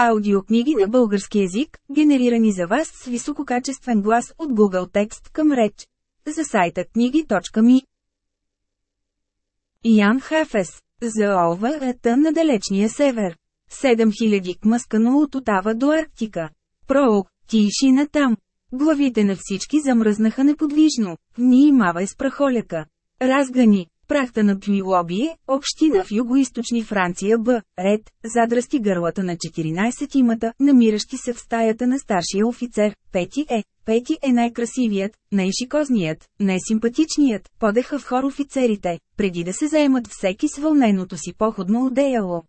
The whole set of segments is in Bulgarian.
Аудиокниги на български език, генерирани за вас с висококачествен глас от Google Текст към реч. За сайта книги.ми Ян Хафес За ОВАТ на далечния север 7000 кмъскано от Отава до Арктика. Проук, тишина там. Главите на всички замръзнаха неподвижно, внимавай с прахоляка. Разгани, Прахта на Пюилобие, община в югоисточни Франция Б. Ред, задрасти гърлата на 14-тимата, намиращи се в стаята на старшия офицер. Пети е. Пети е най-красивият, най-шикозният, най-симпатичният, подеха в хор офицерите, преди да се заемат всеки с вълненото си походно одеяло.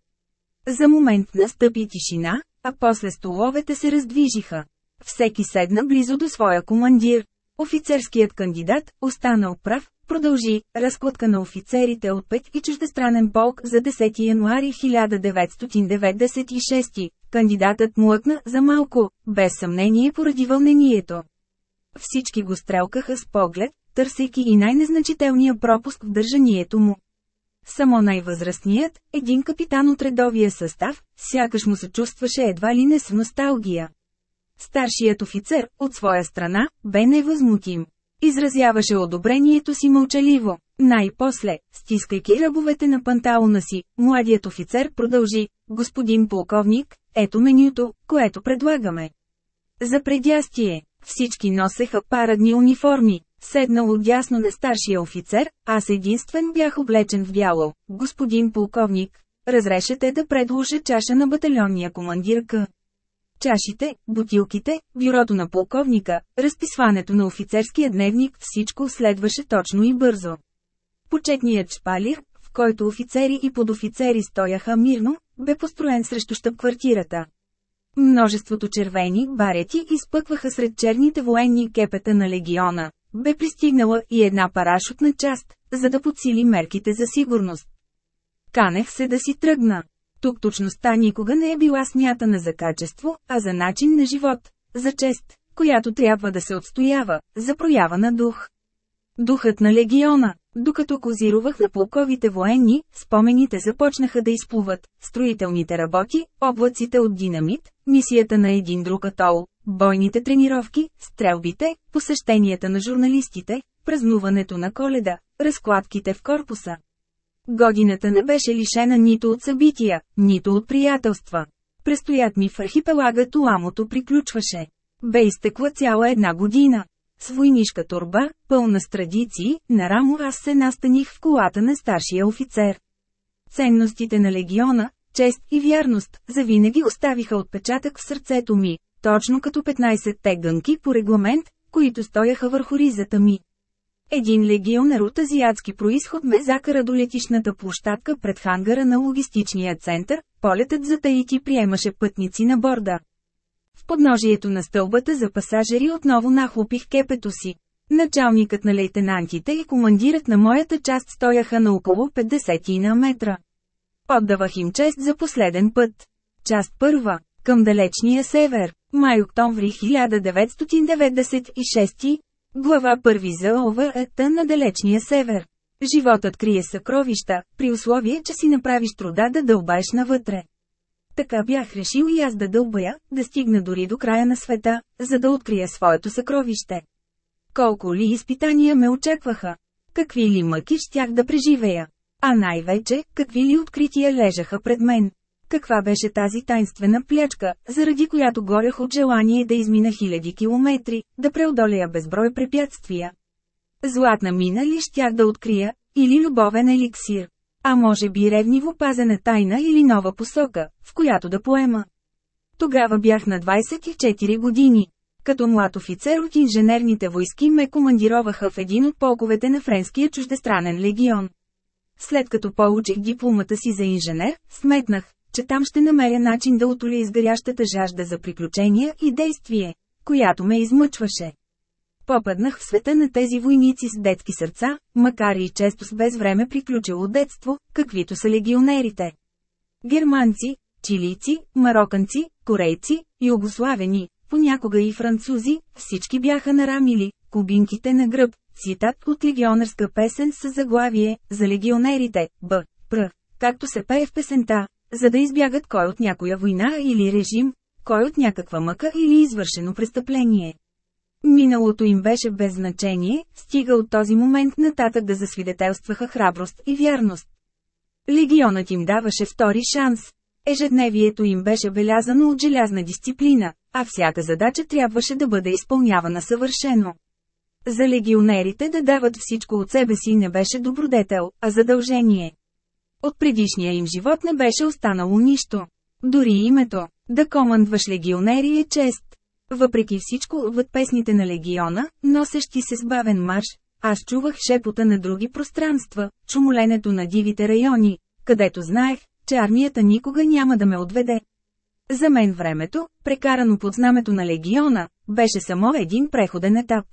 За момент настъпи тишина, а после столовете се раздвижиха. Всеки седна близо до своя командир. Офицерският кандидат, останал прав, Продължи, разкладка на офицерите от пет и чуждестранен полк за 10 януари 1996. Кандидатът млъкна за малко, без съмнение поради вълнението. Всички го стрелкаха с поглед, търсейки и най-незначителния пропуск в държанието му. Само най-възрастният, един капитан от редовия състав, сякаш му се чувстваше едва ли не с носталгия. Старшият офицер, от своя страна, бе невъзмутим. Изразяваше одобрението си мълчаливо. Най-после, стискайки ръбовете на панталона си, младият офицер продължи, господин полковник, ето менюто, което предлагаме. За предястие, всички носеха парадни униформи. Седнал отясно на старшия офицер, аз единствен бях облечен в бяло. Господин полковник, разрешете да предложа чаша на батальонния командир К. Чашите, бутилките, бюрото на полковника, разписването на офицерския дневник всичко следваше точно и бързо. Почетният шпалир, в който офицери и подофицери стояха мирно, бе построен срещу щаб-квартирата. Множеството червени барети изпъкваха сред черните военни кепета на легиона. Бе пристигнала и една парашутна част, за да подсили мерките за сигурност. Канех се да си тръгна. Тук точността никога не е била смятана за качество, а за начин на живот, за чест, която трябва да се отстоява, за проява на дух. Духът на легиона. Докато козирувах на полковите военни, спомените започнаха да изплуват, строителните работи, облаците от динамит, мисията на един друг атол, бойните тренировки, стрелбите, посещенията на журналистите, празнуването на коледа, разкладките в корпуса. Годината не беше лишена нито от събития, нито от приятелства. Престоят ми в архипелага Туамото приключваше. Бе изтекла цяла една година. С войнишка турба, пълна с традиции, нарамо аз се настаних в колата на старшия офицер. Ценностите на легиона, чест и вярност, завинаги оставиха отпечатък в сърцето ми, точно като 15-те гънки по регламент, които стояха върху ризата ми. Един легионер от азиатски происход ме закара до летишната площадка пред хангара на логистичния център, полетът за Таити приемаше пътници на борда. В подножието на стълбата за пасажери отново нахлопих кепето си. Началникът на лейтенантите и командирът на моята част стояха на около 50 на метра. Отдавах им чест за последен път. Част първа. Към далечния север. Май-октомври 1996 Глава първи за ОВАТ на далечния север. Животът крие съкровища, при условие, че си направиш труда да дълбаеш навътре. Така бях решил и аз да дълбая, да стигна дори до края на света, за да открия своето съкровище. Колко ли изпитания ме очакваха? Какви ли мъки щях да преживея? А най-вече, какви ли открития лежаха пред мен? Каква беше тази тайнствена плячка, заради която горях от желание да измина хиляди километри, да преодолея безброй препятствия? Златна мина ли щях да открия, или любовен еликсир? А може би ревниво пазена тайна или нова посока, в която да поема? Тогава бях на 24 години. Като млад офицер от инженерните войски ме командироваха в един от полковете на френския чуждестранен легион. След като получих дипломата си за инженер, сметнах, че там ще намеря начин да отоля изгарящата жажда за приключения и действие, която ме измъчваше. Попаднах в света на тези войници с детски сърца, макар и често с без време приключило детство, каквито са легионерите. Германци, чилийци, мароканци, корейци, югославени, понякога и французи, всички бяха нарамили, кубинките на гръб, цитат от легионерска песен с заглавие «За легионерите», Б. Пр. Както се пее в песента, за да избягат кой от някоя война или режим, кой от някаква мъка или извършено престъпление. Миналото им беше без значение, стига от този момент нататък да засвидетелстваха храброст и вярност. Легионът им даваше втори шанс. Ежедневието им беше белязано от желязна дисциплина, а всяка задача трябваше да бъде изпълнявана съвършено. За легионерите да дават всичко от себе си не беше добродетел, а задължение. От предишния им живот не беше останало нищо. Дори името, да командваш легионери е чест. Въпреки всичко отвъд песните на легиона, носещи се с бавен марш, аз чувах шепота на други пространства, чумоленето на дивите райони, където знаех, че армията никога няма да ме отведе. За мен времето, прекарано под знамето на легиона, беше само един преходен етап.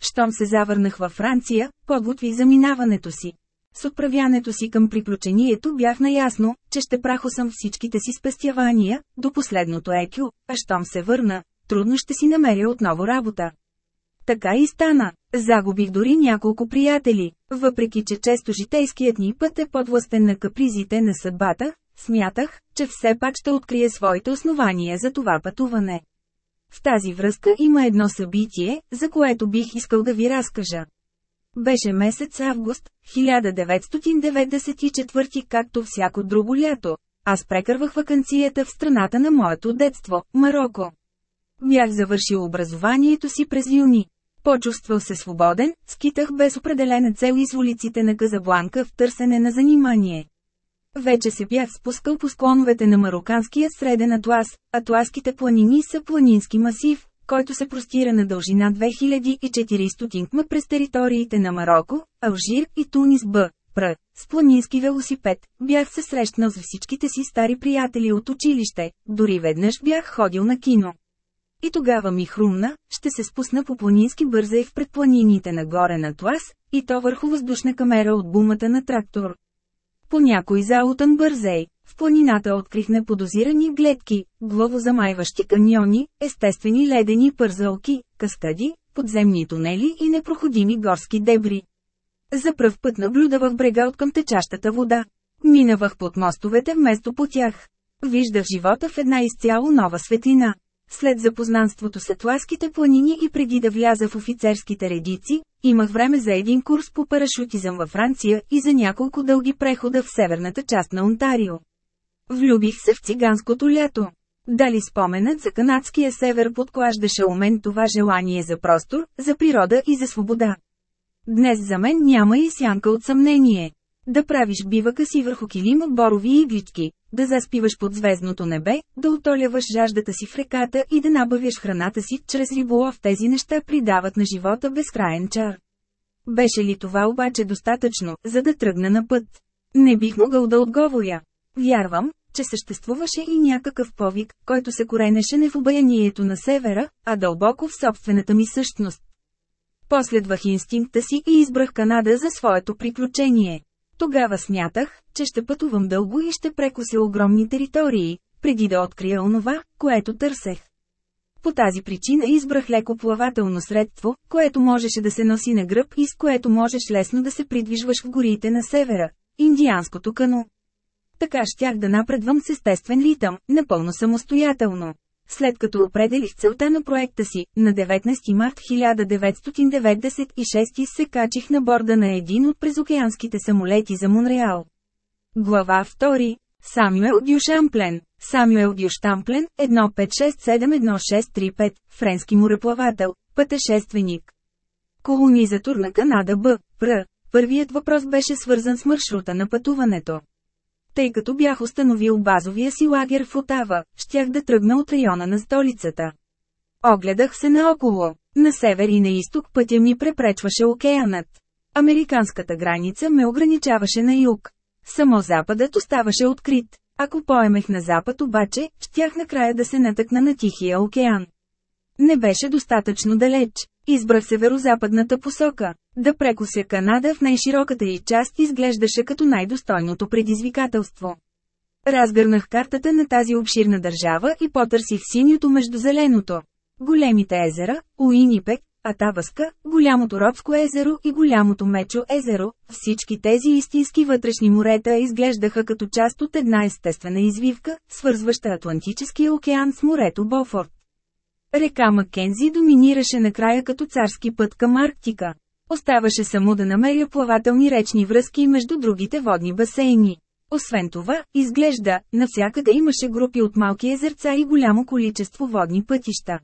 Щом се завърнах във Франция, подготви заминаването си. С отправянето си към приключението бях наясно, че ще прахосам всичките си спестявания, до последното екю, а щом се върна, трудно ще си намеря отново работа. Така и стана. Загубих дори няколко приятели, въпреки че често житейският ни път е подвластен на капризите на съдбата, смятах, че все пак ще открие своите основания за това пътуване. В тази връзка има едно събитие, за което бих искал да ви разкажа. Беше месец август, 1994 както всяко друго лято. Аз прекървах вакансията в страната на моето детство, Марокко. Бях завършил образованието си през юни. Почувствал се свободен, скитах без определена цел из улиците на Казабланка в търсене на занимание. Вече се бях спускал по склоновете на мароканския среден атлас. Атласките планини са планински масив, който се простира на дължина 2400 км през териториите на Марокко, Алжир и Тунис Б. Пр. С планински велосипед, бях се срещнал с всичките си стари приятели от училище, дори веднъж бях ходил на кино. И тогава ми хрумна, ще се спусна по планински бързай в предпланините нагоре на Тлас, и то върху въздушна камера от бумата на трактор. По някой заутан бързей, в планината открих неподозирани гледки, главозамайващи каньони, естествени ледени пързалки, каскади, подземни тунели и непроходими горски дебри. За пръв път наблюдавах брега от към течащата вода. Минавах под мостовете вместо по тях. Виждах живота в една изцяло нова светлина. След запознанството с Атласките планини и преди да вляза в офицерските редици, имах време за един курс по парашутизъм във Франция и за няколко дълги прехода в северната част на Онтарио. Влюбих се в циганското лято. Дали споменът за канадския север подклаждаше у мен това желание за простор, за природа и за свобода. Днес за мен няма и сянка от съмнение. Да правиш бивака си върху килим от борови иглички, да заспиваш под звездното небе, да отоляваш жаждата си в реката и да набавяш храната си чрез риболов тези неща придават на живота безкраен чар. Беше ли това обаче достатъчно, за да тръгна на път? Не бих могъл да отговоря. Вярвам, че съществуваше и някакъв повик, който се коренеше не в обаянието на севера, а дълбоко в собствената ми същност. Последвах инстинкта си и избрах Канада за своето приключение. Тогава смятах, че ще пътувам дълго и ще прекося огромни територии, преди да открия онова, което търсех. По тази причина избрах леко плавателно средство, което можеше да се носи на гръб и с което можеш лесно да се придвижваш в горите на севера – индианското кано. Така щях да напредвам с естествен ритъм, напълно самостоятелно. След като определих целта на проекта си, на 19 март 1996 се качих на борда на един от презокеанските самолети за Монреал. Глава 2. Самюел Дюшамплен. Самюел Дюштамплен, 15671635, френски мореплавател, пътешественик. Колонизатор на Канада Б. Пр. Първият въпрос беше свързан с маршрута на пътуването. Тъй като бях установил базовия си лагер в Отава, щях да тръгна от района на столицата. Огледах се наоколо. На север и на изток пътя ми препречваше океанът. Американската граница ме ограничаваше на юг. Само западът оставаше открит. Ако поемех на запад обаче, щях накрая да се натъкна на Тихия океан. Не беше достатъчно далеч. Избрах северо-западната посока. Да прекося Канада в най-широката й част изглеждаше като най-достойното предизвикателство. Разгърнах картата на тази обширна държава и потърсих синьото между зеленото. Големите езера, Уинипек, Атабаска, Голямото Робско езеро и Голямото Мечо езеро, всички тези истински вътрешни морета изглеждаха като част от една естествена извивка, свързваща Атлантическия океан с морето Бофорт. Река Маккензи доминираше накрая като царски път към Арктика. Оставаше само да намеря плавателни речни връзки между другите водни басейни. Освен това, изглежда, навсякъде имаше групи от малки езерца и голямо количество водни пътища.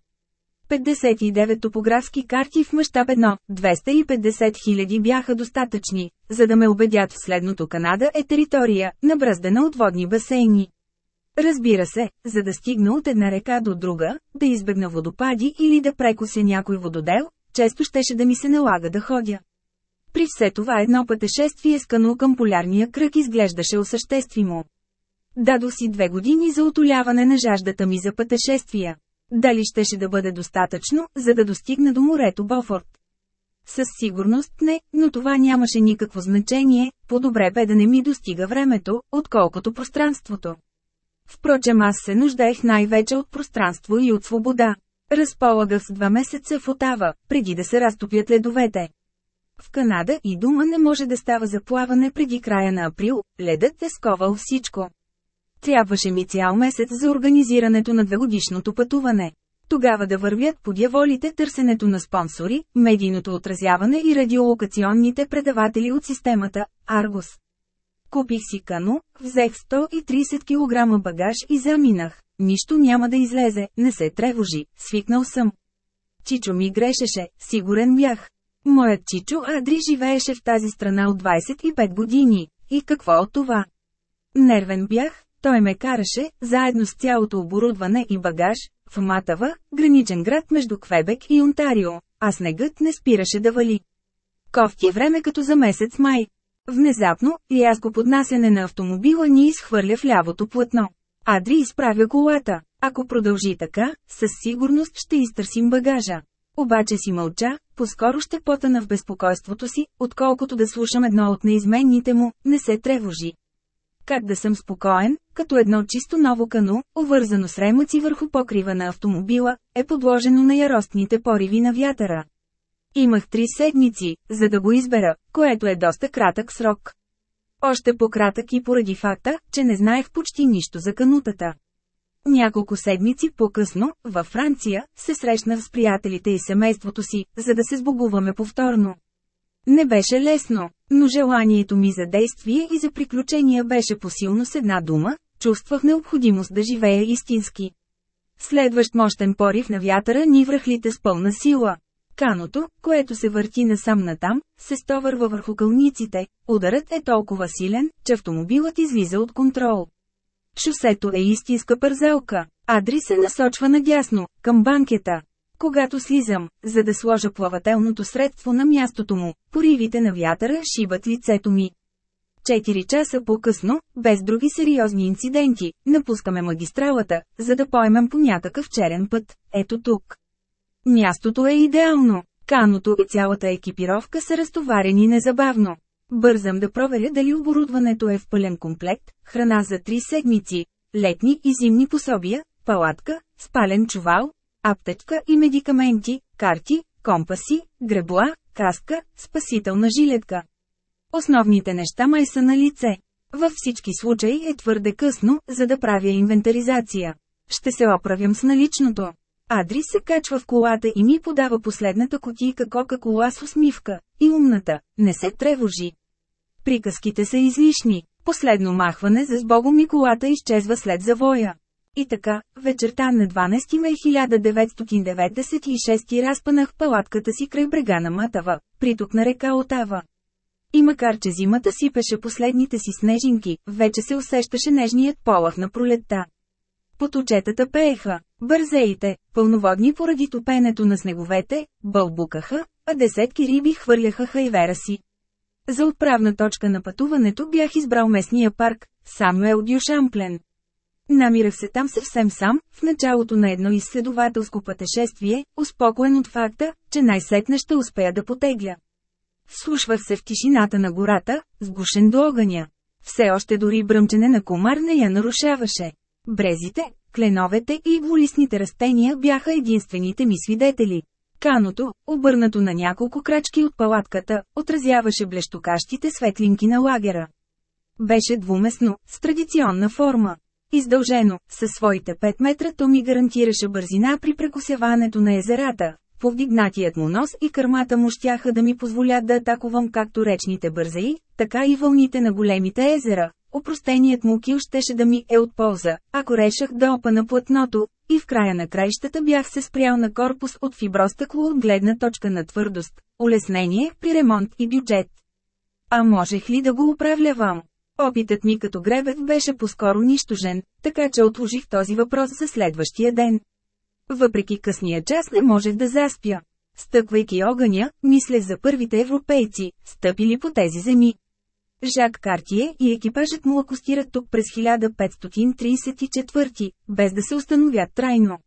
59 топографски карти в мащаб 1, 250 хиляди бяха достатъчни, за да ме убедят в следното Канада е територия, набръздена от водни басейни. Разбира се, за да стигна от една река до друга, да избегна водопади или да прекося някой вододел, често щеше да ми се налага да ходя. При все това едно пътешествие с канал към полярния кръг изглеждаше осъществимо. Дадох си две години за отоляване на жаждата ми за пътешествия. Дали щеше да бъде достатъчно, за да достигна до морето Бофорт? Със сигурност не, но това нямаше никакво значение, по-добре бе да не ми достига времето, отколкото пространството. Впрочем аз се нуждаех най-вече от пространство и от свобода. Разполагах с два месеца в Отава, преди да се разтопят ледовете. В Канада и дума не може да става за плаване преди края на април, ледът е сковал всичко. Трябваше ми цял месец за организирането на двегодишното пътуване. Тогава да вървят по дяволите търсенето на спонсори, медийното отразяване и радиолокационните предаватели от системата Аргус. Купих си кано, взех 130 кг багаж и заминах. Нищо няма да излезе, не се тревожи, свикнал съм. Чичо ми грешеше, сигурен бях. Моят Чичо Адри живееше в тази страна от 25 години. И какво от това? Нервен бях, той ме караше, заедно с цялото оборудване и багаж, в Матава, граничен град между Квебек и Онтарио, а снегът не спираше да вали. Кофти е време като за месец май. Внезапно, рязко поднасяне на автомобила ни изхвърля в лявото платно. Адри изправя колата. Ако продължи така, със сигурност ще изтърсим багажа. Обаче си мълча, по-скоро ще потана в безпокойството си, отколкото да слушам едно от неизменните му, не се тревожи. Как да съм спокоен, като едно чисто ново кано, овързано с ремъци върху покрива на автомобила, е подложено на яростните пориви на вятъра. Имах три седмици, за да го избера, което е доста кратък срок. Още по-кратък и поради факта, че не знаех почти нищо за канутата. Няколко седмици по-късно, във Франция, се срещнах с приятелите и семейството си, за да се сбогуваме повторно. Не беше лесно, но желанието ми за действие и за приключения беше посилно с една дума, чувствах необходимост да живея истински. Следващ мощен порив на вятъра ни връхлите с пълна сила. Каното, което се върти насам натам, се стовърва върху кълниците, ударът е толкова силен, че автомобилът излиза от контрол. Шосето е истинска пързелка. Адри се насочва надясно, към банкета. Когато слизам, за да сложа плавателното средство на мястото му, поривите на вятъра шибат лицето ми. Четири часа по-късно, без други сериозни инциденти, напускаме магистралата, за да поемем по някакъв черен път, ето тук. Мястото е идеално. Каното и цялата екипировка са разтоварени незабавно. Бързам да проверя дали оборудването е в пълен комплект, храна за три седмици, летни и зимни пособия, палатка, спален чувал, аптечка и медикаменти, карти, компаси, гребла, каска, спасителна жилетка. Основните неща май са на лице. Във всички случаи е твърде късно, за да правя инвентаризация. Ще се оправям с наличното. Адри се качва в колата и ми подава последната котийка кока-кола с усмивка. И умната, не се тревожи. Приказките са излишни. Последно махване за сбогом и колата изчезва след завоя. И така, вечерта на 12 май 1996 разпанах палатката си край брега на Матава, приток на река Отава. И макар че зимата сипеше последните си снежинки, вече се усещаше нежният полах на пролетта. Поточетата пееха, бързеите, пълноводни поради топенето на снеговете, бълбукаха, а десетки риби хвърляха хайвера си. За отправна точка на пътуването бях избрал местния парк, Самуел Дю Шамплен. Намирах се там съвсем сам, в началото на едно изследователско пътешествие, успокоен от факта, че най-сетне ще успея да потегля. Слушвах се в тишината на гората, сгушен до огъня. Все още дори бръмчене на комар не я нарушаваше. Брезите, кленовете и двулистните растения бяха единствените ми свидетели. Каното, обърнато на няколко крачки от палатката, отразяваше блещокащите светлинки на лагера. Беше двуместно, с традиционна форма. Издължено, със своите 5 метра то ми гарантираше бързина при прекосяването на езерата. Повдигнатият му нос и кърмата му щяха да ми позволят да атакувам както речните бързаи, така и вълните на големите езера. Опростеният му кил щеше да ми е от полза, ако решах да опа платното, и в края на краищата бях се спрял на корпус от фибростъкло от гледна точка на твърдост, улеснение при ремонт и бюджет. А можех ли да го управлявам? Опитът ми като гребет беше по-скоро нищожен, така че отложих този въпрос за следващия ден. Въпреки късния час не можех да заспя. Стъквайки огъня, мислех за първите европейци, стъпили по тези земи. Жак Картие и екипажът му акустират тук през 1534, без да се установят трайно.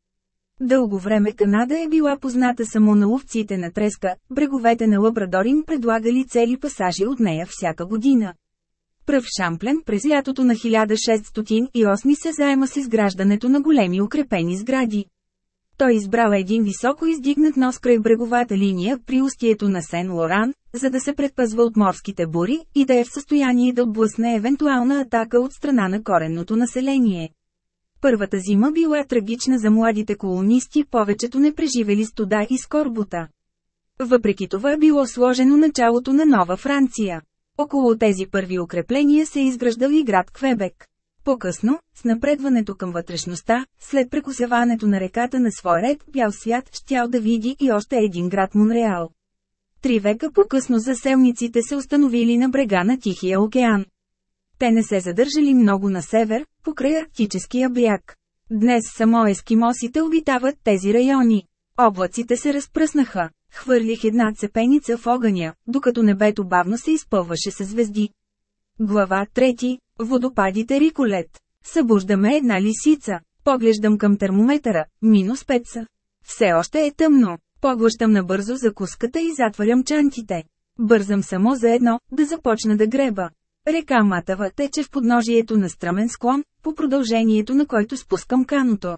Дълго време Канада е била позната само на ловците на треска, бреговете на Лабрадор им предлагали цели пасажи от нея всяка година. Пръв Шамплен през лятото на 1608 се заема с изграждането на големи укрепени сгради. Той избрал един високо издигнат нос край бреговата линия при устието на Сен-Лоран, за да се предпазва от морските бури и да е в състояние да отблъсне евентуална атака от страна на коренното население. Първата зима била трагична за младите колонисти, повечето не преживели студа и скорбота. Въпреки това било сложено началото на нова Франция. Около тези първи укрепления се изграждал и град Квебек. По-късно, с напредването към вътрешността, след прекусяването на реката на свой ред, бял свят щял да види и още един град Монреал. Три века по-късно заселниците се установили на брега на Тихия океан. Те не се задържали много на север, покрай Арктическия бряг. Днес само ескимосите обитават тези райони. Облаците се разпръснаха. Хвърлих една цепеница в огъня, докато небето бавно се изпълваше със звезди. Глава 3. Водопадите Риколет. Събуждаме една лисица. Поглеждам към термометъра, минус 5 са. Все още е тъмно. Поглъщам набързо закуската и затварям чантите. Бързам само за едно, да започна да греба. Река Матава тече в подножието на стръмен склон, по продължението на който спускам каното.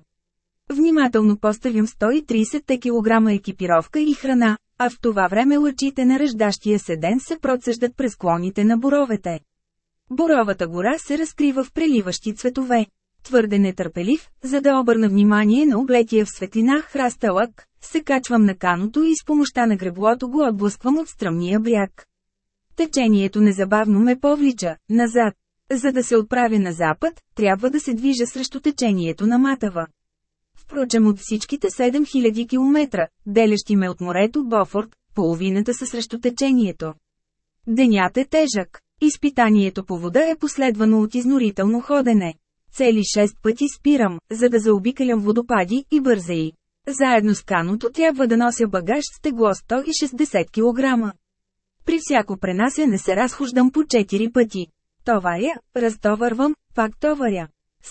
Внимателно поставям 130 кг екипировка и храна, а в това време лъчите на ръждащия се ден се процеждат през клоните на боровете. Боровата гора се разкрива в преливащи цветове. Твърде нетърпелив, за да обърна внимание на облетия в светлина храсталък, се качвам на каното и с помощта на греблото го отблъсквам от стръмния бряг. Течението незабавно ме повлича, назад. За да се отправя на запад, трябва да се движа срещу течението на Матава. Впрочем от всичките 7000 км, делещи ме от морето Бофорд, половината са срещу течението. Денят е тежък. Изпитанието по вода е последвано от изнорително ходене. Цели 6 пъти спирам, за да заобикалям водопади и бързаи. Заедно с каното трябва да нося багаж с тегло 160 кг. При всяко пренасяне се разхождам по 4 пъти. Товаря, разтоварвам, пак товаря.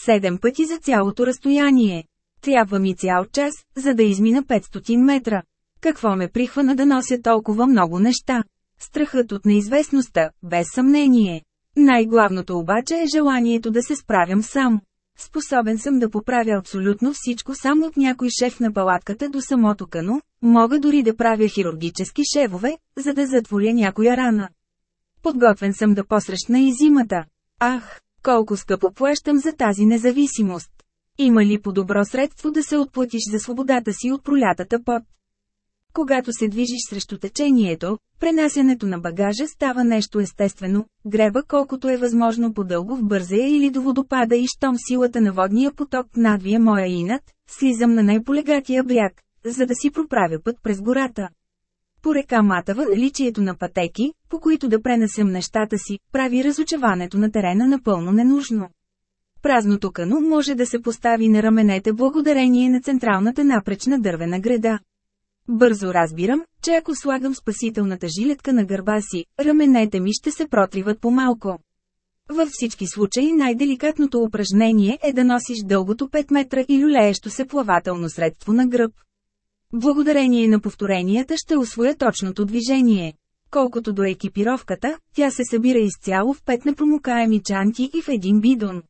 7 пъти за цялото разстояние. Трябва ми цял час, за да измина 500 метра. Какво ме прихвана да нося толкова много неща? Страхът от неизвестността, без съмнение. Най-главното обаче е желанието да се справям сам. Способен съм да поправя абсолютно всичко само от някой шеф на палатката до самото кано, мога дори да правя хирургически шевове, за да затворя някоя рана. Подготвен съм да посрещна и зимата. Ах, колко скъпо плащам за тази независимост. Има ли по-добро средство да се отплатиш за свободата си от пролятата пот? Когато се движиш срещу течението, пренасянето на багажа става нещо естествено, греба колкото е възможно по-дълго в бързея или до водопада и щом силата на водния поток надвие моя инат, слизам на най-полегатия бряг, за да си проправя път през гората. По река Матава наличието на пътеки, по които да пренасям нещата си, прави разучаването на терена напълно ненужно. Празното кано може да се постави на раменете благодарение на централната напречна дървена града. Бързо разбирам, че ако слагам спасителната жилетка на гърба си, раменете ми ще се протриват по-малко. Във всички случаи най-деликатното упражнение е да носиш дългото 5 метра и люлеещо се плавателно средство на гръб. Благодарение на повторенията ще освоя точното движение. Колкото до екипировката, тя се събира изцяло в пет непромокаеми чанти и в един бидон.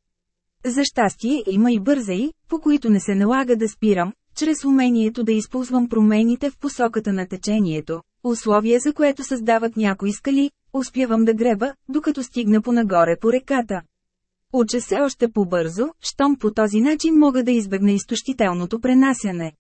За щастие има и бързаи, по които не се налага да спирам, чрез умението да използвам промените в посоката на течението, условие за което създават някои скали, успявам да греба, докато стигна понагоре по реката. Уча се още по-бързо, щом по този начин мога да избегна изтощителното пренасяне.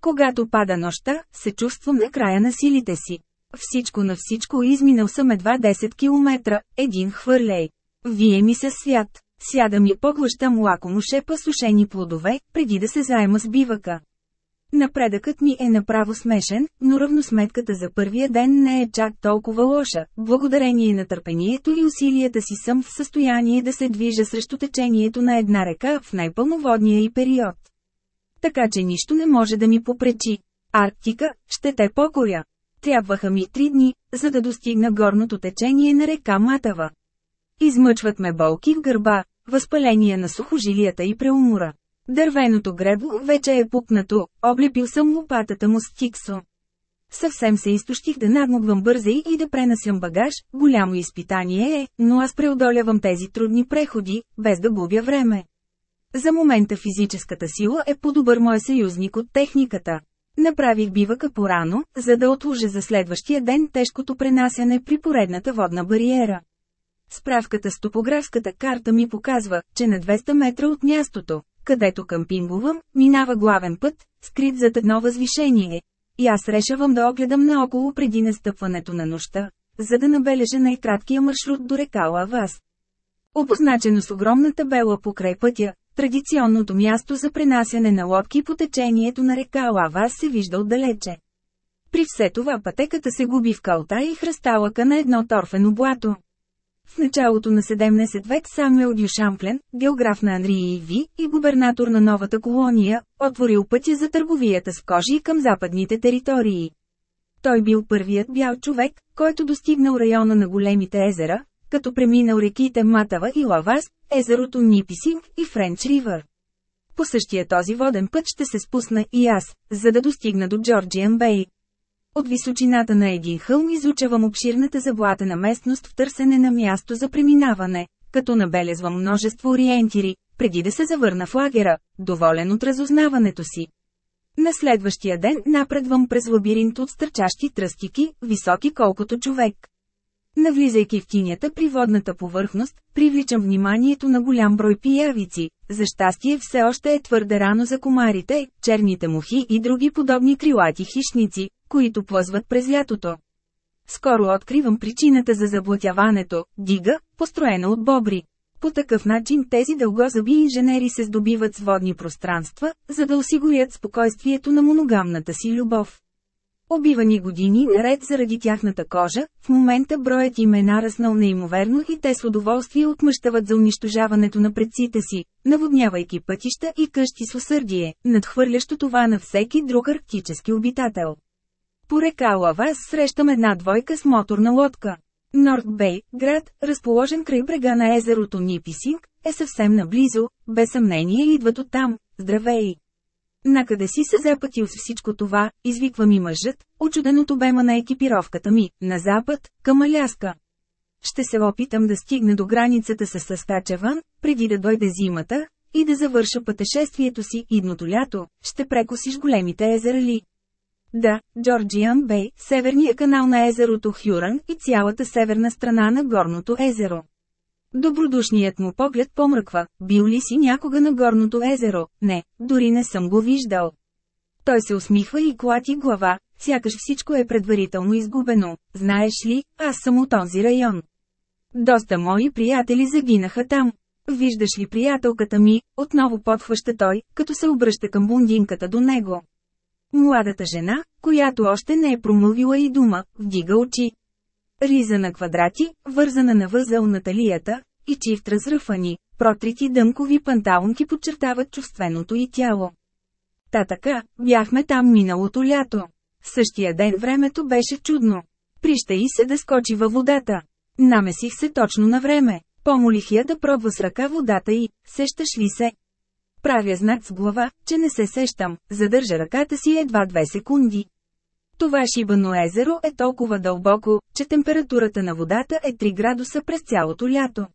Когато пада нощта, се чувствам на края на силите си. Всичко на всичко изминал съм едва 10 км, един хвърлей. Вие ми се свят. Сядам и поглъщам лакомо шепа сушени плодове, преди да се заема с бивака. Напредъкът ми е направо смешен, но равносметката за първия ден не е чак толкова лоша. Благодарение на търпението и усилията си съм в състояние да се движа срещу течението на една река в най-пълноводния и период. Така че нищо не може да ми попречи. Арктика, ще те покоря. Трябваха ми три дни, за да достигна горното течение на река Матава. Измъчват ме болки в гърба, възпаление на сухожилията и преумора. Дървеното гребло вече е пукнато, облепил съм лопатата му с тиксо. Съвсем се изтощих да надмогвам бързей и да пренасям багаж, голямо изпитание е, но аз преодолявам тези трудни преходи, без да губя време. За момента физическата сила е по-добър мой съюзник от техниката. Направих бивака порано, за да отложа за следващия ден тежкото пренасяне при поредната водна бариера. Справката с топографската карта ми показва, че на 200 метра от мястото, където къмпингувам, минава главен път, скрит зад едно възвишение. И аз решавам да огледам наоколо преди настъпването на нощта, за да набележа най-краткия маршрут до река Лавас. Обозначено с огромна табела покрай пътя, традиционното място за пренасяне на лодки по течението на река Лавас се вижда отдалече. При все това пътеката се губи в калта и хръсталъка на едно торфено блато. В началото на 17 век Самуел Дю Шамплен, географ на Андрии Ви и губернатор на новата колония, отворил пътя за търговията с кожи към западните територии. Той бил първият бял човек, който достигнал района на големите езера, като преминал реките Матава и Лавас, езерото Ниписинг и Френч Ривър. По същия този воден път ще се спусна и аз, за да достигна до Джорджиан Бей. От височината на един хълм изучавам обширната заблатена местност в търсене на място за преминаване, като набелезвам множество ориентири, преди да се завърна в лагера, доволен от разузнаването си. На следващия ден напредвам през лабиринт от стърчащи тръстики, високи колкото човек. Навлизайки в тинята при водната повърхност, привличам вниманието на голям брой пиявици. За щастие все още е твърде рано за комарите, черните мухи и други подобни крилати хищници, които плъзват през лятото. Скоро откривам причината за заблатяването – дига, построена от бобри. По такъв начин тези дългозъби инженери се здобиват с водни пространства, за да осигурят спокойствието на моногамната си любов. Обивани години наред заради тяхната кожа, в момента броят им е нараснал неимоверно и те с удоволствие отмъщават за унищожаването на предците си, наводнявайки пътища и къщи с усърдие, надхвърлящо това на всеки друг арктически обитател. По река Лавас срещам една двойка с моторна лодка. Норд Бей, град, разположен край брега на езерото Ниписинг, е съвсем наблизо, без съмнение идват оттам. Здравей! Накъде си се запътил с всичко това, извиква ми мъжът, очуден от обема на екипировката ми, на запад, към Аляска. Ще се опитам да стигна до границата с Състачеван, преди да дойде зимата, и да завърша пътешествието си идното лято, ще прекосиш големите езера ли. Да, Джорджиан Бей, северния канал на езерото Хюран и цялата северна страна на горното езеро. Добродушният му поглед помръква, бил ли си някога на горното езеро? Не, дори не съм го виждал. Той се усмихва и клати глава, сякаш всичко е предварително изгубено. Знаеш ли, аз съм от този район. Доста мои приятели загинаха там. Виждаш ли приятелката ми, отново подхваща той, като се обръща към бундинката до него. Младата жена, която още не е промълвила и дума, вдига очи. Риза на квадрати, вързана на възъл на талията, и чифт разръфани, протрити дъмкови панталонки подчертават чувственото и тяло. Та така, бяхме там миналото лято. Същия ден времето беше чудно. Прища и се да скочи във водата. Намесих се точно на време. Помолих я да пробва с ръка водата и, сещаш ли се? Правя знак с глава, че не се сещам, задържа ръката си едва две секунди. Това шибано езеро е толкова дълбоко, че температурата на водата е 3 градуса през цялото лято.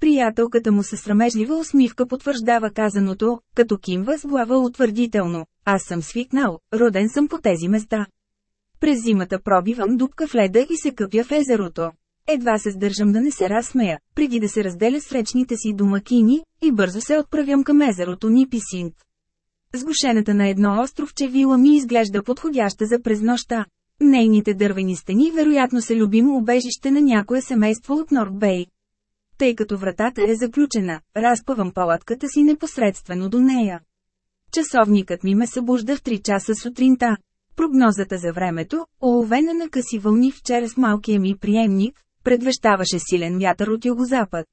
Приятелката му със срамежлива усмивка потвърждава казаното, като кимва с глава утвърдително. Аз съм свикнал, роден съм по тези места. През зимата пробивам дупка в леда и се къпя в езерото. Едва се сдържам да не се разсмея, преди да се разделя с речните си домакини, и бързо се отправям към езерото Ниписинг. Сгушената на едно островче вила ми изглежда подходяща за през нощта. Нейните дървени стени вероятно са любимо убежище на някое семейство от Норд Бей. Тъй като вратата е заключена, разпъвам палатката си непосредствено до нея. Часовникът ми ме събужда в 3 часа сутринта. Прогнозата за времето, оловена на къси вълни вчера с малкия ми приемник, предвещаваше силен вятър от югозапад.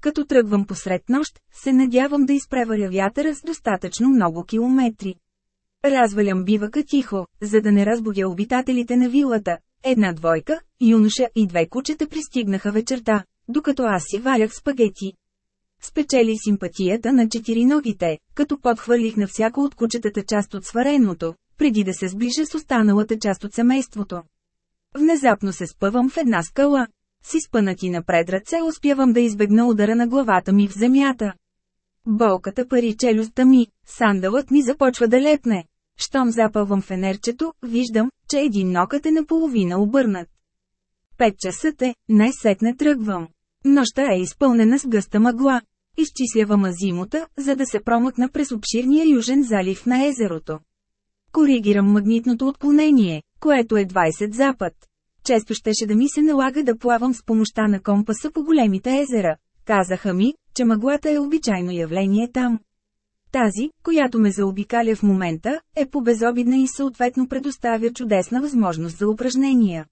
Като тръгвам посред нощ, се надявам да изпреваря вятъра с достатъчно много километри. Развалям бивака тихо, за да не разбудя обитателите на вилата. Една двойка, юноша и две кучета пристигнаха вечерта, докато аз си варях спагети. Спечели симпатията на четириногите, като подхвърлих на всяко от кучетата част от свареното, преди да се сближа с останалата част от семейството. Внезапно се спъвам в една скала. С изпънати напред ръце успявам да избегна удара на главата ми в земята. Болката пари челюстта ми, сандалът ми започва да лепне. Щом запълвам фенерчето, виждам, че един нокът е наполовина обърнат. Пет часа те, най-сетне тръгвам. Нощта е изпълнена с гъста мъгла. Изчислявам азимота, за да се промъкна през обширния южен залив на езерото. Коригирам магнитното отклонение, което е 20 запад. Често щеше да ми се налага да плавам с помощта на компаса по големите езера. Казаха ми, че мъглата е обичайно явление там. Тази, която ме заобикаля в момента, е по-безобидна и съответно предоставя чудесна възможност за упражнения.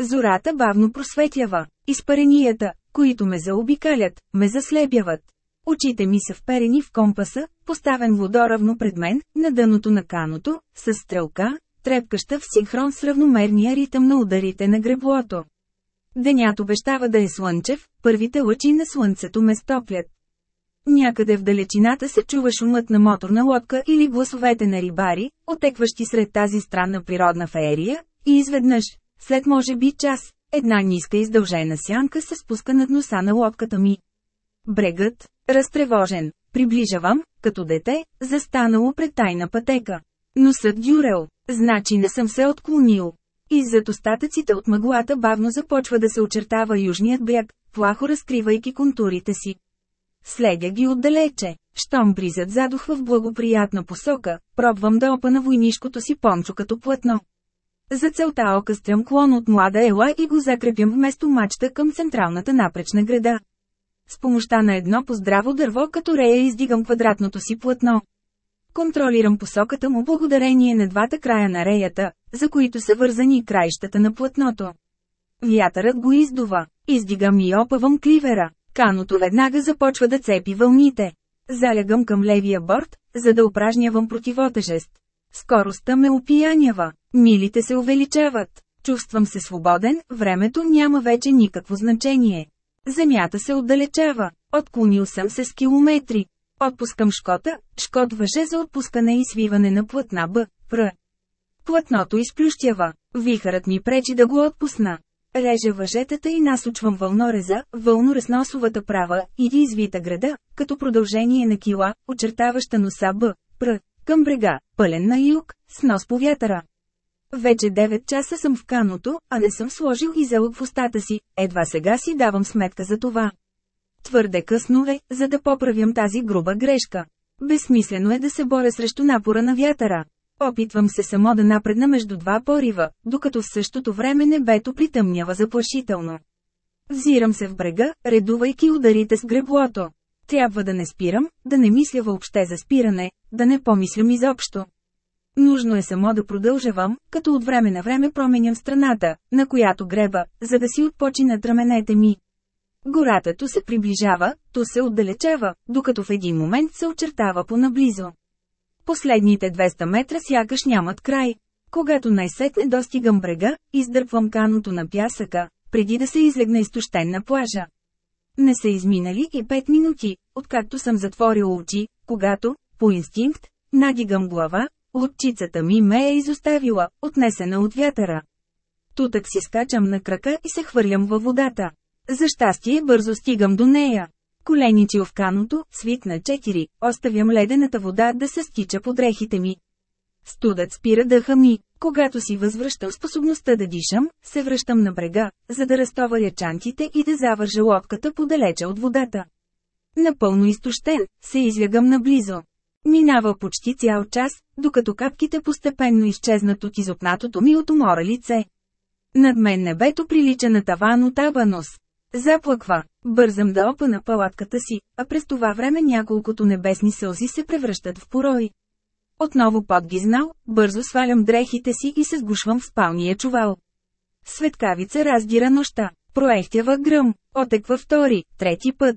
Зората бавно просветява. Изпаренията, които ме заобикалят, ме заслепяват. Очите ми са вперени в компаса, поставен водоравно пред мен, на дъното на каното, с стрелка, трепкаща в синхрон с равномерния ритъм на ударите на греблото. Денят обещава да е слънчев, първите лъчи на слънцето ме стоплят. Някъде в далечината се чува шумът на моторна лодка или гласовете на рибари, отекващи сред тази странна природна феерия, и изведнъж, след може би час, една ниска издължена сянка се спуска над носа на лодката ми. Брегът, разтревожен, приближавам, като дете, застанало пред тайна пътека. Носът дюрел, значи не съм се отклонил. И зад остатъците от мъглата бавно започва да се очертава южният бряг, плахо разкривайки контурите си. Следя ги отдалече. Щом бризът задухва в благоприятна посока, пробвам да опана войнишкото си пончо като плътно. За целта окъстрям клон от млада ела и го закрепям вместо мачта към централната напречна града. С помощта на едно поздраво дърво като рея издигам квадратното си платно. Контролирам посоката му благодарение на двата края на реята, за които са вързани краищата на платното. Вятърът го издува. Издигам и опавам кливера. Каното веднага започва да цепи вълните. Залягам към левия борт, за да упражнявам противотежест. Скоростта ме опиянява. Милите се увеличават. Чувствам се свободен, времето няма вече никакво значение. Земята се отдалечава. Отклонил съм се с километри. Отпускам шкота, шкот въже за отпускане и свиване на плътна Б, Пр. Плътното изплющява. Вихърът ми пречи да го отпусна. Реже въжетата и насочвам вълнореза, вълнорасносовата права, и извита града, като продължение на кила, очертаваща носа Б, Пр, към брега, пълен на юг, с нос по вятъра. Вече 9 часа съм в каното, а не съм сложил изелък в устата си, едва сега си давам сметка за това. Твърде късно е, за да поправям тази груба грешка. Безсмислено е да се боря срещу напора на вятъра. Опитвам се само да напредна между два порива, докато в същото време небето притъмнява заплашително. Взирам се в брега, редувайки ударите с греблото. Трябва да не спирам, да не мисля въобще за спиране, да не помислям изобщо. Нужно е само да продължавам, като от време на време променям страната, на която греба, за да си отпочинат раменете ми. Гората то се приближава, то се отдалечава, докато в един момент се очертава по-наблизо. Последните 200 метра сякаш нямат край. Когато най-сетне достигам брега, издърпвам каното на пясъка, преди да се излегна изтощен на плажа. Не са изминали и 5 минути, откакто съм затворил очи, когато, по инстинкт, надигам глава, лодчицата ми ме е изоставила, отнесена от вятъра. Тутък си скачам на крака и се хвърлям във водата. За щастие бързо стигам до нея. Коленичил в каното, свит на 4, оставям ледената вода да се стича под дрехите ми. Студът спира дъха ми. Когато си възвръщам способността да дишам, се връщам на брега, за да разтоваря чантите и да завържа лодката подалече от водата. Напълно изтощен, се излягам наблизо. Минава почти цял час, докато капките постепенно изчезнат от изопнатото ми от умора лице. Над мен небето прилича на таван от абанос. Заплаква. Бързам да опъна палатката си, а през това време няколкото небесни сълзи се превръщат в порои. Отново подгизнал, бързо свалям дрехите си и се сгушвам в спалния чувал. Светкавица раздира нощта, проехтява гръм, отеква втори, трети път.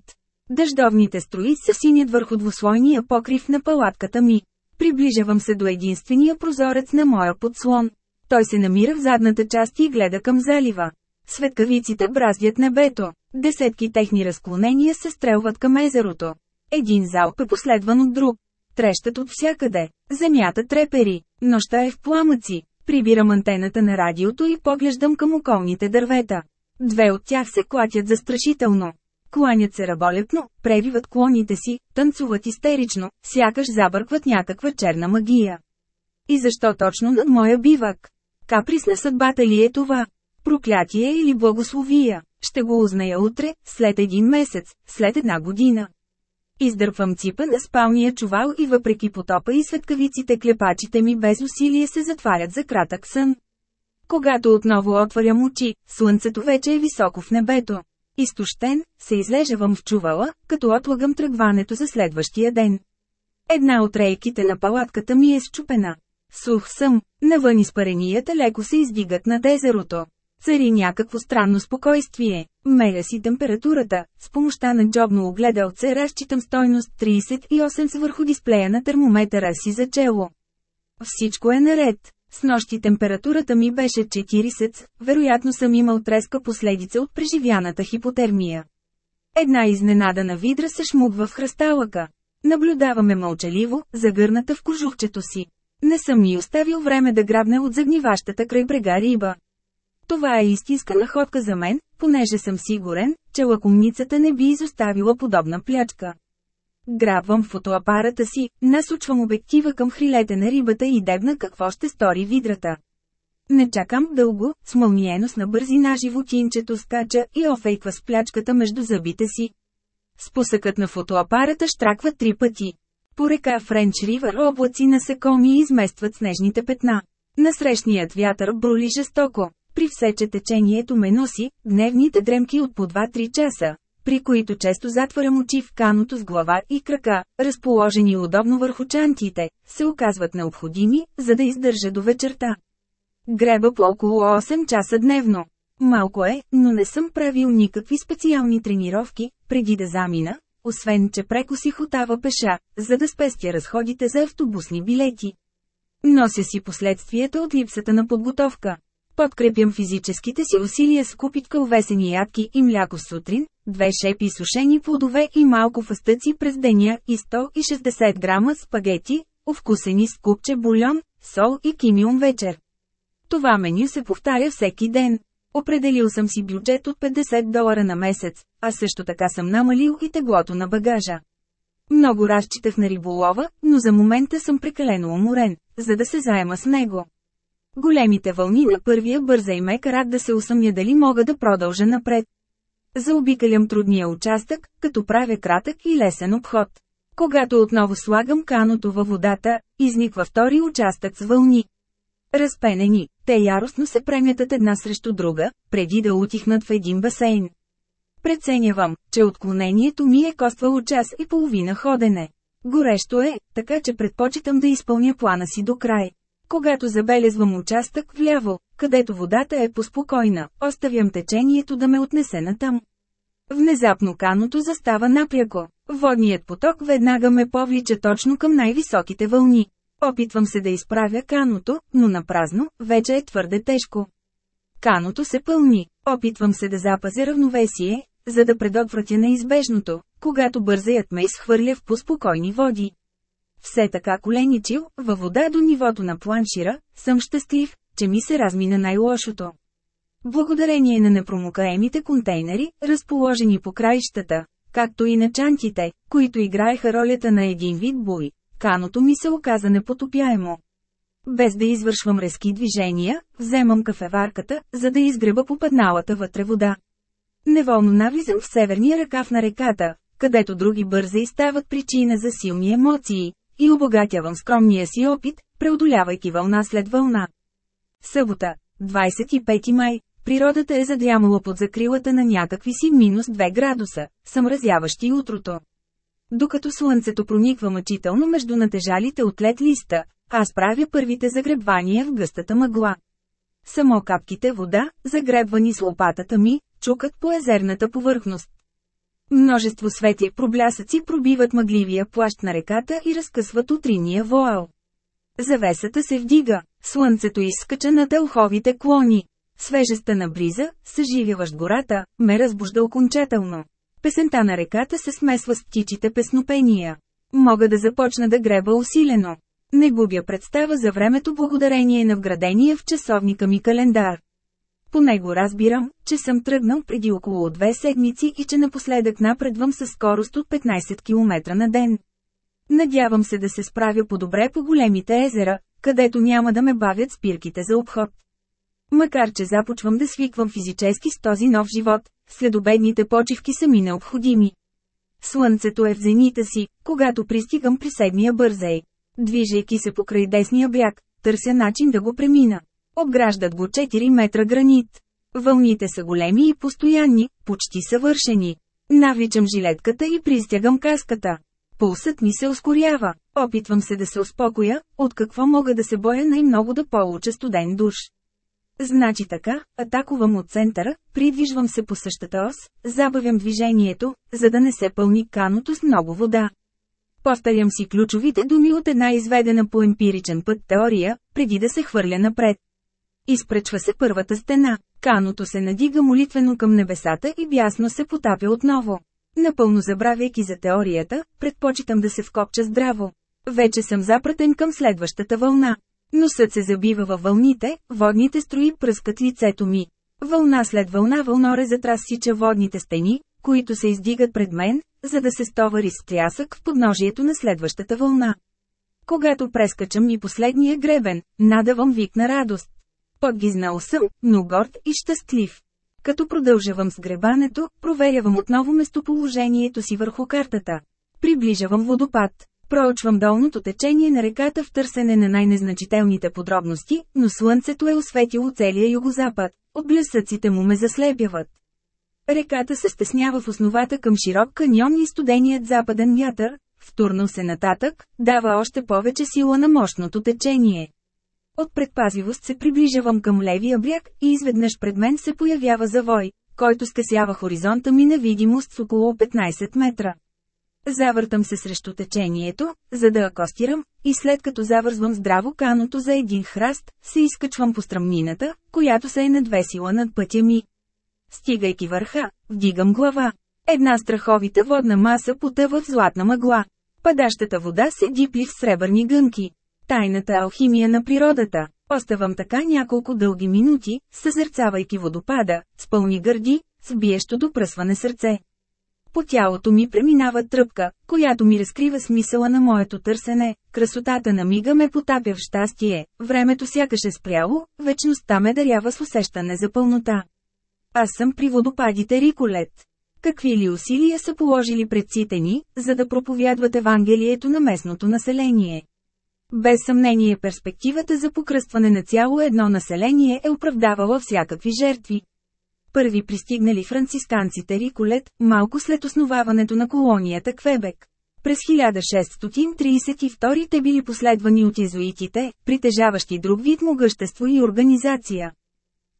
Дъждовните строи се синят върху двуслойния покрив на палатката ми. Приближавам се до единствения прозорец на моя подслон. Той се намира в задната част и гледа към залива. Светкавиците браздят небето. Десетки техни разклонения се стрелват към езерото. Един залп е последван от друг. Трещат от всякъде. Земята трепери. Нощта е в пламъци. Прибирам антената на радиото и поглеждам към околните дървета. Две от тях се клатят застрашително. Кланят се раболепно, превиват клоните си, танцуват истерично, сякаш забъркват някаква черна магия. И защо точно над моя бивак? Каприс на съдбата ли е това? Проклятие или благословия? Ще го узная утре, след един месец, след една година. Издърпвам ципа на спалния чувал и въпреки потопа и светкавиците клепачите ми без усилие се затварят за кратък сън. Когато отново отварям очи, слънцето вече е високо в небето. Изтощен, се излежавам в чувала, като отлагам тръгването за следващия ден. Една от рейките на палатката ми е счупена. Сух съм, навън изпаренията леко се издигат над езерото. Цари някакво странно спокойствие. Меря си температурата. С помощта на джобно огледалце разчитам стойност 38 с върху дисплея на термометъра си за чело. Всичко е наред. С нощи температурата ми беше 40, вероятно съм имал треска последица от преживяната хипотермия. Една изненадана видра се шмугва в хръсталъка. Наблюдаваме мълчаливо, загърната в кожухчето си. Не съм ми оставил време да грабне от загниващата край брега риба. Това е истинска находка за мен, понеже съм сигурен, че лакомницата не би изоставила подобна плячка. Грабвам фотоапарата си, насочвам обектива към хрилете на рибата и дебна какво ще стори видрата. Не чакам дълго, с мълниеност на бързина животинчето скача и офейква с плячката между зъбите си. Спусъкът на фотоапарата штраква три пъти. По река Френч Ривър облаци насекоми изместват снежните петна. Насрещният вятър брули жестоко. При все, че течението ме носи, дневните дремки от по 2-3 часа, при които често затварям очи в каното с глава и крака, разположени удобно върху чантите, се оказват необходими, за да издържа до вечерта. Греба по около 8 часа дневно. Малко е, но не съм правил никакви специални тренировки, преди да замина, освен че прекосих отава пеша, за да спестя разходите за автобусни билети. Нося си последствията от липсата на подготовка. Подкрепям физическите си усилия с купитка увесени ядки и мляко сутрин, две шепи сушени плодове и малко фъстъци през деня и 160 грама спагети, овкусени с купче бульон, сол и кимиум вечер. Това меню се повтаря всеки ден. Определил съм си бюджет от 50 долара на месец, а също така съм намалил и теглото на багажа. Много разчитах на риболова, но за момента съм прекалено уморен, за да се заема с него. Големите вълни на първия бърза и ме карат да се усъмня дали мога да продължа напред. Заобикалям трудния участък, като правя кратък и лесен обход. Когато отново слагам каното във водата, изниква втори участък с вълни. Разпенени, те яростно се премятат една срещу друга, преди да утихнат в един басейн. Преценявам, че отклонението ми е коствало час и половина ходене. Горещо е, така че предпочитам да изпълня плана си до край. Когато забелезвам участък вляво, където водата е поспокойна, оставям течението да ме отнесе натам. Внезапно каното застава напряко. Водният поток веднага ме повлича точно към най-високите вълни. Опитвам се да изправя каното, но на празно, вече е твърде тежко. Каното се пълни. Опитвам се да запазя равновесие, за да предотвратя неизбежното, когато бързаят ме изхвърля в поспокойни води. Все така коленичил, във вода до нивото на планшира, съм щастлив, че ми се размина най-лошото. Благодарение на непромокаемите контейнери, разположени по краищата, както и на чантите, които играеха ролята на един вид буй, каното ми се оказа непотопяемо. Без да извършвам резки движения, вземам кафеварката, за да изгреба попадналата вътре вода. Неволно навлизам в северния ръкав на реката, където други бърза стават причина за силни емоции, и обогатявам скромния си опит, преодолявайки вълна след вълна. Събота, 25 май, природата е задрямала под закрилата на някакви си минус 2 градуса, съмразяващи утрото. Докато слънцето прониква мъчително между натежалите от лед листа, аз правя първите загребвания в гъстата мъгла. Само капките вода, загребвани с лопатата ми, чукат по езерната повърхност. Множество светли проблясъци пробиват мъгливия плащ на реката и разкъсват утринния воал. Завесата се вдига, слънцето изскача на телховите клони. Свежестта на бриза, съживяващ гората, ме разбужда окончателно. Песента на реката се смесва с птичите песнопения. Мога да започна да греба усилено. Не губя представа за времето благодарение на вградения в часовника ми календар. По него разбирам, че съм тръгнал преди около две седмици и че напоследък напредвам със скорост от 15 км на ден. Надявам се да се справя по-добре по големите езера, където няма да ме бавят спирките за обход. Макар че започвам да свиквам физически с този нов живот, следобедните почивки са ми необходими. Слънцето е в зенита си, когато пристигам при седмия бързей. Движейки се покрай десния бряг, търся начин да го премина. Обграждат го 4 метра гранит. Вълните са големи и постоянни, почти съвършени. Навличам жилетката и пристягам каската. Пулсът ми се ускорява. Опитвам се да се успокоя, от какво мога да се боя най-много да получа студен душ. Значи така, атакувам от центъра, придвижвам се по същата ос, забавям движението, за да не се пълни каното с много вода. Повтарям си ключовите думи от една изведена по емпиричен път теория, преди да се хвърля напред. Изпречва се първата стена, каното се надига молитвено към небесата и бясно се потапя отново. Напълно забравяйки за теорията, предпочитам да се вкопча здраво. Вече съм запратен към следващата вълна. Носът се забива във вълните, водните строи пръскат лицето ми. Вълна след вълна вълнорезът разсича водните стени, които се издигат пред мен, за да се стовари с трясък в подножието на следващата вълна. Когато прескачам и последния гребен, надавам вик на радост. Подгизнал съм, но горд и щастлив. Като продължавам с гребането, проверявам отново местоположението си върху картата. Приближавам водопад. Проучвам долното течение на реката в търсене на най-незначителните подробности, но слънцето е осветило целия югозапад, от блясъците му ме заслепяват. Реката се стеснява в основата към широк каньон и студеният западен вятър, втурнал се нататък, дава още повече сила на мощното течение. От предпазливост се приближавам към левия бряг и изведнъж пред мен се появява завой, който скъсява хоризонта ми на видимост с около 15 метра. Завъртам се срещу течението, за да акостирам, и след като завързвам здраво каното за един храст, се изкачвам по стръмнината, която се е надвесила над пътя ми. Стигайки върха, вдигам глава. Една страховита водна маса потъва в златна мъгла. Падащата вода се дипли в сребърни гънки. Тайната алхимия на природата. Оставам така няколко дълги минути, съзерцавайки водопада, с пълни гърди, с биещо допръсване сърце. По тялото ми преминава тръпка, която ми разкрива смисъла на моето търсене, красотата на мига ме потапя в щастие, времето сякаш е спряло, вечността ме дарява с усещане за пълнота. Аз съм при водопадите Риколет. Какви ли усилия са положили предците ни, за да проповядват Евангелието на местното население? Без съмнение перспективата за покръстване на цяло едно население е оправдавала всякакви жертви. Първи пристигнали францисканците Риколет, малко след основаването на колонията Квебек. През 1632 те били последвани от езуитите, притежаващи друг вид могъщество и организация.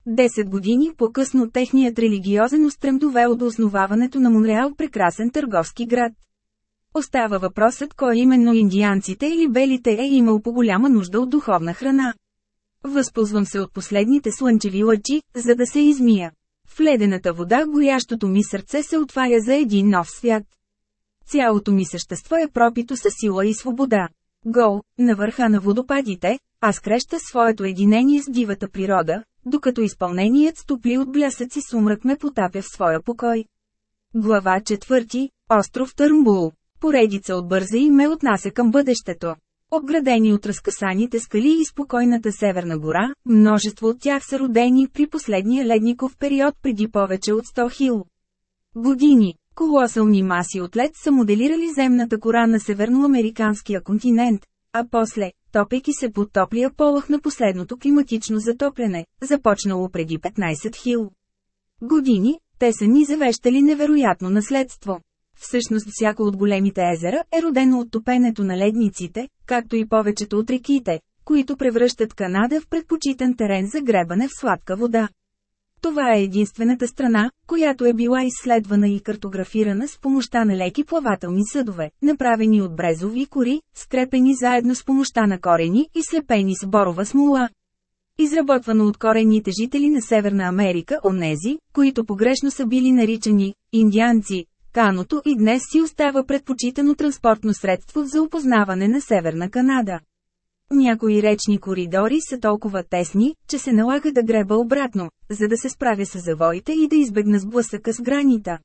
Десет години по-късно техният религиозен устрем довел до основаването на Монреал прекрасен търговски град. Остава въпросът кой именно индианците или белите е имал по голяма нужда от духовна храна. Възползвам се от последните слънчеви лъчи, за да се измия. В ледената вода горящото ми сърце се отваря за един нов свят. Цялото ми същество е пропито със сила и свобода. Гол, на върха на водопадите, аз креща своето единение с дивата природа, докато изпълненият стопли от блясъци сумрак ме потапя в своя покой. Глава 4. Остров Търмбул. Поредица от бърза и ме отнася към бъдещето. Обградени от разкасаните скали и спокойната Северна гора, множество от тях са родени при последния ледников период преди повече от 100 хил. Години, колосални маси от лед са моделирали земната кора на северноамериканския континент, а после, топейки се под топлия полъх на последното климатично затопляне, започнало преди 15 хил. Години, те са ни завещали невероятно наследство. Всъщност всяко от големите езера е родено от топенето на ледниците, както и повечето от реките, които превръщат Канада в предпочитан терен за гребане в сладка вода. Това е единствената страна, която е била изследвана и картографирана с помощта на леки плавателни съдове, направени от брезови кори, скрепени заедно с помощта на корени и слепени с борова смола. Изработвано от корените жители на Северна Америка, онези, които погрешно са били наричани «индианци», Каното и днес си остава предпочитано транспортно средство за опознаване на Северна Канада. Някои речни коридори са толкова тесни, че се налага да греба обратно, за да се справя с завоите и да избегна сблъсъка с гранита.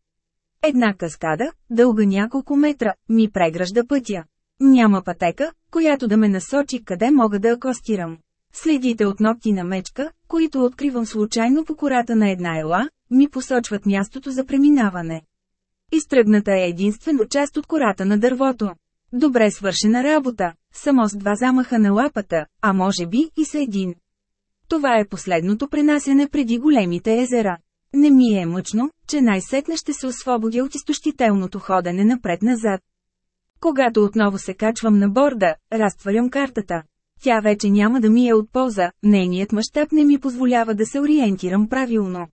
Една каскада, дълга няколко метра, ми прегражда пътя. Няма пътека, която да ме насочи къде мога да акостирам. Следите от ногти на мечка, които откривам случайно по кората на една ела, ми посочват мястото за преминаване. Изтръгната е единствено част от кората на дървото. Добре свършена работа, само с два замаха на лапата, а може би и с един. Това е последното пренасене преди големите езера. Не ми е мъчно, че най-сетне ще се освободя от изтощителното ходене напред-назад. Когато отново се качвам на борда, разтварям картата. Тя вече няма да ми е от полза, нейният мащаб не ми позволява да се ориентирам правилно.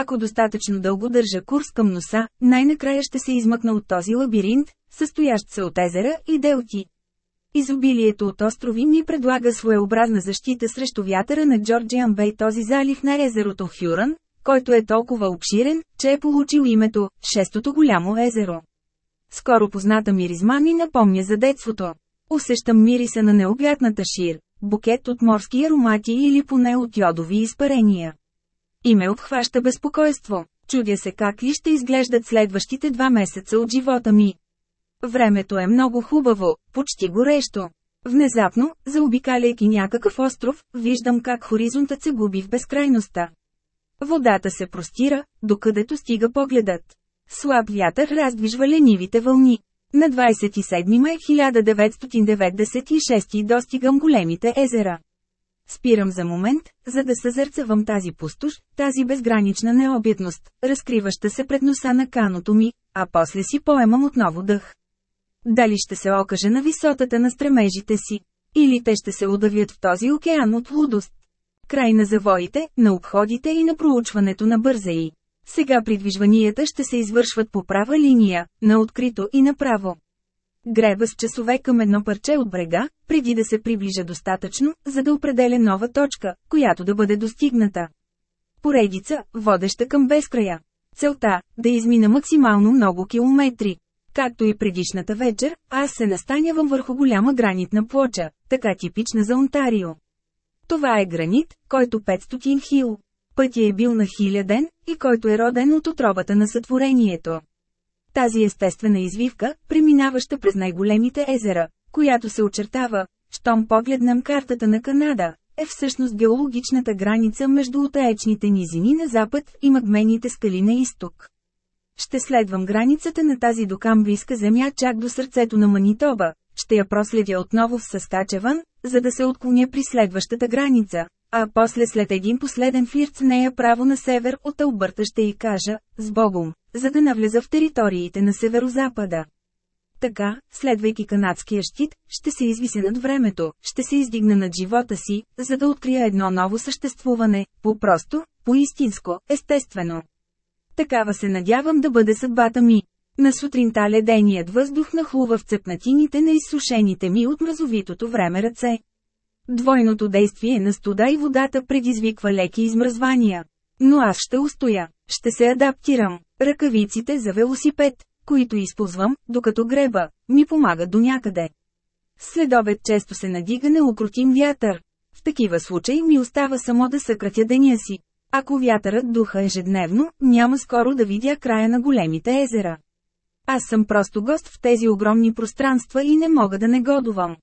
Ако достатъчно дълго държа курс към носа, най-накрая ще се измъкна от този лабиринт, състоящ се от езера и делти. Изобилието от острови ми предлага своеобразна защита срещу вятъра на Джорджиан Бей този залив на езерото Хюран, който е толкова обширен, че е получил името «Шестото голямо езеро». Скоро позната миризма ми напомня за детството. Усещам мириса на необятната шир, букет от морски аромати или поне от йодови изпарения. И ме обхваща безпокойство. Чудя се как ли ще изглеждат следващите два месеца от живота ми. Времето е много хубаво, почти горещо. Внезапно, заобикаляйки някакъв остров, виждам как хоризонтът се губи в безкрайността. Водата се простира, докъдето стига погледът. Слаб вятър раздвижва ленивите вълни. На 27 май 1996 достигам големите езера. Спирам за момент, за да съзърцавам тази пустош, тази безгранична необятност, разкриваща се пред носа на каното ми, а после си поемам отново дъх. Дали ще се окаже на висотата на стремежите си, или те ще се удавят в този океан от лудост. Край на завоите, на обходите и на проучването на бързаи. Сега придвижванията ще се извършват по права линия, на открито и направо. Греба с часове към едно парче от брега, преди да се приближа достатъчно, за да определя нова точка, която да бъде достигната. Поредица, водеща към безкрая. Целта – да измина максимално много километри. Както и предишната вечер, аз се настанявам върху голяма гранитна плоча, така типична за Онтарио. Това е гранит, който 500 хил. Пътя е бил на хиляден, и който е роден от отробата на сътворението. Тази естествена извивка, преминаваща през най-големите езера, която се очертава, щом погледнем картата на Канада, е всъщност геологичната граница между отаечните низини на запад и магмените скали на изток. Ще следвам границата на тази докамбийска земя чак до сърцето на Манитоба, ще я проследя отново в Съскачеван, за да се отклоня при следващата граница, а после след един последен флирт с нея право на север от Албърта ще й кажа, с Богом, за да навлеза в териториите на северозапада. Така, следвайки канадския щит, ще се извися над времето, ще се издигна над живота си, за да открия едно ново съществуване, по-просто, по-истинско, естествено. Такава се надявам да бъде съдбата ми. На сутринта леденият въздух нахлува в цепнатините на изсушените ми от мразовитото време ръце. Двойното действие на студа и водата предизвиква леки измръзвания. Но аз ще устоя, ще се адаптирам. Ръкавиците за велосипед, които използвам, докато греба, ми помагат до някъде. Следобед често се надига неукротим вятър. В такива случаи ми остава само да съкратя деня си. Ако вятърът духа ежедневно, няма скоро да видя края на големите езера. Аз съм просто гост в тези огромни пространства и не мога да негодувам.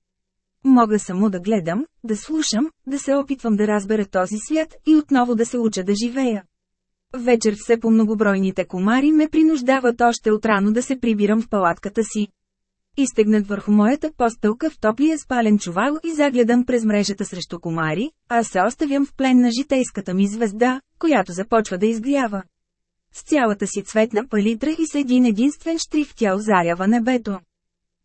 Мога само да гледам, да слушам, да се опитвам да разбера този свят и отново да се уча да живея. Вечер все по многобройните комари ме принуждават още отрано да се прибирам в палатката си. Изтегнат върху моята постълка в топлия спален чувал и загледам през мрежата срещу комари, а се оставям в плен на житейската ми звезда, която започва да изгрява. С цялата си цветна палитра и с един единствен штрих тя озарява небето.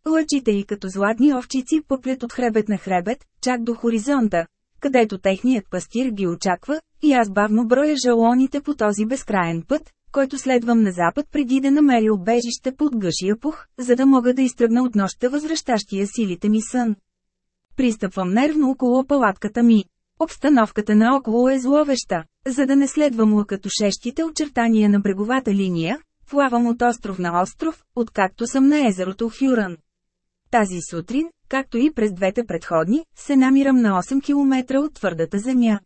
Лъчите й като златни овчици поплят от хребет на хребет, чак до хоризонта, където техният пастир ги очаква, и аз бавно броя жалоните по този безкраен път, който следвам на запад преди да намеря обежище под гъшия пух, за да мога да изтръгна от нощта възвръщащия силите ми сън. Пристъпвам нервно около палатката ми. Обстановката наоколо е зловеща. За да не следвам лъкатошещите очертания на бреговата линия, плавам от остров на остров, откакто съм на езерото Хюран. Тази сутрин, както и през двете предходни, се намирам на 8 км от твърдата земя.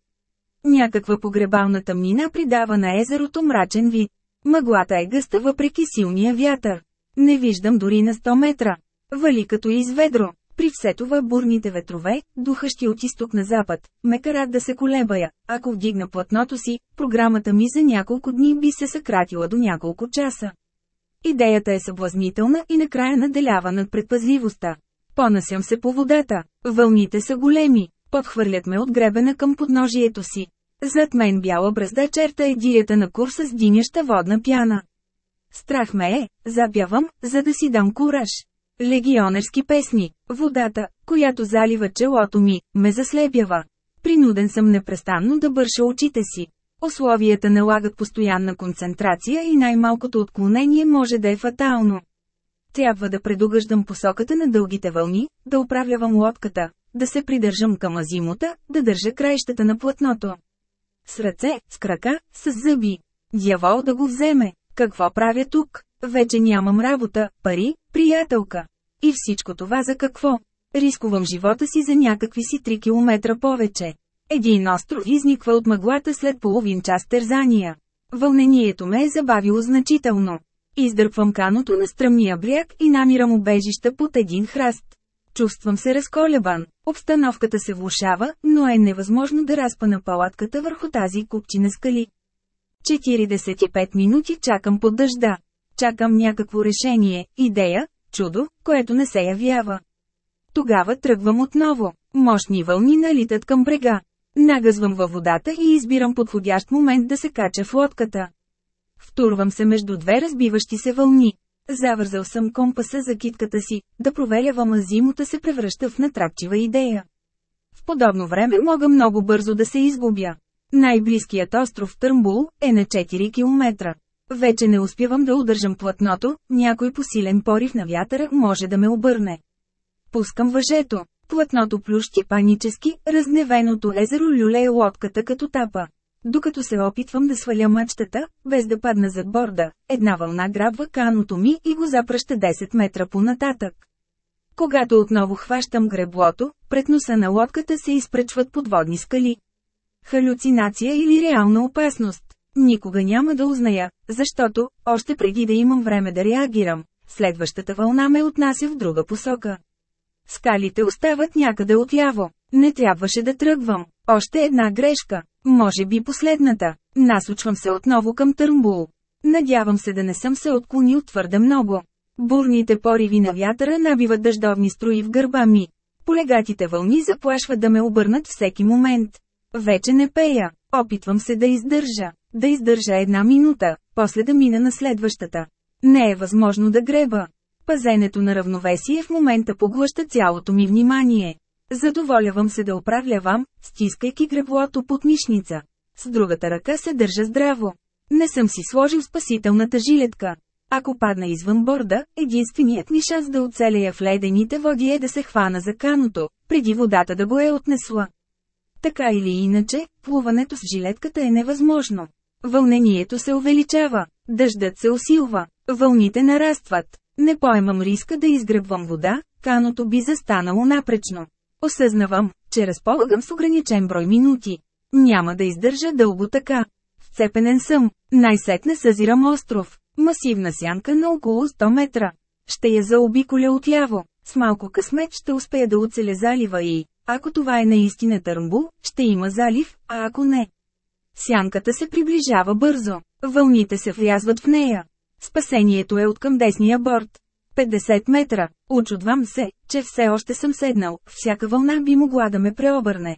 Някаква погребална тъмнина придава на езерото мрачен вид. Мъглата е гъста въпреки силния вятър. Не виждам дори на 100 метра. Вали като изведро. При все това бурните ветрове, духащи от изток на запад, ме карат да се колебая. Ако вдигна платното си, програмата ми за няколко дни би се съкратила до няколко часа. Идеята е съблазнителна и накрая наделява над предпазливостта. Понасям се по водата. Вълните са големи. Подхвърлят ме от гребена към подножието си. Зад мен бяла бръзда черта е дирията на курса с диняща водна пяна. Страх ме е, забявам, за да си дам кураж. Легионерски песни, водата, която залива челото ми, ме заслепява. Принуден съм непрестанно да бърша очите си. Условията налагат постоянна концентрация и най-малкото отклонение може да е фатално. Трябва да предугаждам посоката на дългите вълни, да управлявам лодката, да се придържам към азимота, да държа краищата на платното. С ръце, с крака, с зъби. Дявол да го вземе. Какво правя тук? Вече нямам работа, пари, приятелка. И всичко това за какво? Рискувам живота си за някакви си 3 километра повече. Един остров изниква от мъглата след половин час тързания. Вълнението ме е забавило значително. Издърпвам каното на стръмния бряг и намирам убежища под един храст. Чувствам се разколебан. Обстановката се влушава, но е невъзможно да разпана палатката върху тази купчина скали. 45 минути чакам под дъжда. Чакам някакво решение, идея, чудо, което не се явява. Тогава тръгвам отново. Мощни вълни налитат към брега. Нагъзвам във водата и избирам подходящ момент да се кача в лодката. Втурвам се между две разбиващи се вълни. Завързал съм компаса за китката си, да проверявам азимота се превръща в натрапчива идея. В подобно време мога много бързо да се изгубя. Най-близкият остров Търмбул е на 4 км. Вече не успявам да удържам платното, някой посилен порив на вятъра може да ме обърне. Пускам въжето. Платното плющи панически, разневеното езеро люлее лодката като тапа. Докато се опитвам да сваля мачтата, без да падна зад борда, една вълна грабва каното ми и го запръща 10 метра по-нататък. Когато отново хващам греблото, пред носа на лодката се изпречват подводни скали. Халюцинация или реална опасност. Никога няма да узная, защото, още преди да имам време да реагирам, следващата вълна ме отнася в друга посока. Скалите остават някъде отляво. Не трябваше да тръгвам. Още една грешка. Може би последната. Насочвам се отново към Търмбул. Надявам се да не съм се отклонил твърде много. Бурните пориви на вятъра набиват дъждовни строи в гърба ми. Полегатите вълни заплашват да ме обърнат всеки момент. Вече не пея. Опитвам се да издържа. Да издържа една минута, после да мина на следващата. Не е възможно да греба. Пазенето на равновесие в момента поглъща цялото ми внимание. Задоволявам се да управлявам, стискайки греблото под мишница. С другата ръка се държа здраво. Не съм си сложил спасителната жилетка. Ако падна извън борда, единственият ми шанс да оцелея в ледените води е да се хвана за каното, преди водата да го е отнесла. Така или иначе, плуването с жилетката е невъзможно. Вълнението се увеличава, дъждът се усилва, вълните нарастват. Не поемам риска да изгребвам вода, каното би застанало напречно. Осъзнавам, че разполагам с ограничен брой минути. Няма да издържа дълго така. Вцепенен съм. Най-сетне съзирам остров. Масивна сянка на около 100 метра. Ще я заобиколя отляво. С малко късмет ще успея да оцеля залива и, ако това е наистина Търмбул, ще има залив, а ако не. Сянката се приближава бързо. Вълните се врязват в нея. Спасението е от към десния борт. 50 метра. Очудвам се, че все още съм седнал, всяка вълна би могла да ме преобърне.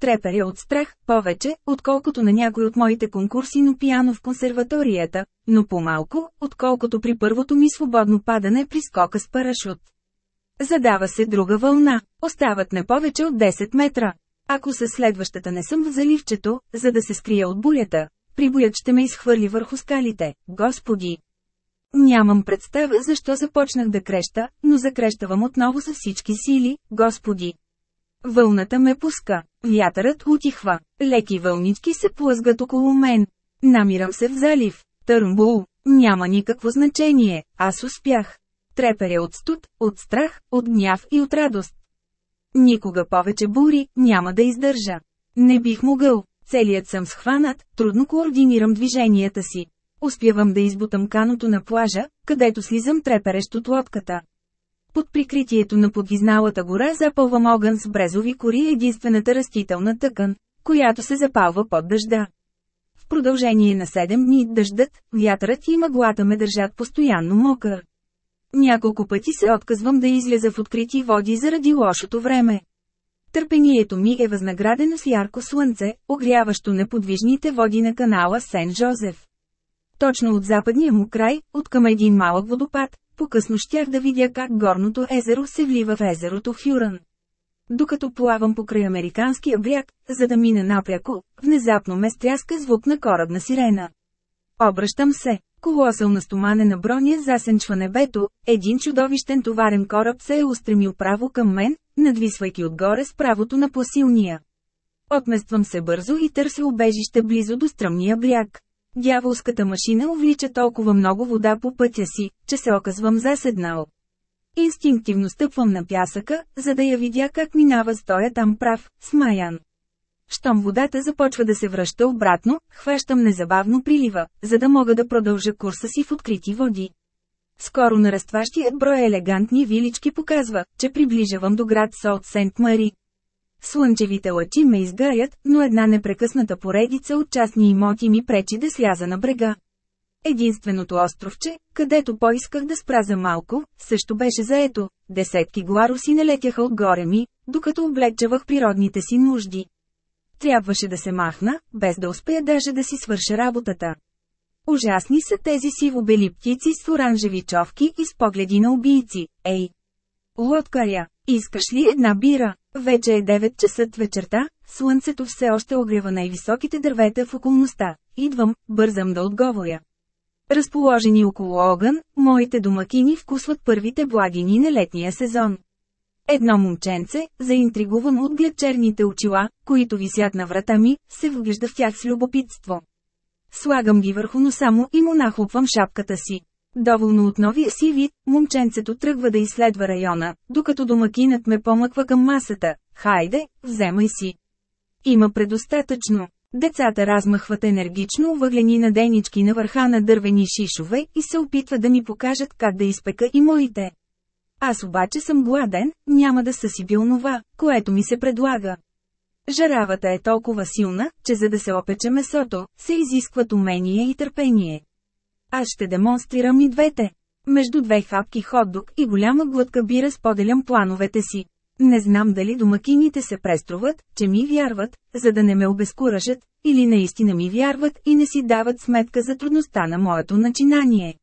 Треперя от страх, повече, отколкото на някой от моите конкурси но пияно в консерваторията, но по-малко, отколкото при първото ми свободно падане при скока с парашут. Задава се друга вълна. Остават не повече от 10 метра. Ако със следващата не съм в заливчето, за да се скрия от бурята, прибоят ще ме изхвърли върху скалите, господи. Нямам представа защо започнах да креща, но закрещавам отново с всички сили, господи. Вълната ме пуска, вятърът утихва, леки вълнички се плъзгат около мен. Намирам се в залив, Търмбул, няма никакво значение, аз успях. Треперя от студ, от страх, от гняв и от радост. Никога повече бури, няма да издържа. Не бих могъл, целият съм схванат, трудно координирам движенията си. Успявам да избутам каното на плажа, където слизам треперещ от лодката. Под прикритието на подвизналата гора запълвам огън с брезови кори единствената растителна тъкан, която се запалва под дъжда. В продължение на 7 дни дъждът, вятърът и мъглата ме държат постоянно мокър. Няколко пъти се отказвам да изляза в открити води заради лошото време. Търпението ми е възнаградено с ярко слънце, огряващо неподвижните води на канала Сен-Жозеф. Точно от западния му край, от към един малък водопад, по-късно щях да видя как горното езеро се влива в езерото Хюран. Докато плавам покрай американския бряг, за да мина напряко, внезапно ме стряска звук на корабна сирена. Обръщам се. Колосълна стоманена броня засенчва небето, един чудовищен товарен кораб се е устремил право към мен, надвисвайки отгоре с правото на посилния. Отмествам се бързо и търся убежище близо до стръмния бряг. Дяволската машина увлича толкова много вода по пътя си, че се оказвам заседнал. Инстинктивно стъпвам на пясъка, за да я видя как минава стоя там прав, смаян. Щом водата започва да се връща обратно, хващам незабавно прилива, за да мога да продължа курса си в открити води. Скоро нарастващият брой елегантни вилички показва, че приближавам до град Солт Сент Мари. Слънчевите лъчи ме изгаят, но една непрекъсната поредица от частни имоти ми пречи да сляза на брега. Единственото островче, където поисках да спра за малко, също беше заето. Десетки гларуси не летяха отгоре ми, докато облегчавах природните си нужди. Трябваше да се махна, без да успея даже да си свърша работата. Ужасни са тези сиво-бели птици с оранжеви човки и с погледи на убийци. Ей! Лодкаря, искаш ли една бира? Вече е 9 часа вечерта, слънцето все още огрева най-високите дървета в околността. Идвам, бързам да отговоря. Разположени около огън, моите домакини вкусват първите благини на летния сезон. Едно момченце, заинтригувано от гледчерните очила, които висят на врата ми, се вглежда в тях с любопитство. Слагам ги върху носа му и му нахлупвам шапката си. Доволно от новия си вид, момченцето тръгва да изследва района, докато домакинът ме помъква към масата. Хайде, вземай си. Има предостатъчно. Децата размахват енергично въглени на денички на върха на дървени шишове и се опитват да ми покажат как да изпека и моите. Аз обаче съм гладен, няма да съсибил нова, което ми се предлага. Жаравата е толкова силна, че за да се опече месото, се изискват умение и търпение. Аз ще демонстрирам и двете. Между две хапки хот-дог и голяма глътка бира споделям плановете си. Не знам дали домакините се преструват, че ми вярват, за да не ме обезкуражат, или наистина ми вярват и не си дават сметка за трудността на моето начинание.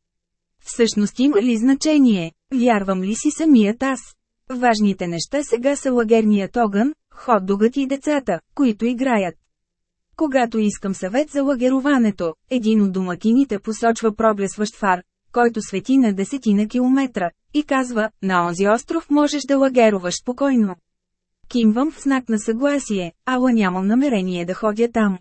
Всъщност има ли значение, вярвам ли си самият аз? Важните неща сега са лагерният огън, хот-догът и децата, които играят. Когато искам съвет за лагеруването, един от домакините посочва проблесващ фар, който свети на десетина километра, и казва, на онзи остров можеш да лагеруваш спокойно. Кимвам в знак на съгласие, ала нямам намерение да ходя там.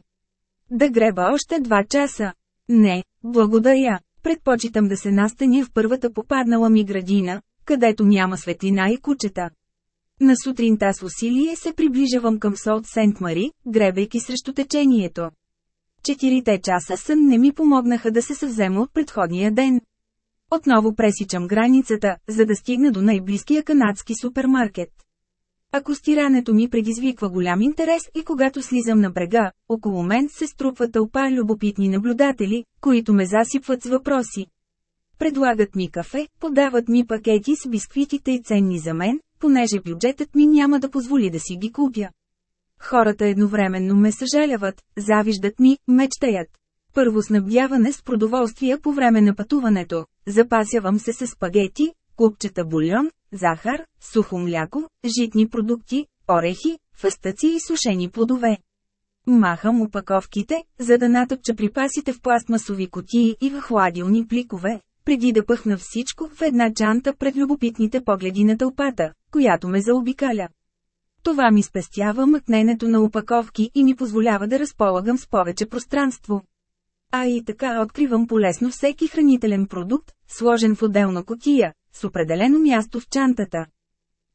Да греба още два часа. Не, благодаря. Предпочитам да се настаня в първата попаднала ми градина, където няма светлина и кучета. На сутринта с усилие се приближавам към Солт Сент Мари, гребейки срещу течението. Четирите часа сън не ми помогнаха да се съвзема от предходния ден. Отново пресичам границата, за да стигна до най-близкия канадски супермаркет. Акостирането ми предизвиква голям интерес и когато слизам на брега, около мен се струпва тълпа любопитни наблюдатели, които ме засипват с въпроси. Предлагат ми кафе, подават ми пакети с бисквитите и ценни за мен, понеже бюджетът ми няма да позволи да си ги купя. Хората едновременно ме съжаляват, завиждат ми, мечтаят. Първо снабдяване с продоволствия по време на пътуването, запасявам се с спагети, купчета бульон, захар, сухо мляко, житни продукти, орехи, фъстъци и сушени плодове. Махам упаковките, за да натъпча припасите в пластмасови котии и в хладилни пликове, преди да пъхна всичко в една чанта пред любопитните погледи на тълпата, която ме заобикаля. Това ми спестява мъкненето на упаковки и ми позволява да разполагам с повече пространство. А и така откривам полесно всеки хранителен продукт, сложен в отделна котия, с определено място в чантата.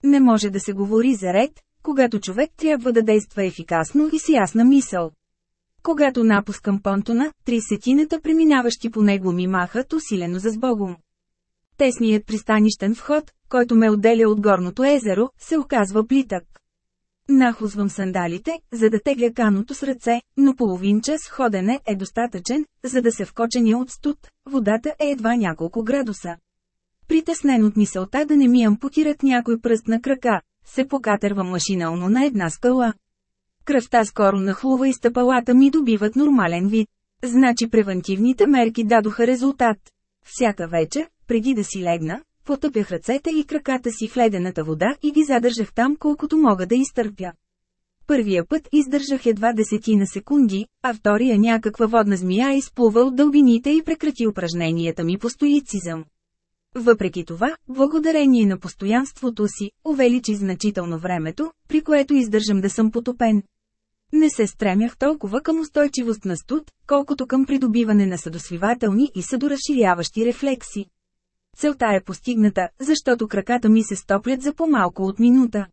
Не може да се говори за ред, когато човек трябва да действа ефикасно и с ясна мисъл. Когато напускам понтона, трисетината преминаващи по него ми махат усилено за сбогом. Тесният пристанищен вход, който ме отделя от горното езеро, се оказва плитък. Нахузвам сандалите, за да тегля каното с ръце, но половин час ходене е достатъчен, за да се вкоченя от студ, водата е едва няколко градуса. Притеснен от мисълта да не ми ампутират някой пръст на крака, се покатървам машинално на една скала. Кръвта скоро нахлува и стъпалата ми добиват нормален вид. Значи превентивните мерки дадоха резултат. Всяка вечер, преди да си легна, потъпях ръцете и краката си в ледената вода и ги задържах там колкото мога да изтърпя. Първия път издържах едва десетина секунди, а втория някаква водна змия изплува от дълбините и прекрати упражненията ми по стоицизъм. Въпреки това, благодарение на постоянството си, увеличи значително времето, при което издържам да съм потопен. Не се стремях толкова към устойчивост на студ, колкото към придобиване на съдосвивателни и съдоразширяващи рефлекси. Целта е постигната, защото краката ми се стоплят за по-малко от минута.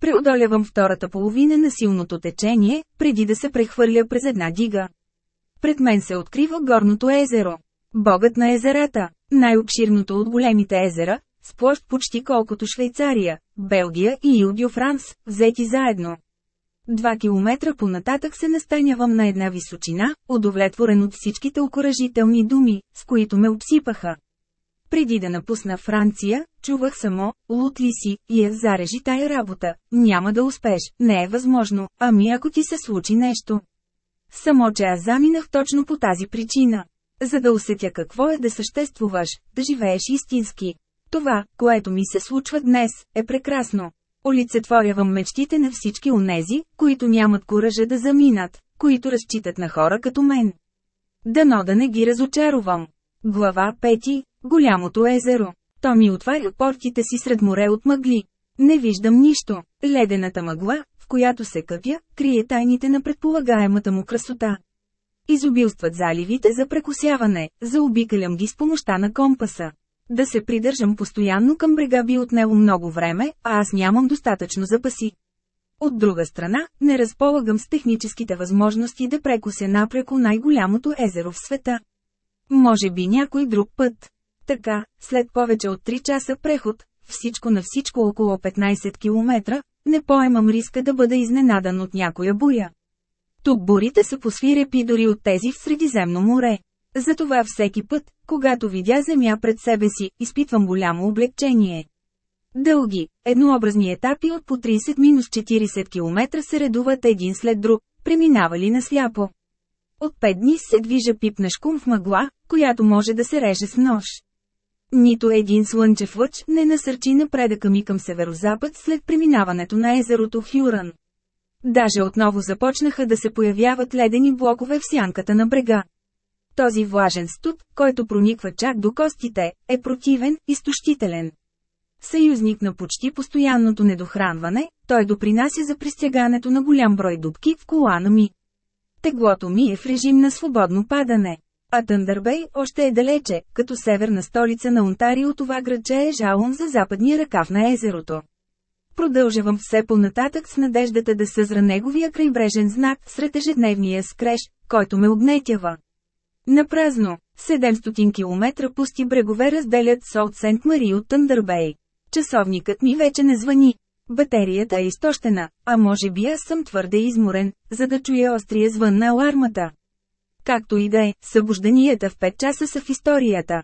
Преодолявам втората половина на силното течение, преди да се прехвърля през една дига. Пред мен се открива горното езеро. Богът на езерата, най-обширното от големите езера, с площ почти колкото Швейцария, Белгия и Илдио Франс, взети заедно. Два километра понататък се настанявам на една височина, удовлетворен от всичките окоръжителни думи, с които ме обсипаха. Преди да напусна Франция, чувах само, лут ли си, и я зарежи тая работа, няма да успеш, не е възможно, ами ако ти се случи нещо. Само че аз заминах точно по тази причина. За да усетя какво е да съществуваш, да живееш истински. Това, което ми се случва днес, е прекрасно. Олицетворявам мечтите на всички онези, които нямат куража да заминат, които разчитат на хора като мен. Дано да не ги разочаровам. Глава 5. Голямото езеро. То ми отваря портите си сред море от мъгли. Не виждам нищо. Ледената мъгла, в която се къпя, крие тайните на предполагаемата му красота. Изобилстват заливите за прекусяване, заобикалям ги с помощта на компаса. Да се придържам постоянно към брега би отнело много време, а аз нямам достатъчно запаси. От друга страна, не разполагам с техническите възможности да прекуся напреко най-голямото езеро в света. Може би някой друг път. Така, след повече от 3 часа преход, всичко на всичко около 15 км, не поемам риска да бъда изненадан от някоя буя. Тук бурите са посвирепи дори от тези в Средиземно море. Затова всеки път, когато видя земя пред себе си, изпитвам голямо облегчение. Дълги, еднообразни етапи от по 30-40 км се редуват един след друг, преминавали на сляпо. От пет дни се движа пипнешком в мъгла, която може да се реже с нож. Нито един слънчев лъч не насърчи напредъка ми към северозапад след преминаването на езерото Хюран. Даже отново започнаха да се появяват ледени блокове в сянката на брега. Този влажен студ, който прониква чак до костите, е противен, изтощителен. Съюзник на почти постоянното недохранване, той допринася за пристягането на голям брой дубки в колана ми. Теглото ми е в режим на свободно падане. А Тъндърбей още е далече, като северна столица на Онтарио това градче е жалон за западния ръкав на езерото. Продължавам все по-нататък с надеждата да съзра неговия крайбрежен знак сред ежедневния скреш, който ме обнетява. Напразно, 700 км пусти брегове разделят Солт Сент Мари от Тъндърбей. Часовникът ми вече не звъни. Батерията е изтощена, а може би аз съм твърде изморен, за да чуя острия звън на алармата. Както и да е, събужданията в 5 часа са в историята.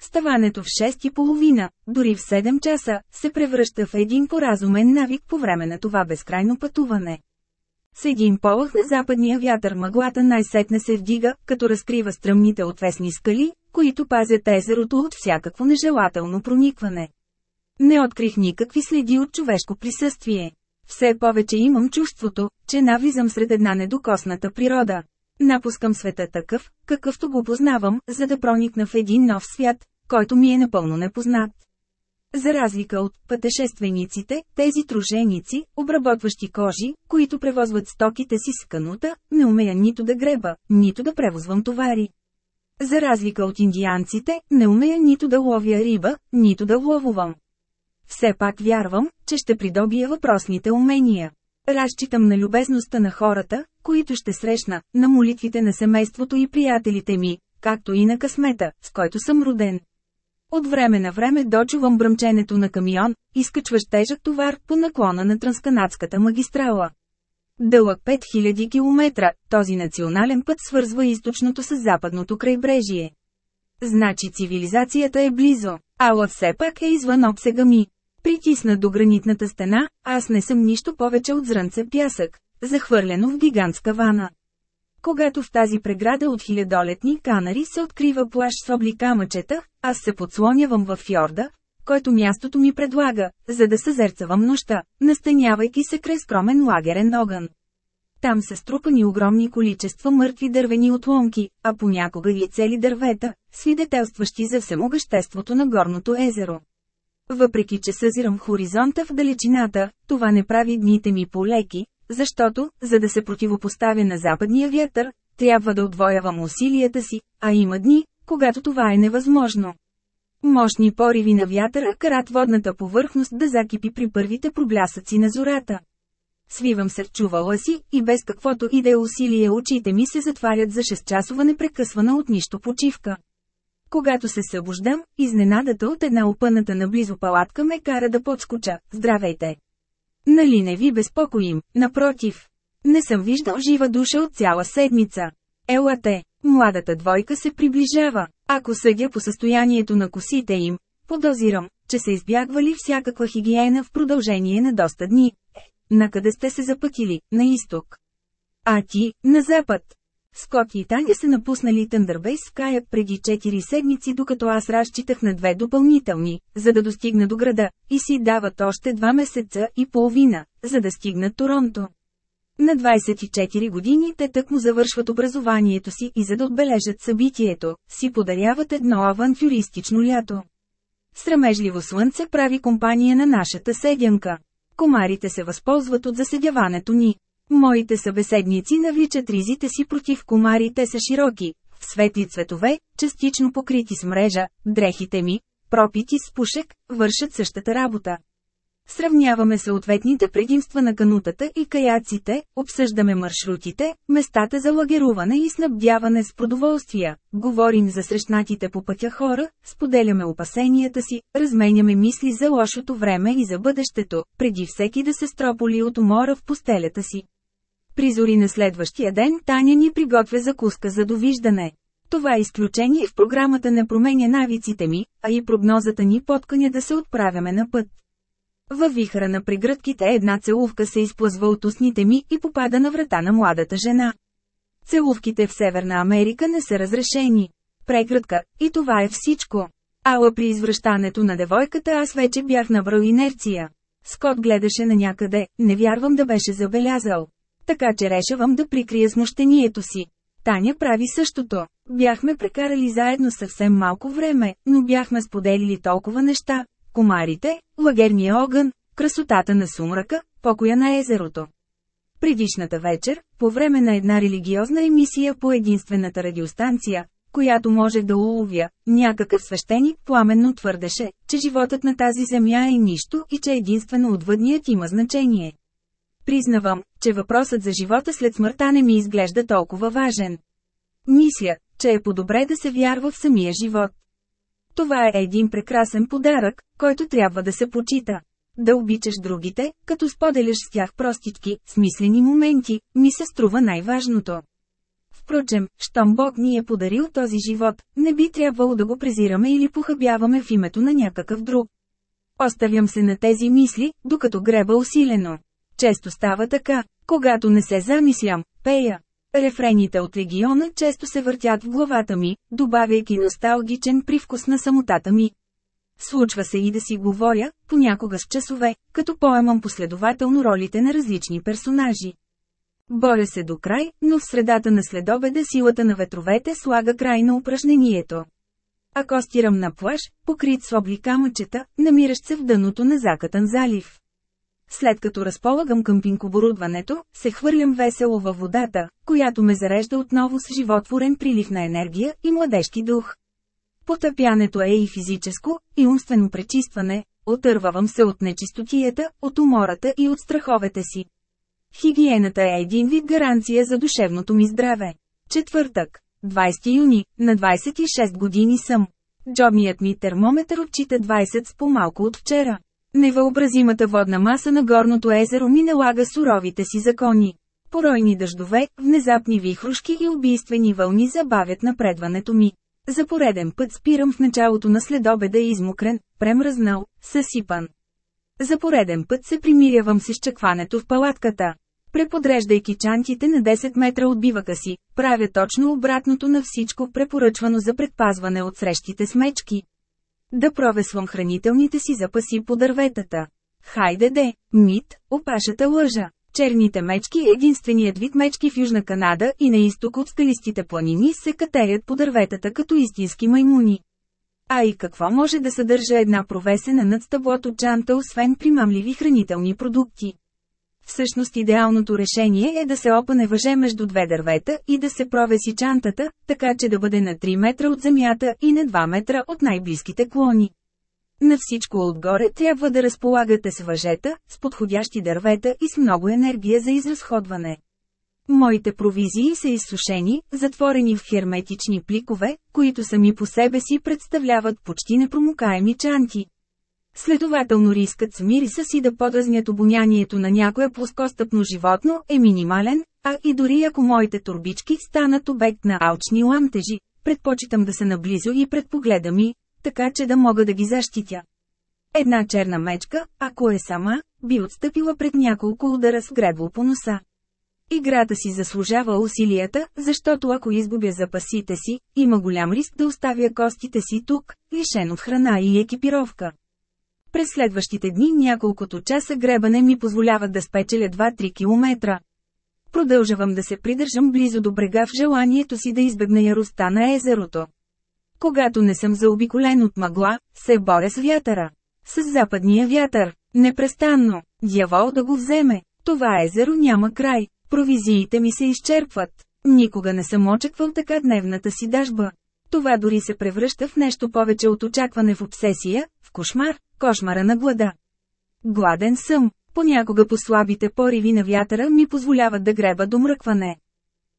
Ставането в 6 и половина, дори в 7 часа, се превръща в един поразумен навик по време на това безкрайно пътуване. С един полъх на западния вятър мъглата най-сетне се вдига, като разкрива стръмните отвесни скали, които пазят езерото от всякакво нежелателно проникване. Не открих никакви следи от човешко присъствие. Все повече имам чувството, че навлизам сред една недокосната природа. Напускам света такъв, какъвто го познавам, за да проникна в един нов свят, който ми е напълно непознат. За разлика от пътешествениците, тези труженици, обработващи кожи, които превозват стоките си с канута, не умея нито да греба, нито да превозвам товари. За разлика от индианците, не умея нито да ловя риба, нито да ловувам. Все пак вярвам, че ще придобия въпросните умения. Разчитам на любезността на хората, които ще срещна, на молитвите на семейството и приятелите ми, както и на късмета, с който съм роден. От време на време дочувам бръмченето на камион, изкачващ тежък товар по наклона на Трансканадската магистрала. Дълъг 5000 км, този национален път свързва източното с западното крайбрежие. Значи цивилизацията е близо, ала все пак е извън обсега ми. Притисна до гранитната стена, аз не съм нищо повече от зрънце пясък, захвърлено в гигантска вана. Когато в тази преграда от хилядолетни канари се открива плаш с облика мъчета, аз се подслонявам във фьорда, който мястото ми предлага, за да съзерцавам нощта, настанявайки се край скромен лагерен огън. Там са струпани огромни количества мъртви дървени отломки, а понякога и цели дървета, свидетелстващи за всемогъществото на горното езеро. Въпреки че съзирам хоризонта в далечината, това не прави дните ми полеки, защото, за да се противопоставя на западния вятър, трябва да отвоявам усилията си, а има дни, когато това е невъзможно. Мощни пориви на вятъра карат водната повърхност да закипи при първите проблясъци на зората. Свивам се в чувала си, и без каквото и да е усилие очите ми се затварят за 6-часова непрекъсвана от нищо почивка. Когато се събуждам, изненадата от една опъната наблизо палатка ме кара да подскоча. Здравейте! Нали не ви безпокоим, напротив. Не съм виждал жива душа от цяла седмица. Елате, младата двойка се приближава. Ако съдя по състоянието на косите им, подозирам, че са избягвали всякаква хигиена в продължение на доста дни. Е, накъде сте се запътили? На изток. А ти, на запад. Скот и Таня са напуснали Тъндърбейс в кая преди 4 седмици, докато аз разчитах на две допълнителни, за да достигна до града, и си дават още два месеца и половина, за да стигнат Торонто. На 24 години те тък му завършват образованието си и за да отбележат събитието, си подаряват едно авантюристично лято. Срамежливо слънце прави компания на нашата седянка. Комарите се възползват от заседяването ни. Моите събеседници навличат ризите си против комарите са широки, в светли цветове, частично покрити с мрежа, дрехите ми, пропити с пушек, вършат същата работа. Сравняваме съответните предимства на канутата и каяците, обсъждаме маршрутите, местата за лагеруване и снабдяване с продоволствия, говорим за срещнатите по пътя хора, споделяме опасенията си, разменяме мисли за лошото време и за бъдещето, преди всеки да се строполи от умора в постелята си. Призори на следващия ден Таня ни приготвя закуска за довиждане. Това изключение в програмата не променя навиците ми, а и прогнозата ни подканя да се отправяме на път. Във вихра на прегръдките една целувка се изплъзва от устните ми и попада на врата на младата жена. Целувките в Северна Америка не са разрешени. Прегръдка, и това е всичко. Ала при извръщането на девойката аз вече бях набрал инерция. Скот гледаше на някъде, не вярвам да беше забелязал. Така че решавам да прикрия смущението си. Таня прави същото. Бяхме прекарали заедно съвсем малко време, но бяхме споделили толкова неща. Комарите, лагерния огън, красотата на сумрака, покоя на езерото. Предишната вечер, по време на една религиозна емисия по единствената радиостанция, която можех да уловя, някакъв свещеник пламенно твърдеше, че животът на тази земя е нищо и че единствено отвъдният има значение. Признавам, че въпросът за живота след смъртта не ми изглежда толкова важен. Мисля, че е по-добре да се вярва в самия живот. Това е един прекрасен подарък, който трябва да се почита. Да обичаш другите, като споделяш с тях простички, смислени моменти, ми се струва най-важното. Впрочем, щом Бог ни е подарил този живот, не би трябвало да го презираме или похабяваме в името на някакъв друг. Оставям се на тези мисли, докато греба усилено. Често става така, когато не се замислям, пея. Рефрените от региона често се въртят в главата ми, добавяйки носталгичен привкус на самотата ми. Случва се и да си говоря, понякога с часове, като поемам последователно ролите на различни персонажи. Боря се до край, но в средата на следобеда силата на ветровете слага край на упражнението. Акостирам на плаж, покрит с обли камъчета, намиращ се в дъното на закатан залив. След като разполагам къмпинг оборудването, се хвърлям весело във водата, която ме зарежда отново с животворен прилив на енергия и младежки дух. Потъпянето е и физическо, и умствено пречистване, отървавам се от нечистотията, от умората и от страховете си. Хигиената е един вид гаранция за душевното ми здраве. Четвъртък, 20 юни, на 26 години съм. Джобният ми термометър отчита 20 с по-малко от вчера. Невъобразимата водна маса на горното езеро ми налага суровите си закони. Поройни дъждове, внезапни вихрушки и убийствени вълни забавят напредването ми. За пореден път спирам в началото на следобеда измокрен, премръзнал, съсипан. За пореден път се примирявам с изчакването в палатката. Преподреждайки чантите на 10 метра от бивака си, правя точно обратното на всичко препоръчвано за предпазване от срещите с мечки. Да провесвам хранителните си запаси по дърветата. Хайде де, мит, опашата лъжа. Черните мечки е единственият вид мечки в Южна Канада и на изток от скалистите планини се катерят по дърветата като истински маймуни. А и какво може да съдържа една провесена над стъблото чанта освен примамливи хранителни продукти? Всъщност идеалното решение е да се опане въже между две дървета и да се провеси чантата, така че да бъде на 3 метра от земята и на 2 метра от най-близките клони. На всичко отгоре трябва да разполагате с въжета, с подходящи дървета и с много енергия за изразходване. Моите провизии са изсушени, затворени в херметични пликове, които сами по себе си представляват почти непромокаеми чанти. Следователно рискът с мириса си да подразнят обонянието на някое плоскостъпно животно е минимален, а и дори ако моите турбички станат обект на алчни ламтежи, предпочитам да са наблизо и пред погледа ми, така че да мога да ги защитя. Една черна мечка, ако е сама, би отстъпила пред няколко удара с гребло по носа. Играта си заслужава усилията, защото ако изгубя запасите си, има голям риск да оставя костите си тук, лишен от храна и екипировка. През следващите дни няколкото часа гребане ми позволяват да спечеля 2-3 километра. Продължавам да се придържам близо до брега в желанието си да избегна яростта на езерото. Когато не съм заобиколен от мъгла, се боря с вятъра. С западния вятър. Непрестанно. Дявол да го вземе. Това езеро няма край. Провизиите ми се изчерпват. Никога не съм очаквал така дневната си дажба. Това дори се превръща в нещо повече от очакване в обсесия, кошмар, кошмара на глада. Гладен съм. Понякога по слабите пориви на вятъра ми позволяват да греба до мръкване.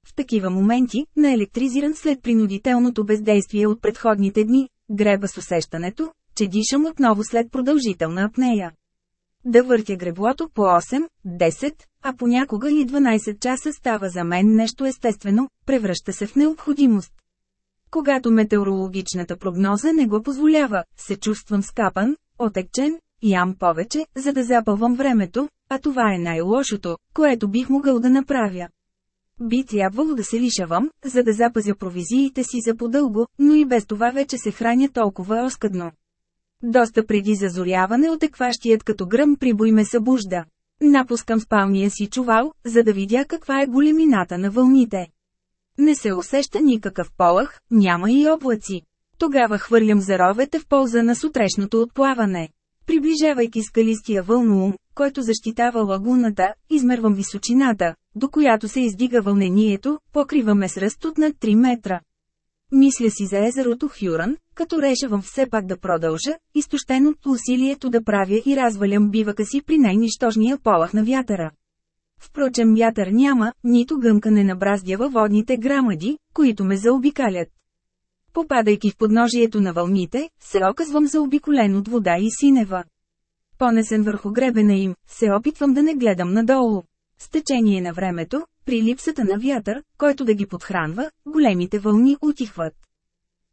В такива моменти, наелектризиран след принудителното бездействие от предходните дни, греба с усещането, че дишам отново след продължителна апнея. Да въртя греблото по 8, 10, а понякога и 12 часа става за мен нещо естествено, превръща се в необходимост. Когато метеорологичната прогноза не го позволява, се чувствам скапан, отекчен, ям повече, за да запълвам времето, а това е най-лошото, което бих могъл да направя. Би трябвало да се лишавам, за да запазя провизиите си за подълго, но и без това вече се храня толкова оскъдно. Доста преди зазоряване от екващият като гръм прибой ме събужда. Напускам спалния си чувал, за да видя каква е големината на вълните. Не се усеща никакъв полах, няма и облаци. Тогава хвърлям заровете в полза на сутрешното отплаване. Приближавайки скалистия вълноум, който защитава лагуната, измервам височината, до която се издига вълнението, покриваме с ръст от над 3 метра. Мисля си за езерото Хюран, като решавам все пак да продължа, изтощен от усилието да правя и развалям бивака си при най-нищожния полах на вятъра. Впрочем вятър няма, нито гъмкане на браздява водните грамади, които ме заобикалят. Попадайки в подножието на вълните, се оказвам заобиколен от вода и синева. Понесен върху гребена им, се опитвам да не гледам надолу. С течение на времето, при липсата на вятър, който да ги подхранва, големите вълни утихват.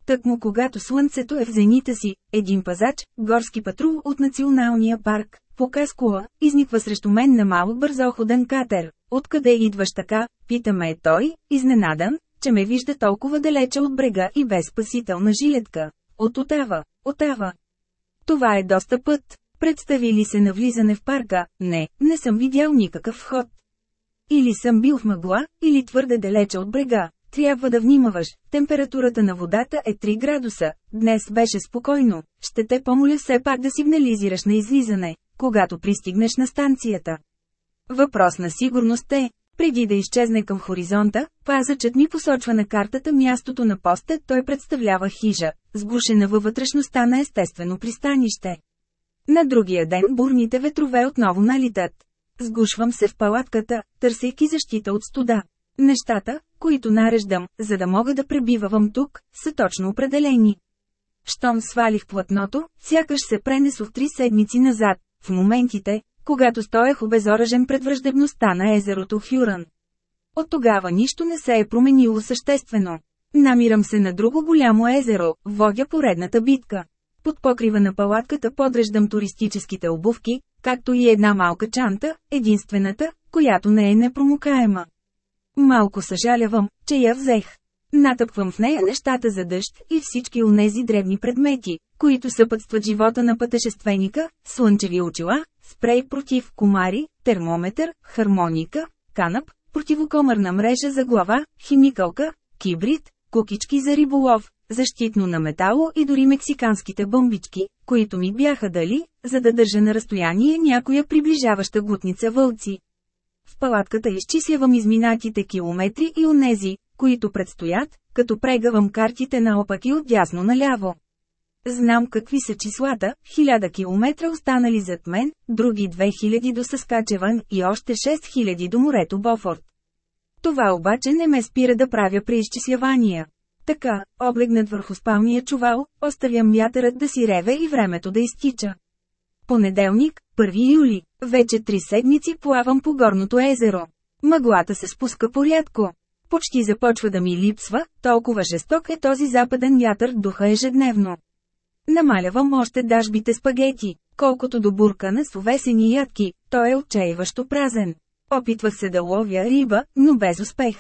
Тъкмо когато слънцето е в зенита си, един пазач, горски патрул от националния парк, по Каскула, изниква срещу мен на малък бързоходен катер. Откъде идваш така, питаме е той, изненадан, че ме вижда толкова далече от брега и без спасителна жилетка. От Отава, Отава. Това е доста път. Представи ли се на влизане в парка? Не, не съм видял никакъв вход. Или съм бил в мъгла, или твърде далече от брега. Трябва да внимаваш, температурата на водата е 3 градуса, днес беше спокойно, ще те помоля все пак да сигнализираш на излизане, когато пристигнеш на станцията. Въпрос на сигурност е, преди да изчезне към хоризонта, пазачът ми посочва на картата мястото на поста, той представлява хижа, сгушена във вътрешността на естествено пристанище. На другия ден бурните ветрове отново налитат. Сгушвам се в палатката, търсейки защита от студа. Нещата, които нареждам, за да мога да пребивавам тук, са точно определени. Щом свалих платното, сякаш се пренесох три седмици назад, в моментите, когато стоях обезоръжен пред враждебността на езерото Хюран. От тогава нищо не се е променило съществено. Намирам се на друго голямо езеро, водя поредната битка. Под покрива на палатката подреждам туристическите обувки, както и една малка чанта, единствената, която не е непромокаема. Малко съжалявам, че я взех. Натъпвам в нея нещата за дъжд и всички онези дребни предмети, които съпътстват живота на пътешественика, слънчеви очила, спрей против комари, термометър, хармоника, канап, противокомърна мрежа за глава, химикалка, кибрид, кукички за риболов, защитно на метало и дори мексиканските бомбички, които ми бяха дали, за да държа на разстояние някоя приближаваща гутница вълци. В палатката изчислявам изминатите километри и онези, които предстоят, като прегавам картите наопак и дясно наляво. Знам какви са числата, хиляда километра останали зад мен, други 2000 до Съскачеван и още 6000 до морето Бофорт. Това обаче не ме спира да правя преизчислявания. Така, облегнат върху спалния чувал, оставям вятърът да си реве и времето да изтича. Понеделник, 1 юли, вече три седмици плавам по горното езеро. Мъглата се спуска порядко. Почти започва да ми липсва, толкова жесток е този западен вятър духа ежедневно. Намалявам още дажбите спагети, колкото до буркана с увесени ядки, той е отчаиващо празен. Опитвах се да ловя риба, но без успех.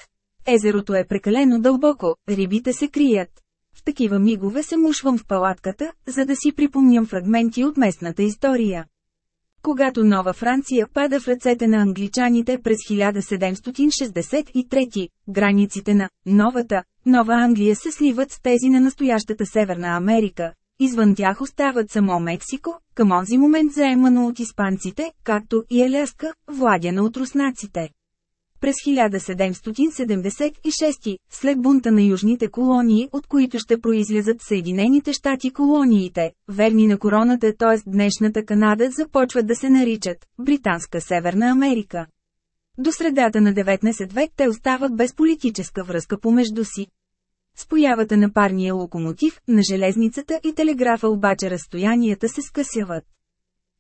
Езерото е прекалено дълбоко, рибите се крият. В такива мигове се мушвам в палатката, за да си припомням фрагменти от местната история. Когато Нова Франция пада в ръцете на англичаните през 1763, границите на «новата» Нова Англия се сливат с тези на настоящата Северна Америка. Извън тях остават само Мексико, към онзи момент заемано от испанците, както и Еляска, владяна от руснаците. През 1776, след бунта на южните колонии, от които ще произлязат Съединените щати колониите, верни на короната, т.е. днешната Канада започват да се наричат Британска Северна Америка. До средата на 19 век те остават без политическа връзка помежду си. С появата на парния локомотив, на железницата и телеграфа обаче разстоянията се скъсяват.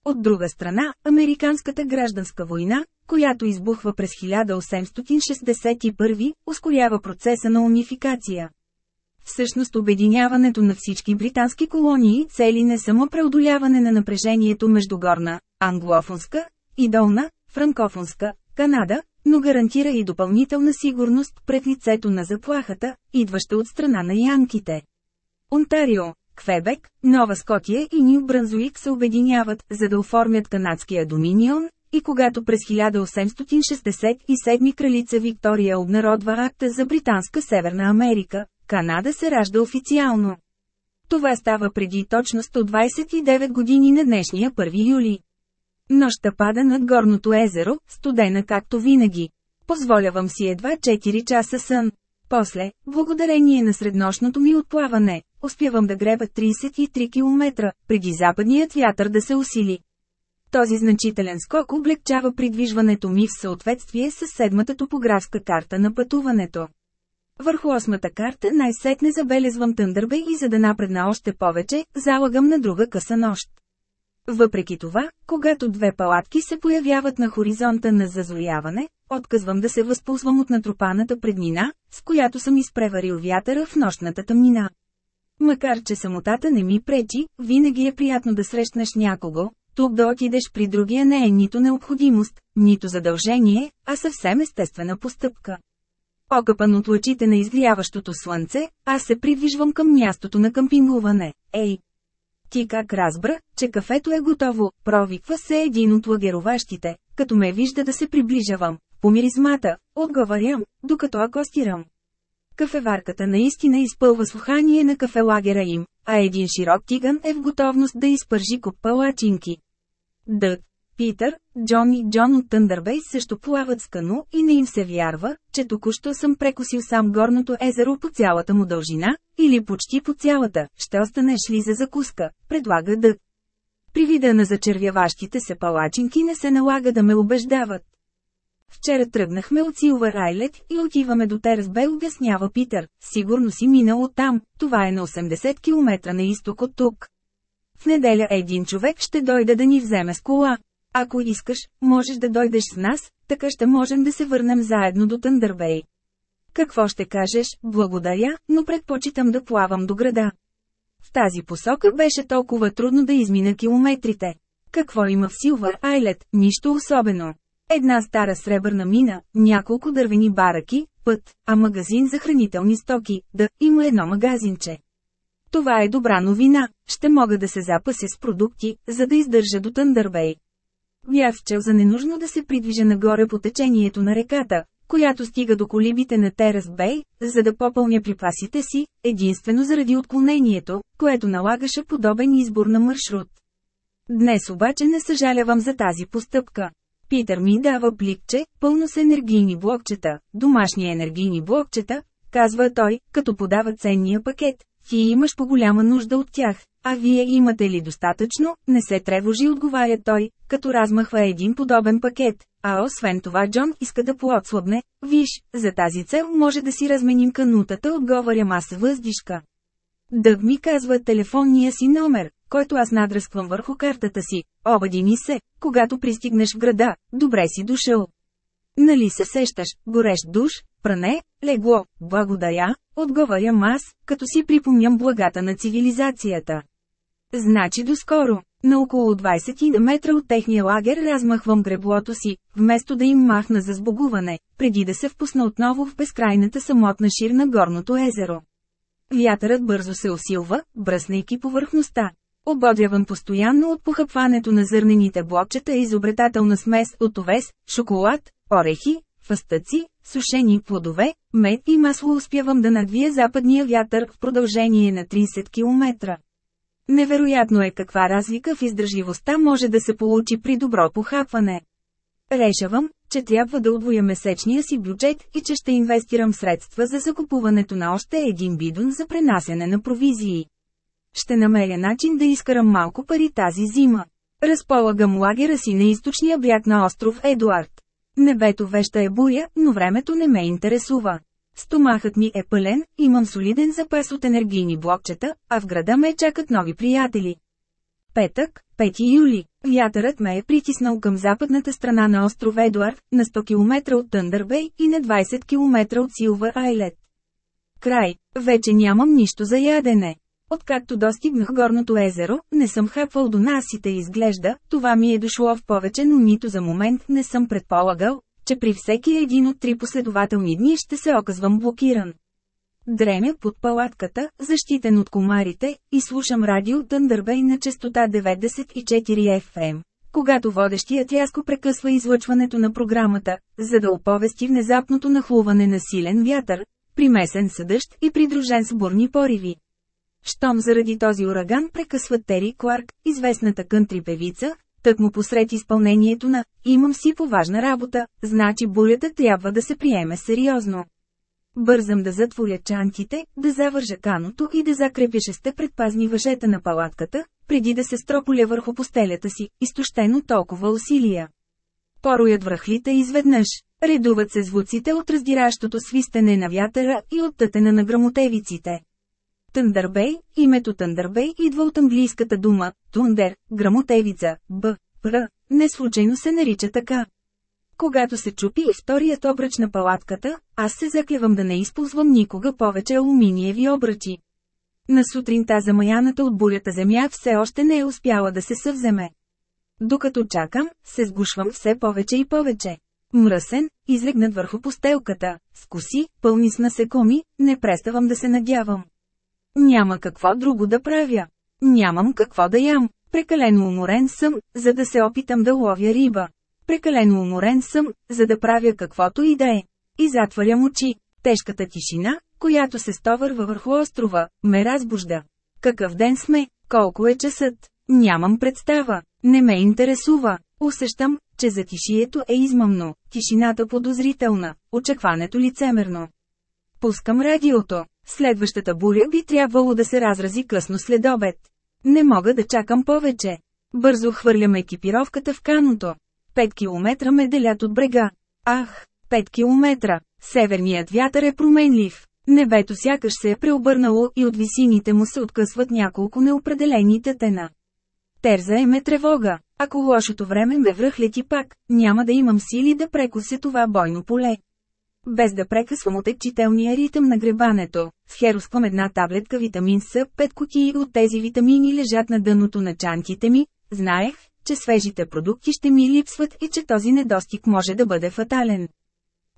От друга страна, Американската гражданска война, която избухва през 1861, ускорява процеса на унификация. Всъщност обединяването на всички британски колонии цели не само преодоляване на напрежението между горна, англофонска, и долна, франкофонска, Канада, но гарантира и допълнителна сигурност пред лицето на заплахата, идваща от страна на янките. Онтарио, Квебек, Нова Скотия и Нью Брансуик се обединяват, за да оформят канадския доминион, и когато през 1867 кралица Виктория обнародва акта за Британска Северна Америка, Канада се ражда официално. Това става преди точно 129 години на днешния 1 юли. Нощта пада над горното езеро, студена както винаги. Позволявам си едва 4 часа сън. После, благодарение на среднощното ми отплаване, успявам да греба 33 км, преди западният вятър да се усили. Този значителен скок облегчава придвижването ми в съответствие с седмата топографска карта на пътуването. Върху осмата карта най-сетне забелезвам Тъндърбе и за да напредна още повече, залагам на друга къса нощ. Въпреки това, когато две палатки се появяват на хоризонта на зазояване, отказвам да се възползвам от натрупаната преднина, с която съм изпреварил вятъра в нощната тъмнина. Макар че самотата не ми пречи, винаги е приятно да срещнеш някого, тук да отидеш при другия не е нито необходимост, нито задължение, а съвсем естествена постъпка. Окъпан от лъчите на изгряващото слънце, аз се придвижвам към мястото на къмпингуване. Ей! Ти как разбра, че кафето е готово, провиква се един от лагероващите, като ме вижда да се приближавам. По миризмата, отговарям, докато акостирам. Кафеварката наистина изпълва слухание на кафелагера им, а един широк тиган е в готовност да изпържи куп палачинки. Дът, Питър, Джон и Джон от Тъндърбей също плават с кано и не им се вярва, че току-що съм прекусил сам горното езеро по цялата му дължина, или почти по цялата, ще останеш ли за закуска, предлага Дът. При вида на зачервяващите се палачинки не се налага да ме убеждават. Вчера тръгнахме от Силвър Айлет и отиваме до Терсбе, обяснява Питър. Сигурно си минал оттам, това е на 80 км на изток от тук. В неделя един човек ще дойде да ни вземе с кола. Ако искаш, можеш да дойдеш с нас, така ще можем да се върнем заедно до Тъндърбей. Какво ще кажеш, благодаря, но предпочитам да плавам до града. В тази посока беше толкова трудно да измина километрите. Какво има в Силвър Айлет, нищо особено. Една стара сребърна мина, няколко дървени бараки, път, а магазин за хранителни стоки, да, има едно магазинче. Това е добра новина, ще мога да се запася с продукти, за да издържа до Тъндърбей. Бях чел за ненужно да се придвижа нагоре по течението на реката, която стига до колибите на Терас Бей, за да попълня припасите си, единствено заради отклонението, което налагаше подобен избор на маршрут. Днес обаче не съжалявам за тази постъпка. Питър ми дава пликче, пълно с енергийни блокчета, домашни енергийни блокчета, казва той, като подава ценния пакет. Ти имаш по-голяма нужда от тях, а вие имате ли достатъчно? Не се тревожи, отговаря той, като размахва един подобен пакет. А освен това Джон иска да поотслабне. Виж, за тази цел може да си разменим канутата, отговаря маса въздишка. Дъг ми казва телефонния си номер, който аз надръсквам върху картата си. Обади ми се, когато пристигнеш в града, добре си дошъл. Нали се сещаш, горещ душ, пране, легло, благодаря, отговарям аз, като си припомням благата на цивилизацията. Значи доскоро, на около 20 метра от техния лагер размахвам греблото си, вместо да им махна за сбогуване, преди да се впусна отново в безкрайната самотна шир на горното езеро. Вятърът бързо се усилва, бръснайки повърхността. Ободряван постоянно от похъпването на зърнените блокчета изобретателна смес от овес, шоколад, орехи, фъстъци, сушени плодове, мед и масло успявам да надвия западния вятър в продължение на 30 км. Невероятно е каква разлика в издържливостта може да се получи при добро похапване. Решавам, че трябва да удвоя месечния си бюджет и че ще инвестирам средства за закупуването на още един бидон за пренасене на провизии. Ще намеря начин да изкарам малко пари тази зима. Разполагам лагера си на източния бряг на остров Едуард. Небето веща е буя, но времето не ме интересува. Стомахът ми е пълен, имам солиден запас от енергийни блокчета, а в града ме чакат нови приятели. Петък, 5 юли, вятърът ме е притиснал към западната страна на остров Едуард, на 100 км от Тъндърбей и на 20 км от Силвър Айлет. Край, вече нямам нищо за ядене. Откакто достигнах горното езеро, не съм хапвал до насите изглежда, това ми е дошло в повече, но нито за момент не съм предполагал, че при всеки един от три последователни дни ще се оказвам блокиран. Дремя под палатката, защитен от комарите, и слушам радио Тъндърбей на частота 94 FM. Когато водещият рязко прекъсва излъчването на програмата, за да оповести внезапното нахлуване на силен вятър, примесен съдъжд и придружен с бурни пориви. Щом заради този ураган прекъсват Тери Кларк, известната кънтри певица, тък му посред изпълнението на «Имам си поважна работа», значи бурята трябва да се приеме сериозно. Бързам да затворя чантите, да завържа каното и да закрепя шесте предпазни въжета на палатката, преди да се строполя върху постелята си, изтощено толкова усилия. Пороят връхлите изведнъж. Редуват се звуците от раздиращото свистене на вятъра и от тътена на грамотевиците. Тъндърбей, името Тъндърбей идва от английската дума «тундер», грамотевица, б, пр, не случайно се нарича така. Когато се чупи и вторият обръч на палатката, аз се заклевам да не използвам никога повече алуминиеви обръчи. На сутринта замаяната от бурята земя все още не е успяла да се съвземе. Докато чакам, се сгушвам все повече и повече. Мръсен, излегнат върху постелката, с пълни с насекоми, не преставам да се надявам. Няма какво друго да правя. Нямам какво да ям. Прекалено уморен съм, за да се опитам да ловя риба. Прекалено уморен съм, за да правя каквото и да е. И затварям очи. Тежката тишина, която се стовърва върху острова, ме разбужда. Какъв ден сме? Колко е часът? Нямам представа. Не ме интересува. Усещам, че затишието е измъмно, тишината подозрителна, очакването лицемерно. Пускам радиото. Следващата буря би трябвало да се разрази късно след обед. Не мога да чакам повече. Бързо хвърлям екипировката в каното. 5 километра ме делят от брега. Ах, 5 километра. Северният вятър е променлив. Небето сякаш се е преобърнало и от висините му се откъсват няколко неопределени тетена. Терза е ме тревога. Ако лошото време ме връхлети пак, няма да имам сили да прекуся това бойно поле. Без да прекъсвам отекчителния ритъм на гребането, с хероском една таблетка витамин С, пет кутии от тези витамини лежат на дъното на чантите ми, знаех, че свежите продукти ще ми липсват и че този недостиг може да бъде фатален.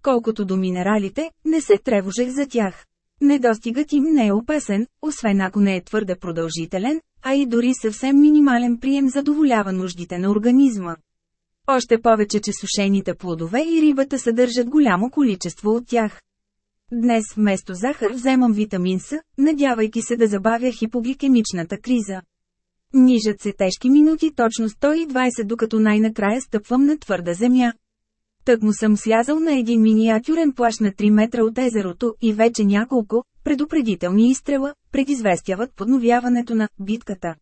Колкото до минералите, не се тревожех за тях. Недостигът им не е опасен, освен ако не е твърде продължителен, а и дори съвсем минимален прием задоволява нуждите на организма. Още повече, че сушените плодове и рибата съдържат голямо количество от тях. Днес вместо захар вземам витамин С, надявайки се да забавя хипогликемичната криза. Нижат се тежки минути точно 120 докато най-накрая стъпвам на твърда земя. Тък му съм слязал на един миниатюрен плаш на 3 метра от езерото и вече няколко, предупредителни изстрела, предизвестяват подновяването на битката.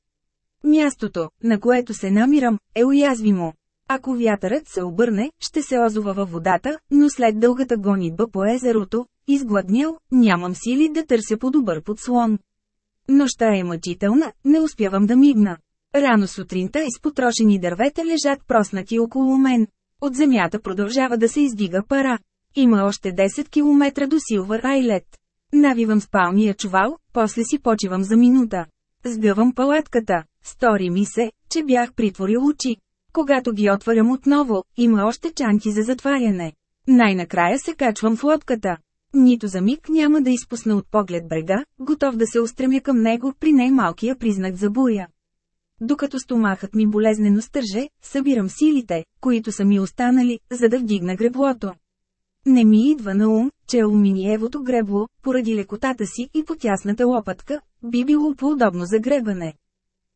Мястото, на което се намирам, е уязвимо. Ако вятърът се обърне, ще се озова във водата, но след дългата гонитба по езерото, изгладнял, нямам сили да търся по-добър подслон. Нощта е мъчителна, не успявам да мигна. Рано сутринта изпотрошени дървета лежат проснати около мен. От земята продължава да се издига пара. Има още 10 км до Силвър Айлет. Навивам спалния чувал, после си почивам за минута. Сгъвам палатката. Стори ми се, че бях притворил очи. Когато ги отварям отново, има още чанки за затваряне. Най-накрая се качвам в лодката. Нито за миг няма да изпусна от поглед брега, готов да се устремя към него при най-малкия признак за буя. Докато стомахът ми болезнено стърже, събирам силите, които са ми останали, за да вдигна греблото. Не ми идва на ум, че алуминиевото гребло, поради лекотата си и потясната лопатка, би било по-удобно за гребане.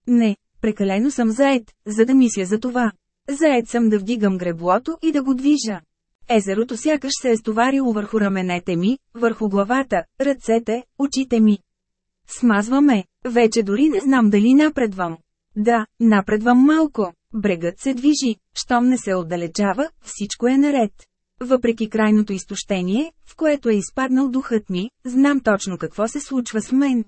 Не, прекалено съм заед, за да мисля за това. Заед съм да вдигам греблото и да го движа. Езерото сякаш се е стоварило върху раменете ми, върху главата, ръцете, очите ми. Смазваме, вече дори не знам дали напредвам. Да, напредвам малко. Брегът се движи, щом не се отдалечава, всичко е наред. Въпреки крайното изтощение, в което е изпаднал духът ми, знам точно какво се случва с мен.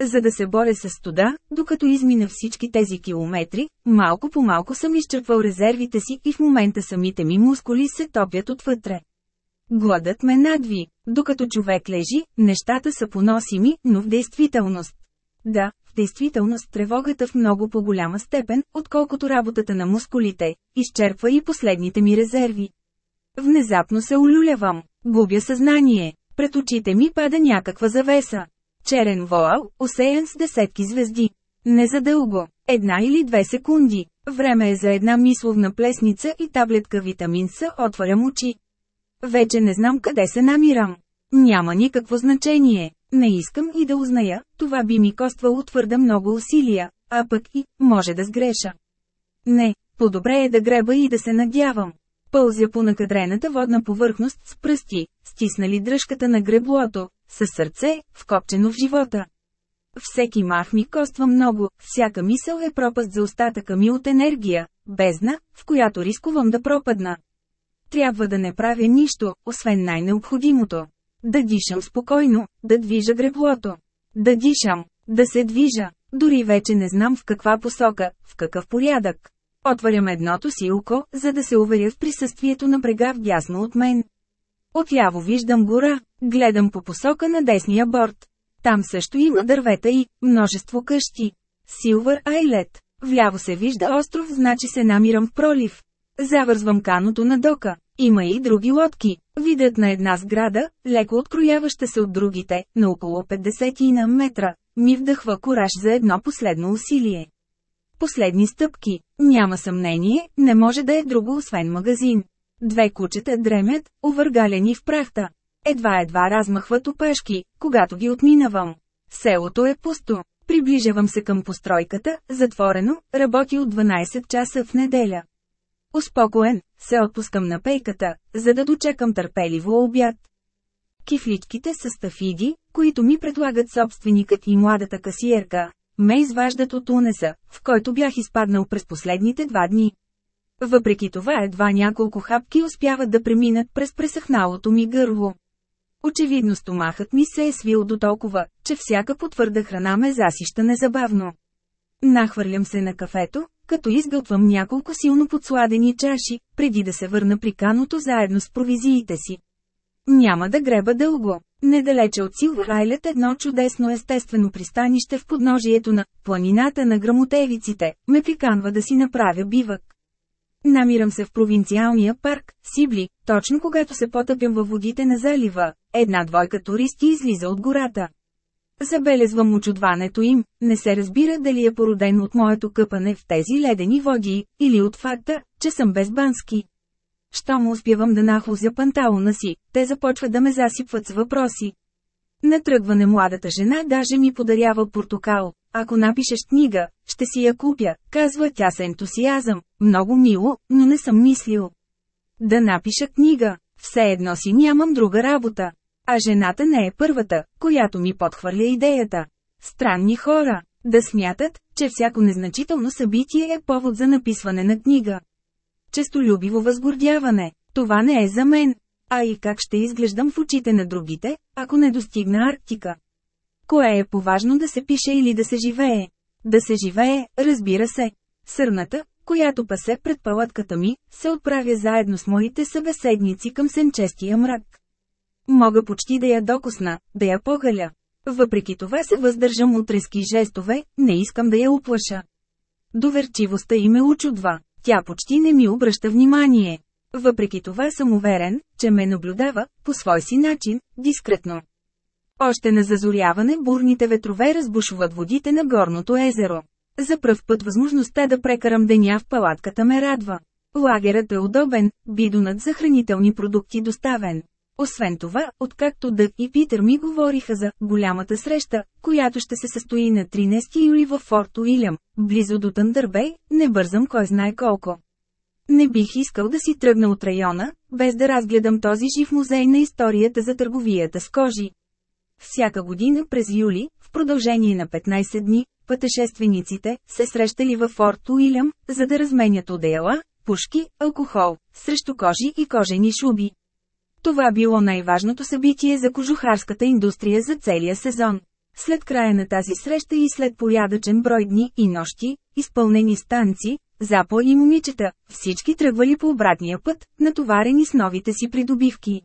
За да се боря с студа, докато измина всички тези километри, малко по малко съм изчерпвал резервите си и в момента самите ми мускули се топят отвътре. Гладът ме надви. Докато човек лежи, нещата са поносими, но в действителност. Да, в действителност тревогата в много по-голяма степен, отколкото работата на мускулите, изчерпва и последните ми резерви. Внезапно се улюлявам, губя съзнание, пред очите ми пада някаква завеса. Черен воал, осеян с десетки звезди. Не за дълго, една или две секунди. Време е за една мисловна плесница и таблетка витамин С, отварям очи. Вече не знам къде се намирам. Няма никакво значение. Не искам и да узная, това би ми коствало твърда много усилия, а пък и, може да сгреша. Не, по-добре е да греба и да се надявам. Пълзя по накадрената водна повърхност с пръсти, стиснали дръжката на греблото, със сърце, вкопчено в живота. Всеки мах ми коства много, всяка мисъл е пропаст за остатъка ми от енергия, бездна, в която рискувам да пропадна. Трябва да не правя нищо, освен най-необходимото. Да дишам спокойно, да движа греблото. Да дишам, да се движа. Дори вече не знам в каква посока, в какъв порядък. Отварям едното си око, за да се уверя в присъствието на брега вдясно от мен. Отляво виждам гора, гледам по посока на десния борт. Там също има дървета и множество къщи. Силвър Айлет. Вляво се вижда остров, значи се намирам в пролив. Завързвам каното на дока. Има и други лодки. Видът на една сграда, леко открояваща се от другите, на около 50 на метра, ми вдъхва кораж за едно последно усилие. Последни стъпки. Няма съмнение, не може да е друго освен магазин. Две кучета дремят, увъргалени в прахта. Едва-едва размахват опашки, когато ги отминавам. Селото е пусто. Приближавам се към постройката, затворено, работи от 12 часа в неделя. Успокоен, се отпускам на пейката, за да дочекам търпеливо обяд. Кифличките с стафиди, които ми предлагат собственикът и младата касиерка, ме изваждат от унеса, в който бях изпаднал през последните два дни. Въпреки това едва няколко хапки успяват да преминат през пресъхналото ми гърло. Очевидно стомахът ми се е свил до толкова, че всяка потвърда храна ме засища незабавно. Нахвърлям се на кафето, като изготвям няколко силно подсладени чаши, преди да се върна при каното заедно с провизиите си. Няма да греба дълго. Недалече от Силвър Айлет едно чудесно естествено пристанище в подножието на планината на грамотевиците, ме приканва да си направя бивък. Намирам се в провинциалния парк, Сибли, точно когато се потъпям във водите на залива. Една двойка туристи излиза от гората. Забелезвам очудването им, не се разбира дали е породен от моето къпане в тези ледени води, или от факта, че съм безбански. Щом успявам да нахлузя панталона си, те започват да ме засипват с въпроси. На тръгване младата жена даже ми подарява портокал. Ако напишеш книга, ще си я купя, казва тя с ентусиазъм. Много мило, но не съм мислил. Да напиша книга, все едно си нямам друга работа. А жената не е първата, която ми подхвърля идеята. Странни хора, да смятат, че всяко незначително събитие е повод за написване на книга. Честолюбиво възгордяване, това не е за мен. А и как ще изглеждам в очите на другите, ако не достигна Арктика? Кое е поважно да се пише или да се живее? Да се живее, разбира се. Сърната, която пасе пред палатката ми, се отправя заедно с моите събеседници към сенчестия мрак. Мога почти да я докосна, да я погаля. Въпреки това се въздържам от резки жестове, не искам да я уплаша. Доверчивостта им е учудва. Тя почти не ми обръща внимание. Въпреки това съм уверен, че ме наблюдава, по свой си начин, дискретно. Още на зазоряване бурните ветрове разбушуват водите на горното езеро. За пръв път възможността да прекарам деня в палатката ме радва. Лагерът е удобен, бидонът за хранителни продукти доставен. Освен това, откакто Дък и Питър ми говориха за голямата среща, която ще се състои на 13 юли във Форт Уилям, близо до Тъндърбей, не бързам кой знае колко. Не бих искал да си тръгна от района, без да разгледам този жив музей на историята за търговията с кожи. Всяка година през юли, в продължение на 15 дни, пътешествениците се срещали във Форт Уилям, за да разменят одеяла, пушки, алкохол, срещу кожи и кожени шуби. Това било най-важното събитие за кожухарската индустрия за целия сезон. След края на тази среща и след порядъчен брой дни и нощи, изпълнени станци, запо и момичета, всички тръгвали по обратния път, натоварени с новите си придобивки.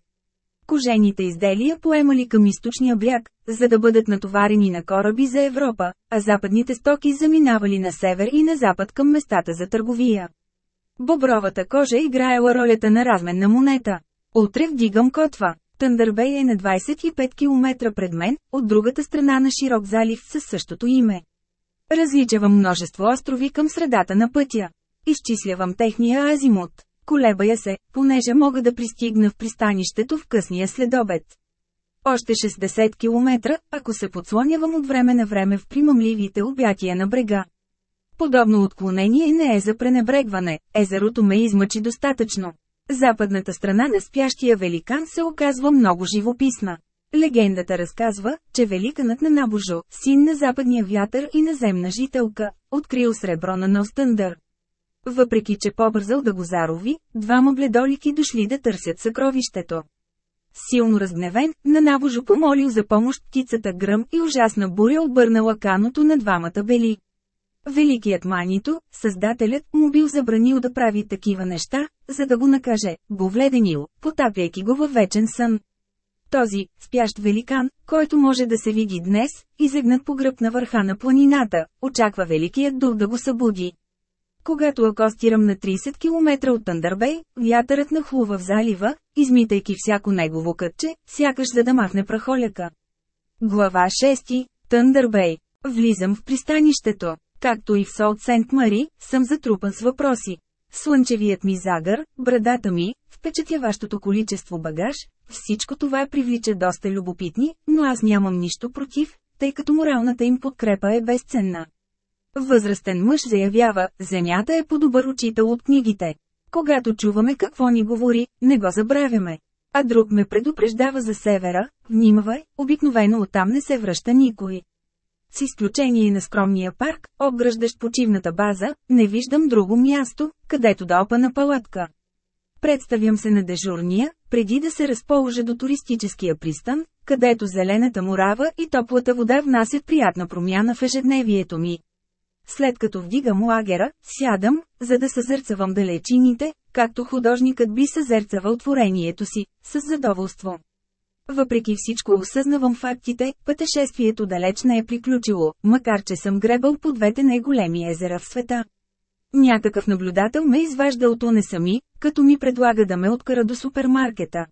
Кожените изделия поемали към източния бряг, за да бъдат натоварени на кораби за Европа, а западните стоки заминавали на север и на запад към местата за търговия. Бобровата кожа играела ролята на разменна монета. Утре вдигам котва. Тъндърбей е на 25 км пред мен, от другата страна на широк залив със същото име. Различавам множество острови към средата на пътя. Изчислявам техния азимут. Колебая се, понеже мога да пристигна в пристанището в късния следобед. Още 60 км, ако се подслонявам от време на време в примамливите обятия на брега. Подобно отклонение не е за пренебрегване, езерото ме измъчи достатъчно. Западната страна на спящия великан се оказва много живописна. Легендата разказва, че великанът на Набожо, син на западния вятър и наземна жителка, открил сребро на Ностъндър. Въпреки че побързал да го зарови, двама бледолики дошли да търсят съкровището. Силно разгневен, на Набожо помолил за помощ птицата гръм и ужасна буря обърнала каното на двамата бели. Великият Манито, създателят, му бил забранил да прави такива неща, за да го накаже, го вледенил, потапяйки го във вечен сън. Този, спящ великан, който може да се види днес, изегнат по гръб на върха на планината, очаква великият дух да го събуди. Когато акостирам на 30 км от Тандърбей, вятърът нахлува в залива, измитайки всяко негово кътче, сякаш за да махне прахоляка. Глава 6. Тъндърбей. Влизам в пристанището. Както и в Солт Сент Мари, съм затрупан с въпроси. Слънчевият ми загър, брадата ми, впечатляващото количество багаж, всичко това привлича доста любопитни, но аз нямам нищо против, тъй като моралната им подкрепа е безценна. Възрастен мъж заявява, земята е по-добър учител от книгите. Когато чуваме какво ни говори, не го забравяме. А друг ме предупреждава за севера, внимавай, обикновено оттам не се връща никой. С изключение на скромния парк, обгръждащ почивната база, не виждам друго място, където да опана палатка. Представям се на дежурния, преди да се разположа до туристическия пристан, където зелената мурава и топлата вода внасят приятна промяна в ежедневието ми. След като вдигам лагера, сядам, за да съзерцавам далечините, както художникът би съзерцавал творението си, с задоволство. Въпреки всичко осъзнавам фактите, пътешествието далеч не е приключило, макар че съм гребал по двете най-големи езера в света. Някакъв наблюдател ме изважда от сами, като ми предлага да ме откара до супермаркета.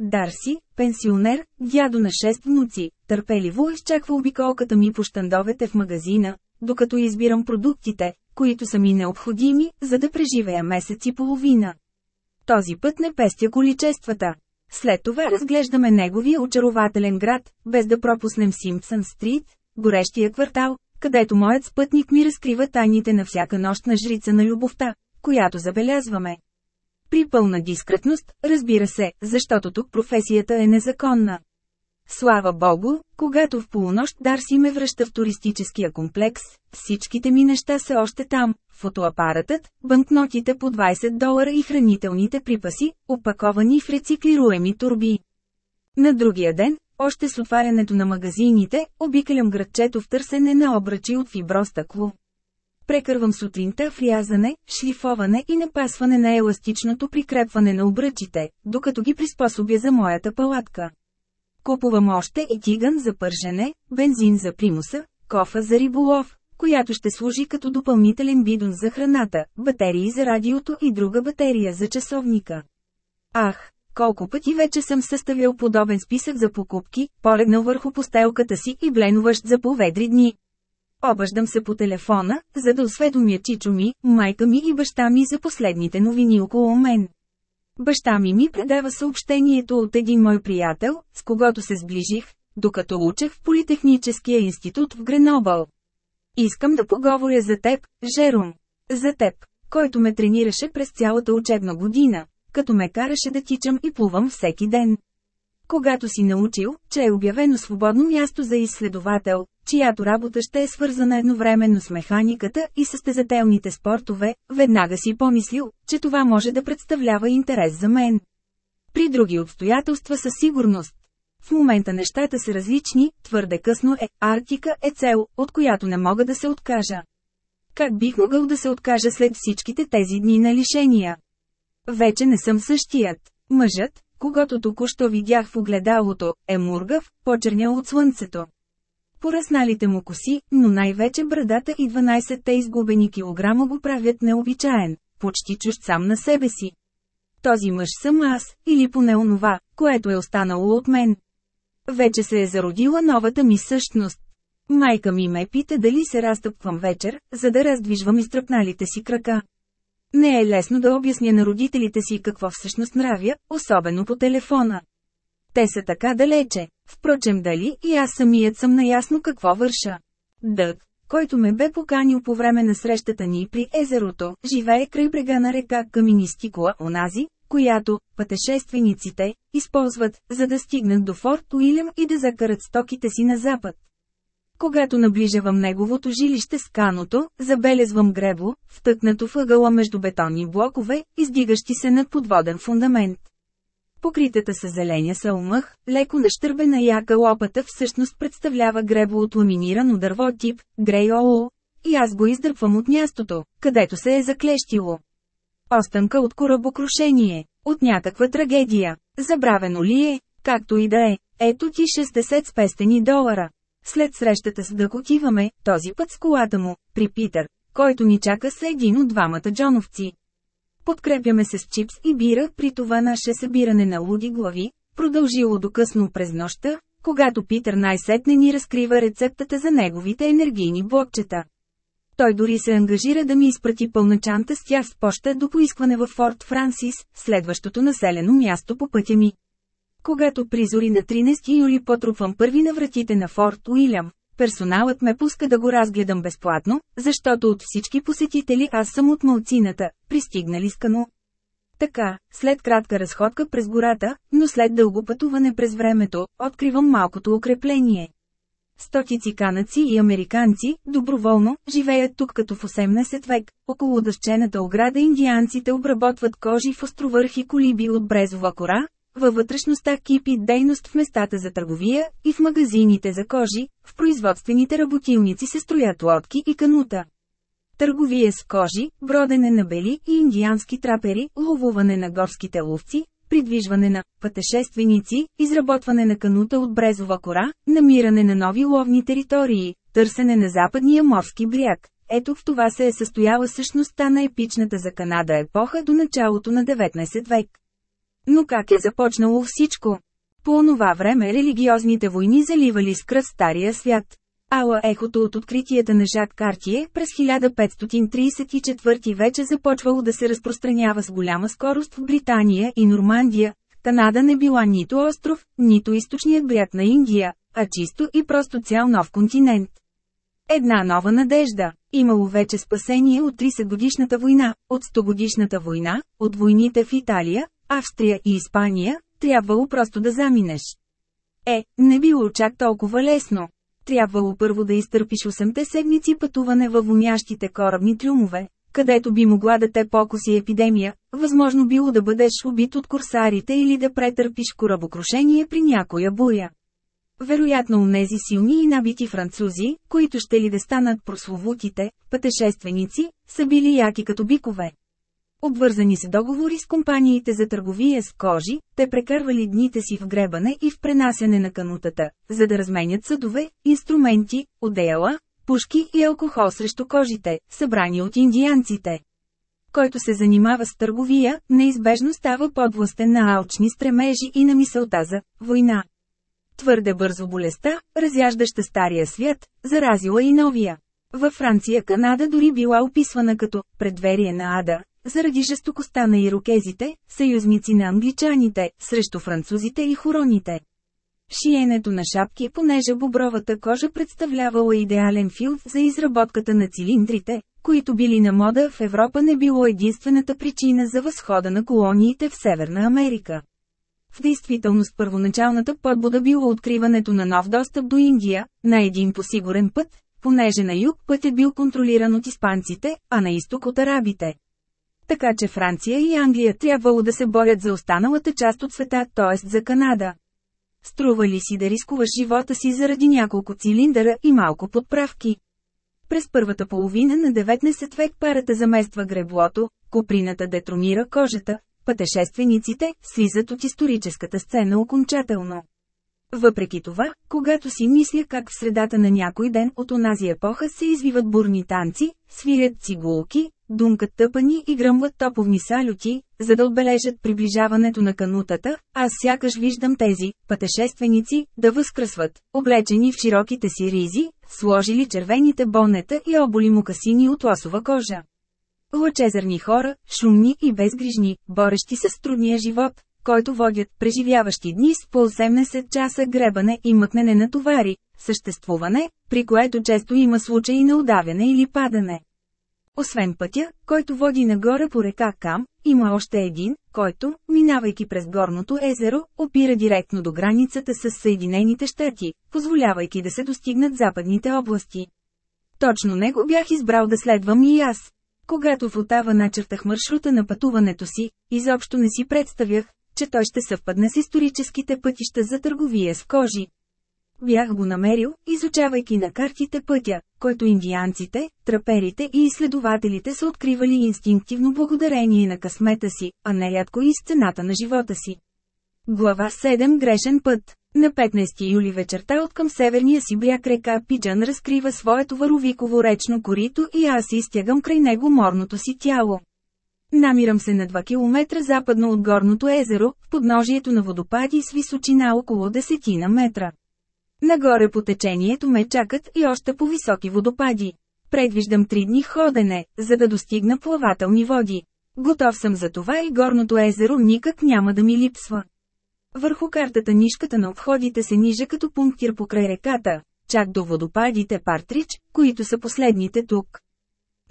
Дарси, пенсионер, дядо на шест внуци, търпеливо изчаква обиколката ми по щандовете в магазина, докато избирам продуктите, които са ми необходими, за да преживея месец и половина. Този път не пестя количествата. След това разглеждаме неговия очарователен град, без да пропуснем Симпсън Стрит, горещия квартал, където моят спътник ми разкрива тайните на всяка нощна жрица на любовта, която забелязваме. При пълна дискретност, разбира се, защото тук професията е незаконна. Слава Богу, когато в полунощ Дарси ме връща в туристическия комплекс, всичките ми неща са още там, фотоапаратът, банкнотите по 20 долара и хранителните припаси, опаковани в рециклируеми турби. На другия ден, още с отварянето на магазините, обикалям градчето в търсене на обръчи от фибростъкло. Прекървам сутринта в рязане, шлифоване и напасване на еластичното прикрепване на обръчите, докато ги приспособя за моята палатка. Купувам още и тиган за пържене, бензин за примуса, кофа за риболов, която ще служи като допълнителен бидон за храната, батерии за радиото и друга батерия за часовника. Ах, колко пъти вече съм съставил подобен списък за покупки, полегнал върху постелката си и бленуващ за поведри дни. Обаждам се по телефона, за да осведомя чичо ми, майка ми и баща ми за последните новини около мен. Баща ми ми предава съобщението от един мой приятел, с когото се сближих, докато учех в Политехническия институт в Гренобъл. Искам да поговоря за теб, Жерум. За теб, който ме тренираше през цялата учебна година, като ме караше да тичам и плувам всеки ден. Когато си научил, че е обявено свободно място за изследовател, чиято работа ще е свързана едновременно с механиката и състезателните спортове, веднага си помислил, че това може да представлява интерес за мен. При други обстоятелства със сигурност. В момента нещата са различни, твърде късно е, Арктика е цел, от която не мога да се откажа. Как бих могъл да се откажа след всичките тези дни на лишения? Вече не съм същият. Мъжът, когато току-що видях в огледалото, е мургав, почернял от слънцето. Порасналите му коси, но най-вече брадата и 12-те изгубени килограма го правят необичаен, почти чужд сам на себе си. Този мъж съм аз, или поне онова, което е останало от мен. Вече се е зародила новата ми същност. Майка ми ме пита дали се разтъпвам вечер, за да раздвижвам изтръпналите си крака. Не е лесно да обясня на родителите си какво всъщност нравя, особено по телефона. Те са така далече. Впрочем дали и аз самият съм наясно какво върша. Дъг, който ме бе поканил по време на срещата ни при езерото, живее край брега на река Каминистикула, онази, която пътешествениците използват, за да стигнат до Форт Уилям и да закарат стоките си на запад. Когато наближавам неговото жилище с каното, забелезвам гребло, втъкнато в ъгъла между бетонни блокове, издигащи се над подводен фундамент. Покритата с зеленя салмъх, леко нащърбена яка лопата всъщност представлява гребло от ламинирано дърво тип Грей Олу, и аз го издърпвам от мястото, където се е заклещило. Останка от корабокрушение, от някаква трагедия. Забравено ли е, както и да е, ето ти 60 спестени долара. След срещата с Дък отиваме, този път с колата му, при Питър, който ни чака с един от двамата джоновци. Подкрепяме се с чипс и бира при това наше събиране на луди глави, продължило до късно през нощта, когато Питър най-сетне ни разкрива рецептата за неговите енергийни блокчета. Той дори се ангажира да ми изпрати пълна чанта с тях с поща до поискване в Форт Франсис, следващото населено място по пътя ми. Когато призори на 13 юли потрупвам първи на вратите на Форт Уилям, персоналът ме пуска да го разгледам безплатно, защото от всички посетители аз съм от малцината, пристигнали с кано. Така, след кратка разходка през гората, но след дълго пътуване през времето, откривам малкото укрепление. Стотици канаци и американци, доброволно, живеят тук като в 18 век. Около дъщената ограда индианците обработват кожи в островърхи колиби от брезова кора, във вътрешността кипи дейност в местата за търговия и в магазините за кожи, в производствените работилници се строят лодки и канута. Търговия с кожи, бродене на бели и индиански трапери, ловуване на горските ловци, придвижване на пътешественици, изработване на канута от брезова кора, намиране на нови ловни територии, търсене на западния морски бряг. Ето в това се е състояла същността на епичната за Канада епоха до началото на 19 век. Но как е започнало всичко? По онова време религиозните войни заливали с кръст Стария свят. Ала ехото от откритията на Жак Картие през 1534 вече започвало да се разпространява с голяма скорост в Британия и Нормандия. Канада не била нито остров, нито източният бряг на Индия, а чисто и просто цял нов континент. Една нова надежда. Имало вече спасение от 30 годишната война, от 100 годишната война, от войните в Италия, Австрия и Испания, трябвало просто да заминеш. Е, не било чак толкова лесно. Трябвало първо да изтърпиш 8-те седмици пътуване във вонящите корабни трюмове, където би могла да те покоси епидемия, възможно било да бъдеш убит от курсарите или да претърпиш корабокрушение при някоя буя. Вероятно унези силни и набити французи, които ще ли да станат прословутите, пътешественици, са били яки като бикове. Обвързани с договори с компаниите за търговия с кожи, те прекарвали дните си в гребане и в пренасяне на канутата, за да разменят съдове, инструменти, одеяла, пушки и алкохол срещу кожите, събрани от индианците. Който се занимава с търговия, неизбежно става подвластен на алчни стремежи и на мисълта за война. Твърде бързо болестта, разяждаща стария свят, заразила и новия. Във Франция Канада дори била описвана като «предверие на ада», заради жестокостта на ирокезите, съюзници на англичаните, срещу французите и хороните. Шиенето на шапки, понеже бобровата кожа представлявала идеален филд за изработката на цилиндрите, които били на мода в Европа не било единствената причина за възхода на колониите в Северна Америка. В действителност първоначалната подбуда било откриването на нов достъп до Индия, на един посигурен път, понеже на юг път е бил контролиран от испанците, а на изток от арабите. Така че Франция и Англия трябвало да се борят за останалата част от света, т.е. за Канада. Струва ли си да рискуваш живота си заради няколко цилиндъра и малко подправки? През първата половина на 19 век парата замества греблото, куприната детронира кожата, пътешествениците слизат от историческата сцена окончателно. Въпреки това, когато си мисля как в средата на някой ден от онази епоха се извиват бурни танци, свирят цигулки, думкат тъпани и гръмват топовни салюти, за да отбележат приближаването на канутата, аз сякаш виждам тези пътешественици да възкръсват, облечени в широките си ризи, сложили червените бонета и оболи мукасини от лосова кожа. Лъчезърни хора, шумни и безгрижни, борещи се с трудния живот, който водят преживяващи дни с по 80 часа гребане и мъкнене на товари, съществуване, при което често има случаи на удавяне или падане. Освен пътя, който води нагоре по река Кам, Има още един, който, минавайки през горното езеро, опира директно до границата с Съединените щати, позволявайки да се достигнат западните области. Точно него бях избрал да следвам и аз. Когато в Отава начертах маршрута на пътуването си, изобщо не си представях, че той ще съвпадне с историческите пътища за търговия с кожи. Бях го намерил, изучавайки на картите пътя, който индианците, траперите и изследователите са откривали инстинктивно благодарение на късмета си, а нерядко и сцената на живота си. Глава 7 Грешен път На 15 юли вечерта от към северния си бряг река Пиджан разкрива своето варовиково речно корито и аз изтягам край него морното си тяло. Намирам се на 2 км западно от горното езеро, в подножието на водопади с височина около 10 на метра. Нагоре по течението ме чакат и още по-високи водопади. Предвиждам три дни ходене, за да достигна плавателни води. Готов съм за това и горното езеро никак няма да ми липсва. Върху картата нишката на обходите се ниже като пунктир покрай реката, чак до водопадите Партрич, които са последните тук.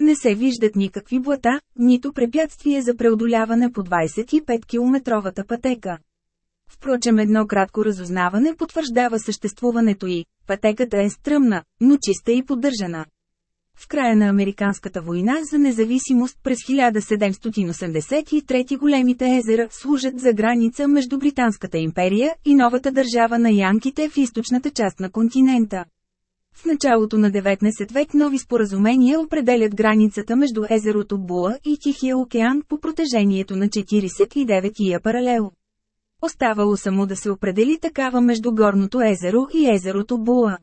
Не се виждат никакви блата, нито препятствие за преодоляване по 25-километровата пътека. Впрочем едно кратко разузнаване потвърждава съществуването й. Пътеката е стръмна, но чиста и поддържана. В края на Американската война за независимост през 1783 големите езера служат за граница между Британската империя и новата държава на янките в източната част на континента. В началото на 19 век нови споразумения определят границата между езерото Була и Тихия океан по протежението на 49-я паралел. Оставало само да се определи такава между Горното езеро и езерото Була.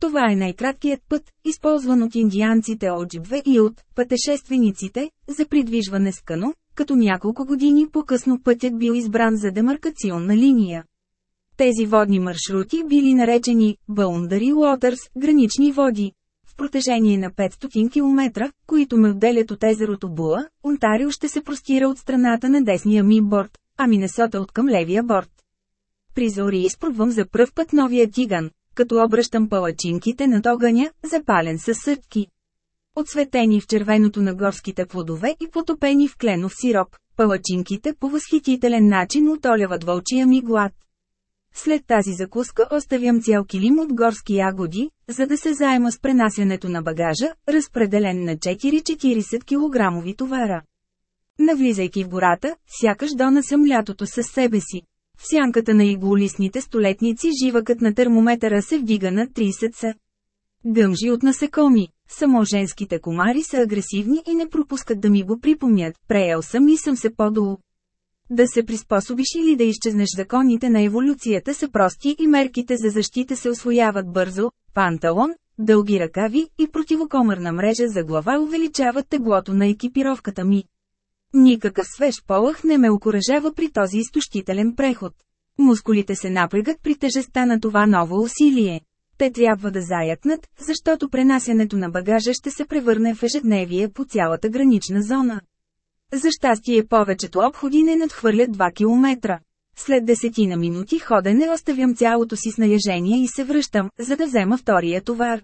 Това е най-краткият път, използван от индианците Оджибве и от пътешествениците, за придвижване с кано, като няколко години по-късно пътят бил избран за демаркационна линия. Тези водни маршрути били наречени Boundary Waters, гранични води. В протежение на 500 км, които ме отделят от езерото Була, Онтарио ще се простира от страната на десния ми борт, а Минесота от към левия борт. При зори изпробвам за пръв път новия тиган, като обръщам палачинките над огъня, запален със съдки. Отсветени в червеното на горските плодове и потопени в кленов сироп, палачинките по възхитителен начин отоляват вълчия ми глад. След тази закуска оставям цял килим от горски ягоди, за да се заема с пренасянето на багажа, разпределен на 4-40 кг товара. Навлизайки в гората, сякаш донасям лятото със себе си. В сянката на иглолистните столетници живъкът на термометъра се вдига на 30 са. Гъмжи от насекоми. Само женските комари са агресивни и не пропускат да ми го припомнят. Преел съм и съм се по-долу. Да се приспособиш или да изчезнеш законите на еволюцията са прости и мерките за защита се освояват бързо. Панталон, дълги ръкави и противокомърна мрежа за глава увеличават теглото на екипировката ми. Никакъв свеж полъх не ме окоръжава при този изтощителен преход. Мускулите се напрягат при тежестта на това ново усилие. Те трябва да заякнат, защото пренасянето на багажа ще се превърне в ежедневие по цялата гранична зона. За щастие повечето обходи не надхвърлят 2 км. След десетина минути ходене оставям цялото си снаяжение и се връщам, за да взема втория товар.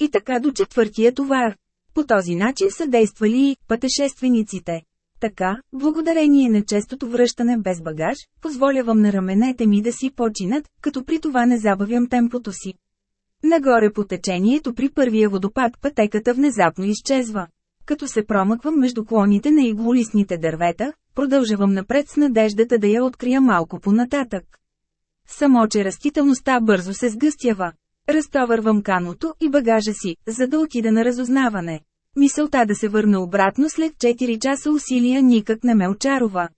И така до четвъртия товар. По този начин са действали и пътешествениците. Така, благодарение на честото връщане без багаж, позволявам на раменете ми да си починат, като при това не забавям темпото си. Нагоре по течението при първия водопад пътеката внезапно изчезва. Като се промъквам между клоните на иглолистните дървета, продължавам напред с надеждата да я открия малко понататък. Само, че растителността бързо се сгъстява. Разтовървам каното и багажа си, за да отида на разузнаване. Мисълта да се върна обратно след 4 часа усилия никак не ме очарова.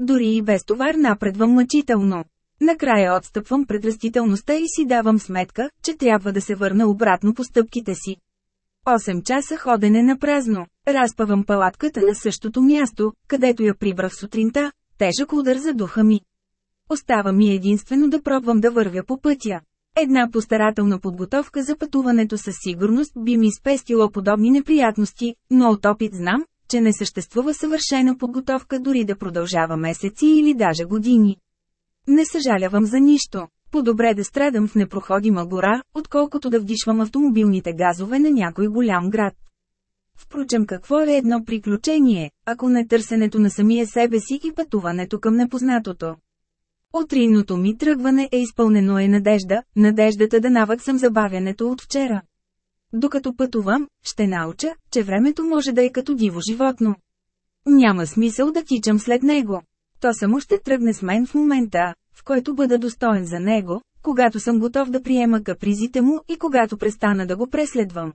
Дори и без товар напредвам мъчително. Накрая отстъпвам пред растителността и си давам сметка, че трябва да се върна обратно по стъпките си. 8 часа ходене на празно. Разпавам палатката на същото място, където я прибрах сутринта, тежък удар за духа ми. Остава ми единствено да пробвам да вървя по пътя. Една постарателна подготовка за пътуването със сигурност би ми спестила подобни неприятности, но от опит знам, че не съществува съвършена подготовка дори да продължава месеци или даже години. Не съжалявам за нищо. По-добре да страдам в непроходима гора, отколкото да вдишвам автомобилните газове на някой голям град. Впрочем какво е едно приключение, ако не търсенето на самия себе си и пътуването към непознатото? Отринното ми тръгване е изпълнено е надежда, надеждата да наваксам забавянето от вчера. Докато пътувам, ще науча, че времето може да е като диво животно. Няма смисъл да тичам след него. То само ще тръгне с мен в момента, в който бъда достоен за него, когато съм готов да приема капризите му и когато престана да го преследвам.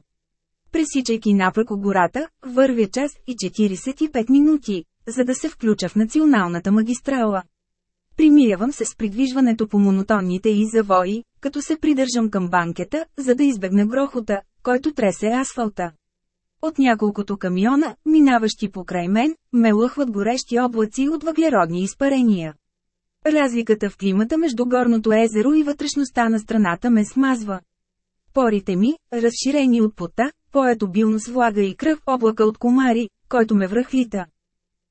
Пресичайки напръко гората, вървя час и 45 минути, за да се включа в националната магистрала. Примирявам се с придвижването по монотонните и завои, като се придържам към банкета, за да избегна грохота, който тресе асфалта. От няколкото камиона, минаващи покрай мен, ме лъхват горещи облаци от въглеродни изпарения. Разликата в климата между горното езеро и вътрешността на страната ме смазва. Порите ми, разширени от пота, поят обилно с влага и кръв облака от комари, който ме връхлита.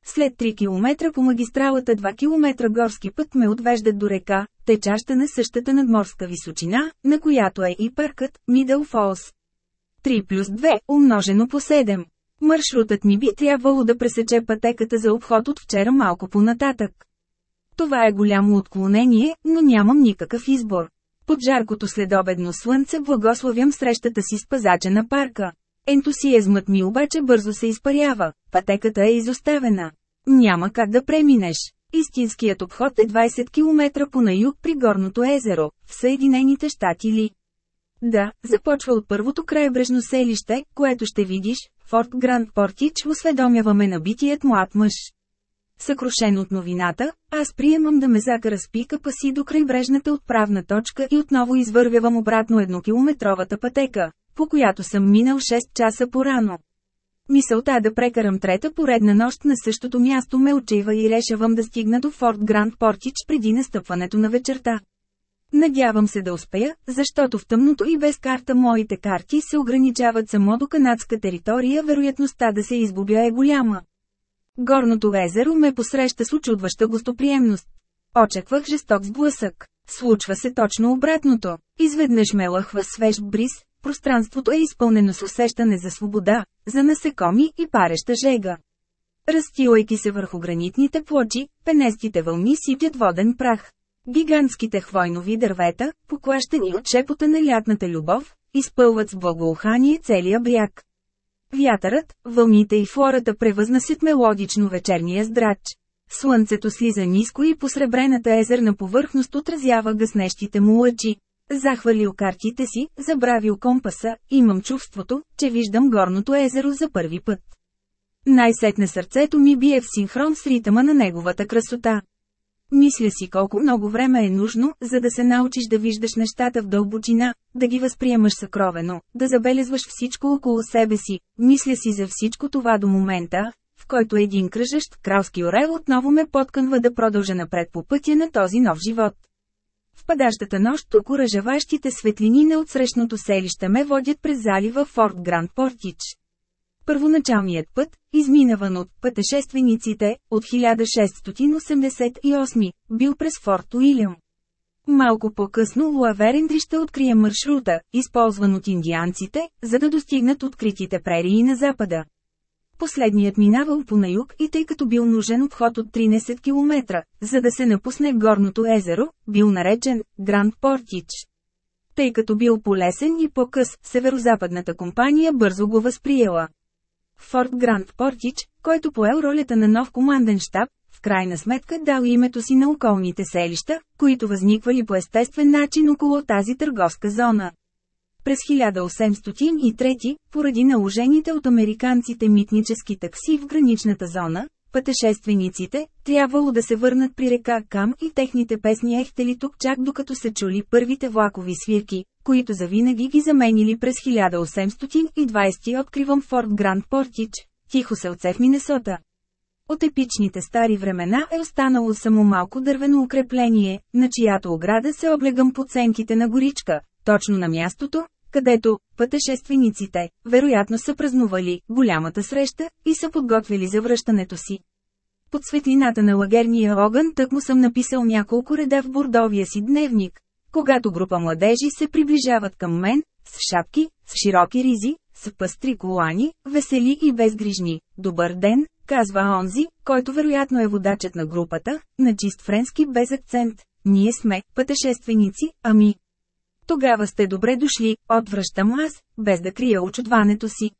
След 3 км по магистралата 2 км горски път ме отвеждат до река, течаща на същата надморска височина, на която е и паркът, Мидъл Фолс. 3 плюс 2, умножено по 7. Маршрутът ми би трябвало да пресече пътеката за обход от вчера малко по-нататък. Това е голямо отклонение, но нямам никакъв избор. Под жаркото следобедно слънце благословям срещата си с пазача на парка. Ентусиазмът ми обаче бързо се изпарява, пътеката е изоставена. Няма как да преминеш. Истинският обход е 20 км по на юг при Горното езеро, в Съединените щати ли. Да, започва от първото крайбрежно селище, което ще видиш, Форт Гранд Портич осведомяваме набитият млад мъж. Съкрушен от новината, аз приемам да ме закара с пикапа си до крайбрежната отправна точка и отново извървявам обратно еднокилометровата пътека, по която съм минал 6 часа по-рано. Мисълта да прекарам трета поредна нощ на същото място ме отчаива и решавам да стигна до Форт Гранд Портич преди настъпването на вечерта. Надявам се да успея, защото в тъмното и без карта моите карти се ограничават само до канадска територия, вероятността да се избубя е голяма. Горното езеро ме посреща с очудваща гостоприемност. Очаквах жесток сблъсък. Случва се точно обратното. Изведнъж ме лъхва свеж бриз, пространството е изпълнено с усещане за свобода, за насекоми и пареща жега. Разстилайки се върху гранитните плочи, пенестите вълни сипят воден прах. Гигантските хвойнови дървета, поклащани от шепота на лятната любов, изпълват с благоухание целия бряг. Вятърът, вълните и флората превъзнасят мелодично вечерния здрач. Слънцето слиза ниско и по сребрената езерна повърхност отразява гъснещите му лъчи. Захвалил картите си, забравил компаса, имам чувството, че виждам горното езеро за първи път. Най-сетне сърцето ми бие в синхрон с ритъма на неговата красота. Мисля си колко много време е нужно, за да се научиш да виждаш нещата в дълбочина, да ги възприемаш съкровено, да забелезваш всичко около себе си. Мисля си за всичко това до момента, в който един кръжещ кралски орел отново ме подкънва да продължа напред по пътя на този нов живот. В падащата нощ окоръжаващите светлини на отсрещното селище ме водят през залива Форт Гранд Портич. Първоначалният път, изминаван от пътешествениците, от 1688, бил през Форт Уилям. Малко по-късно Луаверендри ще открие маршрута, използван от индианците, за да достигнат откритите прерии на запада. Последният минавал по на юг и тъй като бил нужен обход от 13 км, за да се напусне горното езеро, бил наречен Гранд Портич. Тъй като бил полесен и по-къс, северо-западната компания бързо го възприела. Форт Гранд Портич, който поел ролята на нов команден штаб, в крайна сметка дал името си на околните селища, които възниквали по естествен начин около тази търговска зона. През 1803, поради наложените от американците митнически такси в граничната зона, пътешествениците, трябвало да се върнат при река Кам и техните песни ехтели тук чак докато се чули първите влакови свирки, които завинаги ги заменили през 1820 откривам Форт Гранд Портич, тихо селце в Минесота. От епичните стари времена е останало само малко дървено укрепление, на чиято ограда се облегам по ценките на горичка, точно на мястото, където пътешествениците, вероятно са празнували голямата среща и са подготвили за връщането си. Под светлината на лагерния огън тък му съм написал няколко реда в бордовия си дневник. Когато група младежи се приближават към мен, с шапки, с широки ризи, с пъстри колани, весели и безгрижни. Добър ден, казва онзи, който вероятно е водачът на групата, на чист френски без акцент. Ние сме пътешественици, ами. Тогава сте добре дошли, отвръщам аз, без да крия очудването си.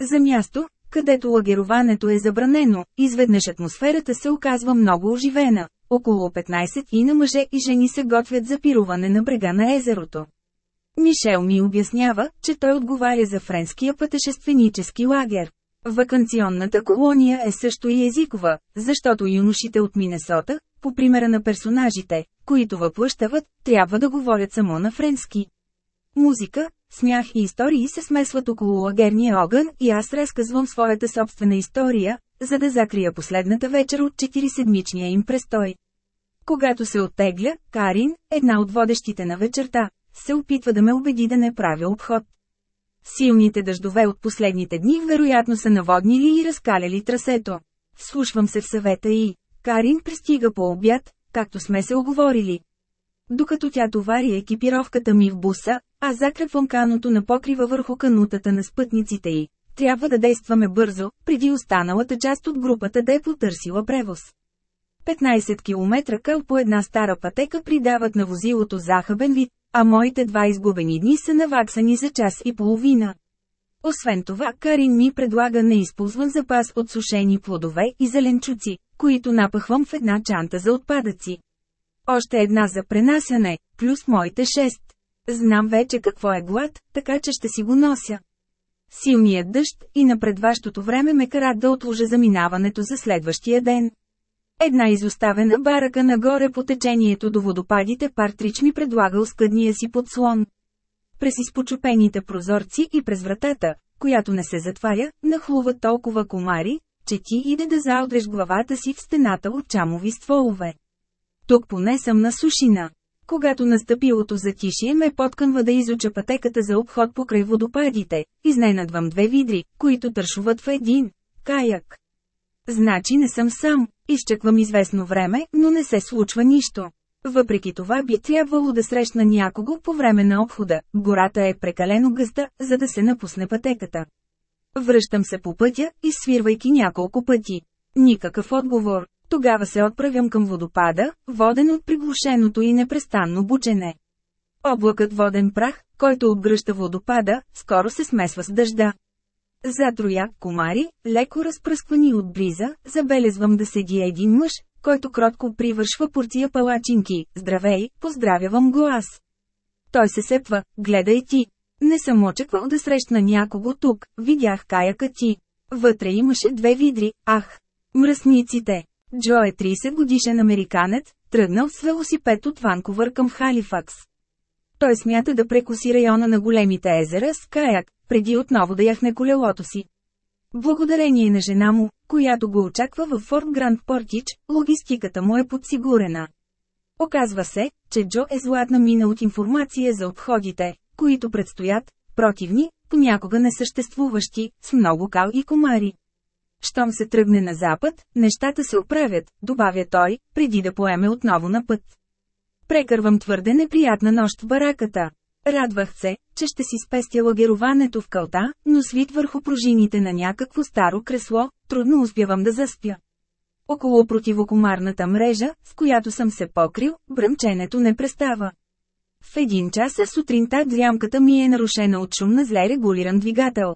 За място, където лагеруването е забранено, изведнъж атмосферата се оказва много оживена. Около 15 и на мъже и жени се готвят за пируване на брега на езерото. Мишел ми обяснява, че той отговаря за френския пътешественически лагер. Ваканционната колония е също и езикова, защото юношите от Минесота, по примера на персонажите, които въплъщават, трябва да говорят само на френски. Музика, смях и истории се смесват около лагерния огън и аз разказвам своята собствена история, за да закрия последната вечер от 4-седмичния им престой. Когато се оттегля, Карин, една от водещите на вечерта, се опитва да ме убеди да не правя обход. Силните дъждове от последните дни вероятно са наводнили и разкаляли трасето. Слушвам се в съвета и Карин пристига по обяд, както сме се оговорили. Докато тя товари екипировката ми в буса, аз закрепвам каното на покрива върху канутата на спътниците й. Трябва да действаме бързо, преди останалата част от групата да е потърсила превоз. 15 км къл по една стара пътека придават на возилото захабен вид, а моите два изгубени дни са наваксани за час и половина. Освен това, Карин ми предлага неизползван запас от сушени плодове и зеленчуци, които напъхвам в една чанта за отпадъци. Още една за пренасяне, плюс моите шест. Знам вече какво е глад, така че ще си го нося. Силният дъжд и на предващото време ме карат да отложа заминаването за следващия ден. Една изоставена барака нагоре по течението до водопадите Партрич ми предлага оскъдния си подслон. През изпочупените прозорци и през вратата, която не се затваря, нахлуват толкова комари, че ти иде да заодреш главата си в стената от чамови стволове. Тук поне съм на сушина. Когато настъпилото затишие ме подкънва да изуча пътеката за обход покрай водопадите, изненадвам две видри, които тършуват в един – каяк. Значи не съм сам, изчаквам известно време, но не се случва нищо. Въпреки това би трябвало да срещна някого по време на обхода, гората е прекалено гъста, за да се напусне пътеката. Връщам се по пътя, изсвирвайки няколко пъти. Никакъв отговор. Тогава се отправям към водопада, воден от приглушеното и непрестанно бучене. Облакът воден прах, който обгръща водопада, скоро се смесва с дъжда. Зад рояк комари, леко разпръсквани от близа, забелезвам да седи един мъж, който кротко привършва порция палачинки. Здравей, поздравявам го аз. Той се сепва, гледай ти. Не съм очаквал да срещна някого тук, видях каяка ти. Вътре имаше две видри, ах. Мръсниците. Джо е 30 годишен американец, тръгнал с велосипед от Ванкувър към Халифакс. Той смята да прекоси района на големите езера с каяк, преди отново да яхне колелото си. Благодарение на жена му, която го очаква в Форт Гранд Портич, логистиката му е подсигурена. Оказва се, че Джо е златна мина от информация за обходите, които предстоят, противни, понякога несъществуващи, с много кал и комари. Щом се тръгне на запад, нещата се оправят, добавя той, преди да поеме отново на път. Прекървам твърде неприятна нощ в бараката. Радвах се, че ще си спестя лагеруването в кълта, но свит върху пружините на някакво старо кресло, трудно успявам да заспя. Около противокомарната мрежа, с която съм се покрил, бръмченето не престава. В един час сутринта дрямката ми е нарушена от шум на зле регулиран двигател.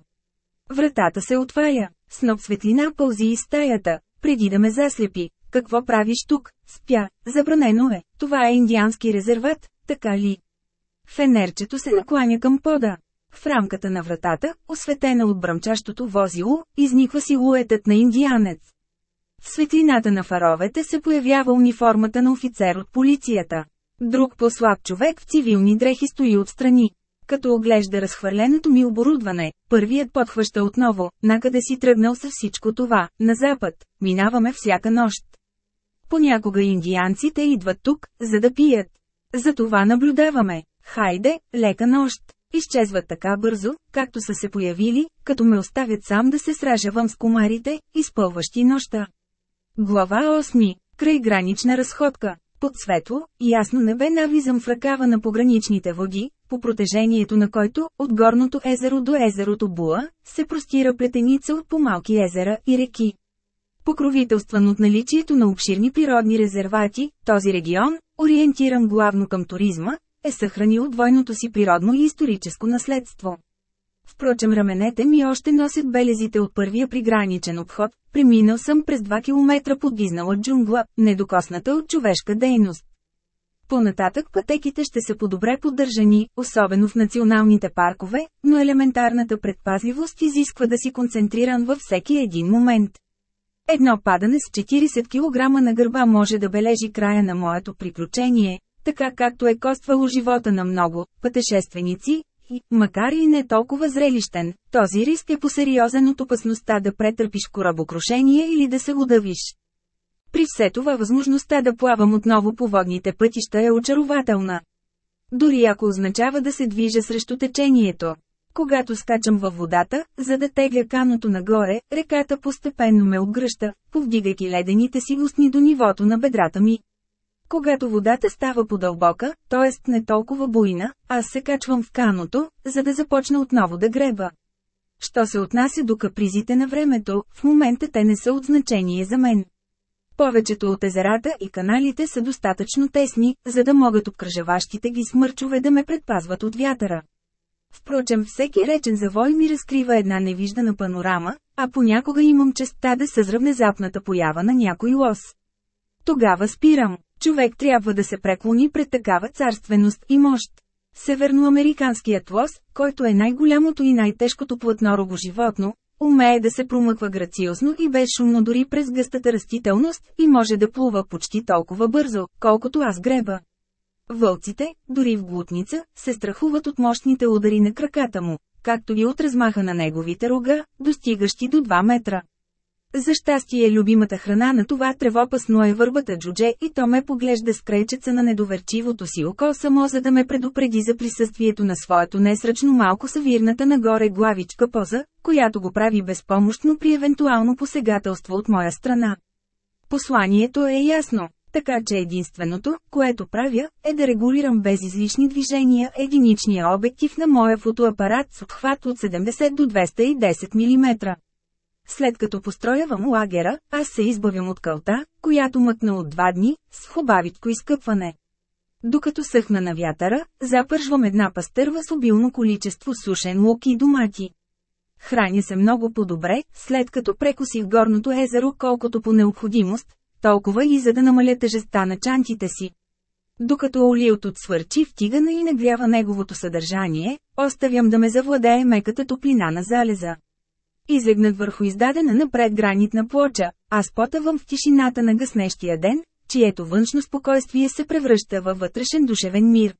Вратата се отваря, сноп светлина пълзи из стаята, преди да ме заслепи. Какво правиш тук? Спя, забранено е, това е индиански резерват, така ли? Фенерчето се накланя към пода. В рамката на вратата, осветена от бръмчащото возило, изниква силуетът на индианец. В светлината на фаровете се появява униформата на офицер от полицията. Друг по-слаб човек в цивилни дрехи стои отстрани. Като оглежда разхвърленото ми оборудване, първият подхваща отново, накъде си тръгнал с всичко това, на запад, минаваме всяка нощ. Понякога индианците идват тук, за да пият. За това наблюдаваме. Хайде, лека нощ. Изчезват така бързо, както са се появили, като ме оставят сам да се сражавам с комарите, изпълващи нощта. Глава 8. Край гранична разходка. Под светло, ясно небе навлизам в ръкава на пограничните води, по протежението на който, от горното езеро до езерото Буа, се простира плетеница от по-малки езера и реки. Покровителстван от наличието на обширни природни резервати, този регион, ориентиран главно към туризма, е съхранил двойното си природно и историческо наследство. Впрочем раменете ми още носят белезите от първия приграничен обход, преминал съм през 2 км подгизнала джунгла, недокосната от човешка дейност. Понататък пътеките ще са по-добре поддържани, особено в националните паркове, но елементарната предпазливост изисква да си концентриран във всеки един момент. Едно падане с 40 кг на гърба може да бележи края на моето приключение, така както е коствало живота на много пътешественици, и, макар и не толкова зрелищен, този риск е по-сериозен от опасността да претърпиш корабокрушение или да се удавиш. При все това възможността да плавам отново по водните пътища е очарователна. Дори ако означава да се движа срещу течението. Когато скачам във водата, за да тегля каното нагоре, реката постепенно ме обгръща, повдигайки ледените си устни до нивото на бедрата ми. Когато водата става подълбока, т.е. не толкова буйна, аз се качвам в каното, за да започна отново да греба. Що се отнася до капризите на времето, в момента те не са от значение за мен. Повечето от езерата и каналите са достатъчно тесни, за да могат обкръжаващите ги смърчове да ме предпазват от вятъра. Впрочем всеки речен завой ми разкрива една невиждана панорама, а понякога имам честа да съзра внезапната поява на някой лос. Тогава спирам. Човек трябва да се преклони пред такава царственост и мощ. Северноамериканският лос, който е най-голямото и най-тежкото плътнорого животно, умее да се промъква грациозно и безшумно дори през гъстата растителност и може да плува почти толкова бързо, колкото аз греба. Вълците, дори в глутница, се страхуват от мощните удари на краката му, както и от размаха на неговите рога, достигащи до 2 метра. За щастие любимата храна на това тревопасно е върбата джудже и то ме поглежда с крайчеца на недоверчивото си око само за да ме предупреди за присъствието на своето несръчно малко съвирната нагоре главичка поза, която го прави безпомощно при евентуално посегателство от моя страна. Посланието е ясно, така че единственото, което правя, е да регулирам без излишни движения единичния обектив на моя фотоапарат с обхват от 70 до 210 мм. След като построявам лагера, аз се избавям от кълта, която мъкна от два дни, с хубавитко изкъпване. Докато съхна на вятъра, запържвам една пастърва с обилно количество сушен лук и домати. Храня се много по-добре, след като прекосих горното езеро колкото по необходимост, толкова и за да намаля тежестта на чантите си. Докато олиото свърчи в тигана и нагрява неговото съдържание, оставям да ме завладее меката топлина на залеза. Изегнат върху издадена напред гранитна плоча, аз потъвам в тишината на гъснещия ден, чието външно спокойствие се превръща във вътрешен душевен мир.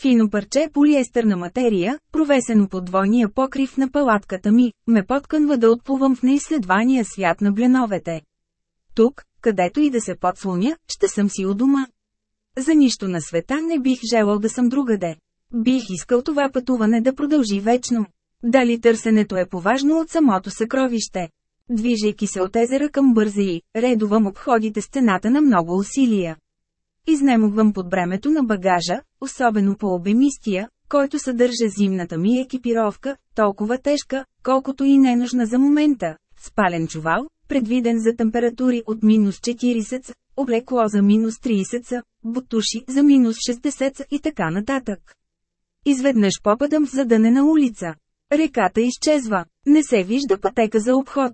Фино парче полиестерна материя, провесено под двойния покрив на палатката ми, ме подкънва да отплувам в неизследвания свят на бленовете. Тук, където и да се подслоня, ще съм си у дома. За нищо на света не бих желал да съм другаде. Бих искал това пътуване да продължи вечно. Дали търсенето е поважно от самото съкровище? Движейки се от езера към бързии, редувам обходите стената на много усилия. Изнемогвам под бремето на багажа, особено по обемистия, който съдържа зимната ми екипировка, толкова тежка, колкото и ненужна за момента. Спален чувал, предвиден за температури от минус 40, облекло за минус 30, бутуши за минус 60 и така нататък. Изведнъж попадам в задънена улица. Реката изчезва. Не се вижда пътека за обход.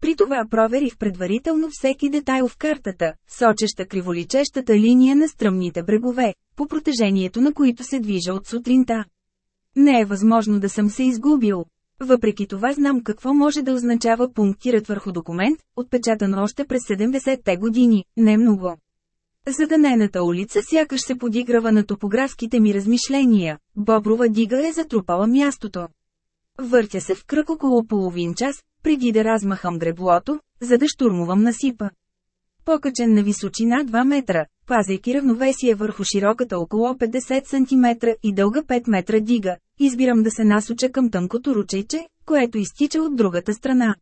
При това проверих предварително всеки детайл в картата, сочеща криволичещата линия на стръмните брегове, по протежението на които се движа от сутринта. Не е възможно да съм се изгубил. Въпреки това знам какво може да означава пунктират върху документ, отпечатан още през 70-те години, не много. Заданената улица сякаш се подиграва на топографските ми размишления, Боброва дига е затрупала мястото. Въртя се в кръг около половин час, преди да размахам греблото, за да штурмувам насипа. Покачен на височина 2 метра, пазейки равновесие върху широката около 50 см и дълга 5 метра дига, избирам да се насоча към тънкото ручейче, което изтича от другата страна.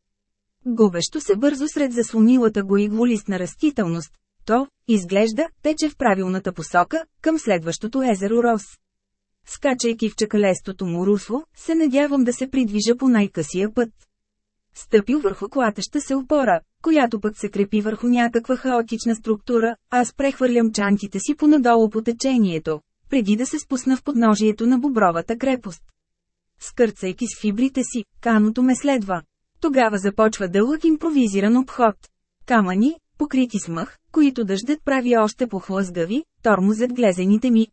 Губещо се бързо сред заслонилата го иглолистна растителност, то, изглежда, тече в правилната посока, към следващото езеро Рос. Скачайки в чакалестото му русло, се надявам да се придвижа по най-късия път. Стъпил върху клатеща се опора, която пък се крепи върху някаква хаотична структура, аз прехвърлям чантите си понадолу по течението, преди да се спусна в подножието на бобровата крепост. Скърцайки с фибрите си, каното ме следва. Тогава започва дълъг импровизиран обход. Камъни, покрити с мъх, които дъждът прави още по-хлъзгави, тормозят глезените ми.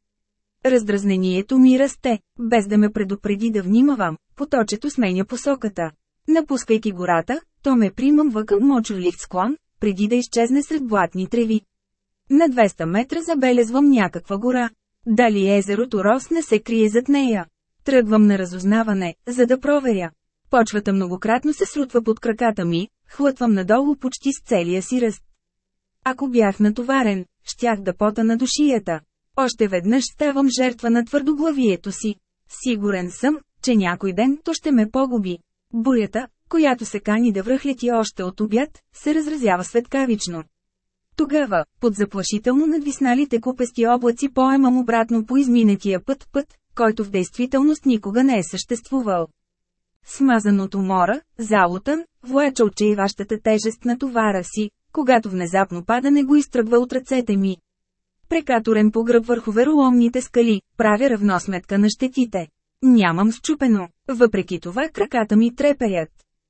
Раздразнението ми расте, без да ме предупреди да внимавам, поточето сменя посоката. Напускайки гората, то ме примъмва към мочулив склон, преди да изчезне сред блатни треви. На 200 метра забелезвам някаква гора. Дали езерото Рос не се крие зад нея. Тръгвам на разузнаване, за да проверя. Почвата многократно се срутва под краката ми, хлътвам надолу почти с целия си ръст. Ако бях натоварен, щях да пота на душията. Още веднъж ставам жертва на твърдоглавието си. Сигурен съм, че някой ден то ще ме погуби. Бурята, която се кани да връхлети още от обяд, се разразява светкавично. Тогава, под заплашително надвисналите купести облаци поемам обратно по изминетия път път, който в действителност никога не е съществувал. Смазаното мора, залутан, влача отчаиващата тежест на товара си, когато внезапно падане го изтръгва от ръцете ми. Прекаторен погръб върху вероломните скали, правя равносметка на щетите. Нямам счупено, въпреки това краката ми треперят.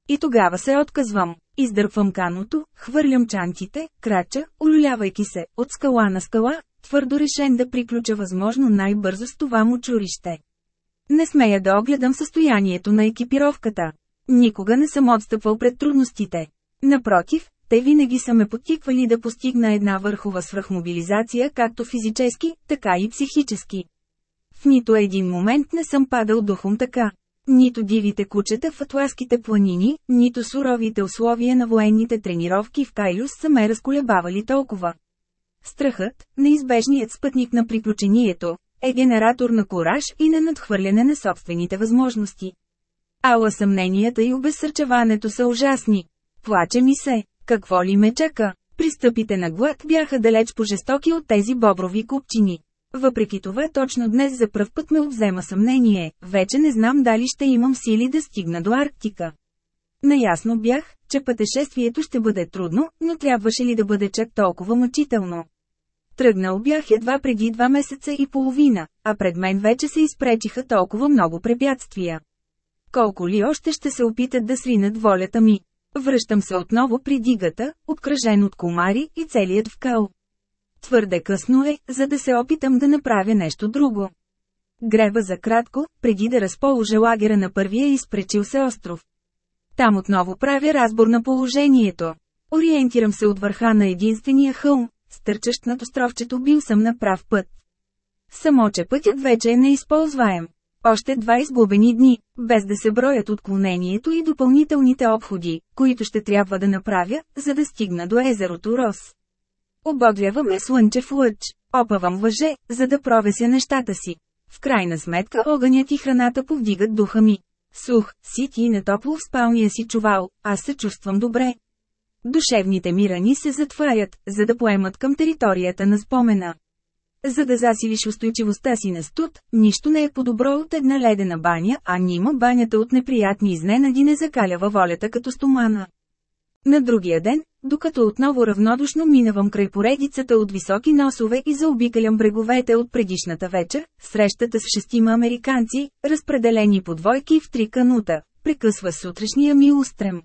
И тогава се отказвам. Издърпвам каното, хвърлям чантите, крача, улюлявайки се, от скала на скала, твърдо решен да приключа възможно най-бързо с това му чурище. Не смея да огледам състоянието на екипировката. Никога не съм отстъпвал пред трудностите. Напротив, те винаги са ме потиквали да постигна една върхова свръхмобилизация както физически, така и психически. В нито един момент не съм падал духом така. Нито дивите кучета в атласките планини, нито суровите условия на военните тренировки в Кайлюс са ме разколебавали толкова. Страхът, неизбежният спътник на приключението, е генератор на кораж и на надхвърляне на собствените възможности. Ала съмненията и обезсърчаването са ужасни. Плаче ми се, какво ли ме чака? Пристъпите на глад бяха далеч по-жестоки от тези боброви купчини. Въпреки това точно днес за пръв път ме обзема съмнение, вече не знам дали ще имам сили да стигна до Арктика. Наясно бях, че пътешествието ще бъде трудно, но трябваше ли да бъде чак толкова мъчително. Тръгнал бях едва преди два месеца и половина, а пред мен вече се изпречиха толкова много препятствия. Колко ли още ще се опитат да сринат волята ми? Връщам се отново при дигата, обкръжен от комари и целият в кал. Твърде късно е, за да се опитам да направя нещо друго. Греба за кратко, преди да разположа лагера на първия изпречил се остров. Там отново правя разбор на положението. Ориентирам се от върха на единствения хълм, стърчащ над островчето бил съм на прав път. Само че пътят вече е неизползваем. Още два изгубени дни, без да се броят отклонението и допълнителните обходи, които ще трябва да направя, за да стигна до езерото Рос. Обогряваме слънчев лъч, опавам въже, за да провеся нещата си. В крайна сметка огънят и храната повдигат духа ми. Сух, сит и нетопло в спалния си чувал, аз се чувствам добре. Душевните ми рани се затварят, за да поемат към територията на спомена. За да засилиш устойчивостта си на студ, нищо не е по-добро от една ледена баня, а нима банята от неприятни изненади не закалява волята като стомана. На другия ден, докато отново равнодушно минавам край поредицата от високи носове и заобикалям бреговете от предишната вечер, срещата с шестима американци, разпределени по двойки в три канута, прекъсва сутрешния ми устрем.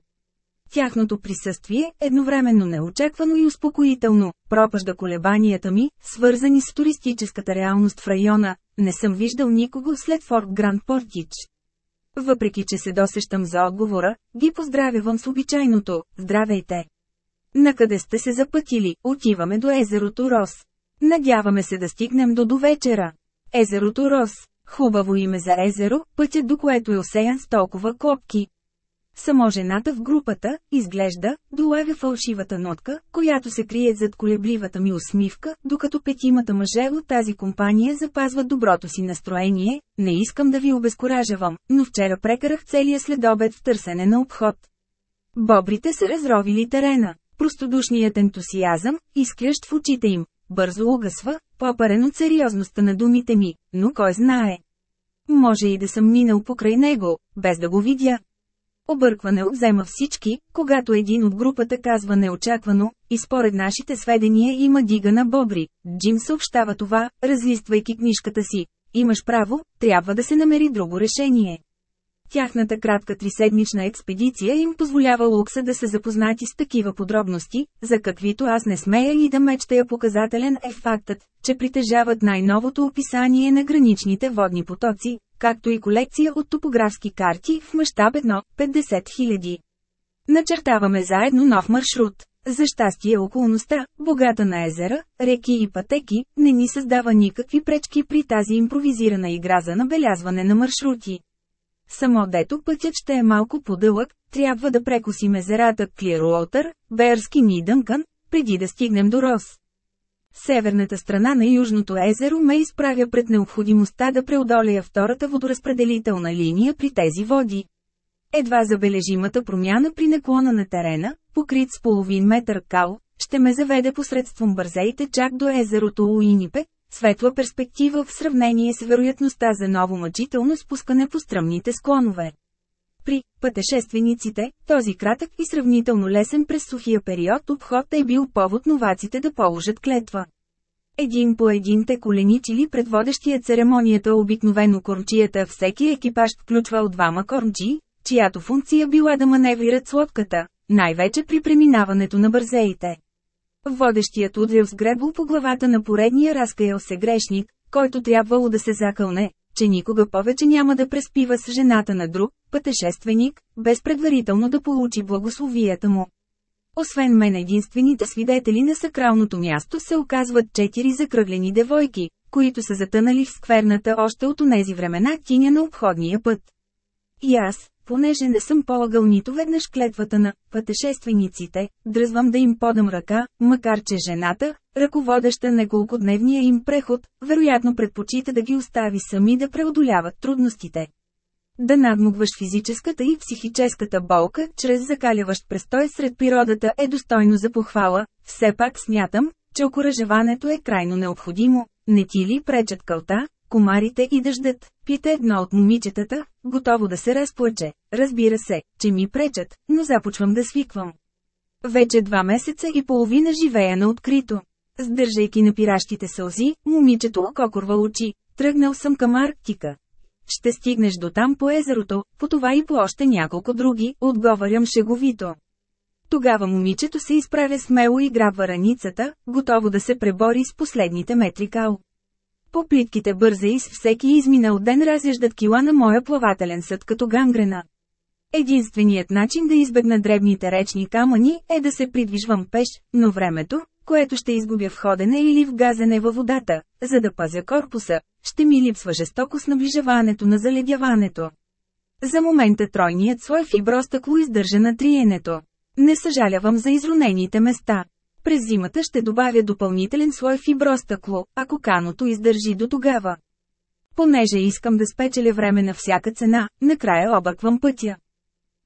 Тяхното присъствие, едновременно неочаквано и успокоително, пропажда колебанията ми, свързани с туристическата реалност в района, не съм виждал никого след Форт Гранд Портич. Въпреки че се досещам за отговора, ги поздравявам с обичайното «Здравейте!». Накъде сте се запътили, отиваме до езерото Рос. Надяваме се да стигнем до довечера. Езерото Рос. Хубаво име за езеро, пътят до което е осеян с толкова копки. Само жената в групата, изглежда, долавя фалшивата нотка, която се крие зад колебливата ми усмивка, докато петимата мъже от тази компания запазват доброто си настроение, не искам да ви обезкуражавам, но вчера прекарах целия следобед в търсене на обход. Бобрите са разровили терена. Простодушният ентусиазъм, изклящ в очите им, бързо угасва, попарен от сериозността на думите ми, но кой знае. Може и да съм минал покрай него, без да го видя. Объркване обзема всички, когато един от групата казва неочаквано, и според нашите сведения има дига на бобри. Джим съобщава това, разлиствайки книжката си. Имаш право, трябва да се намери друго решение. Тяхната кратка триседмична експедиция им позволява лукса да се запознати с такива подробности, за каквито аз не смея и да мечтая показателен е фактът, че притежават най-новото описание на граничните водни потоци, както и колекция от топографски карти в мащаб 1 50 000. Начертаваме заедно нов маршрут. За щастие околността, богата на езера, реки и пътеки, не ни създава никакви пречки при тази импровизирана игра за набелязване на маршрути. Само дето пътят ще е малко по-дълъг, трябва да прекусим езерата Клируотър, Берски и Дънкън, преди да стигнем до Рос. Северната страна на Южното езеро ме изправя пред необходимостта да преодолея втората водоразпределителна линия при тези води. Едва забележимата промяна при наклона на терена, покрит с половин метър кал, ще ме заведе посредством бързеите чак до езерото Уинипе, светла перспектива в сравнение с вероятността за ново мъчително спускане по стръмните склонове. При пътешествениците, този кратък и сравнително лесен през сухия период обход е бил повод новаците да положат клетва. Един по един те коленичили пред водещия церемонията обикновено кормчията всеки екипаж включвал двама кормчи, чиято функция била да маневрират с лодката, най-вече при преминаването на бързеите. Водещият удрил с гребл по главата на поредния разкаял се грешник, който трябвало да се закълне, че никога повече няма да преспива с жената на друг, пътешественик, без предварително да получи благословията му. Освен мен единствените свидетели на сакралното място се оказват четири закръглени девойки, които са затънали в скверната още от онези времена тиня на обходния път. И аз, понеже не съм полагал нито веднъж клетвата на пътешествениците, дръзвам да им подам ръка, макар че жената, ръководеща неколкодневния им преход, вероятно предпочита да ги остави сами да преодоляват трудностите. Да надмогваш физическата и психическата болка, чрез закаляващ престой сред природата е достойно за похвала, все пак смятам, че окоръжаването е крайно необходимо, не ти ли пречат кълта, комарите и дъждът, пита едно от момичетата, готово да се разплаче. Разбира се, че ми пречат, но започвам да свиквам. Вече два месеца и половина живея на открито. Сдържайки напиращите сълзи, момичето ококорва очи. Тръгнал съм към Арктика. Ще стигнеш до там по езерото, по това и по още няколко други, отговарям шеговито. Тогава момичето се изправя смело и грабва раницата, готово да се пребори с последните метри кал. По плитките бърза и с всеки изминал ден разяждат кила на моя плавателен съд като гангрена. Единственият начин да избегна дребните речни камъни е да се придвижвам пеш, но времето, което ще изгубя в ходене или в газене във водата, за да пазя корпуса, ще ми липсва жестоко с наближаването на заледяването. За момента тройният слой фибростъкло издържа на триенето. Не съжалявам за изронените места. През зимата ще добавя допълнителен слой фибростъкло, ако каното издържи до тогава. Понеже искам да спечеля време на всяка цена, накрая обърквам пътя.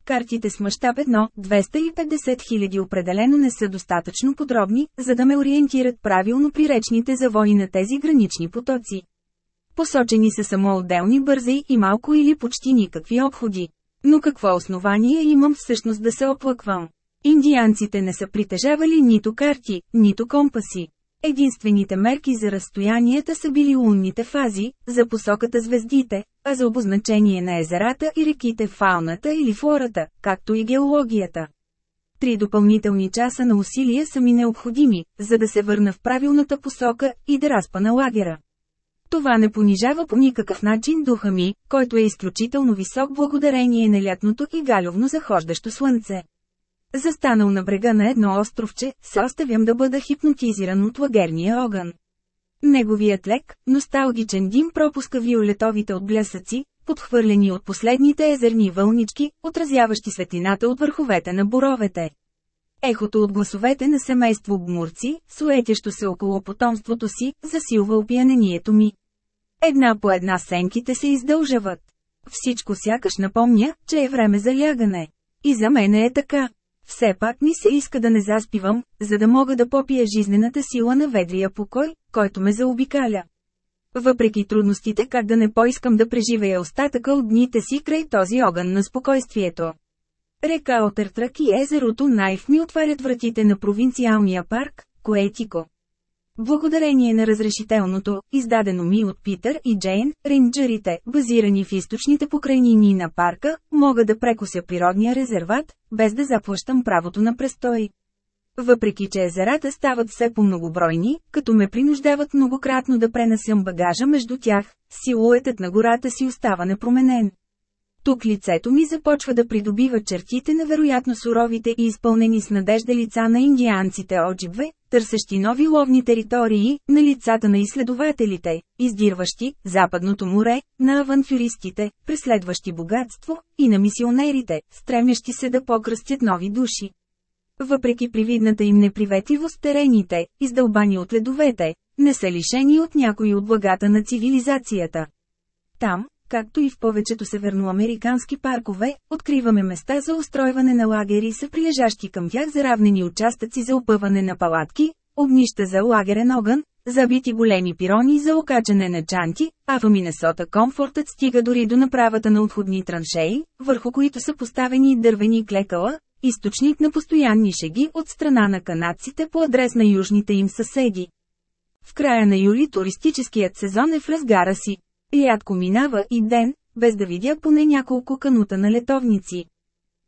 Картите с мащаб 1, 250 хиляди определено не са достатъчно подробни, за да ме ориентират правилно при речните завои на тези гранични потоци. Посочени са само отделни бързи и малко или почти никакви обходи. Но какво основание имам всъщност да се оплъквам? Индианците не са притежавали нито карти, нито компаси. Единствените мерки за разстоянията са били лунните фази, за посоката звездите, а за обозначение на езерата и реките фауната или флората, както и геологията. Три допълнителни часа на усилия са ми необходими, за да се върна в правилната посока и да разпа на лагера. Това не понижава по никакъв начин духа ми, който е изключително висок благодарение на лятното и галевно захождащо слънце. Застанал на брега на едно островче, се оставям да бъда хипнотизиран от лагерния огън. Неговият лек, носталгичен дим пропуска виолетовите отблясъци, подхвърлени от последните езерни вълнички, отразяващи светлината от върховете на боровете. Ехото от гласовете на семейство гмурци, суетящо се около потомството си, засилва опиянението ми. Една по една сенките се издължават. Всичко сякаш напомня, че е време за лягане. И за мен е така. Все пак ми се иска да не заспивам, за да мога да попия жизнената сила на ведрия покой, който ме заобикаля. Въпреки трудностите как да не поискам да преживея остатъка от дните си край този огън на спокойствието. Река Отъртрак и езерото Найф ми отварят вратите на провинциалния парк, Коетико. Благодарение на разрешителното, издадено ми от Питър и Джейн, рейнджерите, базирани в източните покрайнини на парка, мога да прекося природния резерват, без да заплащам правото на престой. Въпреки че езерата стават все по-многобройни, като ме принуждават многократно да пренасям багажа между тях, силуетът на гората си остава непроменен. Тук лицето ми започва да придобива чертите на вероятно суровите и изпълнени с надежда лица на индианците Оджибве, търсещи нови ловни територии, на лицата на изследователите, издирващи Западното море, на авантюристите, преследващи богатство, и на мисионерите, стремящи се да покръстят нови души. Въпреки привидната им неприветливост терените, издълбани от ледовете, не са лишени от някои от благата на цивилизацията. Там, както и в повечето северноамерикански паркове, откриваме места за устройване на лагери са прилежащи към тях заравнени участъци за опъване на палатки, огнища за лагерен огън, забити големи пирони за окачане на чанти, а в Минесота комфортът стига дори до направата на отходни траншеи, върху които са поставени дървени клекала, източник на постоянни шеги от страна на канадците по адрес на южните им съседи. В края на юли туристическият сезон е в разгара си. Рядко минава и ден, без да видя поне няколко канута на летовници.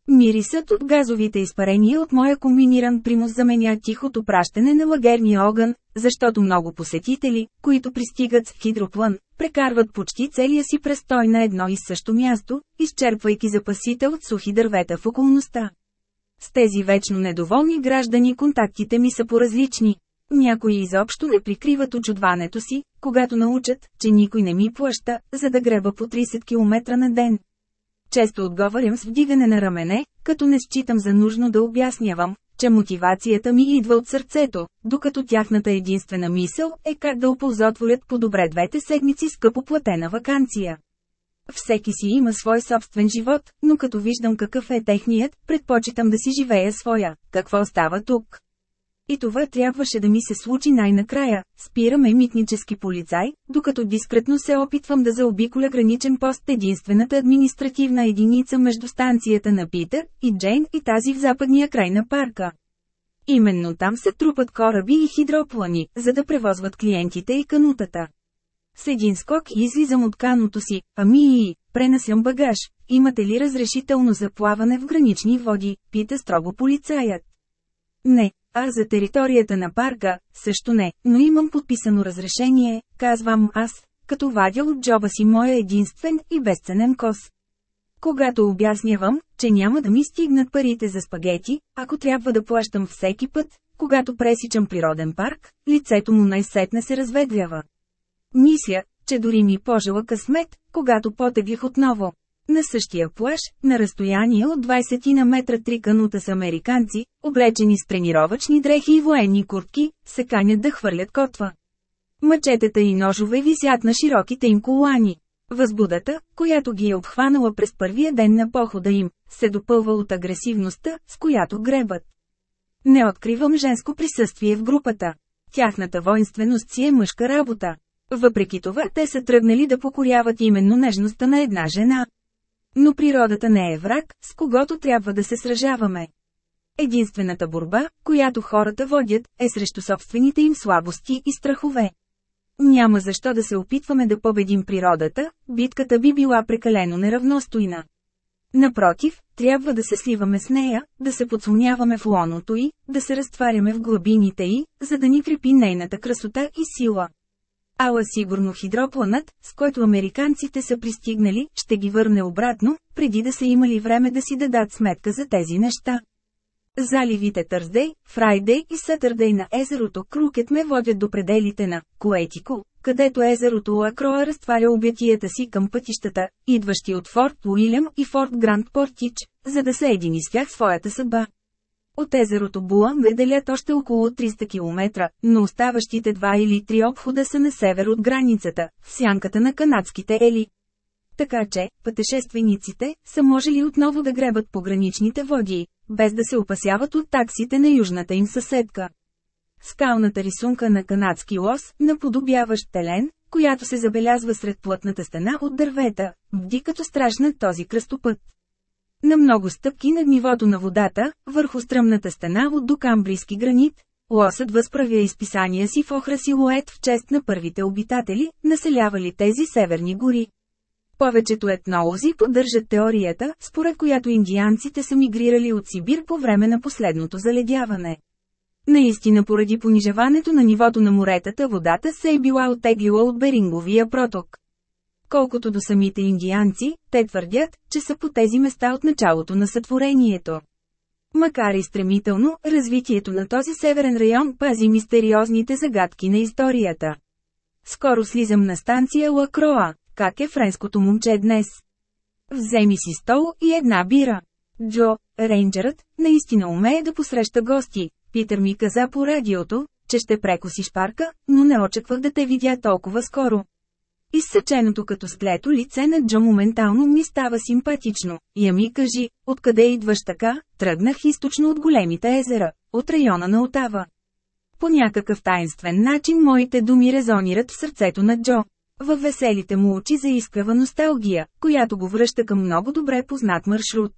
Мирисът от газовите изпарения от моя комбиниран примус заменя тихото пращане на лагерния огън, защото много посетители, които пристигат с хидроплан, прекарват почти целия си престой на едно и също място, изчерпвайки запасите от сухи дървета в околността. С тези вечно недоволни граждани контактите ми са поразлични. Някои изобщо не прикриват очудването си, когато научат, че никой не ми плаща, за да греба по 30 км на ден. Често отговарям с вдигане на рамене, като не считам за нужно да обяснявам, че мотивацията ми идва от сърцето, докато тяхната единствена мисъл е как да оползотворят по-добре двете седмици скъпо платена вакансия. Всеки си има свой собствен живот, но като виждам какъв е техният, предпочитам да си живея своя. Какво става тук? И това трябваше да ми се случи най-накрая. Спираме митнически полицай, докато дискретно се опитвам да заобиколя граничен пост единствената административна единица между станцията на Питър и Джейн и тази в западния край на парка. Именно там се трупат кораби и хидроплани, за да превозват клиентите и канутата. С един скок излизам от каното си, ами и, пренасям багаж, имате ли разрешително за плаване в гранични води, пита строго полицаят. Не, а за територията на парка, също не, но имам подписано разрешение, казвам аз, като вадя от джоба си моя единствен и безценен кос. Когато обяснявам, че няма да ми стигнат парите за спагети, ако трябва да плащам всеки път, когато пресичам природен парк, лицето му най-сетне се разведвява. Мисля, че дори ми пожела късмет, когато потеглих отново. На същия плаж, на разстояние от 20 на метра три канута с американци, облечени с тренировъчни дрехи и военни куртки, се канят да хвърлят котва. Мъчетата и ножове висят на широките им колани. Възбудата, която ги е обхванала през първия ден на похода им, се допълва от агресивността, с която гребат. Не откривам женско присъствие в групата. Тяхната воинственост си е мъжка работа. Въпреки това те са тръгнали да покоряват именно нежността на една жена. Но природата не е враг, с когото трябва да се сражаваме. Единствената борба, която хората водят, е срещу собствените им слабости и страхове. Няма защо да се опитваме да победим природата, битката би била прекалено неравностойна. Напротив, трябва да се сливаме с нея, да се подслоняваме в лоното й, да се разтваряме в глъбините й, за да ни крепи нейната красота и сила. Ала сигурно хидропланът, с който американците са пристигнали, ще ги върне обратно, преди да са имали време да си дадат сметка за тези неща. Заливите Търздей, Фрайдей и Сътърдей на езерото Крукет ме водят до пределите на Коетико, където езерото Лакроа разтваря обятията си към пътищата, идващи от Форт Уилям и Форт Гранд Портич, за да се едини с тях своята съдба. От езерото Буа ме още около 300 км, но оставащите два или три обхода са на север от границата, в сянката на канадските ели. Така че, пътешествениците са можели отново да гребат по граничните води, без да се опасяват от таксите на южната им съседка. Скалната рисунка на канадски лос, наподобяващ телен, която се забелязва сред плътната стена от дървета, бди като страшна този кръстопът. На много стъпки над нивото на водата, върху стръмната стена от докамбрийски гранит, лосът възправя изписания си в охра силует в чест на първите обитатели, населявали тези северни гори. Повечето етнолози поддържат теорията, според която индианците са мигрирали от Сибир по време на последното заледяване. Наистина поради понижаването на нивото на моретата водата се е била оттеглила от Беринговия проток. Колкото до самите индианци, те твърдят, че са по тези места от началото на сътворението. Макар и стремително, развитието на този северен район пази мистериозните загадки на историята. Скоро слизам на станция Лакроа, как е френското момче днес. Вземи си стол и една бира. Джо, рейнджерът, наистина умее да посреща гости. Питър ми каза по радиото, че ще прекосиш парка, но не очаквах да те видя толкова скоро. Изсъченото като склето лице на Джо моментално ми става симпатично. Я ми кажи, откъде идваш така, тръгнах източно от големите езера, от района на Отава. По някакъв таинствен начин моите думи резонират в сърцето на Джо. Във веселите му очи заискава носталгия, която го връща към много добре познат маршрут.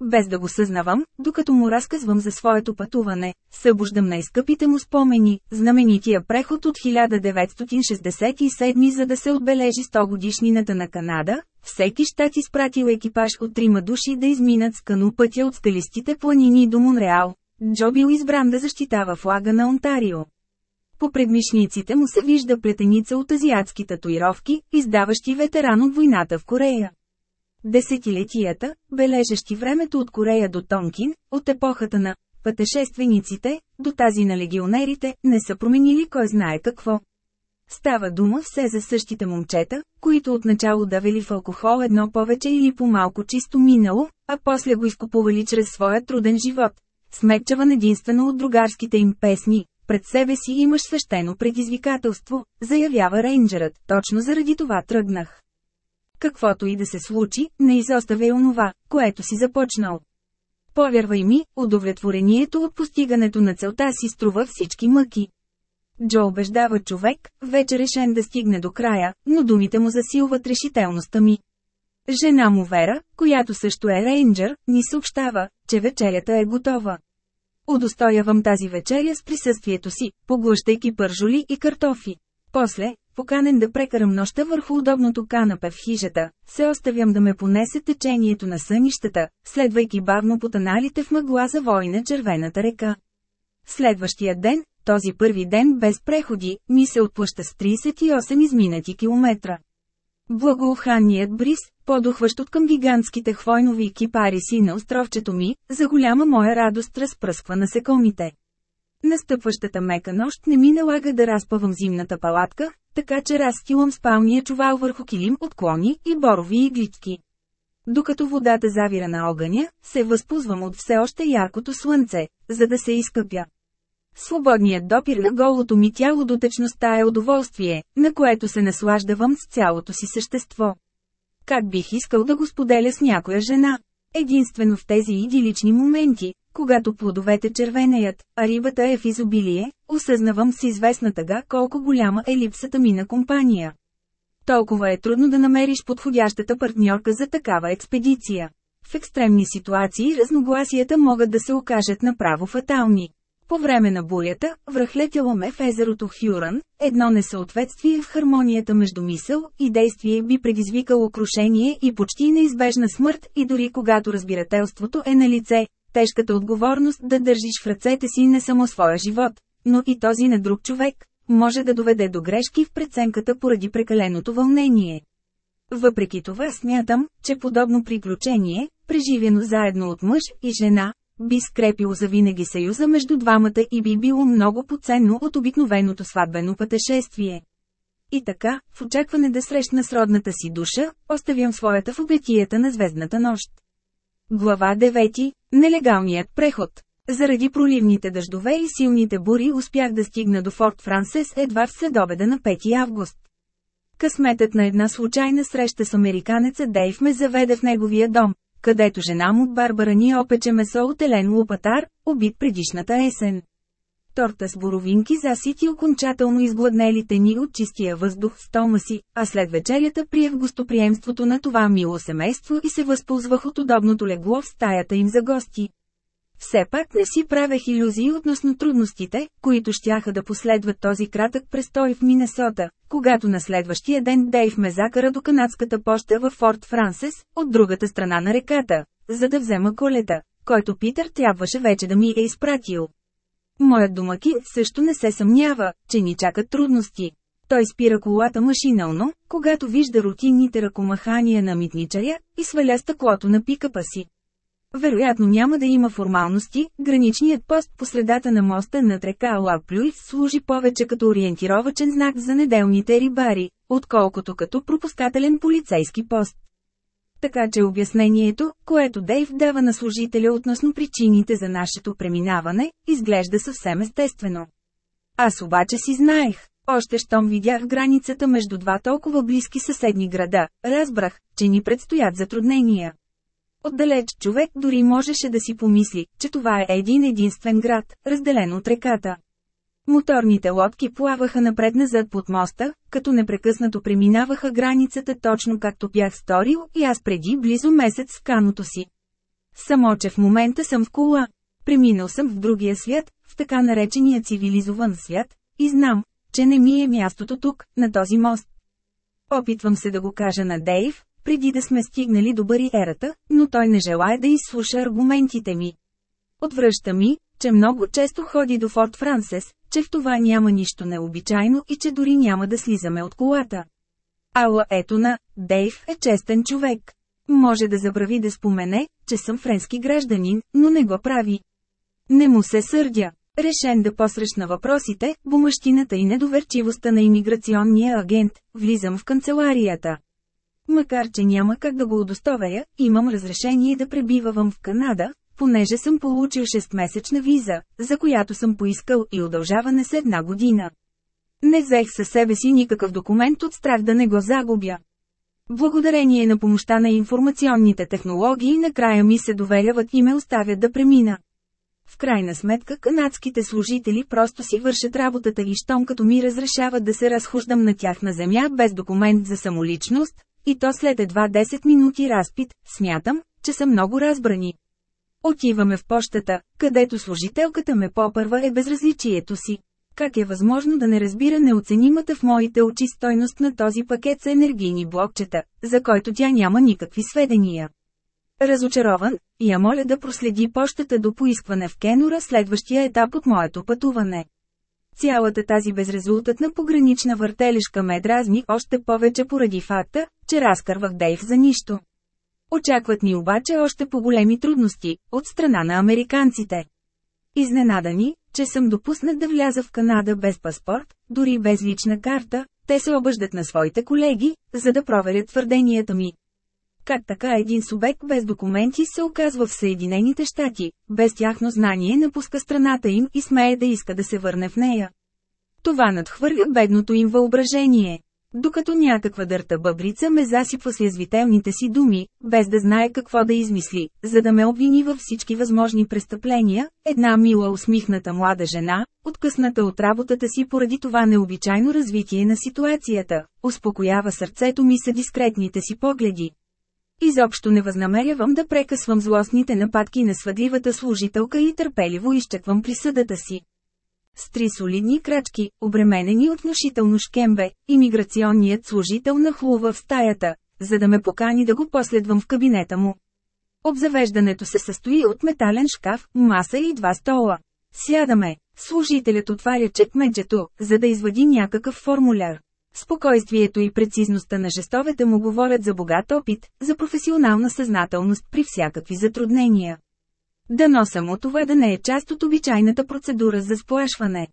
Без да го съзнавам, докато му разказвам за своето пътуване, събуждам най-скъпите му спомени, знаменития преход от 1967 за да се отбележи 100 годишнината на Канада, всеки щат изпратил екипаж от трима души да изминат с пътя от скалистите планини до Монреал. Джо бил избран да защитава флага на Онтарио. По предмишниците му се вижда плетеница от азиатски татуировки, издаващи ветеран от войната в Корея. Десетилетията, бележещи времето от Корея до Тонкин, от епохата на пътешествениците, до тази на легионерите, не са променили кой знае какво. Става дума все за същите момчета, които отначало давели в алкохол едно повече или по-малко чисто минало, а после го изкупували чрез своя труден живот. Смекчаван единствено от другарските им песни. Пред себе си имаш свещено предизвикателство, заявява рейнджерът, точно заради това тръгнах. Каквото и да се случи, не изоставяй онова, което си започнал. Повярвай ми, удовлетворението от постигането на целта си струва всички мъки. Джо убеждава човек, вече решен да стигне до края, но думите му засилват решителността ми. Жена му Вера, която също е рейнджер, ни съобщава, че вечерята е готова. Удостоявам тази вечеря с присъствието си, поглъщайки пържоли и картофи. После, поканен да прекарам нощта върху удобното канапе в хижата, се оставям да ме понесе течението на сънищата, следвайки бавно по таналите в мъгла за война червената река. Следващия ден, този първи ден без преходи, ми се отплъща с 38 изминати километра. Благоуханният бриз, подухващ от към гигантските хвойнови кипариси на островчето ми, за голяма моя радост разпръсква насекомите. Настъпващата мека нощ не ми налага да разпавам зимната палатка, така че разстилам спалния чувал върху килим от клони и борови иглички. Докато водата завира на огъня, се възпузвам от все още яркото слънце, за да се изкъпя. Свободният допир на голото ми тяло до течността е удоволствие, на което се наслаждавам с цялото си същество. Как бих искал да го споделя с някоя жена? Единствено в тези идилични моменти, когато плодовете червенеят, а рибата е в изобилие, осъзнавам с известна тъга колко голяма е липсата ми на компания. Толкова е трудно да намериш подходящата партньорка за такава експедиция. В екстремни ситуации разногласията могат да се окажат направо фатални. По време на бурята, връхлетяло ме в езерото Хюран, едно несъответствие в хармонията между мисъл и действие би предизвикало крушение и почти неизбежна смърт и дори когато разбирателството е на лице, тежката отговорност да държиш в ръцете си не само своя живот, но и този на друг човек, може да доведе до грешки в преценката поради прекаленото вълнение. Въпреки това смятам, че подобно приключение, преживено заедно от мъж и жена, би скрепило завинаги съюза между двамата и би било много поценно от обикновеното сватбено пътешествие. И така, в очакване да срещна с родната си душа, оставям своята в обетията на звездната нощ. Глава 9. Нелегалният преход. Заради проливните дъждове и силните бури успях да стигна до Форт Франсес едва в следобеда на 5 август. Късметът на една случайна среща с американеца Дейв ме заведе в неговия дом, където жена му Барбара ни опече месо от елен лопатар, убит предишната есен. Торта с боровинки засити окончателно изгладнелите ни от чистия въздух в стома си, а след вечерята приех гостоприемството на това мило семейство и се възползвах от удобното легло в стаята им за гости. Все пак не си правех иллюзии относно трудностите, които щяха да последват този кратък престой в Минесота, когато на следващия ден Дейв ме закара до канадската поща в Форт Франсес, от другата страна на реката, за да взема колета, който Питър трябваше вече да ми е изпратил. Моят домаки също не се съмнява, че ни чакат трудности. Той спира колата машинално, когато вижда рутинните ръкомахания на митничаря, и сваля стъклото на пикапа си. Вероятно няма да има формалности, граничният пост по средата на моста над река Ла служи повече като ориентировачен знак за неделните рибари, отколкото като пропускателен полицейски пост. Така че обяснението, което Дейв дава на служителя относно причините за нашето преминаване, изглежда съвсем естествено. Аз обаче си знаех. Още щом видях границата между два толкова близки съседни града, разбрах, че ни предстоят затруднения. Отдалеч човек дори можеше да си помисли, че това е един единствен град, разделен от реката. Моторните лодки плаваха напред-назад под моста, като непрекъснато преминаваха границата точно както бях сторил и аз преди близо месец в каното си. Само че в момента съм в кола. Преминал съм в другия свят, в така наречения цивилизован свят, и знам, че не ми е мястото тук, на този мост. Опитвам се да го кажа на Дейв, преди да сме стигнали до бариерата, но той не желая да изслуша аргументите ми. Отвръща ми, че много често ходи до Форт Франсес, че в това няма нищо необичайно и че дори няма да слизаме от колата. Ала ето на, Дейв е честен човек. Може да забрави да спомене, че съм френски гражданин, но не го прави. Не му се сърдя. Решен да посрещна въпросите, бумащината и недоверчивостта на имиграционния агент, влизам в канцеларията. Макар че няма как да го удостоверя, имам разрешение да пребивавам в Канада, понеже съм получил 6-месечна виза, за която съм поискал и удължаване с една година. Не взех със себе си никакъв документ от страх да не го загубя. Благодарение на помощта на информационните технологии накрая ми се доверяват и ме оставят да премина. В крайна сметка канадските служители просто си вършат работата и щом като ми разрешават да се разхождам на тяхна земя без документ за самоличност, и то след едва 10 минути разпит, смятам, че са много разбрани. Отиваме в пощата, където служителката ме попърва е безразличието си. Как е възможно да не разбира неоценимата в моите очи стойност на този пакет с енергийни блокчета, за който тя няма никакви сведения? Разочарован, я моля да проследи пощата до поискване в Кенора следващия етап от моето пътуване. Цялата тази безрезултатна погранична въртележка ме дразни още повече поради факта, че разкървах Дейв за нищо. Очакват ни обаче още по-големи трудности, от страна на американците. Изненадани, че съм допуснат да вляза в Канада без паспорт, дори без лична карта, те се обаждат на своите колеги, за да проверят твърденията ми. Как така един субект без документи се оказва в Съединените щати, без тяхно знание напуска страната им и смее да иска да се върне в нея? Това надхвърля бедното им въображение. Докато някаква дърта бъбрица ме засипва с язвителните си думи, без да знае какво да измисли, за да ме обвини във всички възможни престъпления, една мила усмихната млада жена, откъсната от работата си поради това необичайно развитие на ситуацията, успокоява сърцето ми с дискретните си погледи. Изобщо не възнамерявам да прекъсвам злостните нападки на свъдливата служителка и търпеливо изчеквам присъдата си. С три солидни крачки, обременени от внушително шкембе, имиграционният служител нахлува в стаята, за да ме покани да го последвам в кабинета му. Обзавеждането се състои от метален шкаф, маса и два стола. Сядаме. Служителят отваря чекмеджето, за да извади някакъв формуляр. Спокойствието и прецизността на жестовете му говорят за богат опит, за професионална съзнателност при всякакви затруднения. Дано само това да не е част от обичайната процедура за сплашване.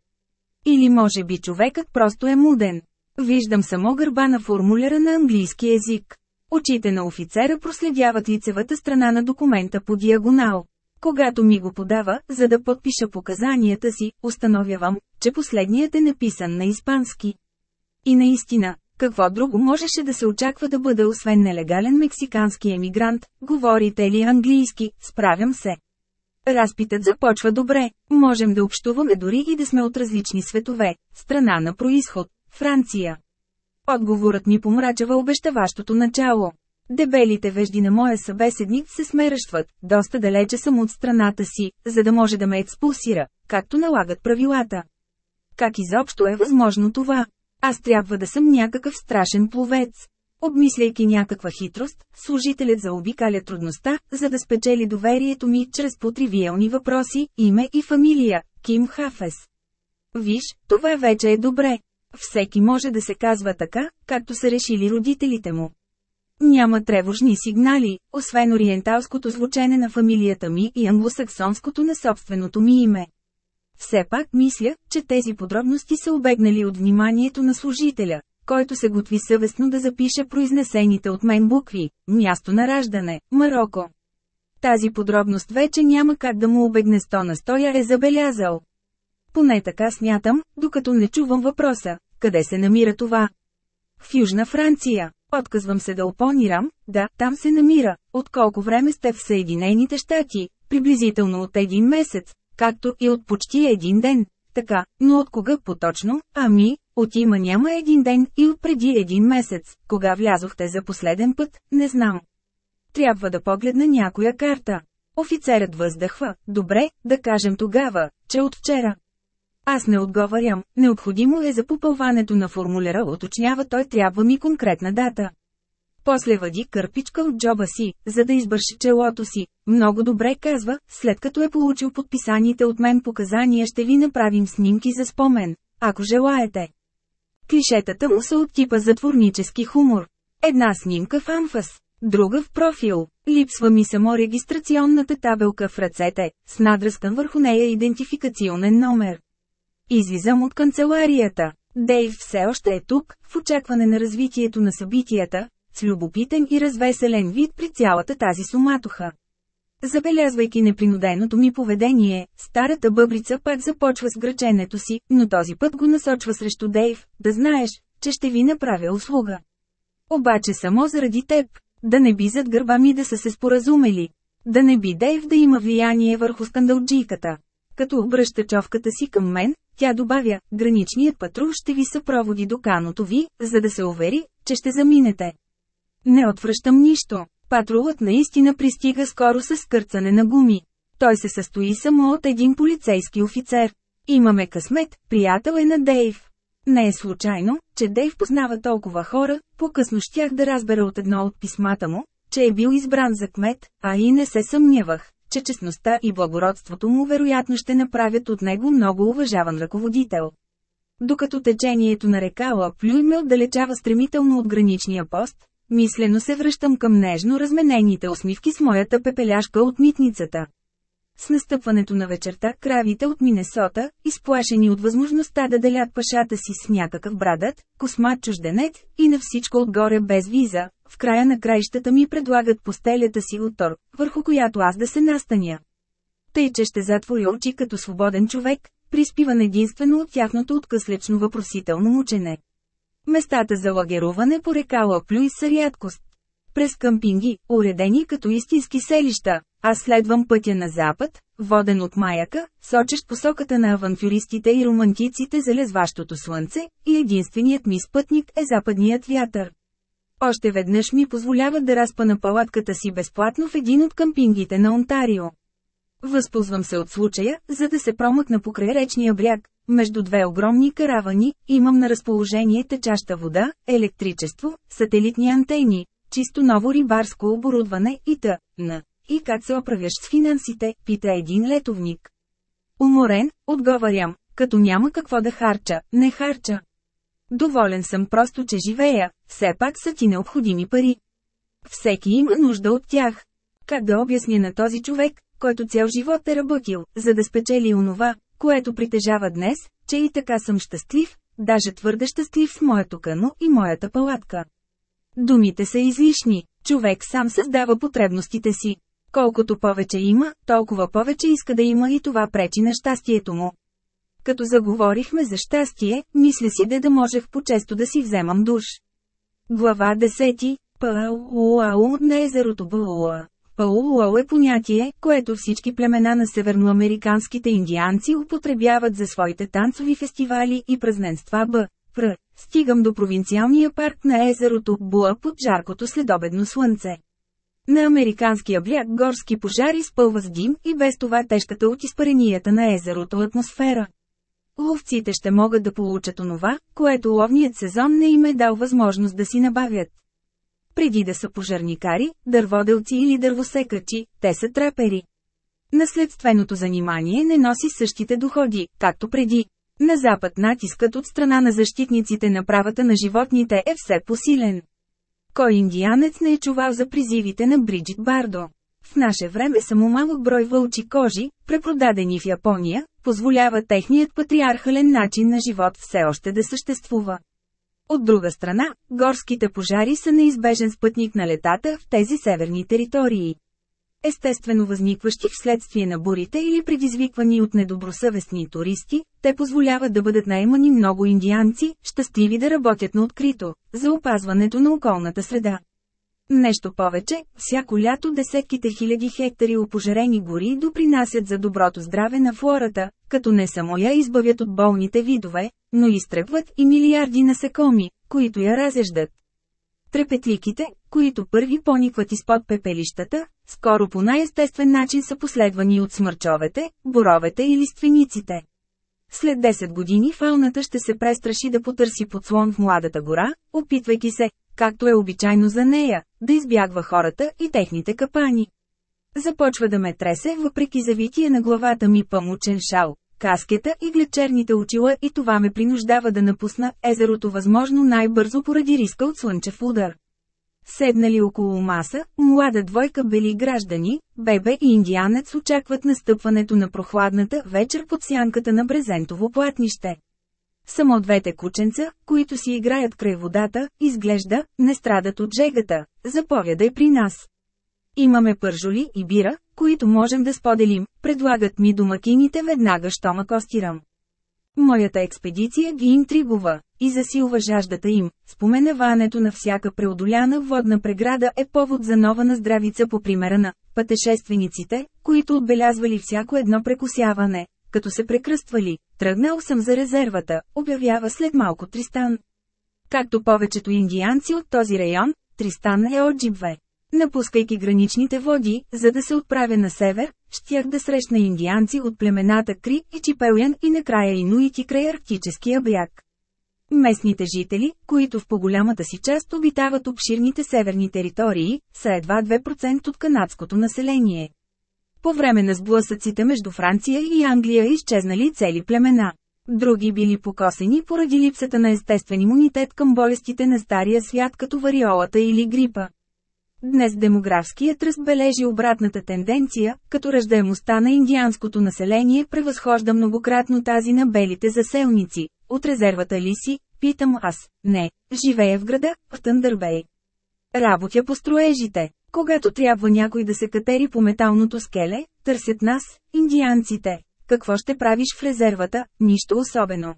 Или може би човекът просто е муден. Виждам само гърба на формуляра на английски език. Очите на офицера проследяват лицевата страна на документа по диагонал. Когато ми го подава, за да подпиша показанията си, установявам, че последният е написан на испански. И наистина, какво друго можеше да се очаква да бъде освен нелегален мексикански емигрант, говорите ли английски, справям се. Разпитът започва добре, можем да общуваме дори и да сме от различни светове, страна на происход, Франция. Отговорът ми помрачава обещаващото начало. Дебелите вежди на моя събеседник се смеръщват, доста далече съм от страната си, за да може да ме експулсира, както налагат правилата. Как изобщо е възможно това? Аз трябва да съм някакъв страшен пловец. Обмисляйки някаква хитрост, служителят заобикаля трудността, за да спечели доверието ми чрез потривиални въпроси, име и фамилия, Ким Хафес. Виж, това вече е добре. Всеки може да се казва така, както са решили родителите му. Няма тревожни сигнали, освен ориенталското звучене на фамилията ми и англосаксонското на собственото ми име. Все пак мисля, че тези подробности са обегнали от вниманието на служителя, който се готви съвестно да запише произнесените от мен букви – място на раждане, Марокко. Тази подробност вече няма как да му обегне сто на стоя е забелязал. Поне така смятам, докато не чувам въпроса, къде се намира това. В Южна Франция. Отказвам се да опонирам, да, там се намира. От колко време сте в Съединените щати? Приблизително от един месец, както и от почти един ден. Така, но от кога поточно? Ами, от има няма един ден и от преди един месец, кога влязохте за последен път, не знам. Трябва да погледна някоя карта. Офицерът въздъхва, добре, да кажем тогава, че от вчера. Аз не отговарям, необходимо е за попълването на формуляра, уточнява той трябва ми конкретна дата. После въди кърпичка от джоба си, за да избърши челото си. Много добре казва, след като е получил подписаните от мен показания ще ви направим снимки за спомен, ако желаете. Клишетата му са от типа затворнически хумор. Една снимка в анфас, друга в профил. Липсва ми само регистрационната табелка в ръцете, с надръскан върху нея идентификационен номер. Излизам от канцеларията. Дейв все още е тук, в очакване на развитието на събитията, с любопитен и развеселен вид при цялата тази суматоха. Забелязвайки непринуденото ми поведение, старата бъбрица пак започва с граченето си, но този път го насочва срещу Дейв, да знаеш, че ще ви направя услуга. Обаче само заради теб, да не би зад гърба ми да са се споразумели. Да не би Дейв да има влияние върху скандалджийката. Като обръща човката си към мен, тя добавя, граничният патрул ще ви съпроводи до каното ви, за да се увери, че ще заминете. Не отвръщам нищо. Патрулът наистина пристига скоро с скърцане на гуми. Той се състои само от един полицейски офицер. Имаме късмет, приятел е на Дейв. Не е случайно, че Дейв познава толкова хора, по-късно щях да разбера от едно от писмата му, че е бил избран за кмет, а и не се съмнявах, че честността и благородството му вероятно ще направят от него много уважаван ръководител. Докато течението на река Лаплюй ме отдалечава стремително от граничния пост, мислено се връщам към нежно разменените усмивки с моята пепеляшка от митницата. С настъпването на вечерта кравите от Минесота, изплашени от възможността да делят пашата си с някакъв брадът, космат чужденец и на всичко отгоре без виза, в края на краищата ми предлагат постелята си от тор, върху която аз да се настаня. Тъй, че ще затворя очи като свободен човек, приспиван единствено от тяхното откъслечно въпросително мучене. Местата за лагеруване по река Лоплюй са рядкост. През къмпинги, уредени като истински селища, аз следвам пътя на запад, воден от маяка, сочещ посоката на авантюристите и романтиците за лезващото слънце, и единственият ми спътник е западният вятър. Още веднъж ми позволява да разпана палатката си безплатно в един от къмпингите на Онтарио. Възползвам се от случая, за да се промъкна покрай речния бряг, между две огромни каравани, имам на разположение течаща вода, електричество, сателитни антени, чисто ново рибарско оборудване и т.н. И как се оправяш с финансите, пита един летовник. Уморен, отговарям, като няма какво да харча, не харча. Доволен съм просто, че живея, все пак са ти необходими пари. Всеки има нужда от тях. Как да обясня на този човек, който цял живот е работил, за да спечели онова, което притежава днес, че и така съм щастлив, даже твърде щастлив с моето кано и моята палатка. Думите са излишни, човек сам създава потребностите си. Колкото повече има, толкова повече иска да има и това пречи на щастието му. Като заговорихме за щастие, мисля си да да можех по-често да си вземам душ. Глава 10. Пауау на езерото Бълуа. Паулуол е понятие, което всички племена на северноамериканските индианци употребяват за своите танцови фестивали и празненства Б. Пр. Стигам до провинциалния парк на езерото Буа под жаркото следобедно слънце. На американския бляг горски пожари спълва с дим и без това тежката от изпаренията на езерото атмосфера. Ловците ще могат да получат онова, което ловният сезон не им е дал възможност да си набавят. Преди да са пожарникари, дърводелци или дървосекачи, те са трапери. Наследственото занимание не носи същите доходи, както преди. На запад натискът от страна на защитниците на правата на животните е все посилен. Кой индианец не е чувал за призивите на Бриджит Бардо? В наше време само малък брой вълчи кожи, препродадени в Япония, позволява техният патриархален начин на живот все още да съществува. От друга страна, горските пожари са неизбежен спътник на летата в тези северни територии. Естествено възникващи вследствие на бурите или предизвиквани от недобросъвестни туристи, те позволяват да бъдат наймани много индианци, щастливи да работят на открито, за опазването на околната среда. Нещо повече, всяко лято десетките хиляди хектари опожарени гори допринасят за доброто здраве на флората, като не само я избавят от болните видове, но изтръгват и милиарди насекоми, които я разеждат. Трепетликите, които първи поникват изпод пепелищата, скоро по най-естествен начин са последвани от смърчовете, боровете и листвениците. След 10 години фауната ще се престраши да потърси подслон в младата гора, опитвайки се, както е обичайно за нея, да избягва хората и техните капани. Започва да ме тресе въпреки завитие на главата ми памучен шал, каскета и глечерните очила и това ме принуждава да напусна езерото възможно най-бързо поради риска от слънчев удар. Седнали около маса, млада двойка бели граждани, бебе и индианец очакват настъпването на прохладната вечер под сянката на брезентово платнище. Само двете кученца, които си играят край водата, изглежда, не страдат от жегата. Заповядай при нас. Имаме пържоли и бира, които можем да споделим, предлагат ми домакините веднага, що ма костирам. Моята експедиция ги интригува и засилва жаждата им. Споменаването на всяка преодоляна водна преграда е повод за нова наздравица по примера на пътешествениците, които отбелязвали всяко едно прекусяване, като се прекръствали. Тръгнал съм за резервата, обявява след малко Тристан. Както повечето индианци от този район, Тристан е от Джибве. Напускайки граничните води, за да се отправя на север, щях да срещна индианци от племената Кри и Чипелян и накрая инуити край Арктическия бряг. Местните жители, които в по-голямата си част обитават обширните северни територии, са едва 2% от канадското население. По време на сблъсъците между Франция и Англия изчезнали цели племена. Други били покосени поради липсата на естествен имунитет към болестите на стария свят като вариолата или грипа. Днес демографският ръст бележи обратната тенденция, като ръждаемостта на индианското население превъзхожда многократно тази на белите заселници. От резервата ли си, питам аз, не, живея в града, в Тъндърбей. Работя по строежите. Когато трябва някой да се катери по металното скеле, търсят нас, индианците. Какво ще правиш в резервата, нищо особено.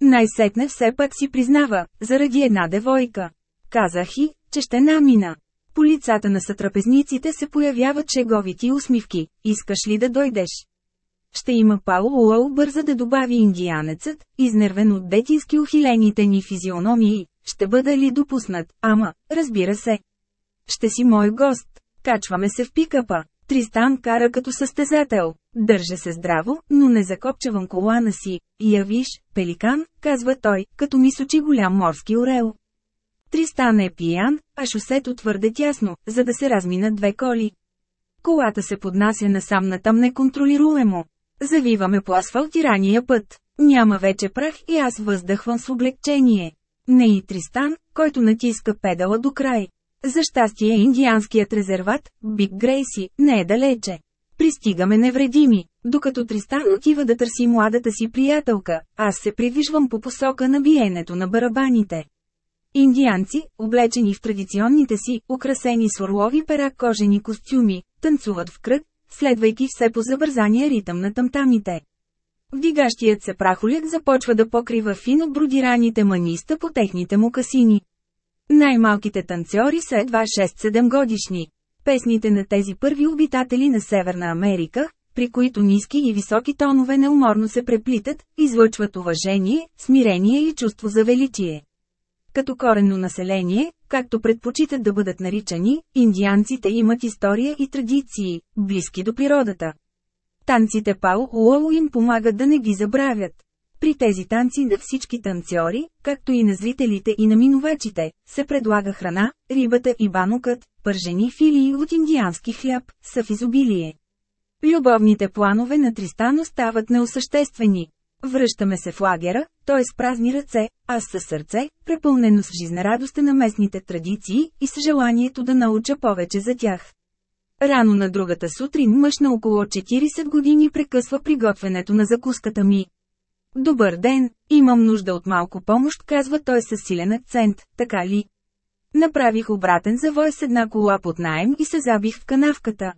Най-сетне все пак си признава, заради една девойка. Казах и, че ще намина. По лицата на сътрапезниците се появяват шеговити усмивки. Искаш ли да дойдеш? Ще има Пауло Уол бърза да добави индианецът, изнервен от детински ухилените ни физиономии. Ще бъда ли допуснат? Ама, разбира се. Ще си мой гост. Качваме се в пикапа. Тристан кара като състезател. Държа се здраво, но не закопчавам колана си. Я виж, пеликан, казва той, като ми сочи голям морски орел. Тристан е пиян, а шосето твърде тясно, за да се разминат две коли. Колата се поднася насам натам неконтролируемо. Завиваме по асфалтирания път. Няма вече прах и аз въздъхвам с облегчение. Не и Тристан, който натиска педала до край. За щастие индианският резерват, Биг Грейси, не е далече. Пристигаме невредими. Докато Тристан отива да търси младата си приятелка, аз се придвижвам по посока на биенето на барабаните. Индианци, облечени в традиционните си, украсени с орлови пера кожени костюми, танцуват в кръг, следвайки все по забързания ритъм на тамтамите. Вдигащият се прахоляк започва да покрива фино бродираните маниста по техните му касини. Най-малките танцори са едва 6-7 годишни. Песните на тези първи обитатели на Северна Америка, при които ниски и високи тонове неуморно се преплитат, излъчват уважение, смирение и чувство за величие. Като коренно население, както предпочитат да бъдат наричани, индианците имат история и традиции, близки до природата. Танците Пао Уоло им помагат да не ги забравят. При тези танци на всички танцори, както и на зрителите и на минувачите, се предлага храна, рибата и банокът, пържени филии от индиански хляб, са в изобилие. Любовните планове на Тристан остават неосъществени. Връщаме се в лагера, той с празни ръце, аз със сърце, препълнено с жизнерадостта на местните традиции и с желанието да науча повече за тях. Рано на другата сутрин мъж на около 40 години прекъсва приготвянето на закуската ми. Добър ден, имам нужда от малко помощ, казва той със силен акцент, така ли? Направих обратен завой с една кола под найем и се забих в канавката.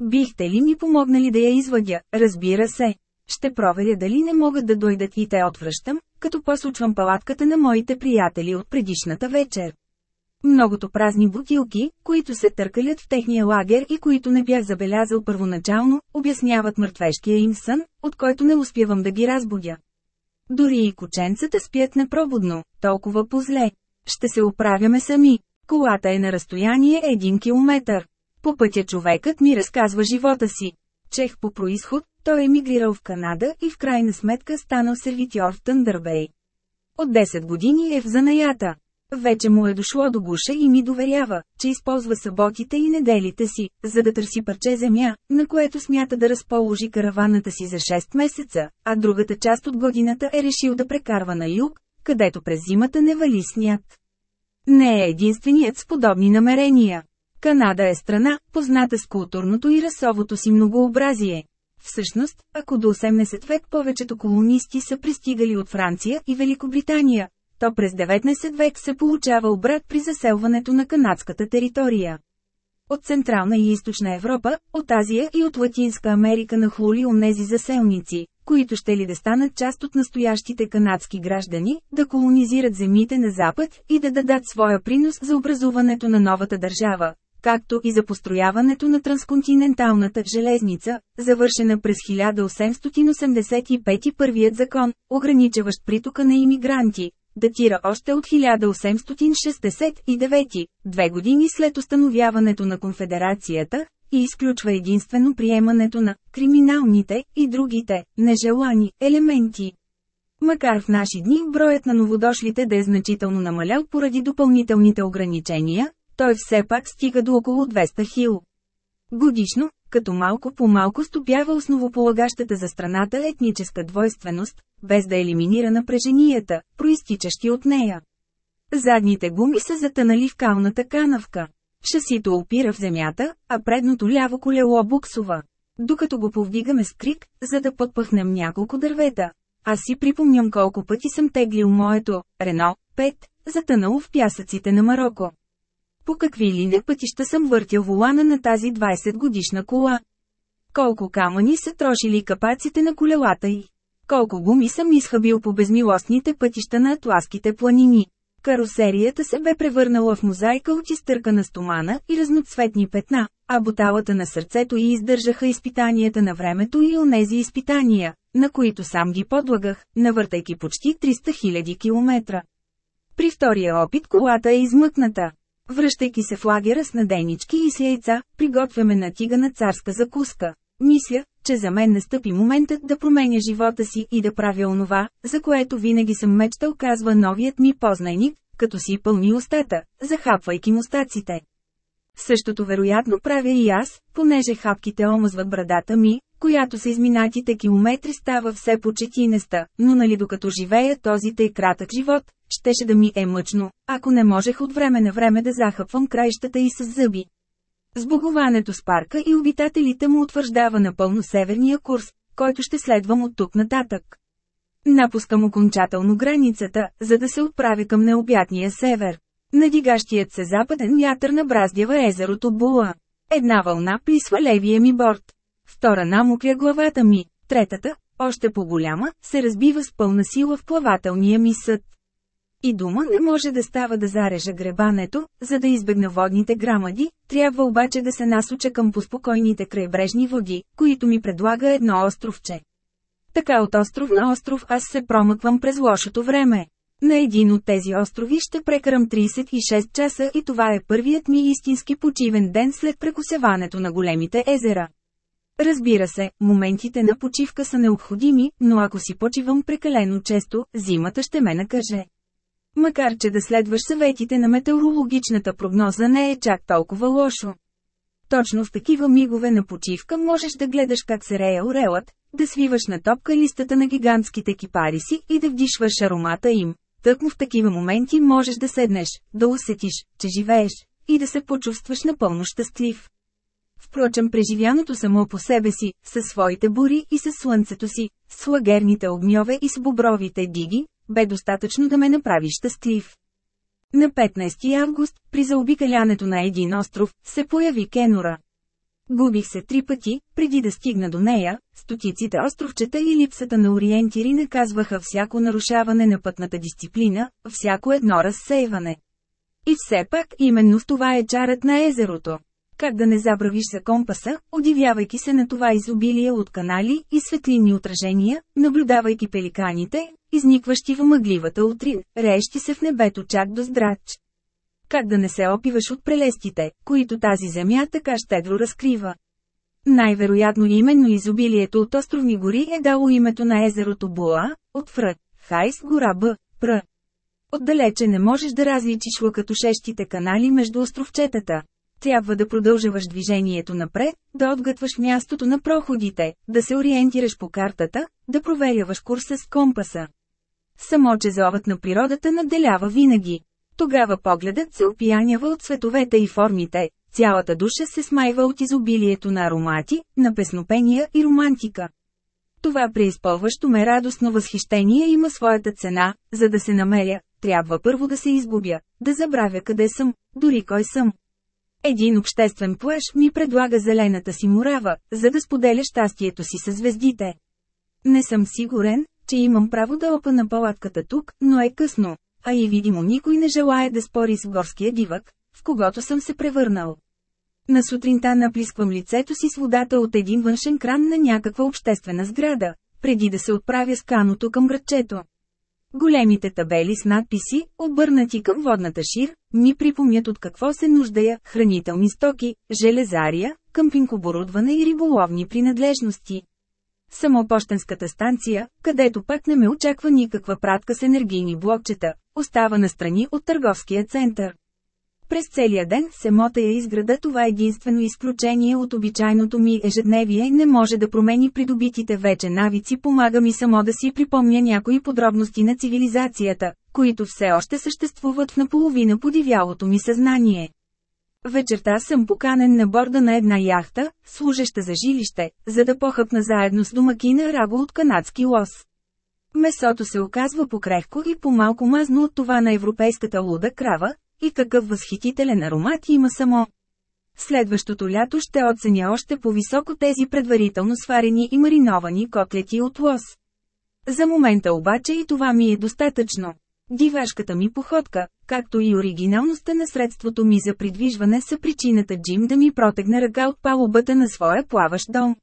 Бихте ли ми помогнали да я извадя, разбира се. Ще проверя дали не могат да дойдат и те отвръщам, като посочвам палатката на моите приятели от предишната вечер. Многото празни бутилки, които се търкалят в техния лагер и които не бях забелязал първоначално, обясняват мъртвешкия им сън, от който не успявам да ги разбудя. Дори и кученцата спят непробудно, толкова позле. Ще се оправяме сами. Колата е на разстояние един километър. По пътя човекът ми разказва живота си. Чех по происход, той емигрирал в Канада и в крайна сметка станал сервитьор в Тъндърбей. От 10 години е в занаята. Вече му е дошло до гуша и ми доверява, че използва съботите и неделите си, за да търси парче земя, на което смята да разположи караваната си за 6 месеца, а другата част от годината е решил да прекарва на юг, където през зимата не вали сняг. Не е единственият с подобни намерения. Канада е страна, позната с културното и расовото си многообразие. Всъщност, ако до 18 век повечето колонисти са пристигали от Франция и Великобритания, то през 19 век се получава обрат при заселването на канадската територия. От Централна и Източна Европа, от Азия и от Латинска Америка нахлули онези заселници, които ще ли да станат част от настоящите канадски граждани, да колонизират земите на Запад и да дадат своя принос за образуването на новата държава, както и за построяването на трансконтиненталната железница, завършена през 1885 първият закон, ограничаващ притока на иммигранти, датира още от 1869, две години след установяването на конфедерацията, и изключва единствено приемането на криминалните и другите нежелани елементи. Макар в наши дни броят на новодошлите да е значително намалял поради допълнителните ограничения, той все пак стига до около 200 хил. Годишно, като малко по малко стопява основополагащата за страната етническа двойственост, без да елиминира напреженията, проистичащи от нея. Задните гуми са затънали в калната канавка. Шасито опира в земята, а предното ляво колело буксува. Докато го повдигаме с крик, за да подпъхнем няколко дървета. Аз си припомням колко пъти съм теглил моето, Рено, 5, затънало в пясъците на Марокко. По какви ли не пътища съм въртял волана на тази 20 годишна кола. Колко камъни са трошили капаците на колелата й. Колко гуми съм изхабил по безмилостните пътища на атласките планини. Карусерията се бе превърнала в мозайка от изтъркана стомана и разноцветни петна, а буталата на сърцето й издържаха изпитанията на времето и онези изпитания, на които сам ги подлагах, навъртайки почти 300 000 километра. При втория опит колата е измъкната. Връщайки се в лагера с надейнички и с яйца, приготвяме натига на царска закуска. Мисля, че за мен настъпи моментът да променя живота си и да правя онова, за което винаги съм мечтал, казва новият ми познайник, като си пълни устата, захапвайки мустаците. Същото вероятно правя и аз, понеже хапките омазват брадата ми, която с изминатите километри става все по четинеста, но нали докато живея този тъй кратък живот, щеше да ми е мъчно, ако не можех от време на време да захапвам краищата и с зъби. Сбогуването с парка и обитателите му утвърждава напълно северния курс, който ще следвам от тук нататък. Напускам окончателно границата, за да се отправя към необятния север. Надигащият се западен вятър набраздява езерото Була. Една вълна плисва левия ми борт. Втора намокря главата ми. Третата, още по-голяма, се разбива с пълна сила в плавателния ми съд. И дума не може да става да зарежа гребането, за да избегна водните грамади, трябва обаче да се насоча към поспокойните крайбрежни води, които ми предлага едно островче. Така от остров на остров аз се промъквам през лошото време. На един от тези острови ще прекарам 36 часа и това е първият ми истински почивен ден след прекусяването на големите езера. Разбира се, моментите на почивка са необходими, но ако си почивам прекалено често, зимата ще ме накаже. Макар че да следваш съветите на метеорологичната прогноза не е чак толкова лошо. Точно в такива мигове на почивка можеш да гледаш как се рея орелът, да свиваш на топка листата на гигантските кипариси и да вдишваш аромата им. Тъкмо в такива моменти можеш да седнеш, да усетиш, че живееш, и да се почувстваш напълно щастлив. Впрочем преживяното само по себе си, със своите бури и със слънцето си, с лагерните огньове и с бобровите диги, бе достатъчно да ме направи щастлив. На 15 август, при заобикалянето на един остров, се появи Кенора. Губих се три пъти, преди да стигна до нея, стотиците островчета и липсата на ориентири наказваха всяко нарушаване на пътната дисциплина, всяко едно разсейване. И все пак, именно в това е чарът на езерото. Как да не забравиш за компаса, удивявайки се на това изобилие от канали и светлинни отражения, наблюдавайки пеликаните, изникващи в мъгливата утрин, реещи се в небето чак до здрач. Как да не се опиваш от прелестите, които тази земя така щедро разкрива? Най-вероятно именно изобилието от островни гори е дало името на езерото Буа, от Фр. Хайс гора Б. Пр. Отдалече не можеш да различиш лъкатушещите канали между островчетата. Трябва да продължаваш движението напред, да отгътваш мястото на проходите, да се ориентираш по картата, да проверяваш курса с компаса. Само че зовът на природата наделява винаги. Тогава погледът се опиянява от цветовете и формите, цялата душа се смайва от изобилието на аромати, на песнопения и романтика. Това преизпълващо ме радостно възхищение има своята цена, за да се намеря, трябва първо да се изгубя, да забравя къде съм, дори кой съм. Един обществен плъж ми предлага зелената си мурава, за да споделя щастието си с звездите. Не съм сигурен, че имам право да опа палатката тук, но е късно, а и видимо никой не желая да спори с горския дивък, в когото съм се превърнал. На сутринта наплисквам лицето си с водата от един външен кран на някаква обществена сграда, преди да се отправя с каното към градчето. Големите табели с надписи, обърнати към водната шир, ми припомнят от какво се нуждая – хранителни стоки, железария, къмпинг оборудване и риболовни принадлежности. Само почтенската станция, където пак не ме очаква никаква пратка с енергийни блокчета, остава настрани от търговския център. През целия ден се мотая из града това единствено изключение от обичайното ми ежедневие не може да промени придобитите вече навици помага ми само да си припомня някои подробности на цивилизацията, които все още съществуват в наполовина подивялото ми съзнание. Вечерта съм поканен на борда на една яхта, служеща за жилище, за да похъпна заедно с домакина рабо от канадски лос. Месото се оказва покрехко и по-малко мазно от това на европейската луда крава, и какъв възхитителен аромат има само. Следващото лято ще оценя още по-високо тези предварително сварени и мариновани котлети от лос. За момента обаче и това ми е достатъчно. Дивашката ми походка, както и оригиналността на средството ми за придвижване са причината Джим да ми протегне ръка от палубата на своя плаващ дом.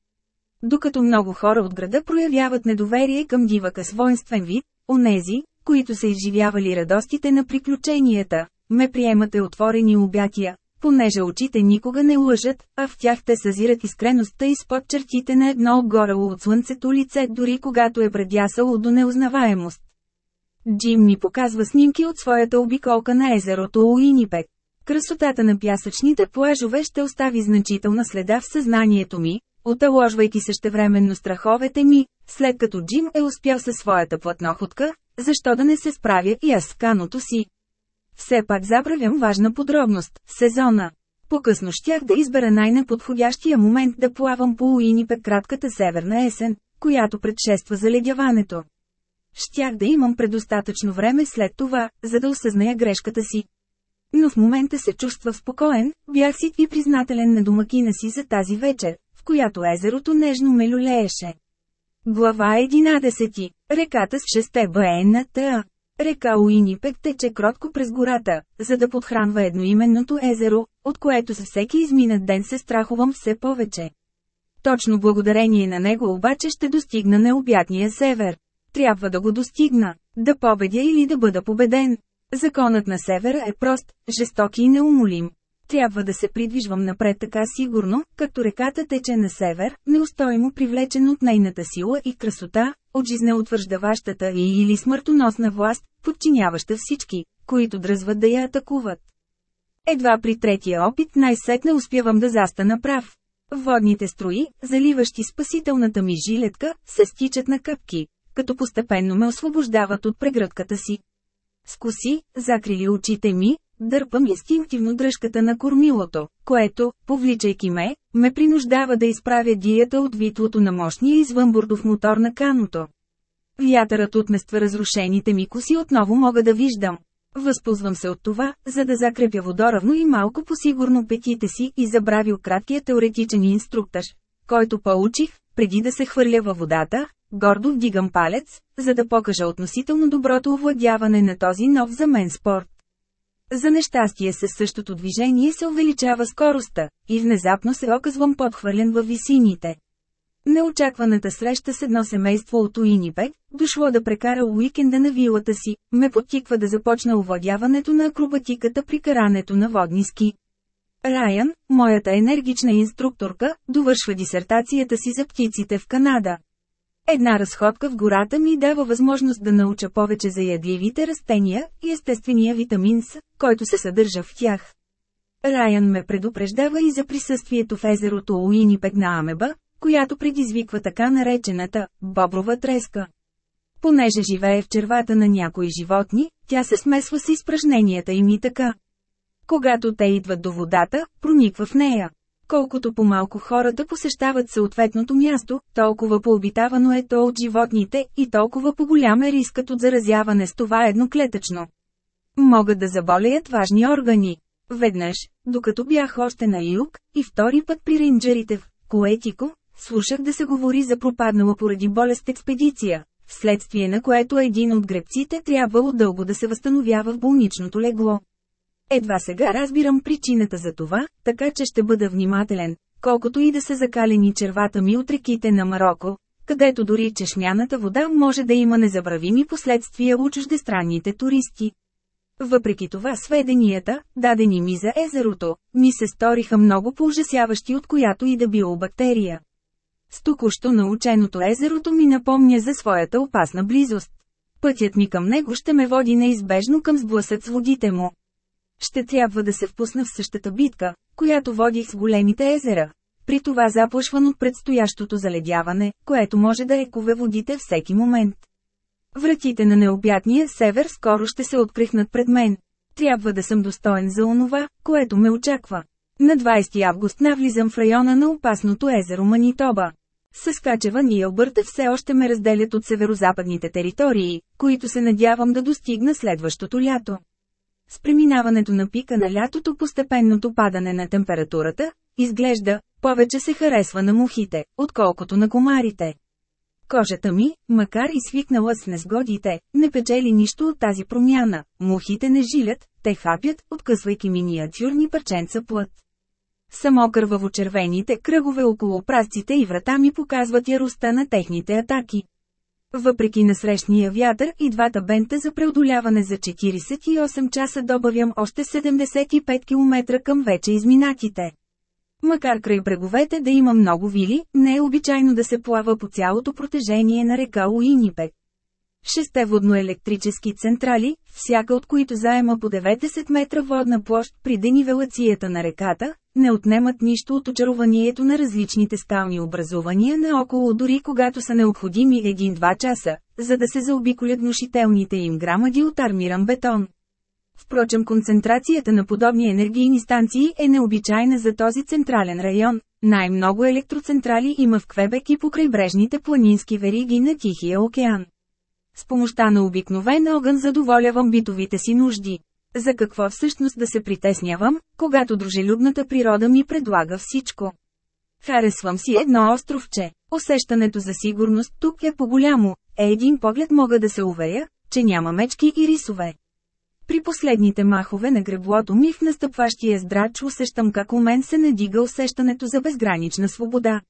Докато много хора от града проявяват недоверие към дивака с воинствен вид, онези, които са изживявали радостите на приключенията, ме приемате отворени обятия, понеже очите никога не лъжат, а в тях те съзират искреността изпод чертите на едно обгорело от слънцето лице дори когато е предясало до неузнаваемост. Джим ми показва снимки от своята обиколка на езерото Уинипек. Красотата на пясъчните плажове ще остави значителна следа в съзнанието ми, оталожвайки същевременно страховете ми, след като Джим е успял със своята платноходка, защо да не се справя и аз с каното си. Все пак забравям важна подробност – сезона. По-късно щях да избера най-неподходящия момент да плавам по Уинипек кратката северна есен, която предшества заледяването. Щях да имам предостатъчно време след това, за да осъзная грешката си. Но в момента се чувства спокоен, бях си и признателен на домакина си за тази вечер, в която езерото нежно ме люлееше. Глава 11. Реката с шесте БНТА Река Уинипек тече кротко през гората, за да подхранва едноименното езеро, от което за всеки изминат ден се страхувам все повече. Точно благодарение на него обаче ще достигна необятния север. Трябва да го достигна, да победя или да бъда победен. Законът на севера е прост, жесток и неумолим. Трябва да се придвижвам напред така сигурно, като реката тече на север, неустоимо привлечен от нейната сила и красота, от жизнеутвърждаващата и или смъртоносна власт, подчиняваща всички, които дръзват да я атакуват. Едва при третия опит най-сетне успявам да застана прав. Водните строи, заливащи спасителната ми жилетка, се стичат на къпки, като постепенно ме освобождават от прегръдката си. С коси, закрили очите ми, дърпам инстинктивно дръжката на кормилото, което, повличайки ме, ме принуждава да изправя дията от витлото на мощния извънбордов мотор на каното. Вятърът отмества разрушените ми коси отново мога да виждам. Възползвам се от това, за да закрепя водоравно и малко посигурно петите си и забравил краткия теоретичен инструктаж, който получих, преди да се хвърля във водата, гордо вдигам палец, за да покажа относително доброто овладяване на този нов за мен спорт. За нещастие със същото движение се увеличава скоростта, и внезапно се оказвам подхвърлен във висините. Неочакваната среща с едно семейство от Уинипек, дошло да прекара уикенда на вилата си, ме подтиква да започна овладяването на акробатиката при карането на водни ски. Райан, моята енергична инструкторка, довършва дисертацията си за птиците в Канада. Една разходка в гората ми дава възможност да науча повече за ядливите растения и естествения витамин С, който се съдържа в тях. Райан ме предупреждава и за присъствието в езерото Уинипек на Амеба, която предизвиква така наречената «боброва треска». Понеже живее в червата на някои животни, тя се смесва с изпражненията им и така. Когато те идват до водата, прониква в нея. Колкото по-малко хората посещават съответното място, толкова пообитавано е то от животните и толкова по-голям е рискът от заразяване с това едноклетъчно. Могат да заболеят важни органи. Веднъж, докато бях още на юг, и втори път при рейнджерите в Коетико, слушах да се говори за пропаднала поради болест експедиция, вследствие на което един от гребците трябвало дълго да се възстановява в болничното легло. Едва сега разбирам причината за това, така че ще бъда внимателен, колкото и да са закалени червата ми от реките на Марокко, където дори чешмяната вода може да има незабравими последствия у чуждестранните туристи. Въпреки това сведенията, дадени ми за езерото, ми се сториха много по-ужасяващи от която и да било бактерия. С току-що наученото езерото ми напомня за своята опасна близост. Пътят ми към него ще ме води неизбежно към сблъсък с водите му. Ще трябва да се впусна в същата битка, която водих с големите езера. При това заплашван от предстоящото заледяване, което може да екове водите всеки момент. Вратите на необятния север скоро ще се открихнат пред мен. Трябва да съм достоен за онова, което ме очаква. На 20 август навлизам в района на опасното езеро Манитоба. Съскачеван и Албърта все още ме разделят от северозападните територии, които се надявам да достигна следващото лято. С преминаването на пика на лятото постепенното падане на температурата, изглежда, повече се харесва на мухите, отколкото на комарите. Кожата ми, макар и свикнала с незгодите, не печели нищо от тази промяна, мухите не жилят, те хапят, откъсвайки миниатюрни парченца плът. Само кърваво-червените кръгове около прасците и врата ми показват яростта на техните атаки. Въпреки насрещния вятър и двата бента за преодоляване за 48 часа добавям още 75 км към вече изминатите. Макар край бреговете да има много вили, не е обичайно да се плава по цялото протежение на река Уинипек. Шесте водноелектрически централи, всяка от които заема по 90 метра водна площ при денивелацията на реката, не отнемат нищо от очарованието на различните скални образувания наоколо дори когато са необходими един-два часа, за да се заобиколят внушителните им грамади от армиран бетон. Впрочем концентрацията на подобни енергийни станции е необичайна за този централен район. Най-много електроцентрали има в Квебек и по крайбрежните планински вериги на Тихия океан. С помощта на обикновен огън задоволявам битовите си нужди. За какво всъщност да се притеснявам, когато дружелюбната природа ми предлага всичко? Харесвам си едно островче. Усещането за сигурност тук е по-голямо. Е един поглед мога да се уверя, че няма мечки и рисове. При последните махове на греблото ми в настъпващия здрач усещам как у мен се надига усещането за безгранична свобода.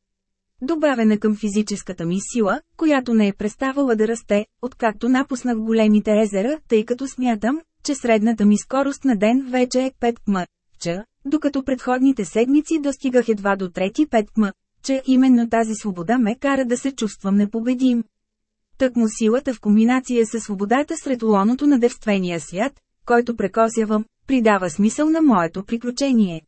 Добавена към физическата ми сила, която не е преставала да расте, откакто напуснах големите езера, тъй като смятам, че средната ми скорост на ден вече е 5 км, че, докато предходните седмици достигах едва до 3-5 км, че именно тази свобода ме кара да се чувствам непобедим. Тъкмо силата в комбинация с свободата сред лоното на девствения свят, който прекосявам, придава смисъл на моето приключение.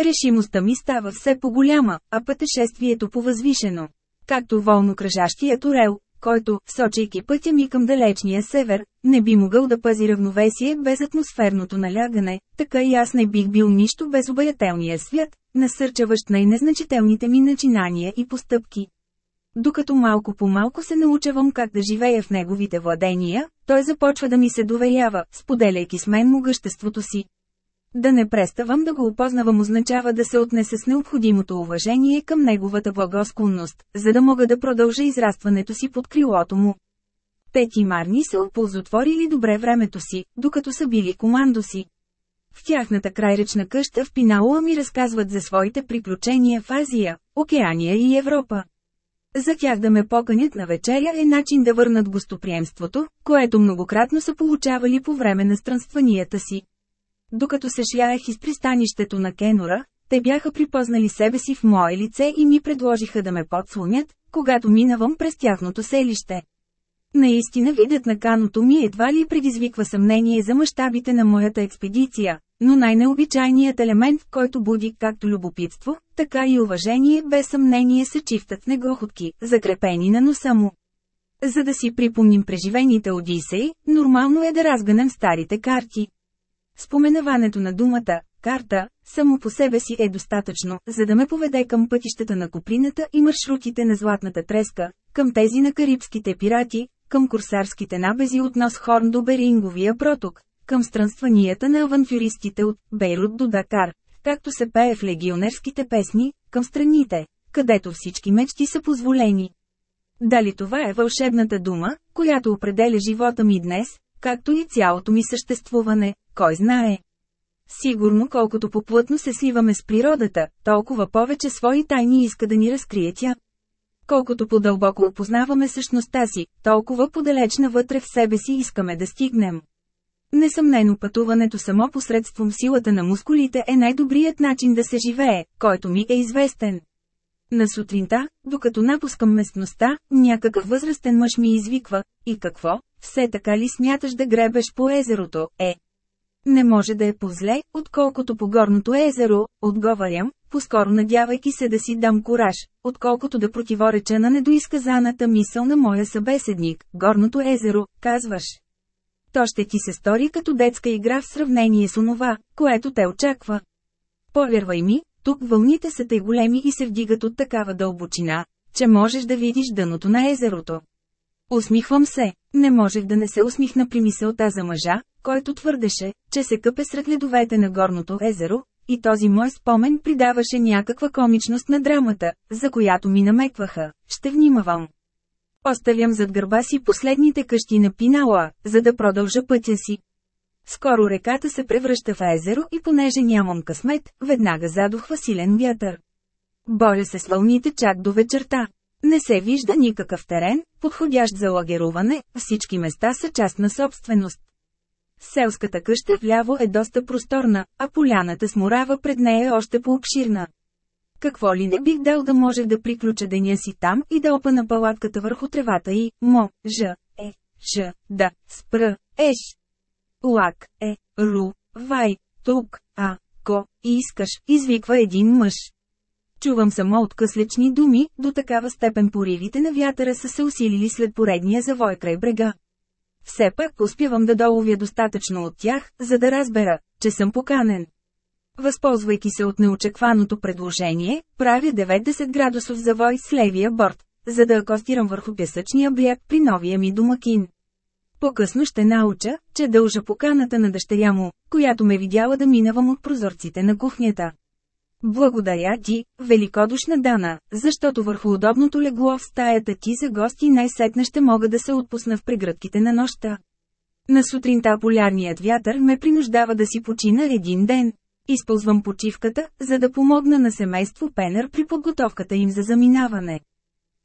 Решимостта ми става все по-голяма, а пътешествието по-възвишено. Както волно кръжащият орел, който, сочейки пътя ми към далечния север, не би могъл да пази равновесие без атмосферното налягане, така и аз не бих бил нищо без обаятелния свят, насърчаващ най-незначителните ми начинания и постъпки. Докато малко по малко се научавам как да живея в неговите владения, той започва да ми се доверява, споделяйки с мен могъществото си. Да не преставам да го опознавам означава да се отнесе с необходимото уважение към неговата благосклонност, за да мога да продължа израстването си под крилото му. Те Марни са оползотворили добре времето си, докато са били командо си. В тяхната крайречна къща в Пинауа ми разказват за своите приключения в Азия, Океания и Европа. За тях да ме поканят на вечеря е начин да върнат гостоприемството, което многократно са получавали по време на странстванията си. Докато се шляех из пристанището на Кенора, те бяха припознали себе си в мое лице и ми предложиха да ме подслонят, когато минавам през тяхното селище. Наистина видът на каното ми едва ли предизвиква съмнение за мащабите на моята експедиция, но най-необичайният елемент, който буди както любопитство, така и уважение без съмнение са чифтът негоходки, закрепени на носа му. За да си припомним преживените Одисеи, нормално е да разгънем старите карти. Споменаването на думата «карта» само по себе си е достатъчно, за да ме поведе към пътищата на Куприната и маршрутите на Златната треска, към тези на карибските пирати, към курсарските набези от Носхорн до Беринговия проток, към странстванията на авантюристите от Бейрут до Дакар, както се пее в легионерските песни, към страните, където всички мечти са позволени. Дали това е вълшебната дума, която определя живота ми днес, както и цялото ми съществуване, кой знае. Сигурно колкото поплътно се сливаме с природата, толкова повече свои тайни иска да ни разкрие тя. Колкото по-дълбоко опознаваме същността си, толкова подалеч навътре в себе си искаме да стигнем. Несъмнено пътуването само посредством силата на мускулите е най-добрият начин да се живее, който ми е известен. На сутринта, докато напускам местността, някакъв възрастен мъж ми извиква, и какво, все така ли смяташ да гребеш по езерото, е? Не може да е по-зле, отколкото по горното езеро, отговарям, по-скоро надявайки се да си дам кураж, отколкото да противореча на недоизказаната мисъл на моя събеседник, горното езеро, казваш. То ще ти се стори като детска игра в сравнение с онова, което те очаква. Повярвай ми, тук вълните са тъй големи и се вдигат от такава дълбочина, че можеш да видиш дъното на езерото. Усмихвам се, не можех да не се усмихна при мисълта за мъжа, който твърдеше, че се къпе сред ледовете на горното езеро, и този мой спомен придаваше някаква комичност на драмата, за която ми намекваха. Ще внимавам. Оставям зад гърба си последните къщи на Пинала, за да продължа пътя си. Скоро реката се превръща в езеро и понеже нямам късмет, веднага задухва силен вятър. Боря се с вълните чак до вечерта. Не се вижда никакъв терен, подходящ за лагеруване, всички места са част на собственост. Селската къща вляво е доста просторна, а поляната с морава пред нея е още по-обширна. Какво ли не бих дал да може да приключа деня си там и да опана палатката върху тревата и, мо, ж, е, ж, да, спра, еш. Лак, е, ру, вай, тук, а, ко, искаш, извиква един мъж. Чувам само откъслечни думи, до такава степен поривите на вятъра са се усилили след поредния завой край брега. Все пак успявам да доловя достатъчно от тях, за да разбера, че съм поканен. Възползвайки се от неочекваното предложение, правя 90 градусов завой с левия борт, за да акостирам върху пясъчния бряг при новия ми домакин. По-късно ще науча, че дължа поканата на дъщеря му, която ме видяла да минавам от прозорците на кухнята. Благодаря ти, великодушна Дана, защото върху удобното легло в стаята ти за гости най-сетне ще мога да се отпусна в прегръдките на нощта. На сутринта полярният вятър ме принуждава да си почина един ден. Използвам почивката, за да помогна на семейство Пенър при подготовката им за заминаване.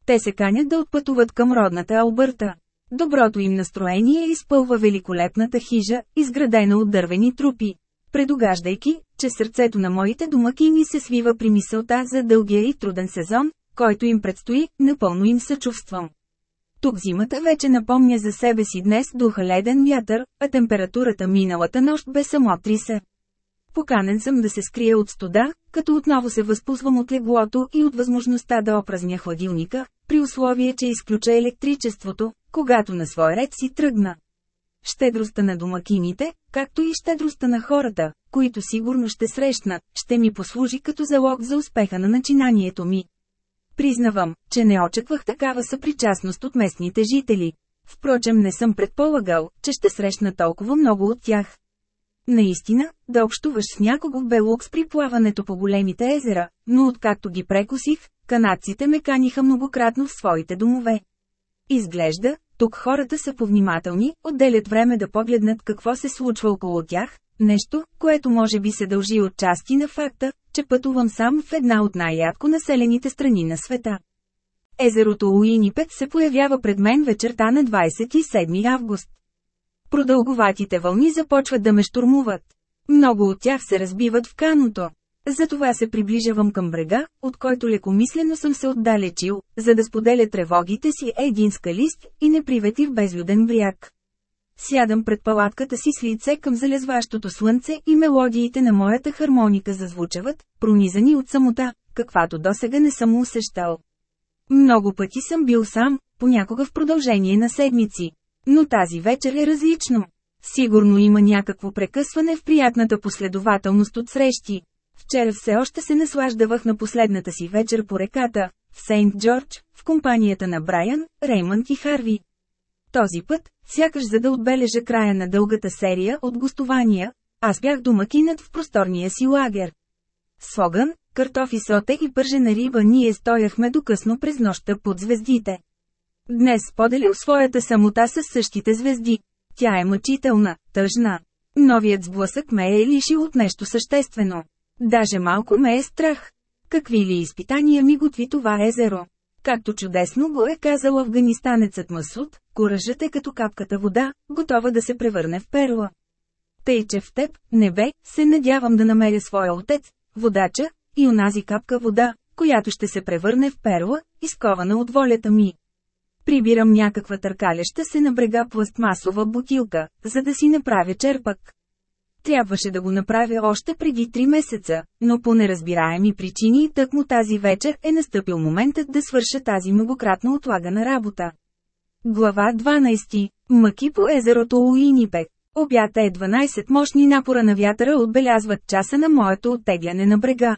Те се канят да отпътуват към родната Албърта. Доброто им настроение изпълва великолепната хижа, изградена от дървени трупи. Предугаждайки, че сърцето на моите домакини се свива при мисълта за дългия и труден сезон, който им предстои, напълно им съчувствам. Тук зимата вече напомня за себе си днес духа леден вятър, а температурата миналата нощ бе само 30. Поканен съм да се скрия от студа, като отново се възпузвам от леглото и от възможността да опразня хладилника, при условие, че изключа електричеството, когато на свой ред си тръгна. Щедростта на домакините, както и щедростта на хората, които сигурно ще срещнат, ще ми послужи като залог за успеха на начинанието ми. Признавам, че не очаквах такава съпричастност от местните жители. Впрочем не съм предполагал, че ще срещна толкова много от тях. Наистина, да общуваш с някого бе лукс при плаването по големите езера, но откакто ги прекусих, канадците ме каниха многократно в своите домове. Изглежда, тук хората са повнимателни, отделят време да погледнат какво се случва около тях, нещо, което може би се дължи от части на факта, че пътувам сам в една от най-ядко населените страни на света. Езерото Уинипет се появява пред мен вечерта на 27 август. Продълговатите вълни започват да ме штурмуват. Много от тях се разбиват в каното. Затова се приближавам към брега, от който лекомислено съм се отдалечил, за да споделя тревогите си един скалист и неприветив безлюден бряг. Сядам пред палатката си с лице към залезващото слънце и мелодиите на моята хармоника зазвучават, пронизани от самота, каквато досега не съм усещал. Много пъти съм бил сам, понякога в продължение на седмици. Но тази вечер е различно. Сигурно има някакво прекъсване в приятната последователност от срещи. Вчера все още се наслаждавах на последната си вечер по реката, в Сейнт Джордж, в компанията на Брайан, Реймънд и Харви. Този път, сякаш за да отбележа края на дългата серия от гостования, аз бях домакинът в просторния си лагер. С огън, картофи соте и пържена риба ние стояхме докъсно през нощта под звездите. Днес споделям своята самота с същите звезди. Тя е мъчителна, тъжна. Новият сблъсък ме е лишил от нещо съществено. Даже малко ме е страх. Какви ли изпитания ми готви това езеро? Както чудесно го е казал афганистанецът Масуд, куражът е като капката вода, готова да се превърне в перла. Тъй, че в теб, небе, се надявам да намеря своя отец, водача, и онази капка вода, която ще се превърне в перла, изкована от волята ми. Прибирам някаква търкалеща се на брега пластмасова бутилка, за да си направя черпак. Трябваше да го направя още преди три месеца, но по неразбираеми причини тъкмо тази вечер е настъпил моментът да свърша тази многократно отлагана работа. Глава 12. Мъки по езерото Уинипек. Обята е 12 мощни напора на вятъра отбелязват часа на моето оттегляне на брега.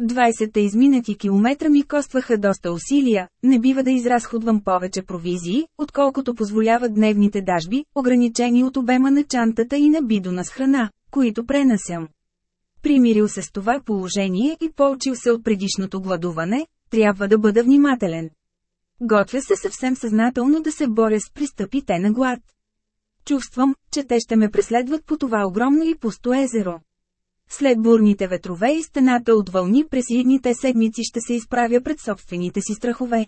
20-те изминати километра ми костваха доста усилия, не бива да изразходвам повече провизии, отколкото позволяват дневните дажби, ограничени от обема на чантата и на бидона с храна, които пренасям. Примирил се с това положение и получил се от предишното гладуване, трябва да бъда внимателен. Готвя се съвсем съзнателно да се боря с пристъпите на глад. Чувствам, че те ще ме преследват по това огромно и пусто езеро. След бурните ветрове и стената от вълни през идните седмици ще се изправя пред собствените си страхове.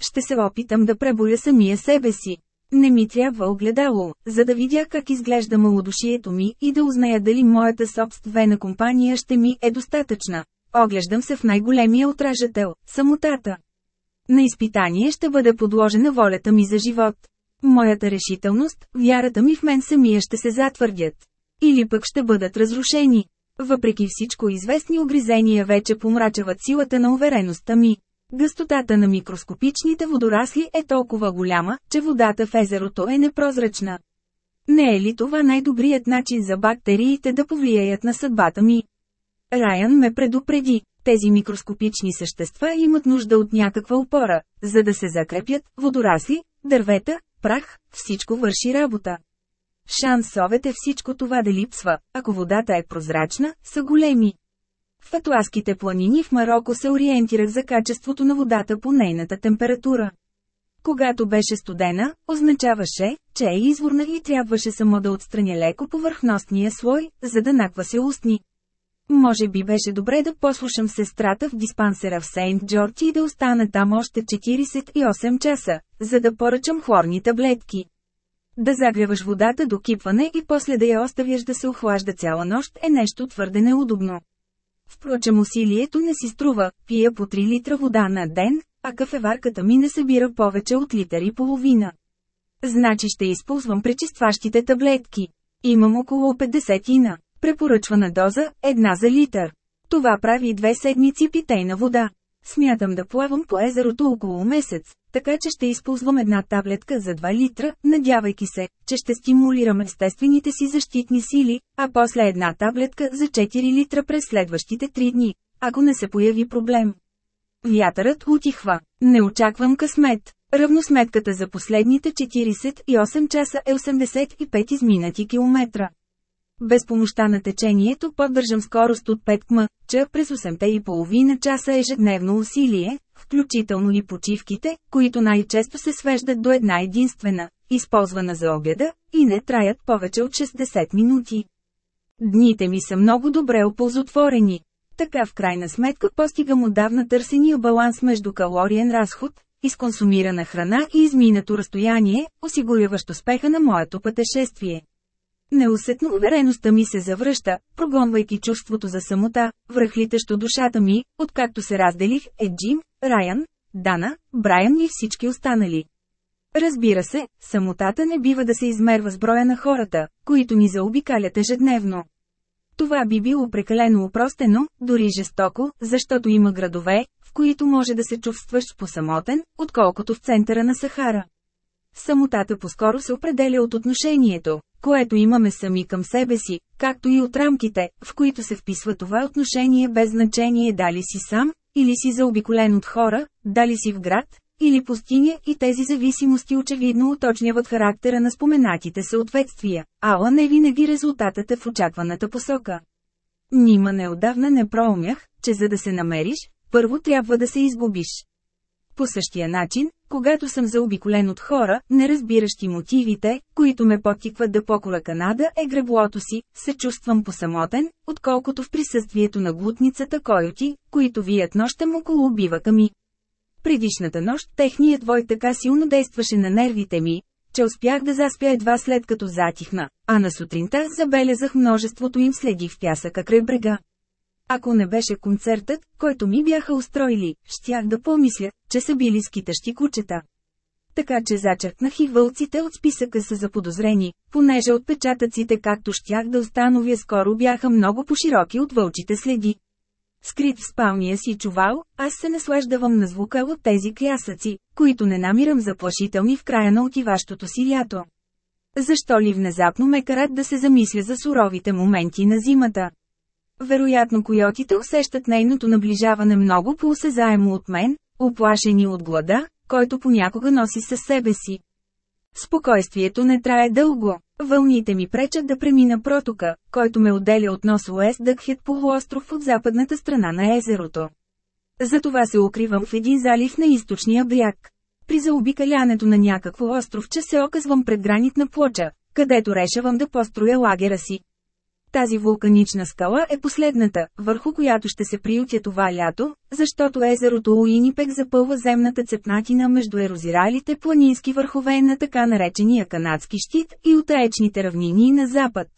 Ще се опитам да преболя самия себе си. Не ми трябва огледало, за да видя как изглежда малодушието ми и да узная дали моята собствена компания ще ми е достатъчна. Оглеждам се в най-големия отражател – самотата. На изпитание ще бъде подложена волята ми за живот. Моята решителност, вярата ми в мен самия ще се затвърдят. Или пък ще бъдат разрушени. Въпреки всичко известни огризения вече помрачават силата на увереността ми. Гъстотата на микроскопичните водорасли е толкова голяма, че водата в езерото е непрозрачна. Не е ли това най-добрият начин за бактериите да повлияят на съдбата ми? Райан ме предупреди. Тези микроскопични същества имат нужда от някаква опора, за да се закрепят, водорасли, дървета, прах, всичко върши работа. Шансовете всичко това да липсва, ако водата е прозрачна, са големи. В Атласките планини в Марокко се ориентирах за качеството на водата по нейната температура. Когато беше студена, означаваше, че е изворна и трябваше само да отстраня леко повърхностния слой, за да наква се устни. Може би беше добре да послушам сестрата в диспансера в Сейнт Джордж и да остана там още 48 часа, за да поръчам хлорни таблетки. Да загряваш водата до кипване и после да я оставяш да се охлажда цяла нощ е нещо твърде неудобно. Впрочем усилието не си струва, пия по 3 литра вода на ден, а кафеварката ми не събира повече от литър и половина. Значи ще използвам пречистващите таблетки. Имам около 50 на. Препоръчвана доза – една за литър. Това прави две седмици питейна вода. Смятам да плавам по езерото около месец, така че ще използвам една таблетка за 2 литра, надявайки се, че ще стимулирам естествените си защитни сили, а после една таблетка за 4 литра през следващите 3 дни, ако не се появи проблем. Вятърът утихва. Не очаквам късмет. Равносметката за последните 48 часа е 85 изминати километра. Без помощта на течението поддържам скорост от 5 км, че през 8 и половина часа ежедневно усилие, включително и почивките, които най-често се свеждат до една единствена, използвана за обеда, и не траят повече от 60 минути. Дните ми са много добре оползотворени. Така в крайна сметка постигам отдавна търсения баланс между калориен разход, изконсумирана храна и изминато разстояние, осигуряващ успеха на моето пътешествие. Неусетно увереността ми се завръща, прогонвайки чувството за самота, връхлитещо душата ми, откакто се разделих, е Джим, Райан, Дана, Брайан и всички останали. Разбира се, самотата не бива да се измерва с броя на хората, които ни заобикалят ежедневно. Това би било прекалено упростено, дори жестоко, защото има градове, в които може да се чувстваш посамотен, отколкото в центъра на Сахара. Самотата по-скоро се определя от отношението, което имаме сами към себе си, както и от рамките, в които се вписва това отношение без значение дали си сам, или си заобиколен от хора, дали си в град, или пустиня и тези зависимости очевидно уточняват характера на споменатите съответствия, ала не винаги резултатът е в очакваната посока. Нима неодавна не проумях, че за да се намериш, първо трябва да се изгубиш. По същия начин, когато съм заобиколен от хора, не разбиращи мотивите, които ме потикват да покола Канада е греблото си, се чувствам посамотен, отколкото в присъствието на глутницата койоти, които вият нощем около бивака ми. Предишната нощ техният вой така силно действаше на нервите ми, че успях да заспя едва след като затихна, а на сутринта забелязах множеството им следи в пясъка край брега. Ако не беше концертът, който ми бяха устроили, щях да помисля, че са били скитащи кучета. Така че зачеркнах и вълците от списъка са заподозрени, понеже отпечатъците както щях да установя скоро бяха много по-широки от вълчите следи. Скрит в спалния си чувал, аз се наслаждавам на звука от тези клясъци, които не намирам заплашителни в края на отиващото си лято. Защо ли внезапно ме карат да се замисля за суровите моменти на зимата? Вероятно койотите усещат нейното наближаване много по-осезаемо от мен, оплашени от глада, който понякога носи със себе си. Спокойствието не трае дълго. Вълните ми пречат да премина протока, който ме отделя от нос Уест Дъкхет полуостров от западната страна на езерото. Затова се укривам в един залив на източния бряг. При заобикалянето на някакво островче се оказвам пред гранитна плоча, където решавам да построя лагера си. Тази вулканична скала е последната, върху която ще се приютя това лято, защото езерото Уинипек запълва земната цепнатина между ерозиралите планински върхове на така наречения канадски щит и отаечните равнини на запад.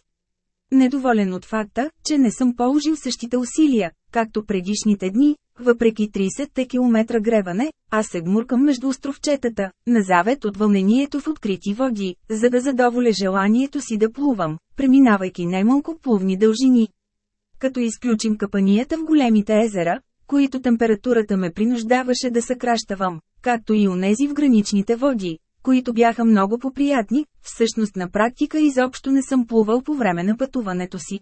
Недоволен от факта, че не съм положил същите усилия, както предишните дни, въпреки 30 км гребане, аз се гмуркам между островчетата, на завет от вълнението в открити води, за да задоволя желанието си да плувам, преминавайки немалко плувни дължини. Като изключим капанията в големите езера, които температурата ме принуждаваше да съкращавам, както и онези в граничните води, които бяха много поприятни, всъщност на практика изобщо не съм плувал по време на пътуването си.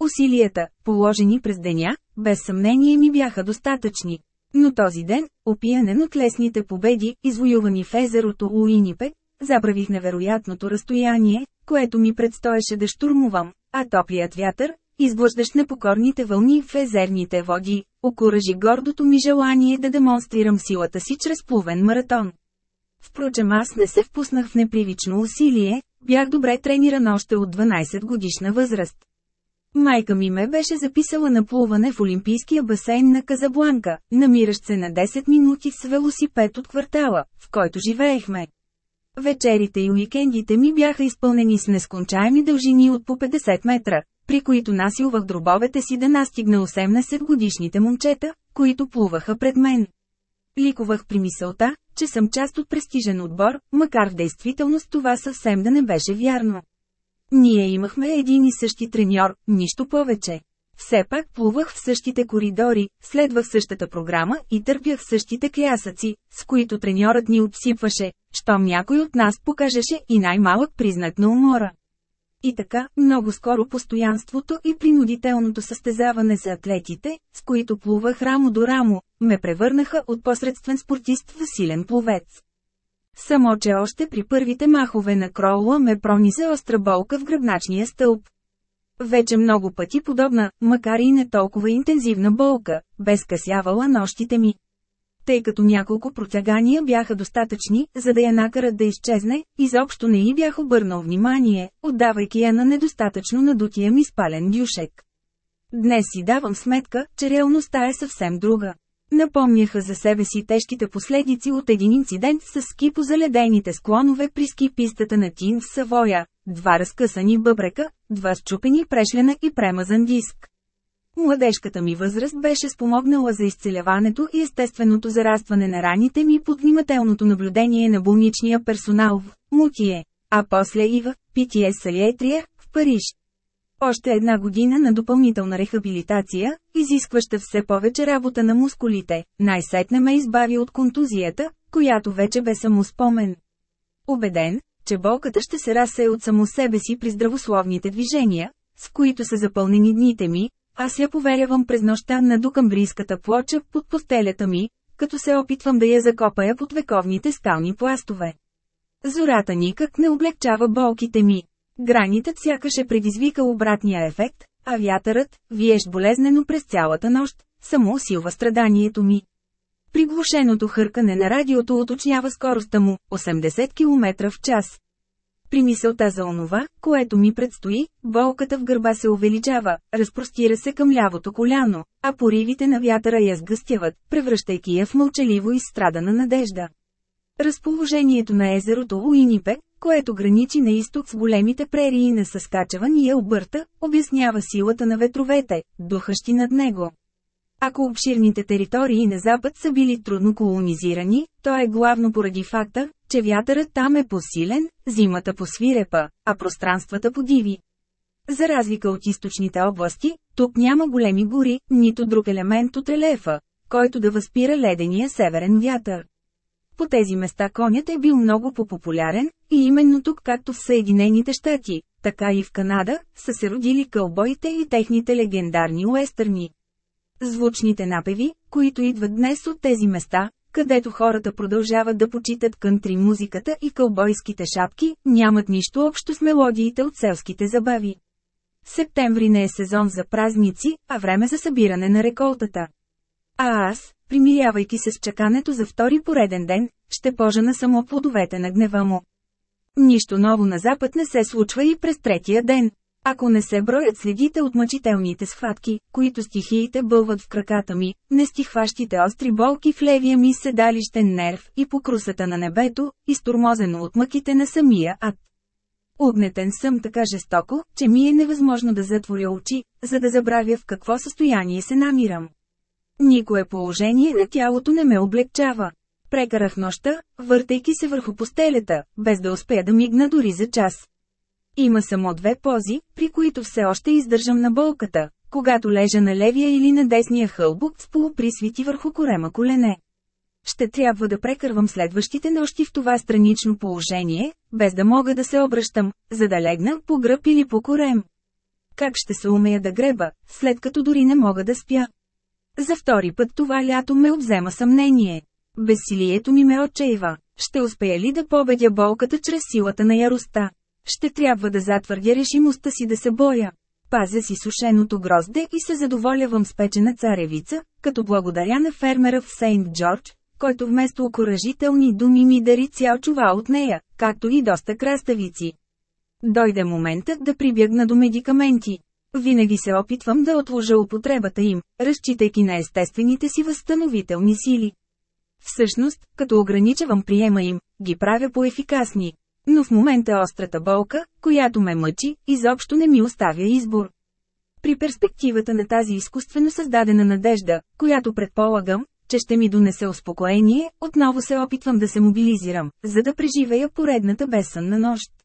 Усилията, положени през деня, без съмнение ми бяха достатъчни. Но този ден, опиянен от лесните победи, извоювани в езерото Уинипе, забравих невероятното разстояние, което ми предстоеше да штурмувам, а топлият вятър, изглъждащ непокорните вълни в езерните води, окоръжи гордото ми желание да демонстрирам силата си чрез плувен маратон. Впрочем аз не се впуснах в непривично усилие, бях добре трениран още от 12 годишна възраст. Майка ми ме беше записала на плуване в Олимпийския басейн на Казабланка, намиращ се на 10 минути с велосипед от квартала, в който живеехме. Вечерите и уикендите ми бяха изпълнени с нескончаеми дължини от по 50 метра, при които насилвах дробовете си да настигна 18 годишните момчета, които плуваха пред мен. Ликувах при мисълта, че съм част от престижен отбор, макар в действителност това съвсем да не беше вярно. Ние имахме един и същи треньор, нищо повече. Все пак плувах в същите коридори, следвах същата програма и търпях същите клясъци, с които треньорът ни отсипваше, щом някой от нас покажеше и най-малък признак на умора. И така, много скоро постоянството и принудителното състезаване за атлетите, с които плувах рамо до рамо, ме превърнаха от посредствен спортист в силен пловец. Само че още при първите махове на кроула ме прониза остра болка в гръбначния стълб. Вече много пъти подобна, макар и не толкова интензивна болка, безкъсявала нощите ми. Тъй като няколко протягания бяха достатъчни, за да я накарат да изчезне, изобщо не й бях обърнал внимание, отдавайки я на недостатъчно надутия ми спален дюшек. Днес си давам сметка, че реалността е съвсем друга. Напомняха за себе си тежките последици от един инцидент с ски по заледените склонове при ски пистата на Тин в Савоя, два разкъсани бъбрека, два счупени прешлена и премазан диск. Младежката ми възраст беше спомогнала за изцеляването и естественото зарастване на раните ми под внимателното наблюдение на болничния персонал в Мутие, а после и в Питие Салиетрия, в Париж. Още една година на допълнителна рехабилитация, изискваща все повече работа на мускулите, най-сетне ме избави от контузията, която вече бе само спомен. Обеден, че болката ще се разсее от само себе си при здравословните движения, с които са запълнени дните ми, аз я поверявам през нощта на докамбрийската плоча под постелята ми, като се опитвам да я закопая под вековните скални пластове. Зората никак не облегчава болките ми. Гранитът сякаш е предизвикал обратния ефект, а вятърът, виещ болезнено през цялата нощ, само усилва страданието ми. Приглушеното хъркане на радиото уточнява скоростта му – 80 км в час. При мисълта за онова, което ми предстои, болката в гърба се увеличава, разпростира се към лявото коляно, а поривите на вятъра я сгъстяват, превръщайки я в мълчаливо изстрадана надежда. Разположението на езерото Уинипек, което граничи на изток с големите прерии на Съскачеван и Елбърта, обяснява силата на ветровете, духащи над него. Ако обширните територии на запад са били трудно колонизирани, то е главно поради факта, че вятърът там е посилен, зимата посвирепа, а пространствата подиви. За разлика от източните области, тук няма големи гори, нито друг елемент от релефа, който да възпира ледения северен вятър. По тези места конят е бил много по-популярен, и именно тук както в Съединените щати, така и в Канада, са се родили кълбоите и техните легендарни уестърни. Звучните напеви, които идват днес от тези места, където хората продължават да почитат кънтри музиката и кълбойските шапки, нямат нищо общо с мелодиите от селските забави. Септември не е сезон за празници, а време за събиране на реколтата. А аз, примирявайки се с чакането за втори пореден ден, ще пожена само плодовете на гнева му. Нищо ново на запад не се случва и през третия ден. Ако не се броят следите от мъчителните схватки, които стихиите бълват в краката ми, нестихващите остри болки в левия ми седалищен нерв и по крусата на небето, изтормозено от мъките на самия ад. Огнетен съм така жестоко, че ми е невъзможно да затворя очи, за да забравя в какво състояние се намирам. Никое положение на тялото не ме облегчава. Прекарах нощта, въртайки се върху постелята, без да успея да мигна дори за час. Има само две пози, при които все още издържам на болката, когато лежа на левия или на десния хълбук с полуприсвити върху корема колене. Ще трябва да прекървам следващите нощи в това странично положение, без да мога да се обръщам, за да легна по гръб или по корем. Как ще се умея да греба, след като дори не мога да спя? За втори път това лято ме обзема съмнение. Безсилието ми ме отчаива. Ще успея ли да победя болката чрез силата на яростта? Ще трябва да затвърдя решимостта си да се боя. Пазя си сушеното грозде и се задоволявам с печена царевица, като благодаря на фермера в Сейнт Джордж, който вместо окоръжителни думи ми дари цял чува от нея, както и доста краставици. Дойде моментът да прибягна до медикаменти. Винаги се опитвам да отложа употребата им, разчитайки на естествените си възстановителни сили. Всъщност, като ограничавам приема им, ги правя по-ефикасни. Но в момента острата болка, която ме мъчи, изобщо не ми оставя избор. При перспективата на тази изкуствено създадена надежда, която предполагам, че ще ми донесе успокоение, отново се опитвам да се мобилизирам, за да преживея поредната безсънна нощ.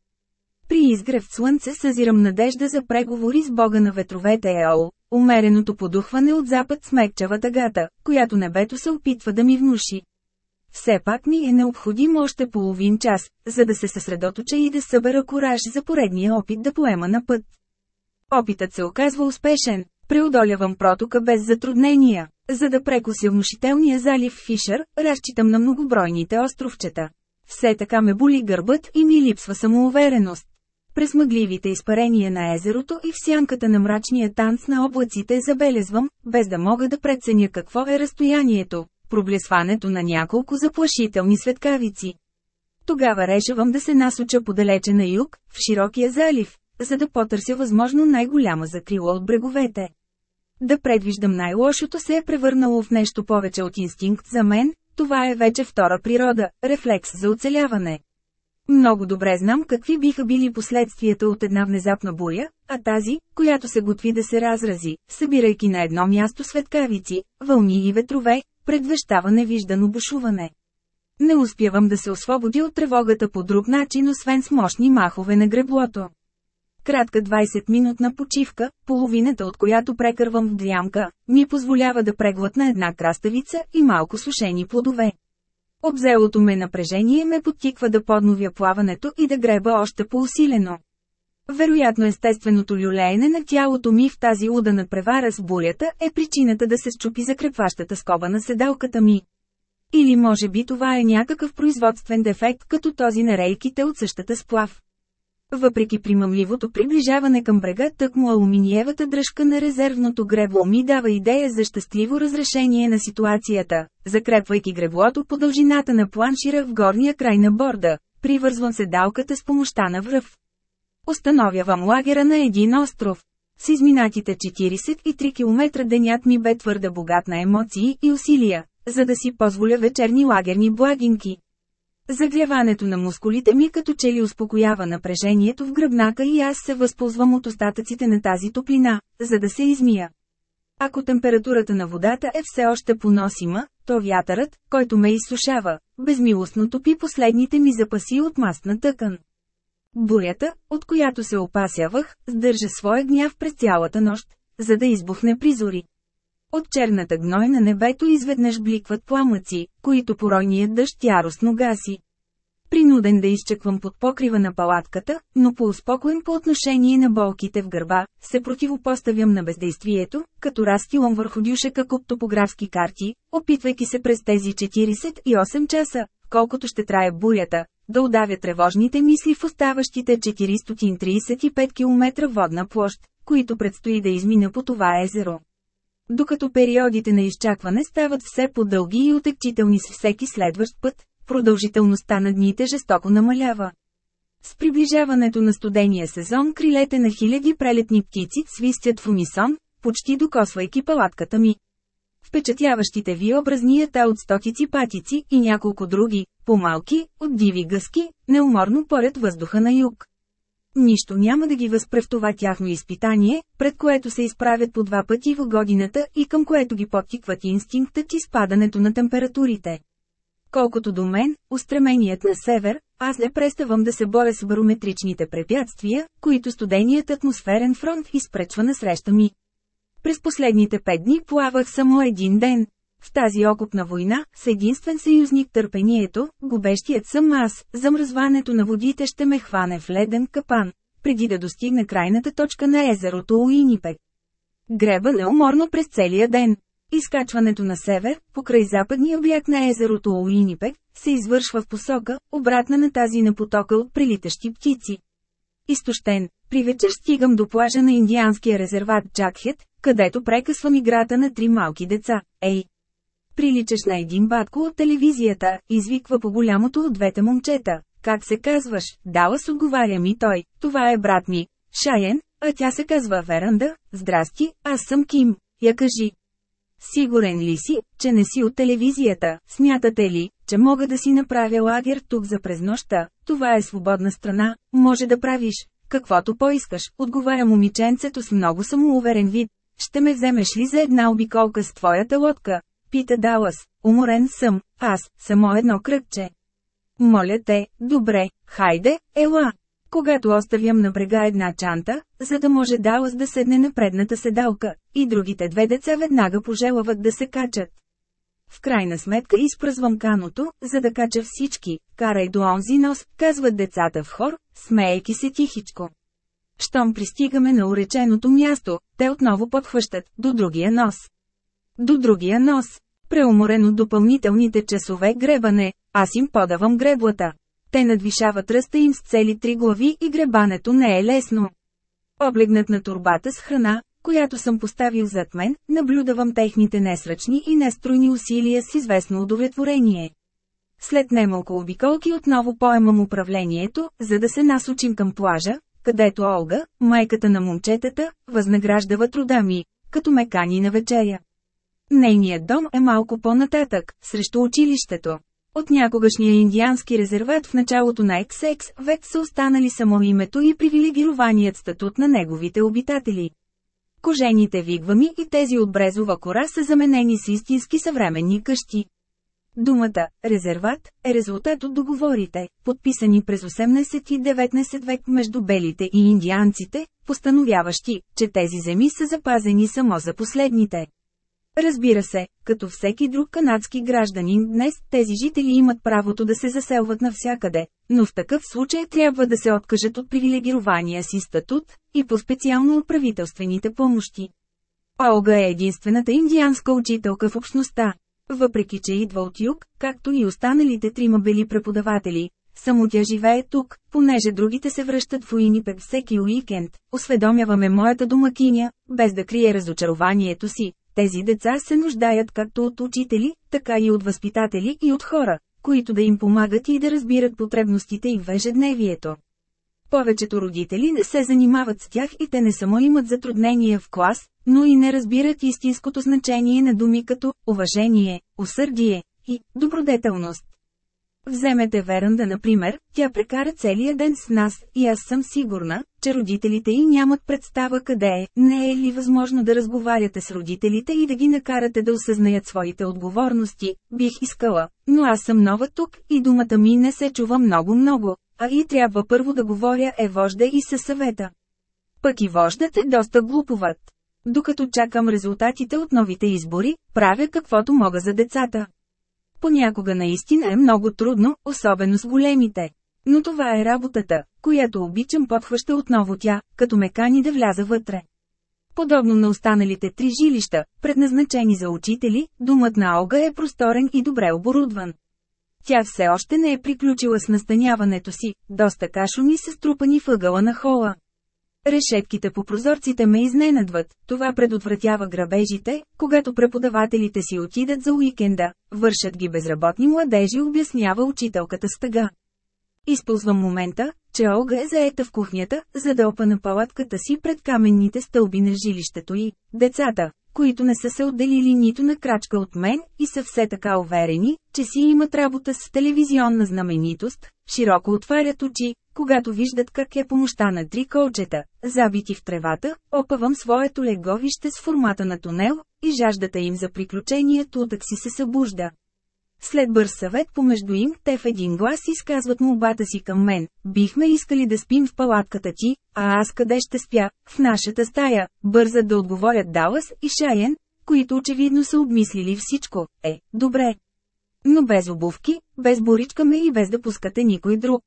При изгрев слънце съзирам надежда за преговори с бога на ветровете Еол, умереното подухване от запад смекчава тъгата, която небето се опитва да ми внуши. Все пак ми е необходим още половин час, за да се съсредоточа и да събера кораж за поредния опит да поема на път. Опитът се оказва успешен. Преодолявам протока без затруднения. За да прекуся внушителния залив Фишер, разчитам на многобройните островчета. Все така ме боли гърбът и ми липсва самоувереност. През мъгливите изпарения на езерото и в сянката на мрачния танц на облаците забелезвам, без да мога да преценя какво е разстоянието, проблесването на няколко заплашителни светкавици. Тогава решавам да се насоча подалече на юг, в широкия залив, за да потърся възможно най-голяма закрила от бреговете. Да предвиждам най-лошото се е превърнало в нещо повече от инстинкт за мен, това е вече втора природа, рефлекс за оцеляване. Много добре знам какви биха били последствията от една внезапна буря, а тази, която се готви да се разрази, събирайки на едно място светкавици, вълни и ветрове, предвещава невиждано бушуване. Не успявам да се освободи от тревогата по друг начин, освен с мощни махове на греблото. Кратка 20-минутна почивка, половината от която прекървам в дрямка, ми позволява да преглътна една краставица и малко сушени плодове. Обзелото ме напрежение ме подтиква да подновя плаването и да греба още по-усилено. Вероятно естественото люлеене на тялото ми в тази луда надпревара с бурята е причината да се щупи закрепващата скоба на седалката ми. Или може би това е някакъв производствен дефект като този на рейките от същата сплав. Въпреки примамливото приближаване към брега, тъкмо алуминиевата дръжка на резервното гребло ми дава идея за щастливо разрешение на ситуацията, закрепвайки греблото по дължината на планшира в горния край на борда, привързвам седалката с помощта на връв. Установявам лагера на един остров. С изминатите 43 км денят ми бе твърде богат на емоции и усилия, за да си позволя вечерни лагерни благинки. Загляването на мускулите ми като че ли успокоява напрежението в гръбнака и аз се възползвам от остатъците на тази топлина, за да се измия. Ако температурата на водата е все още поносима, то вятърът, който ме изсушава, безмилостно топи последните ми запаси от мастна тъкан. Бурята, от която се опасявах, сдържа своя гняв през цялата нощ, за да избухне призори. От черната гной на небето изведнъж бликват пламъци, които поройният дъжд яростно гаси. Принуден да изчеквам под покрива на палатката, но по-успокоен по отношение на болките в гърба, се противопоставям на бездействието, като разстилам върху дюшека куп топографски карти, опитвайки се през тези 48 часа, колкото ще трае бурята, да удавя тревожните мисли в оставащите 435 км водна площ, които предстои да измина по това езеро. Докато периодите на изчакване стават все по-дълги и отекчителни с всеки следващ път, продължителността на дните жестоко намалява. С приближаването на студения сезон крилете на хиляди прелетни птици свистят в унисон, почти докосвайки палатката ми. Впечатляващите ви образнията от стотици патици и няколко други, по-малки, от диви гъски, неуморно поред въздуха на юг. Нищо няма да ги възпре в това тяхно изпитание, пред което се изправят по два пъти в годината и към което ги подтикват инстинктът и спадането на температурите. Колкото до мен, устременият на север, аз не преставам да се боря с барометричните препятствия, които студеният атмосферен фронт изпречва на среща ми. През последните пет дни плавах само един ден. В тази окопна война, с единствен съюзник търпението, губещият съм аз, замръзването на водите ще ме хване в леден капан, преди да достигне крайната точка на езерото Уинипек. Греба неуморно през целия ден. Изкачването на север, покрай западния бляг на езерото Уинипек, се извършва в посока, обратна на тази на потока от прилитащи птици. Изтощен, при вечер стигам до плажа на индианския резерват Джакхет, където прекъсвам играта на три малки деца. Ей! Приличаш на един батко от телевизията, извиква по голямото от двете момчета. Как се казваш? Далас отговаря ми той. Това е брат ми. Шайен, а тя се казва Веранда. Здрасти, аз съм Ким. Я кажи. Сигурен ли си, че не си от телевизията? Смятате ли, че мога да си направя лагер тук за през нощта? Това е свободна страна, може да правиш, каквото поискаш, отговаря момиченцето с много самоуверен вид. Ще ме вземеш ли за една обиколка с твоята лодка? Пита Далас. Уморен съм, аз, само едно кръгче. Моля те, добре, хайде, ела. Когато оставям на брега една чанта, за да може Далас да седне на предната седалка, и другите две деца веднага пожелават да се качат. В крайна сметка изпръзвам каното, за да кача всички, карай до онзи нос, казват децата в хор, смеейки се тихичко. Щом пристигаме на уреченото място, те отново подхващат, до другия нос. До другия нос. Преуморен от допълнителните часове гребане, аз им подавам греблата. Те надвишават ръста им с цели три глави и гребането не е лесно. Облегнат на турбата с храна, която съм поставил зад мен, наблюдавам техните несръчни и нестройни усилия с известно удовлетворение. След немалко обиколки отново поемам управлението, за да се насочим към плажа, където Олга, майката на момчетата, възнаграждава труда ми, като ме кани на вечеря. Нейният дом е малко по-нататък, срещу училището. От някогашния индиански резерват в началото на XX век са останали само името и привилегированият статут на неговите обитатели. Кожените вигвами и тези от брезова кора са заменени с истински съвременни къщи. Думата «резерват» е резултат от договорите, подписани през 18 и 19 век между белите и индианците, постановяващи, че тези земи са запазени само за последните. Разбира се, като всеки друг канадски гражданин днес, тези жители имат правото да се заселват навсякъде, но в такъв случай трябва да се откажат от привилегирования си статут, и по-специално от правителствените помощи. Олга е единствената индианска учителка в общността. Въпреки, че идва от юг, както и останалите трима бели преподаватели, само тя живее тук, понеже другите се връщат в Уинипек всеки уикенд, осведомяваме моята домакиня, без да крие разочарованието си, тези деца се нуждаят както от учители, така и от възпитатели и от хора, които да им помагат и да разбират потребностите им в ежедневието. Повечето родители не се занимават с тях и те не само имат затруднения в клас, но и не разбират истинското значение на думи като уважение, усърдие и добродетелност. Вземете Веранда, например, тя прекара целия ден с нас, и аз съм сигурна, че родителите й нямат представа къде е. Не е ли възможно да разговаряте с родителите и да ги накарате да осъзнаят своите отговорности? Бих искала, но аз съм нова тук и думата ми не се чува много-много, а и трябва първо да говоря е вожда и със съвета. Пък и вождат е доста глуповат. Докато чакам резултатите от новите избори, правя каквото мога за децата. Понякога наистина е много трудно, особено с големите. Но това е работата, която обичам подхваща отново тя, като ме кани да вляза вътре. Подобно на останалите три жилища, предназначени за учители, думът на Олга е просторен и добре оборудван. Тя все още не е приключила с настаняването си, доста кашуми са струпани въгъла на хола. Решетките по прозорците ме изненадват, това предотвратява грабежите, когато преподавателите си отидат за уикенда, вършат ги безработни младежи обяснява учителката с тъга. Използвам момента, че Олга е заета в кухнята, за да опана палатката си пред каменните стълби на жилището и децата, които не са се отделили нито на крачка от мен и са все така уверени, че си имат работа с телевизионна знаменитост, широко отварят очи, когато виждат как е помощта на три колчета, забити в тревата, опавам своето леговище с формата на тунел, и жаждата им за приключението си се събужда. След бърз съвет помежду им, те в един глас изказват молбата си към мен. Бихме искали да спим в палатката ти, а аз къде ще спя? В нашата стая. Бързат да отговорят Далас и Шайен, които очевидно са обмислили всичко. Е, добре. Но без обувки, без боричкаме и без да пускате никой друг.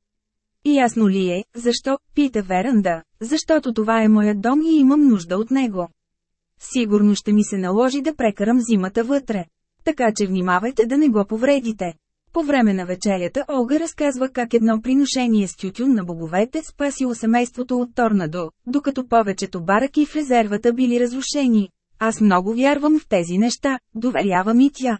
И ясно ли е, защо, пита Веранда, защото това е моят дом и имам нужда от него. Сигурно ще ми се наложи да прекарам зимата вътре. Така че внимавайте да не го повредите. По време на вечерята Олга разказва как едно приношение с тютюн на боговете спасило семейството от торнадо, докато повечето бараки в резервата били разрушени. Аз много вярвам в тези неща, доверява ми тя.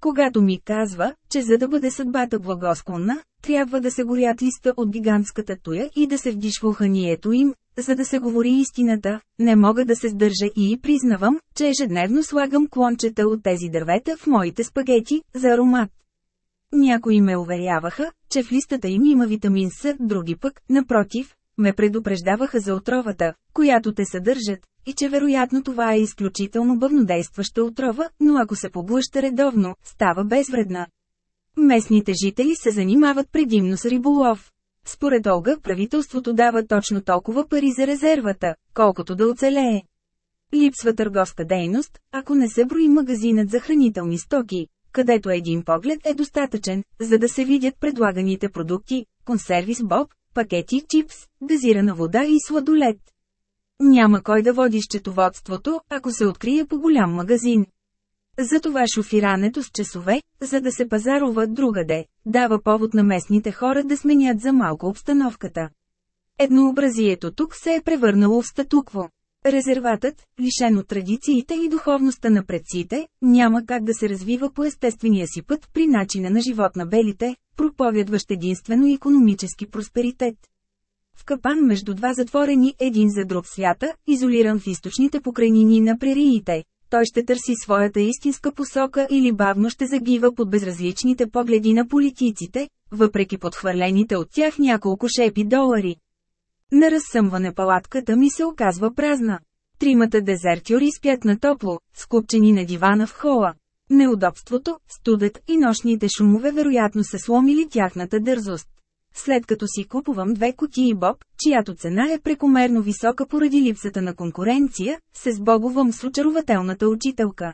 Когато ми казва, че за да бъде съдбата благосклонна, трябва да се горят листа от гигантската туя и да се вдишва уханието им, за да се говори истината, не мога да се сдържа и признавам, че ежедневно слагам клончета от тези дървета в моите спагети, за аромат. Някои ме уверяваха, че в листата им има витамин С, други пък, напротив, ме предупреждаваха за отровата, която те съдържат, и че вероятно това е изключително бъвнодействаща отрова, но ако се поглъща редовно, става безвредна. Местните жители се занимават предимно с риболов. Според Олга, правителството дава точно толкова пари за резервата, колкото да оцелее. Липсва търговска дейност, ако не се брои магазинът за хранителни стоки, където един поглед е достатъчен, за да се видят предлаганите продукти, консерви с боб, пакети чипс, газирана вода и сладолет. Няма кой да води счетоводството, ако се открие по голям магазин. Затова шофирането с часове, за да се пазарува другаде, дава повод на местните хора да сменят за малко обстановката. Еднообразието тук се е превърнало в статукво. Резерватът, лишен от традициите и духовността на предците, няма как да се развива по естествения си път при начина на живот на белите, проповядващ единствено економически просперитет. В капан между два затворени един за друг свята, изолиран в източните покрайнини на прериите, той ще търси своята истинска посока или бавно ще загива под безразличните погледи на политиците, въпреки подхвърлените от тях няколко шепи долари. На разсъмване палатката ми се оказва празна. Тримата дезертьори спят на топло, скупчени на дивана в хола. Неудобството, студът и нощните шумове вероятно са сломили тяхната дързост. След като си купувам две кутии боб, чиято цена е прекомерно висока поради липсата на конкуренция, се сбогувам с очарователната учителка.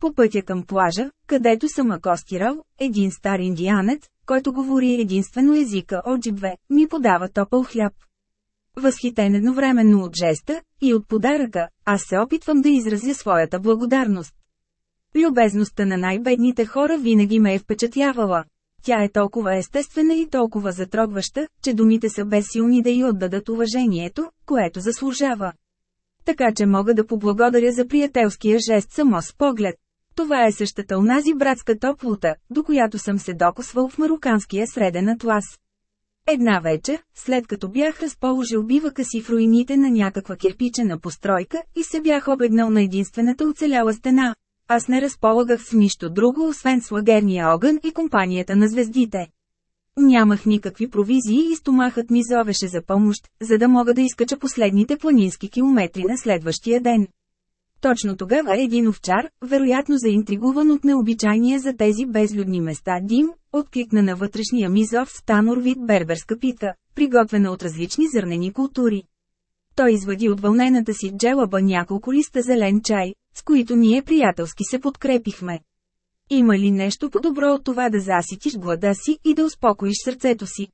По пътя към плажа, където съм акостирал, един стар индианец, който говори единствено езика от джибве, ми подава топъл хляб. Възхитен едновременно от жеста и от подаръка, аз се опитвам да изразя своята благодарност. Любезността на най-бедните хора винаги ме е впечатлявала. Тя е толкова естествена и толкова затрогваща, че думите са безсилни да й отдадат уважението, което заслужава. Така че мога да поблагодаря за приятелския жест само с поглед. Това е същата унази братска топлота, до която съм се докосвал в мароканския среден атлас. Една вечер, след като бях разположил бивака си в руините на някаква кирпичена постройка и се бях обегнал на единствената оцеляла стена, аз не разполагах с нищо друго освен слагерния огън и компанията на звездите. Нямах никакви провизии и стомахът ми зовеше за помощ, за да мога да изкача последните планински километри на следващия ден. Точно тогава един овчар, вероятно заинтригуван от необичайния за тези безлюдни места дим, откликна на вътрешния ми зов станор вид берберска пита, приготвена от различни зърнени култури. Той извади от вълнената си джелаба няколко листа зелен чай, с които ние приятелски се подкрепихме. Има ли нещо по-добро от това да заситиш глада си и да успокоиш сърцето си?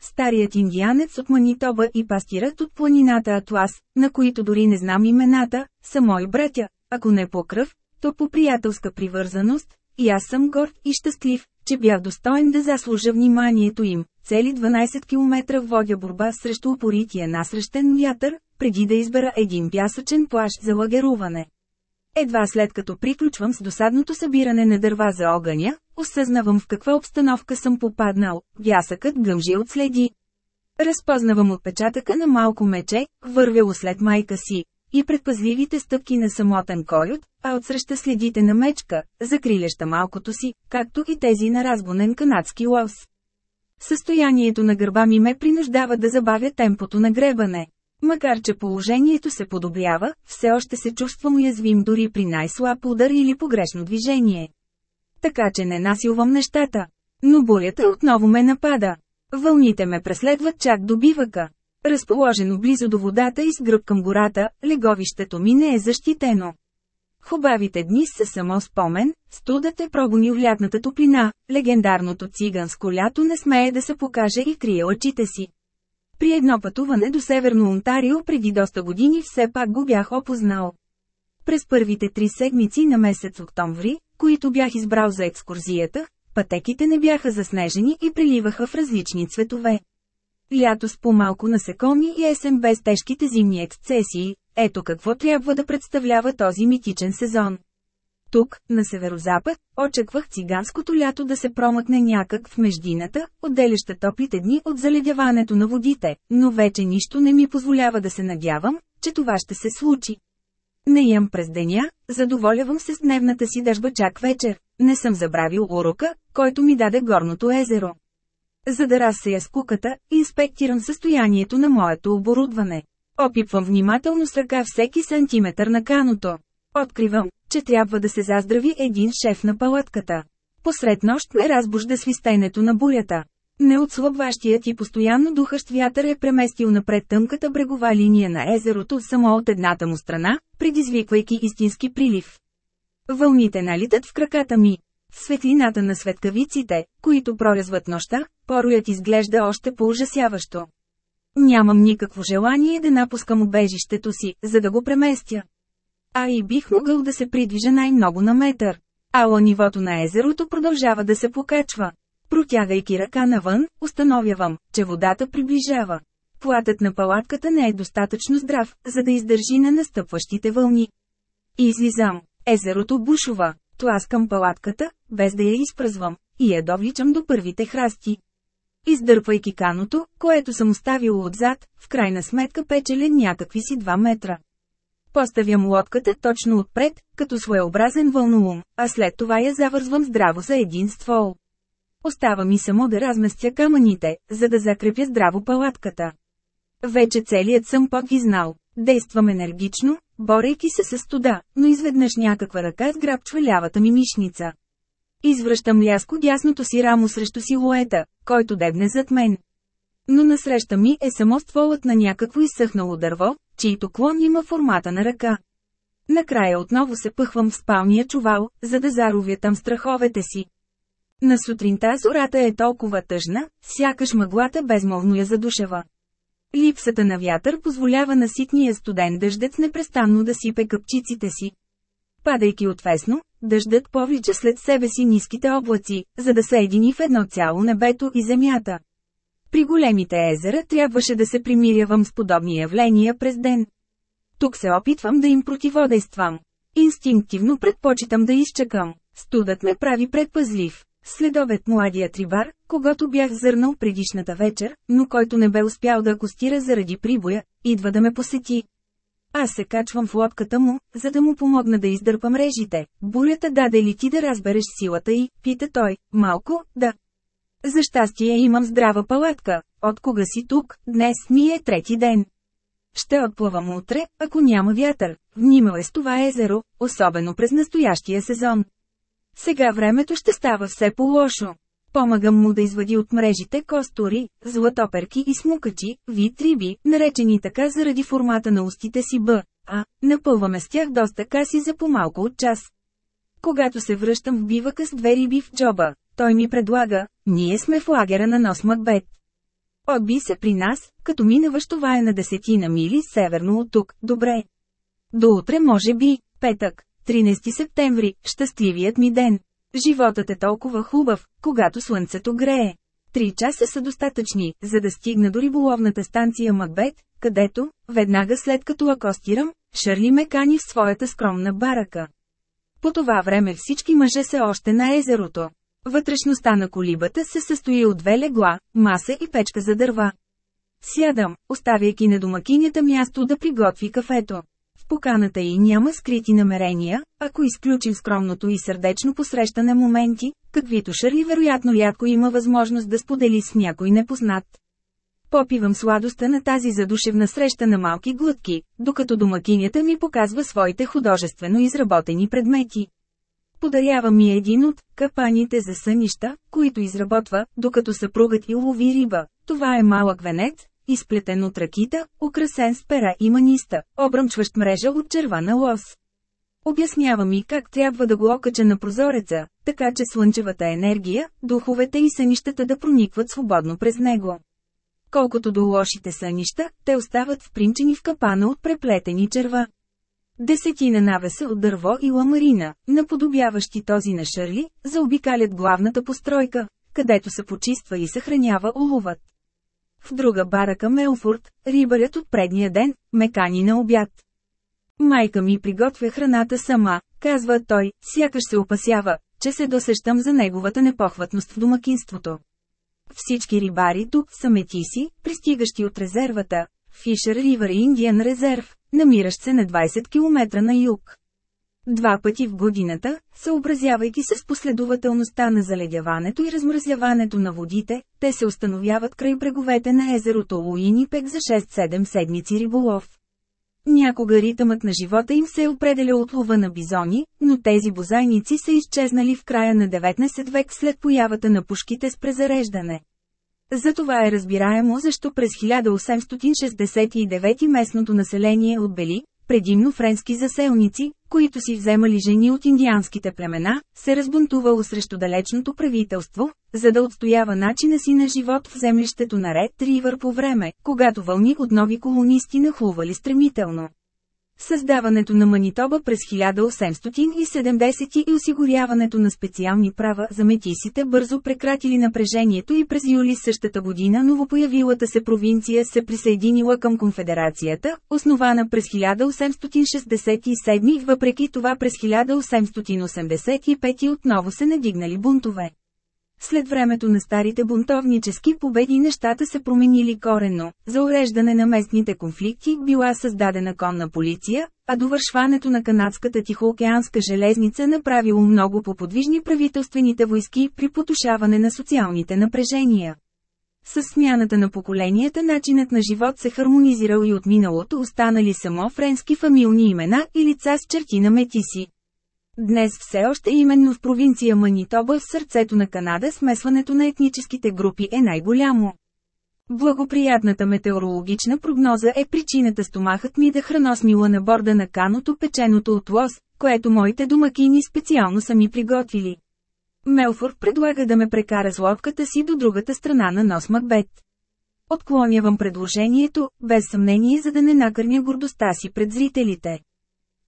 Старият индианец от Манитоба и пастират от планината Атлас, на които дори не знам имената, са мои братя, ако не по кръв, то по приятелска привързаност, и аз съм горд и щастлив, че бях достоен да заслужа вниманието им. Цели 12 км водя борба срещу упорития насрещен вятър, преди да избера един пясъчен плащ за лагеруване. Едва след като приключвам с досадното събиране на дърва за огъня, осъзнавам в каква обстановка съм попаднал, вясъкът гъмжи от следи. Разпознавам отпечатъка на малко мече, вървело след майка си, и предпазливите стъпки на самотен койот, а отсреща следите на мечка, закриляща малкото си, както и тези на разгонен канадски лос. Състоянието на гърба ми ме принуждава да забавя темпото на гребане. Макар че положението се подобрява, все още се чувствам уязвим дори при най-слаб удар или погрешно движение. Така че не насилвам нещата. Но бурята отново ме напада. Вълните ме преследват чак до бивака. Разположено близо до водата и с гръб към гората, леговището ми не е защитено. Хубавите дни са само спомен, студът е прогонил лятната топлина, легендарното циганско лято не смее да се покаже и крие очите си. При едно пътуване до Северно Онтарио преди доста години все пак го бях опознал. През първите три седмици на месец октомври, които бях избрал за екскурзията, пътеките не бяха заснежени и приливаха в различни цветове. Лято с по-малко насекоми и есен без тежките зимни ексцесии, ето какво трябва да представлява този митичен сезон. Тук, на северозапад, очаквах циганското лято да се промъкне някак в междината, отделяща топлите дни от заледяването на водите, но вече нищо не ми позволява да се надявам, че това ще се случи. Не ям през деня, задоволявам се с дневната си дъжба чак вечер. Не съм забравил урока, който ми даде горното езеро. За да разсея скуката, инспектирам състоянието на моето оборудване. Опипвам внимателно с ръка всеки сантиметър на каното. Откривам, че трябва да се заздрави един шеф на палатката. Посред нощ ме разбужда свистенето на бурята. Неотслабващият и постоянно духащ вятър е преместил напред тъмката брегова линия на езерото само от едната му страна, предизвиквайки истински прилив. Вълните налитат в краката ми. Светлината на светкавиците, които прорязват нощта, пороят изглежда още по-ужасяващо. Нямам никакво желание да напускам убежището си, за да го преместя. А и бих могъл да се придвижа най-много на метър. Ало нивото на езерото продължава да се покачва. Протягайки ръка навън, установявам, че водата приближава. Платът на палатката не е достатъчно здрав, за да издържи на настъпващите вълни. Излизам. Езерото бушува. Тласкам палатката, без да я изпръзвам, и я довличам до първите храсти. Издърпвайки каното, което съм оставил отзад, в крайна сметка печеля някакви си 2 метра. Поставям лодката точно отпред, като своеобразен вълнолум, а след това я завързвам здраво за един ствол. Остава ми само да разместя камъните, за да закрепя здраво палатката. Вече целият съм подвизнал. Действам енергично, борейки се с студа, но изведнъж някаква ръка сграбчва лявата ми мишница. Извръщам ляско дясното си рамо срещу силуета, който дебне зад мен. Но насреща ми е само стволът на някакво изсъхнало дърво, чието клон има формата на ръка. Накрая отново се пъхвам в спалния чувал, за да заровя там страховете си. На сутринта зората е толкова тъжна, сякаш мъглата безмолвно я задушева. Липсата на вятър позволява на ситния студен дъждец непрестанно да сипе къпчиците си. Падайки отвесно, дъждът повлича след себе си ниските облаци, за да се едини в едно цяло небето и земята. При големите езера трябваше да се примирявам с подобни явления през ден. Тук се опитвам да им противодействам. Инстинктивно предпочитам да изчакам. Студът ме прави предпазлив. Следобед младият рибар, когато бях зърнал предишната вечер, но който не бе успял да акустира заради прибоя, идва да ме посети. Аз се качвам в лодката му, за да му помогна да издърпа мрежите. Бурята даде ли ти да разбереш силата й, пита той. Малко, да. За щастие имам здрава палатка. От кога си тук, днес ми е трети ден. Ще отплавам утре, ако няма вятър. Внимавай с това езеро, особено през настоящия сезон. Сега времето ще става все по-лошо. Помагам му да извади от мрежите костори, златоперки и смукачи, вид риби, наречени така заради формата на устите си Б, а напълваме с тях доста каси за по-малко от час. Когато се връщам в бивака с две риби в джоба, той ми предлага, ние сме в лагера на Нос Макбет. Отби се при нас, като минаваш това е на десетина мили северно от тук, добре. До утре може би, петък, 13 септември, щастливият ми ден. Животът е толкова хубав, когато слънцето грее. Три часа са достатъчни, за да стигна до риболовната станция Макбет, където, веднага след като акостирам, Шърли ме кани в своята скромна барака. По това време всички мъже са още на езерото. Вътрешността на колибата се състои от две легла, маса и печка за дърва. Сядам, оставяйки на домакинята място да приготви кафето. В поканата й няма скрити намерения, ако изключим скромното и сърдечно посрещане моменти, каквито Шърли вероятно рядко има възможност да сподели с някой непознат. Попивам сладостта на тази задушевна среща на малки глътки, докато домакинята ми показва своите художествено изработени предмети. Подарява ми един от капаните за сънища, които изработва, докато съпругът и лови риба. Това е малък венец, изплетен от ракита, украсен с пера и маниста, обръмчващ мрежа от червана лос. Обяснява ми как трябва да го окача на прозореца, така че слънчевата енергия, духовете и сънищата да проникват свободно през него. Колкото до лошите сънища, те остават впринчени в капана от преплетени черва. Десетина навеса от дърво и ламарина, наподобяващи този на Шърли, заобикалят главната постройка, където се почиства и съхранява уловът. В друга барака Мелфорд, рибарят от предния ден, ме кани на обяд. Майка ми приготвя храната сама, казва той, сякаш се опасява, че се досещам за неговата непохватност в домакинството. Всички рибари тук са метиси, пристигащи от резервата, Фишер Ривър Индиан резерв, намиращ се на 20 км на юг. Два пъти в годината, съобразявайки се с последователността на заледяването и размразяването на водите, те се установяват край бреговете на езерото Луинипек за 6-7 седмици риболов. Някога ритъмът на живота им се е определя от лова на бизони, но тези бозайници са изчезнали в края на 19 век след появата на пушките с презареждане. Затова е разбираемо защо през 1869 местното население отбели, предимно френски заселници, които си вземали жени от индианските племена, се разбунтувало срещу далечното правителство, за да отстоява начина си на живот в землището на Ред Ривър по време, когато вълни от нови колонисти нахлували стремително. Създаването на Манитоба през 1870 и осигуряването на специални права за метисите бързо прекратили напрежението и през юли същата година новопоявилата се провинция се присъединила към конфедерацията, основана през 1867 и въпреки това през 1885 отново се надигнали бунтове. След времето на старите бунтовнически победи нещата се променили коренно, за уреждане на местните конфликти била създадена конна полиция, а довършването на канадската Тихоокеанска железница направило много по подвижни правителствените войски при потушаване на социалните напрежения. С смяната на поколенията начинът на живот се хармонизирал и от миналото останали само френски фамилни имена и лица с черти на метиси. Днес все още именно в провинция Манитоба в сърцето на Канада смесването на етническите групи е най-голямо. Благоприятната метеорологична прогноза е причината стомахът ми да храносмила на борда на каното печеното от лос, което моите домакини специално са ми приготвили. Мелфор предлага да ме прекара с лодката си до другата страна на нос Макбет. Отклонявам предложението, без съмнение за да не накърня гордостта си пред зрителите.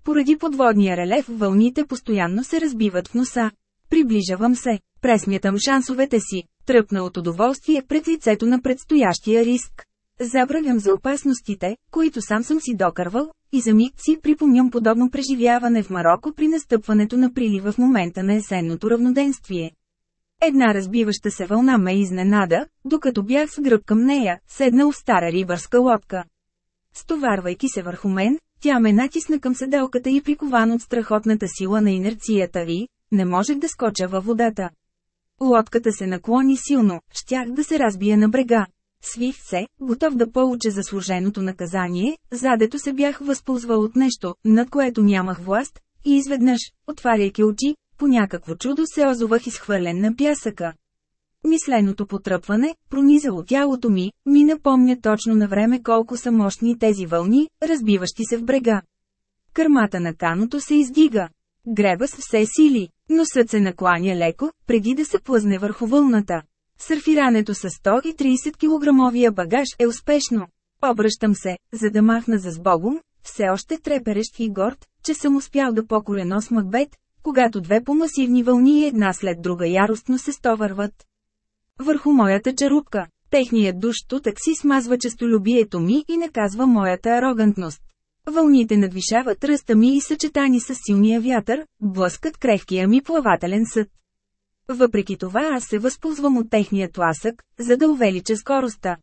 Поради подводния релеф вълните постоянно се разбиват в носа. Приближавам се, пресмятам шансовете си, тръпна от удоволствие пред лицето на предстоящия риск. Забравям за опасностите, които сам съм си докарвал, и за миг си припомням подобно преживяване в Марокко при настъпването на прилива в момента на есенното равноденствие. Една разбиваща се вълна ме изненада, докато бях с гръб към нея, седнал в стара рибърска лодка. Стоварвайки се върху мен, тя ме натисна към седелката и прикован от страхотната сила на инерцията ви, не можех да скоча във водата. Лодката се наклони силно, щях да се разбия на брега. Свих се, готов да получа заслуженото наказание, задето се бях възползвал от нещо, над което нямах власт, и изведнъж, отваряйки очи, по някакво чудо се озовах изхвърлен на пясъка. Мисленото потръпване, пронизало тялото ми, ми напомня точно на време колко са мощни тези вълни, разбиващи се в брега. Кърмата на каното се издига. Греба с все сили, носът се накланя леко, преди да се плъзне върху вълната. Сърфирането с 130 кг багаж е успешно. Обръщам се, за да махна за сбогом, все още треперещ и горд, че съм успял да покоря нос Макбет, когато две помасивни вълни една след друга яростно се стовърват върху моята черупка. Техният душ тутък си смазва честолюбието ми и наказва моята арогантност. Вълните надвишават ръста ми и съчетани с силния вятър, блъскат крехкия ми плавателен съд. Въпреки това аз се възползвам от техния тласък, за да увелича скоростта.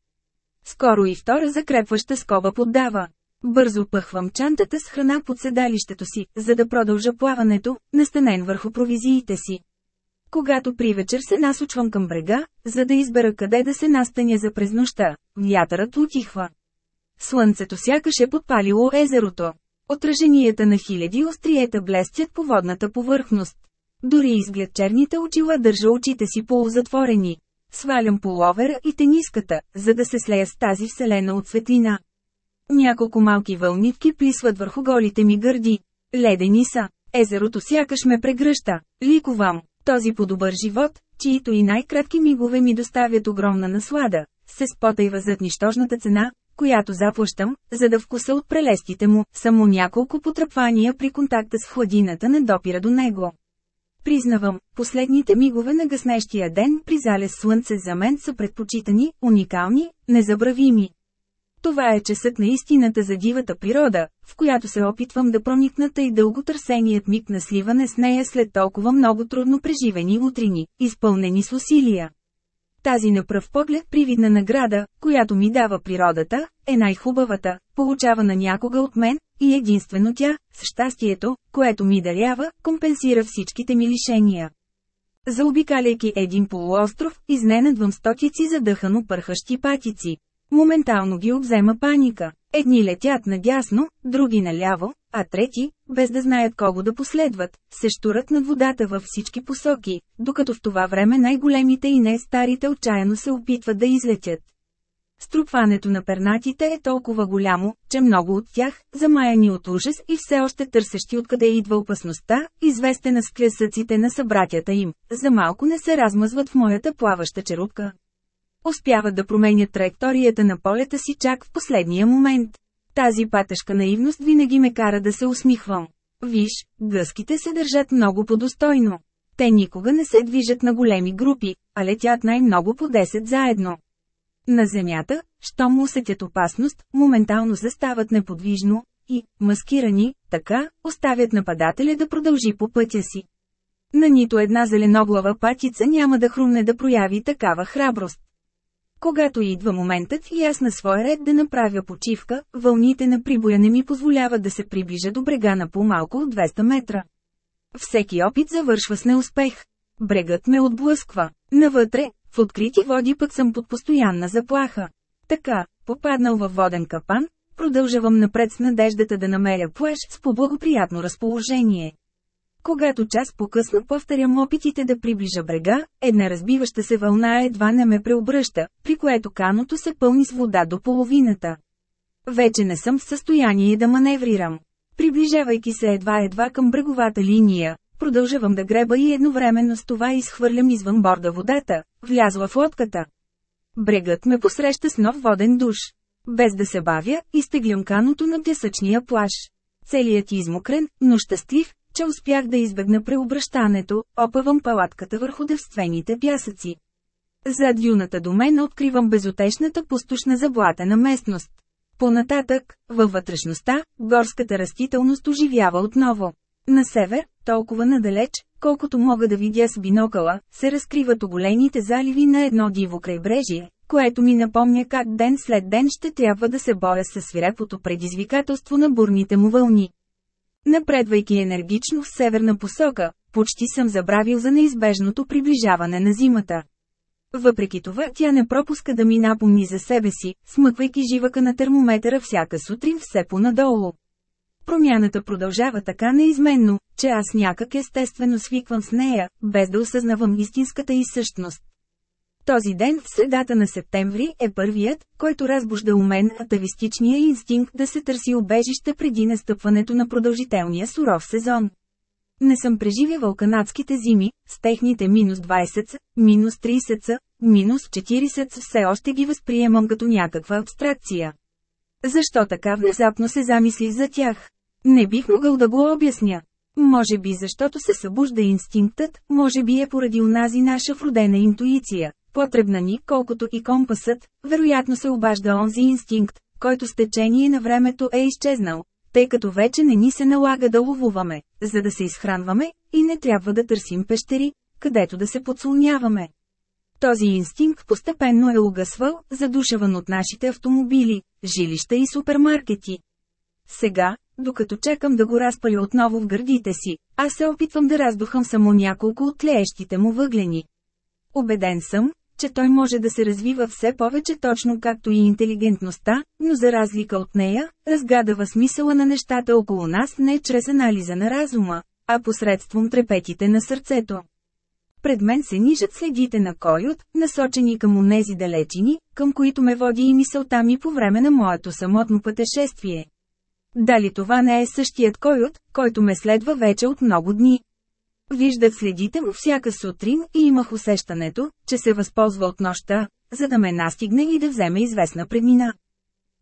Скоро и втора закрепваща скоба поддава. Бързо пъхвам чантата с храна под седалището си, за да продължа плаването, настанен върху провизиите си. Когато при вечер се насочвам към брега, за да избера къде да се настаня за през нощта, вятърът утихва. Слънцето сякаш е подпалило езерото. Отраженията на хиляди остриета блестят по водната повърхност. Дори изглед черните очила държа очите си полузатворени. Свалям половера и тениската, за да се слея с тази вселена от светлина. Няколко малки вълнитки плисват върху голите ми гърди. Ледени са. Езерото сякаш ме прегръща. Ликовам. Този по-добър живот, чието и най-кратки мигове ми доставят огромна наслада, се спотайва зад нищожната цена, която заплащам, за да вкуса от прелестите му, само няколко потръпвания при контакта с хладината не допира до него. Признавам, последните мигове на гъснещия ден при залез слънце за мен са предпочитани, уникални, незабравими. Това е часът на истината за дивата природа, в която се опитвам да проникна тъй дълго търсеният миг на сливане с нея след толкова много трудно преживени утрини, изпълнени с усилия. Тази на пръв поглед привидна награда, която ми дава природата, е най-хубавата, получавана някога от мен, и единствено тя, с щастието, което ми дарява, компенсира всичките ми лишения. Заобикаляйки един полуостров, изненадвам стотици задъхано пърхащи патици. Моментално ги обзема паника. Едни летят надясно, други наляво, а трети, без да знаят кого да последват, се штурат над водата във всички посоки, докато в това време най-големите и не-старите отчаяно се опитват да излетят. Струпването на пернатите е толкова голямо, че много от тях, замаяни от ужас и все още търсещи откъде идва опасността, известена с клясъците на събратята им, за малко не се размазват в моята плаваща черупка. Успяват да променят траекторията на полета си чак в последния момент. Тази патешка наивност винаги ме кара да се усмихвам. Виж, гъските се държат много подостойно. Те никога не се движат на големи групи, а летят най-много по 10 заедно. На земята, щом усетят опасност, моментално застават неподвижно и, маскирани, така, оставят нападателя да продължи по пътя си. На нито една зеленоглава патица няма да хрумне да прояви такава храброст. Когато идва моментът и аз на своя ред да направя почивка, вълните на прибоя не ми позволяват да се приближа до брега на по-малко от 200 метра. Всеки опит завършва с неуспех. Брегът ме отблъсква. Навътре, в открити води пък съм под постоянна заплаха. Така, попаднал във воден капан, продължавам напред с надеждата да намеря плаж с по-благоприятно разположение. Когато час по-късно повторям опитите да приближа брега, една разбиваща се вълна едва не ме преобръща, при което каното се пълни с вода до половината. Вече не съм в състояние да маневрирам. Приближавайки се едва-едва към бреговата линия, продължавам да греба и едновременно с това изхвърлям извън борда водата, влязла в лодката. Брегът ме посреща с нов воден душ. Без да се бавя, изтеглям каното на пясъчния плаж. Целият измокрен, но щастлив, че успях да избегна преобръщането, опъвам палатката върху девствените пясъци. Зад юната до мен откривам безотешната пустошна заблатена местност. Понататък, във вътрешността, горската растителност оживява отново. На север, толкова надалеч, колкото мога да видя с бинокъла, се разкриват оголените заливи на едно диво крайбрежие, което ми напомня как ден след ден ще трябва да се боря със свирепото предизвикателство на бурните му вълни. Напредвайки енергично в северна посока, почти съм забравил за неизбежното приближаване на зимата. Въпреки това тя не пропуска да ми напомни за себе си, смъквайки живъка на термометъра всяка сутрин все понадолу. Промяната продължава така неизменно, че аз някак естествено свиквам с нея, без да осъзнавам истинската и същност. Този ден в средата на септември е първият, който разбужда у мен атавистичния инстинкт да се търси обежище преди настъпването на продължителния суров сезон. Не съм преживявал канадските зими, с техните минус 20, минус 30, минус 40 все още ги възприемам като някаква абстракция. Защо така внезапно се замислих за тях? Не бих могъл да го обясня. Може би защото се събужда инстинктът, може би е поради унази наша вродена интуиция, потребна ни, колкото и компасът, вероятно се обажда онзи инстинкт, който с течение на времето е изчезнал, тъй като вече не ни се налага да ловуваме, за да се изхранваме, и не трябва да търсим пещери, където да се подслоняваме. Този инстинкт постепенно е угасвал, задушаван от нашите автомобили, жилища и супермаркети. Сега, докато чекам да го разпаля отново в гърдите си, аз се опитвам да раздухам само няколко от тлеещите му въглени. Обеден съм, че той може да се развива все повече точно както и интелигентността, но за разлика от нея, разгадава смисъла на нещата около нас не чрез анализа на разума, а посредством трепетите на сърцето. Пред мен се нижат следите на койот, насочени към онези далечини, към които ме води и мисълта ми по време на моето самотно пътешествие. Дали това не е същият койот, който ме следва вече от много дни? Виждах следите му всяка сутрин и имах усещането, че се възползва от нощта, за да ме настигне и да вземе известна преднина.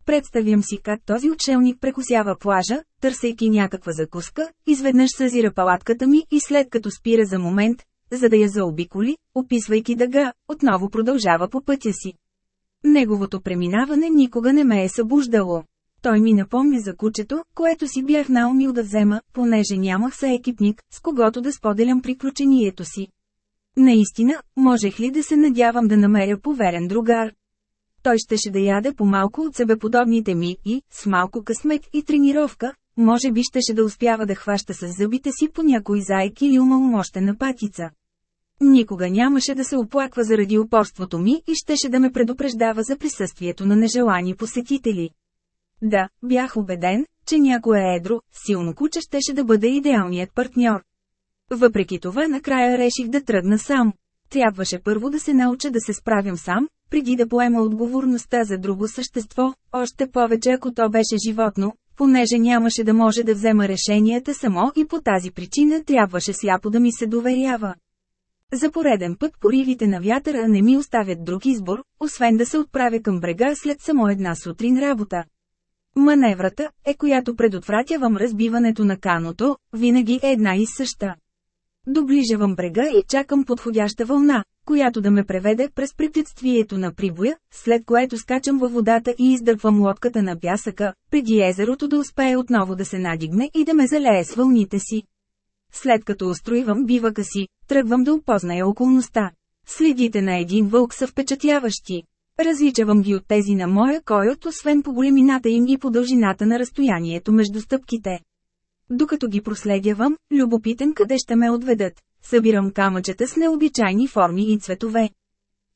Представям си как този учелник прекусява плажа, търсейки някаква закуска, изведнъж съзира палатката ми и след като спира за момент, за да я заобиколи, описвайки дъга, отново продължава по пътя си. Неговото преминаване никога не ме е събуждало. Той ми напомни за кучето, което си бях наумил да взема, понеже нямах екипник, с когото да споделям приключението си. Наистина, можех ли да се надявам да намеря поверен другар? Той щеше да яде по-малко от себеподобните ми и, с малко късмет и тренировка, може би щеше да успява да хваща с зъбите си по някой заек или умалмощена патица. Никога нямаше да се оплаква заради упорството ми и щеше да ме предупреждава за присъствието на нежелани посетители. Да, бях убеден, че някое едро, силно куче щеше да бъде идеалният партньор. Въпреки това накрая реших да тръгна сам. Трябваше първо да се науча да се справям сам, преди да поема отговорността за друго същество, още повече ако то беше животно, понеже нямаше да може да взема решенията само и по тази причина трябваше сляпо да ми се доверява. За пореден път поривите на вятъра не ми оставят друг избор, освен да се отправя към брега след само една сутрин работа. Маневрата, е която предотвратявам разбиването на каното, винаги е една и съща. Доближавам брега и чакам подходяща вълна, която да ме преведе през препятствието на прибоя, след което скачам във водата и издърпвам лодката на пясъка, преди езерото да успее отново да се надигне и да ме залее с вълните си. След като устроивам бивака си, тръгвам да опозная околността. Следите на един вълк са впечатляващи. Различавам ги от тези на моя койот, освен по големината им и по дължината на разстоянието между стъпките. Докато ги проследявам, любопитен къде ще ме отведат, събирам камъчета с необичайни форми и цветове.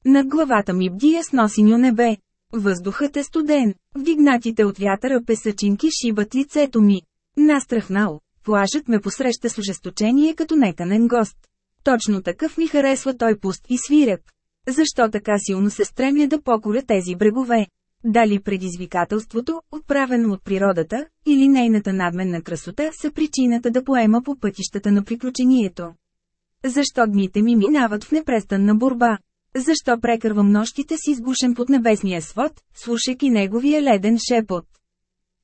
Над главата ми бди ясно синьо небе. Въздухът е студен, вдигнатите от вятъра песъчинки шибат лицето ми. Настрахнал, плажът ме посреща с ожесточение като неканен гост. Точно такъв ми харесва той пуст и свиреп. Защо така силно се стремя да покоря тези брегове? Дали предизвикателството, отправено от природата, или нейната надменна красота са причината да поема по пътищата на приключението? Защо дните ми минават в непрестанна борба? Защо прекървам нощите си сгушен под небесния свод, слушайки неговия леден шепот?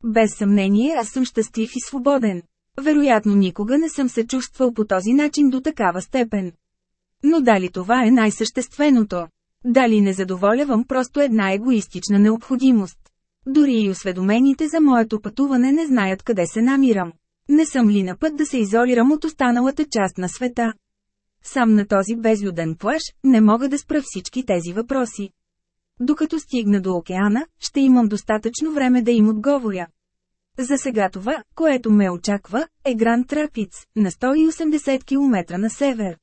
Без съмнение аз съм щастлив и свободен. Вероятно никога не съм се чувствал по този начин до такава степен. Но дали това е най-същественото? Дали не задоволявам просто една егоистична необходимост? Дори и осведомените за моето пътуване не знаят къде се намирам. Не съм ли на път да се изолирам от останалата част на света? Сам на този безлюден плаж, не мога да спра всички тези въпроси. Докато стигна до океана, ще имам достатъчно време да им отговоря. За сега това, което ме очаква, е Гранд Трапиц, на 180 км на север.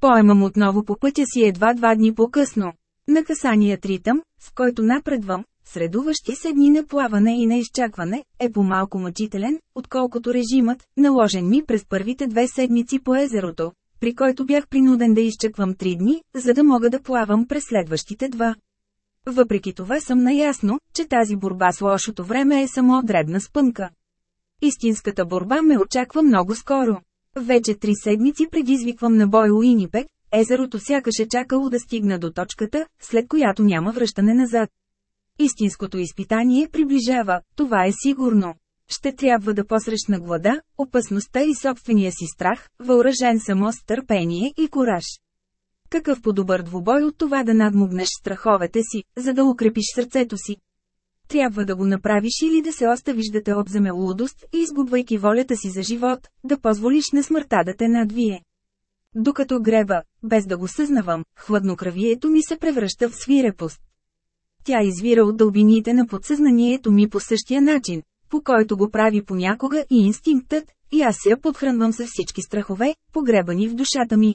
Поемам отново по пътя си едва два дни по-късно. Накасаният ритъм, с който напредвам, средуващи се дни на плаване и на изчакване, е по-малко мъчителен, отколкото режимът, наложен ми през първите две седмици по езерото, при който бях принуден да изчаквам три дни, за да мога да плавам през следващите два. Въпреки това съм наясно, че тази борба с лошото време е само дребна спънка. Истинската борба ме очаква много скоро. Вече три седмици предизвиквам на бой Уинипек, езерото сякаш е чакало да стигна до точката, след която няма връщане назад. Истинското изпитание приближава, това е сигурно. Ще трябва да посрещна глада, опасността и собствения си страх, въоръжен само с търпение и кораж. Какъв по-добър двубой от това да надмогнеш страховете си, за да укрепиш сърцето си? Трябва да го направиш или да се оставиш да те обземе лудост и изгубвайки волята си за живот, да позволиш на смъртта да те надвие. Докато греба, без да го съзнавам, хладнокръвието ми се превръща в свирепост. Тя извира от дълбините на подсъзнанието ми по същия начин, по който го прави понякога и инстинктът, и аз я подхранвам с всички страхове, погребани в душата ми.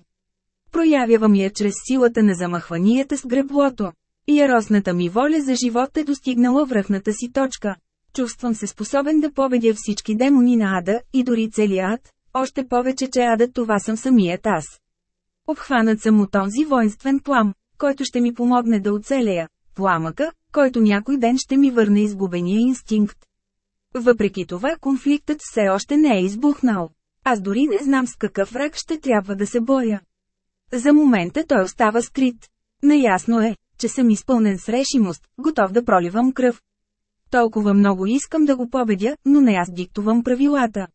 Проявявам я чрез силата на замахванията с греблото. Яростната ми воля за живот е достигнала връхната си точка. Чувствам се способен да победя всички демони на ада, и дори целият ад, още повече, че адът това съм самият аз. Обхванат съм от този воинствен плам, който ще ми помогне да оцелея, пламъка, който някой ден ще ми върне изгубения инстинкт. Въпреки това конфликтът все още не е избухнал. Аз дори не знам с какъв враг ще трябва да се боря. За момента той остава скрит. Наясно е, че съм изпълнен с решимост, готов да проливам кръв. Толкова много искам да го победя, но не аз диктувам правилата.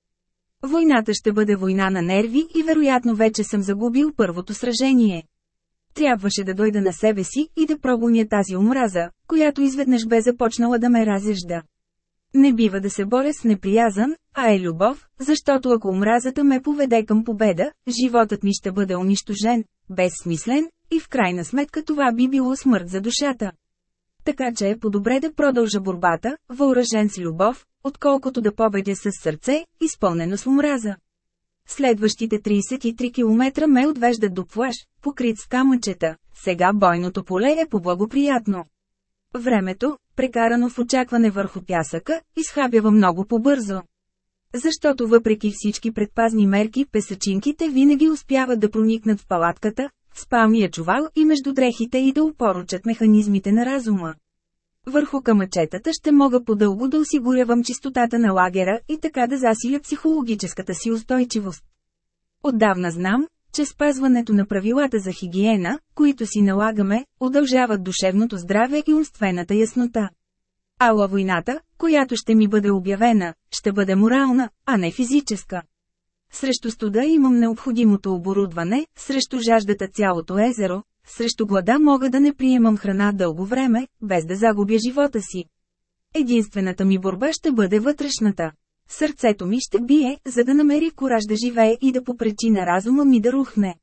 Войната ще бъде война на нерви и вероятно вече съм загубил първото сражение. Трябваше да дойда на себе си и да прогоня тази омраза, която изведнъж бе започнала да ме разежда. Не бива да се боря с неприязан, а е любов, защото ако омразата ме поведе към победа, животът ми ще бъде унищожен, безсмислен, и в крайна сметка това би било смърт за душата. Така че е по-добре да продължа борбата, въоръжен с любов, отколкото да победя с сърце, изпълнено с омраза. Следващите 33 км ме отвеждат до плаж, покрит с камъчета, сега бойното поле е по-благоприятно. Времето, прекарано в очакване върху пясъка, изхабява много по-бързо. Защото въпреки всички предпазни мерки, песачинките винаги успяват да проникнат в палатката, в спалния чувал и между дрехите и да упоручат механизмите на разума. Върху камъчетата ще мога по-дълго да осигурявам чистотата на лагера и така да засиля психологическата си устойчивост. Отдавна знам, че спазването на правилата за хигиена, които си налагаме, удължават душевното здраве и умствената яснота. Ала войната, която ще ми бъде обявена, ще бъде морална, а не физическа. Срещу студа имам необходимото оборудване, срещу жаждата цялото езеро, срещу глада мога да не приемам храна дълго време, без да загубя живота си. Единствената ми борба ще бъде вътрешната. Сърцето ми ще бие, за да намери кораж да живее и да попречи на разума ми да рухне.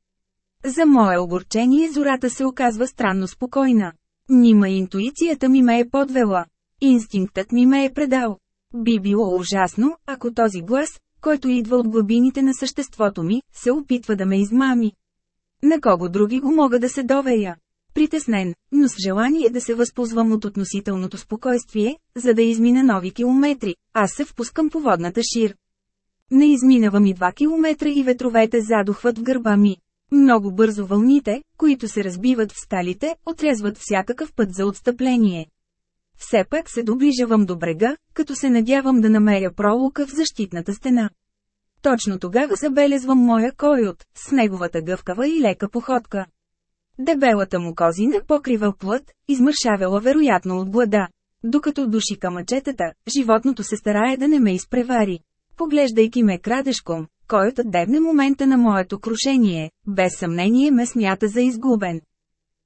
За мое огорчение зората се оказва странно спокойна. Нима интуицията ми ме е подвела. Инстинктът ми ме е предал. Би било ужасно, ако този глас, който идва от глубините на съществото ми, се опитва да ме измами. На кого други го мога да се довея? Притеснен, но с желание да се възползвам от относителното спокойствие, за да измина нови километри, аз се впускам по водната шир. Не изминавам и два километра и ветровете задухват в гърба ми. Много бързо вълните, които се разбиват в скалите, отрезват всякакъв път за отстъпление. Все пак се доближавам до брега, като се надявам да намеря пролука в защитната стена. Точно тогава забелезвам моя койот, с неговата гъвкава и лека походка. Дебелата му козина покрива плът, измършавела вероятно от глада. Докато души камъчетата, животното се старае да не ме изпревари. Поглеждайки ме крадешком, койотът дебне момента на моето крушение, без съмнение ме смята за изгубен.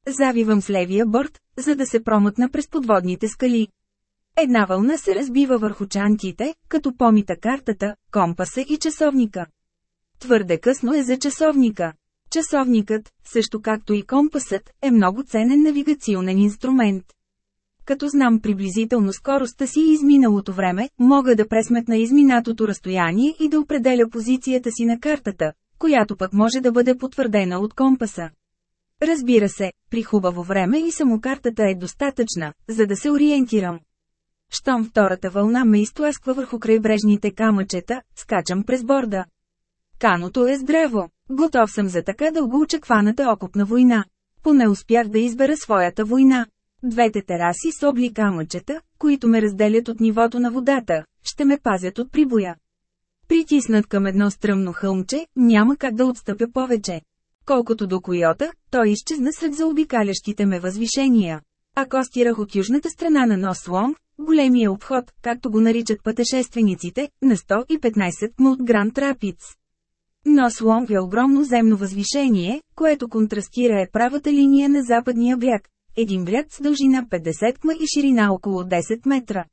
Завивам с левия борт, за да се промъкна през подводните скали. Една вълна се разбива върху чантите, като помита картата, компаса и часовника. Твърде късно е за часовника. Часовникът, също както и компасът, е много ценен навигационен инструмент. Като знам приблизително скоростта си и изминалото време, мога да пресметна изминатото разстояние и да определя позицията си на картата, която пък може да бъде потвърдена от компаса. Разбира се, при хубаво време и самокартата е достатъчна, за да се ориентирам. Щом втората вълна ме изтласква върху крайбрежните камъчета, скачам през борда. Каното е здраво. Готов съм за така дълго очакваната окупна война. Поне успях да избера своята война. Двете тераси с обли камъчета, които ме разделят от нивото на водата, ще ме пазят от прибоя. Притиснат към едно стръмно хълмче, няма как да отстъпя повече. Колкото до койота, той изчезна сред заобикалящите ме възвишения. Ако стирах от южната страна на Нослон, големия обход, както го наричат пътешествениците, на 115 м от Гранд Рапидс. Нослон е огромно земно възвишение, което контрастира е правата линия на западния бряг. Един бряг с дължина 50 км и ширина около 10 метра.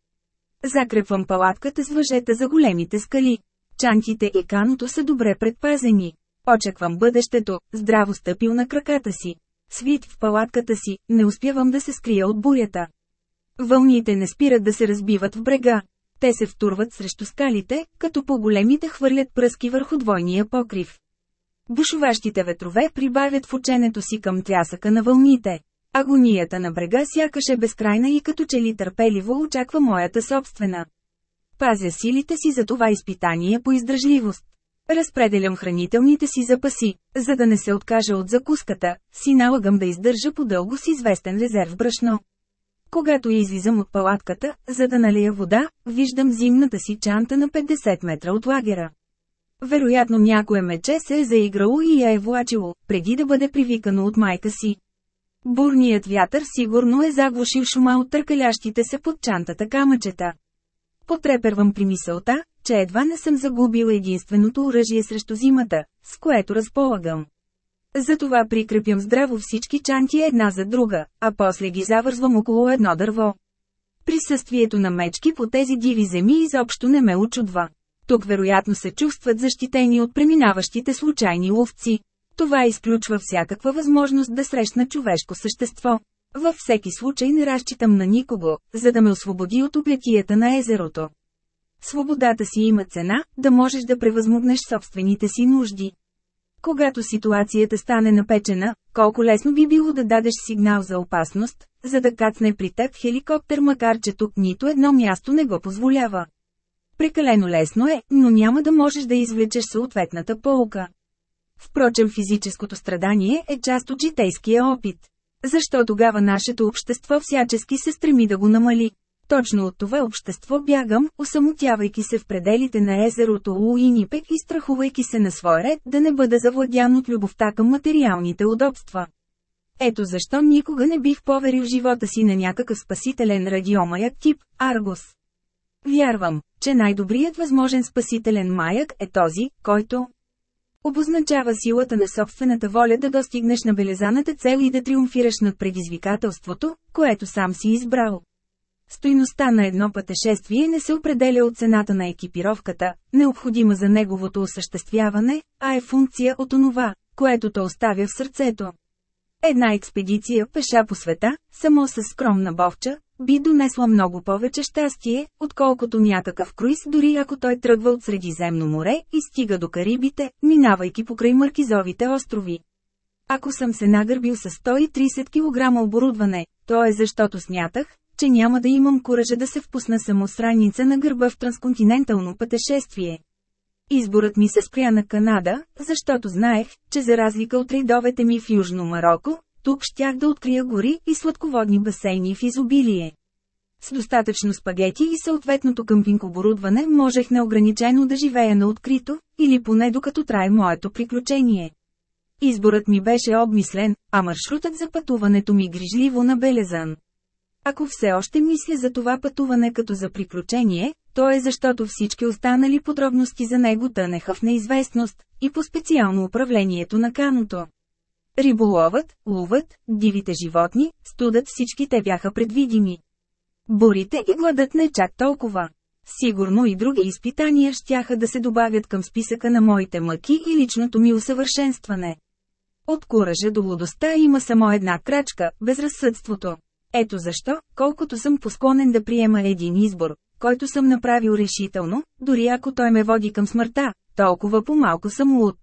Закрепвам палатката с въжета за големите скали. Чантите и каното са добре предпазени. Очаквам бъдещето, здраво стъпил на краката си. Свит в палатката си, не успявам да се скрия от бурята. Вълните не спират да се разбиват в брега. Те се втурват срещу скалите, като по-големите хвърлят пръски върху двойния покрив. Бушуващите ветрове прибавят в ученето си към трясъка на вълните. Агонията на брега сякаш е безкрайна и като че ли търпеливо очаква моята собствена. Пазя силите си за това изпитание по издръжливост. Разпределям хранителните си запаси, за да не се откажа от закуската, си налагам да издържа по-дълго с известен резерв брашно. Когато излизам от палатката, за да налия вода, виждам зимната си чанта на 50 метра от лагера. Вероятно някое мече се е заиграло и я е влачило, преди да бъде привикано от майка си. Бурният вятър сигурно е заглушил шума от търкалящите се под чантата камъчета. Потрепервам при мисълта, че едва не съм загубил единственото оръжие срещу зимата, с което разполагам. Затова прикрепям здраво всички чанти една за друга, а после ги завързвам около едно дърво. Присъствието на мечки по тези диви земи изобщо не ме очудва. Тук вероятно се чувстват защитени от преминаващите случайни ловци. Това изключва всякаква възможност да срещна човешко същество. Във всеки случай не разчитам на никого, за да ме освободи от облетията на езерото. Свободата си има цена, да можеш да превъзмогнеш собствените си нужди. Когато ситуацията стане напечена, колко лесно би било да дадеш сигнал за опасност, за да кацне при теб хеликоптер макар че тук нито едно място не го позволява. Прекалено лесно е, но няма да можеш да извлечеш съответната полука. Впрочем физическото страдание е част от житейския опит. Защо тогава нашето общество всячески се стреми да го намали? Точно от това общество бягам, осамотявайки се в пределите на езерото Уинипек и страхувайки се на свой ред да не бъда завладян от любовта към материалните удобства. Ето защо никога не бих поверил живота си на някакъв спасителен радиомаяк тип Аргос. Вярвам, че най-добрият възможен спасителен маяк е този, който обозначава силата на собствената воля да достигнеш на белезаната цел и да триумфираш над предизвикателството, което сам си избрал. Стойността на едно пътешествие не се определя от цената на екипировката, необходима за неговото осъществяване, а е функция от онова, което то оставя в сърцето. Една експедиция пеша по света, само с скромна бовча, би донесла много повече щастие, отколкото някакъв круиз дори ако той тръгва от Средиземно море и стига до Карибите, минавайки покрай Маркизовите острови. Ако съм се нагърбил с 130 кг оборудване, то е защото смятах, че няма да имам куража да се впусна самосранница на гърба в трансконтинентално пътешествие. Изборът ми се спря на Канада, защото знаех, че за разлика от рейдовете ми в Южно Марокко, тук щях да открия гори и сладководни басейни в изобилие. С достатъчно спагети и съответното къмпинг оборудване можех неограничено да живея на открито, или поне докато трае моето приключение. Изборът ми беше обмислен, а маршрутът за пътуването ми грижливо набелезан. Ако все още мисля за това пътуване като за приключение, то е защото всички останали подробности за него тънеха в неизвестност, и по-специално управлението на каното. Риболовът, ловът, дивите животни, студът всички те бяха предвидими. Борите и гладът не чак толкова. Сигурно и други изпитания щяха да се добавят към списъка на моите мъки и личното ми усъвършенстване. От куража до лудостта има само една крачка – безразсъдството. Ето защо, колкото съм посклонен да приема един избор, който съм направил решително, дори ако той ме води към смъртта, толкова по-малко съм луд.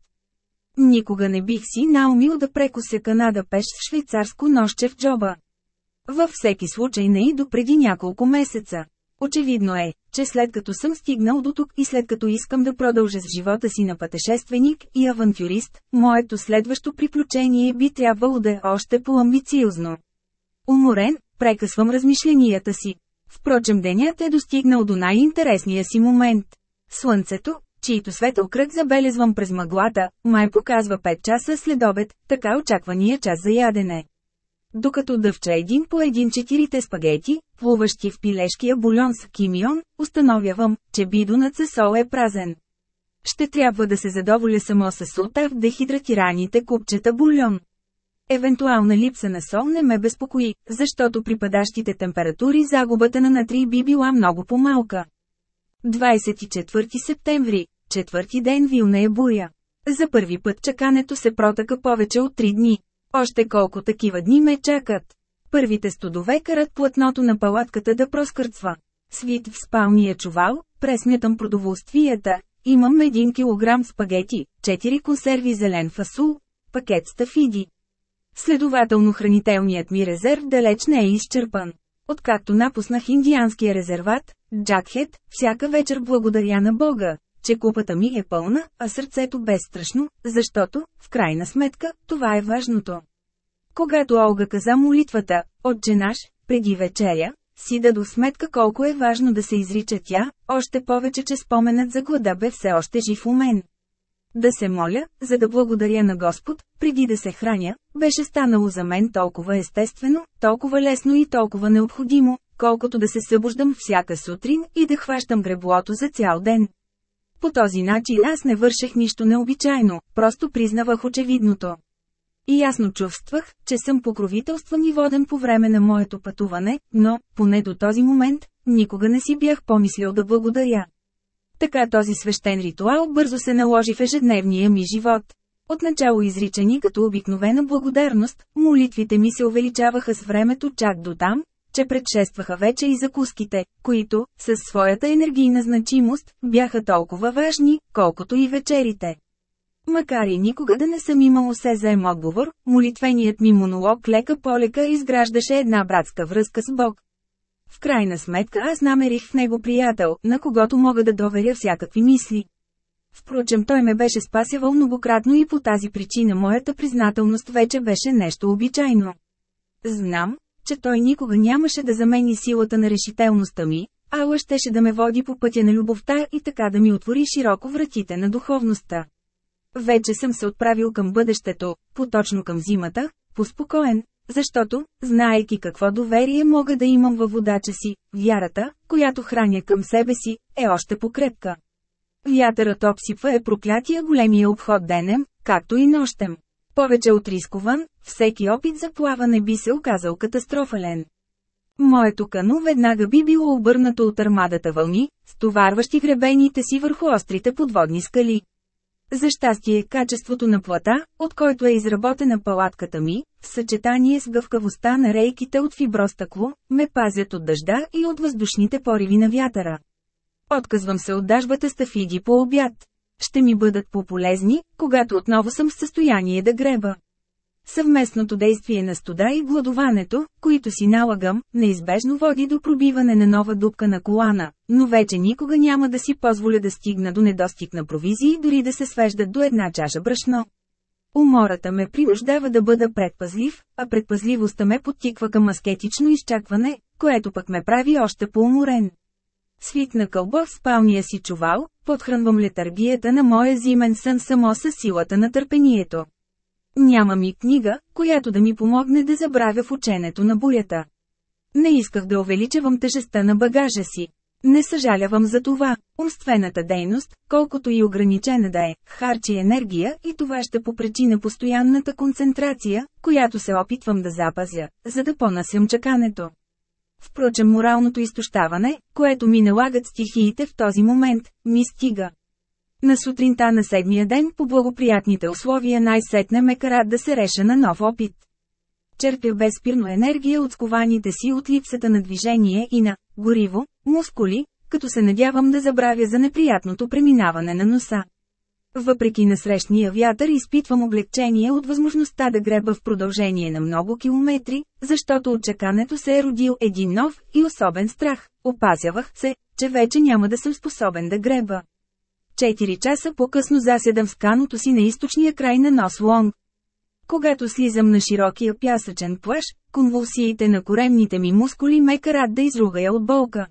Никога не бих си наумил да прекося Канада пеш с швейцарско нощче в джоба. Във всеки случай не и до преди няколко месеца. Очевидно е, че след като съм стигнал до тук и след като искам да продължа с живота си на пътешественик и авантюрист, моето следващо приключение би трябвало да е още по-амбициозно. Уморен, прекъсвам размишленията си. Впрочем денят е достигнал до най-интересния си момент. Слънцето, чието светъл кръг забелезвам през мъглата, май показва 5 часа след обед, така очаквания час за ядене. Докато дъвча един по един четирите спагети, плуващи в пилешкия бульон с кимион, установявам, че бидонът със сол е празен. Ще трябва да се задоволя само с солта в дехидратираните купчета бульон. Евентуална липса на сол не ме безпокои, защото при падащите температури загубата на натрий би била много по-малка. 24 септември, четвърти ден Вилна е буря. За първи път чакането се протъка повече от 3 дни. Още колко такива дни ме чакат. Първите студове карат платното на палатката да проскърцва. Свит в спалния чувал, пресмятам продоволствията. Имам 1 кг спагети, 4 консерви зелен фасул, пакет стафиди. Следователно хранителният ми резерв далеч не е изчерпан. Откакто напуснах индианския резерват, Джакхет, всяка вечер благодаря на Бога, че купата ми е пълна, а сърцето безстрашно, защото, в крайна сметка, това е важното. Когато Олга каза молитвата, Отче наш, преди вечеря, си дадох сметка колко е важно да се изрича тя, още повече, че споменът за глада бе все още жив у мен. Да се моля, за да благодаря на Господ, преди да се храня, беше станало за мен толкова естествено, толкова лесно и толкова необходимо, колкото да се събуждам всяка сутрин и да хващам греблото за цял ден. По този начин аз не вършех нищо необичайно, просто признавах очевидното. И ясно чувствах, че съм покровителстван и воден по време на моето пътуване, но, поне до този момент, никога не си бях помислил да благодаря. Така този свещен ритуал бързо се наложи в ежедневния ми живот. Отначало изричани като обикновена благодарност, молитвите ми се увеличаваха с времето чак до там, че предшестваха вече и закуските, които, със своята енергийна значимост, бяха толкова важни, колкото и вечерите. Макар и никога да не съм имал осезаем отговор, молитвеният ми монолог лека полека изграждаше една братска връзка с Бог. В крайна сметка аз намерих в него приятел, на когото мога да доверя всякакви мисли. Впрочем той ме беше спасявал многократно и по тази причина моята признателност вече беше нещо обичайно. Знам, че той никога нямаше да замени силата на решителността ми, ала щеше да ме води по пътя на любовта и така да ми отвори широко вратите на духовността. Вече съм се отправил към бъдещето, поточно към зимата, поспокоен, защото, знаейки какво доверие мога да имам във водача си, вярата, която храня към себе си, е още покрепка. Вятърът обсипва е проклятия големия обход денем, както и нощем. Повече от рискован, всеки опит за плаване би се оказал катастрофален. Моето кано веднага би било обърнато от армадата вълни, стоварващи гребените си върху острите подводни скали. За щастие качеството на плата, от който е изработена палатката ми, в съчетание с гъвкавостта на рейките от фибростъкло, ме пазят от дъжда и от въздушните пориви на вятъра. Отказвам се от дажбата стафиди по обяд. Ще ми бъдат по-полезни, когато отново съм в състояние да греба. Съвместното действие на студа и гладуването, които си налагам, неизбежно води до пробиване на нова дупка на колана, но вече никога няма да си позволя да стигна до недостиг на провизии дори да се свеждат до една чаша брашно. Умората ме принуждава да бъда предпазлив, а предпазливостта ме подтиква към аскетично изчакване, което пък ме прави още по-уморен. Свит на кълбо в спалния си чувал, подхранвам летаргията на моя зимен сън само с силата на търпението. Няма ми книга, която да ми помогне да забравя в ученето на бурята. Не исках да увеличавам тежестта на багажа си. Не съжалявам за това. Умствената дейност, колкото и ограничена да е, харчи енергия и това ще попречи на постоянната концентрация, която се опитвам да запазя, за да понасям чакането. Впрочем моралното изтощаване, което ми налагат стихиите в този момент, ми стига. На сутринта на седмия ден по благоприятните условия най-сетне ме карат да се реша на нов опит. Черпя безспирно енергия от скованите си от липсата на движение и на гориво, мускули, като се надявам да забравя за неприятното преминаване на носа. Въпреки насрещния вятър изпитвам облегчение от възможността да греба в продължение на много километри, защото от чакането се е родил един нов и особен страх. Опасявах се, че вече няма да съм способен да греба. Четири часа по-късно заседам в каното си на източния край на Нос Лонг. Когато слизам на широкия пясъчен плаж, конвулсиите на коремните ми мускули ме карат да изругая от болка.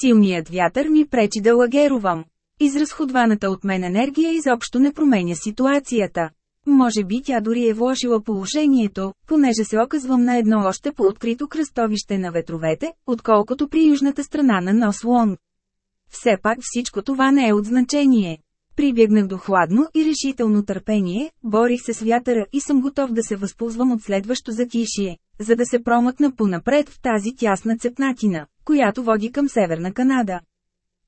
Силният вятър ми пречи да лагерувам. Изразходваната от мен енергия изобщо не променя ситуацията. Може би тя дори е влошила положението, понеже се оказвам на едно още по-открито кръстовище на ветровете, отколкото при южната страна на Нос Лонг. Все пак всичко това не е от значение. Прибягнах до хладно и решително търпение, борих се с вятъра и съм готов да се възползвам от следващо затишие, за да се промъкна понапред в тази тясна цепнатина, която води към Северна Канада.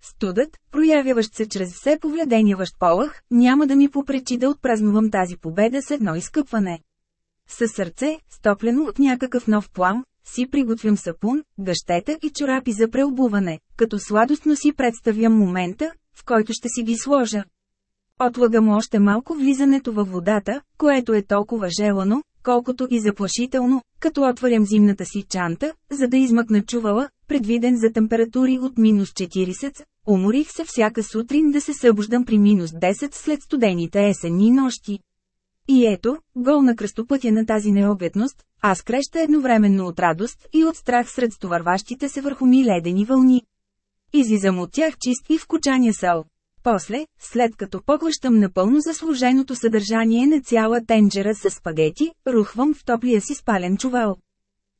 Студът, проявяващ се чрез все повледеняващ полах, няма да ми попречи да отпразнувам тази победа с едно изкъпване. Със сърце, стоплено от някакъв нов плам, си приготвям сапун, гъщета и чорапи за преобуване, като сладостно си представям момента, в който ще си ги сложа. Отлагам още малко влизането във водата, което е толкова желано, колкото и заплашително, като отварям зимната си чанта, за да измъкна чувала, предвиден за температури от минус 40, уморих се всяка сутрин да се събуждам при минус 10 след студените есенни нощи. И ето, гол на кръстопътя на тази необетност, аз креща едновременно от радост и от страх сред стоварващите се върху ми ледени вълни. Изизам от тях чист и вкучания сал. После, след като поглъщам напълно заслуженото съдържание на цяла тенджера с спагети, рухвам в топлия си спален чувал.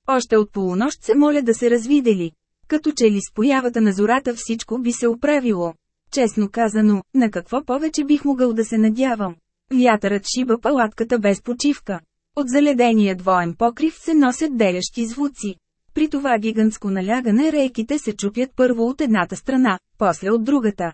Още от полунощ се моля да се развидели. Като че ли с появата на зората всичко би се оправило. Честно казано, на какво повече бих могъл да се надявам. Вятърът шиба палатката без почивка. От заледения двоен покрив се носят делящи звуци. При това гигантско налягане рейките се чупят първо от едната страна, после от другата.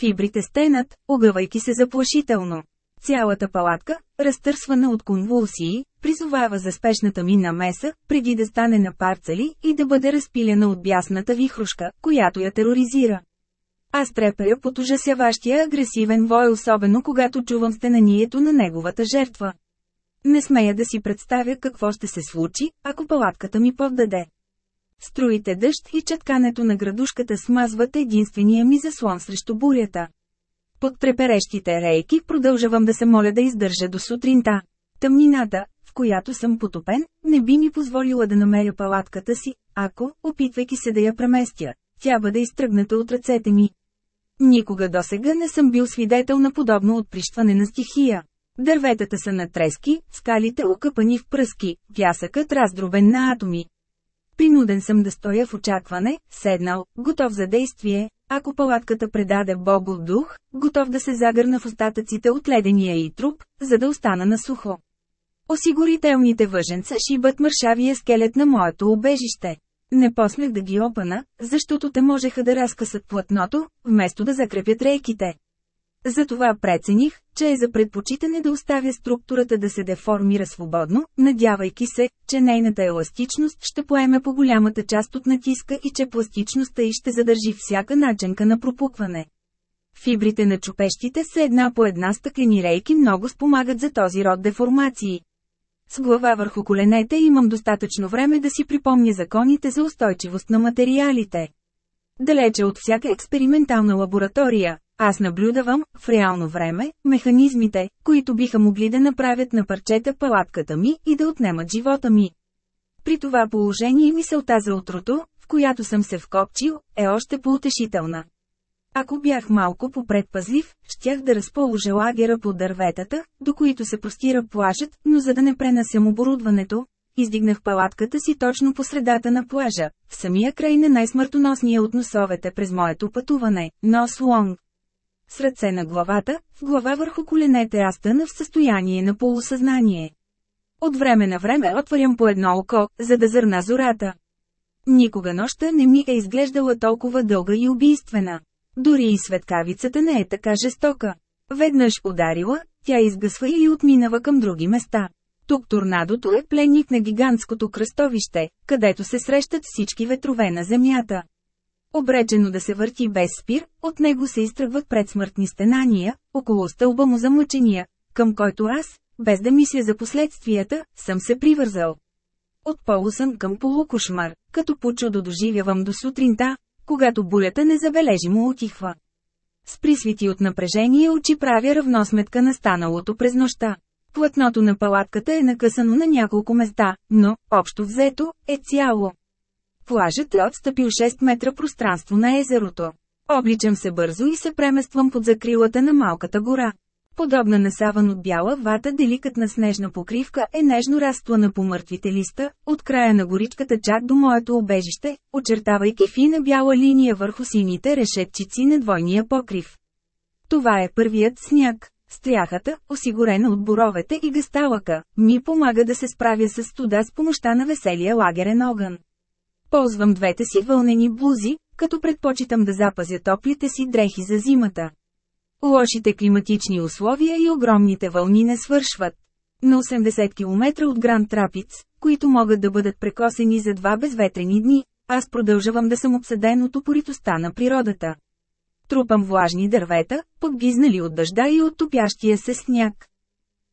Фибрите стенат, огъвайки се заплашително. Цялата палатка, разтърсвана от конвулсии, призовава за спешната ми намеса, преди да стане на парцели и да бъде разпилена от бясната вихрушка, която я тероризира. Аз треперя под ужасяващия агресивен вой особено когато чувам стенанието на неговата жертва. Не смея да си представя какво ще се случи, ако палатката ми поддаде. Струите дъжд и четкането на градушката смазват единствения ми заслон срещу бурята. Под треперещите рейки продължавам да се моля да издържа до сутринта. Тъмнината, в която съм потопен, не би ми позволила да намеря палатката си, ако, опитвайки се да я преместя, тя бъде изтръгната от ръцете ми. Никога досега не съм бил свидетел на подобно отприщване на стихия. Дърветата са на трески, скалите окъпани в пръски, пясъкът раздробен на атоми. Принуден съм да стоя в очакване, седнал, готов за действие, ако палатката предаде Богов дух, готов да се загърна в остатъците от ледения и труп, за да остана на сухо. Осигурителните въженца шибат мършавия скелет на моето убежище. Не послех да ги опана, защото те можеха да разкъсат платното, вместо да закрепят рейките. Затова прецених, че е за предпочитане да оставя структурата да се деформира свободно, надявайки се, че нейната еластичност ще поеме по голямата част от натиска и че пластичността й ще задържи всяка начинка на пропукване. Фибрите на чупещите са една по една стъклени рейки много спомагат за този род деформации. С глава върху коленете имам достатъчно време да си припомня законите за устойчивост на материалите. Далече от всяка експериментална лаборатория, аз наблюдавам, в реално време, механизмите, които биха могли да направят на парчета палатката ми и да отнемат живота ми. При това положение мисълта за утрото, в която съм се вкопчил, е още поутешителна. Ако бях малко попредпазлив, щях да разположа лагера по дърветата, до които се простира плажът, но за да не пренасям оборудването, издигнах палатката си точно по средата на плажа, в самия край на най-смъртоносния от носовете през моето пътуване – Нос Лонг. С ръце на главата, в глава върху коленете аз тъна в състояние на полусъзнание. От време на време отварям по едно око, за да зърна зората. Никога нощта не ми е изглеждала толкова дълга и убийствена. Дори и светкавицата не е така жестока. Веднъж ударила, тя изгъсва и отминава към други места. Тук торнадото е пленник на гигантското кръстовище, където се срещат всички ветрове на Земята. Обречено да се върти без спир, от него се изтръгват предсмъртни стенания, около стълба му за мъчения, към който аз, без да мисля за последствията, съм се привързал. От полусън към полукошмар, като по чудо доживявам до сутринта, когато булята незабележимо отихва. С присвити от напрежение очи правя равносметка на станалото през нощта. Плътното на палатката е накъсано на няколко места, но, общо взето, е цяло. Плажът е отстъпил 6 метра пространство на езерото. Обличам се бързо и се премествам под закрилата на малката гора. Подобна на саван от бяла вата деликатна снежна покривка е нежно разтлана по мъртвите листа, от края на горичката чак до моето обежище, очертавайки фина бяла линия върху сините решетчици на двойния покрив. Това е първият сняг. Стряхата, осигурена от боровете и гасталъка, ми помага да се справя с студа с помощта на веселия лагерен огън. Ползвам двете си вълнени блузи, като предпочитам да запазя топлите си дрехи за зимата. Лошите климатични условия и огромните вълни не свършват. На 80 км от Гранд Трапиц, които могат да бъдат прекосени за два безветрени дни, аз продължавам да съм обсъден от упоритостта на природата. Трупам влажни дървета, подгизнали от дъжда и от топящия се сняг.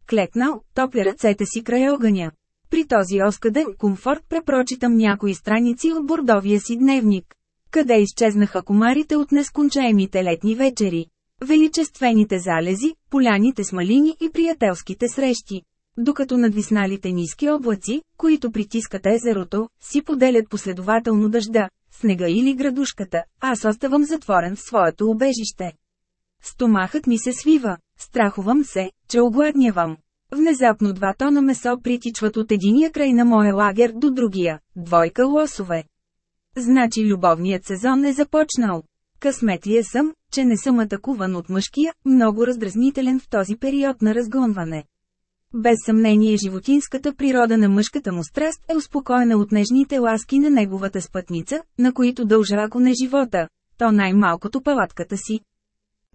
Клекнал, топля ръцете си край огъня. При този оскъден комфорт препрочитам някои страници от бордовия си дневник. Къде изчезнаха комарите от нескончаемите летни вечери? Величествените залези, поляните с малини и приятелските срещи. Докато надвисналите ниски облаци, които притискат езерото, си поделят последователно дъжда, снега или градушката, аз оставам затворен в своето убежище. Стомахът ми се свива, страхувам се, че огладнявам. Внезапно два тона месо притичват от единия край на моя лагер до другия, двойка лосове. Значи любовният сезон е започнал. Късметлия съм, че не съм атакуван от мъжкия, много раздразнителен в този период на разгонване. Без съмнение животинската природа на мъжката му страст е успокоена от нежните ласки на неговата спътница, на които дължа ако не живота, то най-малкото палатката си.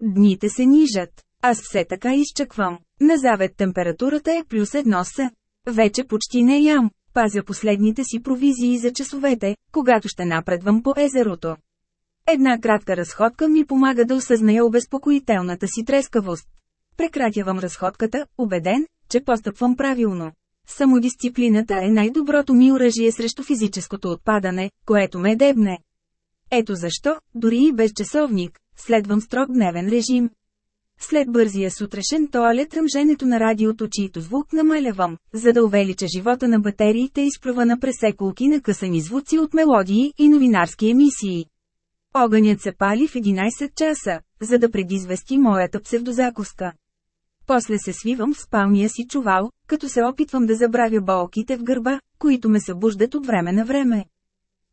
Дните се нижат. Аз все така изчаквам. На завет температурата е плюс едно с. Вече почти не ям. Пазя последните си провизии за часовете, когато ще напредвам по езерото. Една кратка разходка ми помага да осъзная обезпокоителната си трескавост. Прекратявам разходката, убеден, че постъпвам правилно. Самодисциплината е най-доброто ми оръжие срещу физическото отпадане, което ме дебне. Ето защо, дори и без часовник, следвам строг дневен режим. След бързия сутрешен тоалет ръмженето на радиото, чието звук намалявам, за да увелича живота на батериите изплъва на пресеколки на късани звуци от мелодии и новинарски емисии. Огънят се пали в 11 часа, за да предизвести моята псевдозакуска. После се свивам в спалния си чувал, като се опитвам да забравя болките в гърба, които ме събуждат от време на време.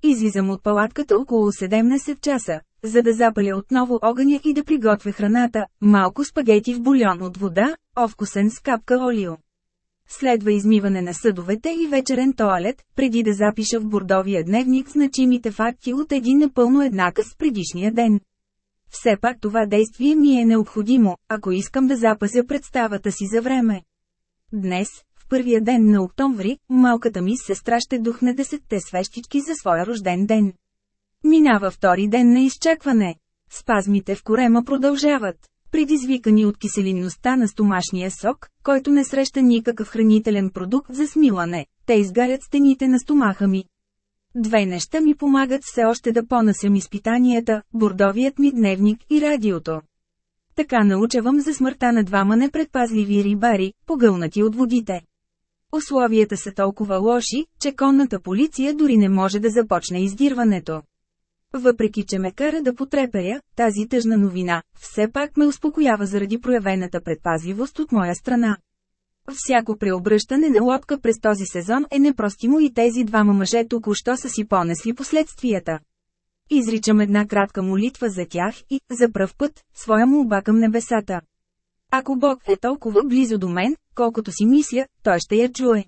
Излизам от палатката около 17 часа, за да запаля отново огъня и да приготвя храната, малко спагети в бульон от вода, овкусен с капка олио. Следва измиване на съдовете и вечерен тоалет, преди да запиша в бордовия дневник значимите факти от един напълно еднакъв с предишния ден. Все пак това действие ми е необходимо, ако искам да запазя представата си за време. Днес, в първия ден на октомври, малката ми сестра ще духне десетте свещички за своя рожден ден. Минава втори ден на изчакване. Спазмите в корема продължават. Предизвикани от киселинността на стомашния сок, който не среща никакъв хранителен продукт за смилане, те изгарят стените на стомаха ми. Две неща ми помагат все още да понасям изпитанията, бордовият ми дневник и радиото. Така научавам за смъртта на двама непредпазливи рибари, погълнати от водите. Условията са толкова лоши, че конната полиция дори не може да започне издирването. Въпреки че ме кара да потреперя, тази тъжна новина, все пак ме успокоява заради проявената предпазливост от моя страна. Всяко преобръщане на лодка през този сезон е непростимо и тези двама мъже току-що са си понесли последствията. Изричам една кратка молитва за тях и, за пръв път, своя молба към небесата. Ако Бог е толкова близо до мен, колкото си мисля, той ще я чуе.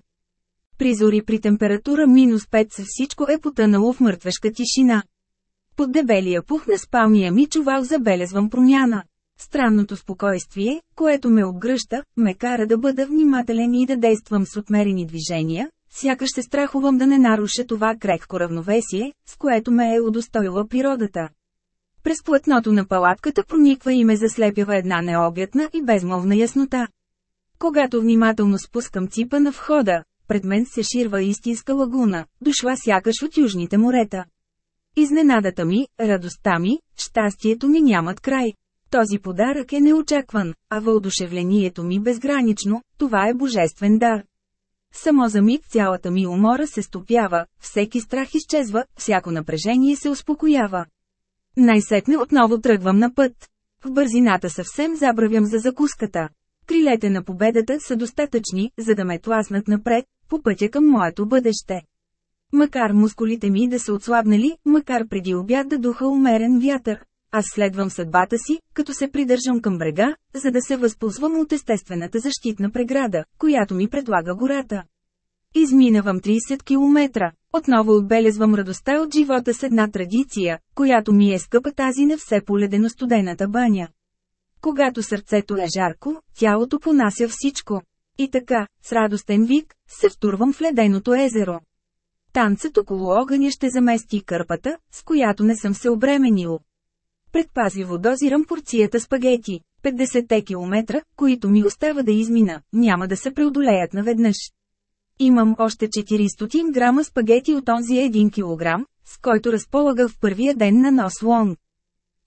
Призори при температура минус 5 с всичко е потънало в мъртвешка тишина. Под дебелия пух на спалния ми чувал забелезвам промяна. Странното спокойствие, което ме обгръща, ме кара да бъда внимателен и да действам с отмерени движения, сякаш се страхувам да не наруша това крехко равновесие, с което ме е удостоила природата. През плътното на палатката прониква и ме заслепява една необятна и безмолвна яснота. Когато внимателно спускам ципа на входа, пред мен се ширва истинска лагуна, дошла сякаш от южните морета. Изненадата ми, радостта ми, щастието ми нямат край. Този подарък е неочакван, а въодушевлението ми безгранично, това е божествен дар. Само за миг цялата ми умора се стопява, всеки страх изчезва, всяко напрежение се успокоява. Най-сетне отново тръгвам на път. В бързината съвсем забравям за закуската. Крилете на победата са достатъчни, за да ме тласнат напред, по пътя към моето бъдеще. Макар мускулите ми да са отслабнали, макар преди обяд да духа умерен вятър, аз следвам съдбата си, като се придържам към брега, за да се възползвам от естествената защитна преграда, която ми предлага гората. Изминавам 30 км. Отново отбелезвам радостта от живота с една традиция, която ми е скъпа тази на все поледено студената баня. Когато сърцето е жарко, тялото понася всичко. И така, с радостен вик, се втурвам в леденото езеро. Танцът около огъня ще замести кърпата, с която не съм се обременил. Предпазливо дозирам порцията спагети. 50 км, които ми остава да измина, няма да се преодолеят наведнъж. Имам още 400 грама спагети от онзи 1 кг, с който разполагах в първия ден на нос Лонг.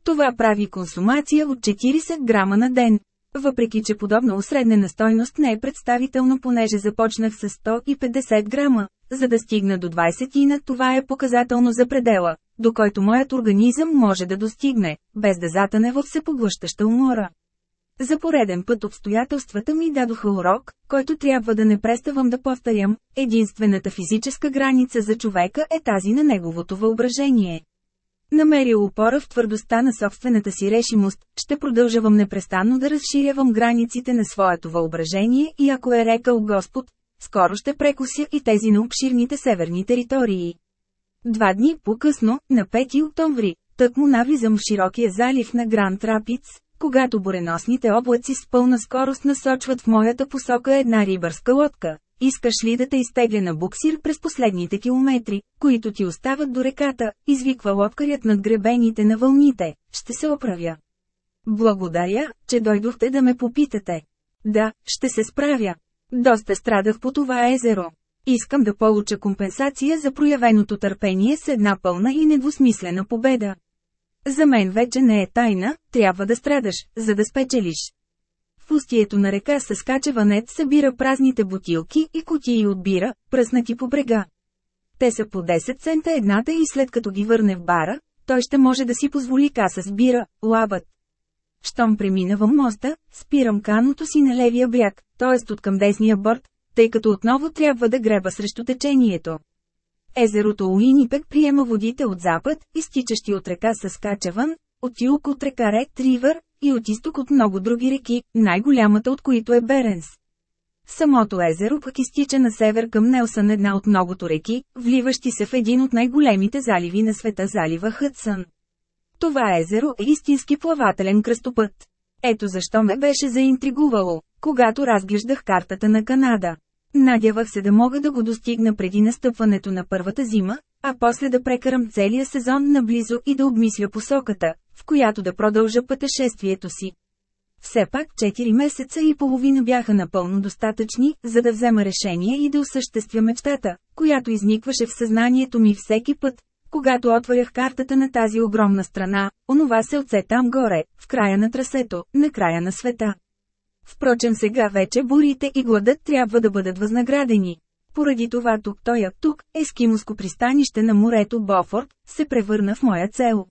Това прави консумация от 40 грама на ден. Въпреки че подобна осреднена стойност не е представително понеже започнах с 150 грама, за да стигна до 20 и това е показателно за предела, до който моят организъм може да достигне, без да затане в всепоглъщаща умора. За пореден път обстоятелствата ми дадоха урок, който трябва да не преставам да повторям, единствената физическа граница за човека е тази на неговото въображение. Намерил опора в твърдостта на собствената си решимост, ще продължавам непрестанно да разширявам границите на своето въображение и ако е рекал Господ, скоро ще прекуся и тези на обширните северни територии. Два дни по-късно, на 5 октомври, тъкмо навлизам в широкия залив на Гранд Рапидс, когато буреносните облаци с пълна скорост насочват в моята посока една рибърска лодка. Искаш ли да те изтегля на буксир през последните километри, които ти остават до реката, извиква лодкарят над гребените на вълните, ще се оправя. Благодаря, че дойдохте да ме попитате. Да, ще се справя. Доста страдах по това езеро. Искам да получа компенсация за проявеното търпение с една пълна и недвусмислена победа. За мен вече не е тайна, трябва да страдаш, за да спечелиш. В устието на река Съскачеванет събира празните бутилки и кутии от бира, пръснати по брега. Те са по 10 цента едната и след като ги върне в бара, той ще може да си позволи каса с бира, лабът. Щом преминавам моста, спирам каното си на левия бряг, т.е. от към десния борт, тъй като отново трябва да греба срещу течението. Езерото Уинипек приема водите от запад, изтичащи от река Съскачеван, от юг от река Ред Ривър, и от изток от много други реки, най-голямата от които е Беренс. Самото езеро пък изтича на север към Нелсън една от многото реки, вливащи се в един от най-големите заливи на света залива Хътсън. Това езеро е истински плавателен кръстопът. Ето защо ме беше заинтригувало, когато разглеждах картата на Канада. Надявах се да мога да го достигна преди настъпването на първата зима, а после да прекарам целия сезон наблизо и да обмисля посоката, в която да продължа пътешествието си. Все пак 4 месеца и половина бяха напълно достатъчни, за да взема решение и да осъществя мечтата, която изникваше в съзнанието ми всеки път, когато отварях картата на тази огромна страна, онова се отце там горе, в края на трасето, на края на света. Впрочем сега вече бурите и гладът трябва да бъдат възнаградени. Поради това тук той тук, ескимоско пристанище на морето Бофорд, се превърна в моя цел.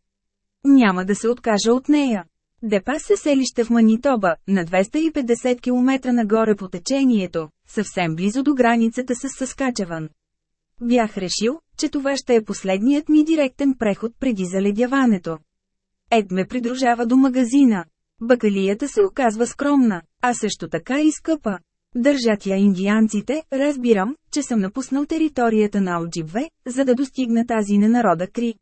Няма да се откажа от нея. Депа се селище в Манитоба, на 250 км нагоре по течението, съвсем близо до границата с Съскачеван. Бях решил, че това ще е последният ми директен преход преди заледяването. Ед ме придружава до магазина. Бакалията се оказва скромна, а също така и скъпа. Държат я индианците, разбирам, че съм напуснал територията на Алджибве, за да достигна тази на народа Кри.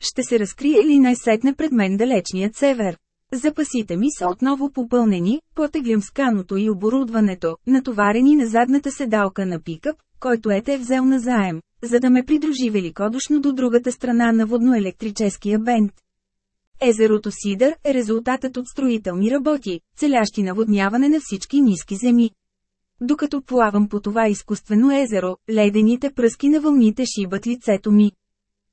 Ще се разкрие ли най-сетне пред мен далечният север? Запасите ми са отново попълнени, потеглям сканото и оборудването, натоварени на задната седалка на пикъп, който е взел на заем, за да ме придружи великодушно до другата страна на водноелектрическия бент. Езерото Сидър е резултатът от строителни работи, целящи наводняване на всички ниски земи. Докато плавам по това изкуствено езеро, ледените пръски на вълните шибат лицето ми.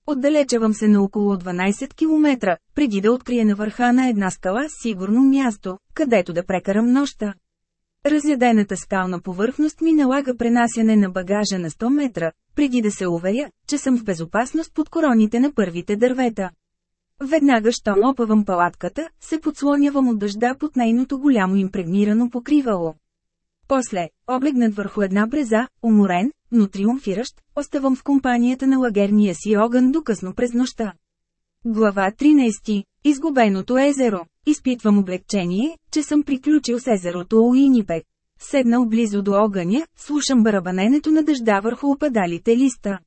Отдалечавам се на около 12 км, преди да открия на върха на една скала сигурно място, където да прекарам нощта. Разядената скална повърхност ми налага пренасяне на багажа на 100 метра, преди да се уверя, че съм в безопасност под короните на първите дървета. Веднага, щом опъвам палатката, се подслонявам от дъжда под нейното голямо импрегнирано покривало. После, облегнат върху една бреза, уморен, но триумфиращ, оставам в компанията на лагерния си огън до късно през нощта. Глава 13. Изгубеното езеро. Изпитвам облегчение, че съм приключил с езерото Уинипек. Седнал близо до огъня, слушам барабаненето на дъжда върху опадалите листа.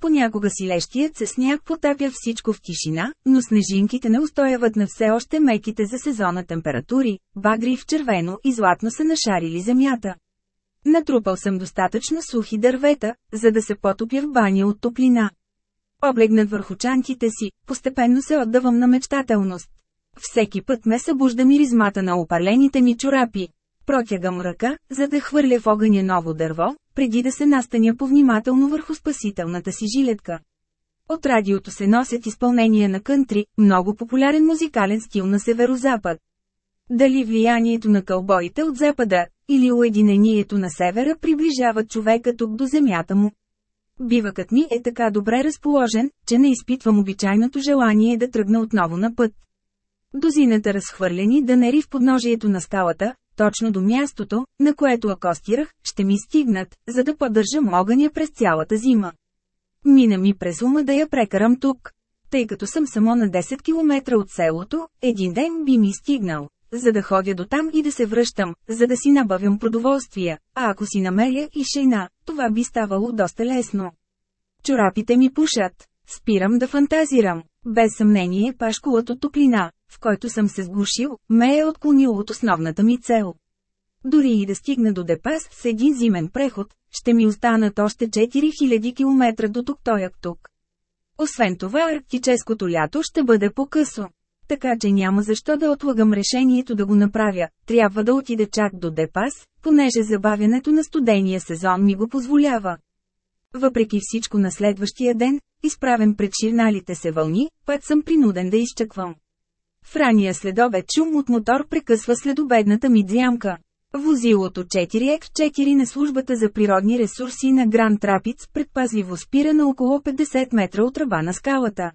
Понякога си лещият се сняг потапя всичко в тишина, но снежинките не устояват на все още меките за сезона температури, багри в червено и златно са нашарили земята. Натрупал съм достатъчно сухи дървета, за да се потопя в баня от топлина. Облегнат върху чантите си, постепенно се отдавам на мечтателност. Всеки път ме събужда миризмата на опалените ми чорапи. Протягам ръка, за да хвърля в огъня ново дърво, преди да се настаня повнимателно върху спасителната си жилетка. От радиото се носят изпълнения на кънтри, много популярен музикален стил на северозапад. Дали влиянието на кълбоите от запада, или уединението на севера приближават човека тук до земята му. Бивакът ми е така добре разположен, че не изпитвам обичайното желание да тръгна отново на път. Дозината разхвърлени дънери в подножието на скалата, точно до мястото, на което акостирах, ще ми стигнат, за да поддържам огъня през цялата зима. Мина ми през ума да я прекарам тук. Тъй като съм само на 10 км от селото, един ден би ми стигнал, за да ходя до там и да се връщам, за да си набавям продоволствия, а ако си намеря и шейна, това би ставало доста лесно. Чорапите ми пушат. Спирам да фантазирам. Без съмнение пашкулът от топлина, в който съм се сгушил, ме е отклонил от основната ми цел. Дори и да стигна до Депас с един зимен преход, ще ми останат още 4000 км до тук тук. Освен това арктическото лято ще бъде по-късо. Така че няма защо да отлагам решението да го направя, трябва да отида чак до Депас, понеже забавянето на студения сезон ми го позволява. Въпреки всичко на следващия ден, изправен пред ширналите се вълни, път съм принуден да изчаквам. В рания следобед шум от мотор прекъсва следобедната ми дрямка. Возилото 4X4 на службата за природни ресурси на Гранд Рапидс предпазливо спира на около 50 метра от ръба на скалата.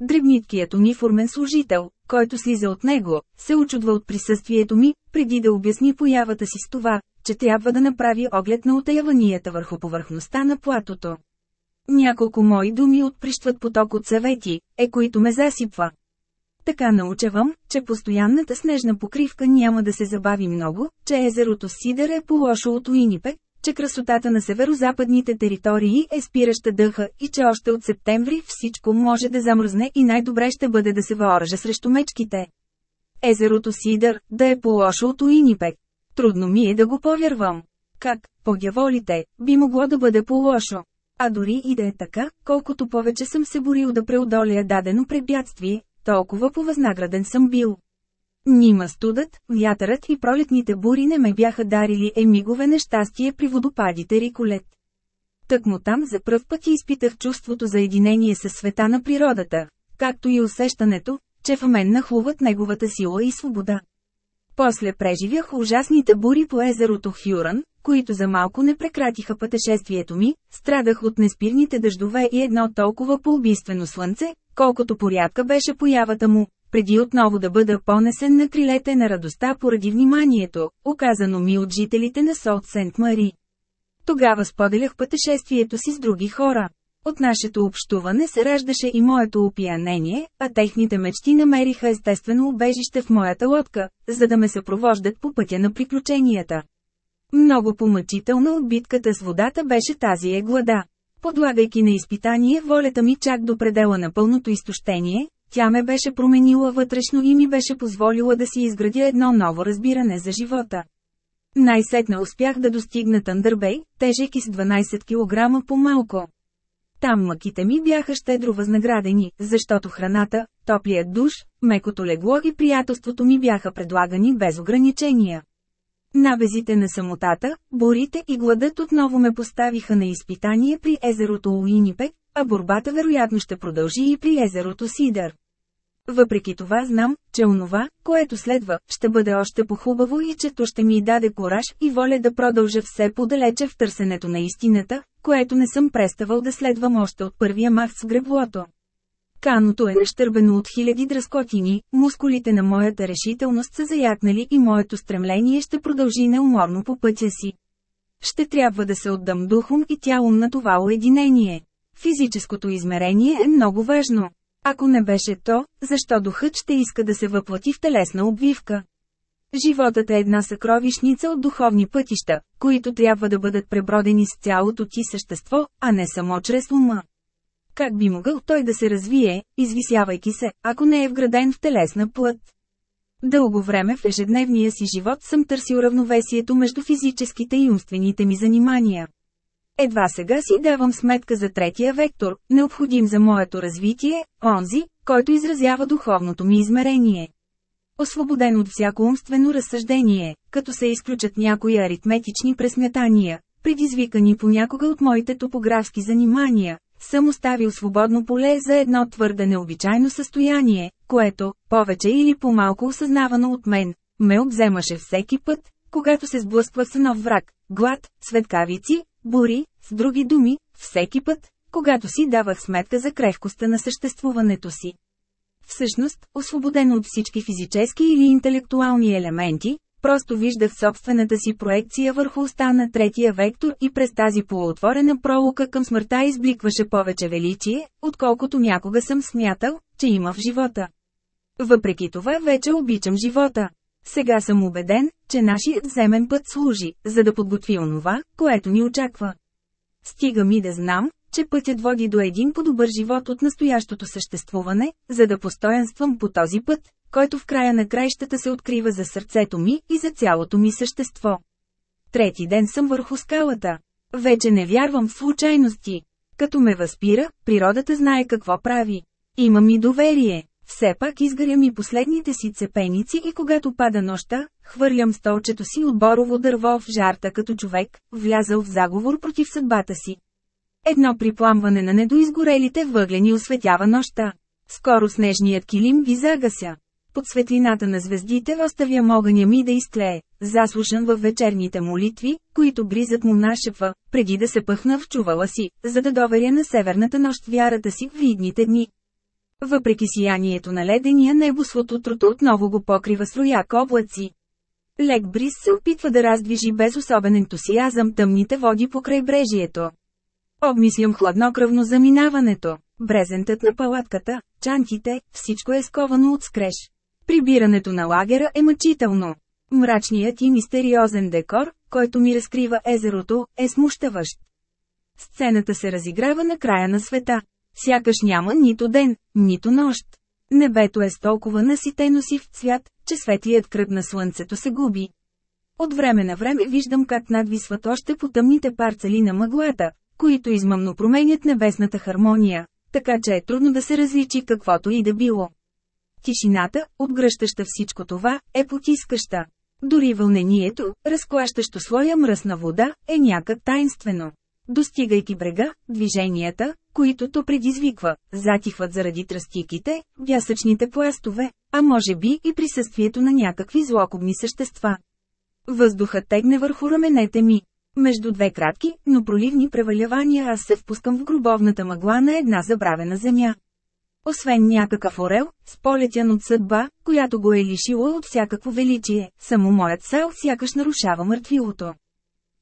Дребниткият униформен служител, който слиза от него, се очудва от присъствието ми, преди да обясни появата си с това, че трябва да направи оглед на отаяванията върху повърхността на платото. Няколко мои думи отприщват поток от съвети, е които ме засипва. Така научавам, че постоянната снежна покривка няма да се забави много, че езерото Сидър е по-лошо от Уинипек, че красотата на северо-западните територии е спираща дъха и че още от септември всичко може да замръзне и най-добре ще бъде да се въоръжа срещу мечките. Езерото Сидър да е по-лошо от Уинипек. Трудно ми е да го повярвам. Как, по дяволите, би могло да бъде по-лошо? А дори и да е така, колкото повече съм се борил да преодоля дадено препятствие, толкова повъзнаграден съм бил. Нима студът, вятърът и пролетните бури не ме бяха дарили емигове нещастие при водопадите Риколет. Тъкмо там за пръв път изпитах чувството за единение със света на природата, както и усещането, че в мен нахлуват неговата сила и свобода. После преживях ужасните бури по езерото Хюран, които за малко не прекратиха пътешествието ми, страдах от неспирните дъждове и едно толкова поубийствено слънце, колкото порядка беше появата му, преди отново да бъда понесен на крилете на радостта поради вниманието, оказано ми от жителите на Солт Сент Мари. Тогава споделях пътешествието си с други хора. От нашето общуване се раждаше и моето опиянение, а техните мечти намериха естествено убежище в моята лодка, за да ме съпровождат по пътя на приключенията. Много помъчителна от битката с водата беше тази е глада. Подлагайки на изпитание волята ми чак до предела на пълното изтощение, тя ме беше променила вътрешно и ми беше позволила да си изградя едно ново разбиране за живота. Най-сетне успях да достигна Тандърбей, тежек и с 12 кг по-малко. Там мъките ми бяха щедро възнаградени, защото храната, топлият душ, мекото легло и приятелството ми бяха предлагани без ограничения. Набезите на самотата, борите и гладът отново ме поставиха на изпитание при езерото Уинипек, а борбата вероятно ще продължи и при езерото Сидър. Въпреки това знам, че онова, което следва, ще бъде още по-хубаво и че то ще ми даде кораж и воля да продължа все подалече в търсенето на истината, което не съм преставал да следвам още от първия мах с греблото. Каното е нащърбено от хиляди дръскотини, мускулите на моята решителност са заякнали и моето стремление ще продължи неуморно по пътя си. Ще трябва да се отдам духом и тялом на това уединение. Физическото измерение е много важно. Ако не беше то, защо духът ще иска да се въплати в телесна обвивка? Животът е една съкровищница от духовни пътища, които трябва да бъдат пребродени с цялото ти същество, а не само чрез ума. Как би могъл той да се развие, извисявайки се, ако не е вграден в телесна плът? Дълго време в ежедневния си живот съм търсил равновесието между физическите и умствените ми занимания. Едва сега си давам сметка за третия вектор, необходим за моето развитие, онзи, който изразява духовното ми измерение. Освободен от всяко умствено разсъждение, като се изключат някои аритметични пресметания, предизвикани понякога от моите топографски занимания, съм оставил свободно поле за едно твърде необичайно състояние, което, повече или по-малко осъзнавано от мен, ме обземаше всеки път, когато се сблъсква с нов враг, глад, светкавици, бури, с други думи, всеки път, когато си давах сметка за крехкостта на съществуването си. Всъщност, освободен от всички физически или интелектуални елементи, Просто виждах собствената си проекция върху уста на третия вектор и през тази полуотворена пролука към смъртта избликваше повече величие, отколкото някога съм смятал, че има в живота. Въпреки това вече обичам живота. Сега съм убеден, че нашият земен път служи, за да подготви онова, което ни очаква. Стига ми да знам, че пътят води до един по-добър живот от настоящото съществуване, за да постоянствам по този път, който в края на краищата се открива за сърцето ми и за цялото ми същество. Трети ден съм върху скалата. Вече не вярвам в случайности. Като ме възпира, природата знае какво прави. Има ми доверие. Все пак изгарям и последните си цепеници и когато пада нощта, хвърлям столчето си от борово дърво в жарта като човек, влязъл в заговор против съдбата си. Едно припламване на недоизгорелите въглени осветява нощта. Скоро снежният килим ги загася. Под светлината на звездите оставям огъня ми да изтлее, заслушан във вечерните молитви, които бризът му нашепва, преди да се пъхна в чувала си, за да доверя на северната нощ вярата си в видните дни. Въпреки сиянието на ледения небосвод утрото отново го покрива с рояк облаци. Лек бриз се опитва да раздвижи без особен ентусиазъм тъмните води по крайбрежието. Обмислям хладнокръвно заминаването. Брезентът на палатката, чантите, всичко е сковано от скреж. Прибирането на лагера е мъчително. Мрачният и мистериозен декор, който ми разкрива езерото, е смущаващ. Сцената се разиграва на края на света. Сякаш няма нито ден, нито нощ. Небето е с толкова наситено си в цвят, че светлият кръг на слънцето се губи. От време на време виждам как надвисват още по тъмните парцели на мъглата, които измъмно променят небесната хармония, така че е трудно да се различи каквото и да било. Тишината, отгръщаща всичко това, е потискаща. Дори вълнението, разклащащо своя мръсна вода, е някак тайнствено. Достигайки брега, движенията, които то предизвиква, затихват заради тръстиките, вясъчните пластове, а може би и присъствието на някакви злокобни същества. Въздухът тегне върху раменете ми. Между две кратки, но проливни превалявания аз се впускам в грубовната мъгла на една забравена земя. Освен някакъв орел, сполетян от съдба, която го е лишила от всякакво величие, само моят сел сякаш нарушава мъртвилото.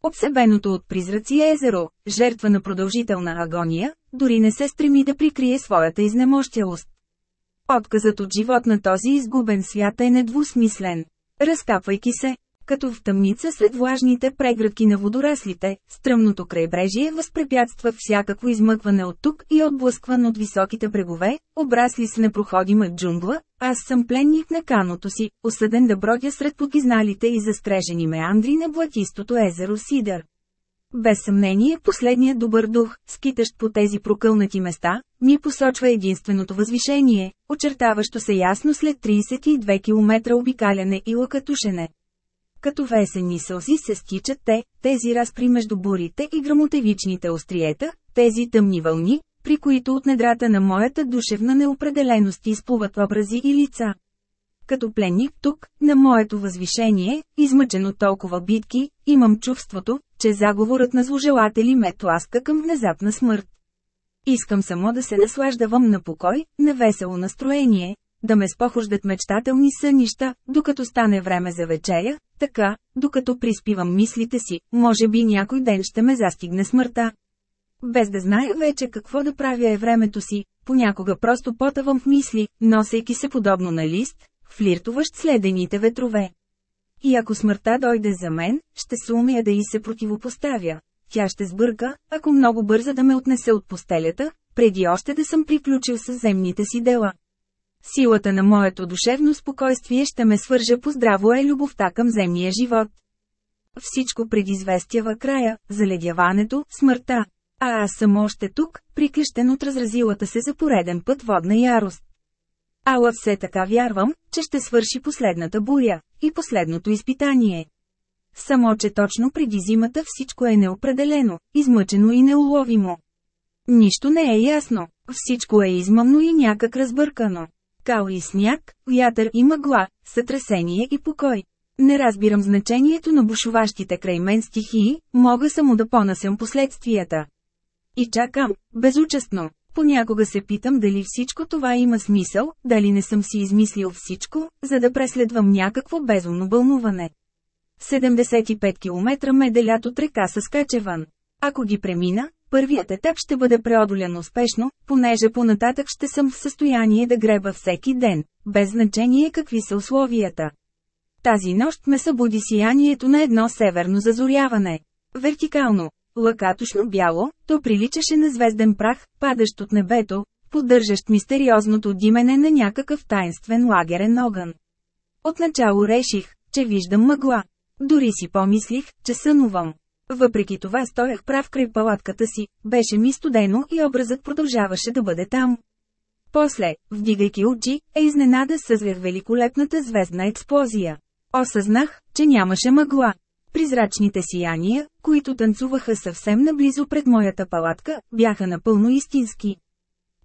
Обсебеното от призраци езеро, жертва на продължителна агония, дори не се стреми да прикрие своята изнемощялост. Отказът от живот на този изгубен свят е недвусмислен. Разкапвайки се, като в тъмница след влажните преградки на водораслите, стръмното крайбрежие възпрепятства всякакво измъкване от тук и отблъскван от високите брегове, обрасли с непроходима джунгла, аз съм пленник на каното си, осъден да бродя сред покизналите и застрежени меандри на блатистото езеро Сидър. Без съмнение последният добър дух, скитащ по тези прокълнати места, ми посочва единственото възвишение, очертаващо се ясно след 32 км обикаляне и лъкатушене. Като весенни сълзи се стичат те, тези разпри между бурите и грамотевичните остриета, тези тъмни вълни, при които от недрата на моята душевна неопределеност изплуват образи и лица. Като пленник тук, на моето възвишение, измъчено толкова битки, имам чувството, че заговорът на зложелатели ме тласка към внезапна смърт. Искам само да се наслаждавам на покой, на весело настроение, да ме спохождат мечтателни сънища, докато стане време за вечеря, така, докато приспивам мислите си, може би някой ден ще ме застигне смъртта. Без да зная вече какво да правя е времето си, понякога просто потъвам в мисли, носейки се подобно на лист, флиртуващ следените ветрове. И ако смъртта дойде за мен, ще се умея да и се противопоставя. Тя ще сбърка, ако много бърза да ме отнесе от постелята, преди още да съм приключил с земните си дела. Силата на моето душевно спокойствие ще ме свърже по здраво е любовта към земния живот. Всичко предизвестява края, заледяването, смъртта. А аз съм още тук, приклещен от разразилата се за пореден път водна ярост. Ала все така вярвам, че ще свърши последната буря и последното изпитание. Само, че точно преди зимата всичко е неопределено, измъчено и неуловимо. Нищо не е ясно, всичко е измъмно и някак разбъркано. Кал и сняг, вятър и мъгла, сътресение и покой. Не разбирам значението на бушуващите край мен стихии, мога само да понасям последствията. И чакам, безучастно. Понякога се питам дали всичко това има смисъл, дали не съм си измислил всичко, за да преследвам някакво безумно бълнуване. 75 км ме делят от река Съскачеван. Ако ги премина, първият етап ще бъде преодолян успешно, понеже понататък ще съм в състояние да греба всеки ден, без значение какви са условията. Тази нощ ме събуди сиянието на едно северно зазоряване. Вертикално, лакатошно бяло, то приличаше на звезден прах, падащ от небето, поддържащ мистериозното димене на някакъв таинствен лагерен огън. Отначало реших, че виждам мъгла. Дори си помислих, че сънувам. Въпреки това стоях прав край палатката си, беше ми студено и образът продължаваше да бъде там. После, вдигайки очи, е изненада съзвях великолепната звездна експлозия. Осъзнах, че нямаше мъгла. Призрачните сияния, които танцуваха съвсем наблизо пред моята палатка, бяха напълно истински.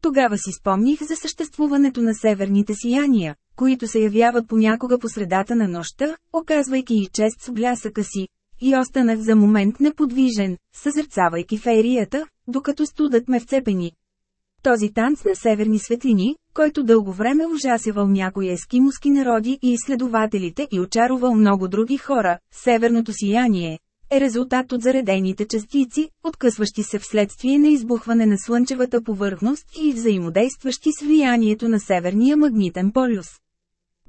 Тогава си спомних за съществуването на северните сияния, които се явяват понякога по средата на нощта, оказвайки и чест с блясъка си. И останах за момент неподвижен, съзерцавайки феерията, докато студът ме вцепени. Този танц на северни светлини, който дълго време ужасявал някои ескимоски народи и изследователите и очаровал много други хора, северното сияние, е резултат от заредените частици, откъсващи се вследствие на избухване на слънчевата повърхност и взаимодействащи с влиянието на северния магнитен полюс.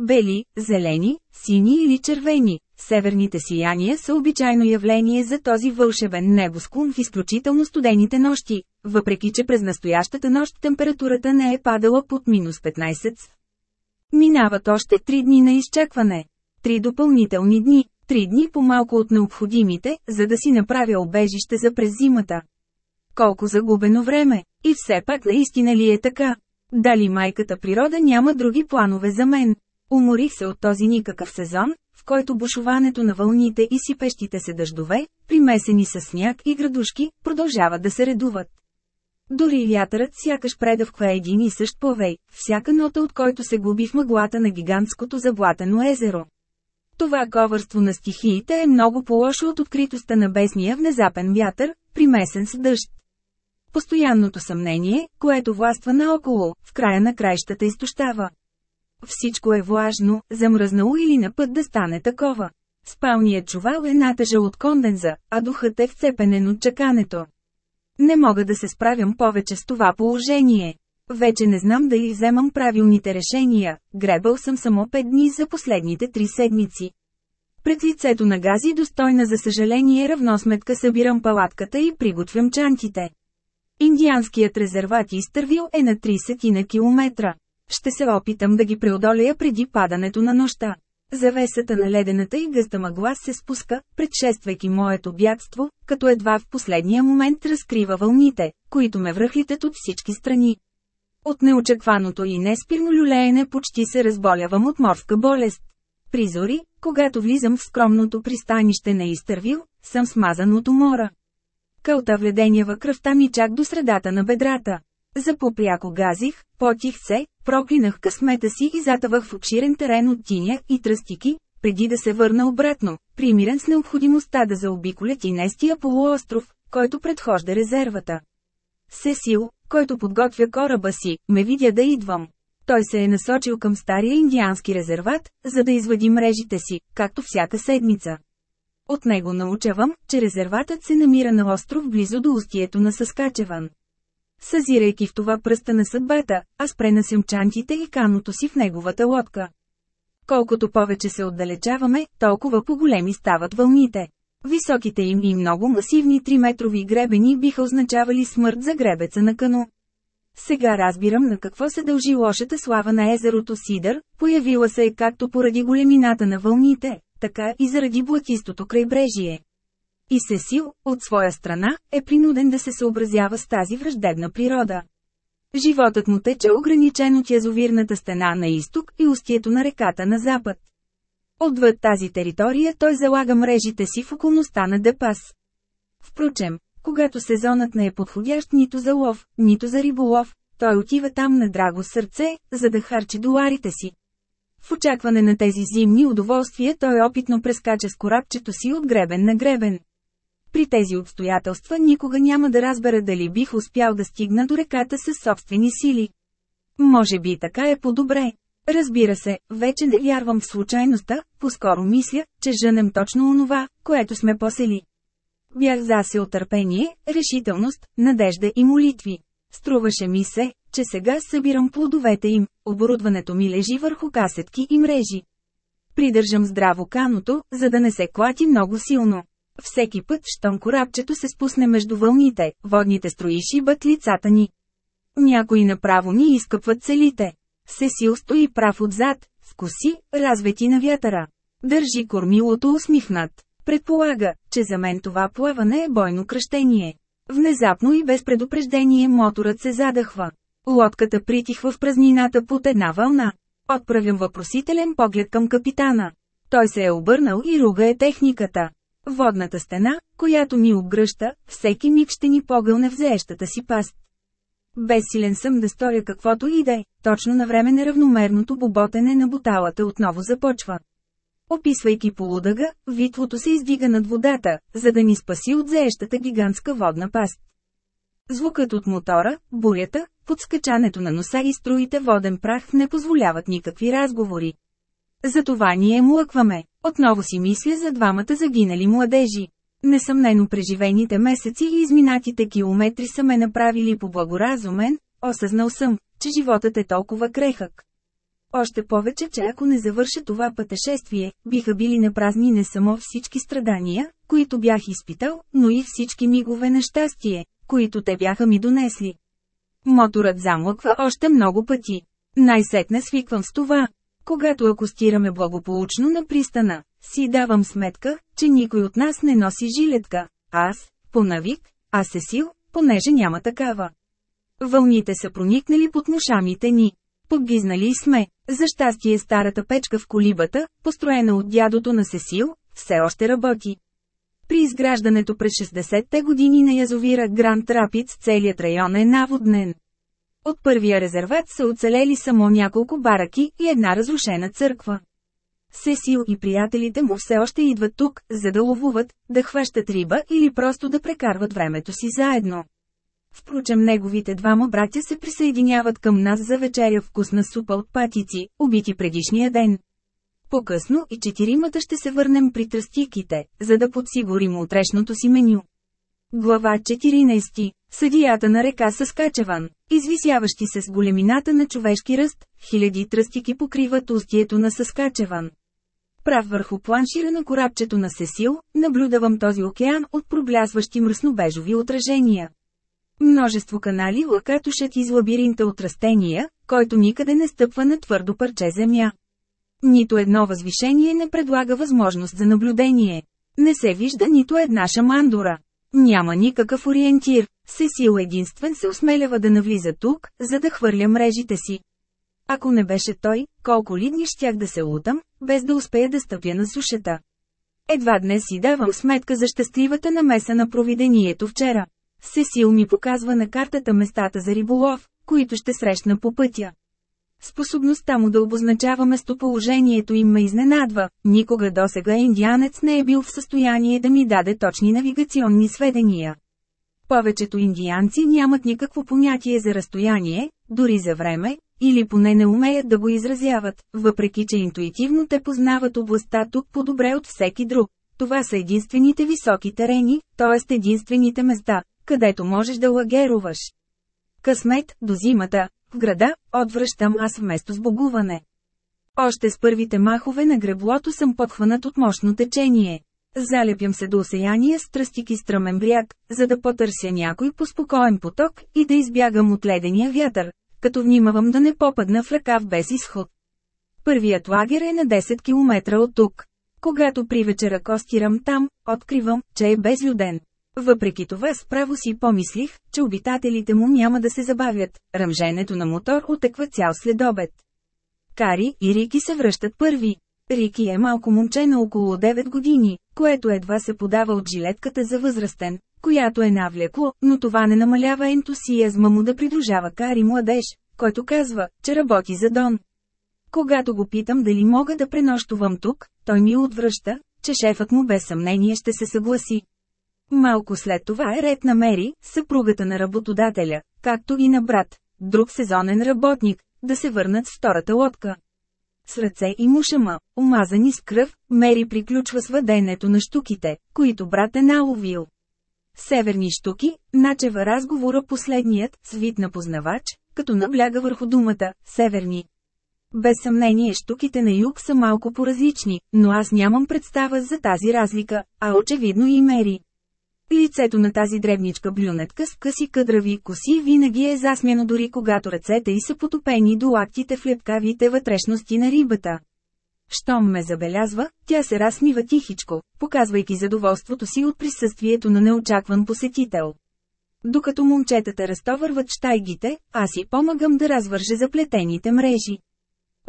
Бели, зелени, сини или червени, северните сияния са обичайно явление за този вълшебен небосклон в изключително студените нощи, въпреки че през настоящата нощ температурата не е падала под минус 15. Минават още три дни на изчакване. Три допълнителни дни, три дни по-малко от необходимите, за да си направя обежище за през зимата. Колко загубено време! И все пак наистина ли е така? Дали майката природа няма други планове за мен? Уморих се от този никакъв сезон, в който бушуването на вълните и сипещите се дъждове, примесени с сняг и градушки, продължават да се редуват. Дори вятърът сякаш предъвква един и същ повей, всяка нота от който се губи в мъглата на гигантското заблатено езеро. Това ковърство на стихиите е много по-лошо от откритостта на бесния внезапен вятър, примесен с дъжд. Постоянното съмнение, което властва наоколо, в края на краищата изтощава. Всичко е влажно, замръзнало или на път да стане такова. Спалният чувал е натъжал от конденза, а духът е вцепенен от чакането. Не мога да се справям повече с това положение. Вече не знам дали вземам правилните решения, гребал съм само 5 дни за последните 3 седмици. Пред лицето на гази достойна за съжаление равносметка събирам палатката и приготвям чантите. Индианският резерват Изтървил е на 30 на километра. Ще се опитам да ги преодолея преди падането на нощта. Завесата на ледената и гъста мъгла се спуска, предшествайки моето бягство, като едва в последния момент разкрива вълните, които ме връхлитат от всички страни. От неочакваното и неспирно люлеене почти се разболявам от морска болест. Призори, когато влизам в скромното пристанище на Изтървил, съм смазан от умора. Кълта вледенява кръвта ми чак до средата на бедрата. Запопряко газих, потих се, проклинах късмета си и затъвах в обширен терен от тиня и тръстики, преди да се върна обратно, примирен с необходимостта да заобиколя тинестия полуостров, който предхожда резервата. Сесил, който подготвя кораба си, ме видя да идвам. Той се е насочил към стария индиански резерват, за да извади мрежите си, както всяка седмица. От него научавам, че резерватът се намира на остров близо до устието на Съскачеван. Съзирайки в това пръста на съдбата, аз пренасям чантите и каното си в неговата лодка. Колкото повече се отдалечаваме, толкова по-големи стават вълните. Високите им и много масивни 3-метрови гребени биха означавали смърт за гребеца на кано. Сега разбирам на какво се дължи лошата слава на езерото Сидър, появила се е както поради големината на вълните, така и заради блатистото крайбрежие. И Сесил, от своя страна, е принуден да се съобразява с тази враждебна природа. Животът му тече ограничен от язовирната стена на изток и устието на реката на запад. Отвъд тази територия той залага мрежите си в околността на Депас. Впрочем, когато сезонът не е подходящ нито за лов, нито за риболов, той отива там на драго сърце, за да харчи доларите си. В очакване на тези зимни удоволствия той опитно прескача с корабчето си от гребен на гребен. При тези обстоятелства никога няма да разбера дали бих успял да стигна до реката със собствени сили. Може би така е по-добре. Разбира се, вече не вярвам в случайността, по-скоро мисля, че женем точно онова, което сме посели. Бях засел търпение, решителност, надежда и молитви. Струваше ми се, че сега събирам плодовете им, оборудването ми лежи върху касетки и мрежи. Придържам здраво каното, за да не се клати много силно. Всеки път, щом корабчето се спусне между вълните, водните строи шибат лицата ни. Някои направо ни изкъпват целите. Сесил стои прав отзад, с коси, развети на вятъра. Държи кормилото усмихнат. Предполага, че за мен това плаване е бойно кръщение. Внезапно и без предупреждение моторът се задъхва. Лодката притихва в празнината под една вълна. Отправям въпросителен поглед към капитана. Той се е обърнал и руга е техниката. Водната стена, която ни обгръща, всеки миг ще ни погълне в заещата си паст. Безсилен съм да сторя каквото и да е, точно на време неравномерното боботене на буталата отново започва. Описвайки полудъга, витвото се издига над водата, за да ни спаси от заещата гигантска водна паст. Звукът от мотора, бурята, подскачането на носа и струите воден прах не позволяват никакви разговори. Затова ние млъкваме. Отново си мисля за двамата загинали младежи. Несъмнено преживените месеци и изминатите километри са ме направили по-благоразумен, осъзнал съм, че животът е толкова крехък. Още повече, че ако не завърша това пътешествие, биха били напразни не само всички страдания, които бях изпитал, но и всички мигове на щастие, които те бяха ми донесли. Моторът замлъква още много пъти. Най-сетне свиквам с това. Когато акустираме благополучно на пристана, си давам сметка, че никой от нас не носи жилетка. Аз, по навик, а Сесил, понеже няма такава. Вълните са проникнали под мушамите ни. Подгизнали сме. За щастие старата печка в колибата, построена от дядото на Сесил, все още работи. При изграждането през 60-те години на язовира Гранд Рапидс целият район е наводнен. От първия резерват са оцелели само няколко бараки и една разрушена църква. Сесил и приятелите му все още идват тук, за да ловуват, да хващат риба или просто да прекарват времето си заедно. Впрочем неговите двама братя се присъединяват към нас за вечеря вкусна супа от патици, убити предишния ден. По-късно и четиримата ще се върнем при тръстиките, за да подсигурим утрешното си меню. Глава 14. Съдията на река Съскачеван, извисяващи се с големината на човешки ръст, хиляди тръстики покриват устието на Съскачеван. Прав върху планшира на корабчето на Сесил, наблюдавам този океан от проблясващи мръснобежови отражения. Множество канали лъкатушат из лабиринта от растения, който никъде не стъпва на твърдо парче земя. Нито едно възвишение не предлага възможност за наблюдение. Не се вижда нито една шамандура. Няма никакъв ориентир. Сесил единствен се осмелява да навлиза тук, за да хвърля мрежите си. Ако не беше той, колко ли дни щях да се лутам, без да успея да стъпя на сушата. Едва днес си давам сметка за щастливата намеса на провидението вчера. Сесил ми показва на картата местата за риболов, които ще срещна по пътя. Способността му да обозначава местоположението им ме изненадва, никога досега индианец не е бил в състояние да ми даде точни навигационни сведения. Повечето индианци нямат никакво понятие за разстояние, дори за време, или поне не умеят да го изразяват, въпреки че интуитивно те познават областта тук по-добре от всеки друг. Това са единствените високи терени, т.е. единствените места, където можеш да лагеруваш. Късмет, до зимата, в града, отвръщам аз вместо сбогуване. Още с първите махове на греблото съм подхванат от мощно течение. Залепям се до осеяния с тръстик и стръмен бряг, за да потърся някой по спокоен поток и да избягам от ледения вятър, като внимавам да не попадна в ръкав без изход. Първият лагер е на 10 км от тук. Когато при вечера костирам там, откривам, че е безлюден. Въпреки това справо си помислих, че обитателите му няма да се забавят, ръмженето на мотор отеква цял следобед. Кари и Рики се връщат първи. Рики е малко момче на около 9 години, което едва се подава от жилетката за възрастен, която е навлекло, но това не намалява ентусиазма му да придружава Кари младеж, който казва, че работи за Дон. Когато го питам дали мога да пренощувам тук, той ми отвръща, че шефът му без съмнение ще се съгласи. Малко след това е ред на Мери, съпругата на работодателя, както и на брат, друг сезонен работник, да се върнат с втората лодка. С ръце и мушама, омазани с кръв, Мери приключва с въденето на штуките, които брат е наловил. Северни штуки, начева разговора последният, свит на познавач, като набляга върху думата «северни». Без съмнение штуките на юг са малко поразлични, но аз нямам представа за тази разлика, а очевидно и Мери. Лицето на тази дребничка блюнетка с къси къдрави коси винаги е засмяно дори когато ръцете й са потопени до лактите в лепкавите вътрешности на рибата. Щом ме забелязва, тя се разсмива тихичко, показвайки задоволството си от присъствието на неочакван посетител. Докато момчетата разтовърват штайгите, аз си помагам да развърже заплетените мрежи.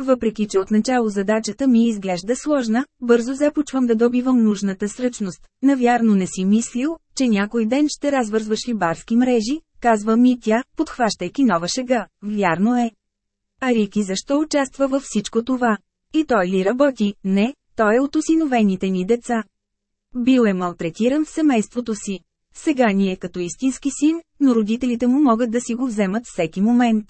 Въпреки че отначало задачата ми изглежда сложна, бързо започвам да добивам нужната сръчност. Навярно не си мислил, че някой ден ще развързваш рибарски мрежи, казва ми тя, подхващайки нова шега. Вярно е. А Рики защо участва във всичко това? И той ли работи? Не, той е от осиновените ни деца. Бил е малтретиран в семейството си. Сега ни е като истински син, но родителите му могат да си го вземат всеки момент.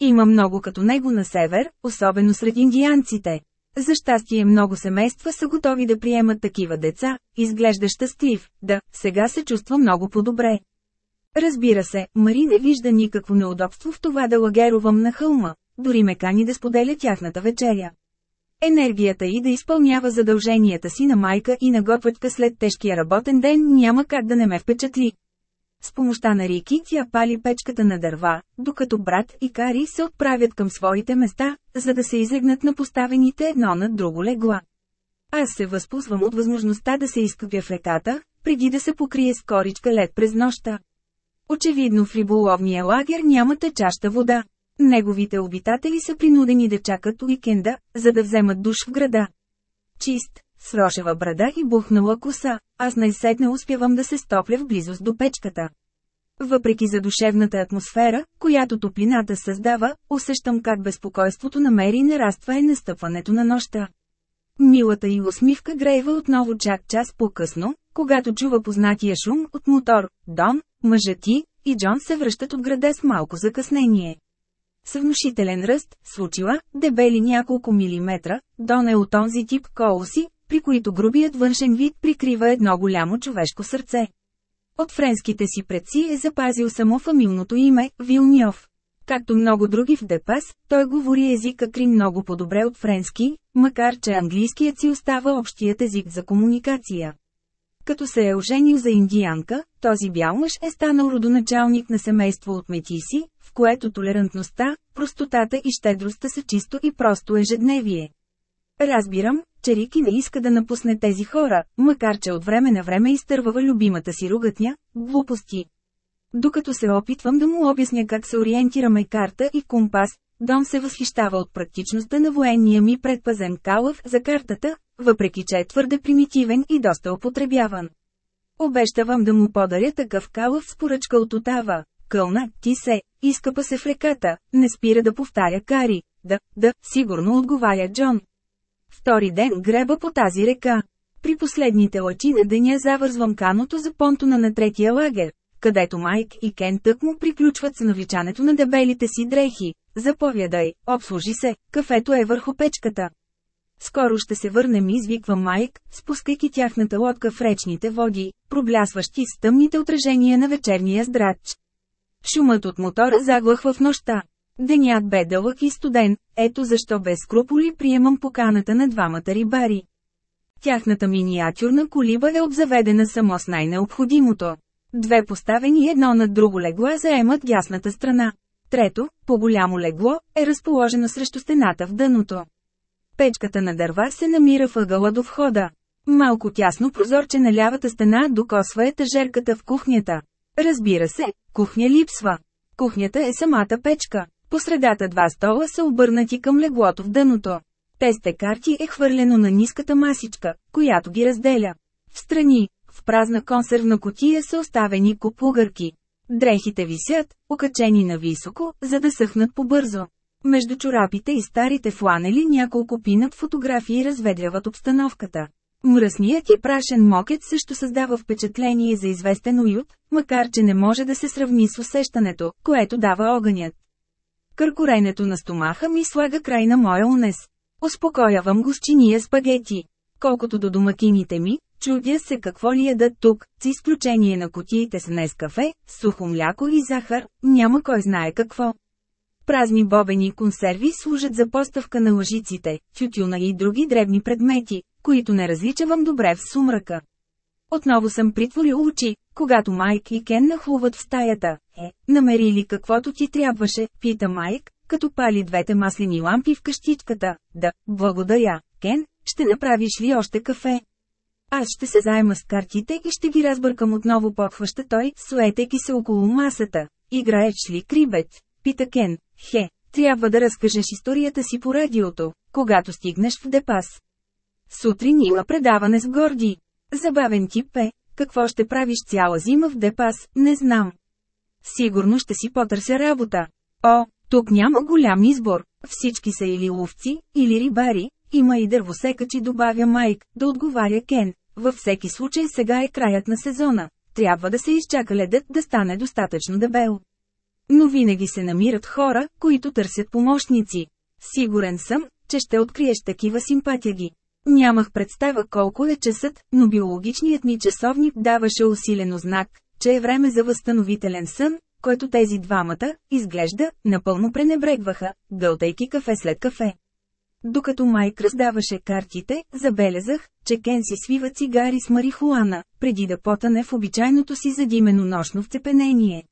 Има много като него на север, особено сред индианците. За щастие много семейства са готови да приемат такива деца, изглежда щастлив, да, сега се чувства много по-добре. Разбира се, Мари не вижда никакво неудобство в това да лагерувам на хълма, дори ме кани да споделя тяхната вечеря. Енергията и да изпълнява задълженията си на майка и на готвачка след тежкия работен ден няма как да не ме впечатли. С помощта на Рики тя пали печката на дърва, докато брат и Кари се отправят към своите места, за да се излегнат на поставените едно над друго легла. Аз се възпузвам от възможността да се изкъпя в реката, преди да се покрие с коричка лед през нощта. Очевидно в риболовния лагер няма течаща вода. Неговите обитатели са принудени да чакат уикенда, за да вземат душ в града. Чист, с рошева брада и бухнала коса, аз най-сетне успявам да се стопля в близост до печката. Въпреки задушевната атмосфера, която топлината създава, усещам как безпокойството намери нараства е настъпването на нощта. Милата и усмивка грейва отново чак час по-късно, когато чува познатия шум от мотор, Дон, мъжът ти и Джон се връщат от града с малко закъснение. Съвнушителен ръст, случила, дебели няколко милиметра, Дон е от онзи тип колоси, при които грубият външен вид прикрива едно голямо човешко сърце. От френските си предци е запазил само фамилното име – Вилньов. Както много други в Депас, той говори езика Крим много по-добре от френски, макар че английският си остава общият език за комуникация. Като се е оженил за индиянка, този бял мъж е станал родоначалник на семейство от метиси, в което толерантността, простотата и щедростта са чисто и просто ежедневие. Разбирам, че Рики не иска да напусне тези хора, макар че от време на време изтървава любимата си ругътня – глупости. Докато се опитвам да му обясня как се ориентираме карта и компас, Дом се възхищава от практичността на военния ми предпазен калъв за картата, въпреки че е твърде примитивен и доста употребяван. Обещавам да му подаря такъв калъв с поръчка от Отава. Кълна, ти се, изкъпа се в реката, не спира да повтаря Кари. Да, да, сигурно отговаря Джон. Втори ден греба по тази река. При последните лъчи на деня завързвам каното за понтона на третия лагер, където Майк и Кен тък му приключват с навличането на дебелите си дрехи. Заповядай, обслужи се, кафето е върху печката. Скоро ще се върнем, извиква Майк, спускайки тяхната лодка в речните води, проблясващи с тъмните отражения на вечерния здрач. Шумът от мотора заглъхва в нощта. Денят бе дълъг и студен, ето защо без скруполи приемам поканата на двамата рибари. Тяхната миниатюрна колиба е обзаведена само с най-необходимото. Две поставени едно над друго легла заемат дясната страна. Трето, по-голямо легло, е разположено срещу стената в дъното. Печката на дърва се намира въгъла до входа. Малко тясно прозорче на лявата стена докосва етажерката в кухнята. Разбира се, кухня липсва. Кухнята е самата печка. По средата два стола са обърнати към леглото в дъното. Тесте карти е хвърлено на ниската масичка, която ги разделя. В страни, в празна консервна котия са оставени купугърки. Дрехите висят, окачени на високо, за да съхнат побързо. Между чорапите и старите фланели няколко пинат фотографии разведряват обстановката. Мръсният и прашен мокет също създава впечатление за известен уют, макар че не може да се сравни с усещането, което дава огънят. Къркоренето на стомаха ми слага край на моя унес. Успокоявам го с чиния спагети. Колкото до домакините ми, чудя се какво ли ядат тук, с изключение на котиите с кафе, сухо мляко и захар, няма кой знае какво. Празни бобени консерви служат за поставка на лъжиците, тютюна и други дребни предмети, които не различавам добре в сумрака. Отново съм притворил очи, когато Майк и Кен нахлуват в стаята. Е, намери ли каквото ти трябваше, пита Майк, като пали двете маслени лампи в къщичката. Да, благодаря, Кен, ще направиш ли още кафе? Аз ще се заема с картите и ще ги разбъркам отново подхваща той, суетейки се около масата. Играеш ли крибет? Пита Кен. Хе, трябва да разкажеш историята си по радиото, когато стигнеш в Депас. Сутрин има предаване с Горди. Забавен тип е, какво ще правиш цяла зима в Депас, не знам. Сигурно ще си потърся работа. О, тук няма голям избор. Всички са или ловци, или рибари, има и дървосекачи добавя Майк, да отговаря Кен. Във всеки случай сега е краят на сезона. Трябва да се изчака ледът да стане достатъчно дебел. Но винаги се намират хора, които търсят помощници. Сигурен съм, че ще откриеш такива симпатяги. Нямах представа колко е часът, но биологичният ми часовник даваше усилено знак, че е време за възстановителен сън, който тези двамата, изглежда, напълно пренебрегваха, гълтайки кафе след кафе. Докато Майк раздаваше картите, забелязах, че Кен си свива цигари с марихуана, преди да потане в обичайното си задимено нощно вцепенение.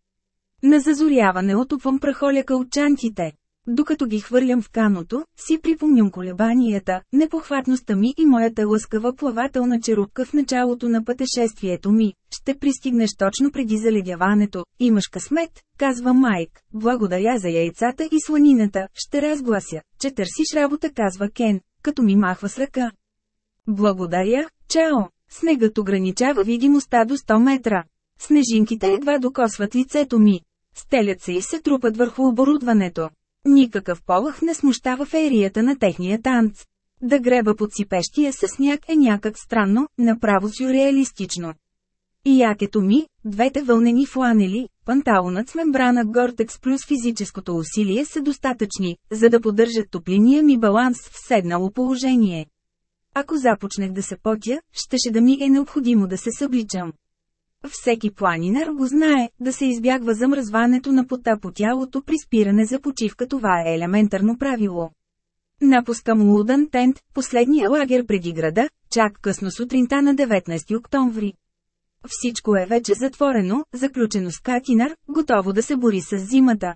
На зазоряване отупвам прахоляка от чантите. Докато ги хвърлям в каното, си припомням колебанията, непохватността ми и моята лъскава плавателна черупка в началото на пътешествието ми. Ще пристигнеш точно преди заледяването. Имаш късмет, казва Майк. Благодаря за яйцата и сланината. Ще разглася, че търсиш работа, казва Кен, като ми махва с ръка. Благодаря, чао. Снегът ограничава видимостта до 100 метра. Снежинките едва докосват лицето ми. Стелят се и се трупат върху оборудването. Никакъв полъх не смущава феерията на техния танц. Да греба под сипещия със сняг е някак странно, направо сюрреалистично. И якето ми, двете вълнени фланели, панталонът с мембрана Гортекс плюс физическото усилие са достатъчни, за да поддържат топлиния ми баланс в седнало положение. Ако започнах да се потя, щеше да ми е необходимо да се събличам. Всеки планинар го знае, да се избягва замръзването на пота по тялото при спиране за почивка това е елементарно правило. Напускам Лудън Тент, последния лагер преди града, чак късно сутринта на 19 октомври. Всичко е вече затворено, заключено с катинар, готово да се бори с зимата.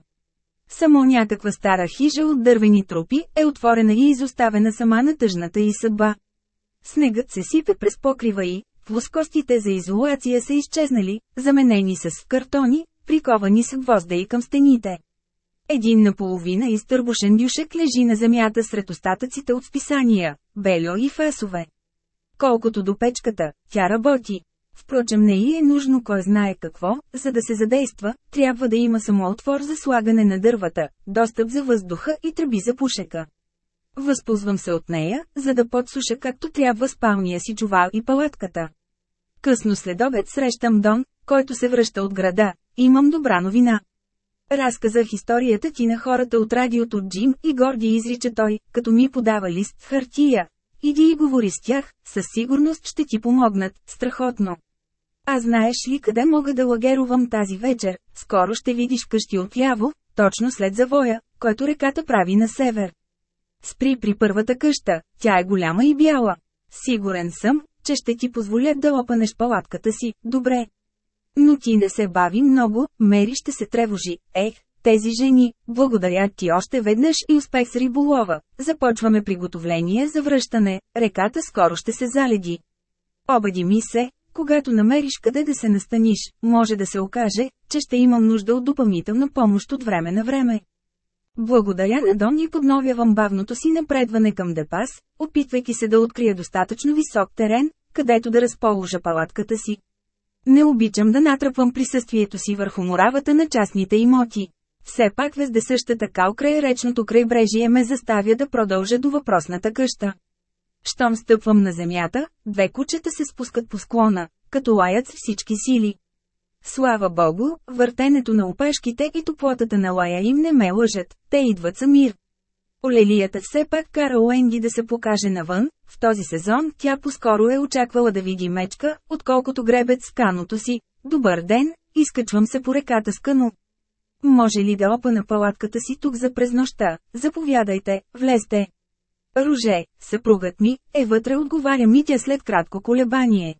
Само някаква стара хижа от дървени трупи е отворена и изоставена сама на тъжната и съдба. Снегът се сипе през покрива и, Плоскостите за изолация са изчезнали, заменени с картони, приковани с гвозда и към стените. Един наполовина изтърбушен дюшек лежи на земята сред остатъците от списания, бельо и фасове. Колкото до печката, тя работи. Впрочем не и е нужно кой знае какво, за да се задейства, трябва да има само отвор за слагане на дървата, достъп за въздуха и тръби за пушека. Възползвам се от нея, за да подсуша както трябва спалния си чувал и палатката. Късно след обед срещам Дон, който се връща от града. Имам добра новина. Разказах историята ти на хората от радиото Джим и горди изрича той, като ми подава лист с хартия. Иди и говори с тях, със сигурност ще ти помогнат, страхотно. А знаеш ли къде мога да лагерувам тази вечер? Скоро ще видиш къщи отляво, точно след завоя, който реката прави на север. Спри при първата къща, тя е голяма и бяла. Сигурен съм, че ще ти позволят да опанеш палатката си, добре. Но ти не се бави много, Мери ще се тревожи. Ех, тези жени, благодаря ти още веднъж и успех с риболова. Започваме приготовление за връщане, реката скоро ще се заледи. Обади ми се, когато намериш къде да се настаниш, може да се окаже, че ще имам нужда от допълнителна помощ от време на време. Благодаря на Дон и подновявам бавното си напредване към Депас, опитвайки се да открия достатъчно висок терен, където да разположа палатката си. Не обичам да натръпвам присъствието си върху моравата на частните имоти. Все пак вездесъщата кал край речното крайбрежие ме заставя да продължа до въпросната къща. Щом стъпвам на земята, две кучета се спускат по склона, като лаят с всички сили. Слава богу, въртенето на опешките и топлотата на лая им не ме лъжат, те идват за мир. Олелията все пак кара Уенди да се покаже навън, в този сезон тя по-скоро е очаквала да види мечка, отколкото гребец с каното си. Добър ден, изкачвам се по реката с кано. Може ли да опана палатката си тук за през нощта? Заповядайте, влезте. Роже, съпругът ми, е вътре отговаря Митя след кратко колебание.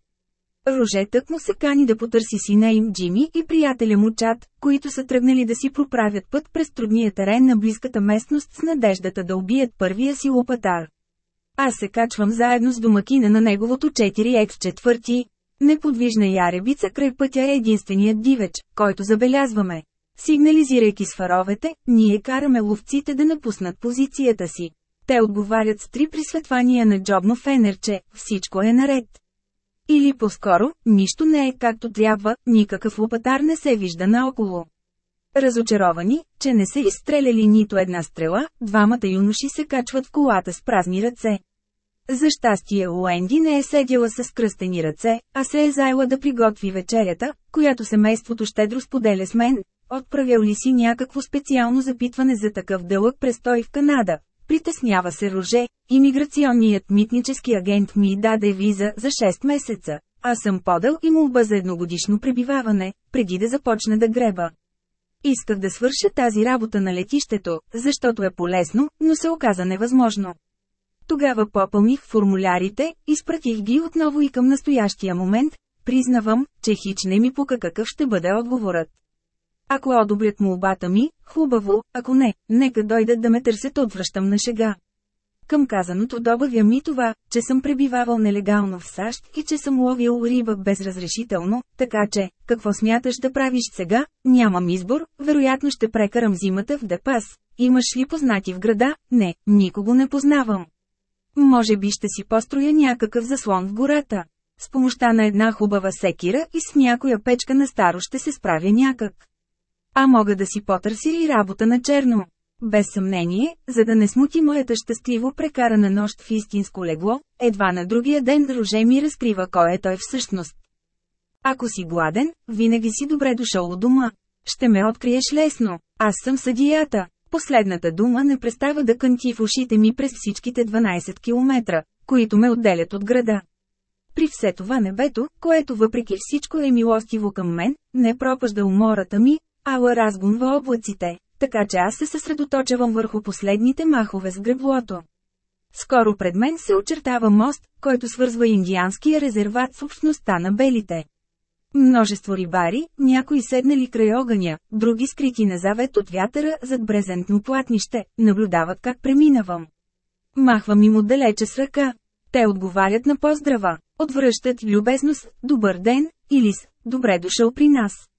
Роже тък му се кани да потърси сина им Джими и приятеля му Чат, които са тръгнали да си проправят път през трудния терен на близката местност с надеждата да убият първия си лопатар. Аз се качвам заедно с домакина на неговото 4X4. Неподвижна яребица край пътя е единственият дивеч, който забелязваме. Сигнализирайки с фаровете, ние караме ловците да напуснат позицията си. Те отговарят с три присветвания на джобно фенерче, всичко е наред. Или по-скоро, нищо не е както трябва, никакъв лопатар не се вижда наоколо. Разочаровани, че не са изстреляли нито една стрела, двамата юноши се качват в колата с празни ръце. За щастие Уенди не е седяла с кръстени ръце, а се е заела да приготви вечерята, която семейството щедро споделя с мен. Отправял ли си някакво специално запитване за такъв дълъг престой в Канада? Притеснява се Роже, имиграционният митнически агент ми даде виза за 6 месеца. Аз съм подал и молба за едногодишно пребиваване, преди да започна да греба. Исках да свърша тази работа на летището, защото е полезно, но се оказа невъзможно. Тогава попълних формулярите, изпратих ги отново и към настоящия момент, признавам, че хич не ми пука какъв ще бъде отговорът. Ако одобрят молбата ми, хубаво, ако не, нека дойдат да ме търсят отвръщам на шега. Към казаното добавя ми това, че съм пребивавал нелегално в САЩ и че съм ловил риба безразрешително, така че, какво смяташ да правиш сега, нямам избор, вероятно ще прекарам зимата в Депас. Имаш ли познати в града? Не, никого не познавам. Може би ще си построя някакъв заслон в гората. С помощта на една хубава секира и с някоя печка на старо ще се справя някак. А мога да си потърси и работа на черно. Без съмнение, за да не смути моята щастливо прекарана нощ в истинско легло, едва на другия ден Роже ми разкрива кой е той всъщност. Ако си гладен, винаги си добре дошъл у дома. Ще ме откриеш лесно. Аз съм съдията. Последната дума не престава да кънти в ушите ми през всичките 12 километра, които ме отделят от града. При все това небето, което въпреки всичко е милостиво към мен, не пропажда умората ми, ала разгонва облаците, така че аз се съсредоточавам върху последните махове с греблото. Скоро пред мен се очертава мост, който свързва индианския резерват с общността на белите. Множество рибари, някои седнали край огъня, други скрити на завет от вятъра зад брезентно платнище, наблюдават как преминавам. Махвам им отдалече с ръка. Те отговарят на поздрава, отвръщат любезно с «Добър ден» или с «Добре дошъл при нас».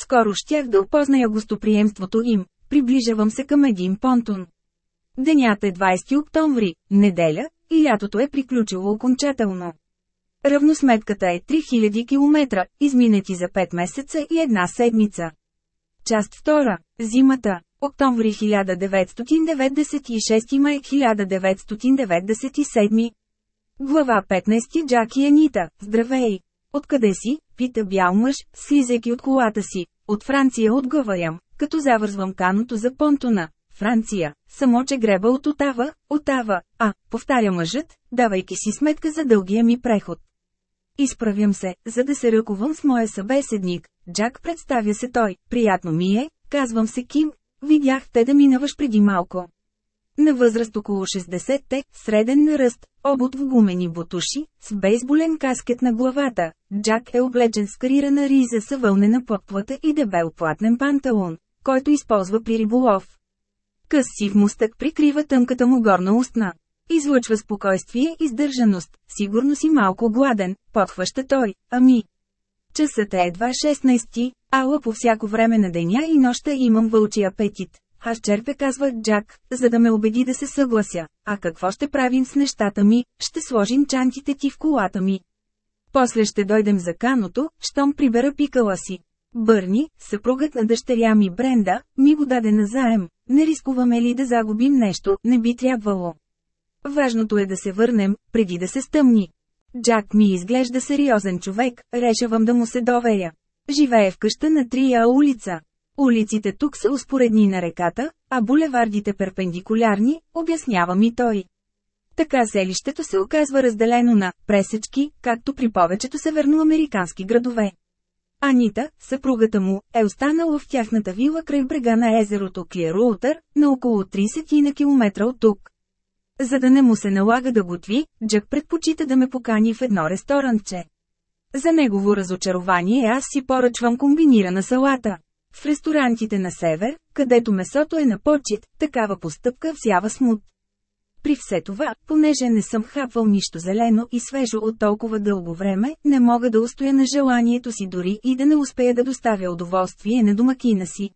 Скоро щях да опозная гостоприемството им, приближавам се към един понтон. Денят е 20 октомври, неделя, и лятото е приключило окончателно. Равносметката е 3000 км, изминати за 5 месеца и една седмица. Част 2. Зимата. Октомври 1996 май 1997. Глава 15 Джаки Анита. Здравей! Откъде си? Пита бял мъж, слизайки от колата си. От Франция отговарям, като завързвам каното за понтона. Франция, само че греба от Отава, Отава, а, повтаря мъжът, давайки си сметка за дългия ми преход. Изправям се, за да се ръкувам с моя събеседник. Джак представя се той, приятно ми е, казвам се Ким, видях те да минаваш преди малко. На възраст около 60-те, среден на ръст, обут в гумени бутуши, с бейсболен каскет на главата, Джак е облечен с карирана риза с вълнена подплата и дебел платнен панталон, който използва при риболов. Къс сив мустък прикрива тъмката му горна устна. Излъчва спокойствие и сдържаност, сигурно си малко гладен, подхваща той, ами. Часът е едва 16, ала по всяко време на деня и нощта имам вълчи апетит. Аз черпя казва Джак, за да ме убеди да се съглася. А какво ще правим с нещата ми, ще сложим чантите ти в колата ми. После ще дойдем за каното, щом прибера пикала си. Бърни, съпругът на дъщеря ми Бренда, ми го даде назаем. Не рискуваме ли да загубим нещо, не би трябвало. Важното е да се върнем, преди да се стъмни. Джак ми изглежда сериозен човек, решавам да му се доверя. Живее в къща на Трия улица. Улиците тук са успоредни на реката, а булевардите перпендикулярни, обяснява ми той. Така селището се оказва разделено на пресечки, както при повечето северноамерикански градове. Анита, съпругата му, е останала в тяхната вила край брега на езерото Клиеруутър, на около 30 на километра от тук. За да не му се налага да готви, Джак предпочита да ме покани в едно ресторантче. За негово разочарование аз си поръчвам комбинирана салата. В ресторантите на север, където месото е на почет, такава постъпка всява смут. При все това, понеже не съм хапвал нищо зелено и свежо от толкова дълго време, не мога да устоя на желанието си дори и да не успея да доставя удоволствие на домакина си.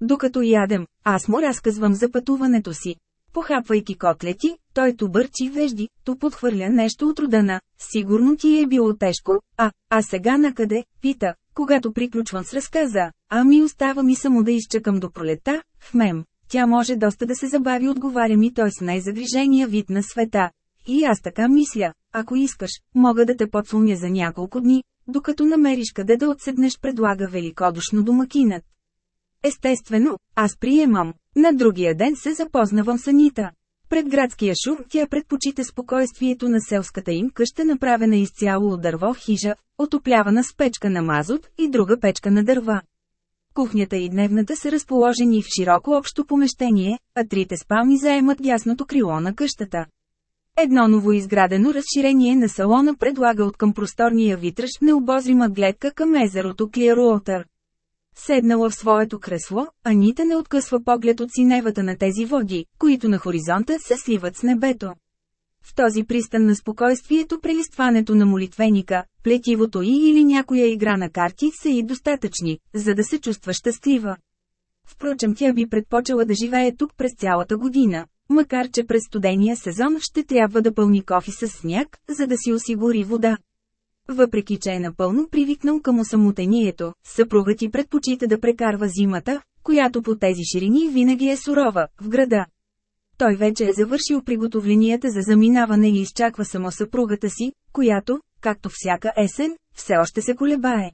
Докато ядем, аз му разказвам за пътуването си. Похапвайки котлети, той то бърчи вежди, то подхвърля нещо от родана. Сигурно ти е било тежко, а, а сега накъде, пита, когато приключвам с разказа, ами остава ми само да изчакам до пролета, в мем. Тя може доста да се забави отговаря ми той с най-загрижения вид на света. И аз така мисля, ако искаш, мога да те подслоня за няколко дни, докато намериш къде да отседнеш предлага великодушно домакинът. Естествено, аз приемам. На другия ден се запознавам с Анита. Пред градския шум тя предпочита спокойствието на селската им къща направена изцяло от дърво хижа, отоплявана с печка на мазут и друга печка на дърва. Кухнята и дневната са разположени в широко общо помещение, а трите спални заемат дясното крило на къщата. Едно ново изградено разширение на салона предлага от към просторния витраж необозрима гледка към езерото Клиаруотър. Седнала в своето кресло, Анита не откъсва поглед от синевата на тези води, които на хоризонта се сливат с небето. В този пристан на спокойствието прелистването на молитвеника, плетивото и или някоя игра на карти са и достатъчни, за да се чувства щастлива. Впрочем тя би предпочела да живее тук през цялата година, макар че през студения сезон ще трябва да пълни кофи с сняг, за да си осигури вода. Въпреки че е напълно привикнал към осамотението, съпругът ти предпочита да прекарва зимата, която по тези ширини винаги е сурова, в града. Той вече е завършил приготовленията за заминаване и изчаква само съпругата си, която, както всяка есен, все още се колебае.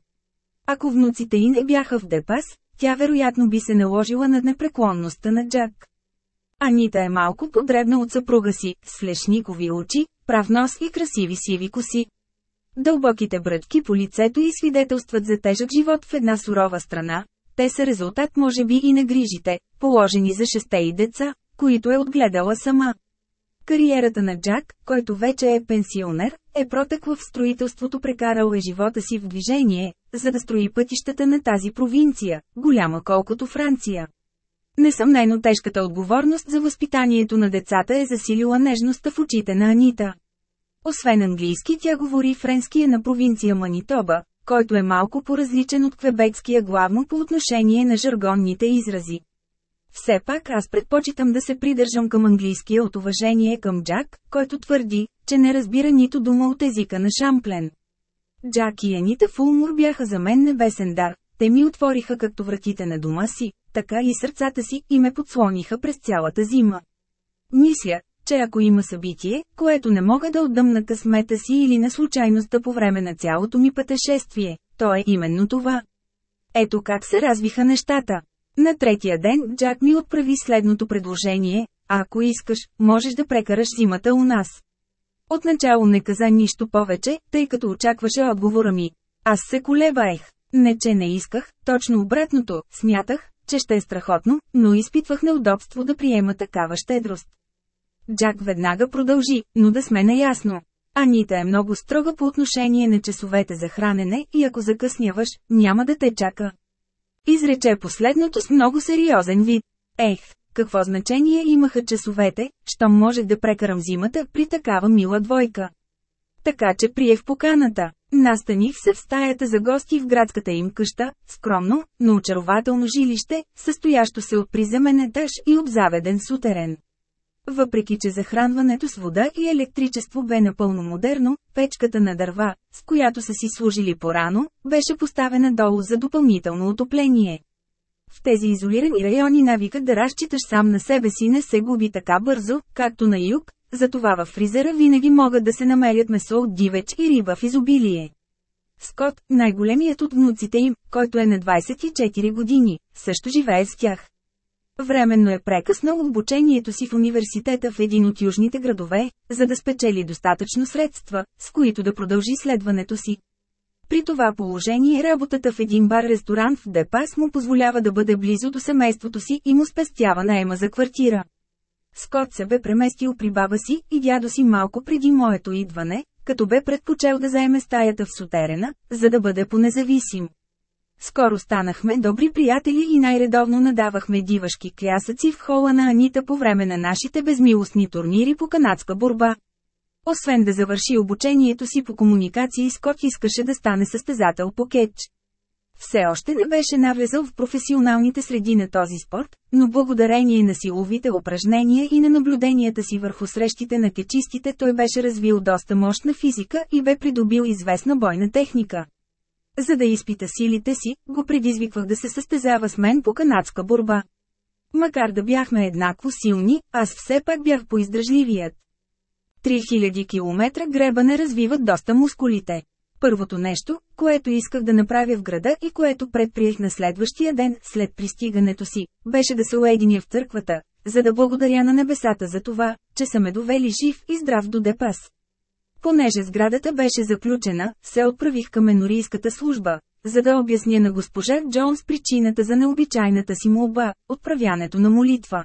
Ако внуците й не бяха в Депас, тя вероятно би се наложила над непреклонността на Джак. Анита е малко подребна от съпруга си, с флешникови очи, прав нос и красиви сиви коси. Дълбоките бръчки по лицето и свидетелстват за тежък живот в една сурова страна, те са резултат може би и на грижите, положени за шесте и деца, които е отгледала сама. Кариерата на Джак, който вече е пенсионер, е протекла в строителството прекарал е живота си в движение, за да строи пътищата на тази провинция, голяма колкото Франция. Несъмнено тежката отговорност за възпитанието на децата е засилила нежността в очите на Анита. Освен английски тя говори френския на провинция Манитоба, който е малко по-различен от квебекския главно по отношение на жаргонните изрази. Все пак аз предпочитам да се придържам към английския от уважение към Джак, който твърди, че не разбира нито дума от езика на Шамплен. Джак и Анита Фулмур бяха за мен небесен дар, те ми отвориха както вратите на дома си, така и сърцата си и ме подслониха през цялата зима. Мисля, че ако има събитие, което не мога да отдам на късмета си или на случайността по време на цялото ми пътешествие, то е именно това. Ето как се развиха нещата. На третия ден Джак ми отправи следното предложение, ако искаш, можеш да прекараш зимата у нас. Отначало не каза нищо повече, тъй като очакваше отговора ми. Аз се колебаех. Не че не исках, точно обратното, смятах, че ще е страхотно, но изпитвах неудобство да приема такава щедрост. Джак веднага продължи, но да сме наясно. Анита е много строга по отношение на часовете за хранене и ако закъсняваш, няма да те чака. Изрече последното с много сериозен вид. Ех, какво значение имаха часовете, щом можех да прекарам зимата при такава мила двойка. Така че приех поканата. Настаних се в стаята за гости в градската им къща, скромно, но очарователно жилище, състоящо се от приземен етаж и обзаведен сутерен. Въпреки че захранването с вода и електричество бе напълно модерно, печката на дърва, с която са си служили порано, беше поставена долу за допълнително отопление. В тези изолирани райони навикът да разчиташ сам на себе си не се губи така бързо, както на юг, затова във фризера винаги могат да се намерят месо от дивеч и риба в изобилие. Скот, най-големият от внуците им, който е на 24 години, също живее с тях. Временно е прекъснал обучението си в университета в един от южните градове, за да спечели достатъчно средства, с които да продължи следването си. При това положение работата в един бар-ресторант в Депас му позволява да бъде близо до семейството си и му спестява наема за квартира. Скот се бе преместил при баба си и дядо си малко преди моето идване, като бе предпочел да заеме стаята в сутерена, за да бъде понезависим. Скоро станахме добри приятели и най-редовно надавахме дивашки клясъци в хола на Анита по време на нашите безмилостни турнири по канадска борба. Освен да завърши обучението си по комуникации, Скот искаше да стане състезател по кетч. Все още не беше навлезал в професионалните среди на този спорт, но благодарение на силовите упражнения и на наблюденията си върху срещите на кечистите той беше развил доста мощна физика и бе придобил известна бойна техника. За да изпита силите си, го предизвиквах да се състезава с мен по канадска борба. Макар да бяхме еднакво силни, аз все пак бях поиздръжливият. 3000 км гребане развиват доста мускулите. Първото нещо, което исках да направя в града и което предприех на следващия ден, след пристигането си, беше да се уединя в църквата, за да благодаря на небесата за това, че са ме довели жив и здрав до Депас. Понеже сградата беше заключена, се отправих към енорийската служба, за да обясня на госпожа Джонс причината за необичайната си молба – отправянето на молитва.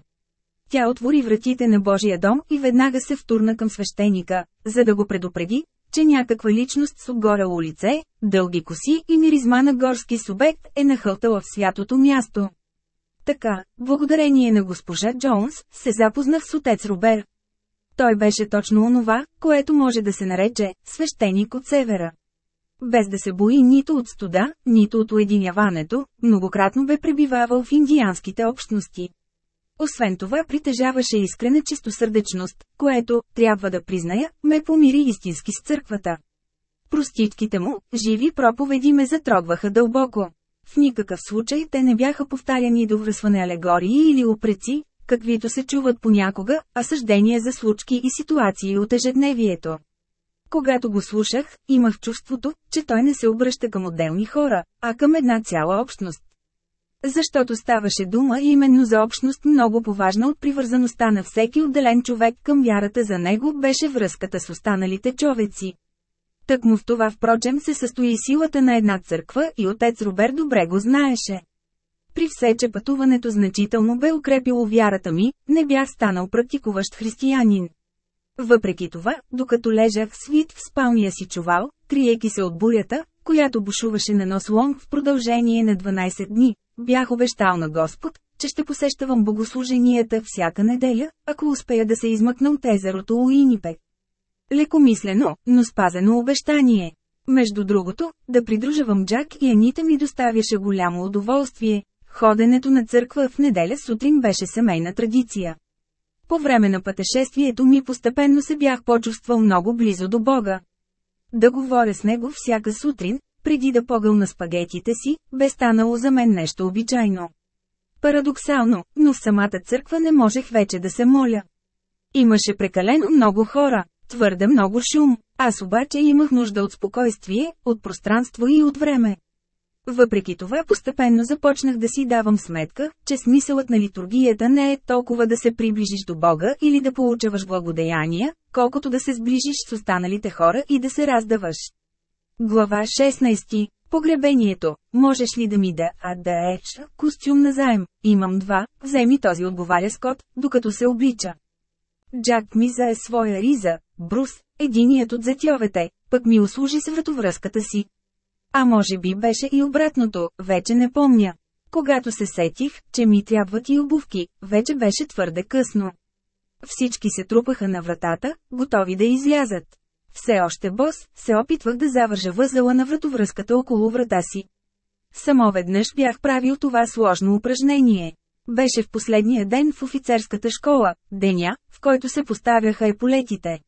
Тя отвори вратите на Божия дом и веднага се втурна към свещеника, за да го предупреди, че някаква личност с отгорело лице, дълги коси и миризма на горски субект е нахълтала в святото място. Така, благодарение на госпожа Джонс, се запознах с отец Робер. Той беше точно онова, което може да се нарече свещеник от севера. Без да се бои нито от студа, нито от уединяването, многократно бе пребивавал в индианските общности. Освен това притежаваше искрена чистосърдечност, което, трябва да призная, ме помири истински с църквата. Простичките му, живи проповеди ме затрогваха дълбоко. В никакъв случай те не бяха повтаряни до връсване алегории или опреци, каквито се чуват понякога, а съждения за случки и ситуации от ежедневието. Когато го слушах, имах чувството, че той не се обръща към отделни хора, а към една цяла общност. Защото ставаше дума именно за общност много поважна от привързаността на всеки отделен човек към вярата за него беше връзката с останалите човеци. Тъкмо в това впрочем се състои силата на една църква и отец Робер добре го знаеше. При все, че пътуването значително бе укрепило вярата ми, не бях станал практикуващ християнин. Въпреки това, докато лежах свит в спалния си чувал, криейки се от бурята, която бушуваше на нос Лонг в продължение на 12 дни, Бях обещал на Господ, че ще посещавам богослуженията всяка неделя, ако успея да се измъкна от езерото Уинипек. Лекомислено, но спазено обещание. Между другото, да придружавам Джак и Анита ми доставяше голямо удоволствие. Ходенето на църква в неделя сутрин беше семейна традиция. По време на пътешествието ми постепенно се бях почувствал много близо до Бога. Да говоря с него всяка сутрин, преди да погълна спагетите си, бе станало за мен нещо обичайно. Парадоксално, но в самата църква не можех вече да се моля. Имаше прекалено много хора, твърде много шум, аз обаче имах нужда от спокойствие, от пространство и от време. Въпреки това постепенно започнах да си давам сметка, че смисълът на литургията не е толкова да се приближиш до Бога или да получаваш благодеяния, колкото да се сближиш с останалите хора и да се раздаваш. Глава 16. Погребението. Можеш ли да ми да а еш костюм на заем? Имам два, вземи този отговаря Скот, докато се облича. Джак ми зае своя риза, Брус, единият от затьовете, пък ми услужи с вратовръзката си. А може би беше и обратното, вече не помня. Когато се сетих, че ми трябват и обувки, вече беше твърде късно. Всички се трупаха на вратата, готови да излязат. Все още бос, се опитвах да завържа възела на вратовръзката около врата си. Само веднъж бях правил това сложно упражнение. Беше в последния ден в офицерската школа, деня, в който се поставяха еполетите.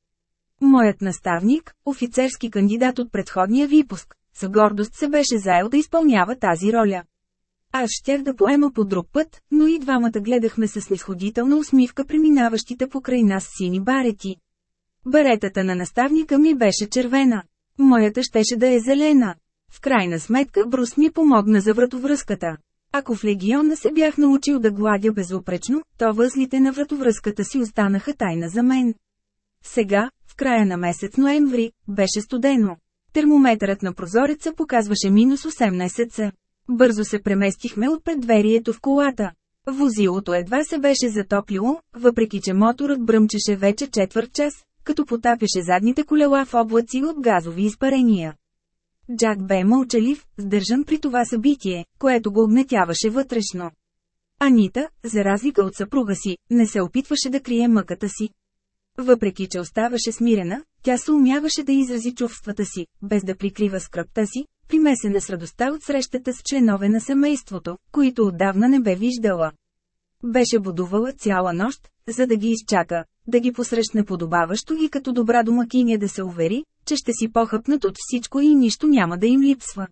Моят наставник, офицерски кандидат от предходния випуск, с гордост се беше заел да изпълнява тази роля. Аз щях да поема по друг път, но и двамата гледахме с снисходителна усмивка преминаващите покрай нас сини барети. Баретата на наставника ми беше червена. Моята щеше да е зелена. В крайна сметка Брус ми помогна за вратовръзката. Ако в легиона се бях научил да гладя безупречно, то възлите на вратовръзката си останаха тайна за мен. Сега, в края на месец ноември, беше студено. Термометърът на прозореца показваше минус 18 Бързо се преместихме от предверието в колата. Возилото едва се беше затоплило, въпреки че моторът бръмчеше вече четвърт час, като потапяше задните колела в облаци от газови изпарения. Джак бе мълчалив, сдържан при това събитие, което го огнетяваше вътрешно. Анита, за разлика от съпруга си, не се опитваше да крие мъката си. Въпреки, че оставаше смирена, тя се умяваше да изрази чувствата си, без да прикрива скръпта си, примесена с радостта от срещата с членове на семейството, които отдавна не бе виждала. Беше будувала цяла нощ, за да ги изчака, да ги посрещне подобаващо и като добра домакиня да се увери, че ще си похъпнат от всичко и нищо няма да им липсва.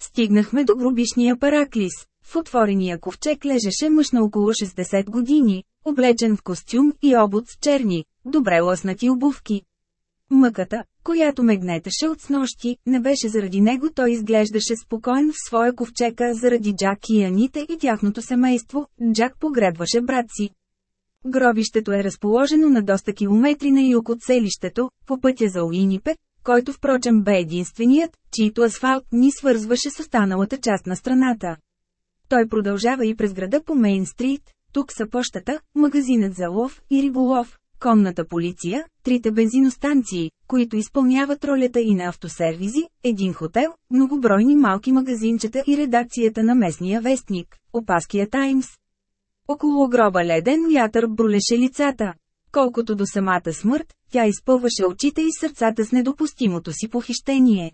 Стигнахме до грубишния параклис. В отворения ковчег лежеше мъж на около 60 години, облечен в костюм и обут с черни, добре лъснати обувки. Мъката, която ме гнетеше от снощи, не беше заради него, той изглеждаше спокоен в своя ковчека заради Джак и Аните и тяхното семейство, Джак погребваше брат си. Гробището е разположено на доста километри на юг от селището, по пътя за Уинипет, който впрочем бе единственият, чийто асфалт ни свързваше с останалата част на страната. Той продължава и през града по Мейн Стрит, тук са пощата, магазинът за лов и риболов, конната полиция, трите бензиностанции, които изпълняват ролята и на автосервизи, един хотел, многобройни малки магазинчета и редакцията на местния вестник, Опаския Таймс. Около гроба леден вятър брулеше лицата. Колкото до самата смърт, тя изпълваше очите и сърцата с недопустимото си похищение.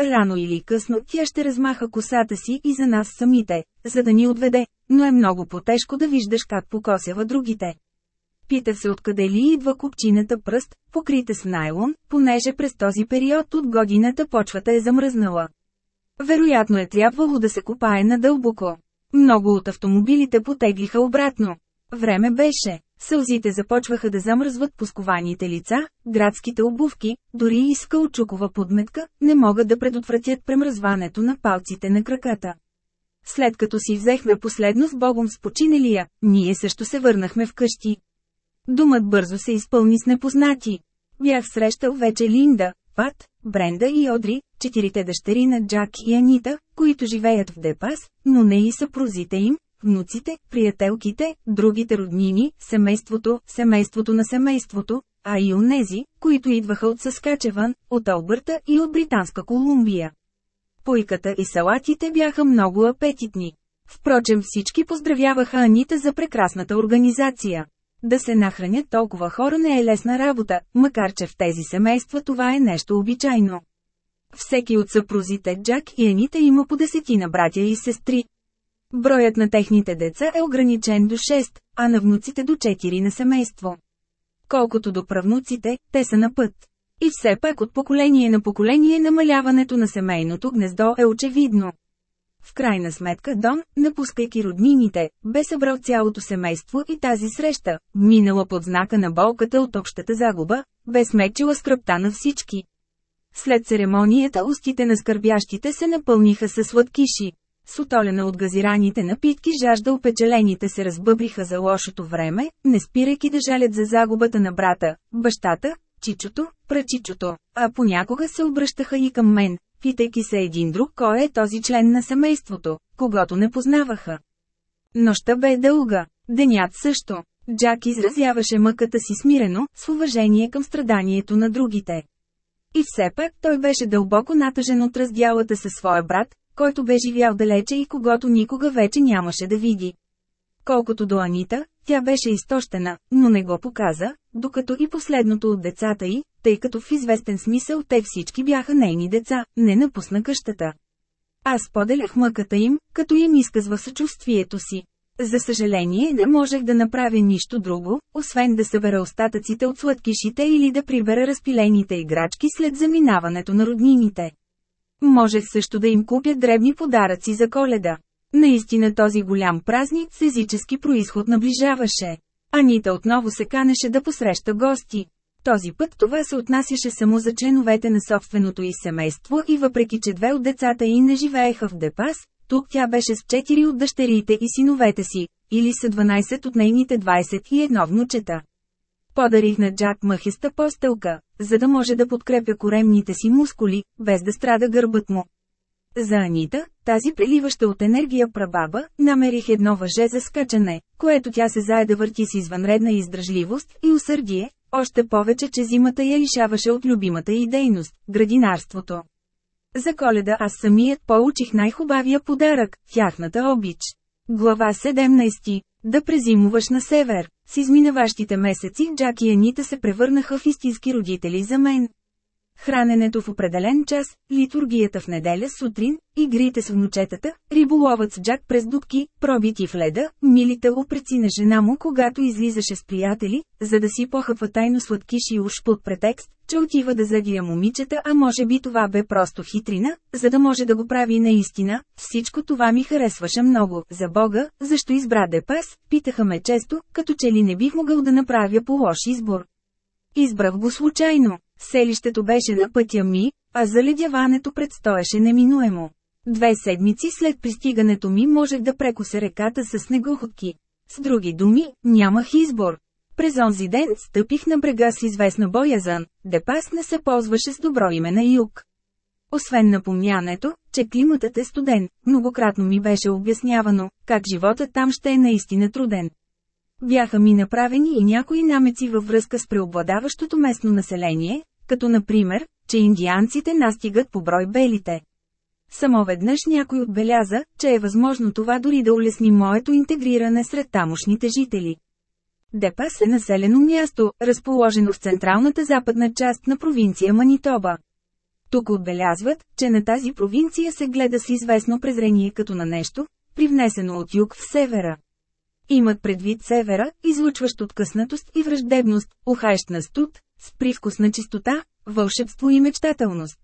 Рано или късно тя ще размаха косата си и за нас самите, за да ни отведе, но е много по-тежко да виждаш как покосява другите. Пита се откъде ли идва купчината пръст, покрита с найлон, понеже през този период от годината почвата е замръзнала. Вероятно е трябвало да се копае надълбоко. Много от автомобилите потеглиха обратно. Време беше. Сълзите започваха да замръзват поскованите лица, градските обувки, дори и с подметка, не могат да предотвратят премръзването на палците на краката. След като си взехме последно с Богом с починелия, ние също се върнахме вкъщи. Думът бързо се изпълни с непознати. Бях срещал вече Линда, Пат, Бренда и Одри, четирите дъщери на Джак и Анита, които живеят в Депас, но не и съпрузите им, внуците, приятелките, другите роднини, семейството, семейството на семейството, а и онези, които идваха от Съскачеван, от Албърта и от Британска Колумбия. Пойката и салатите бяха много апетитни. Впрочем всички поздравяваха Анита за прекрасната организация. Да се нахранят толкова хора не е лесна работа, макар че в тези семейства това е нещо обичайно. Всеки от съпрузите Джак и Анита има по десетина братя и сестри. Броят на техните деца е ограничен до 6, а на внуците до 4 на семейство. Колкото до правнуците, те са на път. И все пак от поколение на поколение намаляването на семейното гнездо е очевидно. В крайна сметка Дон, напускайки роднините, бе събрал цялото семейство и тази среща, минала под знака на болката от общата загуба, бе смечила скръпта на всички. След церемонията устите на скърбящите се напълниха със сладкиши. Сутолена от газираните напитки жажда опечелените се разбъбриха за лошото време, не спирайки да жалят за загубата на брата, бащата, чичото, прачичото, а понякога се обръщаха и към мен, питайки се един друг кой е този член на семейството, когато не познаваха. Нощта бе дълга, денят също. Джак изразяваше мъката си смирено, с уважение към страданието на другите. И все пак той беше дълбоко натъжен от раздялата със своя брат, който бе живял далече и когато никога вече нямаше да види. Колкото до Анита, тя беше изтощена, но не го показа, докато и последното от децата й, тъй като в известен смисъл те всички бяха нейни деца, не напусна къщата. Аз поделях мъката им, като им изказва съчувствието си. За съжаление не можех да направя нищо друго, освен да събера остатъците от сладкишите или да прибера разпилените играчки след заминаването на роднините. Можех също да им купя дребни подаръци за коледа. Наистина този голям празник с езически происход наближаваше. Анита отново се канеше да посреща гости. Този път това се отнасяше само за членовете на собственото й семейство и въпреки че две от децата й не живееха в Депас, тук тя беше с четири от дъщерите и синовете си, или са 12 от нейните 21 внучета. Подарих на Джак мъхеста постелка, за да може да подкрепя коремните си мускули, без да страда гърбът му. За Анита, тази приливаща от енергия прабаба, намерих едно въже за скачане, което тя се зае да върти с извънредна издръжливост и усърдие, още повече, че зимата я лишаваше от любимата й дейност – градинарството. За коледа аз самият получих най-хубавия подарък – тяхната обич. Глава 17. Да презимуваш на север. С изминаващите месеци Джак и Анита се превърнаха в истински родители за мен. Храненето в определен час, литургията в неделя сутрин, игрите с внучетата, риболовът с Джак през дубки, пробити в леда, милите опреци на жена му когато излизаше с приятели, за да си похъпва тайно сладкиши уж под претекст, че отива да заглия момичета, а може би това бе просто хитрина, за да може да го прави наистина, всичко това ми харесваше много, за Бога, защо избра Депас, питаха ме често, като че ли не бих могъл да направя по лош избор. Избрах го случайно. Селището беше на пътя ми, а заледяването предстоеше неминуемо. Две седмици след пристигането ми можех да прекося реката с снегоходки. С други думи, нямах избор. През онзи ден стъпих на брега с известна боязън, Депас не се ползваше с добро име на юг. Освен напомнянето, че климатът е студен, многократно ми беше обяснявано, как животът там ще е наистина труден. Бяха ми направени и някои намеци във връзка с преобладаващото местно население, като например, че индианците настигат по брой белите. Само веднъж някой отбеляза, че е възможно това дори да улесни моето интегриране сред тамошните жители. Депас е населено място, разположено в централната западна част на провинция Манитоба. Тук отбелязват, че на тази провинция се гледа с известно презрение като на нещо, привнесено от юг в севера. Имат предвид севера, излучващ откъснатост и враждебност, ухаещ на студ, с привкус на чистота, вълшебство и мечтателност.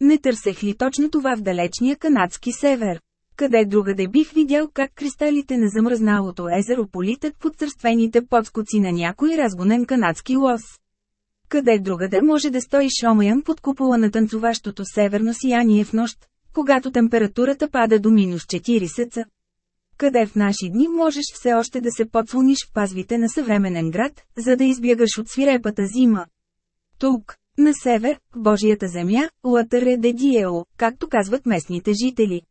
Не търсех ли точно това в далечния канадски север? Къде другаде бих видял как кристалите на замръзналото езеро политат под църствените подскоци на някой разгонен канадски лос? Къде другаде може да стои Шомаян под купола на танцуващото северно сияние в нощ, когато температурата пада до минус 40? Къде в наши дни можеш все още да се подслониш в пазвите на съвременен град, за да избягаш от свирепата зима? Тук, на север, в Божията земя, Латъре де Диело, както казват местните жители.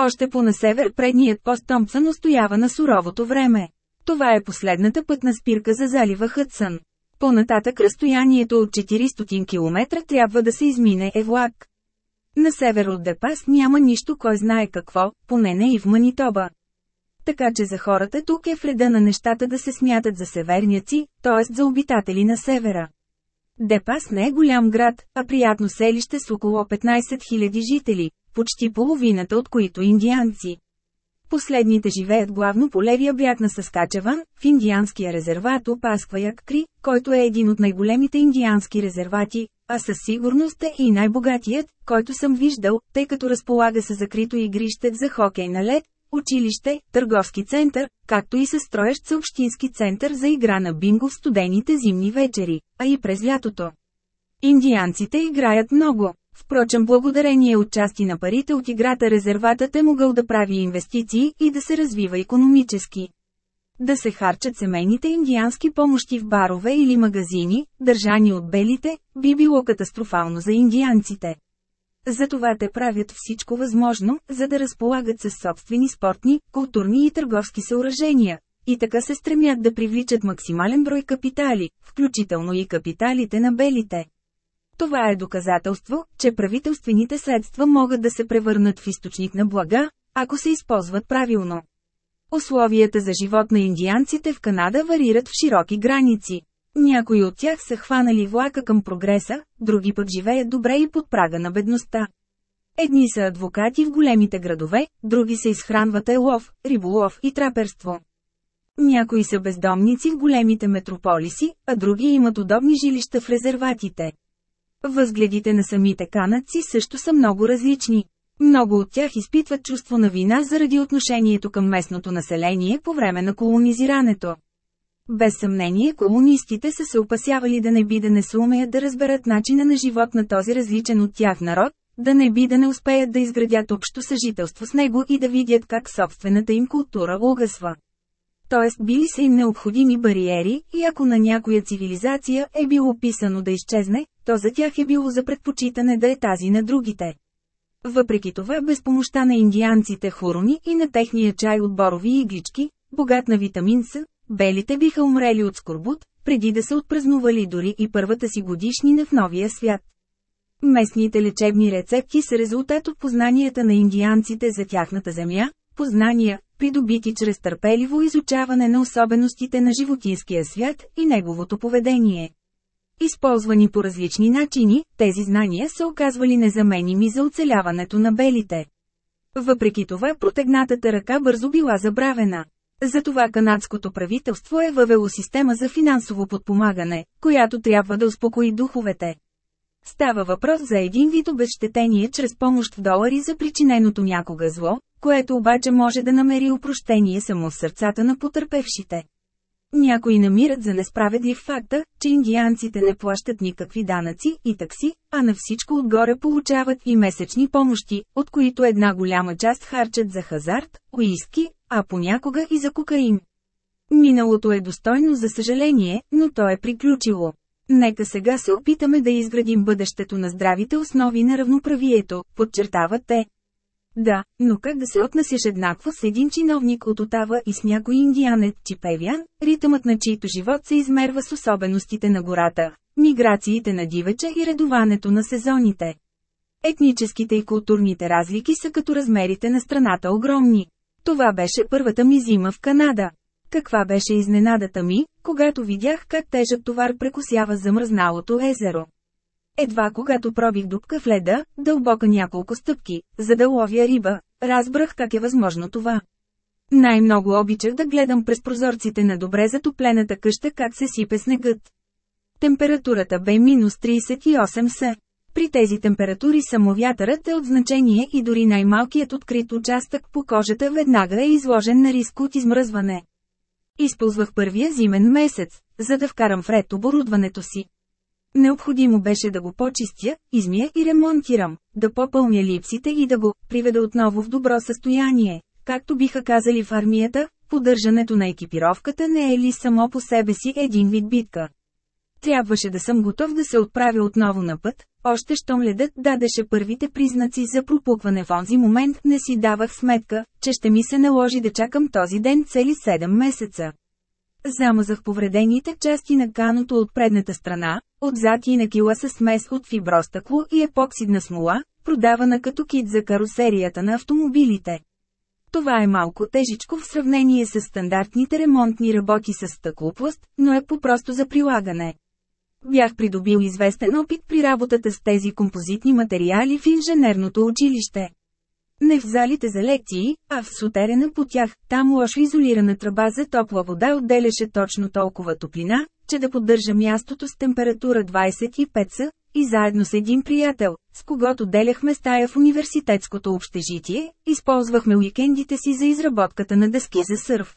Още по на север предният пост Томпсън устоява на суровото време. Това е последната пътна спирка за залива Хътсън. По-нататък разстоянието от 400 км трябва да се измине е влак. На север от Депас няма нищо кой знае какво, поне не и в Манитоба така че за хората тук е вреда на нещата да се смятат за северняци, т.е. за обитатели на севера. Депас не е голям град, а приятно селище с около 15 000 жители, почти половината от които индианци. Последните живеят главно по левия бряг на Съскачеван, в индианския резерват Опаскваяк Кри, който е един от най-големите индиански резервати, а със сигурност е и най-богатият, който съм виждал, тъй като разполага с закрито игрище за хокей на лед, училище, търговски център, както и със строящ се общински център за игра на бинго в студените зимни вечери, а и през лятото. Индианците играят много. Впрочем благодарение от части на парите от играта резерватът е могъл да прави инвестиции и да се развива економически. Да се харчат семейните индиански помощи в барове или магазини, държани от белите, би било катастрофално за индианците. Затова те правят всичко възможно, за да разполагат със собствени спортни, културни и търговски съоръжения. И така се стремят да привличат максимален брой капитали, включително и капиталите на белите. Това е доказателство, че правителствените средства могат да се превърнат в източник на блага, ако се използват правилно. Условията за живот на индианците в Канада варират в широки граници. Някои от тях са хванали влака към прогреса, други пък живеят добре и под прага на бедността. Едни са адвокати в големите градове, други се изхранват елов, риболов и траперство. Някои са бездомници в големите метрополиси, а други имат удобни жилища в резерватите. Възгледите на самите канадци също са много различни. Много от тях изпитват чувство на вина заради отношението към местното население по време на колонизирането. Без съмнение колонистите са се опасявали да не би да не сумеят да разберат начина на живот на този различен от тях народ, да не би да не успеят да изградят общо съжителство с него и да видят как собствената им култура угасва. Тоест били са им необходими бариери, и ако на някоя цивилизация е било писано да изчезне, то за тях е било за предпочитане да е тази на другите. Въпреки това без помощта на индианците хурони и на техния чай от борови иглички, богат на витамин С, белите биха умрели от скорбут, преди да са отпразнували дори и първата си годишнина в новия свят. Местните лечебни рецепти са резултат от познанията на индианците за тяхната земя, познания, придобити чрез търпеливо изучаване на особеностите на животинския свят и неговото поведение. Използвани по различни начини, тези знания са оказвали незаменими за оцеляването на белите. Въпреки това протегнатата ръка бързо била забравена. Затова канадското правителство е въвело система за финансово подпомагане, която трябва да успокои духовете. Става въпрос за един вид обезщетение чрез помощ в долари за причиненото някога зло, което обаче може да намери упрощение само в сърцата на потърпевшите. Някои намират за несправедлив факта, че индианците не плащат никакви данъци и такси, а на всичко отгоре получават и месечни помощи, от които една голяма част харчат за хазарт, уиски, а понякога и за кокаин. Миналото е достойно за съжаление, но то е приключило. Нека сега се опитаме да изградим бъдещето на здравите основи на равноправието, подчертават те. Да, но как да се отнасяш еднакво с един чиновник от Отава и с някой индианец Чипевян, ритъмът на чийто живот се измерва с особеностите на гората, миграциите на дивеча и редуването на сезоните. Етническите и културните разлики са като размерите на страната огромни. Това беше първата ми зима в Канада. Каква беше изненадата ми, когато видях как тежък товар прекусява замръзналото езеро. Едва когато пробих дупка в леда, дълбока няколко стъпки, за да ловя риба, разбрах как е възможно това. Най-много обичах да гледам през прозорците на добре затоплената къща как се сипе снегът. Температурата бе минус 38 с. При тези температури самовятърът е от значение и дори най-малкият открит участък по кожата веднага е изложен на риск от измръзване. Използвах първия зимен месец, за да вкарам в ред оборудването си. Необходимо беше да го почистя, измия и ремонтирам, да попълня липсите и да го приведа отново в добро състояние. Както биха казали в армията, поддържането на екипировката не е ли само по себе си един вид битка. Трябваше да съм готов да се отправя отново на път, още щом ледът дадеше първите признаци за пропукване в онзи момент не си давах сметка, че ще ми се наложи да чакам този ден цели 7 месеца. Замазах повредените части на каното от предната страна, отзад и на кила с смес от фибростъкло и епоксидна смола, продавана като кит за карусерията на автомобилите. Това е малко тежичко в сравнение с стандартните ремонтни работи с стъклопласт, но е по-просто за прилагане. Бях придобил известен опит при работата с тези композитни материали в инженерното училище. Не в залите за лекции, а в сутерена по тях, там лошо изолирана тръба за топла вода отделяше точно толкова топлина, че да поддържа мястото с температура 25 са, и заедно с един приятел, с когото деляхме стая в университетското общежитие, използвахме уикендите си за изработката на дъски за сърф.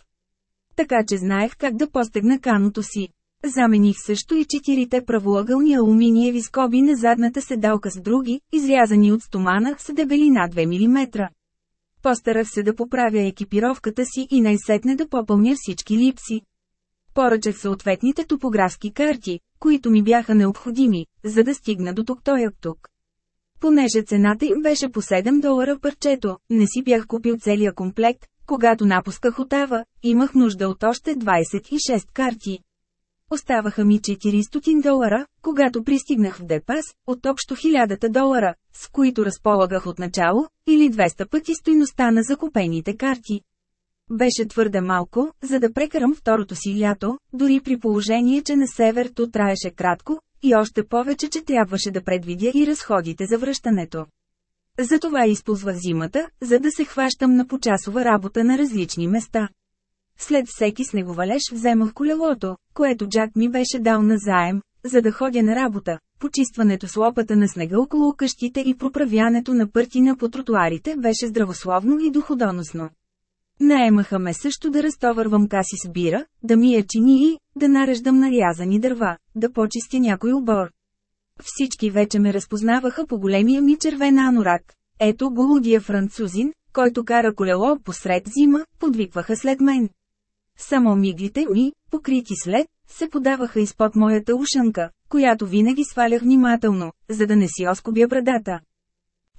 Така че знаех как да постегна каното си. Замених също и четирите правоъгълни алуминиеви скоби на задната седалка с други, изрязани от стомана с дебелина 2 мм. Постарах се да поправя екипировката си и най-сетне да попълня всички липси. Поръчах съответните топографски карти, които ми бяха необходими, за да стигна до тук той тук. Понеже цената им беше по 7 долара парчето, не си бях купил целия комплект, когато напусках Отава, имах нужда от още 26 карти. Оставаха ми 400 долара, когато пристигнах в Депас, от общо 1000 долара, с които разполагах от начало, или 200 пъти стойността на закупените карти. Беше твърде малко, за да прекарам второто си лято, дори при положение, че на север то траеше кратко, и още повече, че трябваше да предвидя и разходите за връщането. Затова използвах зимата, за да се хващам на почасова работа на различни места. След всеки снеговалеж вземах колелото, което Джак ми беше дал на заем, за да ходя на работа. Почистването с лопата на снега около къщите и проправянето на пъртина по тротуарите беше здравословно и доходоносно. Наемаха ме също да разтовървам каси с бира, да мия чини и, да нареждам нарязани дърва, да почистя някой обор. Всички вече ме разпознаваха по големия ми червен анорак. Ето го лудия французин, който кара колело посред зима, подвикваха след мен. Само миглите ми, покрити след, се подаваха изпод моята ушанка, която винаги свалях внимателно, за да не си оскобя брадата.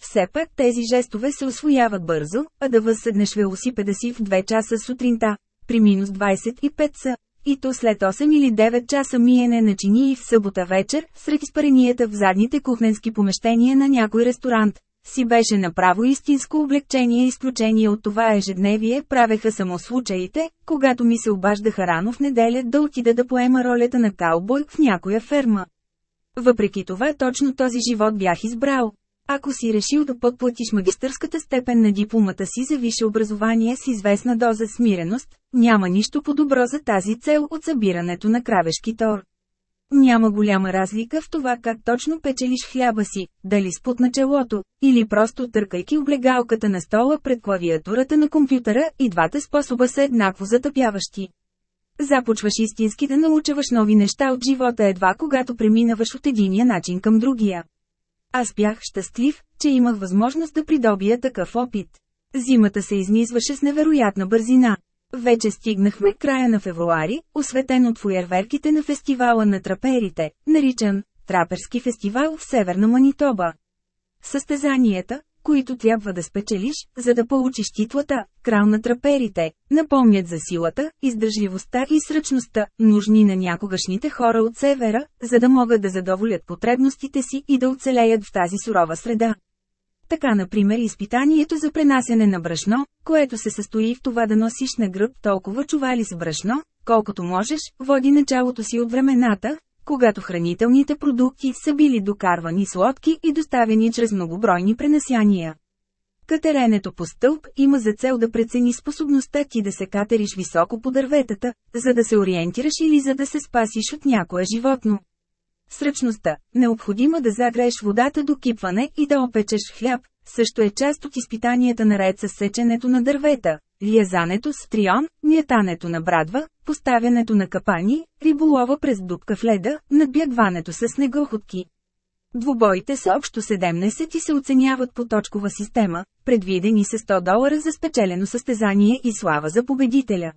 Все пак тези жестове се освояват бързо, а да възседнеш велосипеда си в 2 часа сутринта, при минус 25 са, и то след 8 или 9 часа миене на чини и в събота вечер, сред изпаренията в задните кухненски помещения на някой ресторант, си беше направо истинско облегчение изключение от това ежедневие правеха само случаите, когато ми се обаждаха рано в неделя да отида да поема ролята на каубой в някоя ферма. Въпреки това точно този живот бях избрал. Ако си решил да подплатиш магистърската степен на дипломата си за висше образование с известна доза смиреност, няма нищо по-добро за тази цел от събирането на кравешки тор. Няма голяма разлика в това как точно печелиш хляба си, дали с на челото, или просто търкайки облегалката на стола пред клавиатурата на компютъра и двата способа са еднакво затъпяващи. Започваш истински да научаваш нови неща от живота едва когато преминаваш от единия начин към другия. Аз бях щастлив, че имах възможност да придобия такъв опит. Зимата се изнизваше с невероятна бързина. Вече стигнахме края на февруари, осветен от фуерверките на фестивала на траперите, наричан Траперски фестивал в Северна Манитоба. Състезанията, които трябва да спечелиш, за да получиш титлата «Крал на траперите», напомнят за силата, издържливостта и сръчността, нужни на някогашните хора от севера, за да могат да задоволят потребностите си и да оцелеят в тази сурова среда. Така например изпитанието за пренасене на брашно, което се състои в това да носиш на гръб толкова чували с брашно, колкото можеш, води началото си от времената, когато хранителните продукти са били докарвани с лодки и доставени чрез многобройни пренасяния. Катеренето по стълб има за цел да прецени способността ти да се катериш високо по дърветата, за да се ориентираш или за да се спасиш от някое животно. Сръчността, необходима да загрееш водата до кипване и да опечеш хляб, също е част от изпитанията наред с сеченето на дървета, лязането с трион, мятането на брадва, поставянето на капани, риболова през дупка в леда, надбягването с снегоходки. Двубоите са общо 17 и се оценяват по точкова система, предвидени са 100 долара за спечелено състезание и слава за победителя.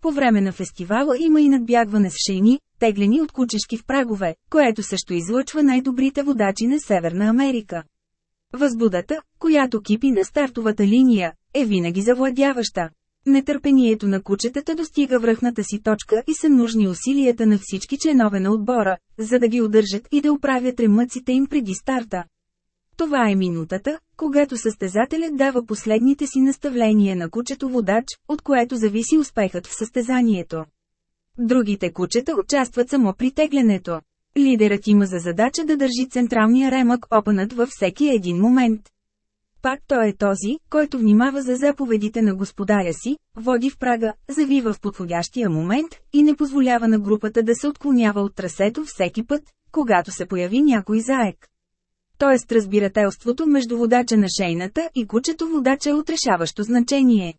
По време на фестивала има и надбягване с шейни, теглени от кучешки в прагове, което също излъчва най-добрите водачи на Северна Америка. Възбудата, която кипи на стартовата линия, е винаги завладяваща. Нетърпението на кучетата достига връхната си точка и са нужни усилията на всички членове на отбора, за да ги удържат и да оправят ремъците им преди старта. Това е минутата, когато състезателят дава последните си наставления на кучето водач, от което зависи успехът в състезанието. Другите кучета участват само при теглянето. Лидерът има за задача да държи централния ремък опънат във всеки един момент. Пак той е този, който внимава за заповедите на господаря си, води в прага, завива в подходящия момент и не позволява на групата да се отклонява от трасето всеки път, когато се появи някой заек. Тоест разбирателството между водача на шейната и кучето водача е отрешаващо значение.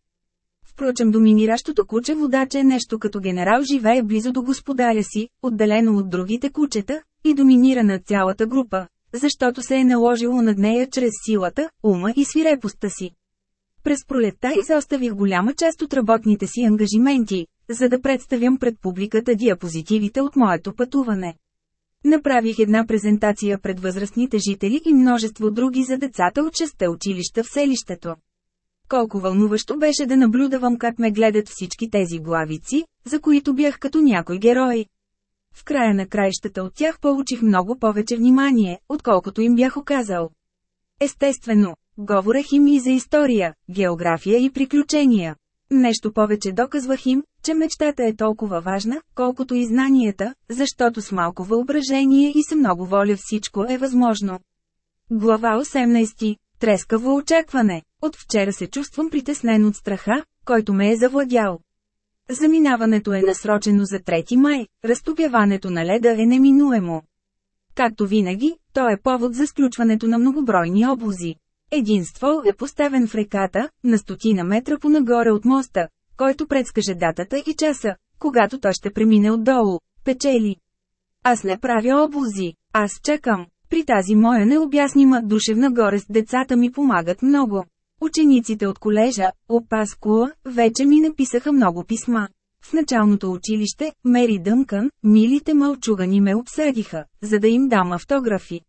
Впрочем доминиращото куче водач е нещо като генерал живее близо до господаря си, отделено от другите кучета, и доминира над цялата група, защото се е наложило над нея чрез силата, ума и свирепостта си. През пролетта изоставих голяма част от работните си ангажименти, за да представям пред публиката диапозитивите от моето пътуване. Направих една презентация пред възрастните жители и множество други за децата от шесте училища в селището. Колко вълнуващо беше да наблюдавам как ме гледат всички тези главици, за които бях като някой герой. В края на краищата от тях получих много повече внимание, отколкото им бях оказал. Естествено, говорех им и за история, география и приключения. Нещо повече доказвах им, че мечтата е толкова важна, колкото и знанията, защото с малко въображение и с много воля всичко е възможно. Глава 18. Трескаво очакване. От вчера се чувствам притеснен от страха, който ме е завладял. Заминаването е насрочено за 3 май, разтопяването на леда е неминуемо. Както винаги, то е повод за сключването на многобройни облози. Един ствол е поставен в реката, на стотина метра понагоре от моста, който предскаже датата и часа, когато той ще премине отдолу, печели. Аз не правя облази, аз чакам. При тази моя необяснима душевна горест децата ми помагат много. Учениците от колежа, Опаскула, вече ми написаха много писма. В началното училище, Мери Дъмкън, милите мълчугани ме обсадиха, за да им дам автографи.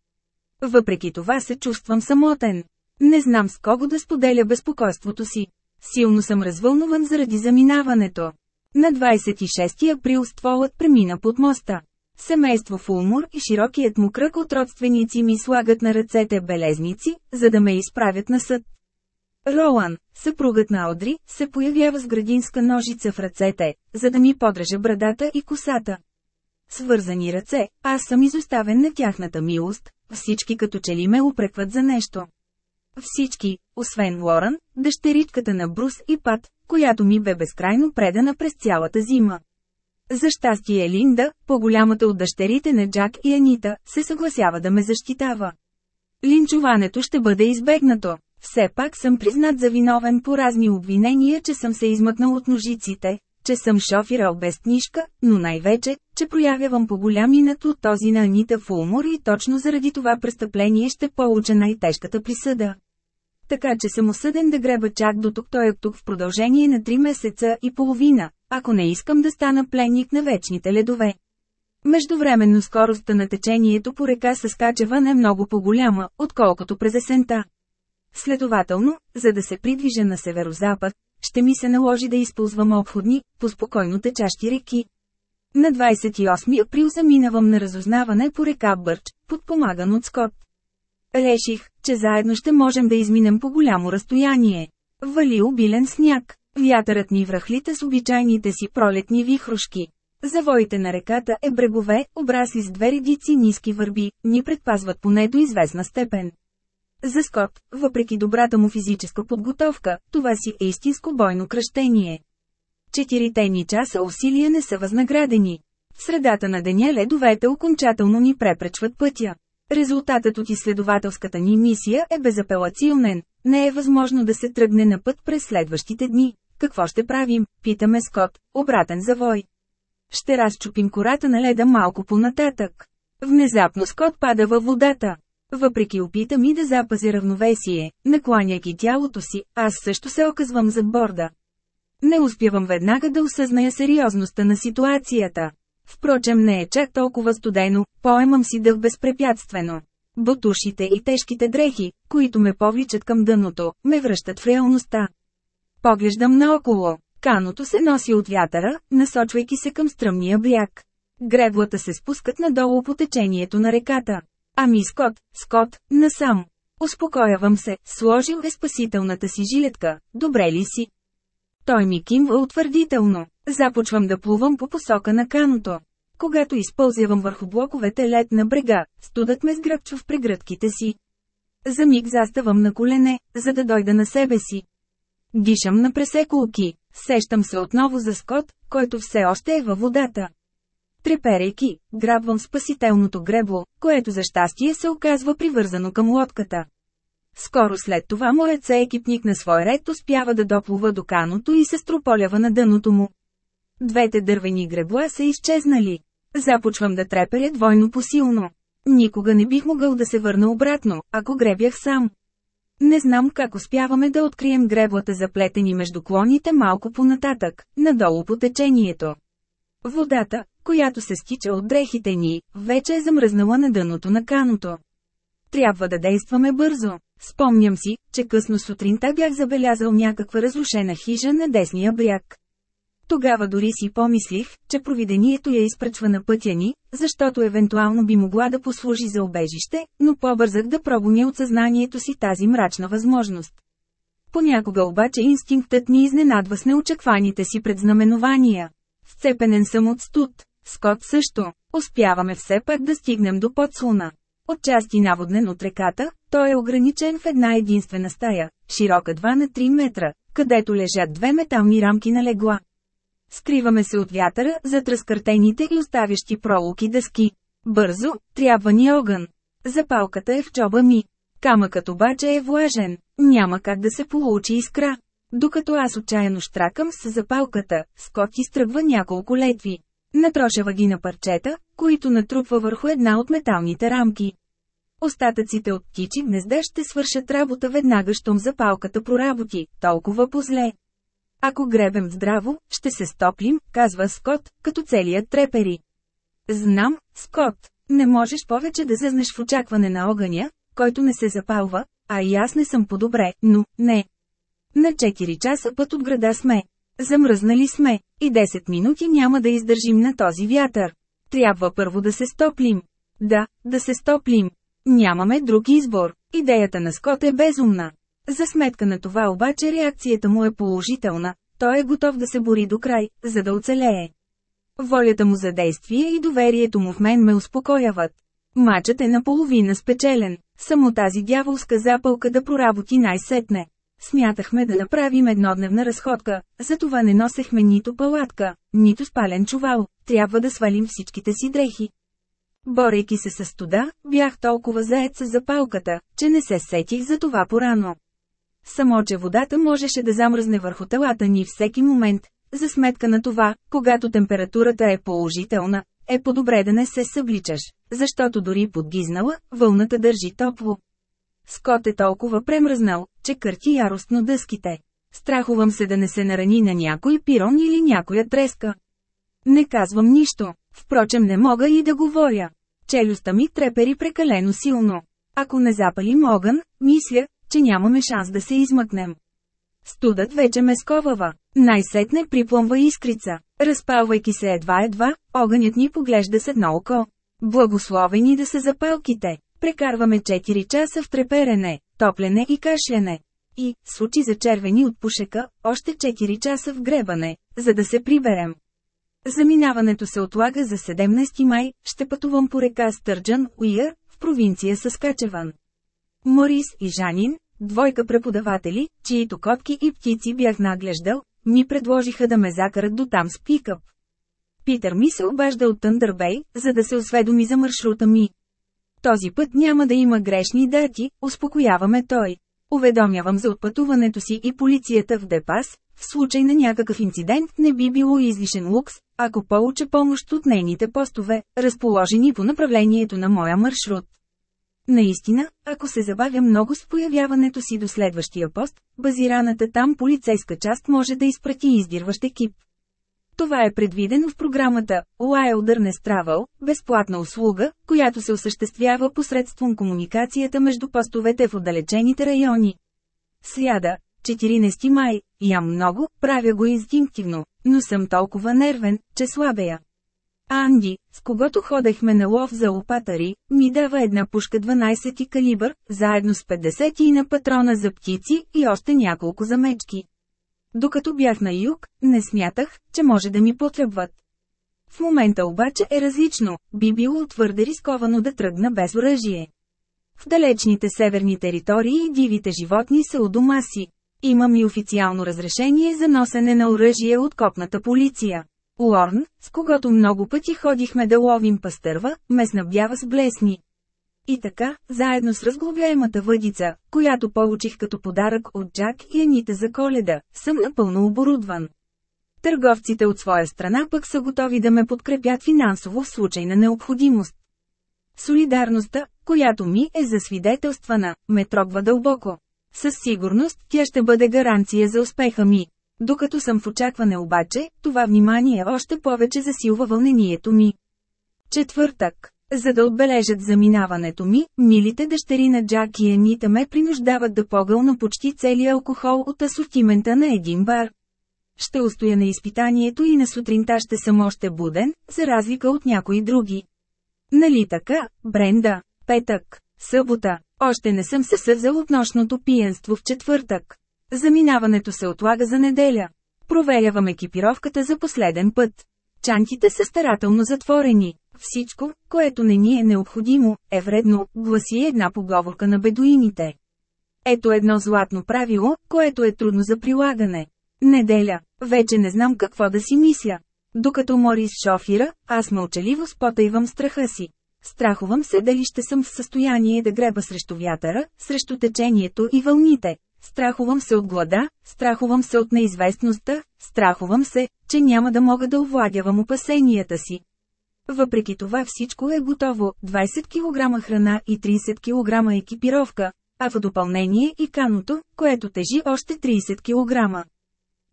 Въпреки това се чувствам самотен. Не знам с кого да споделя безпокойството си. Силно съм развълнуван заради заминаването. На 26 април стволът премина под моста. Семейство в умор и широкият му кръг от родственици ми слагат на ръцете белезници, за да ме изправят на съд. Ролан, съпругът на Одри, се появява с градинска ножица в ръцете, за да ми подрежа брадата и косата. Свързани ръце, аз съм изоставен на тяхната милост, всички като че ли ме упрекват за нещо. Всички, освен Лоран, дъщеричката на Брус и Пат, която ми бе безкрайно предана през цялата зима. За щастие Линда, по-голямата от дъщерите на Джак и Анита, се съгласява да ме защитава. Линчуването ще бъде избегнато. Все пак съм признат за виновен по разни обвинения, че съм се измъкнал от ножиците, че съм шофирал без книжка, но най-вече, че проявявам по-голям инат от този на Анита в умор и точно заради това престъпление ще получа най-тежката присъда. Така че съм осъден да греба чак до тук той е тук в продължение на 3 месеца и половина, ако не искам да стана пленник на вечните ледове. Междувременно скоростта на течението по река Съскачеван е много по-голяма, отколкото през есента. Следователно, за да се придвижа на северозапад, ще ми се наложи да използвам обходни, по спокойно течащи реки. На 28 април заминавам на разузнаване по река Бърч, подпомаган от Скот. Реших, че заедно ще можем да изминем по голямо разстояние. Вали обилен сняг. Вятърът ни връхлита с обичайните си пролетни вихрушки. Завоите на реката е брегове, обрасли с две редици ниски върби, ни предпазват поне до известна степен. За Скот, въпреки добрата му физическа подготовка, това си е истинско бойно кръщение. Четирите ни часа усилия не са възнаградени. В средата на деня ледовете окончателно ни препречват пътя. Резултатът от изследователската ни мисия е безапелационен. Не е възможно да се тръгне на път през следващите дни. Какво ще правим? Питаме Скот, обратен завой. Ще разчупим кората на леда малко по-нататък. Внезапно Скот пада във водата. Въпреки опита ми да запази равновесие, накланяйки тялото си, аз също се оказвам зад борда. Не успявам веднага да осъзная сериозността на ситуацията. Впрочем не е чак толкова студено, поемам си дъх безпрепятствено. Бутушите и тежките дрехи, които ме повличат към дъното, ме връщат в реалността. Поглеждам наоколо. Каното се носи от вятъра, насочвайки се към стръмния бряг. Греблата се спускат надолу по течението на реката. Ами Скот, Скот, насам. Успокоявам се, сложил е спасителната си жилетка, добре ли си? Той ми кимва утвърдително. Започвам да плувам по посока на каното. Когато изпълзявам върху блоковете лед на брега, студът ме сгръбчва в прегръдките си. За миг заставам на колене, за да дойда на себе си. Дишам на пресеколки, сещам се отново за Скот, който все още е във водата. Треперейки, грабвам спасителното гребло, което за щастие се оказва привързано към лодката. Скоро след това моят екипник на свой ред успява да доплува до каното и се строполява на дъното му. Двете дървени гребла са изчезнали. Започвам да треперя двойно посилно. Никога не бих могъл да се върна обратно, ако гребях сам. Не знам как успяваме да открием греблата заплетени между клоните малко понататък, надолу по течението. Водата, която се стича от дрехите ни, вече е замръзнала на дъното на каното. Трябва да действаме бързо. Спомням си, че късно сутринта бях забелязал някаква разрушена хижа на десния бряг. Тогава дори си помислих, че провидението я изпръчва на пътя ни, защото евентуално би могла да послужи за обежище, но по-бързах да прогоня от съзнанието си тази мрачна възможност. Понякога обаче инстинктът ни изненадва с неочакваните си предзнаменования. Вцепенен съм от студ. Скот също. Успяваме все пак да стигнем до подслуна. Отчасти наводнен от реката, той е ограничен в една единствена стая, широка 2 на 3 метра, където лежат две метални рамки на легла. Скриваме се от вятъра, зад разкъртените и оставящи пролуки дъски. Бързо, трябва ни огън. Запалката е в чоба ми. Камъкът обаче е влажен, няма как да се получи искра. Докато аз отчаяно штракам с запалката, Скот изтръгва няколко летви. Натрошава ги на парчета, които натрупва върху една от металните рамки. Остатъците от птичи гнезда ще свършат работа веднага, щом запалката проработи, толкова позле. Ако гребем здраво, ще се стоплим, казва Скот, като целият трепери. Знам, Скот, не можеш повече да зъзнеш в очакване на огъня, който не се запалва, а и аз не съм по-добре, но, не. На 4 часа път от града сме. Замръзнали сме, и 10 минути няма да издържим на този вятър. Трябва първо да се стоплим. Да, да се стоплим. Нямаме друг избор. Идеята на Скот е безумна. За сметка на това обаче реакцията му е положителна, той е готов да се бори до край, за да оцелее. Волята му за действие и доверието му в мен ме успокояват. Мачът е наполовина спечелен, само тази дяволска запълка да проработи най-сетне. Смятахме да направим еднодневна разходка, затова не носехме нито палатка, нито спален чувал, трябва да свалим всичките си дрехи. Борейки се с студа, бях толкова заед с запалката, че не се сетих за това порано. Само, че водата можеше да замръзне върху телата ни всеки момент, за сметка на това, когато температурата е положителна, е по-добре да не се събличаш, защото дори подгизнала, вълната държи топло. Скот е толкова премръзнал, че кърти яростно дъските. Страхувам се да не се нарани на някой пирон или някоя треска. Не казвам нищо, впрочем не мога и да говоря. Челюстта ми трепери прекалено силно. Ако не запалим огън, мисля, че нямаме шанс да се измъкнем. Студът вече ме сковава. Най-сетне приплъмва искрица. Разпалвайки се едва-едва, огънят ни поглежда с едно око. Благословени да са запалките. Прекарваме 4 часа в треперене, топлене и кашляне. И, с очи зачервени от пушека, още 4 часа в гребане, за да се приберем. Заминаването се отлага за 17 май, ще пътувам по река Стърджан, Уиър, в провинция Съскачеван. Морис и Жанин, двойка преподаватели, чието котки и птици бях наглеждал, ми предложиха да ме закарат до там с пикъп. Питър ми се обажда от Тъндърбей, за да се осведоми за маршрута ми. Този път няма да има грешни дати, успокояваме той. Уведомявам за отпътуването си и полицията в Депас, в случай на някакъв инцидент не би било излишен лукс, ако получа помощ от нейните постове, разположени по направлението на моя маршрут. Наистина, ако се забавя много с появяването си до следващия пост, базираната там полицейска част може да изпрати издирващ екип. Това е предвидено в програмата Wilderness Travel, безплатна услуга, която се осъществява посредством комуникацията между постовете в отдалечените райони. Сряда, 14 май, ям много, правя го инстинктивно, но съм толкова нервен, че слабея. Анди, с когото ходехме на лов за лопатари, ми дава една пушка 12 калибър, заедно с 50 и на патрона за птици и още няколко за мечки. Докато бях на юг, не смятах, че може да ми потребват. В момента обаче е различно, би било твърде рисковано да тръгна без оръжие. В далечните северни територии дивите животни са у дома си. Имам и официално разрешение за носене на оръжие от копната полиция. Лорн, с когото много пъти ходихме да ловим пастърва, ме снабдява с блесни. И така, заедно с разглобяемата въдица, която получих като подарък от Джак и Анита за коледа, съм напълно оборудван. Търговците от своя страна пък са готови да ме подкрепят финансово в случай на необходимост. Солидарността, която ми е засвидетелствана, ме трогва дълбоко. Със сигурност тя ще бъде гаранция за успеха ми. Докато съм в очакване обаче, това внимание още повече засилва вълнението ми. Четвъртък. За да отбележат заминаването ми, милите дъщери на Джак и Анита ме принуждават да погълна почти целия алкохол от асортимента на един бар. Ще устоя на изпитанието и на сутринта ще съм още буден, за разлика от някои други. Нали така, Бренда? Петък, събота. Още не съм се съвзал от нощното пиенство в четвъртък. Заминаването се отлага за неделя. Проверявам екипировката за последен път. Чантите са старателно затворени. Всичко, което не ни е необходимо, е вредно, гласи една поговорка на бедуините. Ето едно златно правило, което е трудно за прилагане. Неделя. Вече не знам какво да си мисля. Докато Морис шофира, аз мълчаливо спотайвам страха си. Страхувам се дали ще съм в състояние да греба срещу вятъра, срещу течението и вълните. Страхувам се от глада, страхувам се от неизвестността, страхувам се, че няма да мога да овладявам опасенията си. Въпреки това всичко е готово, 20 кг храна и 30 кг екипировка, а в допълнение и каното, което тежи още 30 кг.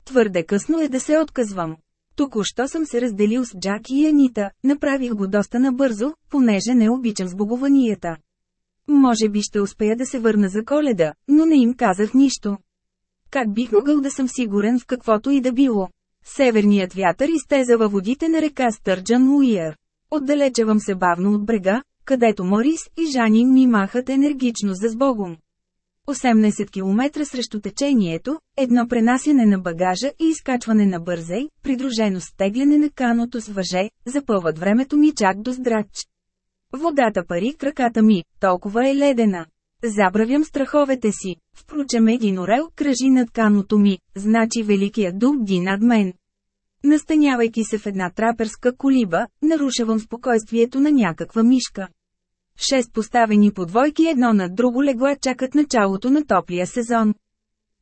Твърде късно е да се отказвам. Току-що съм се разделил с Джак и Анита, направих го доста набързо, понеже не обичам сбогованията. Може би ще успея да се върна за коледа, но не им казах нищо. Как бих могъл да съм сигурен в каквото и да било? Северният вятър изтеза във водите на река Стърджан Уиер. Отдалечавам се бавно от брега, където Морис и Жанин ми махат енергично за сбогом. 18 км срещу течението, едно пренасяне на багажа и изкачване на бързей, придружено с тегляне на каното с въже, запълват времето ми чак до здрач. Водата пари краката ми, толкова е ледена. Забравям страховете си. Впрочем един орел кръжи над каното ми, значи великият дух ди над мен. Настанявайки се в една траперска колиба, нарушавам спокойствието на някаква мишка. Шест поставени подвойки едно над друго легла чакат началото на топлия сезон.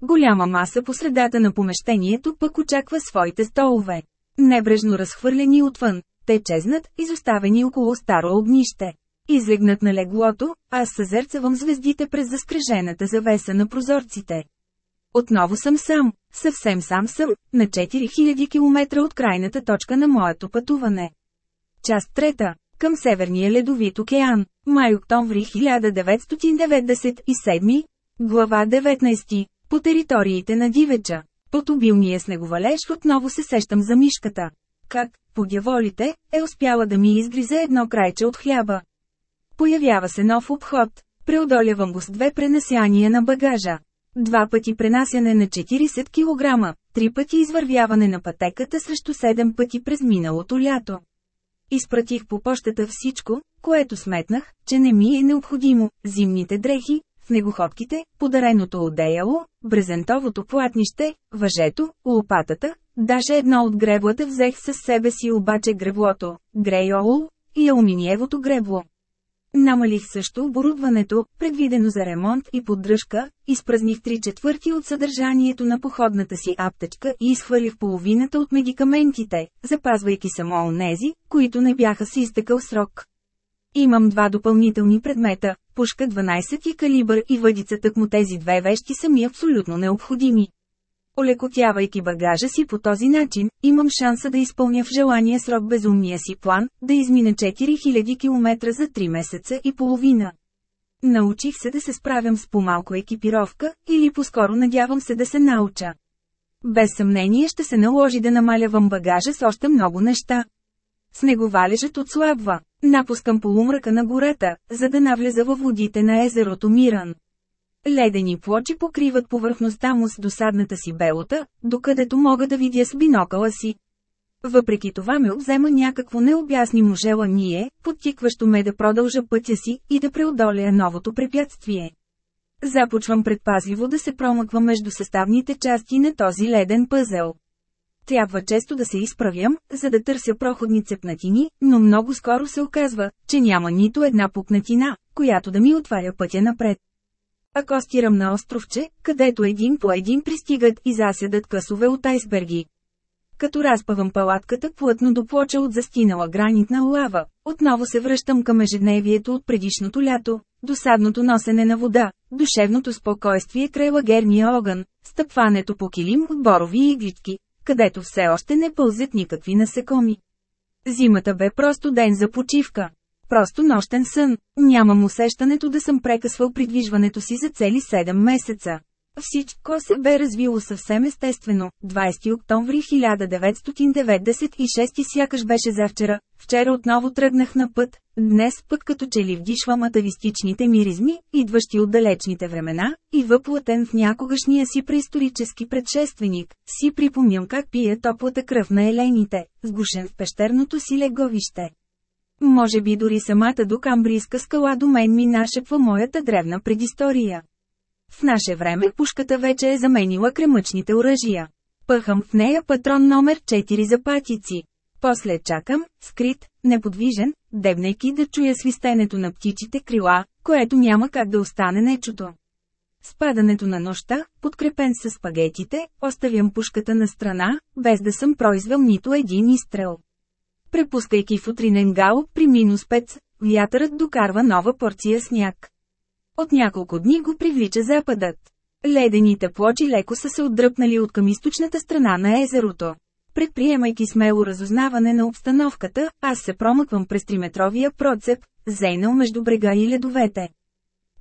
Голяма маса по средата на помещението пък очаква своите столове. Небрежно разхвърлени отвън, те чезнат, изоставени около старо огнище. Излегнат на леглото, аз съзерцавам звездите през заскрежената завеса на прозорците. Отново съм сам, съвсем сам съм, на 4000 км от крайната точка на моето пътуване. Част трета. Към Северния ледовит океан. Май-октомври 1997. Глава 19. По териториите на Дивеча. Под обилния снеговалеж отново се сещам за мишката. Как, по дяволите, е успяла да ми изгризе едно крайче от хляба. Появява се нов обход. Преодолявам го с две пренасяния на багажа. Два пъти пренасяне на 40 кг, три пъти извървяване на пътеката срещу 7 пъти през миналото лято. Изпратих по почтата всичко, което сметнах, че не ми е необходимо – зимните дрехи, снегоходките, подареното одеяло, брезентовото платнище, въжето, лопатата, даже едно от греблата взех със себе си обаче греблото, грейолу и алуминиевото гребло. Намалих също оборудването, предвидено за ремонт и поддръжка, изпразних три четвърти от съдържанието на походната си аптечка и изхвърлих половината от медикаментите, запазвайки само онези, които не бяха си изтекал срок. Имам два допълнителни предмета, пушка 12 и калибър и въдицата му тези две вещи са ми абсолютно необходими. Олекотявайки багажа си по този начин, имам шанса да изпълня в желания срок безумния си план, да измина 4000 км за 3 месеца и половина. Научих се да се справям с по-малко екипировка, или по-скоро надявам се да се науча. Без съмнение ще се наложи да намалявам багажа с още много неща. Снеговалежът отслабва. Напускам полумръка на гората, за да навлеза във водите на езерото Миран. Ледени плочи покриват повърхността му с досадната си белота, докъдето мога да видя с бинокъла си. Въпреки това ме обзема някакво необяснимо желание, подтикващо ме да продължа пътя си и да преодоля новото препятствие. Започвам предпазливо да се промъквам между съставните части на този леден пъзел. Трябва често да се изправям, за да търся проходни цепнатини, но много скоро се оказва, че няма нито една пукнатина, която да ми отваря пътя напред. Ако стирам на островче, където един по един пристигат и заседат късове от айсберги. Като разпавам палатката плътно до плоча от застинала гранитна лава, отново се връщам към ежедневието от предишното лято, досадното носене на вода, душевното спокойствие край лагерния огън, стъпването по килим от борови иглички, където все още не пълзят никакви насекоми. Зимата бе просто ден за почивка. Просто нощен сън. Нямам усещането да съм прекъсвал придвижването си за цели 7 месеца. Всичко се бе развило съвсем естествено. 20 октомври 1996 и сякаш беше завчера. Вчера отново тръгнах на път. Днес път като че ли вдишвам атавистичните миризми, идващи от далечните времена, и въплатен в някогашния си преисторически предшественик, си припомням как пие топлата кръв на елените, сгушен в пещерното си леговище. Може би дори самата до Камбрийска скала до мен ми нашепва моята древна предистория. В наше време пушката вече е заменила кремъчните оръжия. Пъхам в нея патрон номер 4 за патици. После чакам, скрит, неподвижен, дебнейки да чуя свистенето на птичите крила, което няма как да остане нечуто. Спадането на нощта, подкрепен с спагетите, оставям пушката на страна, без да съм произвел нито един изстрел. Препускайки в утринен гал при минус 5, вятърът докарва нова порция сняг. От няколко дни го привлича западът. Ледените плочи леко са се отдръпнали от към източната страна на езерото. Предприемайки смело разузнаване на обстановката, аз се промъквам през триметровия процеп, зейнал между брега и ледовете.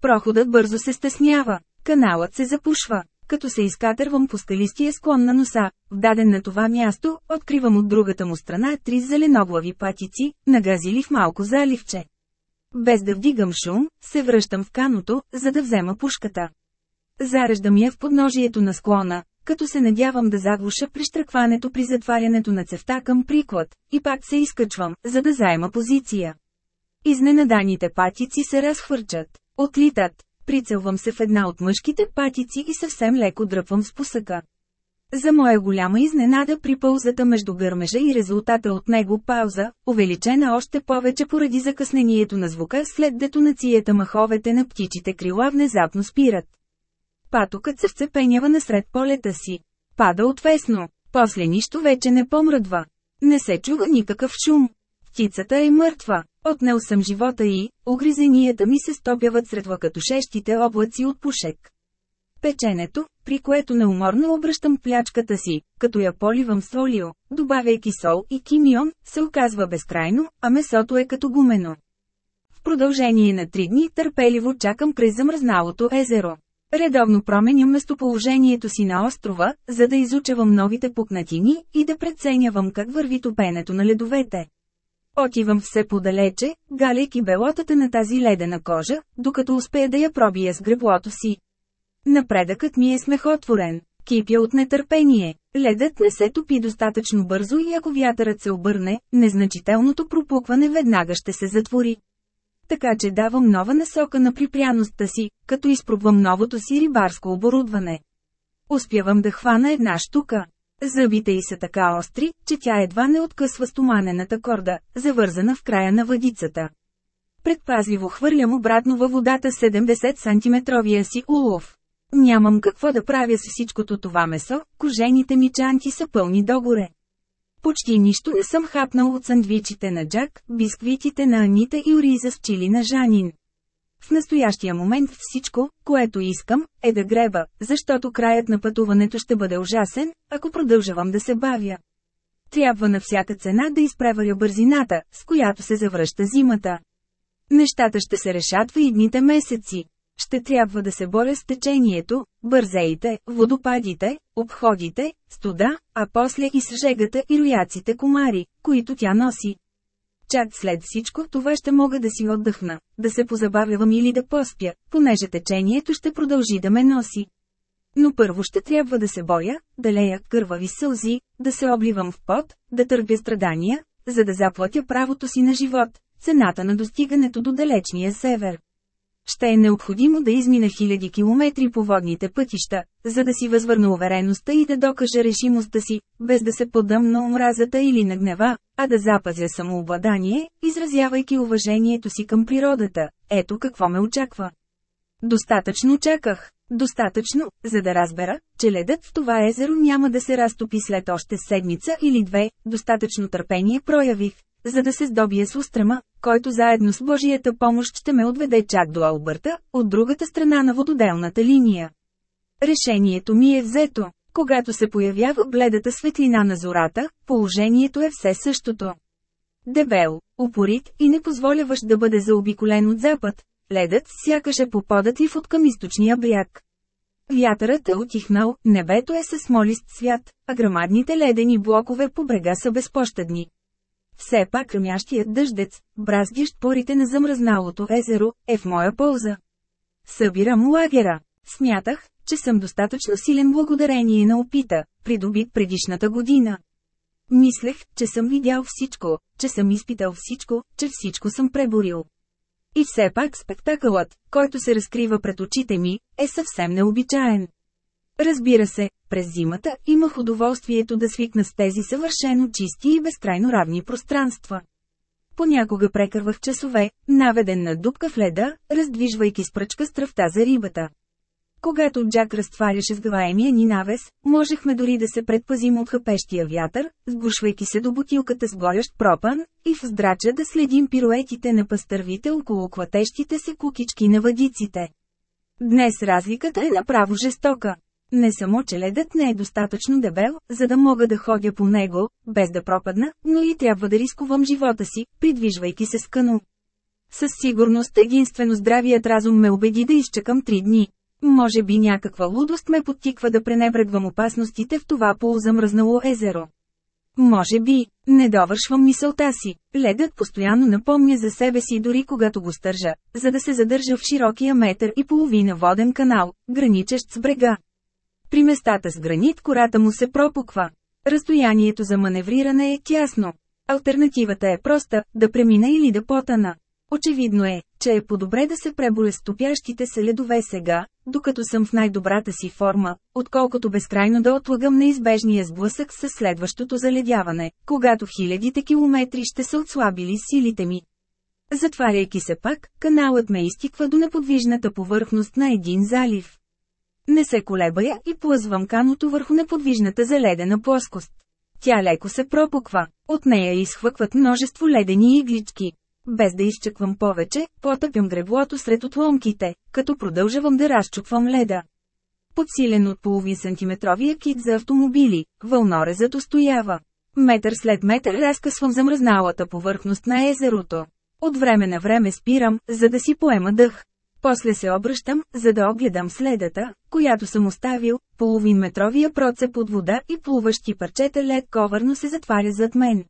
Проходът бързо се стеснява, каналът се запушва. Като се изкатървам по скалистия склон на носа, вдаден на това място, откривам от другата му страна три зеленоглави патици, нагазили в малко заливче. Без да вдигам шум, се връщам в каното, за да взема пушката. Зареждам я в подножието на склона, като се надявам да заглуша прищръкването при затварянето на цевта към приклад, и пак се изкачвам, за да заема позиция. Изненаданите патици се разхвърчат, отлитат, прицелвам се в една от мъжките патици и съвсем леко дръпвам с посъка. За моя голяма изненада при паузата между гърмежа и резултата от него пауза, увеличена още повече поради закъснението на звука след детонацията маховете на птичите крила внезапно спират. Патокът се вцепенява насред полета си. Пада отвесно. После нищо вече не помръдва. Не се чува никакъв шум. Птицата е мъртва. Отнел съм живота и, огризенията ми се стопяват сред лъкатушещите облаци от пушек. Печенето, при което неуморно обръщам плячката си, като я поливам с олио, добавяйки сол и кимион, се оказва безкрайно, а месото е като гумено. В продължение на три дни търпеливо чакам през замръзналото езеро. Редовно променям местоположението си на острова, за да изучавам новите пукнатини и да преценявам как върви топенето на ледовете. Отивам все подалече, галяйки белотата на тази ледена кожа, докато успея да я пробия с греблото си. Напредъкът ми е смехотворен. Кипя от нетърпение. Ледът не се топи достатъчно бързо и ако вятърът се обърне, незначителното пропукване веднага ще се затвори. Така че давам нова насока на припряността си, като изпробвам новото си рибарско оборудване. Успявам да хвана една штука. Зъбите й са така остри, че тя едва не откъсва стоманената корда, завързана в края на въдицата. Предпазливо хвърлям обратно във водата 70 см си улов. Нямам какво да правя с всичкото това месо, кожените ми чанти са пълни догоре. Почти нищо не съм хапнал от сандвичите на Джак, бисквитите на Анита и ориза с чили на Жанин. В настоящия момент всичко, което искам, е да греба, защото краят на пътуването ще бъде ужасен, ако продължавам да се бавя. Трябва на всяка цена да изпреваря бързината, с която се завръща зимата. Нещата ще се решат в идните месеци. Ще трябва да се боря с течението, бързеите, водопадите, обходите, студа, а после и с жегата и рояците комари, които тя носи. Чак след всичко това ще мога да си отдъхна, да се позабавявам или да поспя, понеже течението ще продължи да ме носи. Но първо ще трябва да се боя, да лея кървави сълзи, да се обливам в пот, да търпя страдания, за да заплатя правото си на живот, цената на достигането до далечния север. Ще е необходимо да измина хиляди километри по водните пътища, за да си възвърна увереността и да докажа решимостта си, без да се поддам на омразата или на гнева, а да запазя самообладание, изразявайки уважението си към природата. Ето какво ме очаква. Достатъчно чаках. Достатъчно, за да разбера, че ледът в това езеро няма да се разтопи след още седмица или две, достатъчно търпение проявих, за да се здобия с устрема, който заедно с Божията помощ ще ме отведе чак до Албърта, от другата страна на вододелната линия. Решението ми е взето. Когато се появява бледата светлина на зората, положението е все същото. Дебел, упорит и не позволяваш да бъде заобиколен от запад, ледът сякаш е поподатлив от към източния бряг. Вятърът е отихнал, небето е със смолист свят, а грамадните ледени блокове по брега са безпощадни. Все пак ръмящият дъждец, браздящ порите на замръзналото езеро, е в моя полза. Събирам лагера. Смятах, че съм достатъчно силен благодарение на опита, придобит предишната година. Мислех, че съм видял всичко, че съм изпитал всичко, че всичко съм преборил. И все пак спектакълът, който се разкрива пред очите ми, е съвсем необичаен. Разбира се, през зимата имах удоволствието да свикна с тези съвършено чисти и безкрайно равни пространства. Понякога прекървах часове, наведен на дупка в леда, раздвижвайки с пръчка стръвта за рибата. Когато Джак разтваряше сгъваемия ни навес, можехме дори да се предпазим от хъпещия вятър, сбушвайки се до бутилката с горящ пропан, и в здрача да следим пируетите на пастървите около клатещите се кукички на въдиците. Днес разликата е направо жестока. Не само, че ледът не е достатъчно дебел, за да мога да ходя по него, без да пропадна, но и трябва да рискувам живота си, придвижвайки се с. Със сигурност единствено здравият разум ме убеди да изчакам три дни. Може би някаква лудост ме подтиква да пренебрегвам опасностите в това полузамръзнало езеро. Може би, не довършвам мисълта си. Ледът постоянно напомня за себе си дори когато го стържа, за да се задържа в широкия метър и половина воден канал, граничещ с брега. При местата с гранит кората му се пропуква. Разстоянието за маневриране е тясно. Альтернативата е проста – да премина или да потана. Очевидно е, че е по-добре да се преболя с топящите се ледове сега, докато съм в най-добрата си форма, отколкото безкрайно да отлагам неизбежния сблъсък с следващото заледяване, когато хилядите километри ще са отслабили силите ми. Затваряйки се пак, каналът ме изтиква до неподвижната повърхност на един залив. Не се колебая и плъзвам каното върху неподвижната заледена плоскост. Тя леко се пропуква, от нея изхвъкват множество ледени иглички. Без да изчаквам повече, потъпям греблото сред отломките, като продължавам да разчупвам леда. Подсилен от половин сантиметровия кит за автомобили, вълнорезът устоява. Метър след метър разкъсвам замръзналата повърхност на езерото. От време на време спирам, за да си поема дъх. После се обръщам, за да огледам следата, която съм оставил, половин метровия процеп от вода и плуващи парчета лед ковърно се затваря зад мен.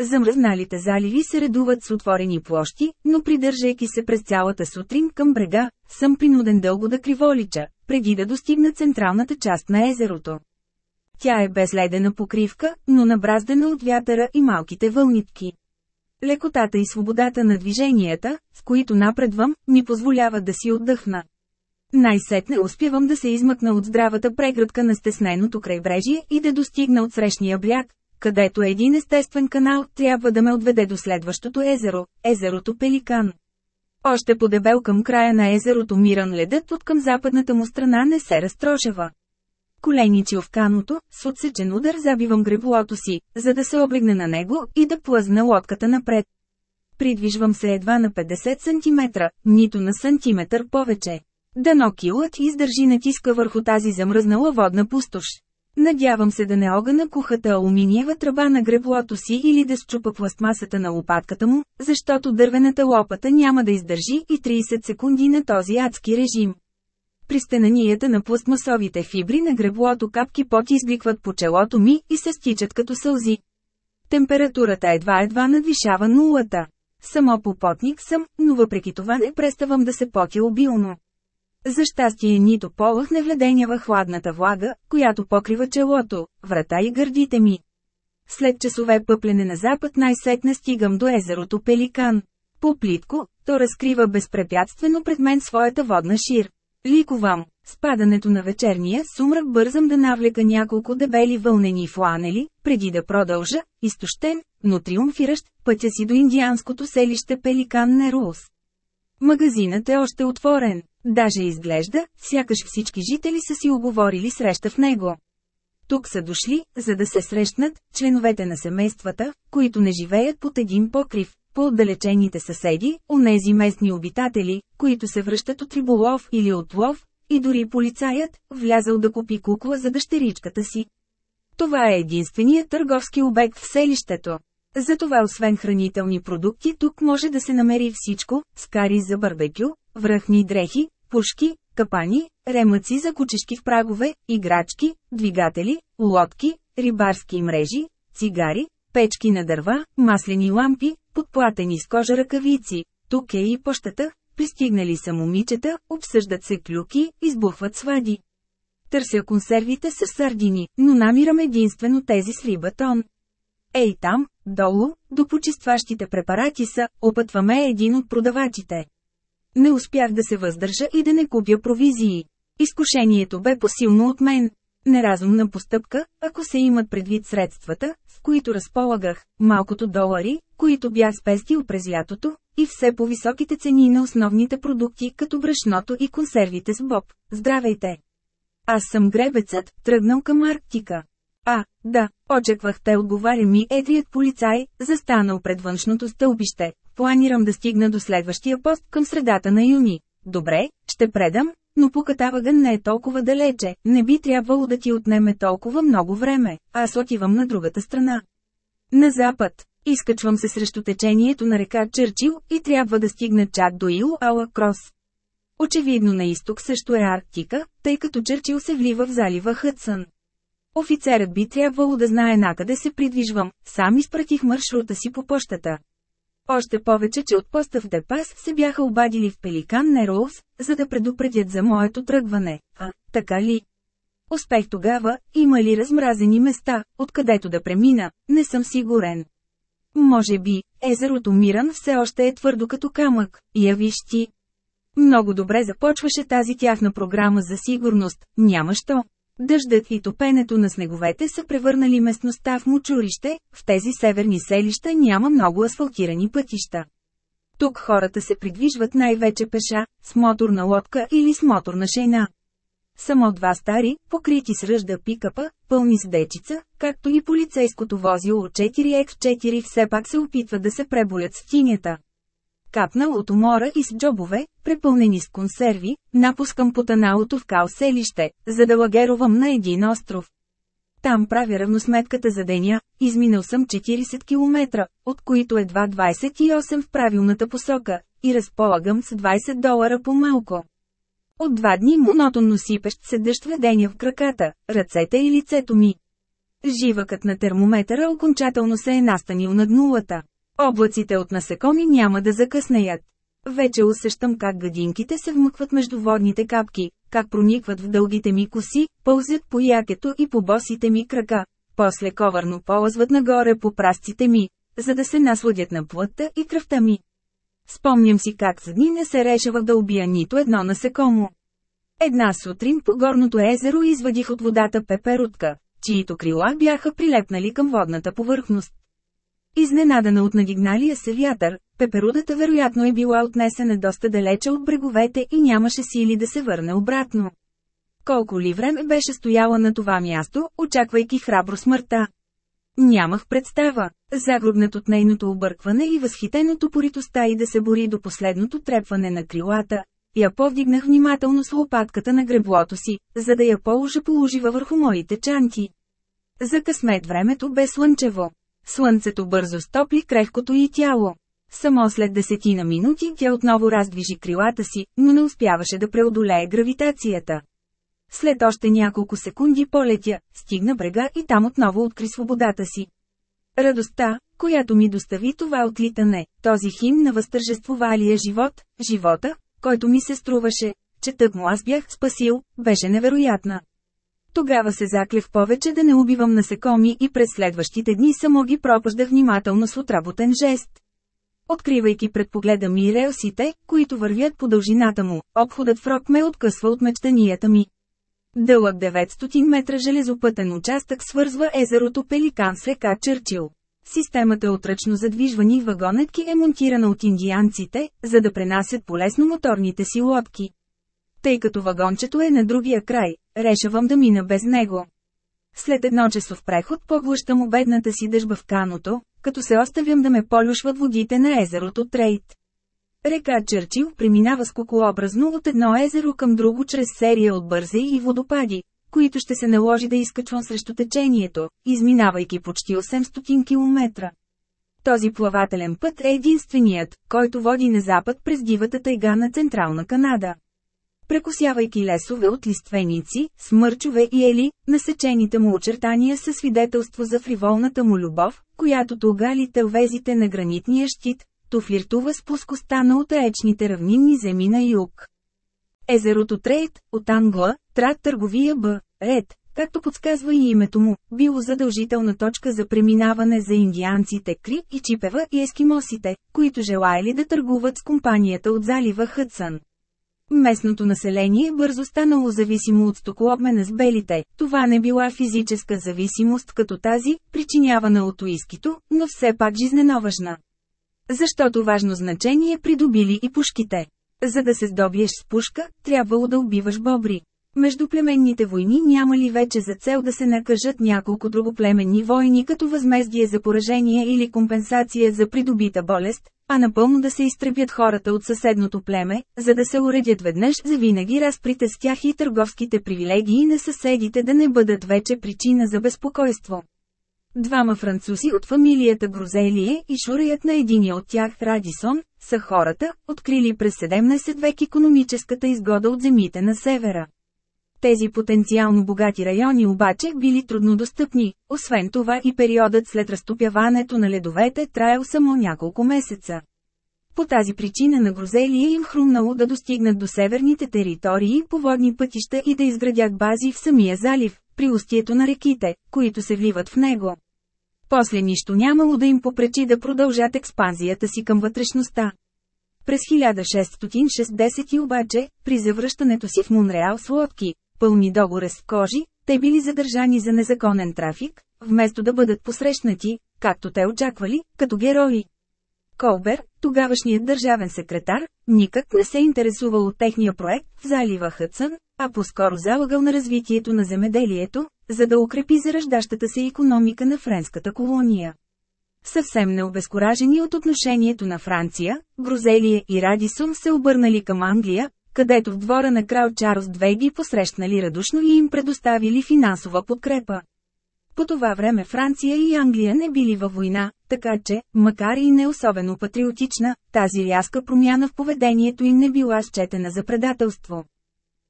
Замръзналите заливи се редуват с отворени площи, но придържайки се през цялата сутрин към брега, съм принуден дълго да криволича, преди да достигна централната част на езерото. Тя е без ледена покривка, но набраздена от вятъра и малките вълнитки. Лекотата и свободата на движенията, с които напредвам, ми позволяват да си отдъхна. Най-сетне успявам да се измъкна от здравата преградка на стесненото крайбрежие и да достигна от срещния бряг, където един естествен канал трябва да ме отведе до следващото езеро – езерото Пеликан. Още по-дебел към края на езерото Миран ледът от към западната му страна не се разтрошава. Коленичи в каното, с отсечен удар забивам греблото си, за да се облегне на него и да плъзна лодката напред. Придвижвам се едва на 50 см, нито на сантиметър повече. Дано килът издържи натиска върху тази замръзнала водна пустош. Надявам се да не огъна кухата алуминиева тръба на греблото си или да счупа пластмасата на лопатката му, защото дървената лопата няма да издържи и 30 секунди на този адски режим. При стенанията на пластмасовите фибри на греблото капки пот изгликват по челото ми и се стичат като сълзи. Температурата едва-едва надвишава нулата. Само попотник съм, но въпреки това не преставам да се потя обилно. За щастие нито полъх не вледенява хладната влага, която покрива челото, врата и гърдите ми. След часове пъплене на запад най-сетне стигам до езерото Пеликан. По плитко, то разкрива безпрепятствено пред мен своята водна шир. Ликувам. С падането на вечерния сумрак бързам да навлека няколко дебели вълнени фланели, преди да продължа, изтощен, но триумфиращ, пътя си до индианското селище Пеликан Нерулс. Магазинът е още отворен. Даже изглежда, сякаш всички жители са си оговорили среща в него. Тук са дошли, за да се срещнат, членовете на семействата, които не живеят под един покрив, по-отдалечените съседи, онези местни обитатели, които се връщат от риболов или от лов, и дори полицаят, влязъл да купи кукла за дъщеричката си. Това е единственият търговски обект в селището. Затова освен хранителни продукти тук може да се намери всичко, скари за барбекю, връхни дрехи, пушки, капани, ремъци за кучешки в прагове, играчки, двигатели, лодки, рибарски мрежи, цигари, печки на дърва, маслени лампи, подплатени с кожа ръкавици. Тук е и пощата, пристигнали са момичета, обсъждат се клюки, избухват свади. Търся консервите с сардини, но намирам единствено тези с рибатон. Ей там, долу, до почистващите препарати са, опътваме един от продавачите. Не успях да се въздържа и да не купя провизии. Изкушението бе посилно от мен. Неразумна постъпка, ако се имат предвид средствата, с които разполагах, малкото долари, които бях спестил през лятото, и все по-високите цени на основните продукти като брашното и консервите с боб. Здравейте! Аз съм гребецът, тръгнал към Арктика. А, да, очаквах те отговаря ми едрият полицай, застанал пред външното стълбище. Планирам да стигна до следващия пост към средата на юни. Добре, ще предам, но покатавагън не е толкова далече, не би трябвало да ти отнеме толкова много време, аз отивам на другата страна. На запад, изкачвам се срещу течението на река Чърчил и трябва да стигна чак до Ил Ала Крос. Очевидно на изток също е Арктика, тъй като Чърчил се влива в залива Хътсън. Офицерът би трябвало да знае накъде се придвижвам, сам изпратих маршрута си по почтата. Още повече, че от поста в Депас се бяха обадили в Пеликан Нероуз, за да предупредят за моето тръгване. А, така ли? Успех тогава, има ли размразени места, откъдето да премина, не съм сигурен. Може би, езерото Миран все още е твърдо като камък, я виж ти. Много добре започваше тази тяхна програма за сигурност, няма що. Дъждът и топенето на снеговете са превърнали местността в мучурище, в тези северни селища няма много асфалтирани пътища. Тук хората се придвижват най-вече пеша, с моторна лодка или с моторна шейна. Само два стари, покрити с ръжда пикапа, пълни с дечица, както и полицейското возило 4X4 все пак се опитват да се преболят с тинята. Капнал от умора и с джобове, препълнени с консерви, напускам потаналото в кал селище, за да лагерувам на един остров. Там правя равносметката за деня, изминал съм 40 км, от които едва 28 в правилната посока, и разполагам с 20 долара по малко. От два дни монотонно сипещ се дъжд деня в краката, ръцете и лицето ми. Живъкът на термометъра окончателно се е настанил над нулата. Облаците от насекоми няма да закъснеят. Вече усещам как гадинките се вмъкват между водните капки, как проникват в дългите ми коси, пълзят по якето и по босите ми крака, после коварно полазват нагоре по прастите ми, за да се насладят на плътта и кръвта ми. Спомням си как за дни не се решавах да убия нито едно насекомо. Една сутрин по горното езеро извадих от водата пеперутка, чието крила бяха прилепнали към водната повърхност. Изненадана от надигналия се вятър, пеперудата вероятно е била отнесена доста далече от бреговете и нямаше сили да се върне обратно. Колко ли време беше стояла на това място, очаквайки храбро смъртта? Нямах представа. Загрубнат от нейното объркване и възхитеното поритостта и да се бори до последното трепване на крилата, я повдигнах внимателно с лопатката на греблото си, за да я положа положива върху моите чанти. За късмет времето бе слънчево. Слънцето бързо стопли крехкото и тяло. Само след десетина минути тя отново раздвижи крилата си, но не успяваше да преодолее гравитацията. След още няколко секунди полетя, стигна брега и там отново откри свободата си. Радостта, която ми достави това отлитане, този хим на възтържествувалия живот, живота, който ми се струваше, че тъкмо аз бях спасил, беше невероятна. Тогава се заклев повече да не убивам насекоми и през следващите дни само ги пропаждах внимателно с отработен жест. Откривайки пред погледа ми релсите, които вървят по дължината му, обходът в рок ме откъсва от мечтанията ми. Дълъг 900 метра железопътен участък свързва езерото Пеликан с река Чърчил. Системата от ръчно задвижвани вагонетки е монтирана от индианците, за да пренасят полесно моторните си лодки. Тъй като вагончето е на другия край, решавам да мина без него. След едно часов преход поглъщам обедната си дъжба в каното, като се оставям да ме полюшват водите на езерото Трейт. Река Чърчил преминава скокообразно от едно езеро към друго чрез серия от бързи и водопади, които ще се наложи да изкачвам срещу течението, изминавайки почти 800 км. Този плавателен път е единственият, който води на запад през дивата тайга на Централна Канада. Прекосявайки лесове от лиственици, смърчове и ели, насечените му очертания са свидетелство за фриволната му любов, която тогали тълвезите на гранитния щит, то флиртува с плоскостта на отаечните равнинни земи на юг. Езерото Трейт, от Англа, трат търговия Б, Ред, както подсказва и името му, било задължителна точка за преминаване за индианците Кри и Чипева и ескимосите, които желаяли да търгуват с компанията от залива Хътсън. Местното население бързо станало зависимо от стокообмена с белите, това не била физическа зависимост като тази, причинявана от уискито, но все пак жизненоважна. Защото важно значение придобили и пушките. За да се здобиеш с пушка, трябвало да убиваш бобри. Междуплеменните войни няма ли вече за цел да се накажат няколко другоплеменни войни като възмездие за поражение или компенсация за придобита болест, а напълно да се изтребят хората от съседното племе, за да се уредят веднъж за винаги разприте с тях и търговските привилегии на съседите да не бъдат вече причина за безпокойство. Двама французи от фамилията Грозелие и шуреят на единия от тях Радисон, са хората, открили през 17 век економическата изгода от земите на севера. Тези потенциално богати райони обаче били труднодостъпни, освен това и периодът след разтопяването на ледовете траял само няколко месеца. По тази причина на Грозелия им хрумнало да достигнат до северните територии по водни пътища и да изградят бази в самия залив, при устието на реките, които се вливат в него. После нищо нямало да им попречи да продължат експанзията си към вътрешността. През 1660 обаче, при завръщането си в Монреал с лодки, пълни догоре с кожи, те били задържани за незаконен трафик, вместо да бъдат посрещнати, както те очаквали, като герои. Колбер, тогавашният държавен секретар, никак не се интересувал от техния проект в залива Хътсън, а по-скоро залагал на развитието на земеделието, за да укрепи зараждащата се економика на френската колония. Съвсем необезкуражени от отношението на Франция, Грозелия и Радисон се обърнали към Англия, където в двора на крал Чарлз II ги посрещнали радушно и им предоставили финансова подкрепа. По това време Франция и Англия не били във война, така че, макар и не особено патриотична, тази рязка промяна в поведението им не била счетена за предателство.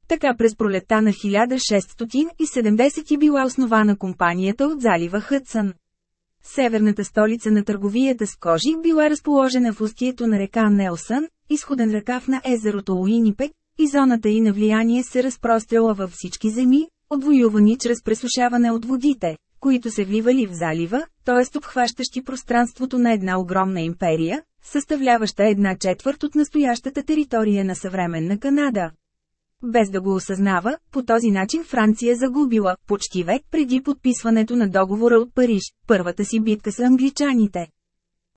Така през пролета на 1670 била основана компанията от залива Хътсън. Северната столица на търговията с кожи била разположена в устието на река Нелсън, изходен ръкав на езерото Уинипек, и зоната и на влияние се разпростряла във всички земи, отвоювани чрез пресушаване от водите, които се вливали в залива, т.е. обхващащи пространството на една огромна империя, съставляваща една четвърт от настоящата територия на съвременна Канада. Без да го осъзнава, по този начин Франция загубила, почти век преди подписването на договора от Париж, първата си битка с англичаните.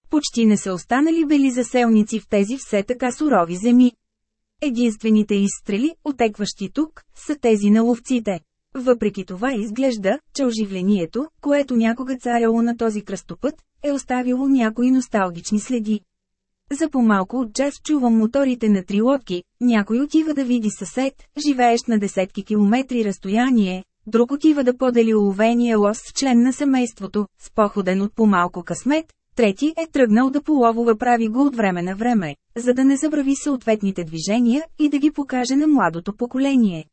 Почти не са останали бели заселници в тези все така сурови земи. Единствените изстрели, отекващи тук, са тези на ловците. Въпреки това изглежда, че оживлението, което някога царяло на този кръстопът, е оставило някои носталгични следи. За по-малко от час чувам моторите на три лодки, някой отива да види съсед, живеещ на десетки километри разстояние, друг отива да подели уловения лос с член на семейството, с походен от по-малко късмет, трети е тръгнал да половува прави го от време на време, за да не забрави съответните движения и да ги покаже на младото поколение.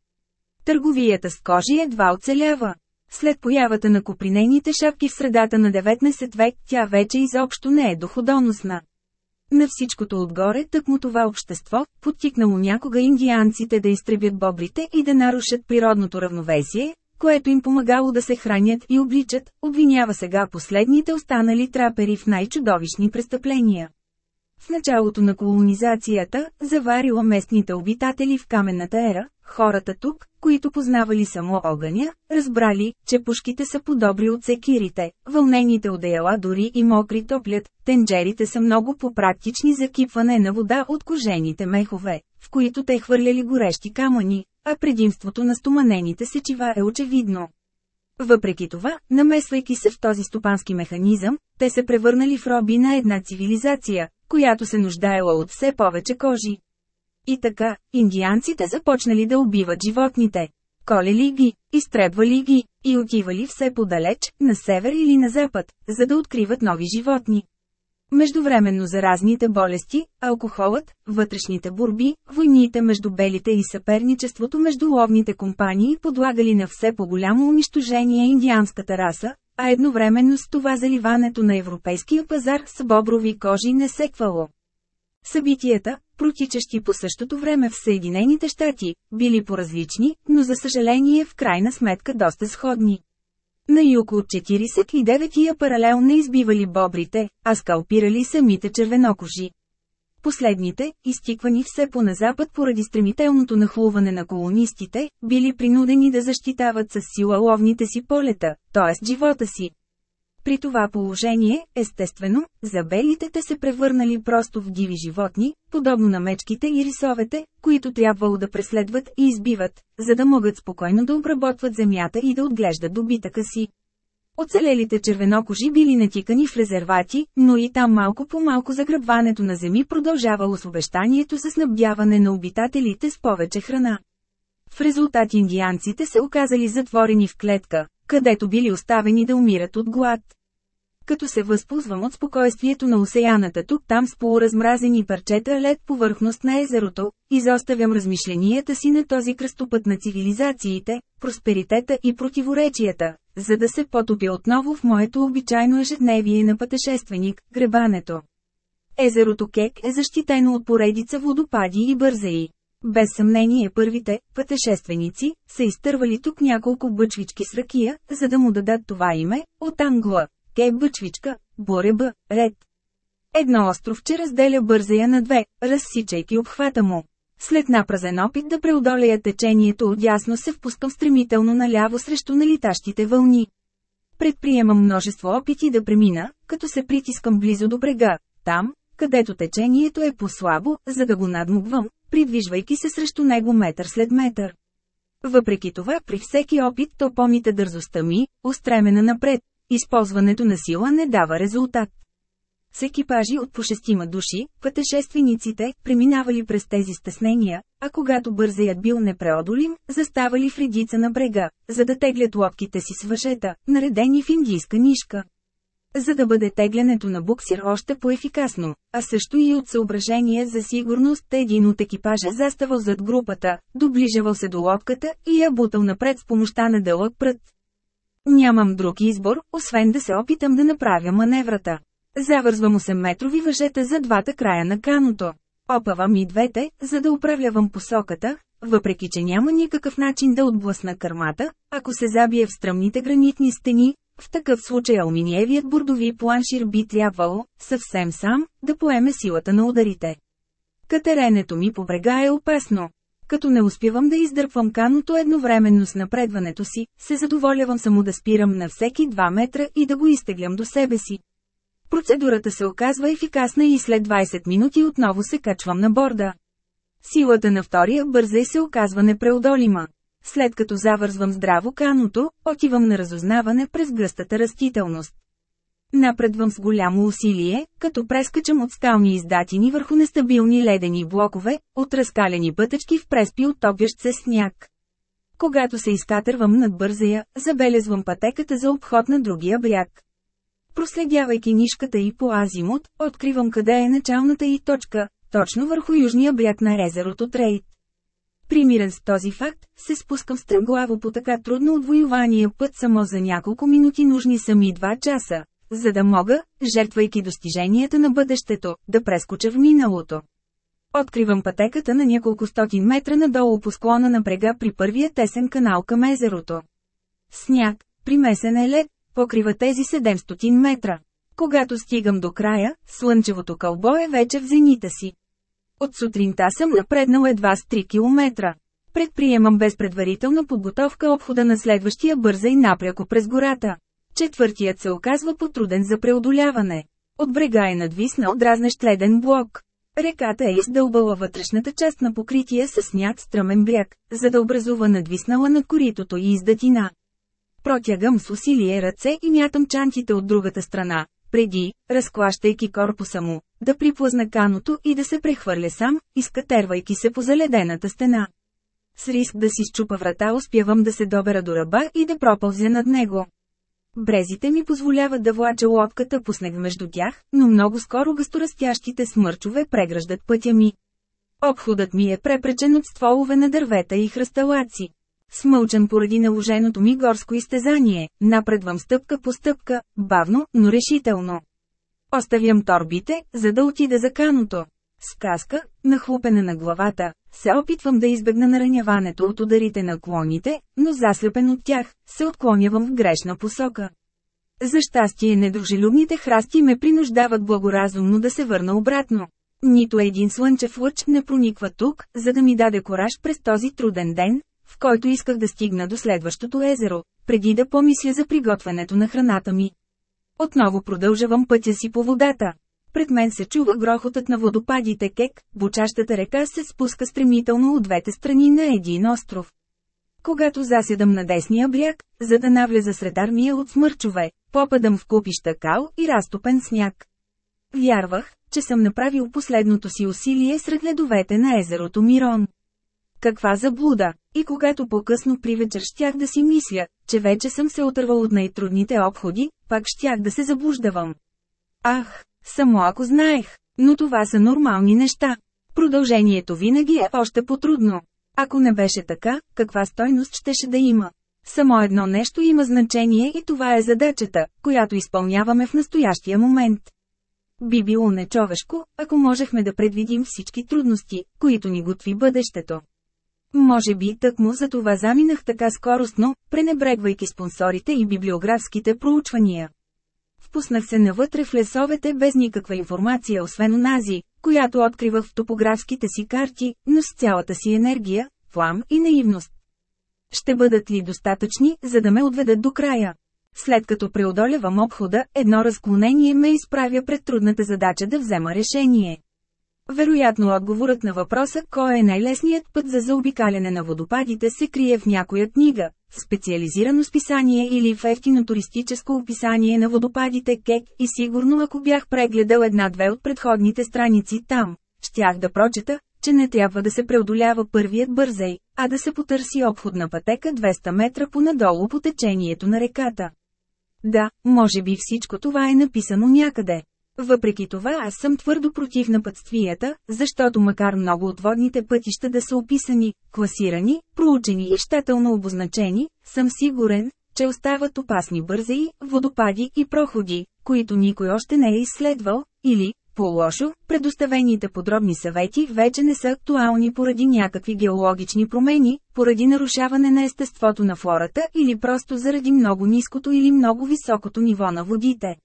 Търговията с кожи едва оцелява. След появата на копринените шапки в средата на 19 век тя вече изобщо не е доходоносна. На всичкото отгоре тъкмо това общество, подтикнало някога индианците да изтребят бобрите и да нарушат природното равновесие, което им помагало да се хранят и обличат, обвинява сега последните останали трапери в най-чудовищни престъпления. В началото на колонизацията, заварила местните обитатели в каменната ера, хората тук, които познавали само огъня, разбрали, че пушките са подобри от секирите, вълнените одеяла дори и мокри топлят, тенджерите са много попрактични за кипване на вода от кожените мехове, в които те хвърляли горещи камъни, а предимството на стоманените сечива е очевидно. Въпреки това, намесвайки се в този стопански механизъм, те се превърнали в роби на една цивилизация, която се нуждаела от все повече кожи. И така, индианците започнали да убиват животните. Колели ги, изтребвали ги, и отивали все подалеч, на север или на запад, за да откриват нови животни. Междувременно заразните болести, алкохолът, вътрешните борби, войните между белите и съперничеството между ловните компании подлагали на все по-голямо унищожение индианската раса, а едновременно с това заливането на европейския пазар с боброви кожи не секвало. Събитията, протичащи по същото време в Съединените щати, били по-различни, но за съжаление в крайна сметка доста сходни. На юг от 49-я паралел не избивали бобрите, а скалпирали самите червенокожи. Последните, изтиквани все по на запад поради стремителното нахлуване на колонистите, били принудени да защитават с сила ловните си полета, т.е. живота си. При това положение, естествено, за белите те се превърнали просто в диви животни, подобно на мечките и рисовете, които трябвало да преследват и избиват, за да могат спокойно да обработват земята и да отглеждат добитъка си. Оцелелите червенокожи били натикани в резервати, но и там малко по малко загръбването на земи продължавало с обещанието за снабдяване на обитателите с повече храна. В резултат индианците се оказали затворени в клетка, където били оставени да умират от глад. Като се възползвам от спокойствието на осеяната тук-там с полуразмразени парчета лед повърхност на езерото, изоставям размишленията си на този кръстопът на цивилизациите, просперитета и противоречията, за да се потопя отново в моето обичайно ежедневие на пътешественик – гребането. Езерото Кек е защитено от поредица водопади и бързаи. Без съмнение първите, пътешественици, са изтървали тук няколко бъчвички с ракия, за да му дадат това име, от Англа, Кей бъчвичка, Бореба, Ред. Едно островче разделя бързая на две, разсичайки обхвата му. След напразен опит да преодолея течението отясно се впускам стремително наляво срещу налитащите вълни. Предприемам множество опити да премина, като се притискам близо до брега, там, където течението е по-слабо, за да го надмогвам, придвижвайки се срещу него метър след метър. Въпреки това при всеки опит то помните дързостта ми, устремена напред. Използването на сила не дава резултат. С екипажи от по шестима души, пътешествениците, преминавали през тези стеснения, а когато бързеят бил непреодолим, заставали в редица на брега, за да теглят лодките си с въжета, наредени в индийска нишка за да бъде теглянето на буксир още по-ефикасно, а също и от съображение за сигурност един от екипажа заставал зад групата, доближавал се до лодката и я бутал напред с помощта на дълъг прът. Нямам друг избор, освен да се опитам да направя маневрата. Завързвам 8-метрови въжета за двата края на каното. Опавам и двете, за да управлявам посоката, въпреки че няма никакъв начин да отблъсна кърмата, ако се забие в стръмните гранитни стени, в такъв случай алуминиевият бордови планшир би трябвало, съвсем сам, да поеме силата на ударите. Катеренето ми по брега е опасно. Като не успявам да издърпвам каното едновременно с напредването си, се задоволявам само да спирам на всеки 2 метра и да го изтеглям до себе си. Процедурата се оказва ефикасна и след 20 минути отново се качвам на борда. Силата на втория бърза и се оказва непреодолима. След като завързвам здраво каното, отивам на разузнаване през гъстата растителност. Напредвам с голямо усилие, като прескачам от скални издатини върху нестабилни ледени блокове, от разкалени пътечки в преспи от топящ се сняг. Когато се изкатървам над бързая, забелезвам пътеката за обход на другия бряг. Проследявайки нишката и по азимут, откривам къде е началната и точка, точно върху южния бряг на езерото Трейд. Примирен с този факт, се спускам стремглаво по така трудно отвоювания път само за няколко минути нужни сами два часа, за да мога, жертвайки достиженията на бъдещето, да прескоча в миналото. Откривам пътеката на няколко стотин метра надолу по склона на брега при първия тесен канал към езерото. Сняг, примесен е лед, покрива тези 700 метра. Когато стигам до края, слънчевото кълбо е вече в зенита си. От сутринта съм напреднал едва с 3 км. Предприемам без предварителна подготовка обхода на следващия бърза и напряко през гората. Четвъртият се оказва потруден за преодоляване. От брега е надвиснал дразнещ леден блок. Реката е издълбала вътрешната част на покрития с сняг стръмен бряг, за да образува надвиснала над коритото и издатина. Протягам с усилие ръце и мятам чантите от другата страна, преди, разклащайки корпуса му, да приплъзна каното и да се прехвърля сам, изкатервайки се по заледената стена. С риск да си щупа врата успявам да се добера до ръба и да пропълзя над него. Брезите ми позволяват да влача лодката по снег между тях, но много скоро гъсторастящите смърчове преграждат пътя ми. Обходът ми е препречен от стволове на дървета и хръсталаци. Смълчен поради наложеното ми горско изтезание, напредвам стъпка по стъпка, бавно, но решително. Оставям торбите, за да отида за каното. С каска, нахлупена на главата, се опитвам да избегна нараняването от ударите на клоните, но заслепен от тях, се отклонявам в грешна посока. За щастие недружелюбните храсти ме принуждават благоразумно да се върна обратно. Нито един слънчев лъч не прониква тук, за да ми даде кораж през този труден ден, в който исках да стигна до следващото езеро, преди да помисля за приготвянето на храната ми. Отново продължавам пътя си по водата. Пред мен се чува грохотът на водопадите Кек, бучащата река се спуска стремително от двете страни на един остров. Когато заседам на десния бряг, за да навлеза сред армия от смърчове, попадам в купища кал и разтопен сняг. Вярвах, че съм направил последното си усилие сред ледовете на езерото Мирон. Каква заблуда! И когато по-късно при вечер щях да си мисля, че вече съм се отървал от най-трудните обходи, пак щях да се заблуждавам. Ах, само ако знаех, но това са нормални неща. Продължението винаги е още по-трудно. Ако не беше така, каква стойност щеше да има? Само едно нещо има значение и това е задачата, която изпълняваме в настоящия момент. Би било нечовешко, ако можехме да предвидим всички трудности, които ни готви бъдещето. Може би тъкмо за това заминах така скоростно, пренебрегвайки спонсорите и библиографските проучвания. Впуснах се навътре в лесовете без никаква информация освен онази, която откривах в топографските си карти, но с цялата си енергия, плам и наивност. Ще бъдат ли достатъчни, за да ме отведат до края? След като преодолявам обхода, едно разклонение ме изправя пред трудната задача да взема решение. Вероятно отговорът на въпроса, кой е най-лесният път за заобикаляне на водопадите се крие в някоя книга, в специализирано списание или в ефтино туристическо описание на водопадите Кек и сигурно ако бях прегледал една-две от предходните страници там, щях да прочета, че не трябва да се преодолява първият бързей, а да се потърси обходна пътека 200 метра понадолу по течението на реката. Да, може би всичко това е написано някъде. Въпреки това аз съм твърдо против напътствията, защото макар много от водните пътища да са описани, класирани, проучени и щателно обозначени, съм сигурен, че остават опасни бързеи, водопади и проходи, които никой още не е изследвал, или, по-лошо, предоставените подробни съвети вече не са актуални поради някакви геологични промени, поради нарушаване на естеството на флората или просто заради много ниското или много високото ниво на водите.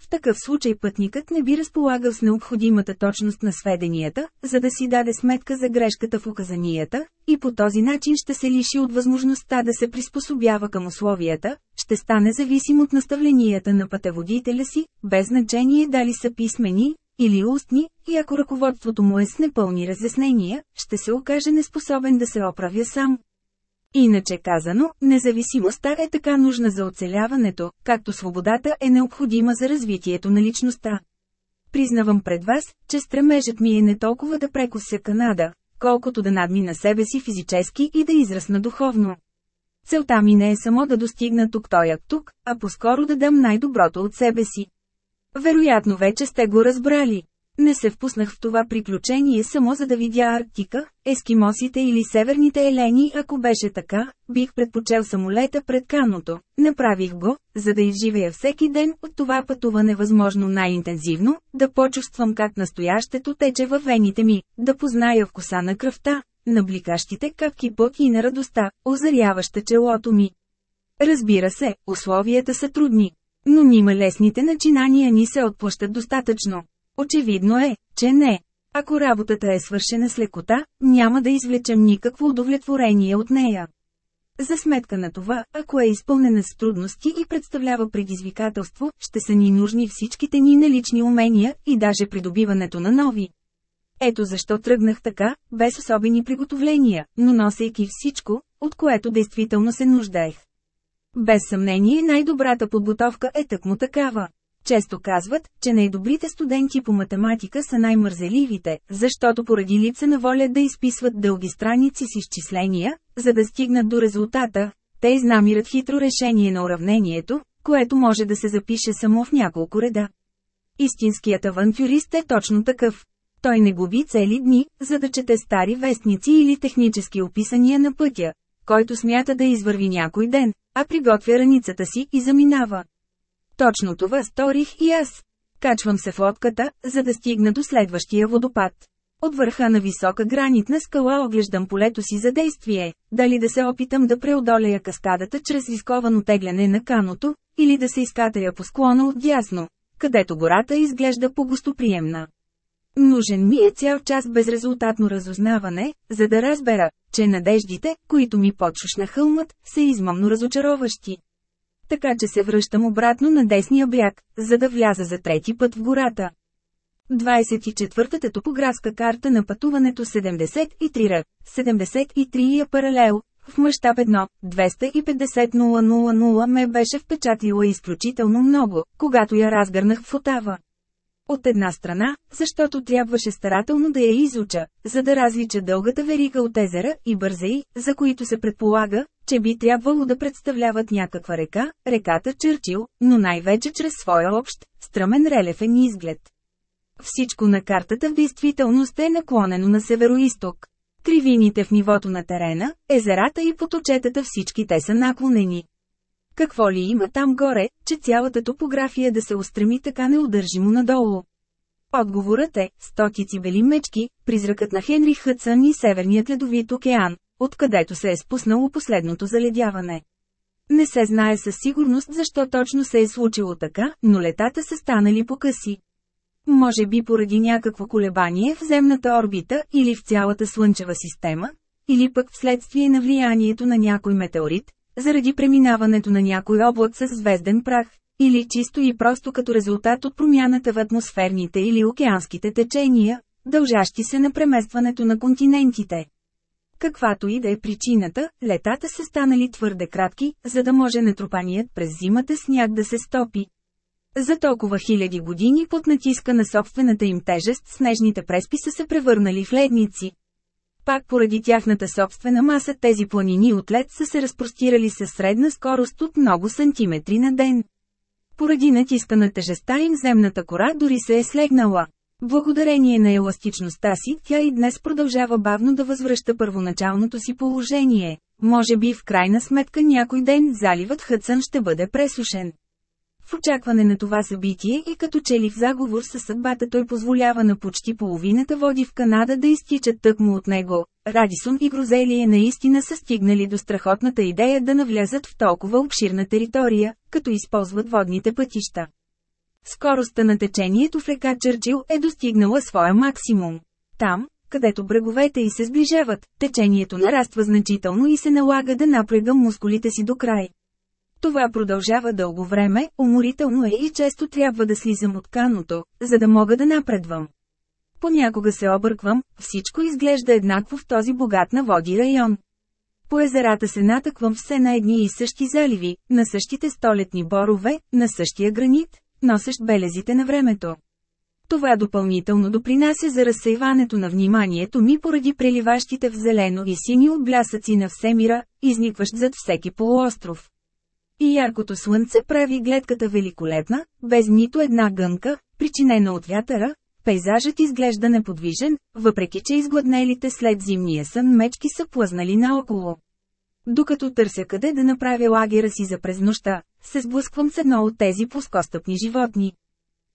В такъв случай пътникът не би разполагал с необходимата точност на сведенията, за да си даде сметка за грешката в указанията, и по този начин ще се лиши от възможността да се приспособява към условията, ще стане зависим от наставленията на пътеводителя си, без значение дали са писмени или устни, и ако ръководството му е с непълни разяснения, ще се окаже неспособен да се оправя сам. Иначе казано, независимостта е така нужна за оцеляването, както свободата е необходима за развитието на личността. Признавам пред вас, че стремежът ми е не толкова да прекося Канада, колкото да надмина себе си физически и да израсна духовно. Целта ми не е само да достигна тук тоя тук, а по-скоро да дам най-доброто от себе си. Вероятно вече сте го разбрали. Не се впуснах в това приключение само за да видя Арктика, ескимосите или северните елени, ако беше така, бих предпочел самолета пред каното. Направих го, за да изживея всеки ден от това пътуване възможно най-интензивно, да почувствам как настоящето тече във вените ми, да позная вкуса на кръвта, на бликащите капки пот и на радостта, озаряваща челото ми. Разбира се, условията са трудни. Но нима лесните начинания ни се отплащат достатъчно. Очевидно е, че не. Ако работата е свършена с лекота, няма да извлечем никакво удовлетворение от нея. За сметка на това, ако е изпълнена с трудности и представлява предизвикателство, ще са ни нужни всичките ни налични умения и даже придобиването на нови. Ето защо тръгнах така, без особени приготовления, но носейки всичко, от което действително се нуждаех. Без съмнение най-добрата подготовка е тъкмо такава. Често казват, че най-добрите студенти по математика са най-мързеливите, защото поради липса на воля да изписват дълги страници с изчисления, за да стигнат до резултата, те изнамират хитро решение на уравнението, което може да се запише само в няколко реда. Истинският авантюрист е точно такъв. Той не губи цели дни, за да чете стари вестници или технически описания на пътя, който смята да извърви някой ден, а приготвя раницата си и заминава. Точно това сторих и аз. Качвам се в лодката, за да стигна до следващия водопад. От върха на висока гранитна скала оглеждам полето си за действие, дали да се опитам да преодолея каскадата чрез рисковано тегляне на каното, или да се изкатая по склона от дясно, където гората изглежда по-гостоприемна. Нужен ми е цял час безрезултатно разузнаване, за да разбера, че надеждите, които ми почушна хълмът, са измамно разочароващи. Така че се връщам обратно на десния бряг, за да вляза за трети път в гората. 24-та топографска карта на пътуването 73 р. 73 я паралел, в мащаб 1, 250 000 ме беше впечатлила изключително много, когато я разгърнах в Отава. От една страна, защото трябваше старателно да я изуча, за да различа дългата верига от езера и бързеи, за които се предполага, че би трябвало да представляват някаква река, реката Чърчил, но най-вече чрез своя общ, стръмен релефен изглед. Всичко на картата в действителност е наклонено на североисток. Кривините в нивото на терена, езерата и поточетата всички те са наклонени. Какво ли има там горе, че цялата топография да се устреми така неудържимо надолу? Отговорът е – стотици бели мечки, призракът на Хенри Хътсън и Северният ледовит океан, откъдето се е спуснало последното заледяване. Не се знае със сигурност защо точно се е случило така, но летата са станали по-къси. Може би поради някакво колебание в земната орбита или в цялата Слънчева система, или пък вследствие на влиянието на някой метеорит, заради преминаването на някой облак с звезден прах, или чисто и просто като резултат от промяната в атмосферните или океанските течения, дължащи се на преместването на континентите. Каквато и да е причината, летата са станали твърде кратки, за да може натрупаният през зимата сняг да се стопи. За толкова хиляди години под натиска на собствената им тежест снежните преспи са се превърнали в ледници. Пак поради тяхната собствена маса тези планини от лед са се разпростирали със средна скорост от много сантиметри на ден. Поради натиска на тежеста им земната кора дори се е слегнала. Благодарение на еластичността си, тя и днес продължава бавно да възвръща първоначалното си положение. Може би в крайна сметка някой ден заливът Хътсън ще бъде пресушен. В очакване на това събитие и като че ли в заговор със съдбата той позволява на почти половината води в Канада да изтичат тъкмо от него, Радисон и Грозелие наистина са стигнали до страхотната идея да навлязат в толкова обширна територия, като използват водните пътища. Скоростта на течението в река Чърчил е достигнала своя максимум. Там, където бреговете й се сближават, течението нараства значително и се налага да напрегам мускулите си до край. Това продължава дълго време, уморително е и често трябва да слизам от каното, за да мога да напредвам. Понякога се обърквам, всичко изглежда еднакво в този богат на води район. По езерата се натъквам все на едни и същи заливи, на същите столетни борове, на същия гранит, носещ белезите на времето. Това допълнително допринася за разсейването на вниманието ми поради преливащите в зелено и сини отблясъци на всемира, изникващ зад всеки полуостров. И яркото слънце прави гледката великолепна, без нито една гънка, причинена от вятъра, пейзажът изглежда неподвижен, въпреки че изгладнелите след зимния сън мечки са плъзнали наоколо. Докато търся къде да направя лагера си за през нощта, се сблъсквам с едно от тези плоскостъпни животни.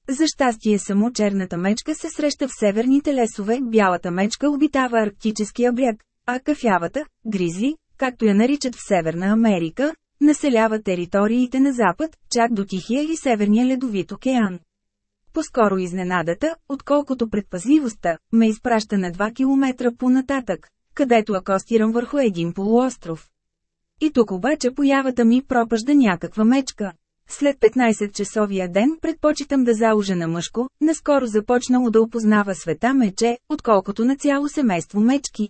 За щастие само черната мечка се среща в северните лесове, бялата мечка обитава арктическия бряг, а кафявата, гризли, както я наричат в Северна Америка, населява териториите на запад, чак до Тихия и Северния ледовит океан. По-скоро изненадата, отколкото предпазливостта, ме изпраща на 2 км по-нататък, където акостирам върху един полуостров. И тук обаче появата ми пропажда някаква мечка. След 15-часовия ден предпочитам да заужа на мъжко, наскоро започнало да опознава света мече, отколкото на цяло семейство мечки.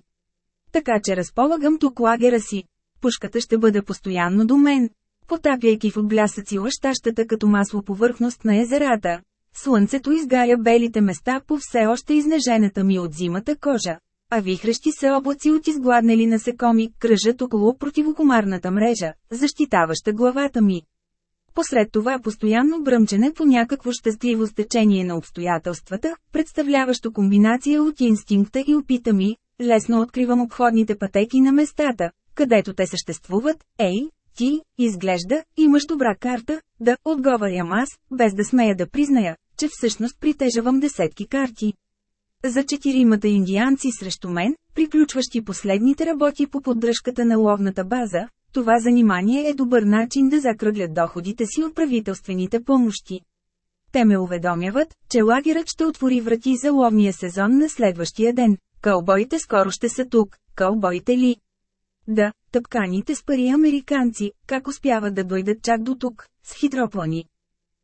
Така че разполагам тук лагера си, пушката ще бъде постоянно до мен. Потапяйки в отблясъци лъщащата като масло повърхност на езерата. Слънцето изгаря белите места по все още изнежената ми от зимата кожа. А вихрещи се облаци от изгладнели насекоми кръжат около противокомарната мрежа, защитаваща главата ми. Посред това постоянно бръмчене по някакво щастливо стечение на обстоятелствата, представляващо комбинация от инстинкта и опита ми, лесно откривам обходните пътеки на местата, където те съществуват, ей, ти, изглежда, имаш добра карта, да, отговарям аз, без да смея да призная, че всъщност притежавам десетки карти. За четиримата индианци срещу мен, приключващи последните работи по поддръжката на ловната база, това занимание е добър начин да закръглят доходите си от правителствените помощи. Те ме уведомяват, че лагерът ще отвори врати за ловния сезон на следващия ден. Кълбоите скоро ще са тук. Кълбоите ли? Да, тъпканите с пари американци, как успяват да дойдат чак до тук, с хидроплани.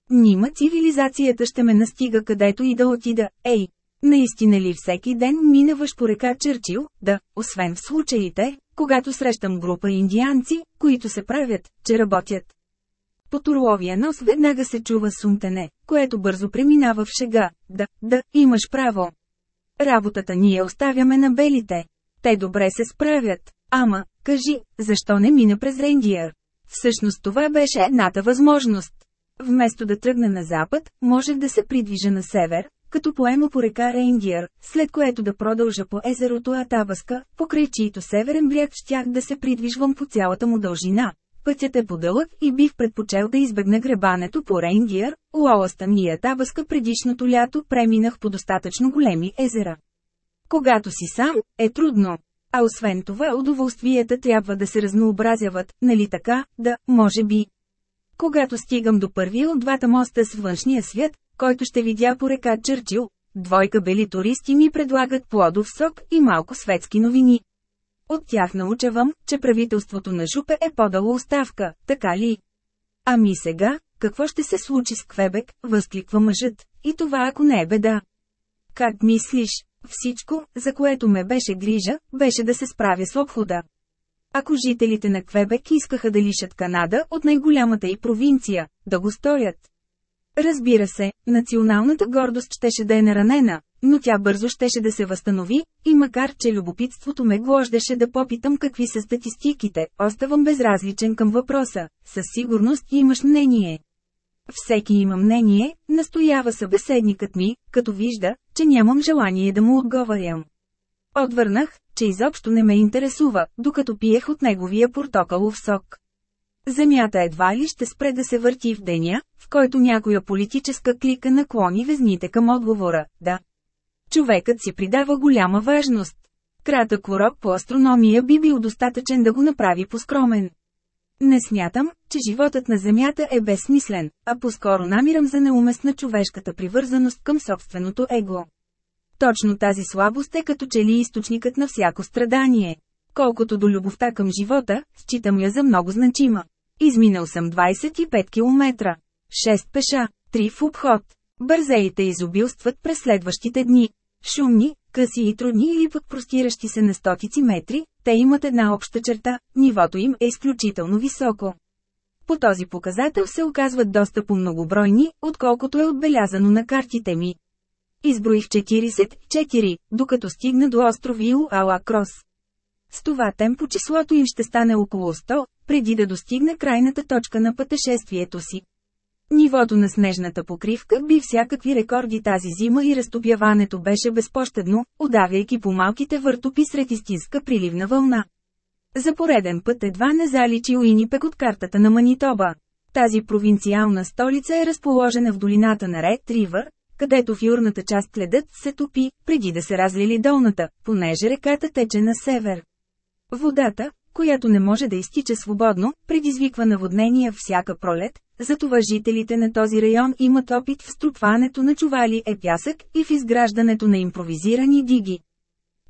Нима цивилизацията ще ме настига където и да отида, ей! Наистина ли всеки ден минаваш по река Чърчил, да, освен в случаите, когато срещам група индианци, които се правят, че работят. По турловия нос веднага се чува сумтене, което бързо преминава в шега. Да, да, имаш право. Работата ние оставяме на белите. Те добре се справят. Ама, кажи, защо не мина през Рейндиер? Всъщност това беше едната възможност. Вместо да тръгна на запад, можех да се придвижа на север, като поема по река Рейндиер, след което да продължа по езерото Атабаска, покрай чието северен бряг щях да се придвижвам по цялата му дължина. Пътят е подълъг и бих предпочел да избегна гребането по Рейндиер, Уоластън и Атабаска предишното лято преминах по достатъчно големи езера. Когато си сам, е трудно. А освен това удоволствията трябва да се разнообразяват, нали така, да, може би. Когато стигам до първия от двата моста с външния свят, който ще видя по река Чърчил, двойка бели туристи ми предлагат плодов сок и малко светски новини. От тях научавам, че правителството на Жупе е подало оставка, така ли? Ами сега, какво ще се случи с Квебек, възкликва мъжът, и това ако не е беда. Как мислиш, всичко, за което ме беше грижа, беше да се справя с обхода. Ако жителите на Квебек искаха да лишат Канада от най-голямата и провинция, да го сторят. Разбира се, националната гордост щеше да е наранена, но тя бързо щеше да се възстанови, и макар че любопитството ме глождеше да попитам какви са статистиките, оставам безразличен към въпроса. Със сигурност имаш мнение. Всеки има мнение, настоява събеседникът ми, като вижда, че нямам желание да му отговарям. Отвърнах, че изобщо не ме интересува, докато пиех от неговия портокалов сок. Земята едва ли ще спре да се върти в деня, в който някоя политическа клика наклони везните към отговора, да. Човекът си придава голяма важност. Кратък урок по астрономия би бил достатъчен да го направи поскромен. Не смятам, че животът на Земята е безсмислен, а по-скоро намирам за неуместна човешката привързаност към собственото его. Точно тази слабост е като че ли източникът на всяко страдание. Колкото до любовта към живота, считам я за много значима. Изминал съм 25 км. 6 пеша, 3 в обход. Бързеите изобилстват през следващите дни. Шумни, къси и трудни или пък простиращи се на стотици метри, те имат една обща черта – нивото им е изключително високо. По този показател се оказват доста по-многобройни, отколкото е отбелязано на картите ми. Изброих 44, докато стигна до остров Ил Ала Крос. С това темпо числото им ще стане около 100, преди да достигне крайната точка на пътешествието си. Нивото на снежната покривка би всякакви рекорди тази зима и разтопяването беше безпощадно, удавяйки по малките въртопи сред истинска приливна вълна. За пореден път едва не заличи Уинипек от картата на Манитоба. Тази провинциална столица е разположена в долината на Ред Ривър, където в юрната част ледът се топи, преди да се разлили долната, понеже реката тече на север. Водата, която не може да изтича свободно, предизвиква наводнения всяка пролет, затова жителите на този район имат опит в струпването на чували е пясък и в изграждането на импровизирани диги.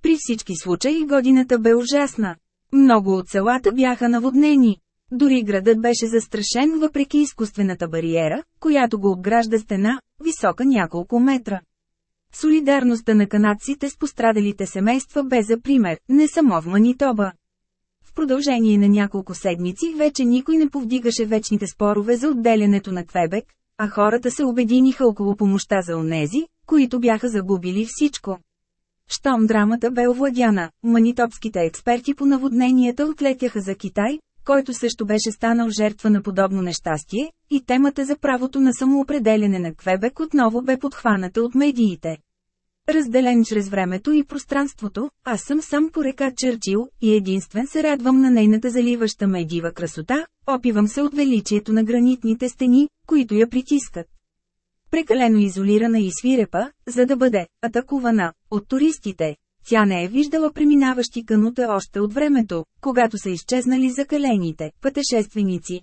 При всички случаи годината бе ужасна. Много от селата бяха наводнени. Дори градът беше застрашен въпреки изкуствената бариера, която го обгражда стена, висока няколко метра. Солидарността на канадците с пострадалите семейства бе за пример, не само в Манитоба. Продължение на няколко седмици вече никой не повдигаше вечните спорове за отделянето на Квебек, а хората се обединиха около помощта за онези, които бяха загубили всичко. Щом драмата бе овладяна, манитопските експерти по наводненията отлетяха за Китай, който също беше станал жертва на подобно нещастие, и темата за правото на самоопределене на Квебек отново бе подхваната от медиите. Разделен чрез времето и пространството, аз съм сам по река Чърчил и единствен се радвам на нейната заливаща медива красота, опивам се от величието на гранитните стени, които я притискат. Прекалено изолирана и свирепа, за да бъде атакувана от туристите, тя не е виждала преминаващи канута още от времето, когато са изчезнали закалените пътешественици.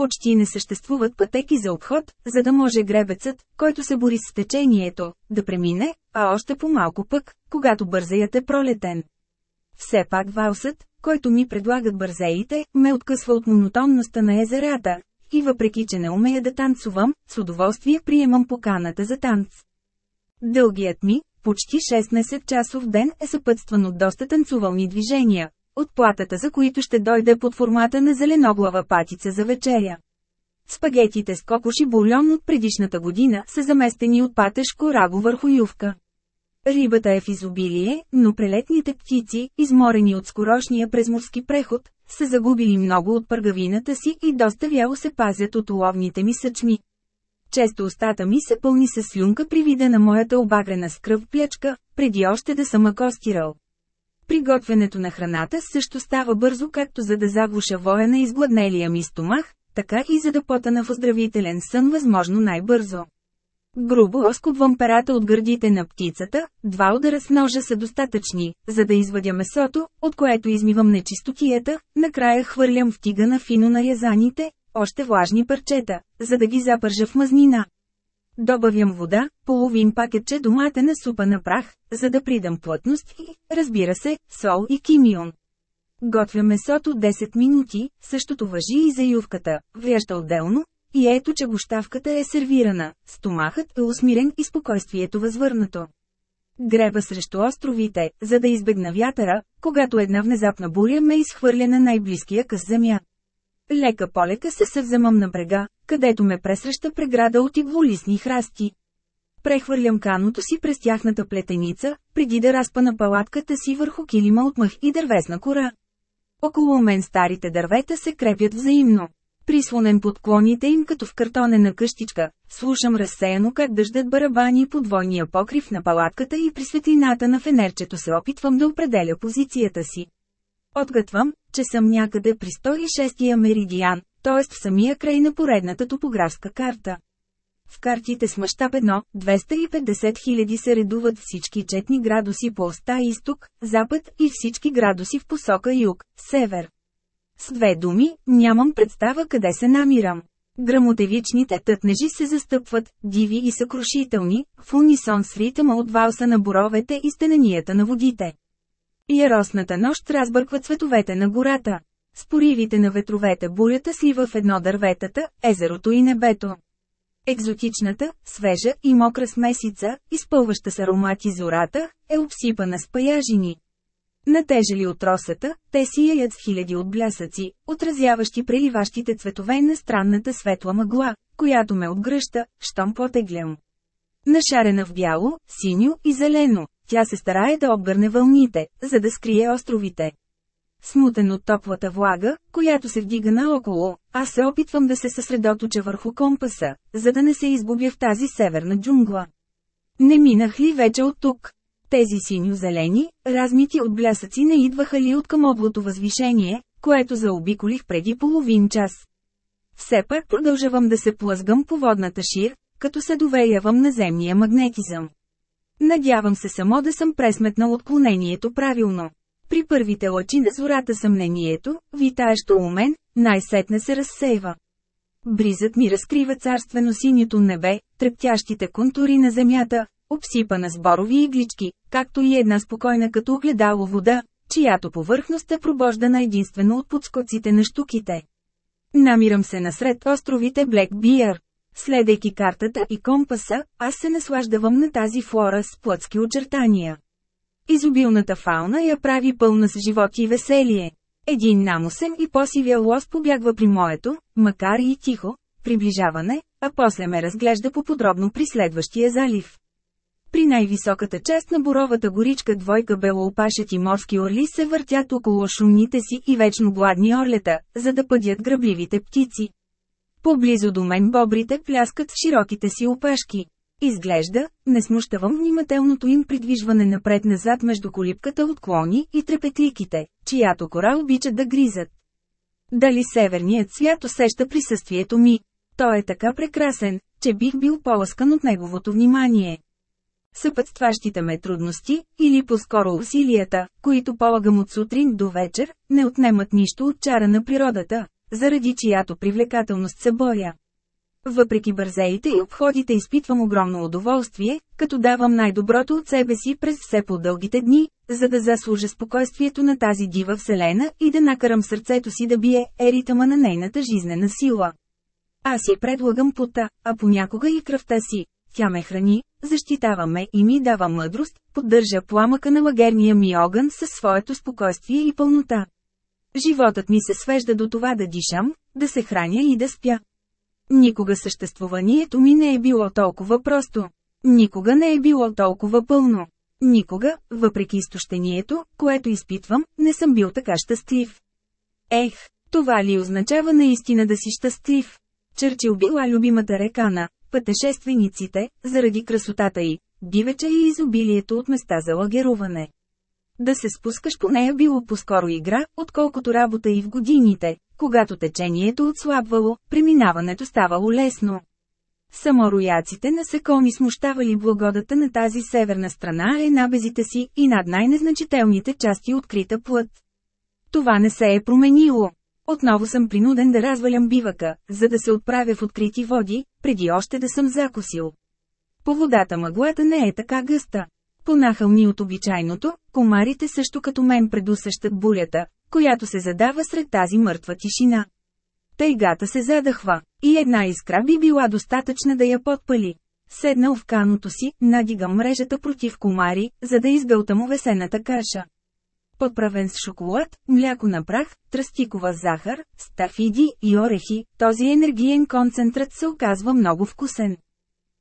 Почти не съществуват пътеки за обход, за да може гребецът, който се бори с течението, да премине, а още по-малко пък, когато бързеят е пролетен. Все пак валсът, който ми предлагат бързеите, ме откъсва от монотонността на езерата, и въпреки че не умея да танцувам, с удоволствие приемам поканата за танц. Дългият ми, почти 16 часов ден е съпътстван от доста танцувални движения, от платата за които ще дойде под формата на зеленоглава патица за вечеря. Спагетите с кокоши бульон от предишната година са заместени от патешко раго върху ювка. Рибата е в изобилие, но прелетните птици, изморени от скорошния презморски преход, са загубили много от пъргавината си и доста вяло се пазят от уловните ми съчми. Често устата ми се пълни с слюнка при вида на моята обагрена скръв плячка, преди още да съм акостирал. Приготвянето на храната също става бързо както за да заглуша воя на изгладнелия ми стомах, така и за да потана в оздравителен сън възможно най-бързо. Грубо оскубвам перата от гърдите на птицата, два удара с ножа са достатъчни, за да извадя месото, от което измивам нечистотията, накрая хвърлям в тига на фино нарязаните, още влажни парчета, за да ги запържа в мазнина. Добавям вода, половин пакетче доматена супа на прах, за да придам плътност и, разбира се, сол и кимион. Готвя месото 10 минути, същото въжи и за ювката, вряща отделно, и ето че гощавката е сервирана, стомахът е усмирен и спокойствието възвърнато. Греба срещу островите, за да избегна вятъра, когато една внезапна буря ме изхвърля на най-близкия къс земя. Лека полека се съвземам на брега, където ме пресреща преграда от иглолисни храсти. Прехвърлям каното си през тяхната плетеница, преди да разпа на палатката си върху килима от мъх и дървесна кора. Около мен старите дървета се крепят взаимно. Прислонен под клоните им като в картонена къщичка, слушам разсеяно как дъждат барабани по двойния покрив на палатката и при светлината на фенерчето се опитвам да определя позицията си. Отгътвам, че съм някъде при 106-я меридиан, т.е. в самия край на поредната топографска карта. В картите с мащаб 1, 250 хиляди се редуват всички четни градуси по оста изток, запад и всички градуси в посока юг, север. С две думи, нямам представа къде се намирам. Грамотевичните тътнежи се застъпват, диви и съкрушителни, в унисон с ритъма от валса на боровете и стенанията на водите. Яростната нощ разбърква цветовете на гората. С поривите на ветровете бурята слива в едно дърветата, езерото и небето. Екзотичната, свежа и мокра смесица, изпълваща с аромати зората, е обсипана с паяжини. Натежели от росата, те сияят с хиляди от блясъци, отразяващи преливащите цветове на странната светла мъгла, която ме отгръща, щом потеглям. Нашарена в бяло, синьо и зелено, тя се старае да обгърне вълните, за да скрие островите. Смутен от топлата влага, която се вдига наоколо, аз се опитвам да се съсредоточа върху компаса, за да не се изгубя в тази северна джунгла. Не минах ли вече от тук? Тези синьо-зелени, размити от блясъци не идваха ли от към облото възвишение, което заобиколих преди половин час. Все пак продължавам да се плъзгам по водната шир, като се доверявам на земния магнетизъм. Надявам се само да съм пресметнал отклонението правилно. При първите лъчи на зората съмнението, витаещо у мен, най-сетне се разсейва. Бризът ми разкрива царствено синято небе, трептящите контури на земята, обсипана с борови иглички, както и една спокойна като огледало вода, чиято повърхност е пробождана единствено от подскоците на штуките. Намирам се насред островите Блек Биер. Следейки картата и компаса, аз се наслаждавам на тази флора с плътски очертания. Изобилната фауна я прави пълна с живот и веселие. Един намусен и посивия лос побягва при моето, макар и тихо, приближаване, а после ме разглежда по-подробно при следващия залив. При най-високата част на боровата горичка двойка белоопашети морски орли се въртят около шумните си и вечно гладни орлета, за да пъдят грабливите птици. Поблизо до мен бобрите пляскат в широките си опашки. Изглежда, не смущавам внимателното им придвижване напред-назад между колипката от клони и трепетликите, чиято кора обичат да гризат. Дали северният свят усеща присъствието ми? Той е така прекрасен, че бих бил поласкан от неговото внимание. Съпътстващите ме трудности, или по-скоро усилията, които полагам от сутрин до вечер, не отнемат нищо от чара на природата, заради чиято привлекателност се боря. Въпреки бързеите и обходите изпитвам огромно удоволствие, като давам най-доброто от себе си през все по-дългите дни, за да заслужа спокойствието на тази дива вселена и да накарам сърцето си да бие еритъма на нейната жизнена сила. Аз си предлагам пота, а понякога и кръвта си. Тя ме храни, защитава ме и ми дава мъдрост, поддържа пламъка на лагерния ми огън със своето спокойствие и пълнота. Животът ми се свежда до това да дишам, да се храня и да спя. Никога съществуванието ми не е било толкова просто. Никога не е било толкова пълно. Никога, въпреки изтощението, което изпитвам, не съм бил така щастлив. Ех, това ли означава наистина да си щастлив? Черчил била любимата река на пътешествениците, заради красотата й, дивеча и изобилието от места за лагеруване. Да се спускаш по нея било по-скоро игра, отколкото работа и в годините, когато течението отслабвало, преминаването ставало лесно. Само рояците насекоми смущавали благодата на тази северна страна е набезите си и над най-незначителните части открита плът. Това не се е променило. Отново съм принуден да развалям бивака, за да се отправя в открити води, преди още да съм закусил. По водата мъглата не е така гъста. Понахълни от обичайното, комарите също като мен предусъщат бурята, която се задава сред тази мъртва тишина. Тайгата се задъхва, и една искра би била достатъчна да я подпали. Седнал в каното си, надигам мрежата против комари, за да изгълтам овесената каша. Подправен с шоколад, мляко на прах, тръстикова захар, стафиди и орехи, този енергиен концентрат се оказва много вкусен.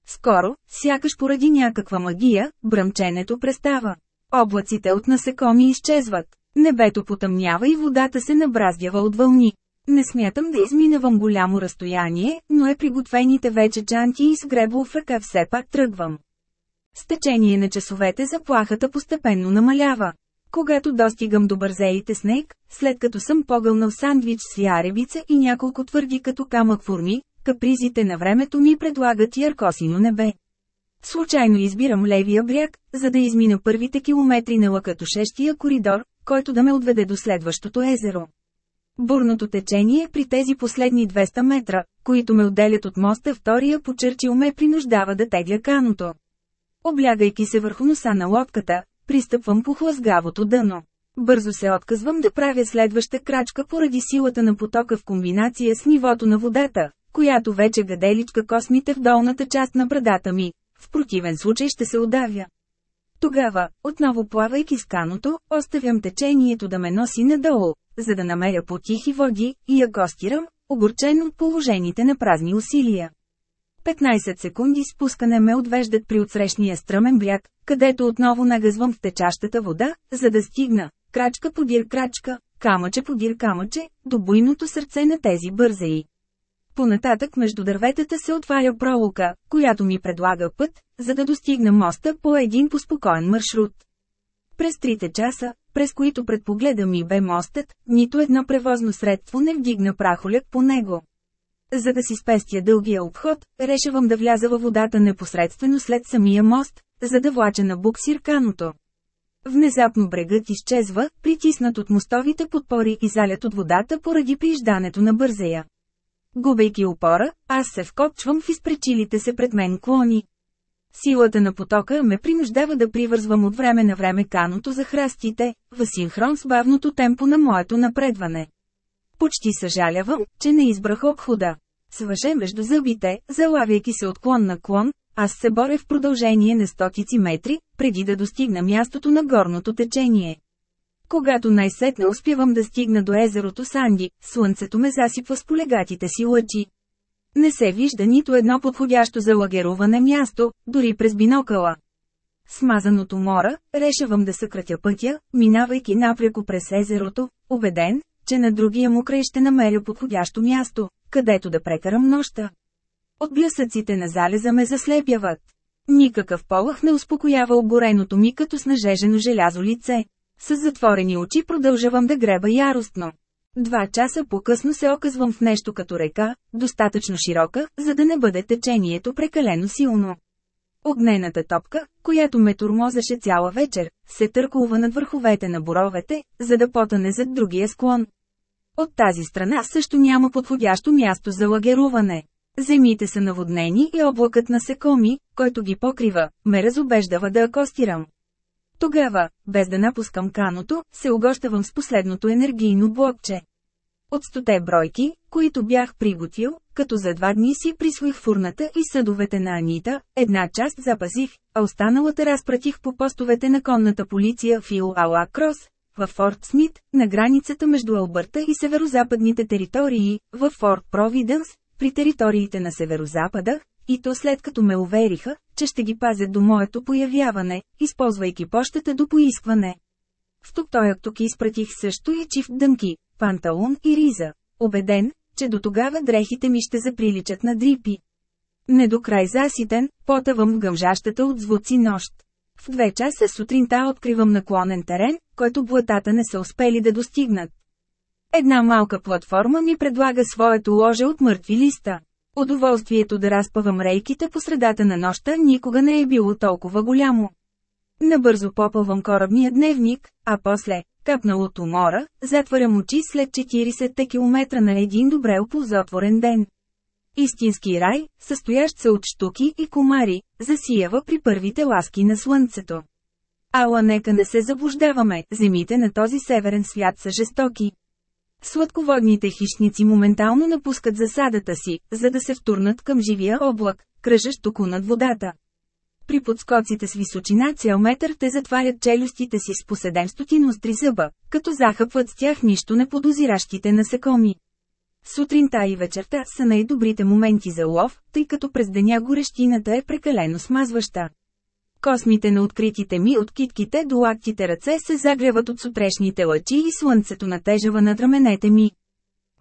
Скоро, сякаш поради някаква магия, бръмченето престава. Облаците от насекоми изчезват. Небето потъмнява и водата се набраздява от вълни. Не смятам да изминавам голямо разстояние, но е приготвените вече чанти и с гребло в ръка все пак тръгвам. С течение на часовете заплахата постепенно намалява. Когато достигам до бързеите снег, след като съм погълнал сандвич с яребица и няколко твърди като камък форми, капризите на времето ми предлагат яркосино небе. Случайно избирам левия бряг, за да измина първите километри на лъкатошещия коридор, който да ме отведе до следващото езеро. Бурното течение при тези последни 200 метра, които ме отделят от моста втория почерчил ме принуждава да тегля каното. Облягайки се върху носа на лодката, пристъпвам по хлъзгавото дъно. Бързо се отказвам да правя следваща крачка поради силата на потока в комбинация с нивото на водата, която вече гаделичка космите в долната част на брадата ми. В противен случай ще се удавя. Тогава, отново плавайки с каното, оставям течението да ме носи надолу, за да намеря по-тихи води, и я гостирам, огорчен от положените на празни усилия. 15 секунди спускане ме отвеждат при отсрещния стръмен бряг, където отново нагъзвам в течащата вода, за да стигна, крачка подир крачка, камъче подир камъче, до буйното сърце на тези бързаи. Понататък между дърветата се отваря пролука, която ми предлага път, за да достигна моста по един поспокоен маршрут. През трите часа, през които предпогледа ми бе мостът, нито едно превозно средство не вдигна прахоляк по него. За да си спестя дългия обход, решавам да вляза във водата непосредствено след самия мост, за да влача на буксир каното. Внезапно брегът изчезва, притиснат от мостовите подпори и залят от водата поради прииждането на бързея. Губейки опора, аз се вкопчвам в изпречилите се пред мен клони. Силата на потока ме принуждава да привързвам от време на време каното за храстите, в синхрон с бавното темпо на моето напредване. Почти съжалявам, че не избрах обхода. Свъже между зъбите, залавяйки се от клон на клон, аз се боря в продължение на стотици метри, преди да достигна мястото на горното течение. Когато най-сетне успявам да стигна до езерото Санди, слънцето ме засипва с полегатите си лъчи. Не се вижда нито едно подходящо за лагеруване място, дори през бинокъла. Смазаното мора, решавам да съкратя пътя, минавайки напряко през езерото, убеден, че на другия му край ще намеря подходящо място, където да прекарам нощта. От блясъците на залеза ме заслепяват. Никакъв полах не успокоява обгореното ми като с нажежено желязо лице. С затворени очи продължавам да греба яростно. Два часа по-късно се оказвам в нещо като река, достатъчно широка, за да не бъде течението прекалено силно. Огнената топка, която ме турмозеше цяла вечер, се търкулва над върховете на боровете, за да потъне зад другия склон. От тази страна също няма подходящо място за лагеруване. Земите са наводнени и облакът на секоми, който ги покрива, ме разобеждава да акостирам. Тогава, без да напускам каното, се огощавам с последното енергийно блокче. От стоте бройки, които бях приготвил, като за два дни си присвоих фурната и съдовете на Анита, една част запазих, а останалата разпратих по постовете на конната полиция в Ала Крос, в Форт Смит, на границата между Албърта и северозападните територии, в Форт Провиденс, при териториите на северозапада, и то след като ме увериха, че ще ги пазят до моето появяване, използвайки почтата до поискване. В тук той тук изпратих също и чифт дънки, панталон и риза, убеден, че до тогава дрехите ми ще заприличат на дрипи. Не до край заситен, потъвам гъмжащата от звуци нощ. В две часа сутринта откривам наклонен терен, който блатата не са успели да достигнат. Една малка платформа ми предлага своето ложе от мъртви листа. Удоволствието да разпавам рейките по средата на нощта никога не е било толкова голямо. Набързо попълвам корабния дневник, а после, капнал от умора, затварям очи след 40 км на един добре оползотворен ден. Истински рай, състоящ се от штуки и комари, засиява при първите ласки на слънцето. Ала нека не се заблуждаваме, земите на този северен свят са жестоки. Сладководните хищници моментално напускат засадата си, за да се втурнат към живия облак, кръжещ току над водата. При подскоците с височина цял метър те затварят челюстите си с по 700 остри зъба, като захъпват с тях нищо неподозиращите насекоми. Сутринта и вечерта са най-добрите моменти за лов, тъй като през деня горещината е прекалено смазваща. Космите на откритите ми от китките до лактите ръце се загряват от сутрешните лъчи и слънцето натежава над раменете ми.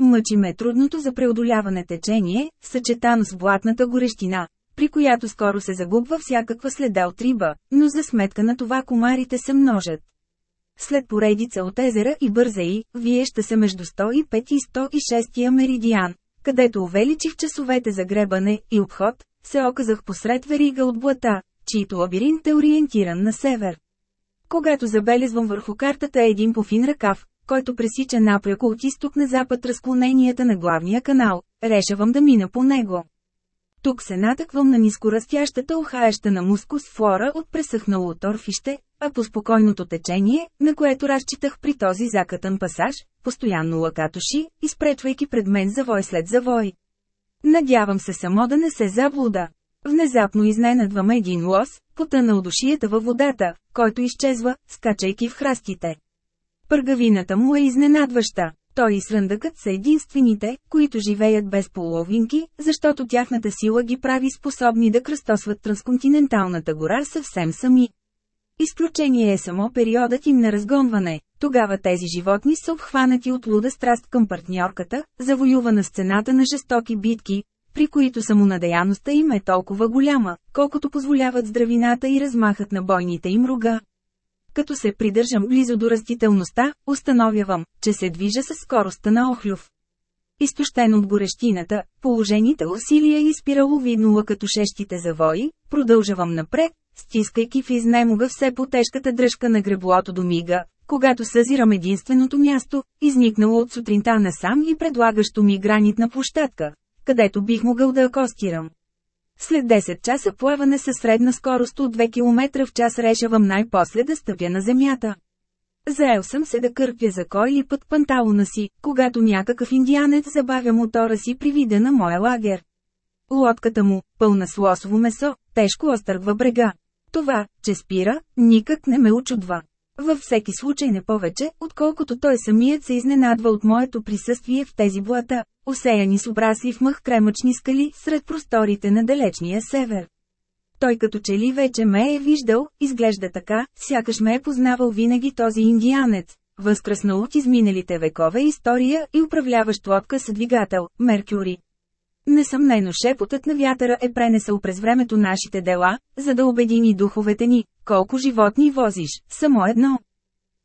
Мъчи ме трудното за преодоляване течение, съчетано с блатната горещина, при която скоро се загубва всякаква следа от риба, но за сметка на това комарите се множат. След поредица от езера и бързеи, вие ще се между 105 и 106 меридиан, където увеличих часовете за гребане и обход, се оказах посред верига от блата, чието лабиринт е ориентиран на север. Когато забелезвам върху картата един пофин ръкав, който пресича напряко от изток на запад разклоненията на главния канал, решавам да мина по него. Тук се натъквам на нискорастящата охаеща на мускус флора от пресъхнало торфище, а по спокойното течение, на което разчитах при този закатан пасаж, постоянно лакатоши, изпречвайки пред мен завой след завой. Надявам се само да не се заблуда. Внезапно изненадвам един лос, потънал душията във водата, който изчезва, скачайки в храстите. Пъргавината му е изненадваща. Той и сръндъкът са единствените, които живеят без половинки, защото тяхната сила ги прави способни да кръстосват трансконтиненталната гора съвсем сами. Изключение е само периодът им на разгонване, тогава тези животни са обхванати от луда страст към партньорката, завоювана с цената на жестоки битки, при които самонадеяността им е толкова голяма, колкото позволяват здравината и размахът на бойните им рога. Като се придържам близо до растителността, установявам, че се движа с скоростта на охлюв. Изтощен от горещината, положените усилия изпирало виднула като шещите завои, продължавам напред, стискайки в изнемога все по-тежката дръжка на греблото до мига, когато съзирам единственото място, изникнало от сутринта насам и предлагащо ми гранитна площадка, където бих могъл да акостирам. След 10 часа плаване със средна скорост от 2 км в час решавам най-после да стъпя на земята. Заел съм се да кърпя за кой ли път панталона си, когато някакъв индианец забавя мотора си при вида на моя лагер. Лодката му, пълна с лосово месо, тежко остъргва брега. Това, че спира, никак не ме очудва. Във всеки случай не повече, отколкото той самият се изненадва от моето присъствие в тези блата, осеяни с обрасли в мъх кремъчни скали сред просторите на далечния север. Той като че ли вече ме е виждал, изглежда така, сякаш ме е познавал винаги този индианец, възкръснал от изминалите векове история и управляващ лодка с двигател, Меркюри. Несъмнено шепотът на вятъра е пренесъл през времето нашите дела, за да обедини духовете ни, колко животни возиш, само едно.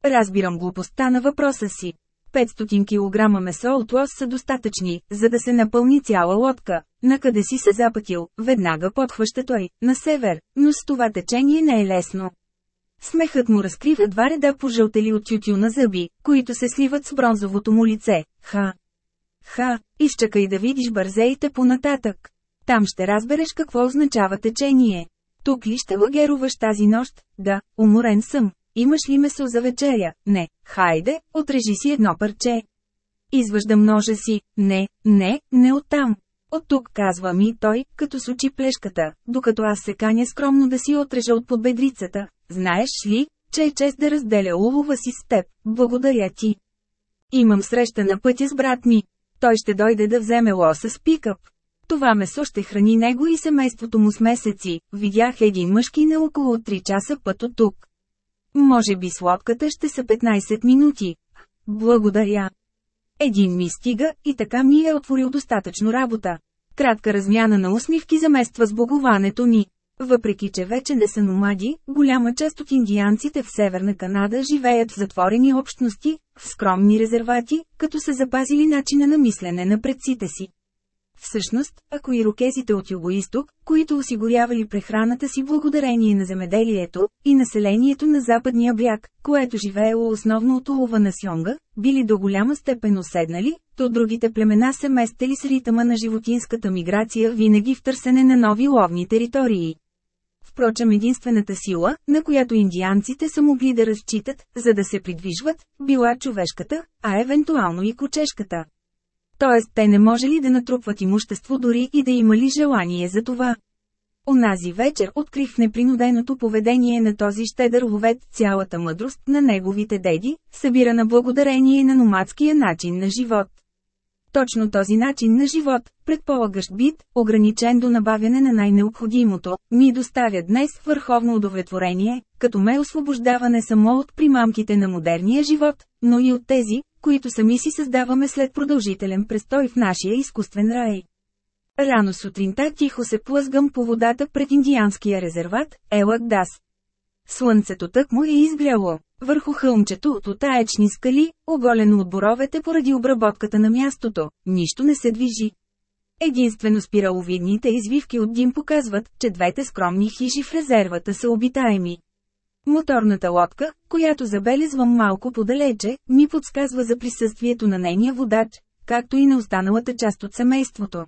Разбирам глупостта на въпроса си. 500 кг месо от лос са достатъчни, за да се напълни цяла лодка. Накъде си се запътил, веднага подхваща той, на север, но с това течение не е лесно. Смехът му разкрива два реда пожълтели от тютюна зъби, които се сливат с бронзовото му лице, ха. Ха, изчакай да видиш бързеите понататък. Там ще разбереш какво означава течение. Тук ли ще лагеруваш тази нощ? Да, уморен съм. Имаш ли месо за вечеря? Не. Хайде, отрежи си едно парче. Изваждам ножа си. Не, не, не оттам. От тук казва ми той, като сучи плешката, докато аз се каня скромно да си отрежа от подбедрицата. Знаеш ли, че е чест да разделя улова си с теб, благодаря ти. Имам среща на пътя с брат ми. Той ще дойде да вземе лоса с пикъп. Това месо ще храни него и семейството му с месеци. Видях един мъжки на около 3 часа път от тук. Може би с ще са 15 минути. Благодаря. Един ми стига и така ми е отворил достатъчно работа. Кратка размяна на усмивки замества с боговането ни. Въпреки че вече не са номади, голяма част от индианците в Северна Канада живеят в затворени общности, в скромни резервати, като са запазили начина на мислене на предците си. Всъщност, ако ирокезите от югоисток, които осигурявали прехраната си благодарение на земеделието, и населението на западния бряг, което живеело основно от улова на сьонга, били до голяма степен оседнали, то другите племена се местели с ритъма на животинската миграция винаги в търсене на нови ловни територии. Впрочем единствената сила, на която индианците са могли да разчитат, за да се придвижват, била човешката, а евентуално и кучешката. Тоест те не може ли да натрупват имущество дори и да имали желание за това. Онази вечер открих в непринуденото поведение на този щедър ловец цялата мъдрост на неговите деди, събирана благодарение на номадския начин на живот. Точно този начин на живот, предполагащ бит, ограничен до набавяне на най-необходимото, ми доставя днес върховно удовлетворение, като ме освобождава не само от примамките на модерния живот, но и от тези, които сами си създаваме след продължителен престой в нашия изкуствен рай. Рано сутринта тихо се плъзгам по водата пред индианския резерват, Елак Дас. Слънцето тък му е изгряло. Върху хълмчето от отаечни скали, оголено от боровете поради обработката на мястото, нищо не се движи. Единствено спираловидните извивки от дим показват, че двете скромни хижи в резервата са обитаеми. Моторната лодка, която забелезвам малко подалече, ми подсказва за присъствието на нейния водач, както и на останалата част от семейството.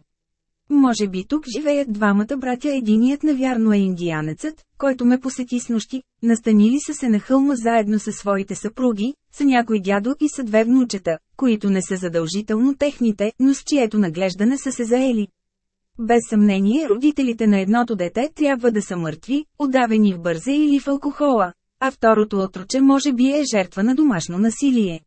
Може би тук живеят двамата братя, единият навярно е индианецът, който ме посети с нощи, настанили са се на хълма заедно със своите съпруги, са някой дядо и са две внучета, които не са задължително техните, но с чието наглеждане са се заели. Без съмнение родителите на едното дете трябва да са мъртви, отдавени в бърза или в алкохола, а второто отроче може би е жертва на домашно насилие.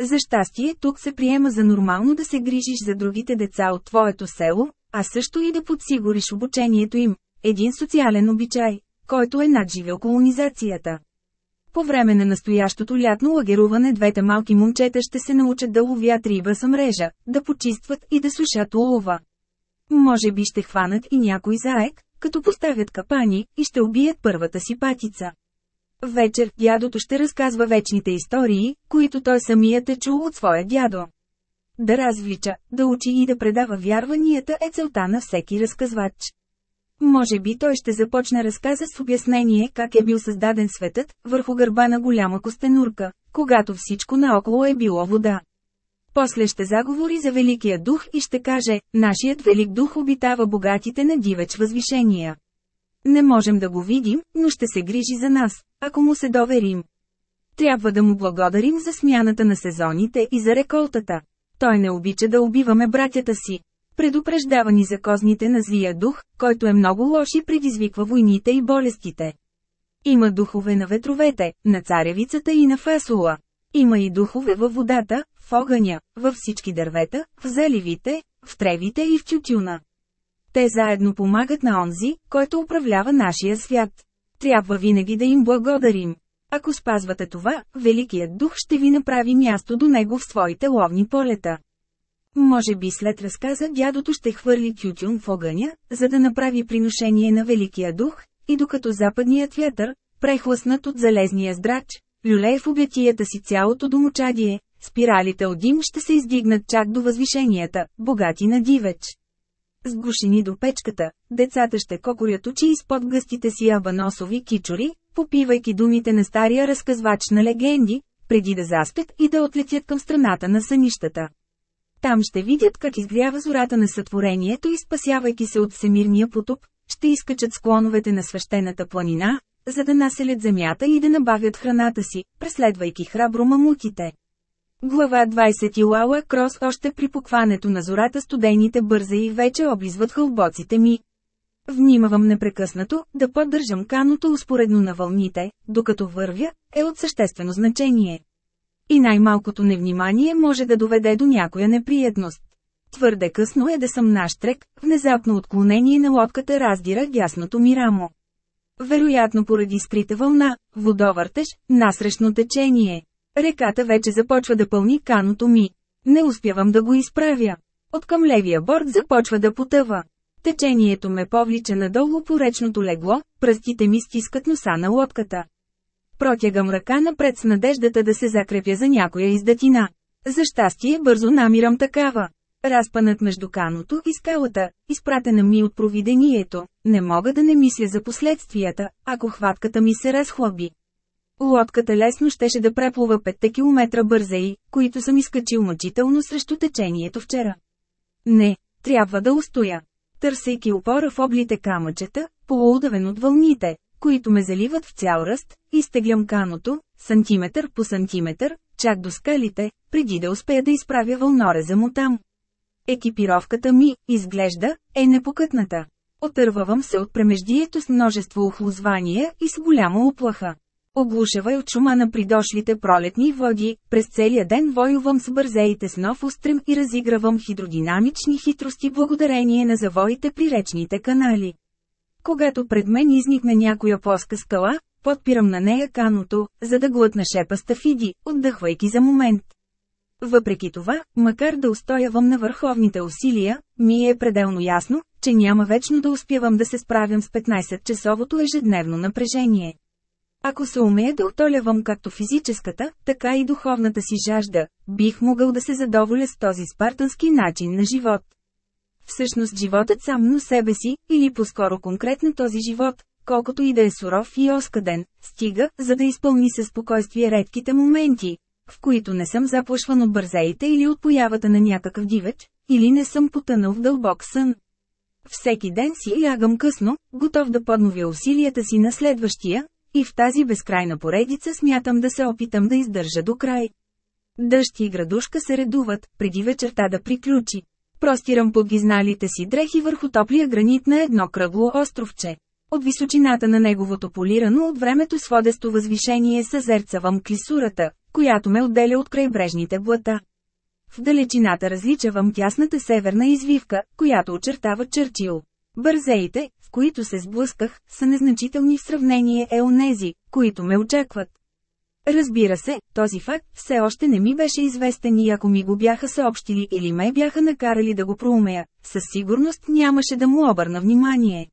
За щастие тук се приема за нормално да се грижиш за другите деца от твоето село, а също и да подсигуриш обучението им. Един социален обичай, който е надживел колонизацията. По време на настоящото лятно лагеруване двете малки момчета ще се научат да ловят риба с мрежа, да почистват и да сушат улова. Може би ще хванат и някой заек, като поставят капани, и ще убият първата си патица. Вечер дядото ще разказва вечните истории, които той самият е чул от своя дядо. Да развлича, да учи и да предава вярванията е целта на всеки разказвач. Може би той ще започне разказа с обяснение как е бил създаден светът, върху гърба на голяма костенурка, когато всичко наоколо е било вода. После ще заговори за Великия дух и ще каже, нашият Велик дух обитава богатите на дивеч възвишения. Не можем да го видим, но ще се грижи за нас, ако му се доверим. Трябва да му благодарим за смяната на сезоните и за реколтата. Той не обича да убиваме братята си. Предупреждава ни за козните на злия дух, който е много лош и предизвиква войните и болестите. Има духове на ветровете, на царевицата и на фасула. Има и духове във водата, в огъня, във всички дървета, в заливите, в тревите и в тютюна. Те заедно помагат на онзи, който управлява нашия свят. Трябва винаги да им благодарим. Ако спазвате това, Великият дух ще ви направи място до него в своите ловни полета. Може би след разказа дядото ще хвърли тютюн в огъня, за да направи приношение на Великия дух, и докато западният вятър, прехлъснат от залезния здрач, люлее в обятията си цялото домочадие, спиралите от дим ще се издигнат чак до възвишенията, богати на дивеч. Сгушени до печката, децата ще кокорят очи изпод гъстите си абаносови кичори, попивайки думите на стария разказвач на легенди, преди да заспят и да отлетят към страната на сънищата. Там ще видят как изгрява зората на сътворението и спасявайки се от всемирния потоп, ще изкачат склоновете на свещената планина, за да населят земята и да набавят храната си, преследвайки храбро мамутите. Глава 20 Лала Крос още при покването на зората студените бърза и вече облизват хълбоците ми. Внимавам непрекъснато, да поддържам каното успоредно на вълните, докато вървя, е от съществено значение. И най-малкото невнимание може да доведе до някоя неприятност. Твърде късно е да съм наштрек, внезапно отклонение на лодката раздира дясното ми рамо. Вероятно поради скрита вълна, водовъртеж, насрещно течение. Реката вече започва да пълни каното ми. Не успявам да го изправя. От към левия борт започва да потъва. Течението ме повлича надолу по речното легло, пръстите ми стискат носа на лодката. Протягам ръка напред с надеждата да се закрепя за някоя издатина. За щастие бързо намирам такава. Разпанът между каното и скалата, изпратена ми от провидението, не мога да не мисля за последствията, ако хватката ми се разхлоби. Лодката лесно щеше да преплува 5 км бързеи, които съм изкачил мъчително срещу течението вчера. Не, трябва да устоя. Търсейки опора в облите камъчета, полуудавен от вълните, които ме заливат в цял ръст, изтеглям каното, сантиметър по сантиметър, чак до скалите, преди да успея да изправя вълнореза му там. Екипировката ми, изглежда, е непокътната. Отървавам се от премеждието с множество охлузвания и с голяма оплаха. Оглушавай от шума на придошлите пролетни води, през целия ден воювам с бързеите с нов устрем и разигравам хидродинамични хитрости благодарение на завоите при речните канали. Когато пред мен изникне някоя плоска скала, подпирам на нея каното, за да глътна шепа стафиди, отдъхвайки за момент. Въпреки това, макар да устоявам на върховните усилия, ми е пределно ясно, че няма вечно да успявам да се справям с 15-часовото ежедневно напрежение. Ако се умея да отолявам както физическата, така и духовната си жажда, бих могъл да се задоволя с този спартански начин на живот. Всъщност животът сам на себе си, или по-скоро конкретно този живот, колкото и да е суров и оскъден, стига, за да изпълни със спокойствие редките моменти, в които не съм заплашван от бързеите или от появата на някакъв дивеч, или не съм потънал в дълбок сън. Всеки ден си лягам късно, готов да подновя усилията си на следващия, и в тази безкрайна поредица смятам да се опитам да издържа до край. Дъжд и градушка се редуват, преди вечерта да приключи. Простирам подгизналите си дрехи върху топлия гранит на едно кръгло островче. От височината на неговото полирано от времето сводесто възвишение съзерцавам клисурата, която ме отделя от крайбрежните блата. В далечината различавам тясната северна извивка, която очертава Чърчил. Бързеите, които се сблъсках, са незначителни в сравнение е онези, които ме очакват. Разбира се, този факт все още не ми беше известен и ако ми го бяха съобщили или ме бяха накарали да го проумея, със сигурност нямаше да му обърна внимание.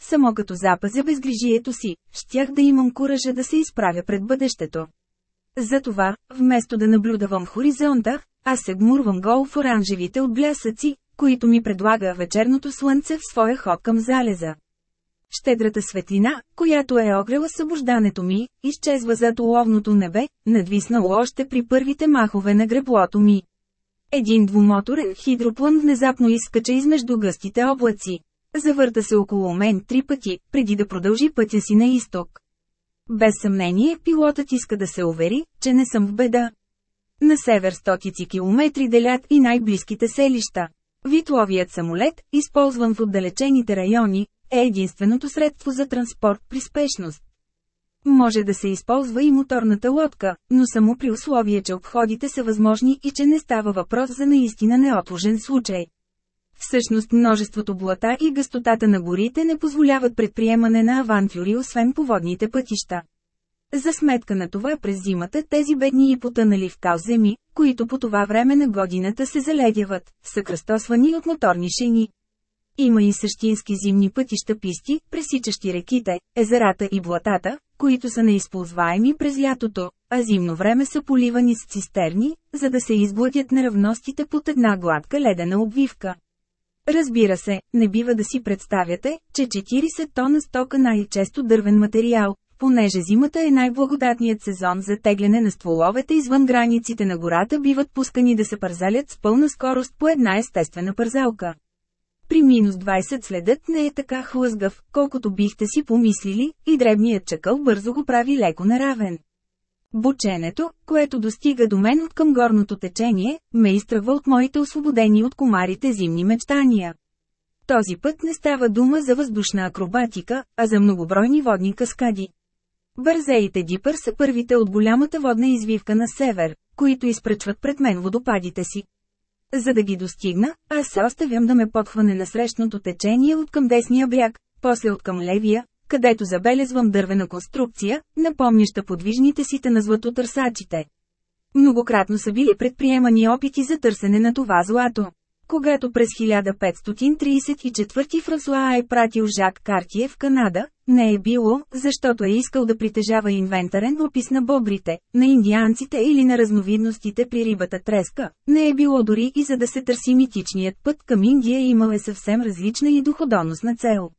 Само като запазя безгрижието си, щях да имам куража да се изправя пред бъдещето. Затова, вместо да наблюдавам хоризонта, аз се гмурвам гол в оранжевите отблясъци, които ми предлага вечерното слънце в своя ход към залеза. Щедрата светлина, която е огрела събуждането ми, изчезва зад уловното небе, надвиснало още при първите махове на греблото ми. Един двумоторен хидроплан внезапно изскача измежду гъстите облаци. Завърта се около мен три пъти, преди да продължи пътя си на изток. Без съмнение, пилотът иска да се увери, че не съм в беда. На север стотици километри делят и най-близките селища. Витловият самолет, използван в отдалечените райони, е единственото средство за транспорт при спешност. Може да се използва и моторната лодка, но само при условие, че обходите са възможни и че не става въпрос за наистина неотложен случай. Всъщност множеството блата и гъстотата на горите не позволяват предприемане на авантюри освен по водните пътища. За сметка на това през зимата тези бедни и потънали в кал земи, които по това време на годината се заледяват, са кръстосвани от моторни шени. Има и същински зимни пътища писти, пресичащи реките, езерата и блатата, които са неизползваеми през лятото, а зимно време са поливани с цистерни, за да се изгладят неравностите под една гладка ледена обвивка. Разбира се, не бива да си представяте, че 40 тона стока най-често дървен материал, понеже зимата е най-благодатният сезон за тегляне на стволовете извън границите на гората биват пускани да се парзалят с пълна скорост по една естествена парзалка. При минус 20 следът не е така хлъзгав, колкото бихте си помислили, и дребният чакъл бързо го прави леко неравен. Бученето, което достига до мен от към горното течение, ме изтръгва от моите освободени от комарите зимни мечтания. Този път не става дума за въздушна акробатика, а за многобройни водни каскади. Бързеите Дипър са първите от голямата водна извивка на север, които изпръчват пред мен водопадите си. За да ги достигна, аз се оставям да ме подхване на срещното течение от към десния бряг, после от към левия, където забелезвам дървена конструкция, напомняща подвижните сите на златотърсачите. Многократно са били предприемани опити за търсене на това злато. Когато през 1534 Франсуа е пратил Жак Картие в Канада, не е било, защото е искал да притежава инвентарен опис на бобрите, на индианците или на разновидностите при рибата треска, не е било дори и за да се търси митичният път към Индия имал е съвсем различна и доходоносна цел.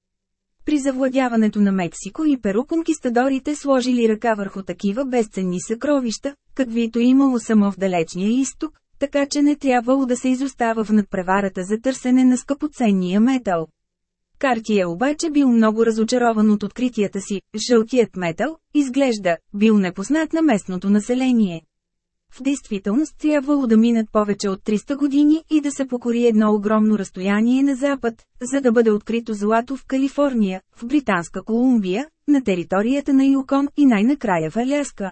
При завладяването на Мексико и Перу конкистадорите сложили ръка върху такива безценни съкровища, каквито имало само в далечния изток, така че не трябвало да се изостава в надпреварата за търсене на скъпоценния метал. Картия обаче бил много разочарован от откритията си, жълтият метал, изглежда, бил непознат на местното население. В действителност трябвало да минат повече от 300 години и да се покори едно огромно разстояние на запад, за да бъде открито злато в Калифорния, в Британска Колумбия, на територията на Юкон и най-накрая в Аляска.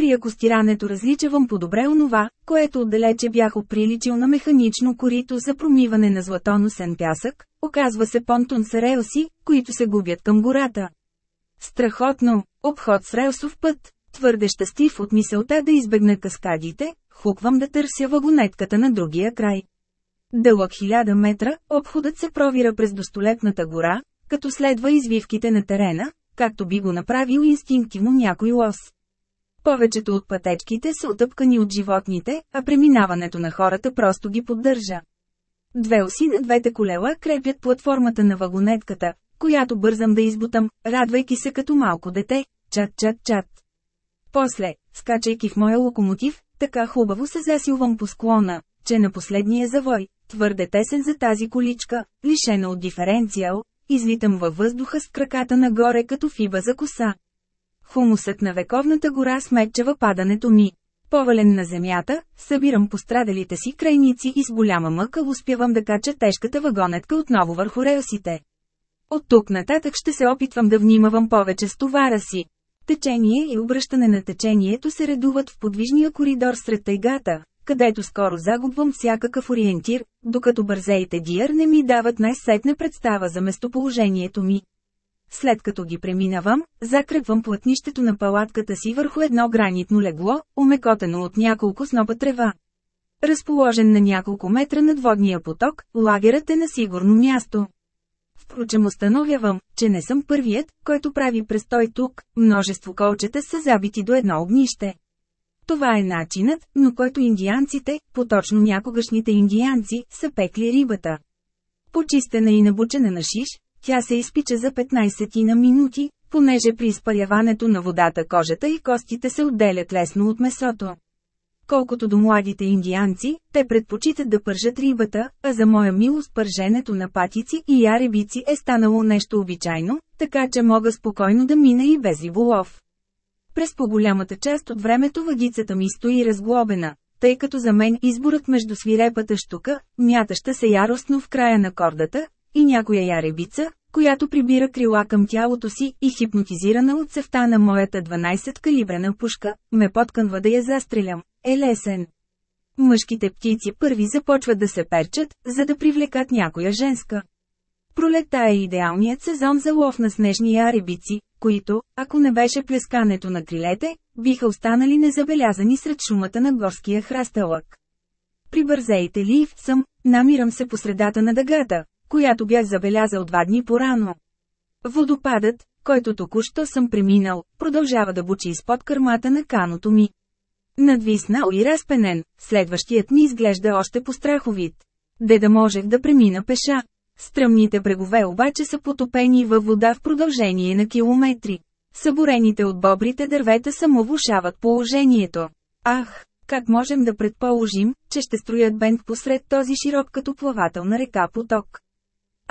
При акостирането различавам по-добре онова, което отдалече бях оприличил на механично корито за промиване на златоносен пясък, оказва се понтон с релси, които се губят към гората. Страхотно, обход с релсов път, твърде щастлив от мисълта да избегна каскадите, хуквам да търся вагонетката на другия край. Дълъг хиляда метра, обходът се провира през достолетната гора, като следва извивките на терена, както би го направил инстинктивно някой лос. Повечето от пътечките са отъпкани от животните, а преминаването на хората просто ги поддържа. Две оси на двете колела крепят платформата на вагонетката, която бързам да избутам, радвайки се като малко дете, чат-чат-чат. После, скачайки в моя локомотив, така хубаво се засилвам по склона, че на последния завой, твърде тесен за тази количка, лишена от диференциал, излитам във въздуха с краката нагоре като фиба за коса. Хумусът на вековната гора смекчава падането ми. Повален на земята, събирам пострадалите си крайници и с голяма мъка успявам да кача тежката вагонетка отново върху релсите. От тук нататък ще се опитвам да внимавам повече с товара си. Течение и обръщане на течението се редуват в подвижния коридор сред тайгата, където скоро загубвам всякакъв ориентир, докато бързеите диър не ми дават най-сетне представа за местоположението ми. След като ги преминавам, закрепвам плътнището на палатката си върху едно гранитно легло, умекотено от няколко снопа трева. Разположен на няколко метра над водния поток, лагерът е на сигурно място. Впрочем установявам, че не съм първият, който прави престой тук, множество колчета са забити до едно огнище. Това е начинът, но който индианците, поточно някогашните индианци, са пекли рибата. Почистена и набучена на шиш, тя се изпича за 15 на минути, понеже при изпаляването на водата кожата и костите се отделят лесно от месото. Колкото до младите индианци, те предпочитат да пържат рибата, а за моя милост пърженето на патици и яребици е станало нещо обичайно, така че мога спокойно да мина и без риболов. През по-голямата част от времето въдицата ми стои разглобена, тъй като за мен изборът между свирепата штука, мятаща се яростно в края на кордата, и някоя яребица, която прибира крила към тялото си и хипнотизирана от севта на моята 12 калибрена пушка, ме подканва да я застрелям, е лесен. Мъжките птици първи започват да се перчат, за да привлекат някоя женска. Пролета е идеалният сезон за лов на снежни яребици, които, ако не беше плескането на крилете, биха останали незабелязани сред шумата на горския храстълък. При бързеите лив съм, намирам се по средата на дъгата, която бях забелязал два дни по-рано. Водопадът, който току-що съм преминал, продължава да бучи изпод кърмата на каното ми. Надвиснал и разпенен, следващият ми изглежда още постраховит. Де да можех да премина пеша. Стръмните брегове обаче са потопени във вода в продължение на километри. Съборените от бобрите дървета само влушават положението. Ах, как можем да предположим, че ще строят бент посред този широк като плавателна река поток?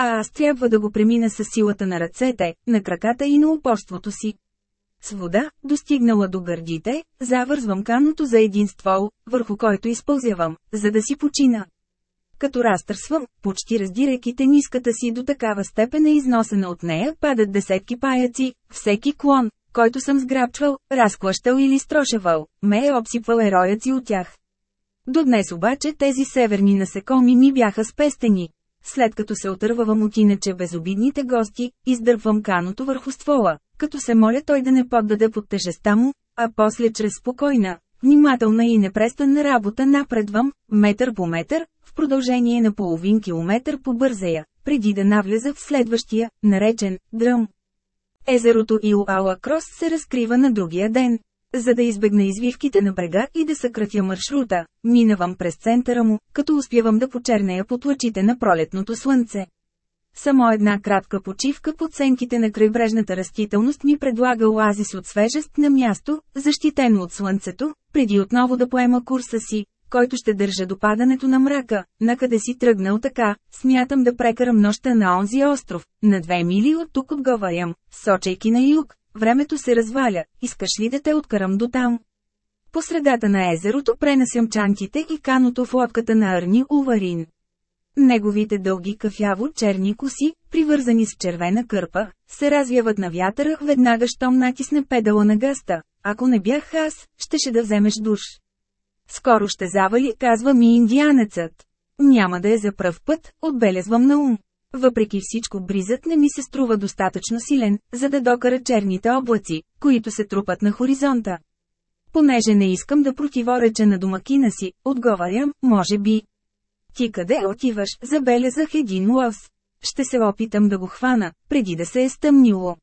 А аз трябва да го премина с силата на ръцете, на краката и на упорството си. С вода, достигнала до гърдите, завързвам каното за един ствол, върху който изпълзявам, за да си почина. Като разтърсвам, почти раздирайки ниската си до такава степен е износена от нея, падат десетки паяци, всеки клон, който съм сграбчвал, разклащал или строшевал, ме е обсипвал ерояци от тях. До днес обаче тези северни насекоми ми бяха спестени. След като се отървавам от иначе безобидните гости, издървам каното върху ствола, като се моля той да не поддаде под тежеста му, а после чрез спокойна, внимателна и непрестанна работа напредвам, метър по метър, в продължение на половин километър по бързея, преди да навлеза в следващия, наречен, дръм. Езерото Илуала Крос се разкрива на другия ден. За да избегна извивките на брега и да съкратя маршрута, минавам през центъра му, като успявам да почернея под лъчите на пролетното слънце. Само една кратка почивка под сенките на крайбрежната растителност ми предлага оазис от свежест на място, защитено от слънцето, преди отново да поема курса си, който ще държа до падането на мрака, накъде си тръгнал така, смятам да прекарам нощта на онзи остров, на две мили от тук отговарям, сочейки на юг, времето се разваля, искаш ли да те откарам до там? По средата на езерото пренасям чантите и каното в лодката на Арни Уварин. Неговите дълги кафяво-черни коси, привързани с червена кърпа, се развяват на вятъра веднага щом натисне педала на гъста. Ако не бях аз, щеше да вземеш душ. Скоро ще завали, казва ми индианецът. Няма да е за пръв път, отбелезвам на ум. Въпреки всичко бризът не ми се струва достатъчно силен, за да докара черните облаци, които се трупат на хоризонта. Понеже не искам да противореча на домакина си, отговарям, може би. Ти къде отиваш, забелязах един лос. Ще се опитам да го хвана, преди да се е стъмнило.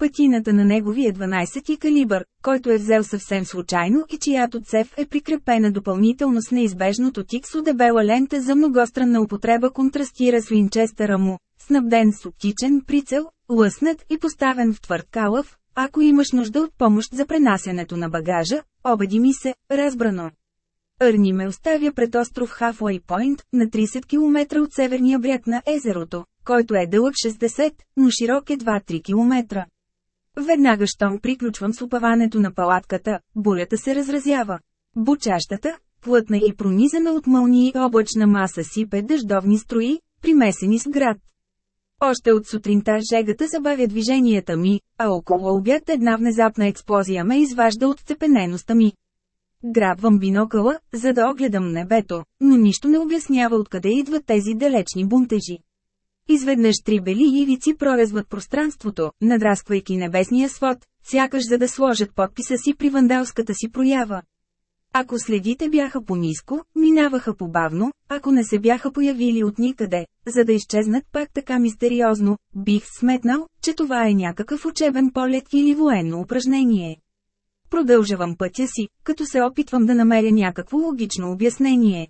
Пътината на неговия 12 калибър, който е взел съвсем случайно и чиято цев е прикрепена допълнително с неизбежното тиксо дебела лента за многостранна употреба контрастира с Винчестъра му, снабден с оптичен прицел, лъснат и поставен в твърд калъв, ако имаш нужда от помощ за пренасенето на багажа, обади ми се, разбрано. Арни ме оставя пред остров Halfway Point, на 30 км от северния бряг на езерото, който е дълъг 60, но широк едва 3 км. Веднага щом приключвам с опаването на палатката, бурята се разразява. Бучащата, плътна и пронизана от мълнии облачна маса сипе дъждовни строи, примесени с град. Още от сутринта жегата забавя движенията ми, а около обяд една внезапна експлозия ме изважда от цепенеността ми. Грабвам бинокъла, за да огледам небето, но нищо не обяснява откъде идват тези далечни бунтежи. Изведнъж три бели ивици прорезват пространството, надрасквайки небесния свод, сякаш за да сложат подписа си при вандалската си проява. Ако следите бяха по-низко, минаваха по-бавно, ако не се бяха появили от никъде, за да изчезнат пак така мистериозно, бих сметнал, че това е някакъв учебен полет или военно упражнение. Продължавам пътя си, като се опитвам да намеря някакво логично обяснение.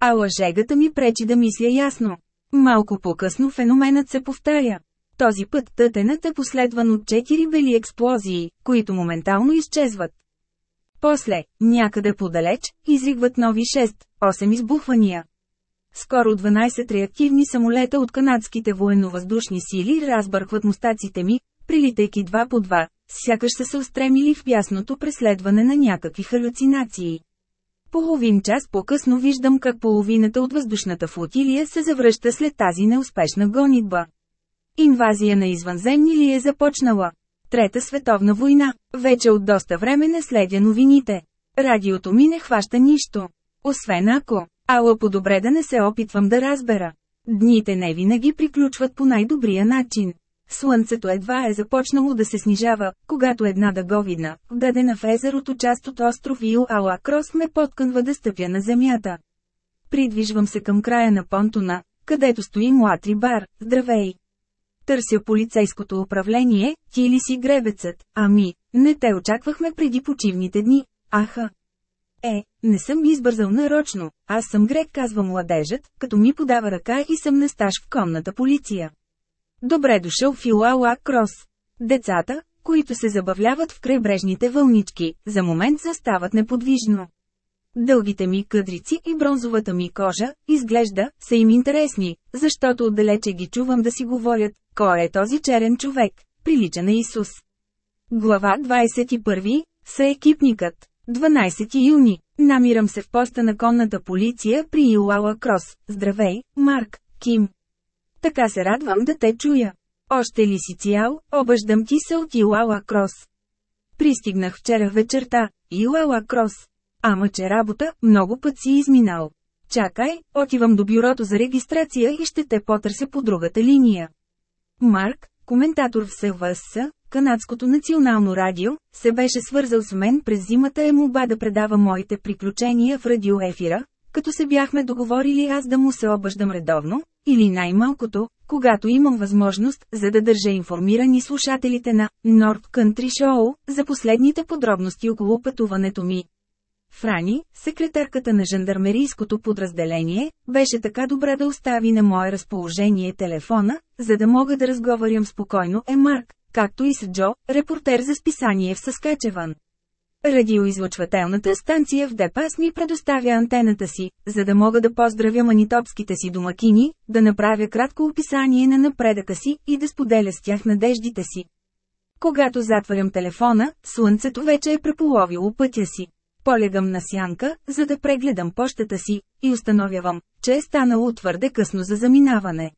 А лъжегата ми пречи да мисля ясно. Малко по-късно феноменът се повтаря. Този път тътенът е последван от четири бели експлозии, които моментално изчезват. После, някъде подалеч, изригват нови 6-8 избухвания. Скоро 12 реактивни самолета от канадските военновъздушни сили разбъркват мустаците ми, прилитайки два по два, сякаш са се устремили в ясното преследване на някакви халюцинации. Половин час по-късно виждам как половината от въздушната флотилия се завръща след тази неуспешна гонитба. Инвазия на извънземни ли е започнала? Трета световна война. Вече от доста време не следя новините. Радиото ми не хваща нищо. Освен ако, ала по-добре да не се опитвам да разбера. Дните не винаги приключват по най-добрия начин. Слънцето едва е започнало да се снижава, когато една дъговидна, вдадена в езерото част от остров Ил Ала Крос ме подкънва да стъпя на земята. Придвижвам се към края на понтона, където стои млад бар, здравей. Търся полицейското управление, ти ли си гребецът, ами, не те очаквахме преди почивните дни, аха. Е, не съм избързал нарочно, аз съм грек, казва младежът, като ми подава ръка и съм на стаж в конната полиция. Добре дошъл в Илуала Крос. Децата, които се забавляват в крайбрежните вълнички, за момент застават неподвижно. Дългите ми къдрици и бронзовата ми кожа, изглежда, са им интересни, защото отдалече ги чувам да си говорят, кой е този черен човек, прилича на Исус. Глава 21. Съекипникът. 12 юни. Намирам се в поста на конната полиция при Илала Крос. Здравей, Марк, Ким. Така се радвам да те чуя. Още ли си цял, обаждам ти се от Илала Крос. Пристигнах вчера вечерта, Илала Крос. Ама че работа, много път си изминал. Чакай, отивам до бюрото за регистрация и ще те потърся по другата линия. Марк, коментатор в СВС, канадското национално радио, се беше свързал с мен през зимата е молба да предава моите приключения в радиоефира, като се бяхме договорили аз да му се обаждам редовно, или най-малкото, когато имам възможност, за да държа информирани слушателите на Nord Country Show за последните подробности около пътуването ми. Франи, секретарката на жандармерийското подразделение, беше така добра да остави на мое разположение телефона, за да мога да разговарям спокойно е Марк, както и с Джо, репортер за списание в Съскачеван. Радиоизлъчвателната станция в Депас ми предоставя антената си, за да мога да поздравя манитопските си домакини, да направя кратко описание на напредъка си и да споделя с тях надеждите си. Когато затварям телефона, слънцето вече е преполовило пътя си. Полегам на сянка, за да прегледам пощата си, и установявам, че е станало твърде късно за заминаване.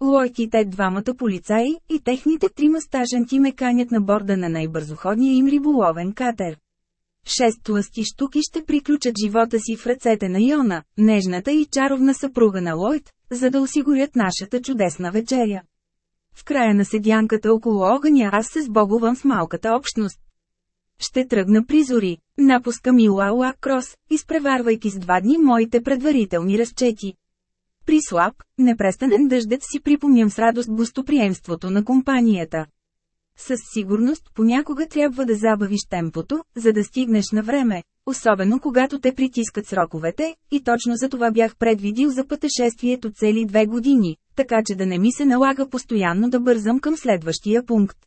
Лойк и те двамата полицаи и техните трима стажанти ме канят на борда на най-бързоходния им риболовен катер. Шест тлъсти штуки ще приключат живота си в ръцете на Йона, нежната и чаровна съпруга на Лойд, за да осигурят нашата чудесна вечеря. В края на седянката около огъня аз се сбогувам с малката общност. Ще тръгна призори, напускам и Лауа Крос, изпреварвайки с два дни моите предварителни разчети. При слаб, непрестанен дъждец си припомням с радост гостоприемството на компанията. Със сигурност понякога трябва да забавиш темпото, за да стигнеш на време, особено когато те притискат сроковете, и точно за това бях предвидил за пътешествието цели две години, така че да не ми се налага постоянно да бързам към следващия пункт.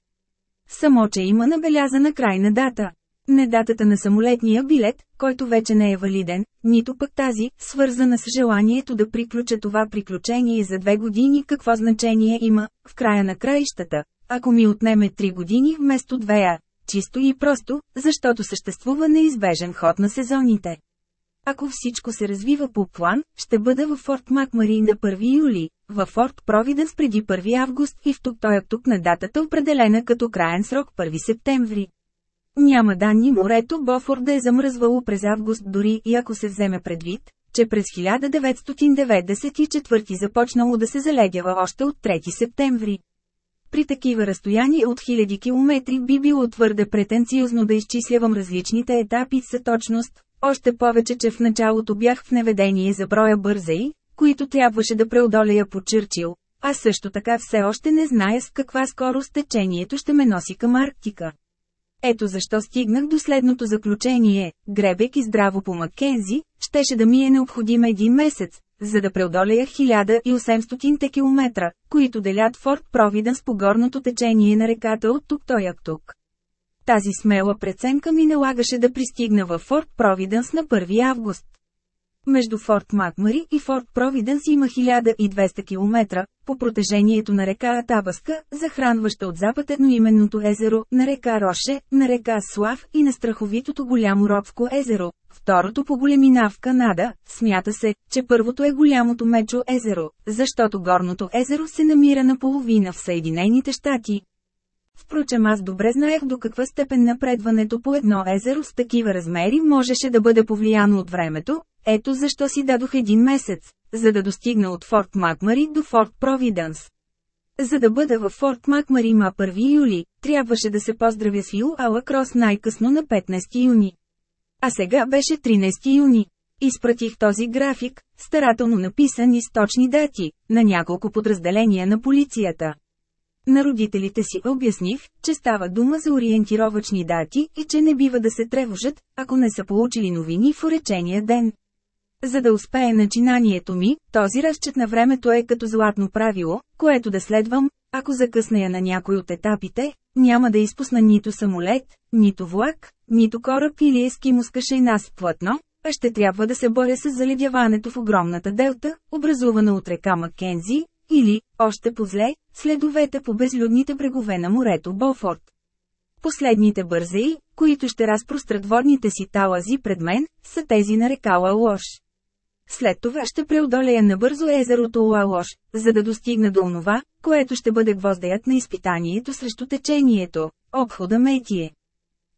Само, че има набелязана крайна дата. Не датата на самолетния билет, който вече не е валиден, нито пък тази, свързана с желанието да приключа това приключение за две години какво значение има, в края на краищата, ако ми отнеме три години вместо две а, чисто и просто, защото съществува неизбежен ход на сезоните. Ако всичко се развива по план, ще бъда в Форт Макмари на 1 юли, във Форт Провиденс преди 1 август и в тук той тук на датата определена като краен срок 1 септември. Няма данни морето Бофор да е замръзвало през август дори и ако се вземе предвид, че през 1994 започнало да се заледява още от 3 септември. При такива разстояния от хиляди километри би било твърде претенциозно да изчислявам различните етапи с точност, още повече че в началото бях в неведение за броя бързаи, които трябваше да преодолея по Чърчил, а също така все още не зная с каква скорост течението ще ме носи към Арктика. Ето защо стигнах до следното заключение, гребек и здраво по Маккензи, щеше да ми е необходим един месец, за да преодолея 1800 км, които делят Форт Провиденс по горното течение на реката от тук той тук. Тази смела преценка ми налагаше да пристигна във Форт Провиденс на 1 август. Между Форт Макмари и Форт Провиденс има 1200 км, по протежението на река Атабаска, захранваща от запад едноименното езеро, на река Роше, на река Слав и на страховитото голямо Робско езеро. Второто по големина в Канада, смята се, че първото е голямото Мечо езеро, защото горното езеро се намира наполовина в Съединените щати. Впрочем аз добре знаех до каква степен напредването по едно езеро с такива размери можеше да бъде повлияно от времето, ето защо си дадох един месец, за да достигна от Форт Макмари до Форт Провиденс. За да бъда във Форт Макмари ма 1 юли, трябваше да се поздравя с Ил Ала най-късно на 15 юни. А сега беше 13 юни. Изпратих този график, старателно написан и с точни дати, на няколко подразделения на полицията. На родителите си обясних, че става дума за ориентировачни дати и че не бива да се тревожат, ако не са получили новини в уречения ден. За да успее начинанието ми, този разчет на времето е като златно правило, което да следвам, Ако закъснея на някой от етапите, няма да изпусна нито самолет, нито влак, нито кораб или ескимоска шейна с платно, а ще трябва да се боря с заледяването в огромната делта, образувана от река Маккензи, или, още по-зле, следовете по безлюдните брегове на морето Бофорт. Последните бързеи, които ще разпрострат водните си талази пред мен, са тези на река Лалош. След това ще преодолея набързо езерото Лалош, за да достигна до онова, което ще бъде гвоздеят на изпитанието срещу течението – обхода Метие.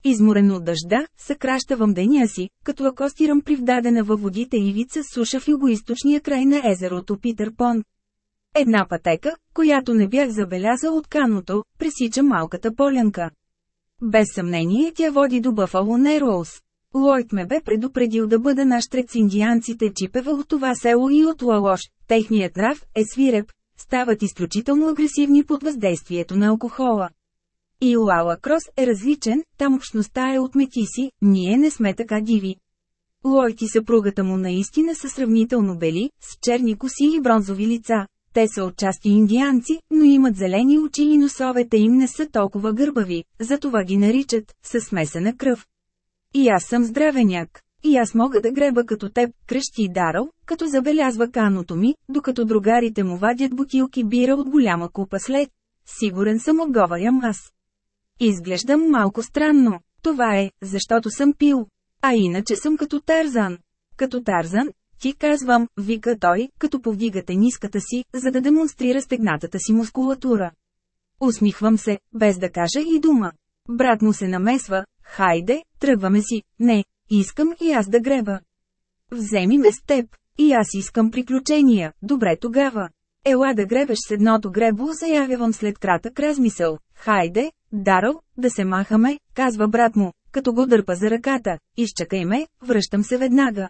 Изморен от дъжда, съкращавам деня си, като акостирам при вдадена във водите ивица суша в югоисточния край на езерото Питър Пон. Една пътека, която не бях забелязал от каното, пресича малката полянка. Без съмнение тя води до Бъфало Нероуз. Лойд ме бе предупредил да бъда наштрек с индианците чипева от това село и от Лалош. Техният нрав е свиреп, стават изключително агресивни под въздействието на алкохола. И Уала Крос е различен, там общността е от метиси, ние не сме така диви. Лойд и съпругата му наистина са сравнително бели, с черни коси и бронзови лица. Те са отчасти индианци, но имат зелени очи и носовете им не са толкова гърбави, затова ги наричат със смесена кръв. И аз съм здравеняк. И аз мога да греба като теб, кръщи Дарал, като забелязва каното ми, докато другарите му вадят бутилки бира от голяма купа след. Сигурен съм отговарям аз. Изглеждам малко странно. Това е, защото съм пил. А иначе съм като Тарзан. Като Тарзан, ти казвам, вика той, като повдигате ниската си, за да демонстрира стегнатата си мускулатура. Усмихвам се, без да кажа и дума. Брат му се намесва, хайде, тръгваме си, не, искам и аз да греба. Вземи ме с теб, и аз искам приключения, добре тогава. Ела да гребеш с едното гребло, заявявам след кратък размисъл. Хайде, Дарал, да се махаме, казва брат му, като го дърпа за ръката. Изчакай ме, връщам се веднага.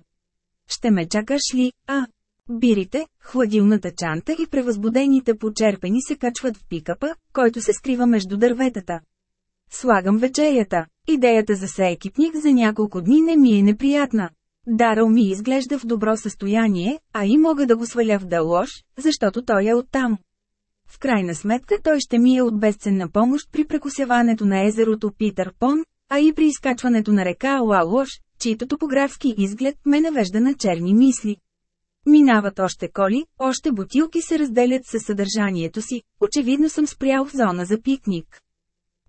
Ще ме чакаш ли, а? Бирите, хладилната чанта и превъзбудените почерпени се качват в пикапа, който се скрива между дърветата. Слагам вечерята. Идеята за съекипник за няколко дни не ми е неприятна. Дарал ми изглежда в добро състояние, а и мога да го сваля в дълош, защото той е оттам. В крайна сметка той ще ми е от безценна помощ при прекусяването на езерото Питър Пон, а и при изкачването на река Лалош, чийто топографски изглед ме навежда на черни мисли. Минават още коли, още бутилки се разделят със съдържанието си, очевидно съм спрял в зона за пикник.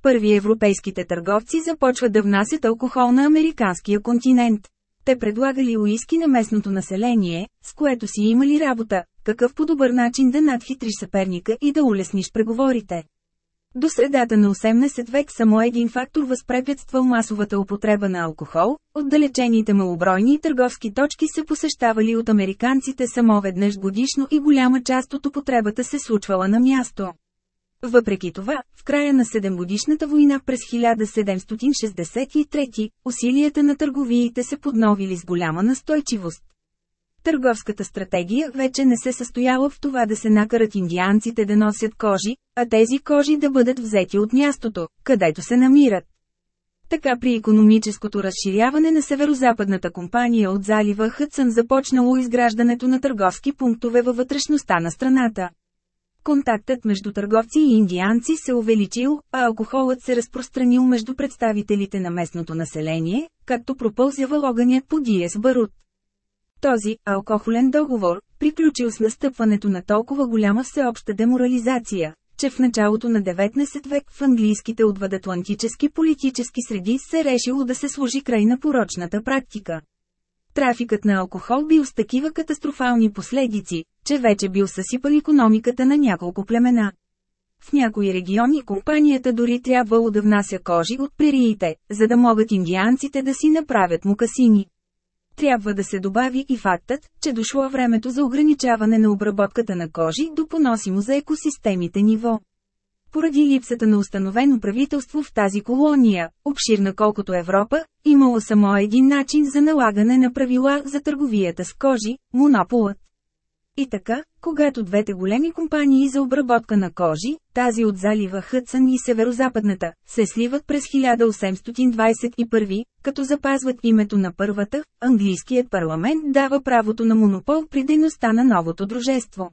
Първи европейските търговци започват да внасят алкохол на американския континент. Те предлагали уиски на местното население, с което си имали работа, какъв по-добър начин да надхитриш съперника и да улесниш преговорите. До средата на 18 век само един фактор възпрепятствал масовата употреба на алкохол, отдалечените малобройни търговски точки се посещавали от американците само веднъж годишно и голяма част от употребата се случвала на място. Въпреки това, в края на Седемгодишната война през 1763, усилията на търговиите се подновили с голяма настойчивост. Търговската стратегия вече не се състояла в това да се накарат индианците да носят кожи, а тези кожи да бъдат взети от мястото, където се намират. Така при економическото разширяване на северо-западната компания от залива Хътсън започнало изграждането на търговски пунктове във вътрешността на страната. Контактът между търговци и индианци се увеличил, а алкохолът се разпространил между представителите на местното население, както пропълзява огънят по Диес Барут. Този алкохолен договор, приключил с настъпването на толкова голяма всеобща деморализация, че в началото на 19 век в английските отвъдатлантически политически среди се решило да се служи край на порочната практика. Трафикът на алкохол бил с такива катастрофални последици, че вече бил съсипал економиката на няколко племена. В някои региони компанията дори трябвало да внася кожи от прериите, за да могат индианците да си направят мукасини. Трябва да се добави и фактът, че дошло времето за ограничаване на обработката на кожи до поносимо за екосистемите ниво. Поради липсата на установено правителство в тази колония, обширна колкото Европа, имало само един начин за налагане на правила за търговията с кожи – монополът. И така, когато двете големи компании за обработка на кожи, тази от залива Хътсън и северо-западната, се сливат през 1821, като запазват името на първата, английският парламент дава правото на монопол при дейността на новото дружество.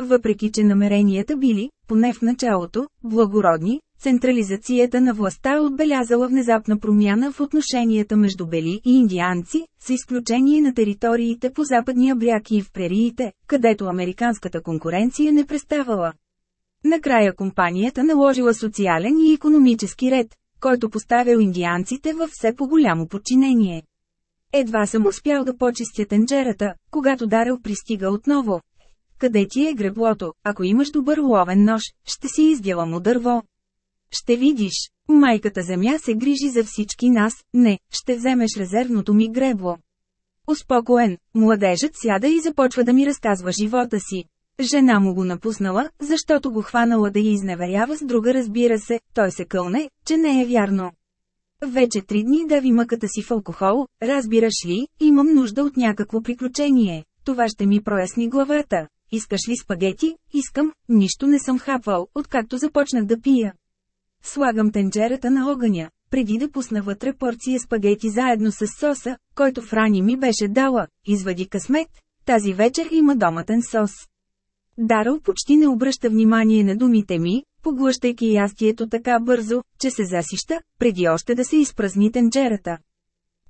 Въпреки че намеренията били, поне в началото, благородни, централизацията на властта е отбелязала внезапна промяна в отношенията между бели и индианци, с изключение на териториите по западния бряг и в прериите, където американската конкуренция не преставала. Накрая компанията наложила социален и економически ред, който поставял индианците във все по-голямо подчинение. Едва съм успял да почистя тенджерата, когато Дарел пристига отново. Къде ти е греблото, ако имаш добър ловен нож, ще си издявам дърво. Ще видиш, майката земя се грижи за всички нас, не, ще вземеш резервното ми гребло. Успокоен, младежът сяда и започва да ми разказва живота си. Жена му го напуснала, защото го хванала да я изневерява с друга разбира се, той се кълне, че не е вярно. Вече три дни дави мъката си в алкохол, разбираш ли, имам нужда от някакво приключение. Това ще ми проясни главата. Искаш ли спагети? Искам, нищо не съм хапвал, откакто започнах да пия. Слагам тенджерата на огъня, преди да пусна вътре порция спагети заедно с соса, който Франи ми беше дала, извади късмет, тази вечер има доматен сос. Даръл почти не обръща внимание на думите ми, поглъщайки ястието така бързо, че се засища, преди още да се изпразни тенджерата.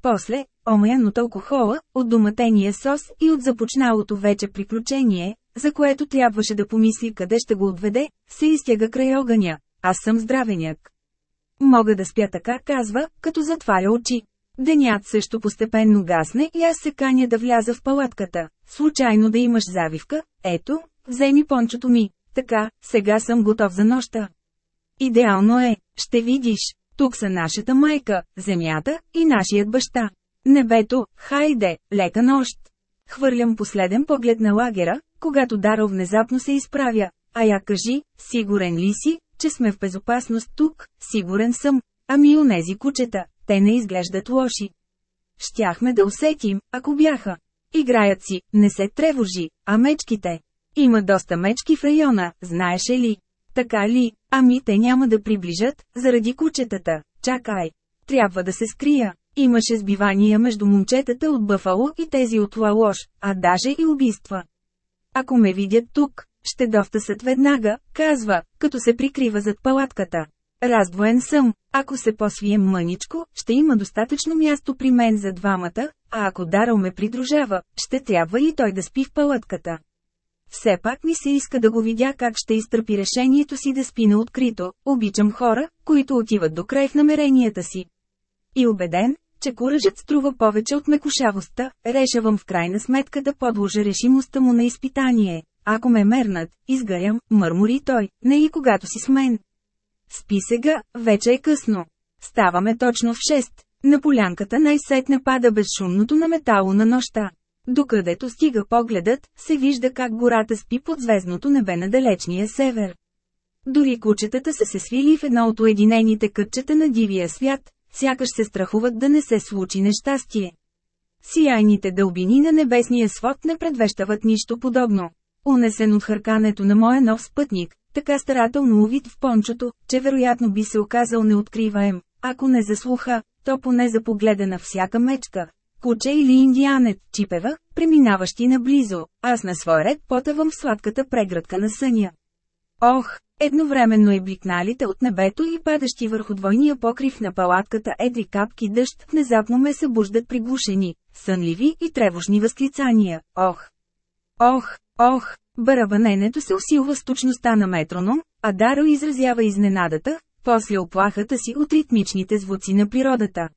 После, омаян от алкохола, от доматения сос и от започналото вече приключение, за което трябваше да помисли къде ще го отведе, се изтяга край огъня. Аз съм здравеняк. Мога да спя така, казва, като затваря очи. Денят също постепенно гасне и аз се каня да вляза в палатката. Случайно да имаш завивка, ето, вземи пончото ми. Така, сега съм готов за нощта. Идеално е, ще видиш, тук са нашата майка, земята и нашият баща. Небето, хайде, лека нощ. Хвърлям последен поглед на лагера, когато Даро внезапно се изправя. А я кажи, сигурен ли си, че сме в безопасност тук, сигурен съм. Ами онези кучета, те не изглеждат лоши. Щяхме да усетим, ако бяха. Играят си, не се тревожи, а мечките. Има доста мечки в района, знаеше ли? Така ли? Ами те няма да приближат, заради кучетата. Чакай. Трябва да се скрия. Имаше сбивания между момчетата от Бъфало и тези от Лалош, а даже и убийства. Ако ме видят тук, ще довтасат веднага, казва, като се прикрива зад палатката. Раздвоен съм, ако се посвием мъничко, ще има достатъчно място при мен за двамата, а ако Дарал ме придружава, ще трябва и той да спи в палатката. Все пак ми се иска да го видя как ще изтърпи решението си да спи на открито, обичам хора, които отиват до край в намеренията си. И убеден, че куражът струва повече от мекушавостта, решавам в крайна сметка да подложа решимостта му на изпитание. Ако ме мернат, изгарям, мърмори той, не и когато си с мен. Спи сега, вече е късно. Ставаме точно в 6. На полянката най-сетне пада безшумното на метало на нощта. Докъдето стига погледът, се вижда как гората спи под звездното небе на далечния север. Дори кучетата са се свили в едно от уединените кътчета на дивия свят, сякаш се страхуват да не се случи нещастие. Сияйните дълбини на небесния свод не предвещават нищо подобно. Унесен от хъркането на моя нов спътник, така старателно увид в пончото, че вероятно би се оказал неоткриваем, ако не за слуха, то поне за погледа на всяка мечка, куче или индианец, чипева, преминаващи наблизо, аз на свой ред потъвам в сладката преградка на съня. Ох, едновременно и бликналите от небето и падащи върху двойния покрив на палатката едри капки дъжд внезапно ме събуждат приглушени, сънливи и тревожни възклицания. Ох! Ох! Ох! Барабаненето се усилва с точността на метроном, а Даро изразява изненадата, после оплахата си от ритмичните звуци на природата.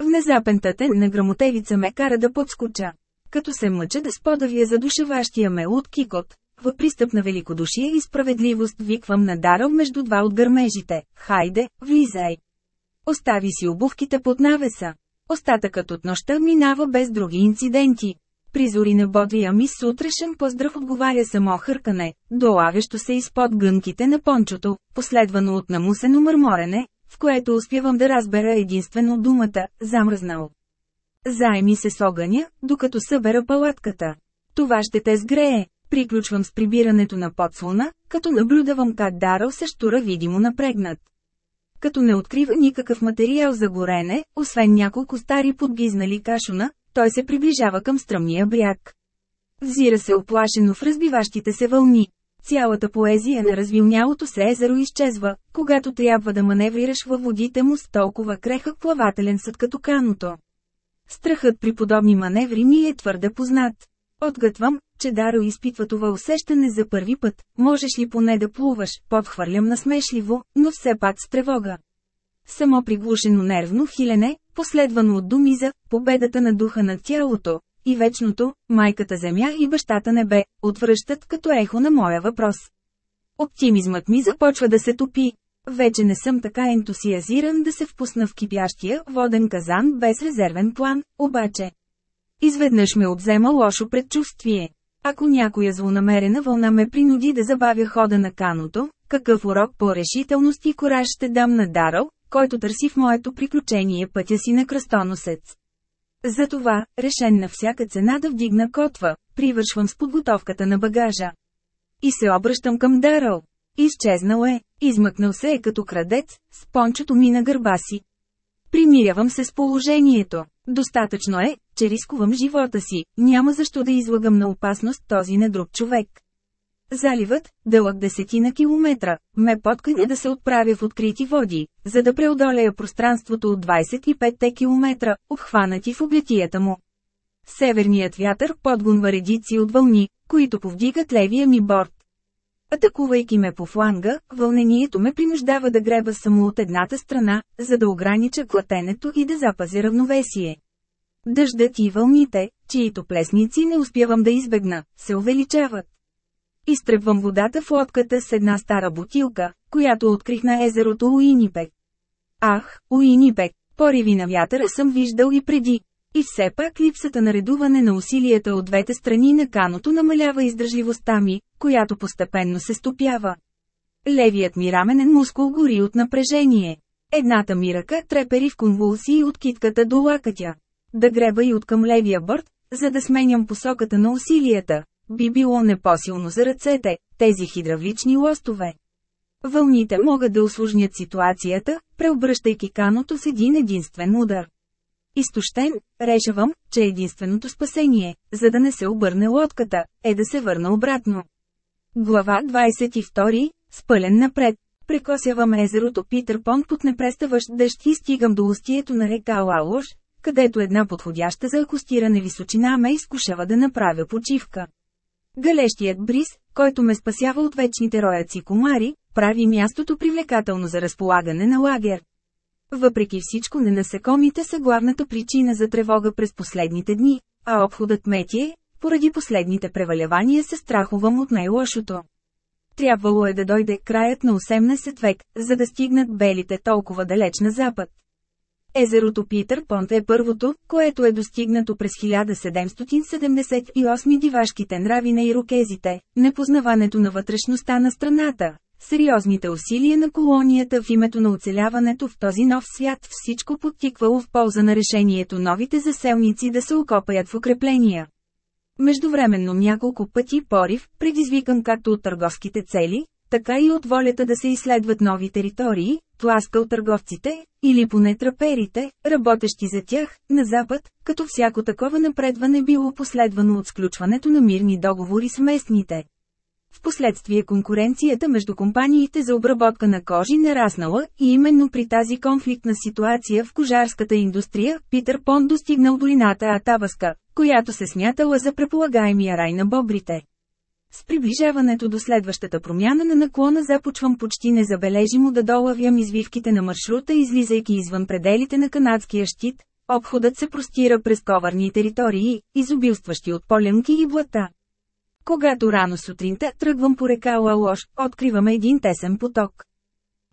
Внезапен тътен на грамотевица ме кара да подскоча. Като се мъча да сподавя задушаващия ме от кикот, в пристъп на великодушие и справедливост виквам на Даро между два от гърмежите. Хайде, влизай! Остави си обувките под навеса. Остатъкът от нощта минава без други инциденти. Призори на бодрия ми сутрешен поздрав отговаря само хъркане, долавящо се изпод гънките на пончото, последвано от намусено мърморене, в което успявам да разбера единствено думата «замръзнал». Займи се с огъня, докато събера палатката. Това ще те сгрее. Приключвам с прибирането на подслона, като наблюдавам как Дарал се штура видимо напрегнат. Като не открива никакъв материал за горене, освен няколко стари подгизнали кашуна, той се приближава към стръмния бряг. Взира се оплашено в разбиващите се вълни. Цялата поезия на развилнялото се езеро изчезва, когато трябва да маневрираш във водите му с толкова крехък плавателен съд като каното. Страхът при подобни маневри ми е твърде познат. Отгътвам, че Даро изпитва това усещане за първи път, можеш ли поне да плуваш, подхвърлям насмешливо, но все пак с тревога. Само приглушено нервно хилене, последвано от думи за победата на духа на тялото, и вечното, майката земя и бащата небе, отвръщат като ехо на моя въпрос. Оптимизмът ми започва да се топи. Вече не съм така ентусиазиран да се впусна в кипящия воден казан без резервен план, обаче. Изведнъж ме обзема лошо предчувствие. Ако някоя злонамерена вълна ме принуди да забавя хода на каното, какъв урок по решителност и кораж ще дам на Даръл, който търси в моето приключение пътя си на кръстоносец. Затова, решен на всяка цена да вдигна котва, привършвам с подготовката на багажа. И се обръщам към Даръл. Изчезнал е, измъкнал се е като крадец, с пончето ми на гърба си. Примирявам се с положението. Достатъчно е, че рискувам живота си, няма защо да излагам на опасност този на друг човек. Заливът, дълъг десетина километра, ме подканя да се отправя в открити води, за да преодолея пространството от 25 километра, обхванати в облетията му. Северният вятър подгонва редици от вълни, които повдигат левия ми борт. Атакувайки ме по фланга, вълнението ме принуждава да греба само от едната страна, за да огранича клатенето и да запази равновесие. Дъждът и вълните, чието плесници не успявам да избегна, се увеличават. Изтръгвам водата в лодката с една стара бутилка, която открих на езерото Уинипек. Ах, Уинипек, пориви на вятъра съм виждал и преди. И все пак липсата на редуване на усилията от двете страни на каното намалява издържливостта ми, която постепенно се стопява. Левият ми раменен мускул гори от напрежение. Едната ми ръка трепери в конвулсии от китката до лакътя. Да греба и от към левия борт, за да сменям посоката на усилията, би било непосилно за ръцете, тези хидравлични лостове. Вълните могат да усложнят ситуацията, преобръщайки каното с един единствен удар. Изтощен, решавам, че единственото спасение, за да не се обърне лодката, е да се върна обратно. Глава 22. Спълен напред. Прекосявам езерото Питър Пон под непреставащ дъжд и стигам до устието на река Лалош, където една подходяща за акустиране височина ме изкушава да направя почивка. Галещият бриз, който ме спасява от вечните рояци комари, прави мястото привлекателно за разполагане на лагер. Въпреки всичко ненасекомите са главната причина за тревога през последните дни, а обходът метие, поради последните превалявания се страхувам от най-лошото. Трябвало е да дойде краят на 18 век, за да стигнат белите толкова далеч на запад. Езерото Питър Понт е първото, което е достигнато през 1778 дивашките нрави на ирокезите, непознаването на вътрешността на страната, сериозните усилия на колонията в името на оцеляването в този нов свят всичко подтиквало в полза на решението новите заселници да се окопаят в укрепления. Междувременно няколко пъти порив, предизвикан както от търговските цели, така и от волята да се изследват нови територии, тласкал търговците, или поне траперите, работещи за тях, на Запад, като всяко такова напредване било последвано от сключването на мирни договори с местните. Впоследствие конкуренцията между компаниите за обработка на кожи нараснала и именно при тази конфликтна ситуация в кожарската индустрия Питър Пон достигнал долината Атабаска, която се смятала за преполагаемия рай на бобрите. С приближаването до следващата промяна на наклона започвам почти незабележимо да долавям извивките на маршрута излизайки извън пределите на канадския щит, обходът се простира през коварни територии, изобилстващи от полянки и блата. Когато рано сутринта тръгвам по река Лалош, откриваме един тесен поток.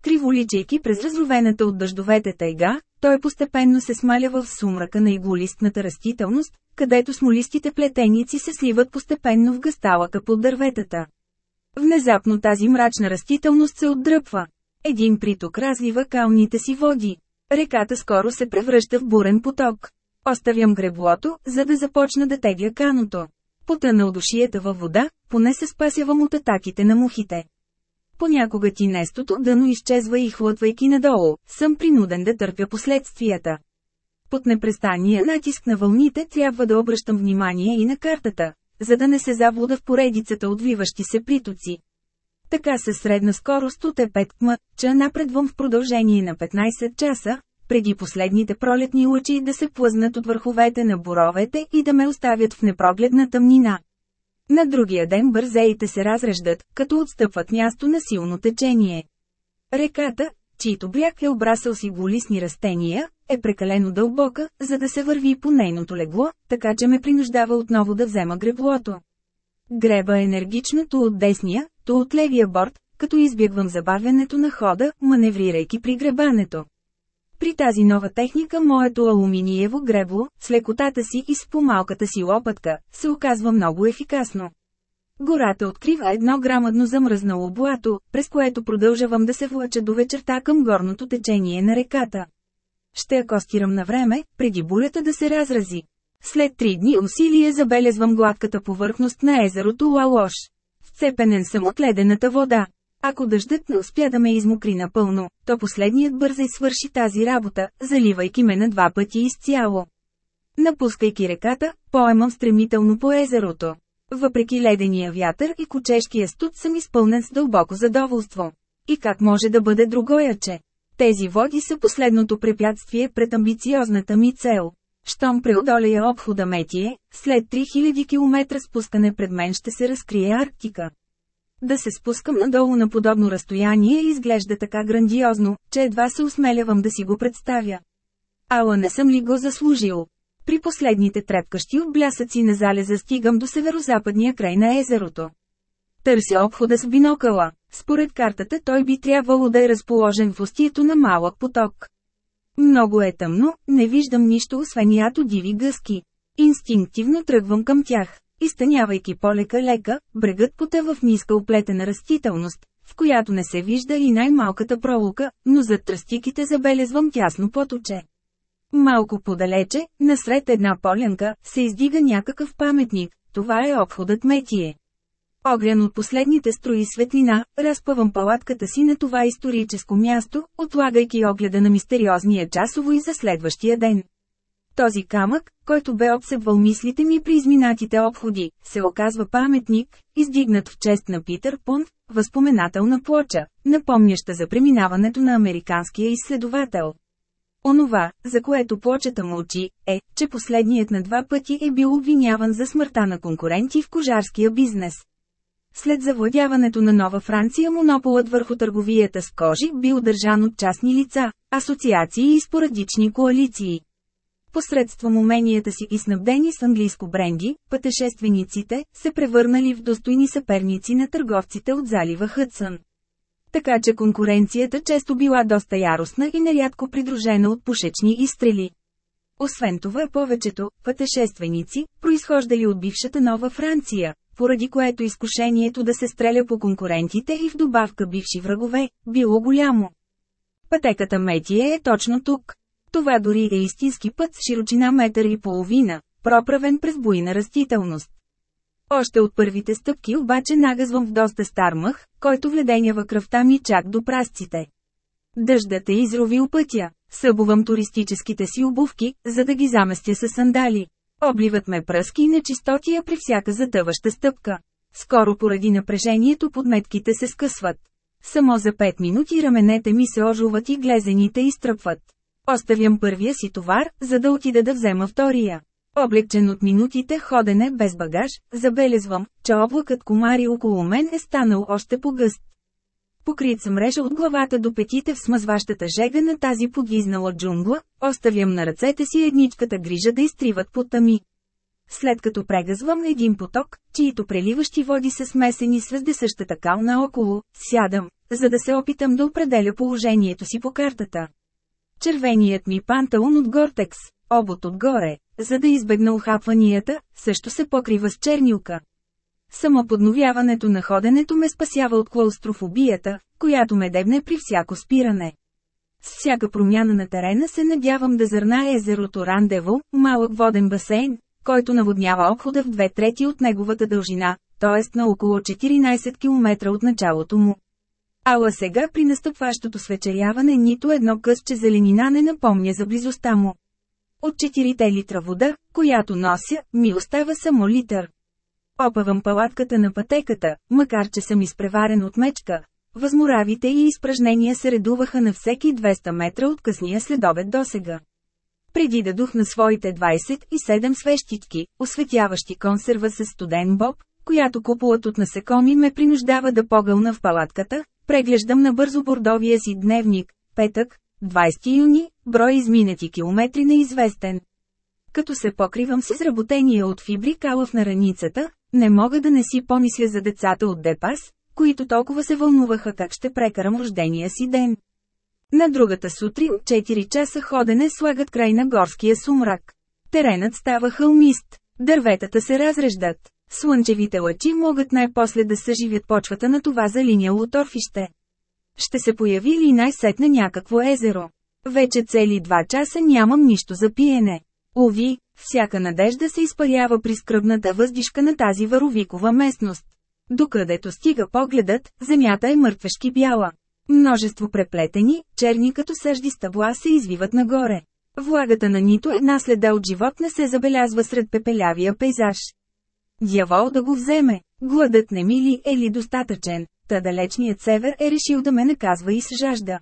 Криволичейки през разровената от дъждовете тайга, той постепенно се смалява в сумрака на иглолистната растителност, където смолистите плетеници се сливат постепенно в гъсталъка под дърветата. Внезапно тази мрачна растителност се отдръпва. Един приток разлива калните си води. Реката скоро се превръща в бурен поток. Оставям греблото, за да започна да тегля каното. Потъна удушията във вода, поне се спасявам от атаките на мухите. Понякога ти нестото дъно изчезва и хлътвайки надолу, съм принуден да търпя последствията. Под непрестания натиск на вълните трябва да обръщам внимание и на картата, за да не се заблуда в поредицата отвиващи се притоци. Така със средна скорост от Е5 км, че напредвам в продължение на 15 часа, преди последните пролетни лъчи да се плъзнат от върховете на боровете и да ме оставят в непрогледна тъмнина. На другия ден бързеите се разреждат, като отстъпват място на силно течение. Реката, чийто бряг е обрасъл с иголисни растения, е прекалено дълбока, за да се върви по нейното легло, така че ме принуждава отново да взема греблото. Греба енергично то от десния, то от левия борт, като избягвам забавянето на хода, маневрирайки при гребането. При тази нова техника моето алуминиево гребло, с лекотата си и с помалката си лопатка, се оказва много ефикасно. Гората открива едно грамадно замръзнало блато, през което продължавам да се влача до вечерта към горното течение на реката. Ще акостирам на време, преди булята да се разрази. След три дни усилие забелезвам гладката повърхност на езерото Лалош. Вцепенен съм от ледената вода. Ако дъждът не успя да ме измокри напълно, то последният бързай свърши тази работа, заливайки ме на два пъти изцяло. Напускайки реката, поемам стремително по езерото. Въпреки ледения вятър и кучешкия студ съм изпълнен с дълбоко задоволство. И как може да бъде другояче? Тези води са последното препятствие пред амбициозната ми цел. Щом преодолея обхода Метие, след 3000 км спускане пред мен ще се разкрие Арктика. Да се спускам надолу на подобно разстояние изглежда така грандиозно, че едва се осмелявам да си го представя. Ала не съм ли го заслужил? При последните трепкащи от блясъци на залеза стигам до северо-западния край на езерото. Търся обхода с бинокъла. Според картата той би трябвало да е разположен в устието на малък поток. Много е тъмно, не виждам нищо освен ято диви гъски. Инстинктивно тръгвам към тях. Изтънявайки полека-лека, брегът потъва в ниска оплетена растителност, в която не се вижда и най-малката пролука, но зад тръстиките забелезвам тясно поточе. Малко подалече, насред една полянка, се издига някакъв паметник, това е обходът Метие. Огрян от последните строи светлина, разпъвам палатката си на това историческо място, отлагайки огледа на мистериозния часово и за следващия ден. Този камък, който бе обсебвал мислите ми при изминатите обходи, се оказва паметник, издигнат в чест на Питър Пунт, възпоменателна плоча, напомняща за преминаването на американския изследовател. Онова, за което плочата мълчи, е, че последният на два пъти е бил обвиняван за смъртта на конкуренти в кожарския бизнес. След завладяването на Нова Франция монополът върху търговията с кожи бил държан от частни лица, асоциации и спорадични коалиции. Посредством уменията си и снабдени с английско бренди, пътешествениците се превърнали в достойни съперници на търговците от залива Хътсън. Така че конкуренцията често била доста яростна и нерядко придружена от пушечни изстрели. Освен това повечето пътешественици, произхождали от бившата Нова Франция, поради което изкушението да се стреля по конкурентите и в добавка бивши врагове, било голямо. Пътеката Метие е точно тук. Това дори е истински път с широчина метър и половина, проправен през буйна растителност. Още от първите стъпки обаче нагазвам в доста стар мъх, който вледенява кръвта ми чак до прасците. Дъждът е изровил пътя. Събувам туристическите си обувки, за да ги заместя с сандали. Обливат ме пръски и нечистотия при всяка затъваща стъпка. Скоро поради напрежението подметките се скъсват. Само за 5 минути раменете ми се ожуват и глезените изтръпват. Оставям първия си товар, за да отида да взема втория. Облегчен от минутите ходене без багаж, забелезвам, че облакът комари около мен е станал още по-гъст. Покрит съм мрежа от главата до петите в смазващата жега на тази подвизнала джунгла, оставям на ръцете си едничката грижа да изтриват пота ми. След като прегазвам един поток, чието преливащи води са смесени с въздесъщата кална около, сядам, за да се опитам да определя положението си по картата. Червеният ми панталон от Гортекс, обот отгоре, за да избегна ухапванията, също се покрива с чернилка. Само подновяването на ходенето ме спасява от клаустрофобията, която ме дебне при всяко спиране. С всяка промяна на терена се надявам да зърна езерото Рандево, малък воден басейн, който наводнява обхода в две трети от неговата дължина, т.е. на около 14 км от началото му. Ала сега при настъпващото свечеряване нито едно късче зеленина не напомня за близостта му. От 4 литра вода, която нося, ми остава само литър. Опавам палатката на пътеката, макар че съм изпреварен от мечка. Възморавите и изпражнения се редуваха на всеки 200 метра от късния следобед досега. Преди да дух на своите 27 свещички, осветяващи консерва с студен боб, която купулът от насекоми ме принуждава да погълна в палатката, преглеждам набързо бордовия си дневник, петък, 20 юни, брой изминати километри неизвестен. Като се покривам с изработение от фибри калъв на раницата, не мога да не си помисля за децата от Депас, които толкова се вълнуваха как ще прекарам рождения си ден. На другата сутрин 4 часа ходене слагат край на горския сумрак. Теренът става хълмист, дърветата се разреждат. Слънчевите лъчи могат най-после да съживят почвата на това залиняло торфище. Ще се появи ли най-сетне някакво езеро? Вече цели два часа нямам нищо за пиене. Ови, всяка надежда се изпарява при скръбната въздишка на тази варовикова местност. Докъдето стига погледът, земята е мъртвешки бяла. Множество преплетени, черни като съжди стъбла се извиват нагоре. Влагата на нито една следа от живот не се забелязва сред пепелявия пейзаж. Дявол да го вземе, гладът не ми ли е ли достатъчен, та далечният север е решил да ме наказва и с жажда.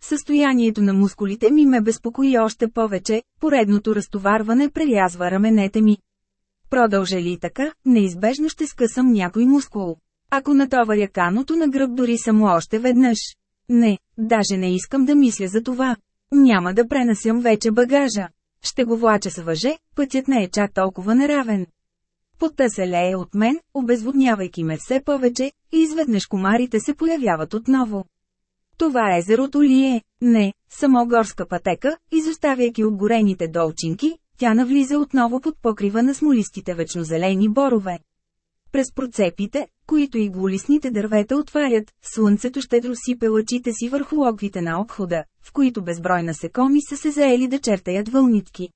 Състоянието на мускулите ми ме безпокои още повече, поредното разтоварване прелязва раменете ми. Продължа ли така, неизбежно ще скъсам някой мускул. Ако натоваря каното на гръб дори само още веднъж. Не, даже не искам да мисля за това. Няма да пренасям вече багажа. Ще го влача с въже, пътят не е чак толкова неравен. Потта се лее от мен, обезводнявайки ме все повече, и изведнъж комарите се появяват отново. Това езерото ли е? Не, само горска пътека, изоставяйки отгорените долчинки, тя навлиза отново под покрива на смолистите вечнозелени борове. През процепите, които и голисните дървета отварят, слънцето щедро сипе лъчите си върху логвите на обхода, в които безброй насекоми са се заели да чертаят вълнитки.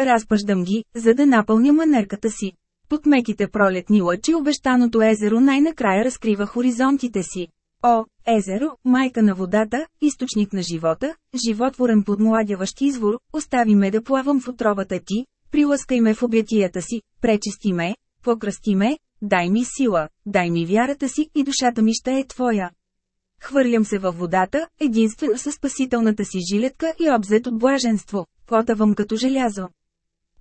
Разпъждам ги, за да напълня манерката си. Под меките пролетни лъчи обещаното езеро най-накрая разкрива хоризонтите си. О, езеро, майка на водата, източник на живота, животворен подмладяващ извор, остави ме да плавам в отровата ти, прилъскай ме в обятията си, пречисти ме, покръсти ме, дай ми сила, дай ми вярата си и душата ми ще е твоя. Хвърлям се във водата, единствено със спасителната си жилетка и обзет от блаженство, потавам като желязо.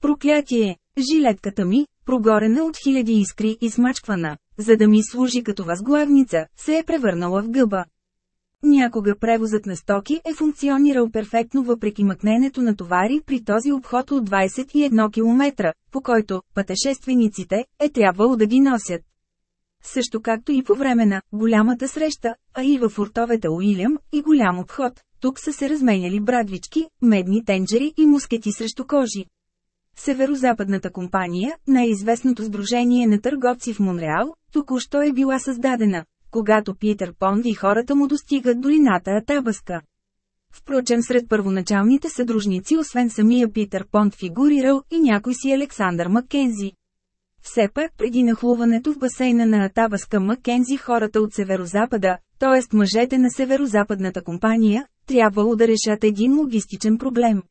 Проклятие! Жилетката ми, прогорена от хиляди искри и смачквана, за да ми служи като възглавница, се е превърнала в гъба. Някога превозът на стоки е функционирал перфектно въпреки мъкненето на товари при този обход от 21 км, по който пътешествениците е трябвало да ги носят. Също както и по време на голямата среща, а и във фортовете Уилям и голям обход, тук са се разменяли брадвички, медни тенджери и мускети срещу кожи. Северозападната компания, най-известното сдружение на търговци в Монреал, току-що е била създадена, когато Питър Понд и хората му достигат долината Атабаска. Впрочем сред първоначалните съдружници освен самия Питър Понд фигурирал и някой си Александър Маккензи. Все пак преди нахлуването в басейна на Атабаска Маккензи хората от северозапада, т.е. мъжете на северозападната компания, трябвало да решат един логистичен проблем.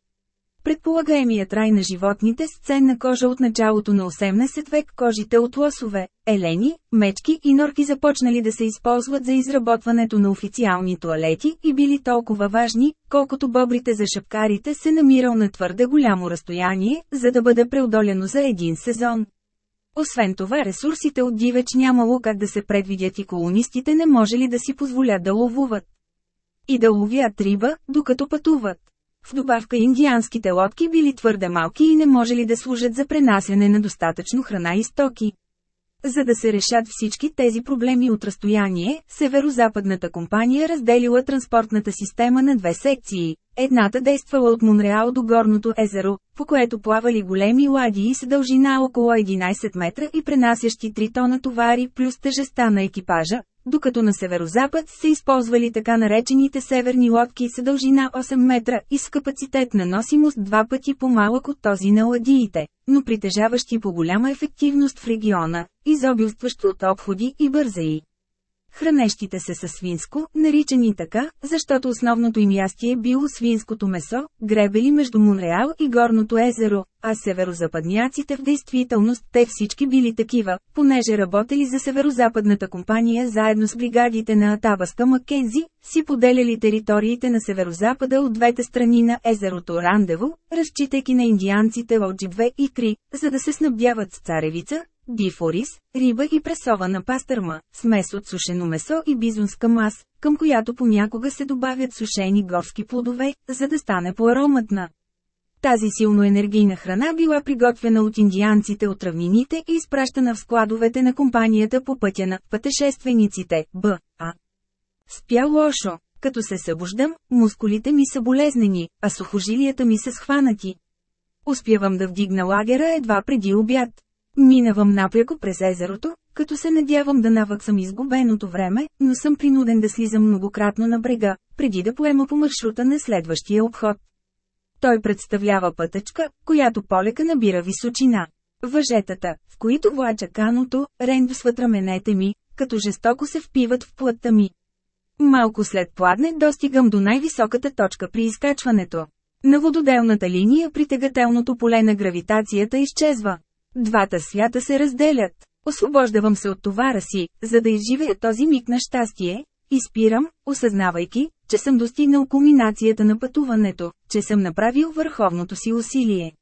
Предполагаемият рай на животните с ценна кожа от началото на 18 век кожите от лосове, елени, мечки и норки започнали да се използват за изработването на официални туалети и били толкова важни, колкото бобрите за шапкарите се намирал на твърде голямо разстояние, за да бъде преодолено за един сезон. Освен това ресурсите от дивеч нямало как да се предвидят и колонистите не можели да си позволят да ловуват. И да ловят риба, докато пътуват. В добавка индианските лодки били твърде малки и не можели да служат за пренасяне на достатъчно храна и стоки. За да се решат всички тези проблеми от разстояние, Северо-Западната компания разделила транспортната система на две секции. Едната действала от Монреал до Горното езеро, по което плавали големи ладии с дължина около 11 метра и пренасящи 3 тона товари плюс тежеста на екипажа, докато на северозапад се използвали така наречените северни лодки с дължина 8 метра и с капацитет на носимост два пъти по-малък от този на ладиите, но притежаващи по голяма ефективност в региона, изобилстващ от обходи и бързаи. Хранещите се със свинско, наричани така, защото основното им ястие е било свинското месо, гребели между Монреал и Горното езеро, а северозападняците в действителност те всички били такива, понеже работели за северозападната компания заедно с бригадите на Атабаска Маккензи, си поделяли териториите на северозапада от двете страни на езерото Рандево, разчитайки на индианците Оджибве и Кри, за да се снабдяват с царевица, дифорис, риба и пресована пастърма, смес от сушено месо и бизонска мас, към която понякога се добавят сушени горски плодове, за да стане по-ароматна. Тази силно енергийна храна била приготвена от индианците от равнините и изпращана в складовете на компанията по пътя на пътешествениците, Б. А. Спя лошо. Като се събуждам, мускулите ми са болезнени, а сухожилията ми са схванати. Успявам да вдигна лагера едва преди обяд. Минавам напряко през езерото, като се надявам да навъксам изгубеното време, но съм принуден да слизам многократно на брега, преди да поема по маршрута на следващия обход. Той представлява пътечка, която полека набира височина. Въжетата, в които влача каното, рендосват раменете ми, като жестоко се впиват в плътта ми. Малко след пладне достигам до най-високата точка при изкачването. На вододелната линия притегателното поле на гравитацията изчезва. Двата свята се разделят. Освобождавам се от товара си, за да изживея този миг на щастие, и спирам, осъзнавайки, че съм достигнал кулминацията на пътуването, че съм направил върховното си усилие.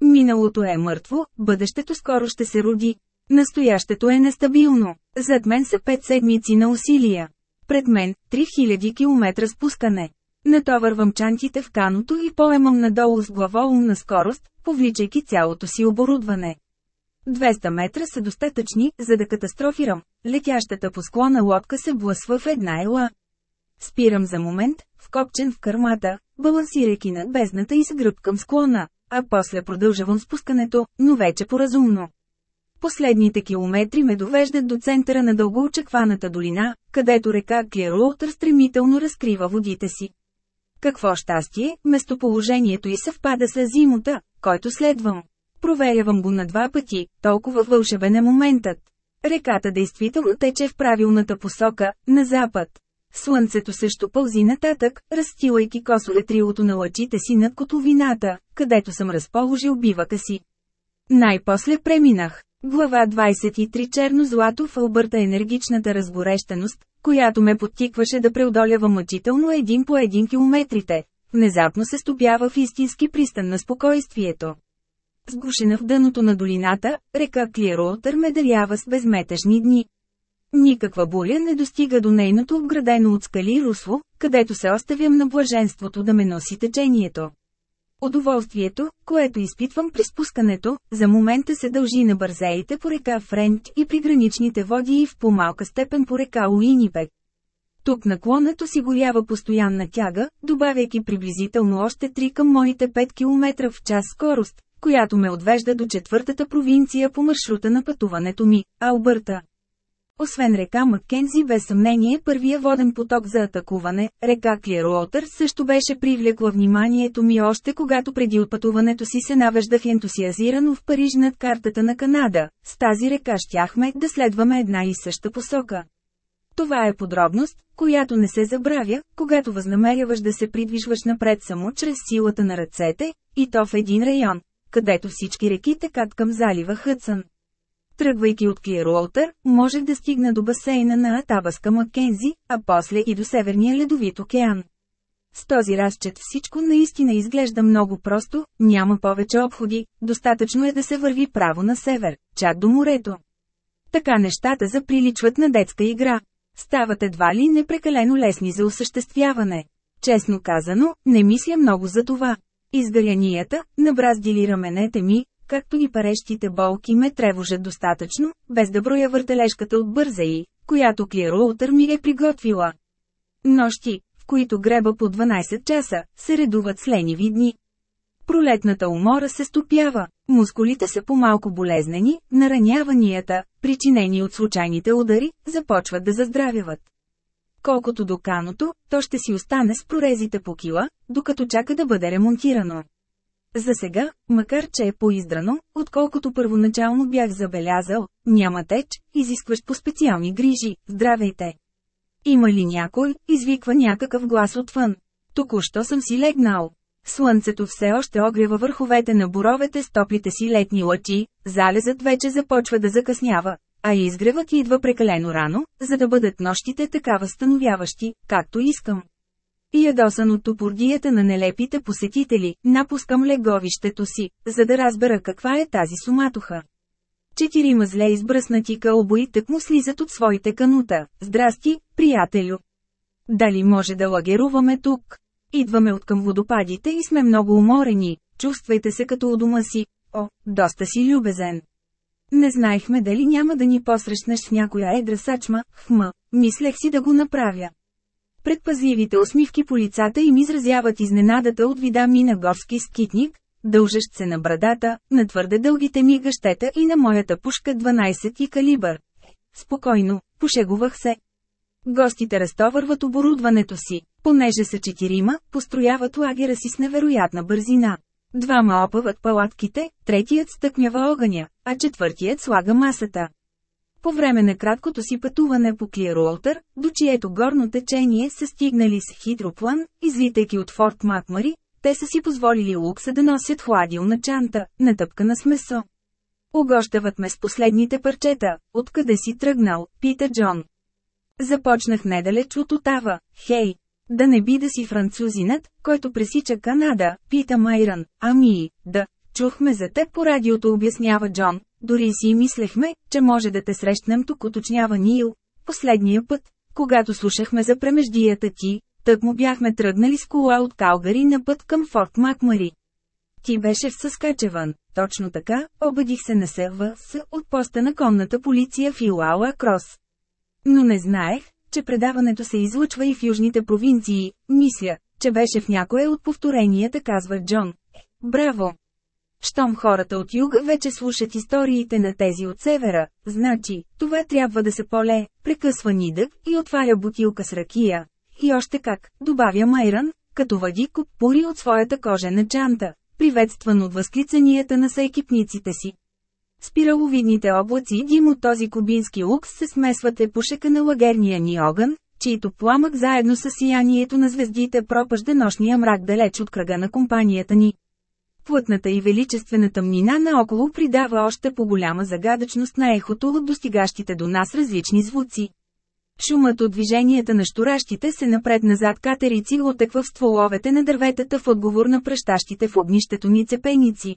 Миналото е мъртво, бъдещето скоро ще се роди. Настоящето е нестабилно. Зад мен са пет седмици на усилия. Пред мен – 3000 км спускане. Натовървам чантите в каното и поемам надолу с главоломна скорост, повличайки цялото си оборудване. 200 метра са достатъчни, за да катастрофирам. Летящата по склона лодка се блъсва в една ела. Спирам за момент, вкопчен в кърмата, балансирайки над бездната и с гръб към склона, а после продължавам спускането, но вече поразумно. Последните километри ме довеждат до центъра на дългоочекваната долина, където река Клироутър стремително разкрива водите си. Какво щастие, местоположението и съвпада с зимата, който следвам. Проверявам го на два пъти, толкова вълшебен е моментът. Реката действително тече в правилната посока, на запад. Слънцето също пълзи нататък, разстилайки косо ветрилото на лъчите си над котловината, където съм разположил бивака си. Най-после преминах. Глава 23 Черно-злато в Албърта енергичната разгорещеност, която ме подтикваше да преодолява мъчително един по един километрите. Внезапно се стопява в истински пристан на спокойствието. Сгушена в дъното на долината, река Клироутър ме дарява с безметъчни дни. Никаква буря не достига до нейното обградено от скали русло, където се оставям на блаженството да ме носи течението. Удоволствието, което изпитвам при спускането, за момента се дължи на бързеите по река Френч и при граничните води и в по-малка степен по река Уинипек. Тук наклонът осигурява постоянна тяга, добавяйки приблизително още 3 към моите 5 км в час скорост, която ме отвежда до четвъртата провинция по маршрута на пътуването ми – Албърта. Освен река Маккензи без съмнение първия воден поток за атакуване, река Клируотър също беше привлекла вниманието ми още когато преди отпътуването си се навеждах ентусиазирано в Париж над картата на Канада. С тази река щяхме да следваме една и съща посока. Това е подробност, която не се забравя, когато възнамеряваш да се придвижваш напред само чрез силата на ръцете, и то в един район, където всички реки текат към залива Хътсън. Тръгвайки от Клируолтър, можех да стигна до басейна на Атабаска Маккензи, а после и до Северния ледовит океан. С този разчет всичко наистина изглежда много просто, няма повече обходи, достатъчно е да се върви право на север, чак до морето. Така нещата заприличват на детска игра. Стават едва ли непрекалено лесни за осъществяване. Честно казано, не мисля много за това. Изгарянията, набраздили раменете ми, както и парещите болки ме тревожат достатъчно, без да броя въртележката от бързаи, която Клироутър ми е приготвила. Нощи, в които греба по 12 часа, се редуват с лениви дни. Пролетната умора се стопява, мускулите са по-малко болезнени, нараняванията, причинени от случайните удари, започват да заздравяват. Колкото до каното, то ще си остане с прорезите по кила, докато чака да бъде ремонтирано. За сега, макар че е поиздрано, отколкото първоначално бях забелязал, няма теч, изискващ по специални грижи, здравейте. Има ли някой, извиква някакъв глас отвън. Току-що съм си легнал. Слънцето все още огрява върховете на боровете с топлите си летни лъчи, залезът вече започва да закъснява, а изгревът идва прекалено рано, за да бъдат нощите така възстановяващи, както искам. И ядосан от топордията на нелепите посетители, напускам леговището си, за да разбера каква е тази суматоха. Четирима зле избръснати кълбои тък му слизат от своите канута. Здрасти, приятелю! Дали може да лагеруваме тук? Идваме от към водопадите и сме много уморени, чувствайте се като у дома си. О, доста си любезен. Не знаехме дали няма да ни посрещнеш в някоя едра сачма, хм, мислех си да го направя. Предпазливите усмивки по лицата им изразяват изненадата от вида ми на горски скитник, дължещ се на брадата, на твърде дългите ми гъщета и на моята пушка 12 и калибър. Спокойно, пошегувах се. Гостите разтовърват оборудването си. Понеже са четирима, построяват лагера си с невероятна бързина. Двама опъват палатките, третият стъкнява огъня, а четвъртият слага масата. По време на краткото си пътуване по Клируолтър, до чието горно течение са стигнали с хидроплан, излитайки от Форт Макмари, те са си позволили лукса да носят хладилна чанта, натъпкана с месо. Огощават ме с последните парчета, откъде си тръгнал, пита Джон. Започнах недалеч от Отава, хей, да не би да си французинът, който пресича Канада, пита Майран, ами, да, чухме за теб по радиото обяснява Джон, дори си мислехме, че може да те срещнем тук уточнява Нил. Последния път, когато слушахме за премеждията ти, тък му бяхме тръгнали с кола от Калгари на път към Форт Макмари. Ти беше в Съскачеван, точно така, обадих се на СВС от поста на конната полиция в Илауа Крос. Но не знаех, че предаването се излъчва и в южните провинции, мисля, че беше в някое от повторенията казва Джон. Браво! Щом хората от юга вече слушат историите на тези от севера, значи, това трябва да се поле, прекъсва Нидък и отваря бутилка с ракия. И още как, добавя Майран, като въди куп пури от своята кожена чанта, приветстван от възклицанията на съекипниците си. Спираловидните облаци дим от този кубински лукс се смесват е пушека на лагерния ни огън, чието пламък заедно с сиянието на звездите пропъжда нощния мрак далеч от кръга на компанията ни. Плътната и величествена тъмнина наоколо придава още по-голяма загадъчност на ехото от достигащите до нас различни звуци. Шумът от движенията на штуращите се напред-назад катерици отеква в стволовете на дърветата в отговор на пръщащите в огнището ни цепеници.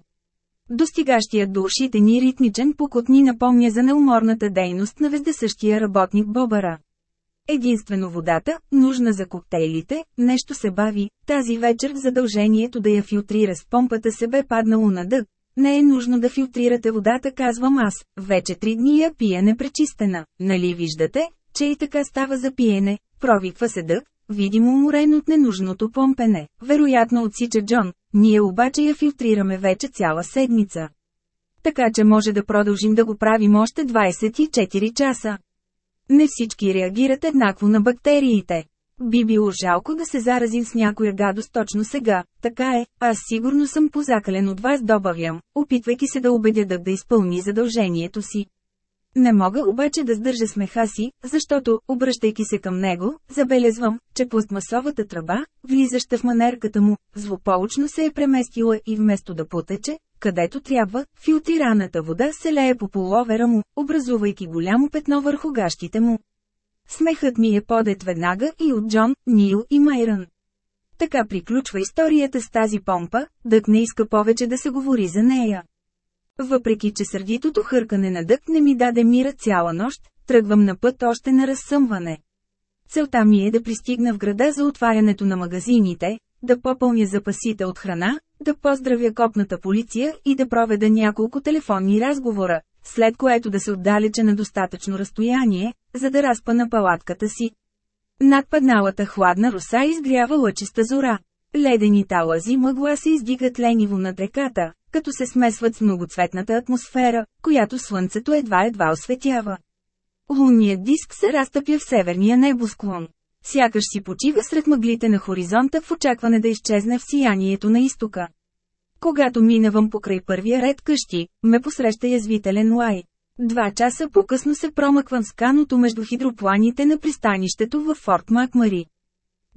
Достигащият до ушите ни ритмичен покот ни напомня за неуморната дейност на вездесъщия работник Бобара. Единствено водата, нужна за коктейлите, нещо се бави, тази вечер в задължението да я филтрира с помпата се бе паднало на дъг. Не е нужно да филтрирате водата, казвам аз, вече три дни я пия непречистена, нали виждате, че и така става за пиене, провиква се дъг, видимо уморен от ненужното помпене, вероятно отсича Джон, ние обаче я филтрираме вече цяла седмица. Така че може да продължим да го правим още 24 часа. Не всички реагират еднакво на бактериите. Би било жалко да се заразим с някоя гадост точно сега, така е, аз сигурно съм позакален от вас добавям, опитвайки се да убедя да да изпълни задължението си. Не мога обаче да сдържа смеха си, защото, обръщайки се към него, забелезвам, че пластмасовата тръба, влизаща в манерката му, злополучно се е преместила и вместо да потече, където трябва, филтрираната вода се лее по половера му, образувайки голямо петно върху гащите му. Смехът ми е подет веднага и от Джон, Нил и Майрън. Така приключва историята с тази помпа, дък не иска повече да се говори за нея. Въпреки че сърдитото хъркане на дък не ми даде мира цяла нощ, тръгвам на път още на разсъмване. Целта ми е да пристигна в града за отварянето на магазините, да попълня запасите от храна, да поздравя копната полиция и да проведа няколко телефонни разговора, след което да се отдалеча на достатъчно разстояние, за да разпа на палатката си. Над падналата хладна роса изгрява лъчеста зора. Ледени талази мъгла се издигат лениво над реката, като се смесват с многоцветната атмосфера, която слънцето едва-едва осветява. Лунният диск се разтъпя в северния небосклон. Сякаш си почива сред мъглите на хоризонта в очакване да изчезне в сиянието на изтока. Когато минавам покрай първия ред къщи, ме посреща язвителен лай. Два часа по-късно се промъквам с каното между хидропланите на пристанището в Форт Макмари.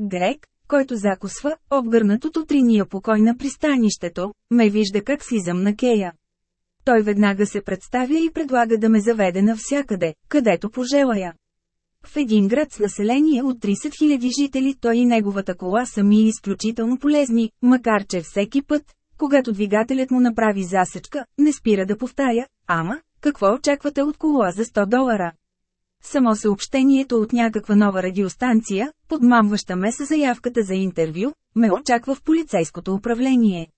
Грек, който закусва, обгърнат от утриния покой на пристанището, ме вижда как слизам на кея. Той веднага се представя и предлага да ме заведе навсякъде, където пожелая. В един град с население от 30 000 жители той и неговата кола са ми изключително полезни, макар че всеки път, когато двигателят му направи засечка, не спира да повтаря, ама, какво очаквате от кола за 100 долара? Само съобщението от някаква нова радиостанция, подмамваща ме с заявката за интервю, ме очаква в полицейското управление.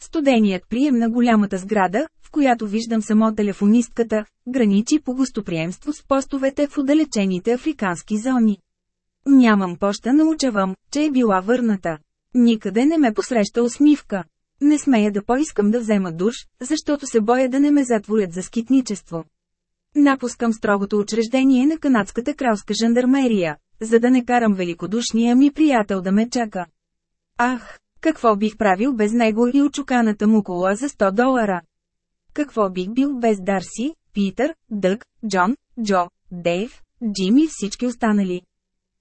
Студеният прием на голямата сграда, в която виждам само телефонистката, граничи по гостоприемство с постовете в отдалечените африкански зони. Нямам поща научавам, че е била върната. Никъде не ме посреща усмивка. Не смея да поискам да взема душ, защото се боя да не ме затворят за скитничество. Напускам строгото учреждение на канадската кралска жандармерия, за да не карам великодушния ми приятел да ме чака. Ах, какво бих правил без него и очуканата му кола за 100 долара? Какво бих бил без Дарси, Питър, Дъг, Джон, Джо, Дейв, Джим и всички останали?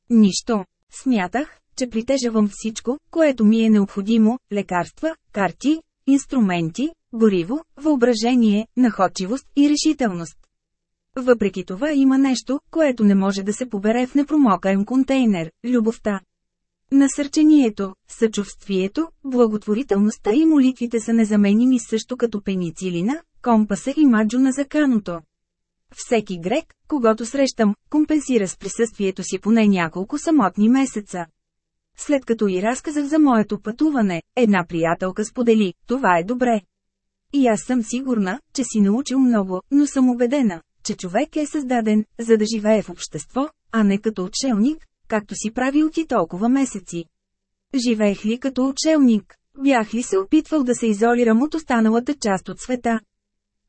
Нищо. Смятах, че притежавам всичко, което ми е необходимо – лекарства, карти, инструменти, гориво, въображение, находчивост и решителност. Въпреки това има нещо, което не може да се побере в непромокаем контейнер – любовта. Насърчението, съчувствието, благотворителността и молитвите са незаменими също като пеницилина, компаса и маджо на заканото. Всеки грек, когато срещам, компенсира с присъствието си поне няколко самотни месеца. След като и разказах за моето пътуване, една приятелка сподели, това е добре. И аз съм сигурна, че си научил много, но съм убедена, че човек е създаден, за да живее в общество, а не като отшелник, както си правил ти толкова месеци. Живеех ли като отшелник? Бях ли се опитвал да се изолирам от останалата част от света?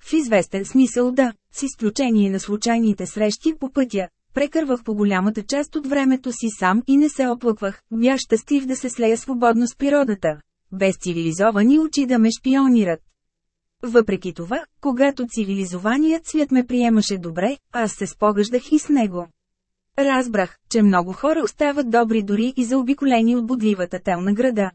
В известен смисъл да, с изключение на случайните срещи по пътя, прекървах по голямата част от времето си сам и не се оплъквах, бях щастлив да се слея свободно с природата. Без цивилизовани очи да ме шпионират. Въпреки това, когато цивилизованият свят ме приемаше добре, аз се спогаждах и с него. Разбрах, че много хора остават добри дори и заобиколени от бодливата тел на града.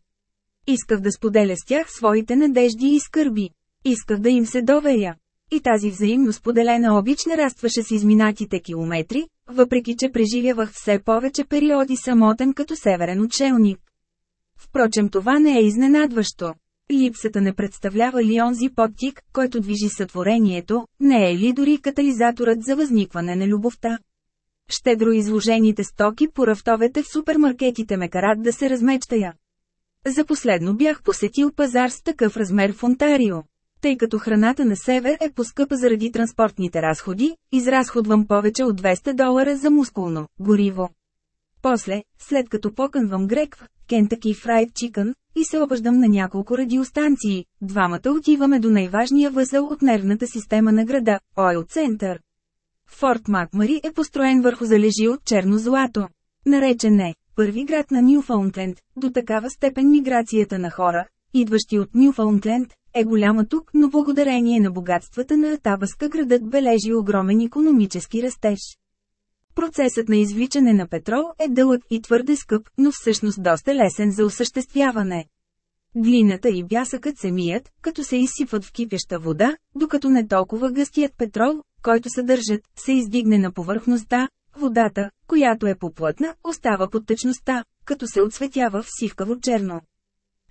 Исках да споделя с тях своите надежди и скърби. Исках да им се доверя. И тази взаимно споделена обич нарастваше с изминатите километри, въпреки че преживявах все повече периоди самотен като северен отшелник. Впрочем това не е изненадващо. Липсата не представлява ли онзи подтик, който движи сътворението, не е ли дори катализаторът за възникване на любовта? Щедро изложените стоки по рафтовете в супермаркетите ме карат да се размечтая. За последно бях посетил пазар с такъв размер в Онтарио. Тъй като храната на север е поскъпа заради транспортните разходи, изразходвам повече от 200 долара за мускулно гориво. После, след като покънвам грек в Kentucky Fried Chicken и се обаждам на няколко радиостанции, двамата отиваме до най-важния възел от нервната система на града – Ойл Център. Форт Макмари е построен върху залежи от черно злато. Наречен е първи град на Нюфаундленд, до такава степен миграцията на хора, идващи от Нюфаундленд, е голяма тук, но благодарение на богатствата на Атабаска градът бележи огромен економически растеж. Процесът на извличане на петрол е дълъг и твърде скъп, но всъщност доста лесен за осъществяване. Глината и бясъкът се мият, като се изсипват в кипяща вода, докато не толкова гъстият петрол, който съдържат, се издигне на повърхността, водата, която е поплътна, остава под течността, като се отсветява в сивкаво черно.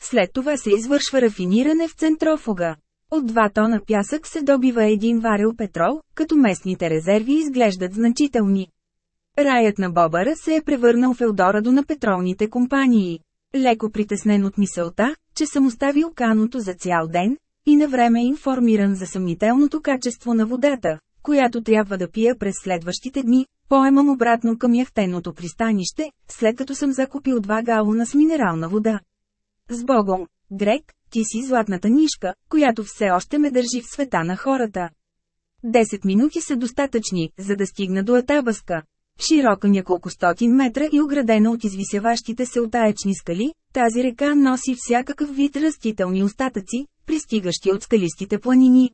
След това се извършва рафиниране в центрофуга. От 2 тона пясък се добива един варел петрол, като местните резерви изглеждат значителни. Раят на Бобара се е превърнал в Елдорадо на петролните компании. Леко притеснен от мисълта, че съм оставил каното за цял ден, и на време информиран за съмнителното качество на водата, която трябва да пия през следващите дни, поемам обратно към яхтеното пристанище, след като съм закупил два галона с минерална вода. С Богом, Грек, ти си златната нишка, която все още ме държи в света на хората. Десет минути са достатъчни, за да стигна до Атабаска. Широка няколко стотин метра и оградена от извисяващите се отаечни скали, тази река носи всякакъв вид растителни остатъци, пристигащи от скалистите планини.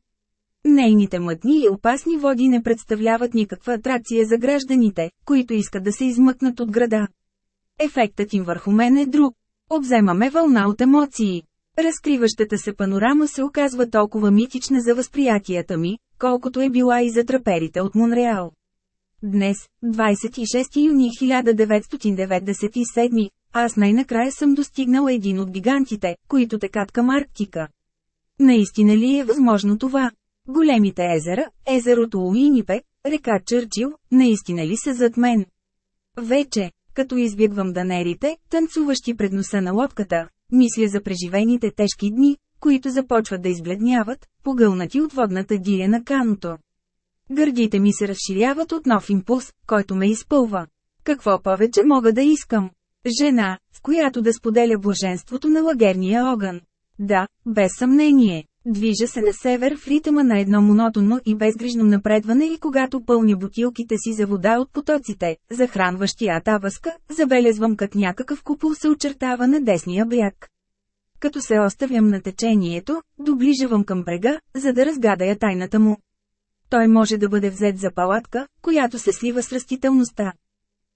Нейните мътни и опасни води не представляват никаква атракция за гражданите, които искат да се измъкнат от града. Ефектът им върху мен е друг. Обземаме вълна от емоции. Разкриващата се панорама се оказва толкова митична за възприятията ми, колкото е била и за траперите от Монреал. Днес, 26 юни 1997, аз най-накрая съм достигнал един от гигантите, които текат към Арктика. Наистина ли е възможно това? Големите езера, езерото Уинипек, река Чърчил, наистина ли са зад мен? Вече, като избягвам данерите, танцуващи пред носа на лодката, мисля за преживените тежки дни, които започват да избледняват, погълнати от водната дия на каното. Гърдите ми се разширяват от нов импулс, който ме изпълва. Какво повече мога да искам? Жена, с която да споделя блаженството на лагерния огън. Да, без съмнение. Движа се на север в ритъма на едно монотонно и безгрижно напредване и когато пълня бутилките си за вода от потоците, захранващи Атабаска, забелезвам как някакъв купол се очертава на десния бряг. Като се оставям на течението, доближавам към брега, за да разгадая тайната му. Той може да бъде взет за палатка, която се слива с растителността.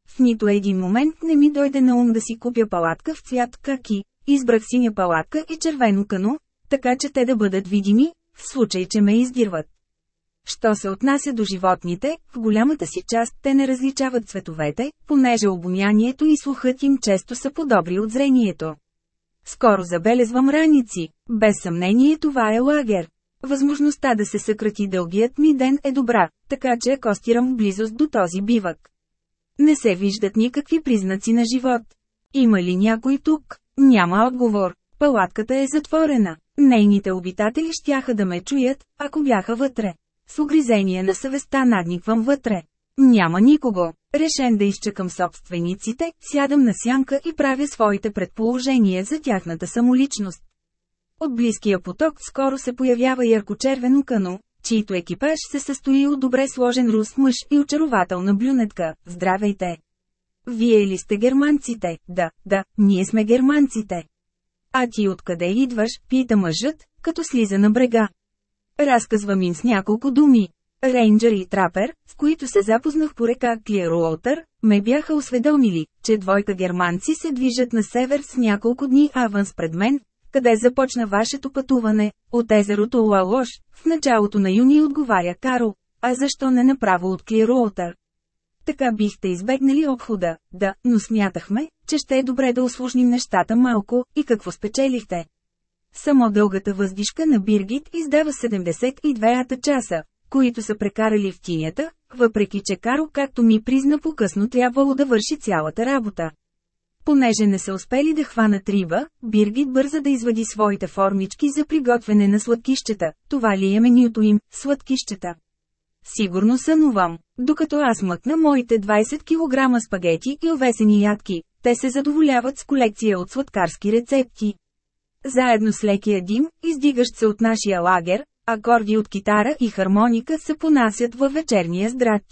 В нито един момент не ми дойде на ум да си купя палатка в цвят каки. Избрах синя палатка и червено кано, така че те да бъдат видими, в случай, че ме издирват. Що се отнася до животните, в голямата си част те не различават цветовете, понеже обонянието и слухът им често са подобри от зрението. Скоро забелезвам раници. Без съмнение това е лагер. Възможността да се съкрати дългият ми ден е добра, така че акостирам в близост до този бивък. Не се виждат никакви признаци на живот. Има ли някой тук? Няма отговор. Палатката е затворена. Нейните обитатели щяха да ме чуят, ако бяха вътре. С огризение на съвестта надниквам вътре. Няма никого. Решен да изчакам собствениците, сядам на сянка и правя своите предположения за тяхната самоличност. От близкия поток скоро се появява яркочервено кано, чийто екипаж се състои от добре сложен рус мъж и очарователна блюнетка. Здравейте! Вие ли сте германците? Да, да, ние сме германците. А ти откъде идваш, пита мъжът, като слиза на брега. Разказва ми с няколко думи. Рейнджър и трапер, с които се запознах по река Клиеруотър, ме бяха осведомили, че двойка германци се движат на север с няколко дни аванс пред мен, къде започна вашето пътуване, от езерото Лалош, в началото на юни отговаря Карл, а защо не направо от Клиеруотър? Така бихте избегнали обхода, да, но смятахме, че ще е добре да осложним нещата малко, и какво спечелихте. Само дългата въздишка на Биргит издава 72-та часа, които са прекарали в тинята, въпреки че Каро както ми призна по-късно трябвало да върши цялата работа. Понеже не са успели да хванат риба, Биргит бърза да извади своите формички за приготвяне на сладкищета. Това ли е менюто им, сладкищета? Сигурно сънувам. Докато аз мъкна моите 20 кг спагети и овесени ядки, те се задоволяват с колекция от сладкарски рецепти. Заедно с лекия дим, издигащ се от нашия лагер, акорди от китара и хармоника се понасят във вечерния здрач.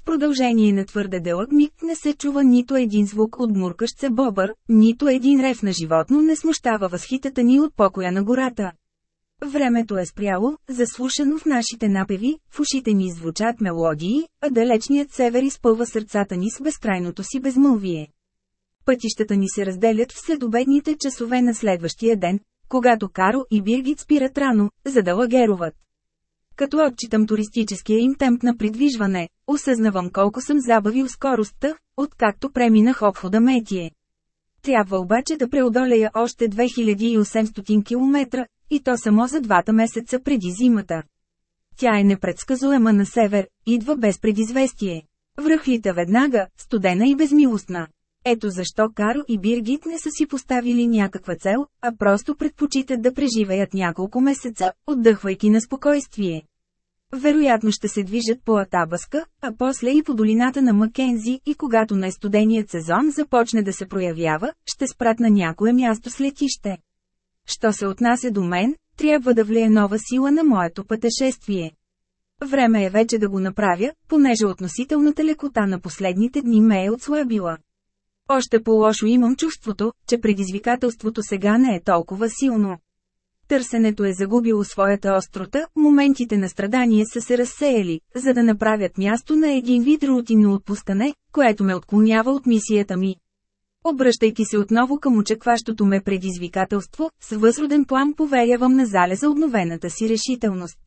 В продължение на твърде дълъг миг не се чува нито един звук от муркащ се бобър, нито един рев на животно не смущава възхитата ни от покоя на гората. Времето е спряло, заслушано в нашите напеви, в ушите ни звучат мелодии, а далечният север изпълва сърцата ни с безкрайното си безмълвие. Пътищата ни се разделят в следобедните часове на следващия ден, когато Каро и Биргит спират рано, за да лагеруват. Като отчитам туристическия им темп на придвижване, осъзнавам колко съм забавил скоростта, откакто преминах обхода Метие. Трябва обаче да преодолея още 2800 км, и то само за двата месеца преди зимата. Тя е непредсказуема на север, идва без предизвестие. Връхлита веднага, студена и безмилостна. Ето защо Каро и Биргит не са си поставили някаква цел, а просто предпочитат да преживеят няколко месеца, отдъхвайки на спокойствие. Вероятно ще се движат по Атабаска, а после и по долината на Макензи и когато най-студеният сезон започне да се проявява, ще спрат на някое място с летище. Що се отнася до мен, трябва да влие нова сила на моето пътешествие. Време е вече да го направя, понеже относителната лекота на последните дни ме е отслабила. Още по-лошо имам чувството, че предизвикателството сега не е толкова силно. Търсенето е загубило своята острота, моментите на страдание са се разсеяли, за да направят място на един вид рутинно отпускане, което ме отклонява от мисията ми. Обръщайки се отново към очекващото ме предизвикателство, с възроден план поверявам на залеза обновената си решителност.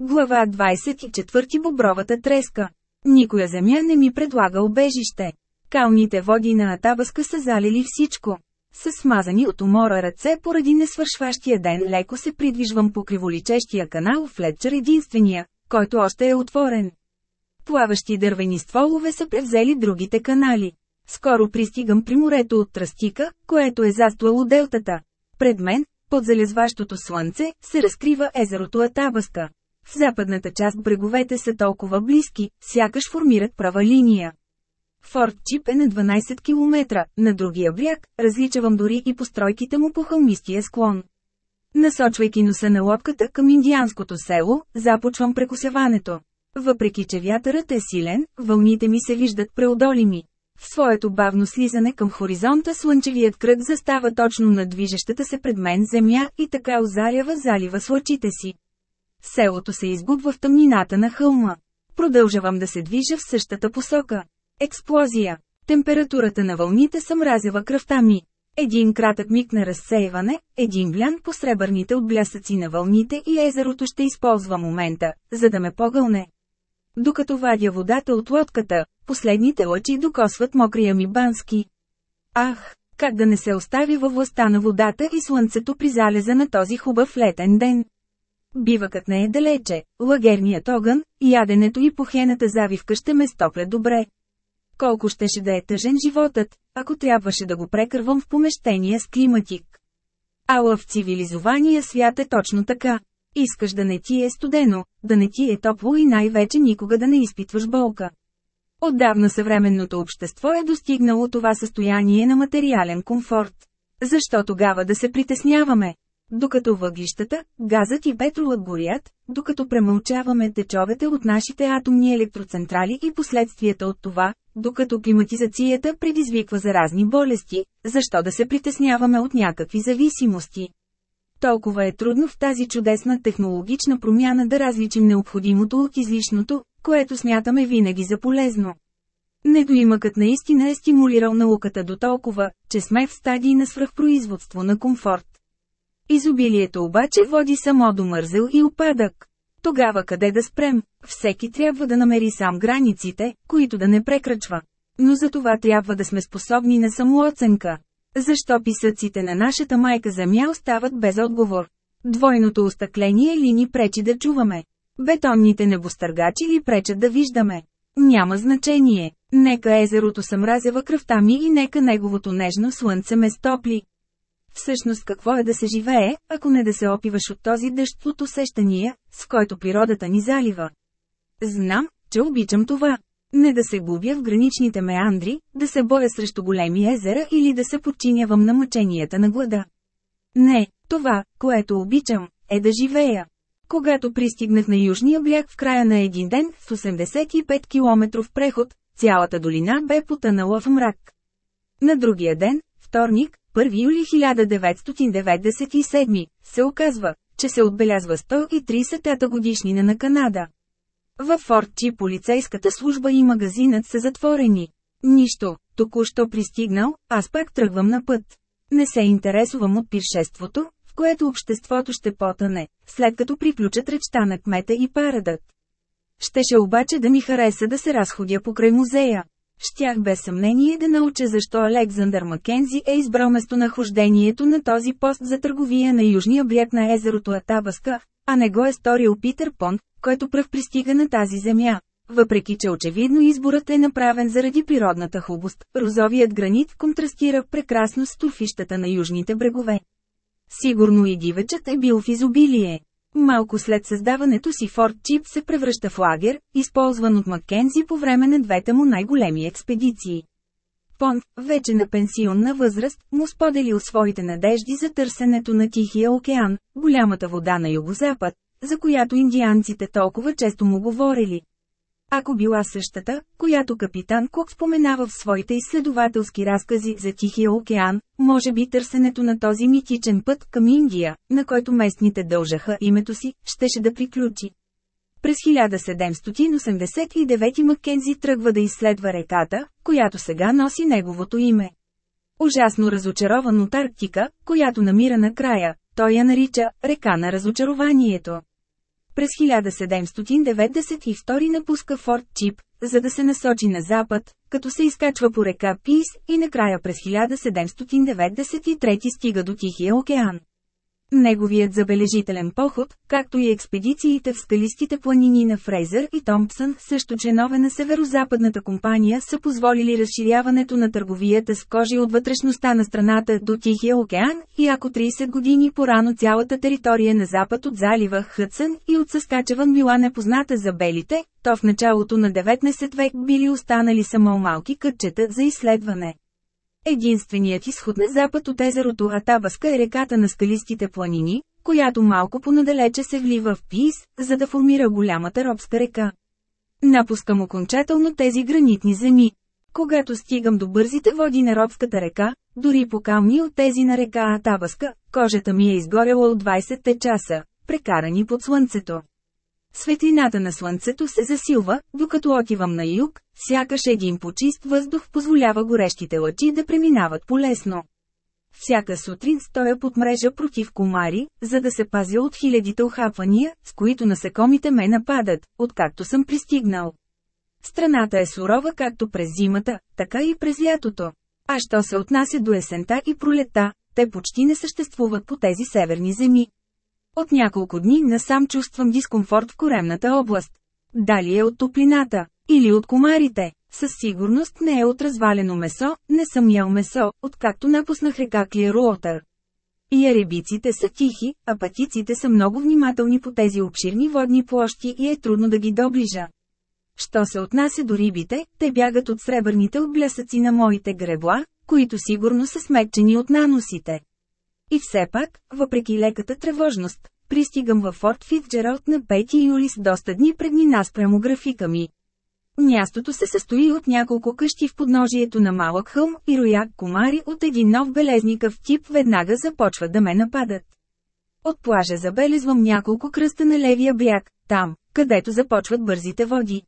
Глава 24 Бобровата треска Никоя земя не ми предлага обежище. Калните води на Атабаска са залили всичко. С смазани от умора ръце поради несвършващия ден леко се придвижвам по криволичещия канал в Ледчер единствения, който още е отворен. Плаващи дървени стволове са превзели другите канали. Скоро пристигам при морето от Тръстика, което е застлало делтата. Пред мен, под залезващото слънце, се разкрива езерото Атабаска. В западната част бреговете са толкова близки, сякаш формират права линия. Форт Чип е на 12 км, на другия бряг, различавам дори и постройките му по хълмистия склон. Насочвайки носа на лодката към индианското село, започвам прекусяването. Въпреки че вятърът е силен, вълните ми се виждат преодолими. В своето бавно слизане към хоризонта слънчевият кръг застава точно над движещата се пред мен земя и така озарява залива с лъчите си. Селото се изгубва в тъмнината на хълма. Продължавам да се движа в същата посока. Експлозия. Температурата на вълните съмразява кръвта ми. Един кратък миг на разсейване, един блян по сребърните отблясъци на вълните и езерото ще използва момента, за да ме погълне. Докато вадя водата от лодката, последните лъчи докосват мокрия ми бански. Ах, как да не се остави във властта на водата и слънцето при залеза на този хубав летен ден. Бивъкът не е далече, лагерният огън, яденето и похената завивка ще ме стоплят добре. Колко щеше да е тъжен животът, ако трябваше да го прекървам в помещение с климатик. Ала в цивилизования свят е точно така. Искаш да не ти е студено, да не ти е топло и най-вече никога да не изпитваш болка. Отдавна съвременното общество е достигнало това състояние на материален комфорт. Защо тогава да се притесняваме? Докато въглищата, газът и петролът горят, докато премълчаваме течовете от нашите атомни електроцентрали и последствията от това, докато климатизацията предизвиква заразни болести, защо да се притесняваме от някакви зависимости? Толкова е трудно в тази чудесна технологична промяна да различим необходимото от излишното, което смятаме винаги за полезно. Недоимъкът наистина е стимулирал науката до толкова, че сме в стадии на свръхпроизводство на комфорт. Изобилието обаче води само до мързел и опадък. Тогава къде да спрем? Всеки трябва да намери сам границите, които да не прекрачва. Но за това трябва да сме способни на самооценка. Защо писъците на нашата майка Земя остават без отговор? Двойното остъкление ли ни пречи да чуваме? Бетонните небостъргачи ли пречат да виждаме? Няма значение. Нека езерото съмразява кръвта ми и нека неговото нежно слънце ме стопли. Всъщност какво е да се живее, ако не да се опиваш от този дъжд от усещания, с който природата ни залива? Знам, че обичам това. Не да се губя в граничните меандри, да се боря срещу големи езера или да се подчинявам на мъченията на глада. Не, това, което обичам, е да живея. Когато пристигнах на южния бряг в края на един ден, с 85 км преход, цялата долина бе потънала в мрак. На другия ден, вторник, 1 юли 1997, се оказва, че се отбелязва 130-та годишнина на Канада. Във Форт Чи полицейската служба и магазинът са затворени. Нищо, току-що пристигнал, аз пак тръгвам на път. Не се интересувам от пиршеството, в което обществото ще потъне, след като приключат речта на кмета и парадът. Щеше обаче да ми хареса да се разходя покрай музея. Щях без съмнение да науча защо Александър Макензи е избрал местонахождението на този пост за търговия на южния бряг на езерото Атабаска, а не го е сторил Питър Понт, който пръв пристига на тази земя. Въпреки че очевидно изборът е направен заради природната хубост, розовият гранит контрастира прекрасно с турфищата на южните брегове. Сигурно и дивечът е бил в изобилие. Малко след създаването си Форт Чип се превръща в лагер, използван от Маккензи по време на двете му най-големи експедиции. Понт, вече на пенсионна възраст, му споделил своите надежди за търсенето на Тихия океан, голямата вода на югозапад, за която индианците толкова често му говорили. Ако била същата, която капитан Кук споменава в своите изследователски разкази за Тихия океан, може би търсенето на този митичен път към Индия, на който местните дължаха името си, щеше да приключи. През 1789 Маккензи тръгва да изследва реката, която сега носи неговото име. Ужасно разочарован от Арктика, която намира на края, той я нарича «река на разочарованието». През 1792 напуска Форт Чип, за да се насочи на запад, като се изкачва по река Пис и накрая през 1793 стига до Тихия океан. Неговият забележителен поход, както и експедициите в скалистите планини на Фрейзър и Томпсън, също членове на Северо-западната компания са позволили разширяването на търговията с кожи от вътрешността на страната до Тихия океан, и ако 30 години по-рано цялата територия на запад от залива Хътсън и от Съскачеван била непозната за белите, то в началото на 19 век били останали само малки кътчета за изследване. Единственият изход на запад от езерото Атабаска е реката на скалистите планини, която малко понадалече се влива в Пис, за да формира голямата робска река. Напускам окончателно тези гранитни земи. Когато стигам до бързите води на робската река, дори по-камни от тези на река Атабаска, кожата ми е изгорела от 20-те часа, прекарани под слънцето. Светлината на слънцето се засилва, докато отивам на юг, сякаш един почист въздух позволява горещите лъчи да преминават полесно. Всяка сутрин стоя под мрежа против комари, за да се пазя от хилядите охапвания, с които насекомите ме нападат, откакто съм пристигнал. Страната е сурова както през зимата, така и през лятото. А що се отнася до есента и пролета, те почти не съществуват по тези северни земи. От няколко дни насам чувствам дискомфорт в коремната област. Дали е от топлината, или от комарите. Със сигурност не е от развалено месо, не съм ял месо, откакто напуснах река Клируотър. Яребиците са тихи, а патиците са много внимателни по тези обширни водни площи и е трудно да ги доближа. Що се отнася до рибите, те бягат от сребърните отблясъци на моите гребла, които сигурно са смекчени от наносите. И все пак, въпреки леката тревожност, пристигам във Форт Фитджералд на 5 юли с доста дни предни нас прямо графика ми. Мястото се състои от няколко къщи в подножието на малък хълм и рояк комари от един нов белезникъв тип веднага започват да ме нападат. От плажа забелезвам няколко кръста на левия бряг, там, където започват бързите води.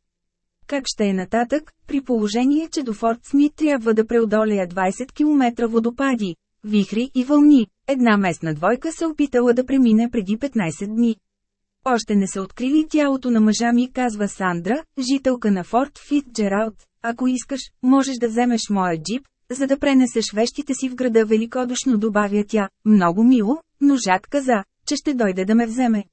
Как ще е нататък, при положение, че до Форт Смит трябва да преодолея 20 км водопади, вихри и вълни, една местна двойка се опитала да премине преди 15 дни. Още не са открили тялото на мъжа ми, казва Сандра, жителка на Форт Фитджералд. Ако искаш, можеш да вземеш моя джип, за да пренесеш вещите си в града великодушно добавя тя. Много мило, но Жак каза, че ще дойде да ме вземе.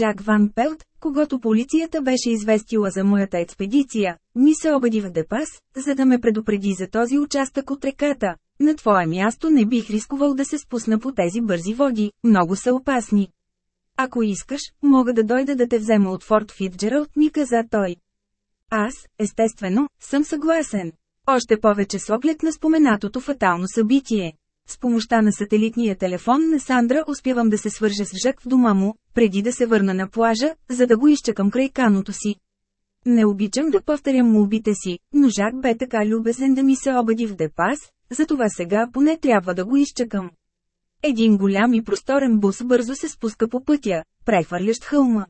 Жак Ван Пелт, когато полицията беше известила за моята експедиция, ми се обади в Депас, за да ме предупреди за този участък от реката. На твое място не бих рискувал да се спусна по тези бързи води, много са опасни. Ако искаш, мога да дойда да те взема от Форт Фитджералд, ми каза той. Аз, естествено, съм съгласен. Още повече с оглед на споменатото фатално събитие. С помощта на сателитния телефон на Сандра успявам да се свържа с Жак в дома му, преди да се върна на плажа, за да го изчакам край каното си. Не обичам да повторям молбите си, но Жак бе така любезен да ми се обади в Депас, затова сега поне трябва да го изчакам. Един голям и просторен бус бързо се спуска по пътя, прехвърлящ хълма.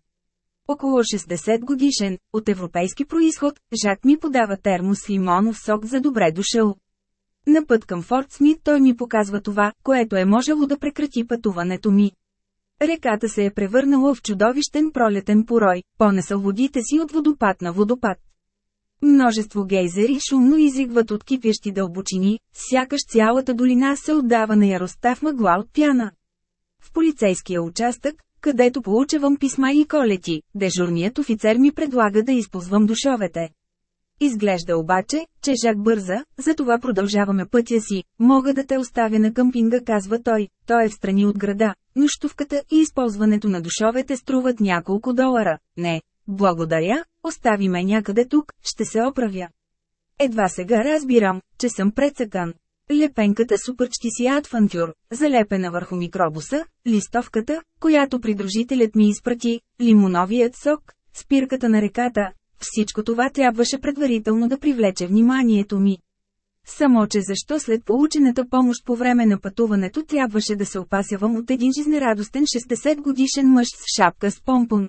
Около 60 годишен, от европейски происход, Жак ми подава термос лимонов сок за добре дошъл. На път към Форт Смит той ми показва това, което е можело да прекрати пътуването ми. Реката се е превърнала в чудовищен пролетен порой, понесъл водите си от водопад на водопад. Множество гейзери шумно изигват от кипящи дълбочини, сякаш цялата долина се отдава на яростта в мъгла от пяна. В полицейския участък, където получавам писма и колети, дежурният офицер ми предлага да използвам душовете. Изглежда обаче, че Жак бърза, затова продължаваме пътя си. Мога да те оставя на къмпинга, казва той. Той е в страни от града. Нощувката и използването на душовете струват няколко долара. Не, благодаря, остави ме някъде тук, ще се оправя. Едва сега разбирам, че съм прецъкан. Лепенката супърчки си адфантюр, залепена върху микробуса, листовката, която придружителят ми изпрати, лимоновият сок, спирката на реката, всичко това трябваше предварително да привлече вниманието ми. Само че защо след получената помощ по време на пътуването трябваше да се опасявам от един жизнерадостен 60 годишен мъж с шапка с помпон.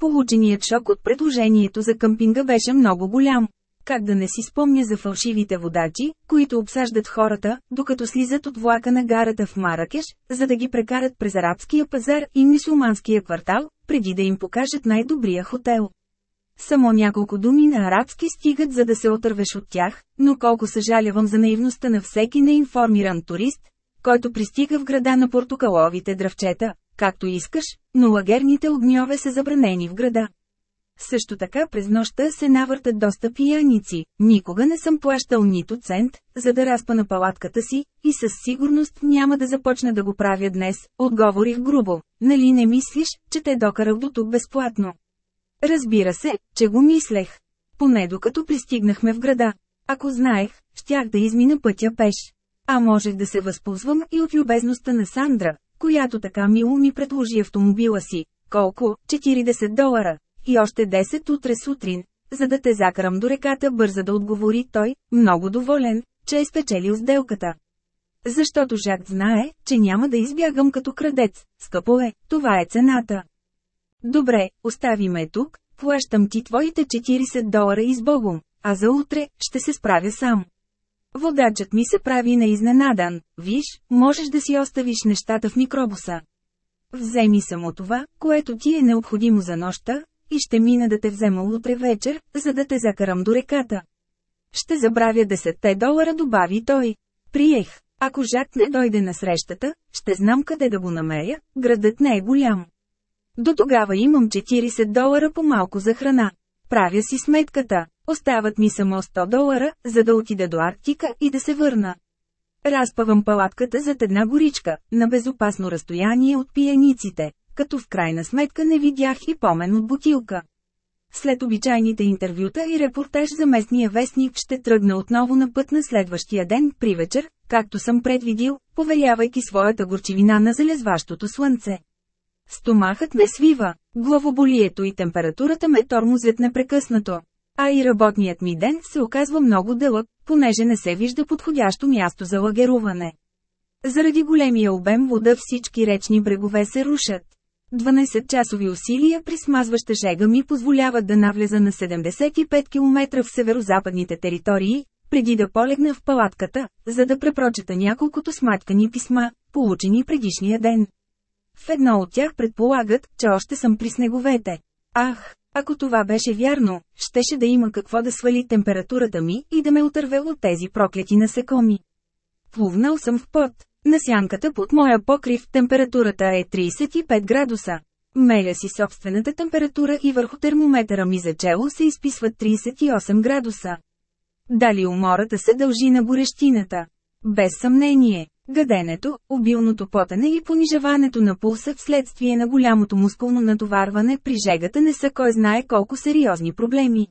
Полученият шок от предложението за къмпинга беше много голям. Как да не си спомня за фалшивите водачи, които обсаждат хората, докато слизат от влака на гарата в Маракеш, за да ги прекарат през арабския пазар и мисулманския квартал, преди да им покажат най-добрия хотел. Само няколко думи на арабски стигат за да се отървеш от тях, но колко съжалявам за наивността на всеки неинформиран турист, който пристига в града на портокаловите дръвчета, както искаш, но лагерните огньове са забранени в града. Също така през нощта се навъртат доста пияници, никога не съм плащал нито цент, за да разпа на палатката си, и със сигурност няма да започна да го правя днес, отговорих грубо, нали не мислиш, че те докарал до тук безплатно. Разбира се, че го мислех. Поне докато пристигнахме в града. Ако знаех, щях да измина пътя пеш. А можех да се възползвам и от любезността на Сандра, която така мило ми предложи автомобила си. Колко? 40 долара. И още 10 утре сутрин, за да те закарам до реката бърза да отговори той, много доволен, че е спечелил сделката. Защото Жак знае, че няма да избягам като крадец, скъпо е, това е цената. Добре, остави ме тук, плащам ти твоите 40 долара и с Богом, а за утре ще се справя сам. Водачът ми се прави неизненадан, виж, можеш да си оставиш нещата в микробуса. Вземи само това, което ти е необходимо за нощта, и ще мина да те взема утре вечер, за да те закарам до реката. Ще забравя 10 долара, добави той. Приех. Ако Жак не дойде на срещата, ще знам къде да го намеря, градът не е голям. До тогава имам 40 долара по-малко за храна. Правя си сметката. Остават ми само 100 долара, за да отида до Арктика и да се върна. Разпавам палатката зад една горичка, на безопасно разстояние от пияниците, като в крайна сметка не видях и помен от бутилка. След обичайните интервюта и репортаж за местния вестник ще тръгна отново на път на следващия ден, при вечер, както съм предвидил, повелявайки своята горчивина на залезващото слънце. Стомахът ме свива, главоболието и температурата ме тормозят непрекъснато. А и работният ми ден се оказва много дълъг, понеже не се вижда подходящо място за лагеруване. Заради големия обем вода всички речни брегове се рушат. 12-часови усилия при смазваща жега ми позволяват да навлеза на 75 км в северо-западните територии, преди да полегна в палатката, за да препрочета няколкото сматкани писма, получени предишния ден. В едно от тях предполагат, че още съм при снеговете. Ах, ако това беше вярно, щеше да има какво да свали температурата ми и да ме отърве от тези проклети насекоми. Плувнал съм в пот. На сянката под моя покрив температурата е 35 градуса. Меля си собствената температура и върху термометъра ми за чело се изписват 38 градуса. Дали умората се дължи на горещината? Без съмнение. Гаденето, обилното потене и понижаването на пулса вследствие на голямото мускулно натоварване при жегата не са кой знае колко сериозни проблеми.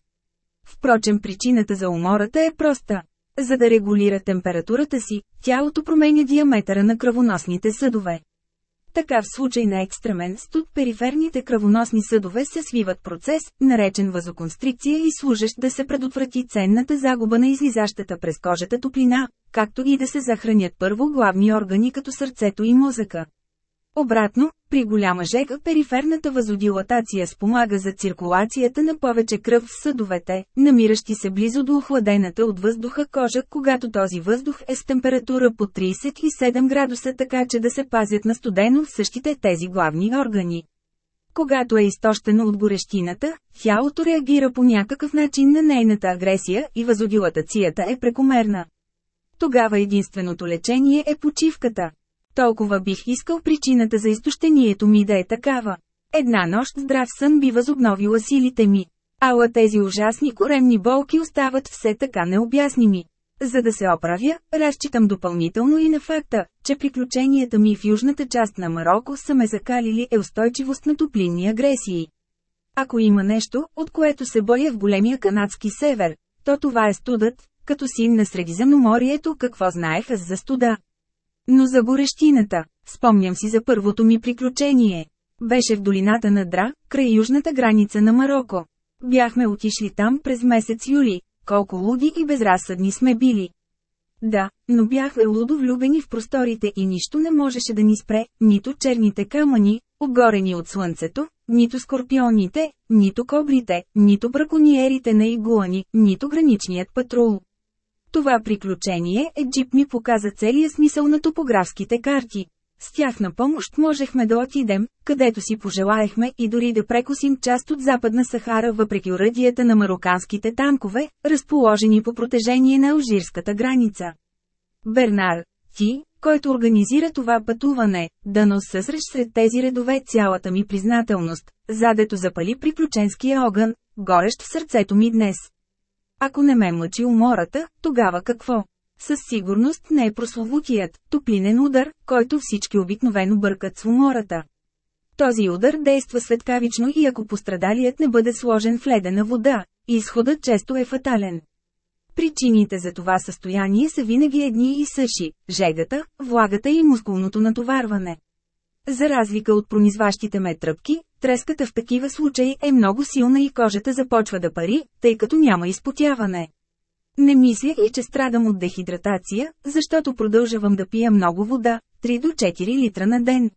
Впрочем причината за умората е проста. За да регулира температурата си, тялото променя диаметъра на кръвоносните съдове. Така в случай на екстремен студ периферните кръвоносни съдове се свиват процес, наречен вазоконстрикция и служещ да се предотврати ценната загуба на излизащата през кожата топлина, както и да се захранят първо главни органи като сърцето и мозъка. Обратно, при голяма жега периферната вазодилатация спомага за циркулацията на повече кръв в съдовете, намиращи се близо до охладената от въздуха кожа, когато този въздух е с температура по 37 градуса така че да се пазят на студено в същите тези главни органи. Когато е изтощено от горещината, тялото реагира по някакъв начин на нейната агресия и вазодилатацията е прекомерна. Тогава единственото лечение е почивката. Толкова бих искал причината за изтощението ми да е такава. Една нощ здрав сън би възобновила силите ми. Ала тези ужасни коремни болки остават все така необясними. За да се оправя, разчитам допълнително и на факта, че приключенията ми в южната част на Марокко са ме закалили е устойчивост на топлинни агресии. Ако има нещо, от което се боя в големия канадски север, то това е студът, като син на Средиземноморието какво знаех аз за студа. Но за горещината, спомням си за първото ми приключение. Беше в долината на Дра, край южната граница на Марокко. Бяхме отишли там през месец юли, колко луди и безразсъдни сме били. Да, но бяхме лудо влюбени в просторите и нищо не можеше да ни спре, нито черните камъни, обгорени от слънцето, нито скорпионите, нито кобрите, нито бракониерите на игуани, нито граничният патрул. Това приключение е джип ми показа целия смисъл на топографските карти. С тях на помощ можехме да отидем, където си пожелаехме и дори да прекусим част от Западна Сахара въпреки урадията на мароканските танкове, разположени по протежение на алжирската граница. Бернар, ти, който организира това пътуване, да нос съсрещ сред тези редове цялата ми признателност, задето запали приключенския огън, горещ в сърцето ми днес. Ако не ме мъчи умората, тогава какво? Със сигурност не е прословутият, топлинен удар, който всички обикновено бъркат с умората. Този удар действа светкавично и ако пострадалият не бъде сложен в ледена вода, изходът често е фатален. Причините за това състояние са винаги едни и същи – жегата, влагата и мускулното натоварване. За разлика от пронизващите ме тръпки, треската в такива случаи е много силна и кожата започва да пари, тъй като няма изпотяване. Не мисля и че страдам от дехидратация, защото продължавам да пия много вода, 3 до 4 литра на ден.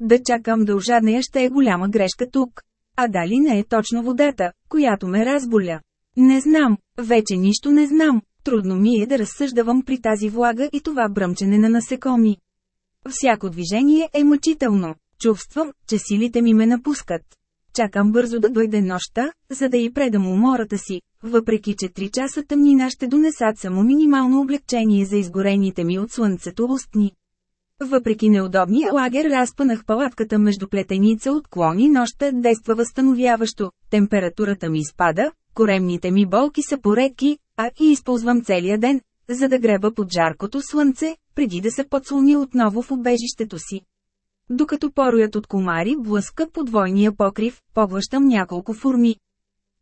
Да чакам да ожаднея ще е голяма грешка тук. А дали не е точно водата, която ме разболя? Не знам, вече нищо не знам, трудно ми е да разсъждавам при тази влага и това бръмчене на насекоми. Всяко движение е мъчително, чувствам, че силите ми ме напускат. Чакам бързо да дойде нощта, за да й предам умората си, въпреки че три часа тъмнина ще донесат само минимално облегчение за изгорените ми от слънцето устни. Въпреки неудобния лагер разпънах палатката между плетеница от клони нощта действа възстановяващо, температурата ми спада, коремните ми болки са поредки, а и използвам целия ден, за да греба под жаркото слънце, преди да се подслони отново в обежището си. Докато пороят от комари блъска по двойния покрив, поглъщам няколко форми.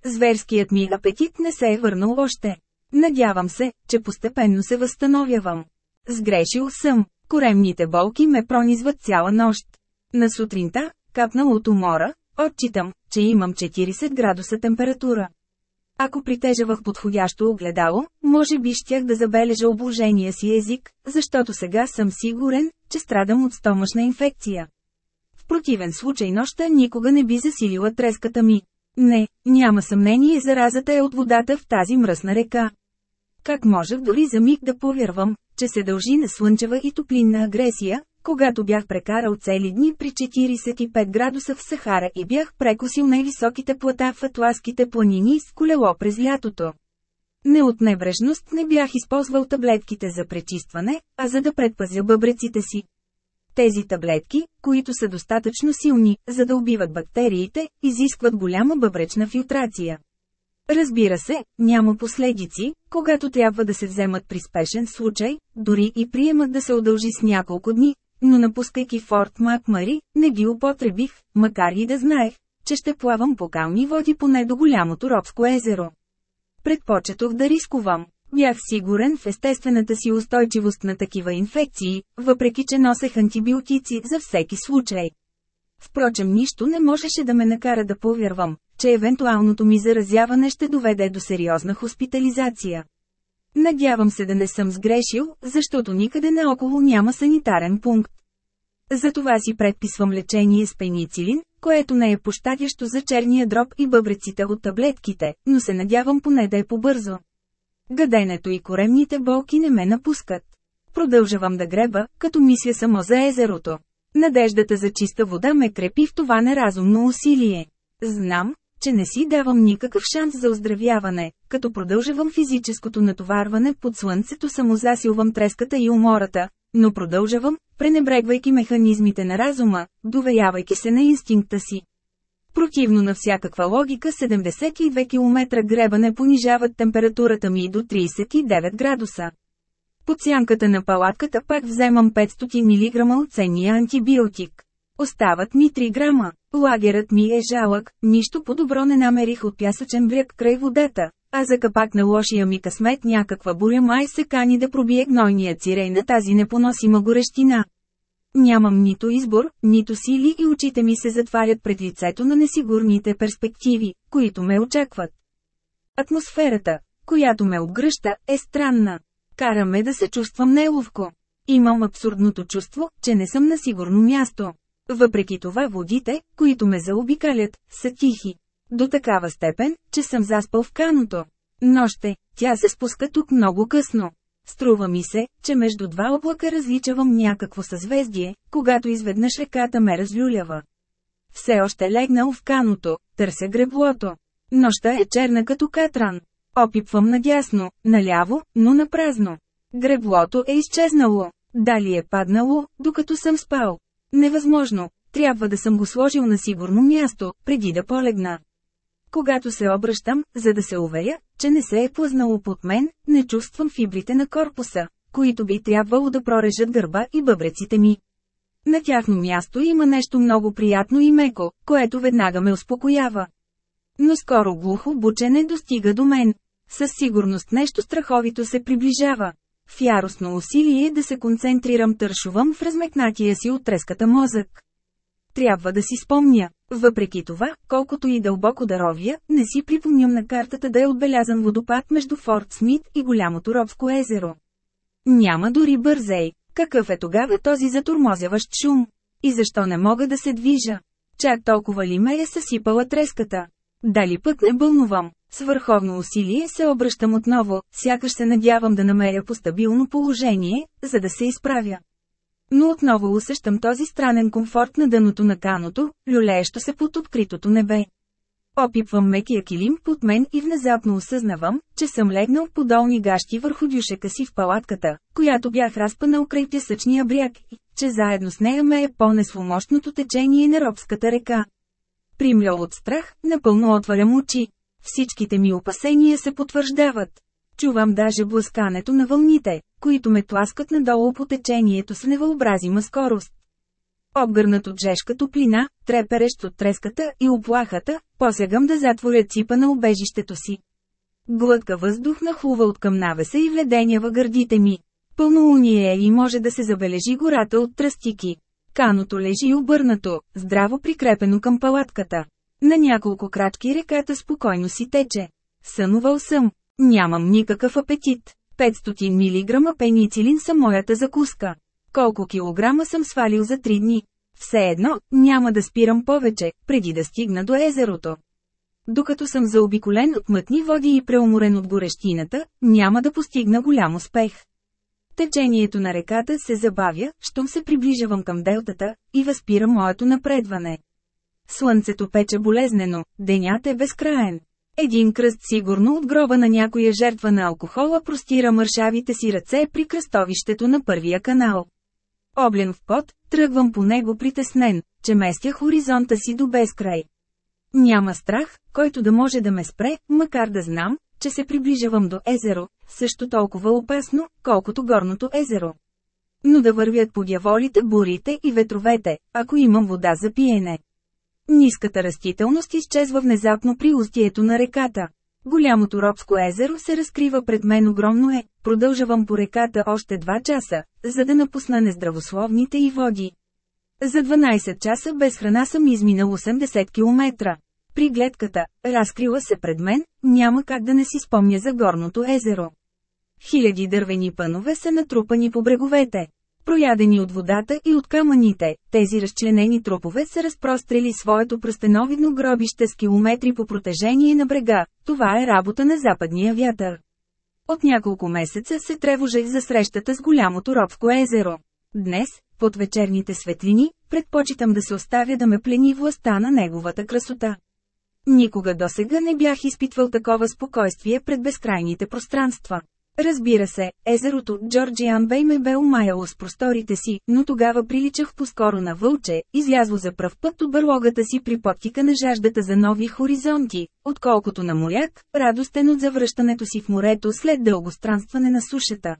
Зверският ми апетит не се е върнал още. Надявам се, че постепенно се възстановявам. Сгрешил съм. Коремните болки ме пронизват цяла нощ. На сутринта, капнал от умора, отчитам, че имам 40 градуса температура. Ако притежавах подходящо огледало, може би щях да забележа обложения си език, защото сега съм сигурен, че страдам от стомашна инфекция. В противен случай нощта никога не би засилила треската ми. Не, няма съмнение заразата е от водата в тази мръсна река. Как можех дори за миг да повярвам, че се дължи на слънчева и топлинна агресия, когато бях прекарал цели дни при 45 градуса в Сахара и бях прекосил най-високите плата в Атласките планини с колело през лятото. Не от небрежност не бях използвал таблетките за пречистване, а за да предпазя бъбреците си. Тези таблетки, които са достатъчно силни, за да убиват бактериите, изискват голяма бъбречна филтрация. Разбира се, няма последици, когато трябва да се вземат при спешен случай, дори и приемат да се удължи с няколко дни, но напускайки Форт Макмари, не ги употребих, макар и да знаех, че ще плавам по кални води поне до голямото Робско езеро. Предпочетох да рискувам. Бях сигурен в естествената си устойчивост на такива инфекции, въпреки че носех антибиотици за всеки случай. Впрочем нищо не можеше да ме накара да повярвам, че евентуалното ми заразяване ще доведе до сериозна хоспитализация. Надявам се да не съм сгрешил, защото никъде наоколо няма санитарен пункт. Затова си предписвам лечение с пеницилин, което не е пощадящо за черния дроб и бъбреците от таблетките, но се надявам поне да е побързо. Гаденето и коремните болки не ме напускат. Продължавам да греба, като мисля само за езерото. Надеждата за чиста вода ме крепи в това неразумно усилие. Знам, че не си давам никакъв шанс за оздравяване, като продължавам физическото натоварване под слънцето само засилвам треската и умората, но продължавам, пренебрегвайки механизмите на разума, довеявайки се на инстинкта си. Противно на всякаква логика 72 км гребане понижават температурата ми до 39 градуса. Под сянката на палатката пак вземам 500 мг от антибиотик. Остават ми 3 грама. Лагерът ми е жалък, нищо по-добро не намерих от пясъчен бряг край водата, а за капак на лошия ми късмет някаква буря май се кани да пробие гнойния цирей на тази непоносима горещина. Нямам нито избор, нито сили и очите ми се затварят пред лицето на несигурните перспективи, които ме очакват. Атмосферата, която ме обгръща, е странна. Кара ме да се чувствам неловко. Имам абсурдното чувство, че не съм на сигурно място. Въпреки това водите, които ме заобикалят, са тихи. До такава степен, че съм заспал в каното. Ноще, тя се спуска тук много късно. Струва ми се, че между два облака различавам някакво съзвездие, когато изведнъж реката ме разлюлява. Все още легнал в каното, търся греблото. Нощта е черна като катран. Опипвам надясно, наляво, но на празно. Греблото е изчезнало. Дали е паднало, докато съм спал. Невъзможно, трябва да съм го сложил на сигурно място, преди да полегна. Когато се обръщам, за да се уверя, че не се е плъзнало под мен, не чувствам фибрите на корпуса, които би трябвало да прорежат гърба и бъбреците ми. На тяхно място има нещо много приятно и меко, което веднага ме успокоява. Но скоро глухо бучене достига до мен. Със сигурност нещо страховито се приближава. В яростно усилие да се концентрирам тършувам в размекнатия си от треската мозък. Трябва да си спомня. Въпреки това, колкото и дълбоко да ровя, не си припомням на картата да е отбелязан водопад между Форт Смит и голямото Робско езеро. Няма дори бързей. Какъв е тогава този затурмозяващ шум? И защо не мога да се движа? Чак толкова ли ме е съсипала треската? Дали пък не бълнувам? С върховно усилие се обръщам отново, сякаш се надявам да намеря по стабилно положение, за да се изправя. Но отново усещам този странен комфорт на дъното на каното, люлеещо се под откритото небе. Опипвам мекия килим под мен и внезапно осъзнавам, че съм легнал по долни гащи върху дюшека си в палатката, която бях разпанал край пясъчния бряг и, че заедно с нея ме е понесло мощното течение на робската река. Примлял от страх, напълно отварям очи. Всичките ми опасения се потвърждават. Чувам даже блъскането на вълните, които ме тласкат надолу по течението с невъобразима скорост. Обгърнат от жешка топлина, треперещ от треската и оплахата, посягам да затворя ципа на убежището си. Глътка въздух нахлува от към навеса и вледенява гърдите ми. Пълнолуние е и може да се забележи гората от тръстики. Каното лежи обърнато, здраво прикрепено към палатката. На няколко крачки реката спокойно си тече. Сънувал съм. Нямам никакъв апетит. 500 мг пеницилин са моята закуска. Колко килограма съм свалил за 3 дни? Все едно, няма да спирам повече, преди да стигна до езерото. Докато съм заобиколен от мътни води и преуморен от горещината, няма да постигна голям успех. Течението на реката се забавя, щом се приближавам към делтата, и възпира моето напредване. Слънцето пече болезнено, денят е безкраен. Един кръст сигурно от гроба на някоя жертва на алкохола простира мършавите си ръце при кръстовището на първия канал. Облен в пот, тръгвам по него притеснен, че местя хоризонта си до безкрай. Няма страх, който да може да ме спре, макар да знам, че се приближавам до езеро, също толкова опасно, колкото горното езеро. Но да вървят по дяволите, бурите и ветровете, ако имам вода за пиене. Ниската растителност изчезва внезапно при устието на реката. Голямото робско езеро се разкрива пред мен огромно е, продължавам по реката още 2 часа, за да напусна нездравословните и води. За 12 часа без храна съм изминал 80 км. При гледката, разкрила се пред мен, няма как да не си спомня за горното езеро. Хиляди дървени пънове са натрупани по бреговете. Проядени от водата и от камъните, тези разчленени трупове са разпрострели своето пръстеновидно гробище с километри по протежение на брега, това е работа на западния вятър. От няколко месеца се тревожех за срещата с голямото робско езеро. Днес, под вечерните светлини, предпочитам да се оставя да ме плени властта на неговата красота. Никога досега не бях изпитвал такова спокойствие пред безкрайните пространства. Разбира се, езерото Джорджиан Бей ме бе умаяло с просторите си, но тогава приличах по-скоро на вълче, излязло за пръв път от бърлогата си при подтика на жаждата за нови хоризонти, отколкото на моряк, радостен от завръщането си в морето след дълго странстване на сушата.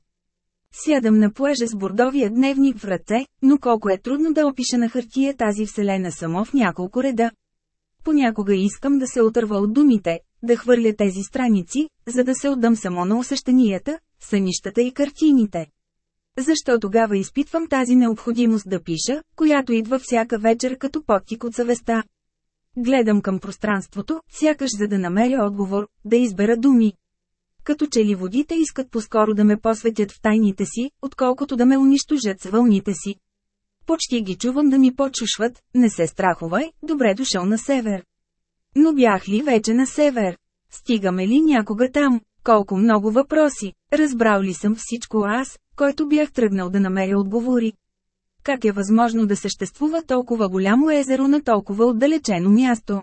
Сядам на плажа с бордовия дневник в ръце, но колко е трудно да опиша на хартия тази вселена само в няколко реда. Понякога искам да се отърва от думите, да хвърля тези страници, за да се отдам само на усещанията, сънищата и картините. Защо тогава изпитвам тази необходимост да пиша, която идва всяка вечер като подтик от съвестта? Гледам към пространството, сякаш за да намеря отговор, да избера думи. Като че ли водите искат по-скоро да ме посветят в тайните си, отколкото да ме унищожат с вълните си. Почти ги чувам да ми почушват, не се страхувай, добре дошъл на север. Но бях ли вече на север? Стигаме ли някога там? Колко много въпроси. Разбрал ли съм всичко аз, който бях тръгнал да намеря отговори? Как е възможно да съществува толкова голямо езеро на толкова отдалечено място?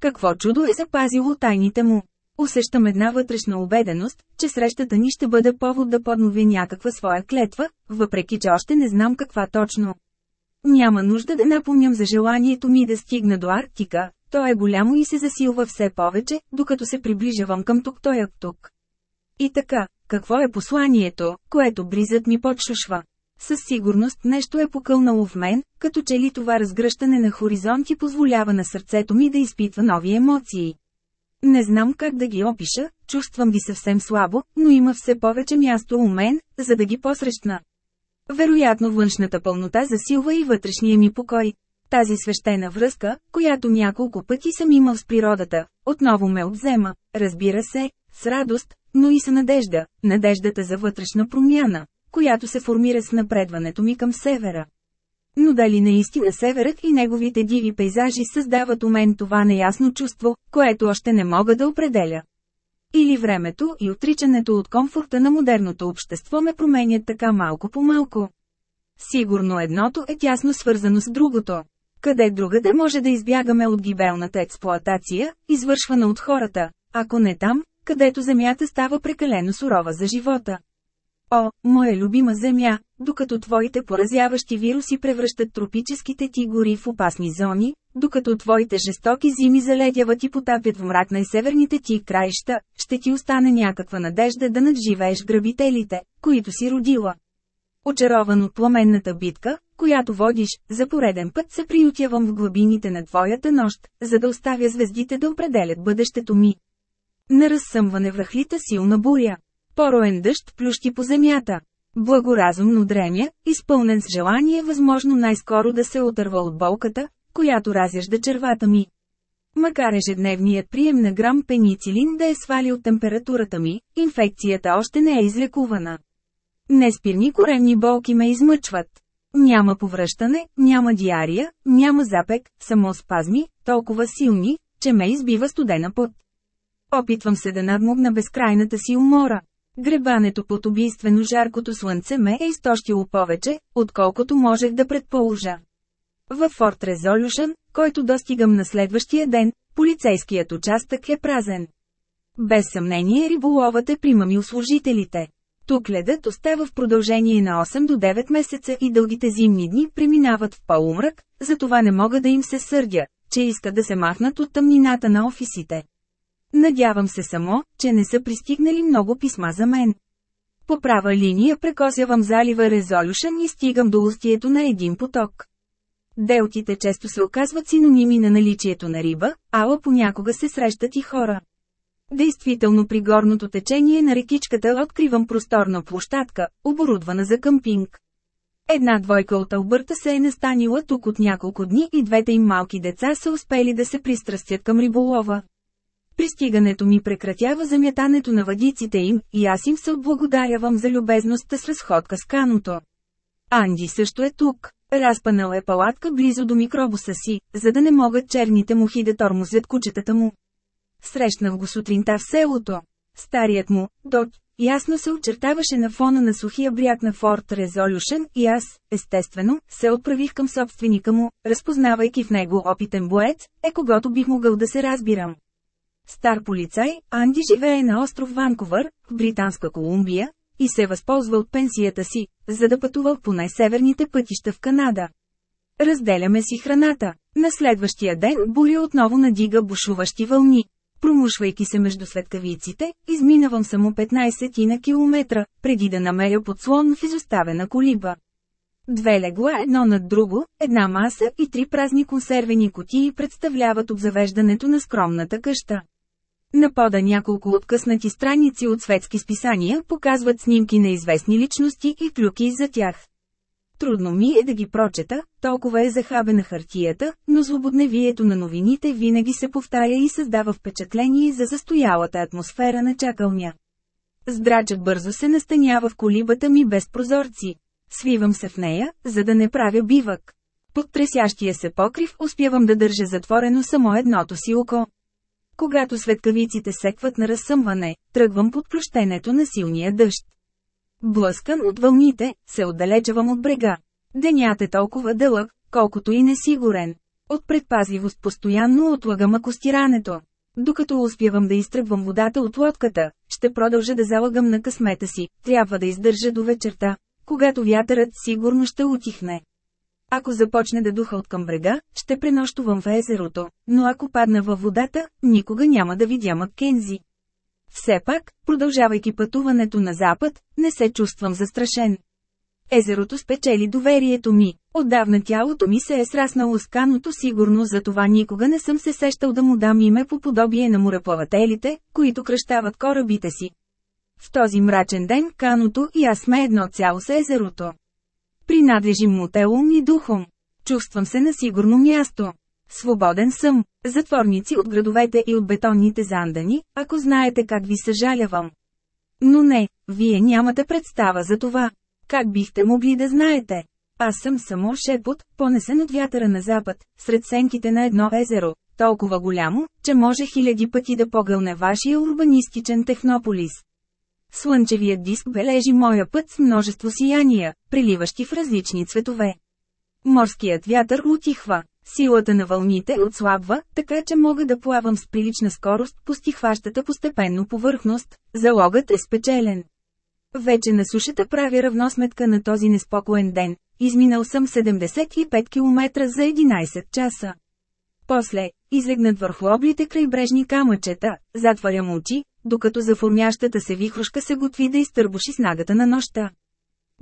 Какво чудо е запазило тайните му? Усещам една вътрешна убеденост, че срещата ни ще бъде повод да поднови някаква своя клетва, въпреки че още не знам каква точно. Няма нужда да напомням за желанието ми да стигна до Арктика, то е голямо и се засилва все повече, докато се приближавам към тук той тук. И така, какво е посланието, което бризът ми подшушва? Със сигурност нещо е покълнало в мен, като че ли това разгръщане на хоризонти позволява на сърцето ми да изпитва нови емоции. Не знам как да ги опиша, чувствам ги съвсем слабо, но има все повече място у мен, за да ги посрещна. Вероятно външната пълнота засилва и вътрешния ми покой. Тази свещена връзка, която няколко пъти съм имал с природата, отново ме обзема, разбира се, с радост, но и с надежда, надеждата за вътрешна промяна, която се формира с напредването ми към севера. Но дали наистина северът и неговите диви пейзажи създават у мен това неясно чувство, което още не мога да определя. Или времето и отричането от комфорта на модерното общество ме променят така малко по малко. Сигурно едното е тясно свързано с другото. Къде другаде може да избягаме от гибелната експлоатация, извършвана от хората, ако не там, където земята става прекалено сурова за живота. О, моя любима земя, докато твоите поразяващи вируси превръщат тропическите ти гори в опасни зони, докато твоите жестоки зими заледяват и потапят в мрак на северните ти краища, ще ти остане някаква надежда да надживееш грабителите, които си родила. Очарован от пламенната битка, която водиш, за пореден път се приютявам в глабините на твоята нощ, за да оставя звездите да определят бъдещето ми. На разсъмване връхлита силна буря. Пороен дъжд плющи по земята. Благоразумно дремя, изпълнен с желание възможно най-скоро да се отърва от болката, която разяжда червата ми. Макар ежедневният прием на грам пеницилин да е свалил температурата ми, инфекцията още не е излекувана. Неспирни коремни болки ме измъчват. Няма повръщане, няма диария, няма запек, само спазми, толкова силни, че ме избива студена пот. Опитвам се да надмогна безкрайната си умора. Гребането под убийствено жаркото слънце ме е изтощило повече, отколкото можех да предположа. Във Форт Резолюшън, който достигам на следващия ден, полицейският участък е празен. Без съмнение риболовът е примамил служителите. Тук ледът остава в продължение на 8 до 9 месеца и дългите зимни дни преминават в полумрак, затова не мога да им се сърдя, че искат да се махнат от тъмнината на офисите. Надявам се само, че не са пристигнали много писма за мен. По права линия прекосявам залива Резолюшън и стигам до устието на един поток. Делтите често се оказват синоними на наличието на риба, ала понякога се срещат и хора. Действително при горното течение на рекичката откривам просторна площадка, оборудвана за къмпинг. Една двойка от Албърта се е настанила тук от няколко дни и двете им малки деца са успели да се пристрастят към риболова. Пристигането ми прекратява замятането на въдиците им, и аз им се отблагодарявам за любезността с разходка с каното. Анди също е тук. Разпанал е палатка близо до микробуса си, за да не могат черните мухи да тормозят кучетата му. Срещнах го сутринта в селото. Старият му, Дот, ясно се очертаваше на фона на сухия бряг на Форт Резолюшен и аз, естествено, се отправих към собственика му, разпознавайки в него опитен боец, е когото бих могъл да се разбирам. Стар полицай, Анди живее на остров Ванкувър, в Британска Колумбия, и се възползва от пенсията си, за да пътува по най-северните пътища в Канада. Разделяме си храната. На следващия ден буря отново надига бушуващи вълни. Промушвайки се между светкавиците, изминавам само 15 на километра, преди да намеря подслон в изоставена колиба. Две легла едно над друго, една маса и три празни консервени кутии представляват обзавеждането на скромната къща. На пода няколко откъснати страници от светски списания показват снимки на известни личности и клюки за тях. Трудно ми е да ги прочета, толкова е захабена хартията, но злободневието на новините винаги се повтаря и създава впечатление за застоялата атмосфера на чакалня. Здрачът бързо се настанява в колибата ми без прозорци. Свивам се в нея, за да не правя бивък. Под тресящия се покрив успявам да държа затворено само едното си око. Когато светкавиците секват на разсъмване, тръгвам под плющенето на силния дъжд. Блъскан от вълните, се отдалечавам от брега. Денят е толкова дълъг, колкото и несигурен. От предпазливост постоянно отлагам акостирането. Докато успявам да изтръгвам водата от лодката, ще продължа да залагам на късмета си, трябва да издържа до вечерта, когато вятърът сигурно ще утихне. Ако започне да духа от към брега, ще пренощувам в езерото, но ако падна във водата, никога няма да видя Маккензи. Все пак, продължавайки пътуването на запад, не се чувствам застрашен. Езерото спечели доверието ми, отдавна тялото ми се е сраснало с каното сигурно за това никога не съм се сещал да му дам име по подобие на мореплавателите, които кръщават корабите си. В този мрачен ден каното и аз сме едно цяло с езерото. Принадлежим му телом и духом. Чувствам се на сигурно място. Свободен съм. Затворници от градовете и от бетонните зандани, ако знаете как ви съжалявам. Но не, вие нямате представа за това. Как бихте могли да знаете? Аз съм само шепот, понесен от вятъра на запад, сред сенките на едно езеро, толкова голямо, че може хиляди пъти да погълне вашия урбанистичен технополис. Слънчевият диск бележи моя път с множество сияния, приливащи в различни цветове. Морският вятър утихва. Силата на вълните отслабва, така че мога да плавам с прилична скорост по стихващата постепенно повърхност, залогът е спечелен. Вече на сушата правя равносметка на този неспокоен ден. Изминал съм 75 км за 11 часа. После, излегнат върху облите крайбрежни камъчета, затварям очи, докато заформящата се вихрушка се готви да изтърбуши снагата на нощта.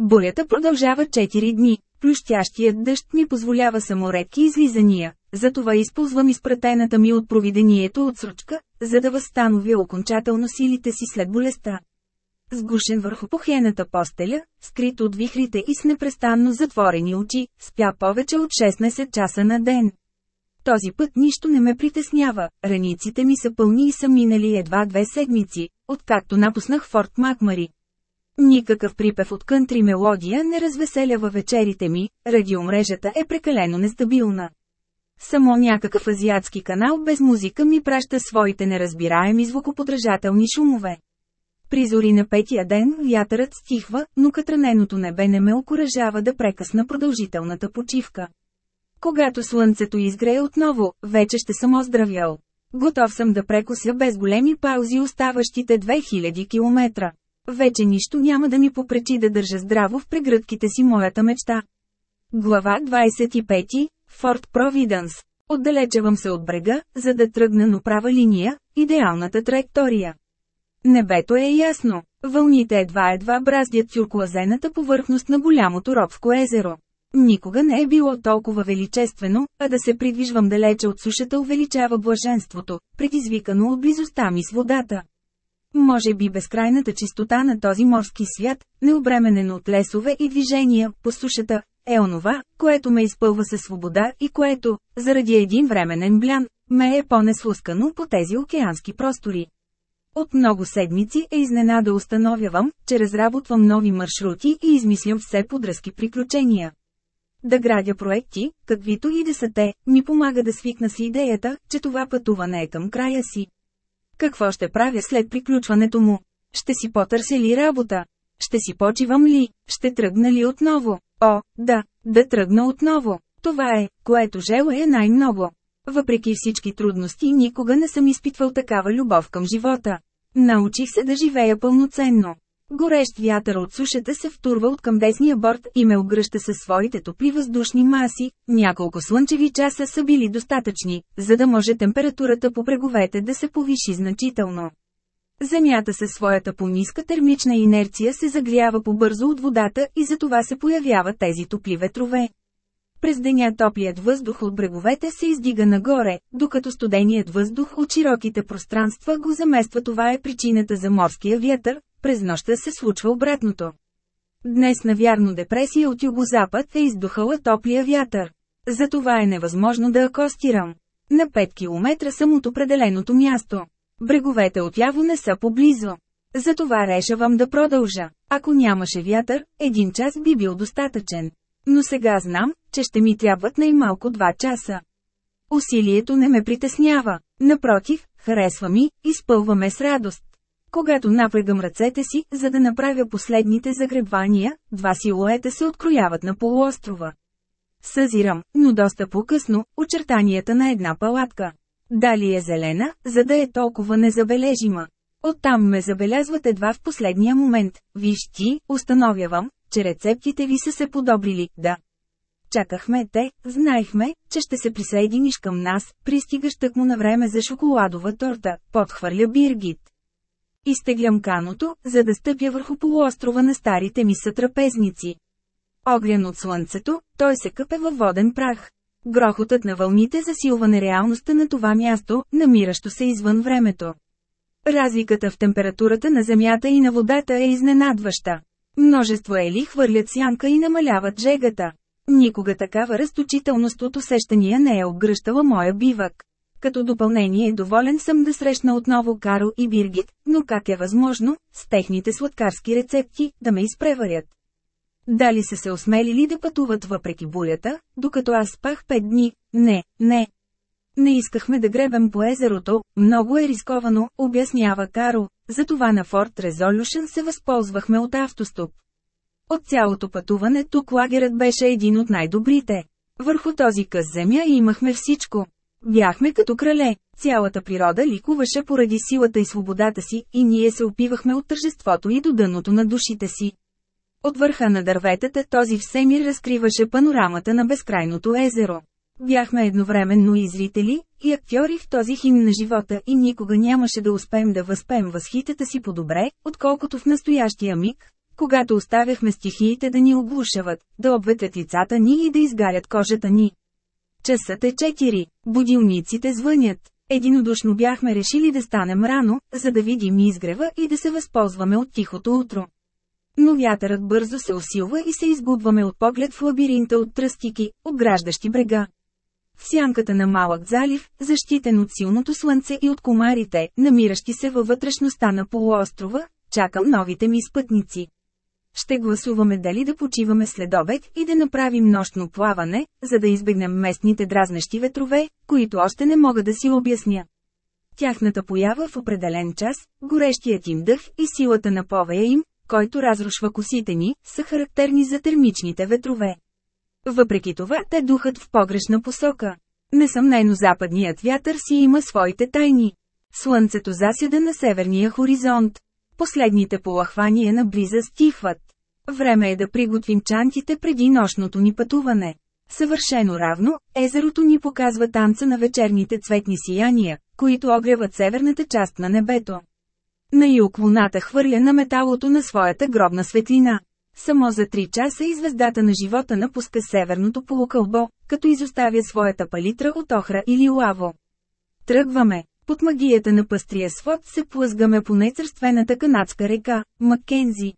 Бурята продължава 4 дни, плющящият дъжд ми позволява само редки излизания, затова използвам изпратената ми от провидението от сручка, за да възстановя окончателно силите си след болестта. Сгушен върху похената постеля, скрит от вихрите и с непрестанно затворени очи, спя повече от 16 часа на ден. Този път нищо не ме притеснява, раниците ми са пълни и са минали едва две седмици, откакто напуснах Форт Макмари. Никакъв припев от кънтри мелодия не развеселява вечерите ми, радиомрежата е прекалено нестабилна. Само някакъв азиатски канал без музика ми праща своите неразбираеми звукоподражателни шумове. При зори на петия ден вятърът стихва, но катраненото небе не ме окоръжава да прекъсна продължителната почивка. Когато слънцето изгрее отново, вече ще съм оздравял. Готов съм да прекося без големи паузи оставащите 2000 км. Вече нищо няма да ми попречи да държа здраво в прегръдките си моята мечта. Глава 25. Форт Провиденс. Отдалечавам се от брега, за да тръгна на права линия, идеалната траектория. Небето е ясно. Вълните едва-едва браздят тюркуазената повърхност на голямото робско езеро. Никога не е било толкова величествено, а да се придвижвам далече от сушата увеличава блаженството, предизвикано от близостта ми с водата. Може би безкрайната чистота на този морски свят, необременен от лесове и движения по сушата, е онова, което ме изпълва със свобода и което, заради един временен блян, ме е по-неслускано по тези океански простори. От много седмици е изненада установявам, че разработвам нови маршрути и измислям все подръзки приключения. Да градя проекти, каквито и да са те, ми помага да свикна с идеята, че това пътуване е към края си. Какво ще правя след приключването му? Ще си потърся ли работа? Ще си почивам ли? Ще тръгна ли отново? О, да, да тръгна отново. Това е, което желая най-много. Въпреки всички трудности никога не съм изпитвал такава любов към живота. Научих се да живея пълноценно. Горещ вятър от сушата се втурва от към десния борт и ме огръща със своите топли въздушни маси, няколко слънчеви часа са били достатъчни, за да може температурата по бреговете да се повиши значително. Земята със своята по-ниска термична инерция се загрява по-бързо от водата и затова се появяват тези топли ветрове. През деня топлият въздух от бреговете се издига нагоре, докато студеният въздух от широките пространства го замества. Това е причината за морския вятър, през нощта се случва обратното. Днес навярно депресия от югозапад е издухала топлия вятър. Затова е невъзможно да акостирам. На 5 км съм от определеното място. Бреговете отляво не са поблизо. Затова решавам да продължа. Ако нямаше вятър, един час би бил достатъчен. Но сега знам, че ще ми трябват най-малко 2 часа. Усилието не ме притеснява. Напротив, харесва ми, изпълваме с радост. Когато напрегам ръцете си, за да направя последните загребвания, два силуета се открояват на полуострова. Съзирам, но доста по-късно, очертанията на една палатка. Дали е зелена, за да е толкова незабележима. Оттам ме забелязват едва в последния момент. Виж ти, установявам, че рецептите ви са се подобрили, да. Чакахме те, знаехме, че ще се присъединиш към нас, пристигаш тъкмо на време за шоколадова торта, подхвърля Биргит. Изтеглям каното, за да стъпя върху полуострова на старите ми сътрапезници. Огрян от слънцето, той се къпе във воден прах. Грохотът на вълните засилва нереалността на това място, намиращо се извън времето. Разликата в температурата на земята и на водата е изненадваща. Множество ели хвърлят сянка и намаляват жегата. Никога такава разточителност от усещания не е обгръщала моя бивък. Като допълнение доволен съм да срещна отново Каро и Биргит, но как е възможно, с техните сладкарски рецепти, да ме изпреварят? Дали са се осмелили да пътуват въпреки бурята, докато аз спах пет дни? Не, не. Не искахме да гребем по езерото, много е рисковано, обяснява Каро, затова на Форт Резолюшън се възползвахме от автостоп. От цялото пътуване тук лагерът беше един от най-добрите. Върху този къс земя имахме всичко. Бяхме като крале, цялата природа ликуваше поради силата и свободата си, и ние се опивахме от тържеството и до дъното на душите си. От върха на дърветата този всемир разкриваше панорамата на безкрайното езеро. Бяхме едновременно и зрители, и актьори в този химн на живота и никога нямаше да успеем да възпеем възхитата си по-добре, отколкото в настоящия миг, когато оставяхме стихиите да ни оглушават, да обветят лицата ни и да изгарят кожата ни. Часът е 4. Будилниците звънят. Единодушно бяхме решили да станем рано, за да видим изгрева и да се възползваме от тихото утро. Но вятърът бързо се усилва и се изгубваме от поглед в лабиринта от тръстики, обграждащи брега. В сянката на малък залив, защитен от силното слънце и от комарите, намиращи се във вътрешността на полуострова, чакам новите ми спътници. Ще гласуваме дали да почиваме след обед и да направим нощно плаване, за да избегнем местните дразнещи ветрове, които още не мога да си обясня. Тяхната поява в определен час, горещият им дъх и силата на повея им, който разрушва косите ни, са характерни за термичните ветрове. Въпреки това, те духат в погрешна посока. Несъмнено западният вятър си има своите тайни. Слънцето засяда на северния хоризонт. Последните полахвания на близа стихват. Време е да приготвим чантите преди нощното ни пътуване. Съвършено равно, езерото ни показва танца на вечерните цветни сияния, които огреват северната част на небето. На юг луната хвърля на металото на своята гробна светлина. Само за три часа и звездата на живота напуска северното полукълбо, като изоставя своята палитра от охра или лаво. Тръгваме. Под магията на пъстрия свод се плъзгаме по нецърствената канадска река, Маккензи.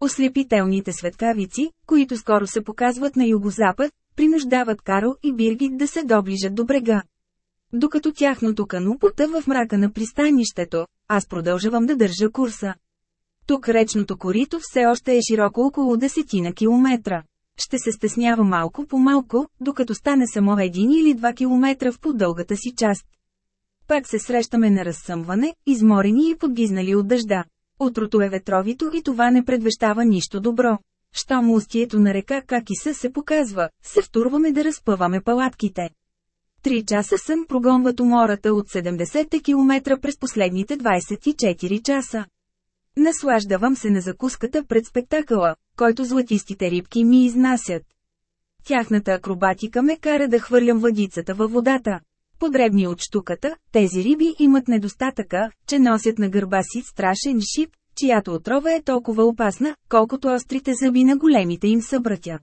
Ослепителните светкавици, които скоро се показват на югозапад, принуждават Карл и Биргит да се доближат до брега. Докато тяхното кану потъва в мрака на пристанището, аз продължавам да държа курса. Тук речното корито все още е широко около десетина километра. Ще се стеснява малко по малко, докато стане само един или два километра в по-дългата си част. Пак се срещаме на разсъмване, изморени и подгизнали от дъжда. Утрото е ветровито и това не предвещава нищо добро. Щом устието на река Какиса се показва, се втурваме да разпъваме палатките. Три часа сън прогонват умората от 70 км през последните 24 часа. Наслаждавам се на закуската пред спектакъла, който златистите рибки ми изнасят. Тяхната акробатика ме кара да хвърлям въдицата във водата. Подребни от штуката, тези риби имат недостатъка, че носят на гърба си страшен шип, чиято отрова е толкова опасна, колкото острите зъби на големите им събратя.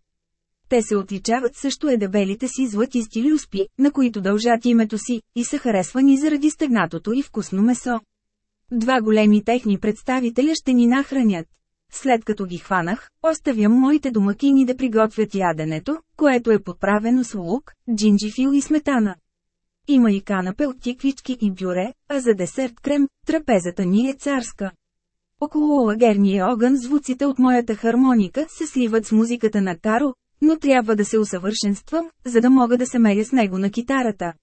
Те се отличават също е дебелите си златисти люспи, на които дължат името си, и са харесвани заради стегнатото и вкусно месо. Два големи техни представителя ще ни нахранят. След като ги хванах, оставям моите домакини да приготвят яденето, което е подправено с лук, джинджифил и сметана. Има и канапе от тиквички и бюре, а за десерт крем, трапезата ни е царска. Около лагерния огън звуците от моята хармоника се сливат с музиката на Каро, но трябва да се усъвършенствам, за да мога да се меря с него на китарата.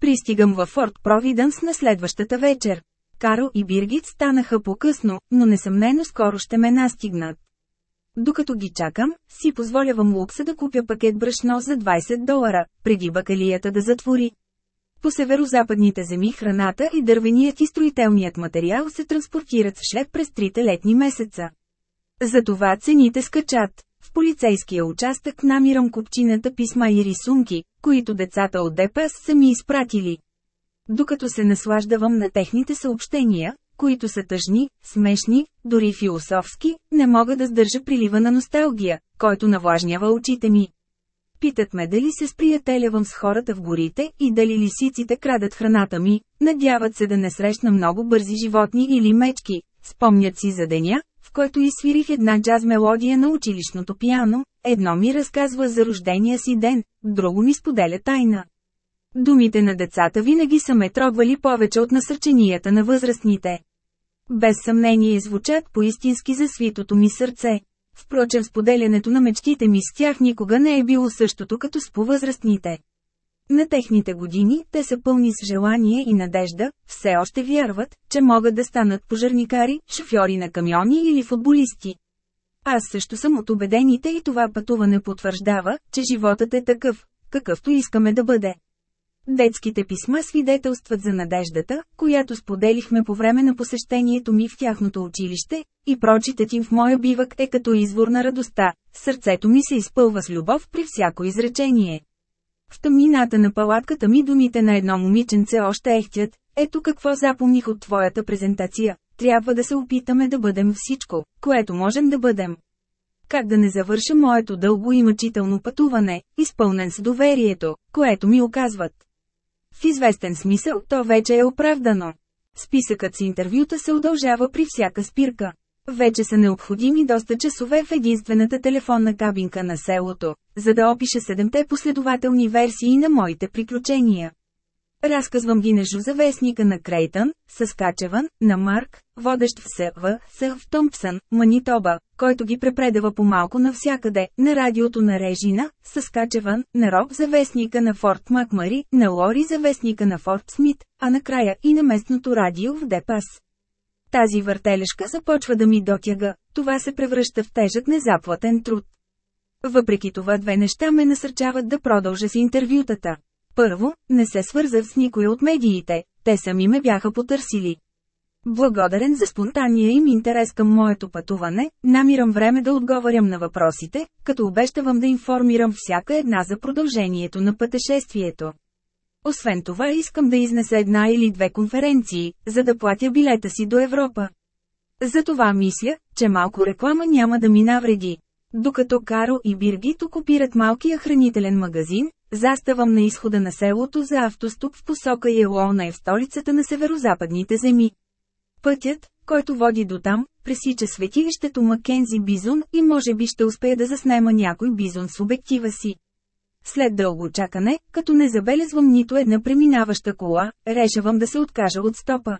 Пристигам във Форт Провиденс на следващата вечер. Каро и Биргит станаха по-късно, но несъмнено скоро ще ме настигнат. Докато ги чакам, си позволявам лукса да купя пакет брашно за 20 долара, преди бакалията да затвори. По северо-западните земи храната и дървеният и строителният материал се транспортират в шлеп през трите летни месеца. Затова цените скачат. В полицейския участък намирам купчината писма и рисунки, които децата от ДПС са ми изпратили. Докато се наслаждавам на техните съобщения, които са тъжни, смешни, дори философски, не мога да сдържа прилива на носталгия, който навлажнява очите ми. Питат ме дали се сприятелявам с хората в горите и дали лисиците крадат храната ми, надяват се да не срещна много бързи животни или мечки, спомнят си за деня, в който изсвирих една джаз мелодия на училищното пиано, едно ми разказва за рождения си ден, друго ми споделя тайна. Думите на децата винаги са ме трогвали повече от насърченията на възрастните. Без съмнение звучат поистински за свитото ми сърце. Впрочем споделянето на мечтите ми с тях никога не е било същото като с повъзрастните. На техните години те са пълни с желание и надежда, все още вярват, че могат да станат пожарникари, шофьори на камиони или футболисти. Аз също съм от убедените и това пътуване потвърждава, че животът е такъв, какъвто искаме да бъде. Детските писма свидетелстват за надеждата, която споделихме по време на посещението ми в тяхното училище, и прочитът им в моя бивък е като извор на радостта, сърцето ми се изпълва с любов при всяко изречение. В тъмнината на палатката ми думите на едно момиченце още ехтят, ето какво запомних от твоята презентация, трябва да се опитаме да бъдем всичко, което можем да бъдем. Как да не завърша моето дълго и мъчително пътуване, изпълнен с доверието, което ми оказват. В известен смисъл то вече е оправдано. Списъкът с интервюта се удължава при всяка спирка. Вече са необходими доста часове в единствената телефонна кабинка на селото, за да опиша седемте последователни версии на моите приключения. Разказвам ги на жузавестника на Крейтън, Съскачеван, на Марк, водещ в СВ, С. в Томпсън, Манитоба, който ги препредава по-малко навсякъде, на радиото на Режина, Съскачеван, на Роб завестника на Форт Макмари, на Лори завестника на Форт Смит, а накрая и на местното радио в Депас. Тази въртележка започва да ми дотяга, това се превръща в тежък незаплатен труд. Въпреки това две неща ме насърчават да продължа с интервютата. Първо, не се свързах с никой от медиите, те сами ме бяха потърсили. Благодарен за спонтанния им интерес към моето пътуване, намирам време да отговарям на въпросите, като обещавам да информирам всяка една за продължението на пътешествието. Освен това искам да изнеса една или две конференции, за да платя билета си до Европа. Затова мисля, че малко реклама няма да ми навреди. Докато Каро и Биргит окупират малкия хранителен магазин, заставам на изхода на селото за автостоп в посока Елона е в столицата на северо-западните земи. Пътят, който води до там, пресича светилището Маккензи Бизон и може би ще успея да заснема някой бизон с обектива си. След дълго чакане, като не забелезвам нито една преминаваща кола, решавам да се откажа от стопа.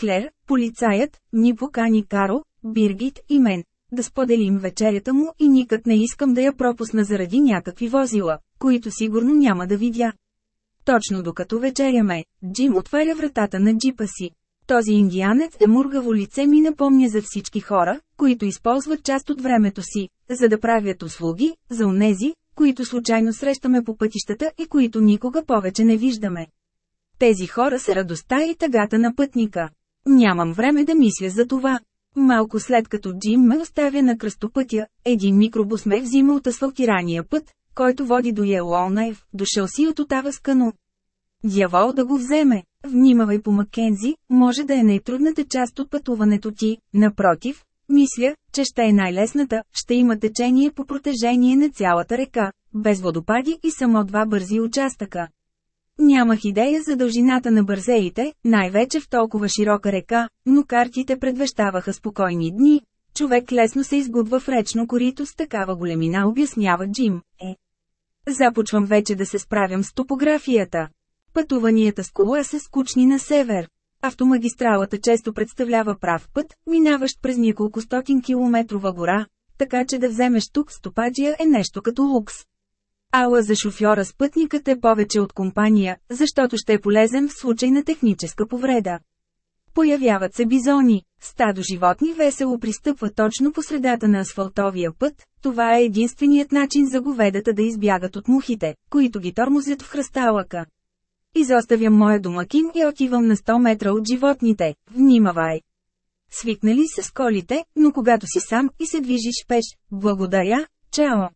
Клер, полицаят, ни покани Каро, Биргит и мен, да споделим вечерята му и никак не искам да я пропусна заради някакви возила, които сигурно няма да видя. Точно докато вечеряме, Джим отваря вратата на джипа си. Този индианец е мургаво лице ми напомня за всички хора, които използват част от времето си, за да правят услуги, за онези, които случайно срещаме по пътищата и които никога повече не виждаме. Тези хора са радостта и тъгата на пътника. Нямам време да мисля за това. Малко след като Джим ме оставя на кръстопътя, един микробус ме взима от асфалтирания път, който води до Йеллоунайв, дошъл си от Отава с кано. Дявол да го вземе. Внимавай по Маккензи, може да е най-трудната част от пътуването ти, напротив, Мисля, че ще е най-лесната, ще има течение по протежение на цялата река, без водопади и само два бързи участъка. Нямах идея за дължината на бързеите, най-вече в толкова широка река, но картите предвещаваха спокойни дни. Човек лесно се изгубва в речно корито с такава големина, обяснява Джим. Е. Започвам вече да се справям с топографията. Пътуванията с кола са скучни на север. Автомагистралата често представлява прав път, минаващ през няколко стотин километрова гора, така че да вземеш тук стопаджия е нещо като лукс. Ала за шофьора с пътникът е повече от компания, защото ще е полезен в случай на техническа повреда. Появяват се бизони. Стадо животни весело пристъпва точно по средата на асфалтовия път, това е единственият начин за говедата да избягат от мухите, които ги тормозят в хръсталъка. Изоставям моя домакин и отивам на 100 метра от животните, внимавай. Свикнали се с колите, но когато си сам и се движиш пеш, благодаря, чао.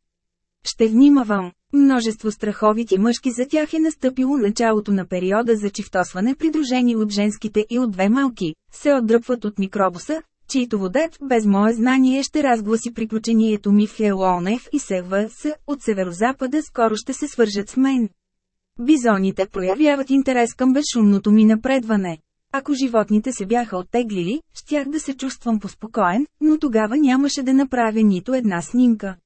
Ще внимавам. Множество страховити мъжки за тях е настъпило началото на периода за чифтосване придружени от женските и от две малки, се отдръпват от микробуса, чийто водач без мое знание ще разгласи приключението ми в Хелонев и СВС от северозапада скоро ще се свържат с мен. Бизоните проявяват интерес към безшумното ми напредване. Ако животните се бяха оттеглили, щях да се чувствам поспокоен, но тогава нямаше да направя нито една снимка.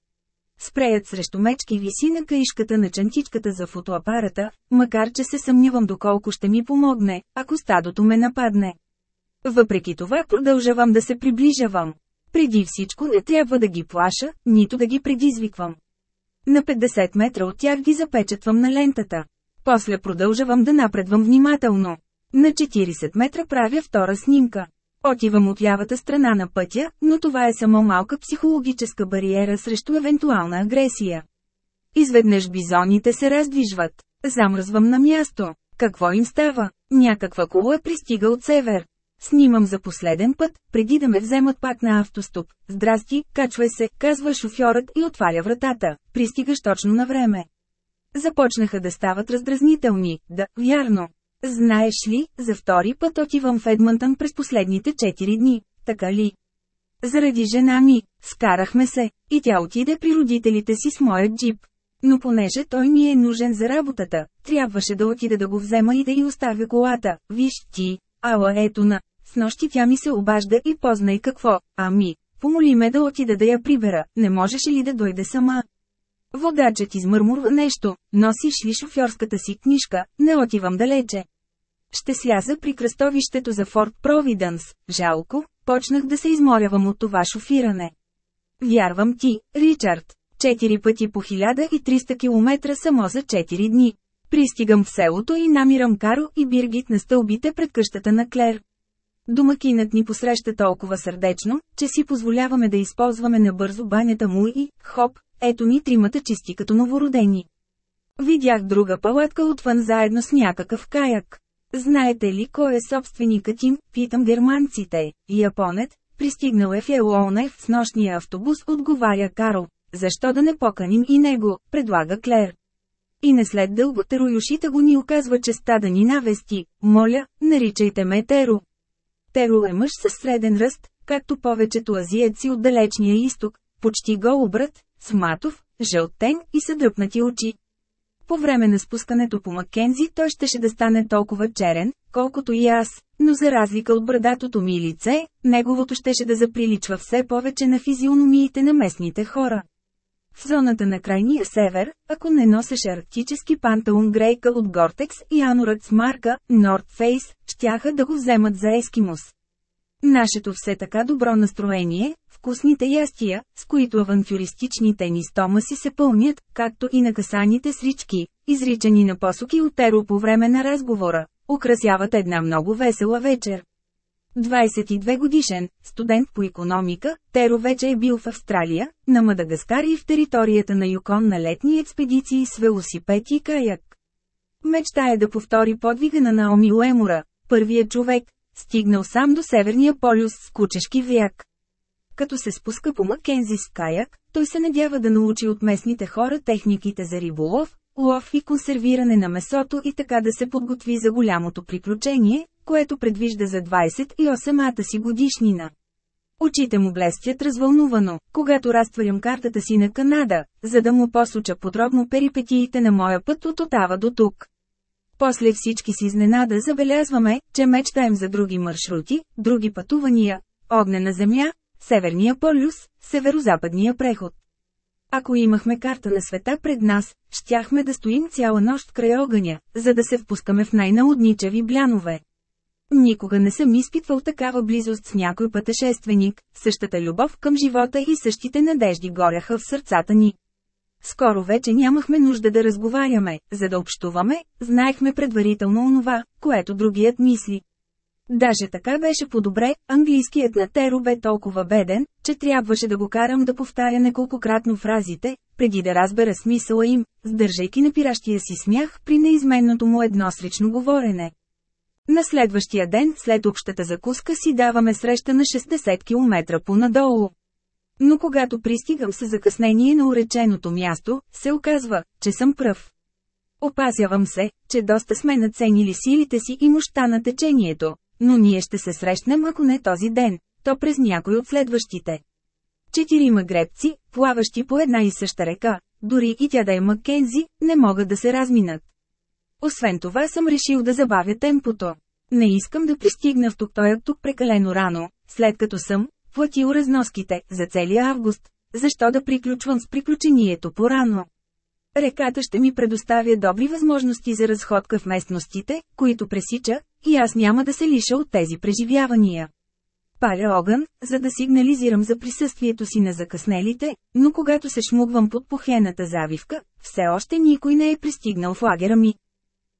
Спреят срещу мечки виси на каишката на чантичката за фотоапарата, макар че се съмнявам доколко ще ми помогне, ако стадото ме нападне. Въпреки това продължавам да се приближавам. Преди всичко не трябва да ги плаша, нито да ги предизвиквам. На 50 метра от тях ги запечатвам на лентата. После продължавам да напредвам внимателно. На 40 метра правя втора снимка. Отивам от лявата страна на пътя, но това е само малка психологическа бариера срещу евентуална агресия. Изведнъж бизоните се раздвижват. Замръзвам на място. Какво им става? Някаква кола пристига от север. Снимам за последен път, преди да ме вземат пак на автостоп. Здрасти, качвай се, казва шофьорът и отваря вратата. Пристигаш точно на време. Започнаха да стават раздразнителни, да, вярно. Знаеш ли, за втори път отивам в Едмънтън през последните 4 дни, така ли? Заради жена ми, скарахме се, и тя отиде при родителите си с моят джип. Но понеже той ми е нужен за работата, трябваше да отида да го взема и да й оставя колата. Виж ти, ала ето на. С нощи тя ми се обажда и познай какво, ами, помоли ме да отида да я прибера, не можеш ли да дойде сама? Водачът измърмурва нещо, носиш ли шофьорската си книжка, не отивам далече. Ще сляза при кръстовището за Форт Провидънс, жалко, почнах да се изморявам от това шофиране. Вярвам ти, Ричард. Четири пъти по 1300 км само за 4 дни. Пристигам в селото и намирам Каро и Биргит на стълбите пред къщата на Клер. Домакинът ни посреща толкова сърдечно, че си позволяваме да използваме набързо банята му и, хоп, ето ни тримата чисти като новородени. Видях друга палатка отвън заедно с някакъв каяк. Знаете ли кой е собственикът им, питам германците, японец, пристигнал е в Елоунев с нощния автобус, отговаря Карл. Защо да не поканим и него, предлага Клер. И не след дълго Тероюшита го ни оказва честа да ни навести, моля, наричайте ме Теро. Теро е мъж със среден ръст, както повечето азиеци от далечния изток, почти голобрат, с матов, жълтен и съдръпнати очи. По време на спускането по Маккензи той щеше да стане толкова черен, колкото и аз, но за разлика от брадатото ми лице, неговото щеше да заприличва все повече на физиономиите на местните хора. В зоната на крайния север, ако не носеше арктически панталон грейка от Гортекс и анорът с марка North Face, щяха да го вземат за ескимос. Нашето все така добро настроение, вкусните ястия, с които авантюристичните ни стомаси се пълнят, както и накасаните срички, изричани на посоки от Теро по време на разговора, украсяват една много весела вечер. 22 годишен, студент по економика, Теро вече е бил в Австралия, на Мадагаскар и в територията на Юкон на летни експедиции с велосипед и каяк. Мечта е да повтори подвига на Наоми Уемура, първият човек, стигнал сам до Северния полюс с кучешки вяк. Като се спуска по Маккензи с каяк, той се надява да научи от местните хора техниките за риболов, лов и консервиране на месото и така да се подготви за голямото приключение, което предвижда за 28-ата си годишнина. Очите му блестят развълнувано, когато разтварям картата си на Канада, за да му посоча подробно перипетиите на моя път от Отава до тук. После всички си изненада забелязваме, че мечтаем за други маршрути, други пътувания, огнена земя, Северния полюс, Северозападния преход. Ако имахме карта на света пред нас, щяхме да стоим цяла нощ край огъня, за да се впускаме в най-наудничави блянове. Никога не съм изпитвал такава близост с някой пътешественик, същата любов към живота и същите надежди горяха в сърцата ни. Скоро вече нямахме нужда да разговаряме, за да общуваме, знаехме предварително онова, което другият мисли. Даже така беше по-добре, английският на Теро бе толкова беден, че трябваше да го карам да повтаря неколкократно фразите, преди да разбера смисъла им, сдържайки напиращия си смях при неизменното му едносречно говорене. На следващия ден, след общата закуска си даваме среща на 60 км по-надолу. Но когато пристигам с закъснение на уреченото място, се оказва, че съм пръв. Опасявам се, че доста сме наценили силите си и мощта на течението, но ние ще се срещнем ако не този ден, то през някой от следващите. Четирима гребци, плаващи по една и съща река, дори и тя да е Маккензи, не могат да се разминат. Освен това съм решил да забавя темпото. Не искам да пристигна в тук тук прекалено рано, след като съм платил разноските за целия август. Защо да приключвам с приключението по-рано? Реката ще ми предоставя добри възможности за разходка в местностите, които пресича, и аз няма да се лиша от тези преживявания. Паля огън, за да сигнализирам за присъствието си на закъснелите, но когато се шмугвам под похената завивка, все още никой не е пристигнал в лагера ми.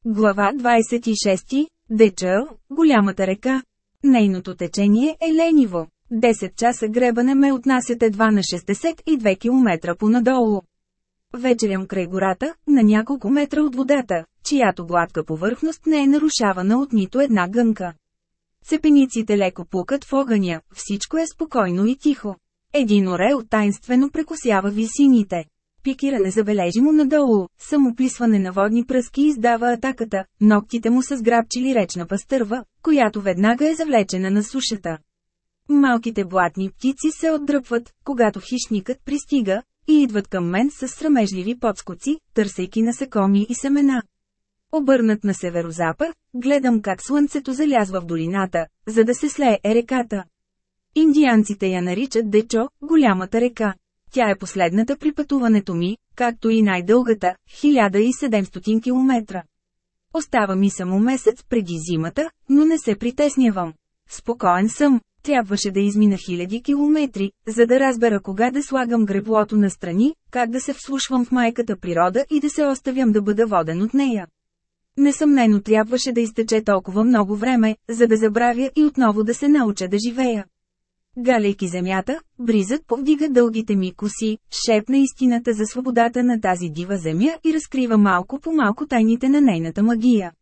Глава 26. Дечъл, голямата река. Нейното течение е лениво. 10 часа гребане ме отнасят едва на 62 км понадолу. Вечерям край гората, на няколко метра от водата, чиято гладка повърхност не е нарушавана от нито една гънка. Цепениците леко пукат в огъня, всичко е спокойно и тихо. Един орел тайнствено прекосява висините. Пикира незабележимо надолу, самоплисване на водни пръски издава атаката, ногтите му са сграбчили речна пастърва, която веднага е завлечена на сушата. Малките блатни птици се отдръпват, когато хищникът пристига, и идват към мен с срамежливи подскоци, търсейки насекоми и семена. Обърнат на северозапад, гледам как слънцето залязва в долината, за да се слее е реката. Индианците я наричат Дечо, голямата река. Тя е последната при пътуването ми, както и най-дългата – 1700 км. Остава ми само месец преди зимата, но не се притеснявам. Спокоен съм, трябваше да измина хиляди километри, за да разбера кога да слагам греблото на страни, как да се вслушвам в майката природа и да се оставям да бъда воден от нея. Несъмнено трябваше да изтече толкова много време, за да забравя и отново да се науча да живея. Галяйки земята, бризът повдига дългите ми коси, шепна истината за свободата на тази дива земя и разкрива малко по малко тайните на нейната магия.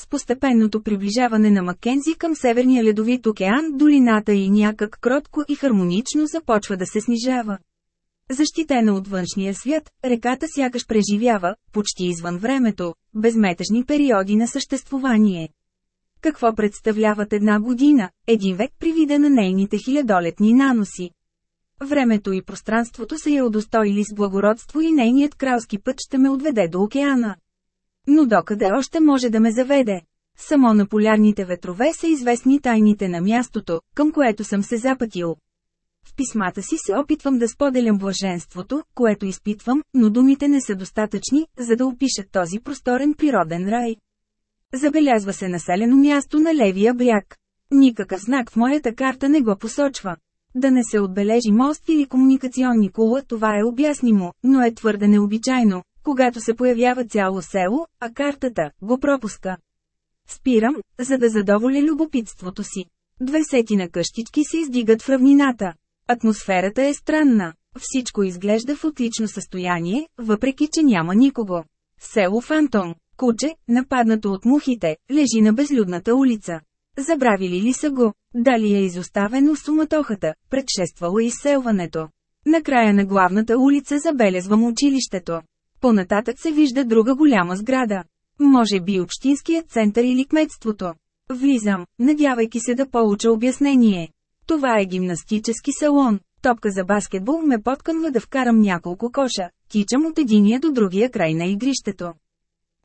С постепенното приближаване на Маккензи към Северния ледовит океан, долината и някак кротко и хармонично започва да се снижава. Защитена от външния свят, реката сякаш преживява, почти извън времето, безметежни периоди на съществувание. Какво представляват една година, един век при вида на нейните хилядолетни наноси? Времето и пространството са я удостоили с благородство и нейният кралски път ще ме отведе до океана. Но докъде още може да ме заведе? Само на полярните ветрове са известни тайните на мястото, към което съм се запътил. В писмата си се опитвам да споделям блаженството, което изпитвам, но думите не са достатъчни, за да опишат този просторен природен рай. Забелязва се населено място на левия бряг. Никакъв знак в моята карта не го посочва. Да не се отбележи мост или комуникационни кула, това е обяснимо, но е твърде необичайно, когато се появява цяло село, а картата го пропуска. Спирам, за да задоволя любопитството си. Две сетина къщички се издигат в равнината. Атмосферата е странна. Всичко изглежда в отлично състояние, въпреки че няма никого. Село Фантон. Куче, нападнато от мухите, лежи на безлюдната улица. Забравили ли са го? Дали е изоставено суматохата, предшествало изселването? На края на главната улица забелезвам училището. Понататък се вижда друга голяма сграда. Може би общинският център или кметството. Влизам, надявайки се да получа обяснение. Това е гимнастически салон. Топка за баскетбол ме подкънва да вкарам няколко коша, тичам от единия до другия край на игрището.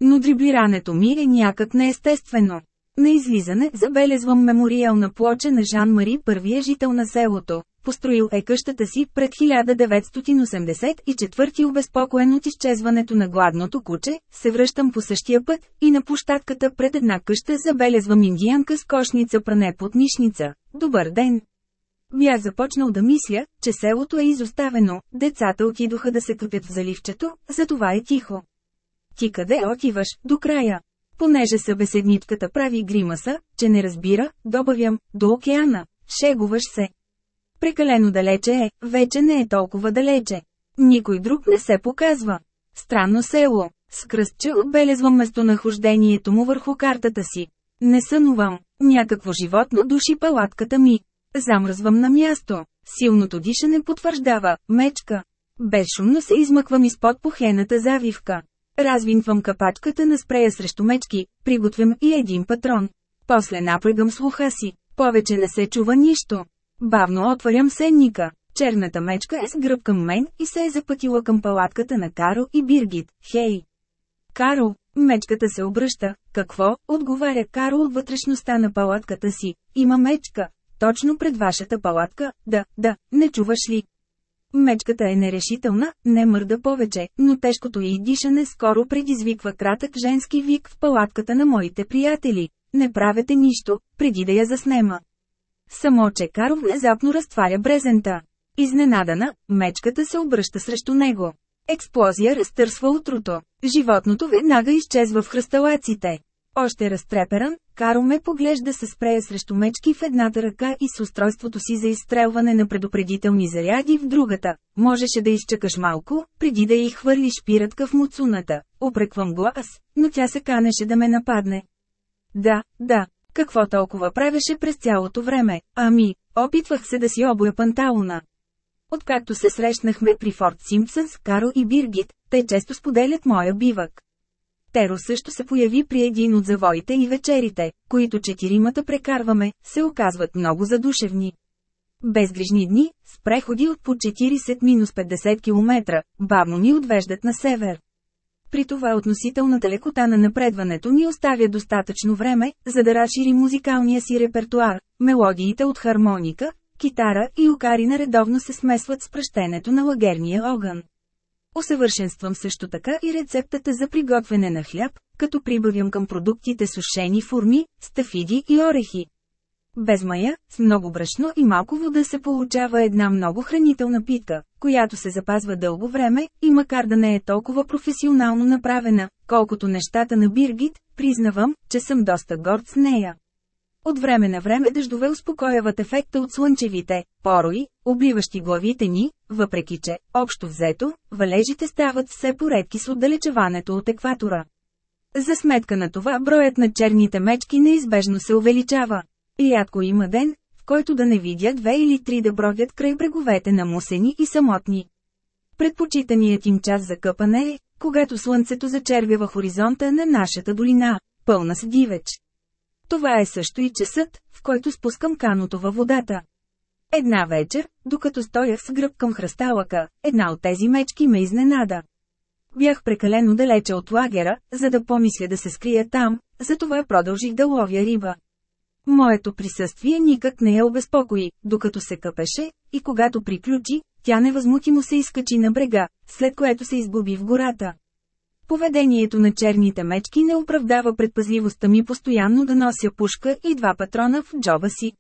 Но дриблирането ми е някак неестествено. На излизане забелезвам мемориална плоча на Жан-Мари първия жител на селото. Построил е къщата си пред 1984 обезпокоен от изчезването на гладното куче, се връщам по същия път и на площадката пред една къща забелезвам индиянка с кошница пране под нишница. Добър ден! Бях започнал да мисля, че селото е изоставено, децата отидоха да се къпят в заливчето, затова е тихо. Ти къде отиваш, до края? Понеже събеседничката прави гримаса, че не разбира, добавям, до океана, шегуваш се. Прекалено далече е, вече не е толкова далече. Никой друг не се показва. Странно село. С кръстче отбелезвам местонахождението му върху картата си. Не сънувам. Някакво животно души палатката ми. Замръзвам на място. Силното дишане потвърждава – мечка. Безшумно се измъквам изпод похената завивка. Развинвам капачката на спрея срещу мечки, приготвям и един патрон. После напрегам слуха си. Повече не се чува нищо. Бавно отварям сенника. Черната мечка е с гръб към мен и се е запътила към палатката на Каро и Биргит. Хей! Каро, мечката се обръща. Какво? Отговаря Каро от вътрешността на палатката си. Има мечка. Точно пред вашата палатка. Да, да, не чуваш ли? Мечката е нерешителна, не мърда повече, но тежкото й дишане скоро предизвиква кратък женски вик в палатката на моите приятели. Не правете нищо, преди да я заснема. Само че Каро внезапно разтваря брезента. Изненадана, мечката се обръща срещу него. Експлозия разтърсва утрото. Животното веднага изчезва в хръсталаците. Още разтреперан, Каро ме поглежда се спрея срещу мечки в едната ръка и с устройството си за изстрелване на предупредителни заряди в другата. Можеше да изчакаш малко, преди да й хвърлиш пиратка в муцуната. Опреквам глас, но тя се канеше да ме нападне. Да, да, какво толкова правеше през цялото време? Ами, опитвах се да си обоя панталона. Откакто се срещнахме при Форт Симпсънс, Каро и Биргит, те често споделят моя бивък. Теро също се появи при един от завоите и вечерите, които четиримата прекарваме, се оказват много задушевни. Безгрижни дни, с преходи от по 40-50 км, бавно ни отвеждат на север. При това относителната лекота на напредването ни оставя достатъчно време, за да разшири музикалния си репертуар. Мелодиите от хармоника, китара и окарина редовно се смесват с пръщенето на лагерния огън. Усъвършенствам също така и рецептата за приготвяне на хляб, като прибавям към продуктите сушени форми, стафиди и орехи. Без мая, с много брашно и малко вода се получава една много хранителна питка, която се запазва дълго време, и макар да не е толкова професионално направена, колкото нещата на Биргит, признавам, че съм доста горд с нея. От време на време дъждове успокояват ефекта от слънчевите порои, обливащи главите ни, въпреки че, общо взето, валежите стават все поредки с отдалечаването от екватора. За сметка на това броят на черните мечки неизбежно се увеличава. Рядко има ден, който да не видя две или три да бродят край бреговете на мусени и самотни. Предпочитаният им час за къпане е, когато слънцето зачервява хоризонта на нашата долина, пълна с дивеч. Това е също и часът, в който спускам каното във водата. Една вечер, докато стоях с гръб към хръсталъка, една от тези мечки ме изненада. Бях прекалено далече от лагера, за да помисля да се скрия там, затова продължих да ловя риба. Моето присъствие никак не я обезпокои, докато се къпеше, и когато приключи, тя невъзмутимо се изкачи на брега, след което се изгуби в гората. Поведението на черните мечки не оправдава предпазливостта ми постоянно да нося пушка и два патрона в джоба си.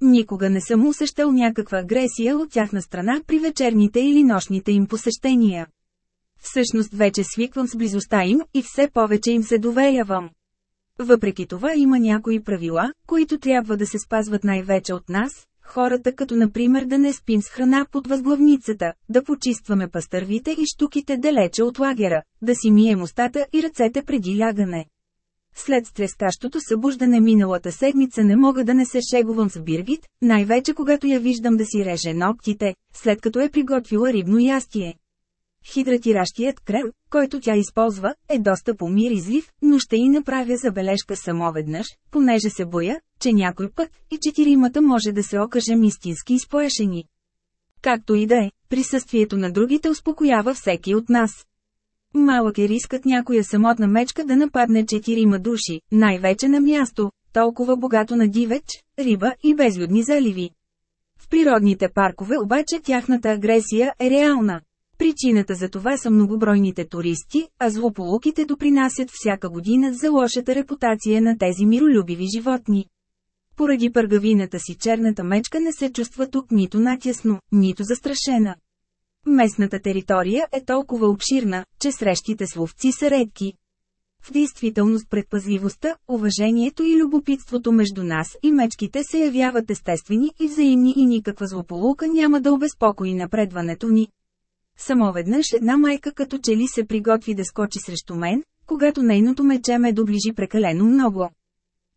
Никога не съм усещал някаква агресия от тяхна страна при вечерните или нощните им посещения. Всъщност вече свиквам с близостта им и все повече им се доверявам. Въпреки това има някои правила, които трябва да се спазват най-вече от нас, хората като например да не спим с храна под възглавницата, да почистваме пастървите и штуките далече от лагера, да си мием устата и ръцете преди лягане. След стрескащото събуждане миналата седмица не мога да не се шегувам с Биргит, най-вече когато я виждам да си реже ногтите, след като е приготвила рибно ястие. Хидратиращият крем, който тя използва, е доста помиризлив, но ще й направя забележка само веднъж, понеже се боя, че някой път и четиримата може да се окажем истински изплашени. Както и да е, присъствието на другите успокоява всеки от нас. Малък е рискът някоя самотна мечка да нападне четирима души, най-вече на място, толкова богато на дивеч, риба и безлюдни заливи. В природните паркове обаче тяхната агресия е реална. Причината за това са многобройните туристи, а злополуките допринасят всяка година за лошата репутация на тези миролюбиви животни. Поради пъргавината си черната мечка не се чувства тук нито натясно, нито застрашена. Местната територия е толкова обширна, че срещите с ловци са редки. В действителност предпазливостта, уважението и любопитството между нас и мечките се явяват естествени и взаимни и никаква злополука няма да обезпокои напредването ни. Само веднъж една майка като че ли се приготви да скочи срещу мен, когато нейното мече ме доближи прекалено много.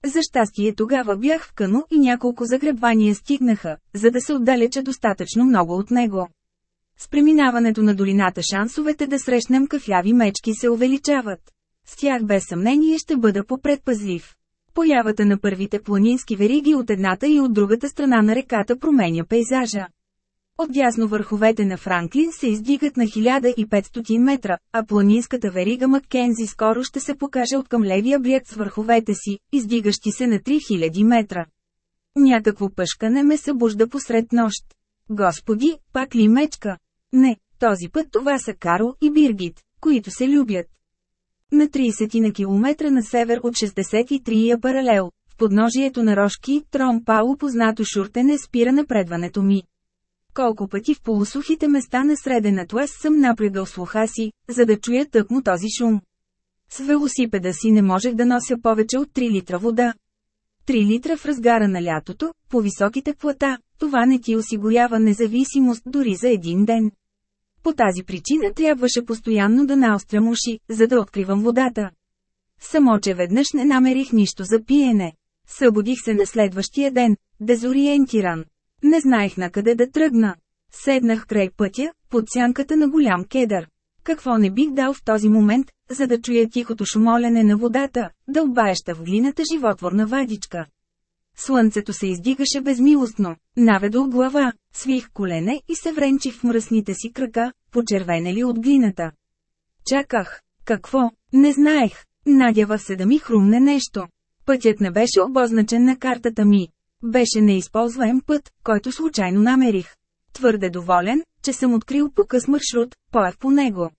За щастие тогава бях в кано и няколко загребвания стигнаха, за да се отдалеча достатъчно много от него. С преминаването на долината шансовете да срещнем кафяви мечки се увеличават. С тях без съмнение ще бъда попредпазлив. Появата на първите планински вериги от едната и от другата страна на реката променя пейзажа. Отдясно върховете на Франклин се издигат на 1500 метра, а планинската верига Маккензи скоро ще се покаже от към левия бряг с върховете си, издигащи се на 3000 метра. Някакво пъшкане ме събужда посред нощ. Господи, пак ли мечка? Не, този път това са Карл и Биргит, които се любят. На 30 на километра на север от 63-я паралел, в подножието на Рошки, Тром Пауло познато шуртене спира напредването ми. Колко пъти в полусухите места на средената тлас съм напрягал слуха си, за да чуя тъкмо този шум. С велосипеда си не можех да нося повече от 3 литра вода. 3 литра в разгара на лятото, по високите плата, това не ти осигурява независимост дори за един ден. По тази причина трябваше постоянно да наострям уши, за да откривам водата. Само че веднъж не намерих нищо за пиене. Събудих се на следващия ден, дезориентиран. Не знаех на къде да тръгна. Седнах край пътя, под сянката на голям кедър. Какво не бих дал в този момент, за да чуя тихото шумолене на водата, да обаеща в глината животворна вадичка. Слънцето се издигаше безмилостно. Наведох глава, свих колене и се вренчих в мръсните си крака, почервенели от глината. Чаках. Какво? Не знаех. Надява се да ми хрумне нещо. Пътят не беше обозначен на картата ми. Беше неизползваем път, който случайно намерих. Твърде доволен, че съм открил покъс маршрут, поех по него.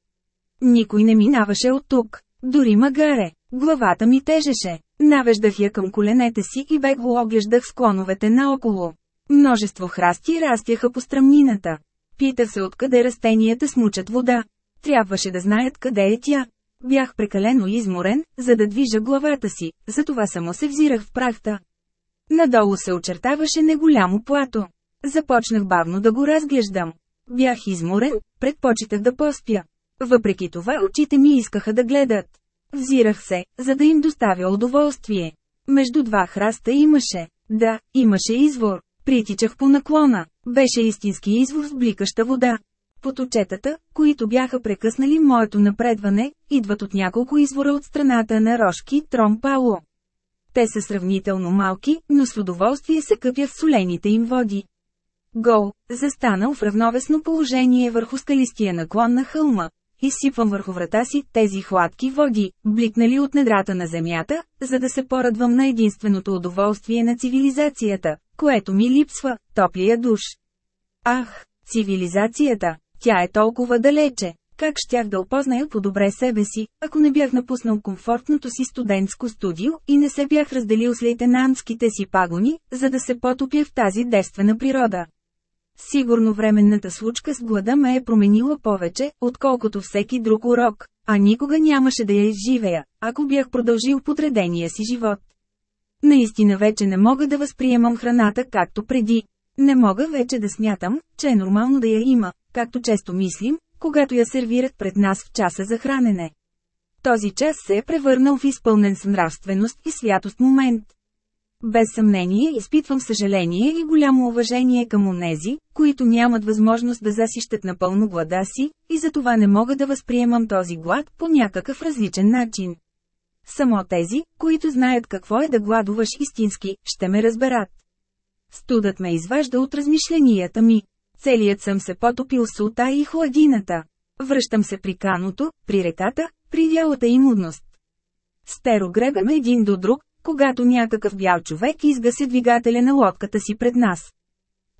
Никой не минаваше от тук. Дори магаре. Главата ми тежеше. Навеждах я към коленете си и бегло оглеждах склоновете наоколо. Множество храсти растяха по стръмнината. Питах се откъде растенията смучат вода. Трябваше да знаят къде е тя. Бях прекалено изморен, за да движа главата си, затова само се взирах в прахта. Надолу се очертаваше неголямо плато. Започнах бавно да го разглеждам. Бях изморен, предпочитах да поспя. Въпреки това очите ми искаха да гледат. Взирах се, за да им доставя удоволствие. Между два храста имаше. Да, имаше извор. Притичах по наклона. Беше истински извор с бликаща вода. Поточетата, които бяха прекъснали моето напредване, идват от няколко извора от страната на Рошки Тром Пало. Те са сравнително малки, но с удоволствие се къпя в солените им води. Гол, застанал в равновесно положение върху скалистия наклон на хълма, изсипвам върху врата си тези хладки води, бликнали от недрата на земята, за да се порадвам на единственото удоволствие на цивилизацията, което ми липсва – топлия душ. Ах, цивилизацията, тя е толкова далече. Как щях да опозная по-добре себе си, ако не бях напуснал комфортното си студентско студио и не се бях разделил с лейтенантските си пагони, за да се потопя в тази девствена природа. Сигурно временната случка с глада ме е променила повече, отколкото всеки друг урок, а никога нямаше да я изживея, ако бях продължил подредения си живот. Наистина вече не мога да възприемам храната както преди. Не мога вече да смятам, че е нормално да я има, както често мислим, когато я сервират пред нас в часа за хранене. Този час се е превърнал в изпълнен с нравственост и святост момент. Без съмнение изпитвам съжаление и голямо уважение към онези, които нямат възможност да засищат напълно глада си, и затова не мога да възприемам този глад по някакъв различен начин. Само тези, които знаят какво е да гладуваш истински, ще ме разберат. Студът ме изважда от размишленията ми. Целият съм се потопил с ута и хладината. Връщам се при каното, при реката, при вялата и мудност. Стеро гребем един до друг, когато някакъв бял човек изгасе двигателя на лодката си пред нас.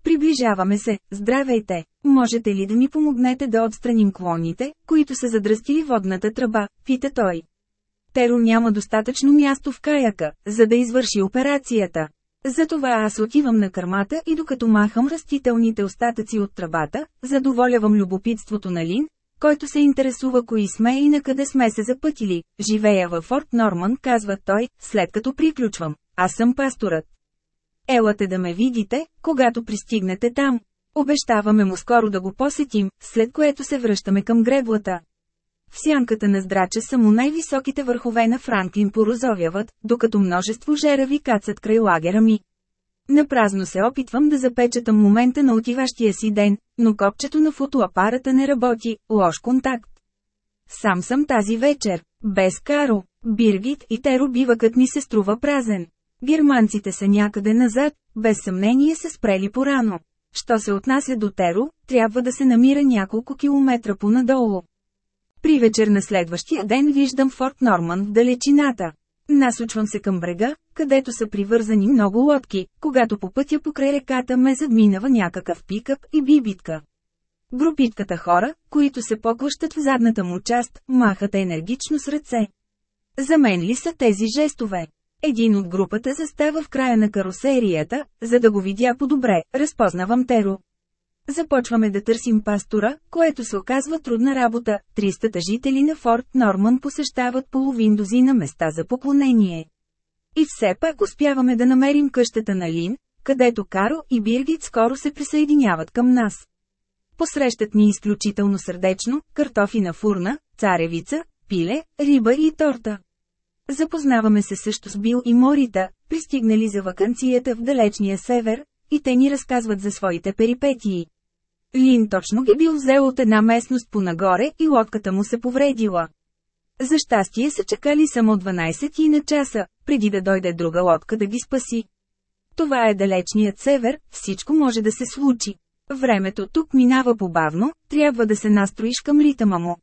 Приближаваме се, здравейте, можете ли да ми помогнете да отстраним клоните, които са задръстили водната тръба, пита той. Теро няма достатъчно място в каяка, за да извърши операцията. Затова аз отивам на кърмата и докато махам растителните остатъци от тръбата, задоволявам любопитството на Лин, който се интересува кои сме и на къде сме се запътили. Живея във Форт Норман, казва той, след като приключвам. Аз съм пасторът. Елате да ме видите, когато пристигнете там. Обещаваме му скоро да го посетим, след което се връщаме към греблата. В сянката на здрача само най-високите върхове на Франклин порозовяват, докато множество жерави кацат край лагера ми. Напразно се опитвам да запечатам момента на отиващия си ден, но копчето на фотоапарата не работи, лош контакт. Сам съм тази вечер, без Каро, Биргит и Теро бивакът ми се струва празен. Германците са някъде назад, без съмнение се спрели порано. Що се отнася до Теро, трябва да се намира няколко километра понадолу. При вечер на следващия ден виждам Форт Норман в далечината. Насочвам се към брега, където са привързани много лодки, когато по пътя покрай реката ме задминава някакъв пикъп и бибитка. Групитката хора, които се поклащат в задната му част, махат енергично с ръце. За мен ли са тези жестове? Един от групата застава в края на карусерията, за да го видя по-добре, разпознавам Теро. Започваме да търсим пастора, което се оказва трудна работа. 300 жители на Форт Норман посещават половин дози на места за поклонение. И все пак успяваме да намерим къщата на Лин, където Каро и Биргит скоро се присъединяват към нас. Посрещат ни изключително сърдечно, картофи на фурна, царевица, пиле, риба и торта. Запознаваме се също с Бил и Морита, пристигнали за вакансията в далечния север, и те ни разказват за своите перипетии. Лин точно ги бил взел от една местност понагоре и лодката му се повредила. За щастие са чакали само 12 и на часа, преди да дойде друга лодка да ги спаси. Това е далечният север, всичко може да се случи. Времето тук минава побавно, трябва да се настроиш към ритъма му.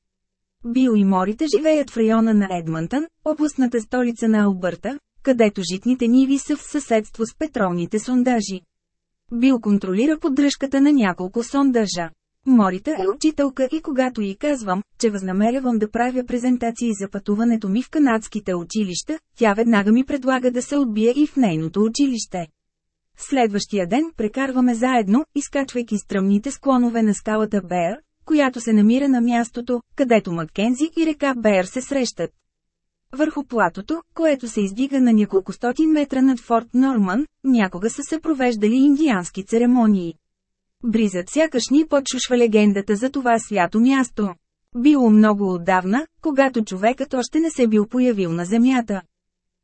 Бил и Морите живеят в района на Едмънтън, областната столица на Албърта, където житните ниви са в съседство с петролните сондажи. Бил контролира поддръжката на няколко сондажа. Морита е учителка и когато й казвам, че възнамерявам да правя презентации за пътуването ми в канадските училища, тя веднага ми предлага да се отбия и в нейното училище. Следващия ден прекарваме заедно, изкачвайки стръмните склонове на скалата Беер, която се намира на мястото, където Маккензи и река Беер се срещат. Върху платото, което се издига на няколко стотин метра над Форт Норман, някога са се провеждали индиански церемонии. Бризът сякаш ни подшушва легендата за това свято място. Било много отдавна, когато човекът още не се бил появил на земята.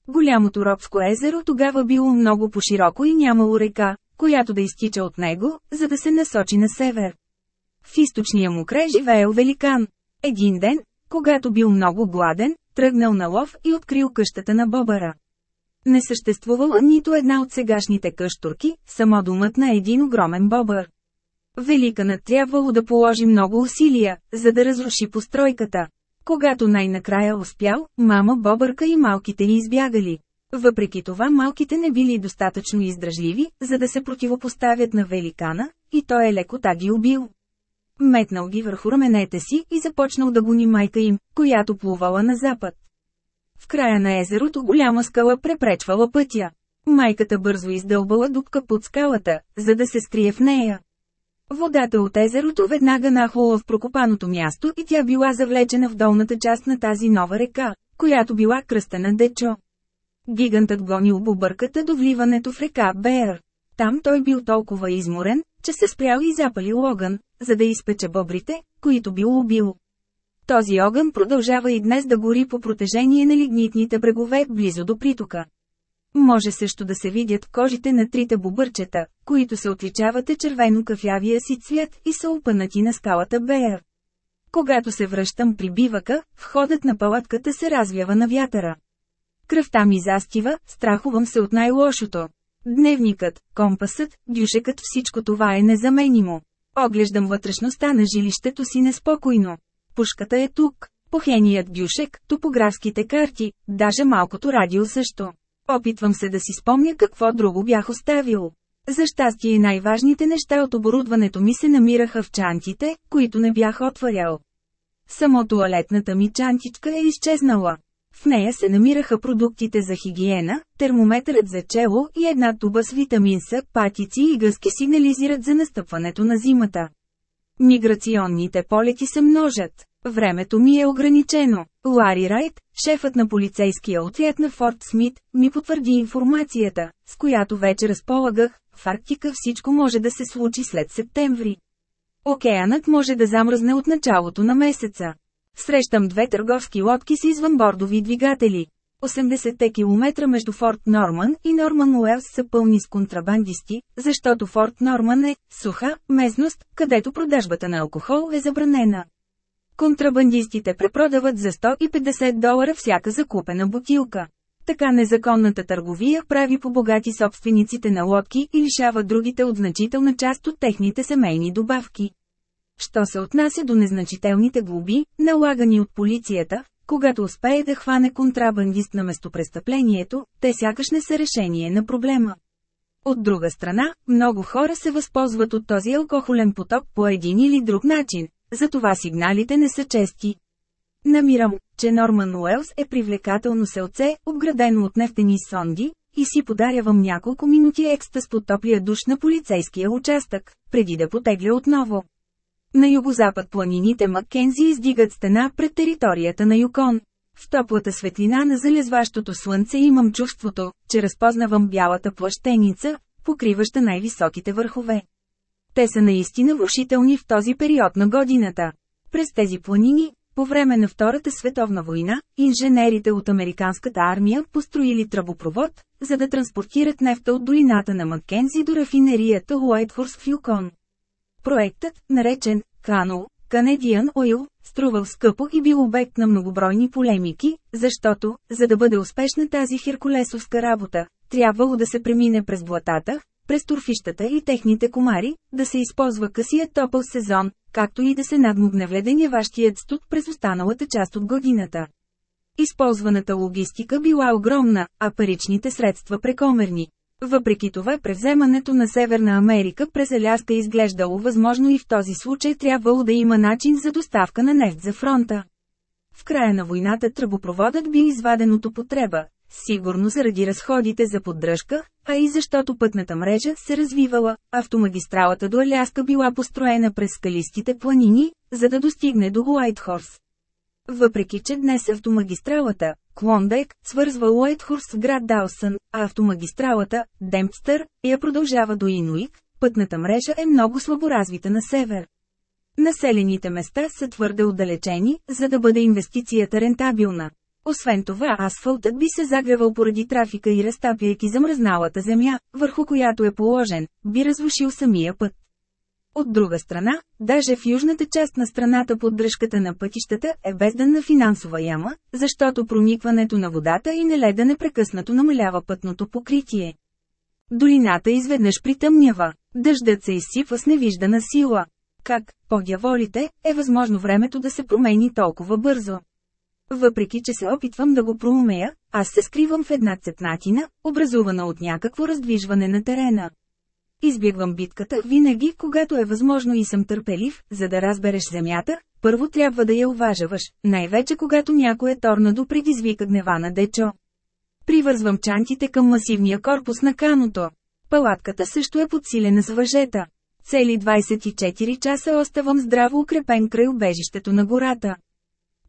Голямото робско езеро тогава било много по-широко и нямало река, която да изтича от него, за да се насочи на север. В източния му край живеел великан. Един ден, когато бил много гладен, тръгнал на лов и открил къщата на Бобара. Не съществувала нито една от сегашните къщурки, само думът на един огромен бобър. Великанът трябвало да положи много усилия, за да разруши постройката. Когато най-накрая успял, мама бобърка и малките й избягали. Въпреки това малките не били достатъчно издръжливи, за да се противопоставят на великана, и той е леко таги убил. Метнал ги върху раменете си и започнал да гони майка им, която плувала на запад. В края на езерото голяма скала препречвала пътя. Майката бързо издълбала дупка под скалата, за да се скрие в нея. Водата от езерото веднага нахлула в прокопаното място и тя била завлечена в долната част на тази нова река, която била кръстена Дечо. Гигантът гонил бубърката до вливането в река Беер. Там той бил толкова изморен, че се спрял и запалил огън, за да изпече бобрите, които бил убил. Този огън продължава и днес да гори по протежение на лигнитните брегове, близо до притока. Може също да се видят кожите на трите бубърчета, които се отличавате червено-кафявия си цвят и са опънати на скалата Беер. Когато се връщам при бивака, входът на палатката се развява на вятъра. Кръвта ми застива, страхувам се от най-лошото. Дневникът, компасът, дюшекът всичко това е незаменимо. Оглеждам вътрешността на жилището си неспокойно. Пушката е тук, похеният дюшек, топографските карти, даже малкото радио също. Опитвам се да си спомня какво друго бях оставил. За щастие най-важните неща от оборудването ми се намираха в чантите, които не бях отварял. Само туалетната ми чантичка е изчезнала. В нея се намираха продуктите за хигиена, термометърът за чело и една туба с витамин С, патици и гъски сигнализират за настъпването на зимата. Миграционните полети се множат. Времето ми е ограничено. Лари Райт, шефът на полицейския отряд на Форт Смит, ми потвърди информацията, с която вече разполагах, в Арктика всичко може да се случи след септември. Океанът може да замръзне от началото на месеца. Срещам две търговски лодки с извънбордови двигатели. 80-те километра между Форт Норман и Норман Уелс са пълни с контрабандисти, защото Форт Норман е суха местност, където продажбата на алкохол е забранена. Контрабандистите препродават за 150 долара всяка закупена бутилка. Така незаконната търговия прави по богати собствениците на лодки и лишава другите от значителна част от техните семейни добавки. Що се отнася до незначителните глоби, налагани от полицията, когато успее да хване контрабандист на местопрестъплението, те сякаш не са решение на проблема. От друга страна, много хора се възползват от този алкохолен поток по един или друг начин, затова сигналите не са чести. Намирам, че Норман Уелс е привлекателно селце, обградено от нефтени сонди, и си подарявам няколко минути екстаз под топлия душ на полицейския участък, преди да потегля отново. На югозапад планините Маккензи издигат стена пред територията на Юкон. В топлата светлина на залезващото слънце имам чувството, че разпознавам бялата плащеница, покриваща най-високите върхове. Те са наистина влушителни в този период на годината. През тези планини, по време на Втората световна война, инженерите от американската армия построили тръбопровод, за да транспортират нефта от долината на Маккензи до рафинерията Уайтфорс в Юкон. Проектът, наречен «Кано», Canadian Oil, струвал скъпо и бил обект на многобройни полемики, защото, за да бъде успешна тази херкулесовска работа, трябвало да се премине през блатата, през турфищата и техните комари, да се използва късия топъл сезон, както и да се надмогне вледеняващият студ през останалата част от годината. Използваната логистика била огромна, а паричните средства прекомерни. Въпреки това превземането на Северна Америка през Аляска изглеждало възможно и в този случай трябвало да има начин за доставка на нефт за фронта. В края на войната тръбопроводът би изваден от употреба, сигурно заради разходите за поддръжка, а и защото пътната мрежа се развивала, автомагистралата до Аляска била построена през скалистите планини, за да достигне до Уайтхорс. Въпреки че днес автомагистралата, Клондайк, свързва Уайтхорс с град Даусън, а автомагистралата, Демпстър, я продължава до Инуик, пътната мрежа е много слабо развита на север. Населените места са твърде отдалечени, за да бъде инвестицията рентабилна. Освен това асфалтът би се загревал поради трафика и разтапяйки замръзналата земя, върху която е положен, би разрушил самия път. От друга страна, даже в южната част на страната поддръжката на пътищата е бездънна финансова яма, защото проникването на водата и неледа непрекъснато намалява пътното покритие. Долината изведнъж притъмнява, дъждът се изсипва с невиждана сила. Как, по дяволите, е възможно времето да се промени толкова бързо? Въпреки, че се опитвам да го проумея, аз се скривам в една цепнатина, образувана от някакво раздвижване на терена. Избягвам битката винаги, когато е възможно и съм търпелив, за да разбереш земята, първо трябва да я уважаваш, най-вече когато някое торнадо предизвика гнева на дечо. Привързвам чантите към масивния корпус на каното. Палатката също е подсилена с въжета. Цели 24 часа оставам здраво укрепен край убежището на гората.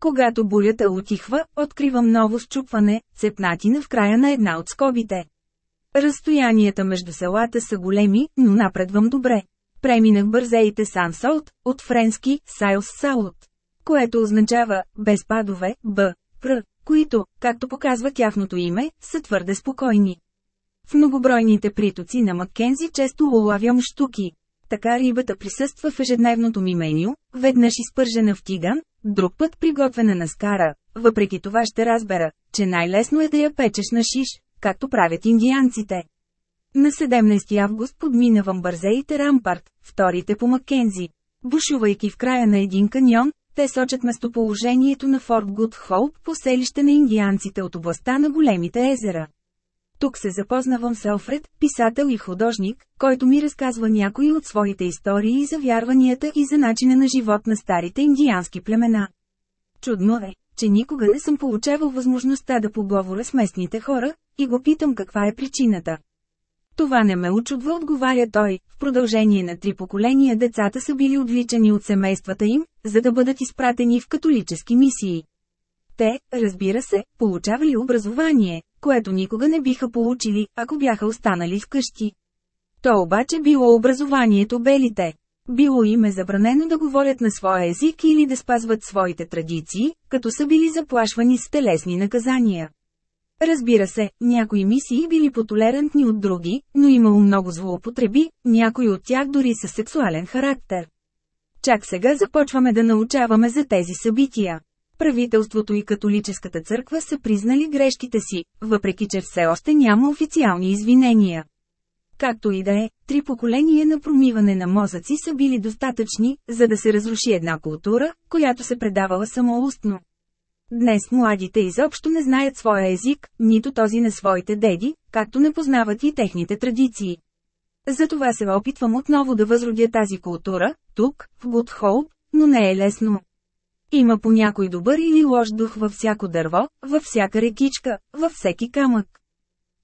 Когато бурята отихва, откривам ново счупване, цепнатина в края на една от скобите. Разстоянията между селата са големи, но напредвам добре. Преминах бързеите Сансолт, от френски Сайлс Саут, което означава без падове, Б, Пр, които, както показва тяхното име, са твърде спокойни. В многобройните притоци на Маккензи често улавям штуки. Така рибата присъства в ежедневното ми меню, веднъж изпържена в тиган, друг път приготвена на скара. Въпреки това ще разбера, че най-лесно е да я печеш на шиш, както правят индианците. На 17 август подминавам бързеите Рампарт, вторите по Маккензи. Бушувайки в края на един каньон, те сочат местоположението на Форт Гуд Хоуп по селище на индианците от областта на големите езера. Тук се запознавам с Алфред, писател и художник, който ми разказва някои от своите истории за вярванията и за начина на живот на старите индиански племена. Чудно е, че никога не съм получавал възможността да поговоря с местните хора, и го питам каква е причината. Това не ме очудва, отговаря той. В продължение на три поколения децата са били отвличани от семействата им, за да бъдат изпратени в католически мисии. Те, разбира се, получавали образование, което никога не биха получили, ако бяха останали вкъщи. То обаче било образованието белите. Било им е забранено да говорят на своя език или да спазват своите традиции, като са били заплашвани с телесни наказания. Разбира се, някои мисии били потолерантни от други, но имало много злоупотреби, някои от тях дори със сексуален характер. Чак сега започваме да научаваме за тези събития. Правителството и католическата църква са признали грешките си, въпреки че все още няма официални извинения. Както и да е, три поколения на промиване на мозъци са били достатъчни, за да се разруши една култура, която се предавала самоустно. Днес младите изобщо не знаят своя език, нито този на своите деди, както не познават и техните традиции. Затова се опитвам отново да възродя тази култура, тук, в Гудхолп, но не е лесно. Има по някой добър или лош дух във всяко дърво, във всяка рекичка, във всеки камък.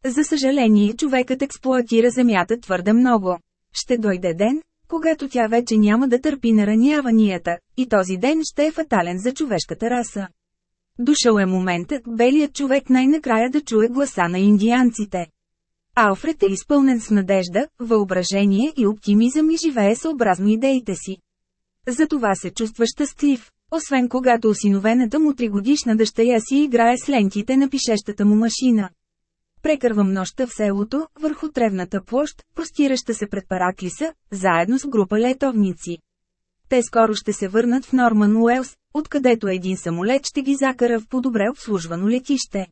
За съжаление човекът експлуатира земята твърде много. Ще дойде ден, когато тя вече няма да търпи нараняванията, и този ден ще е фатален за човешката раса. Дошъл е моментът белият човек най-накрая да чуе гласа на индианците. Алфред е изпълнен с надежда, въображение и оптимизъм и живее съобразно идеите си. Затова се чувства щастлив, освен когато осиновената му тригодишна дъщеря си играе с лентите на пишещата му машина. Прекървам нощта в селото, върху тревната площ, простираща се пред Параклиса, заедно с група летовници. Те скоро ще се върнат в Норман Уелс, откъдето един самолет ще ги закара в по-добре обслужвано летище.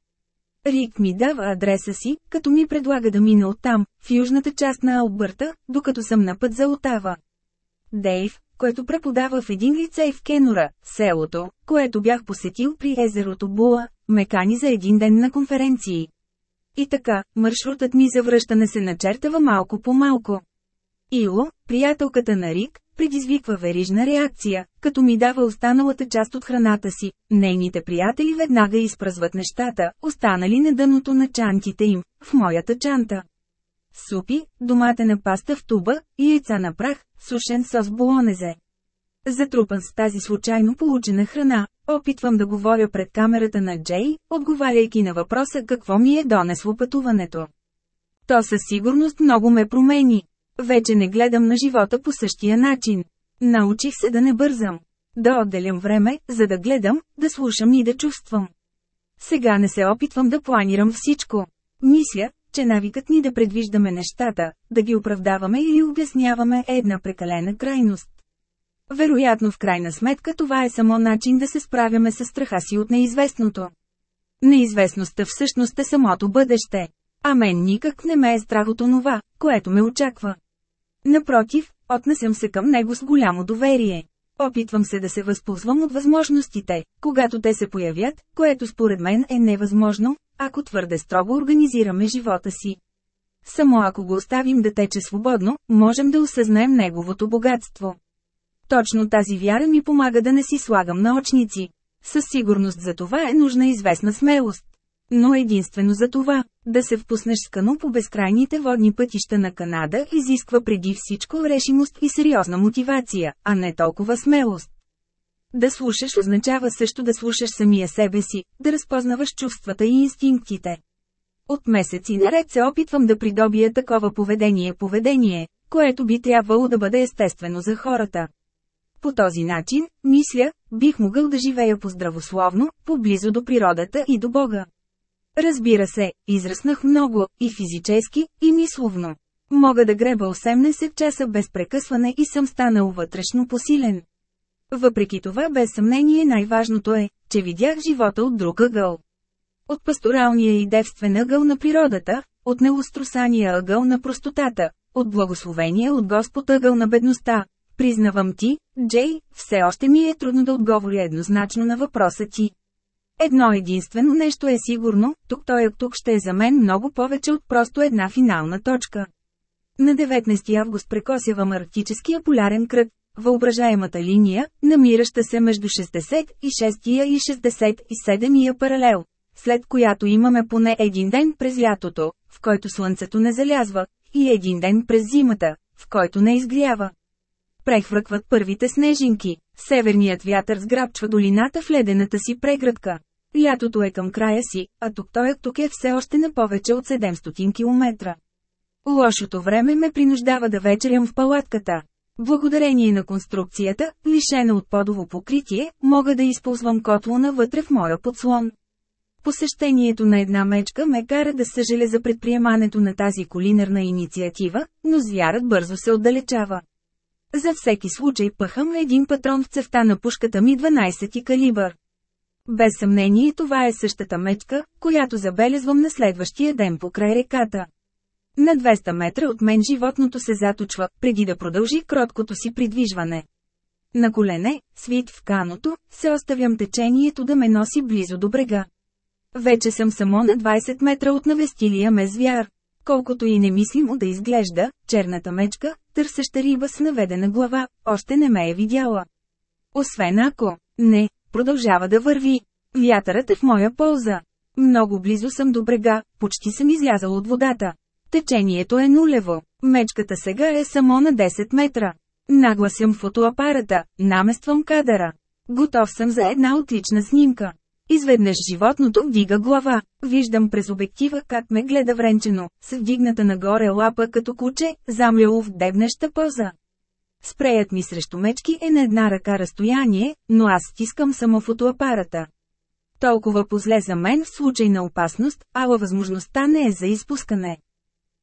Рик ми дава адреса си, като ми предлага да мина оттам, в южната част на Албърта, докато съм на път за Отава. Дейв, който преподава в един лицей в Кенора, селото, което бях посетил при езерото Була, ме кани за един ден на конференции. И така, маршрутът ми за връщане се начертава малко по малко. Ило, приятелката на Рик, предизвиква верижна реакция, като ми дава останалата част от храната си. Нейните приятели веднага изпразват нещата, останали на дъното на чантите им, в моята чанта. Супи, доматена паста в туба, яйца на прах, сушен сос болонезе. Затрупан с тази случайно получена храна, опитвам да говоря пред камерата на Джей, отговаряйки на въпроса какво ми е донесло пътуването. То със сигурност много ме промени. Вече не гледам на живота по същия начин. Научих се да не бързам. Да отделям време, за да гледам, да слушам и да чувствам. Сега не се опитвам да планирам всичко. Мисля, че навикът ни да предвиждаме нещата, да ги оправдаваме или обясняваме е една прекалена крайност. Вероятно в крайна сметка това е само начин да се справяме с страха си от неизвестното. Неизвестността всъщност е самото бъдеще. А мен никак не ме е страх от онова, което ме очаква. Напротив, отнесем се към него с голямо доверие. Опитвам се да се възползвам от възможностите, когато те се появят, което според мен е невъзможно, ако твърде строго организираме живота си. Само ако го оставим да тече свободно, можем да осъзнаем неговото богатство. Точно тази вяра ми помага да не си слагам наочници. Със сигурност за това е нужна известна смелост. Но единствено за това, да се впуснеш с кано по безкрайните водни пътища на Канада изисква преди всичко решимост и сериозна мотивация, а не толкова смелост. Да слушаш означава също да слушаш самия себе си, да разпознаваш чувствата и инстинктите. От месеци наред се опитвам да придобия такова поведение-поведение, което би трябвало да бъде естествено за хората. По този начин, мисля, бих могъл да живея по-здравословно, поблизо до природата и до Бога. Разбира се, израснах много, и физически, и мисловно. Мога да греба 18 часа без прекъсване и съм станал вътрешно посилен. Въпреки това без съмнение най-важното е, че видях живота от друг ъгъл. От пасторалния и девствен ъгъл на природата, от неустросания ъгъл на простотата, от благословения от Господ ъгъл на бедността. Признавам ти, Джей, все още ми е трудно да отговоря еднозначно на въпроса ти. Едно единствено нещо е сигурно, тук той тук ще е за мен много повече от просто една финална точка. На 19 август прекосявам арктическия полярен кръг, въображаемата линия, намираща се между 66 и 67 паралел, след която имаме поне един ден през лятото, в който слънцето не залязва, и един ден през зимата, в който не изгрява. Прехвъркват първите снежинки, северният вятър сграбчва долината в ледената си преградка. Лятото е към края си, а тук той тук е все още на повече от 700 км. Лошото време ме принуждава да вечерям в палатката. Благодарение на конструкцията, лишена от подово покритие, мога да използвам котлона вътре в моя подслон. Посещението на една мечка ме кара да съжаля за предприемането на тази кулинарна инициатива, но звярат бързо се отдалечава. За всеки случай пъхам един патрон в цевта на пушката ми 12 калибър. Без съмнение това е същата мечка, която забелезвам на следващия ден покрай реката. На 200 метра от мен животното се заточва, преди да продължи кроткото си придвижване. На колене, свит в каното, се оставям течението да ме носи близо до брега. Вече съм само на 20 метра от навестилия ме звяр. Колкото и немислимо да изглежда, черната мечка, търсеща риба с наведена глава, още не ме е видяла. Освен ако, не, продължава да върви. Вятърът е в моя полза. Много близо съм до брега, почти съм излязал от водата. Течението е нулево. Мечката сега е само на 10 метра. Нагласям фотоапарата, намествам кадъра. Готов съм за една отлична снимка. Изведнъж животното вдига глава. Виждам през обектива как ме гледа вренчено, с вдигната нагоре лапа като куче, замляло в дебнеща поза. Спреят ми срещу мечки е на една ръка разстояние, но аз стискам само фотоапарата. Толкова позле за мен в случай на опасност, ала възможността не е за изпускане.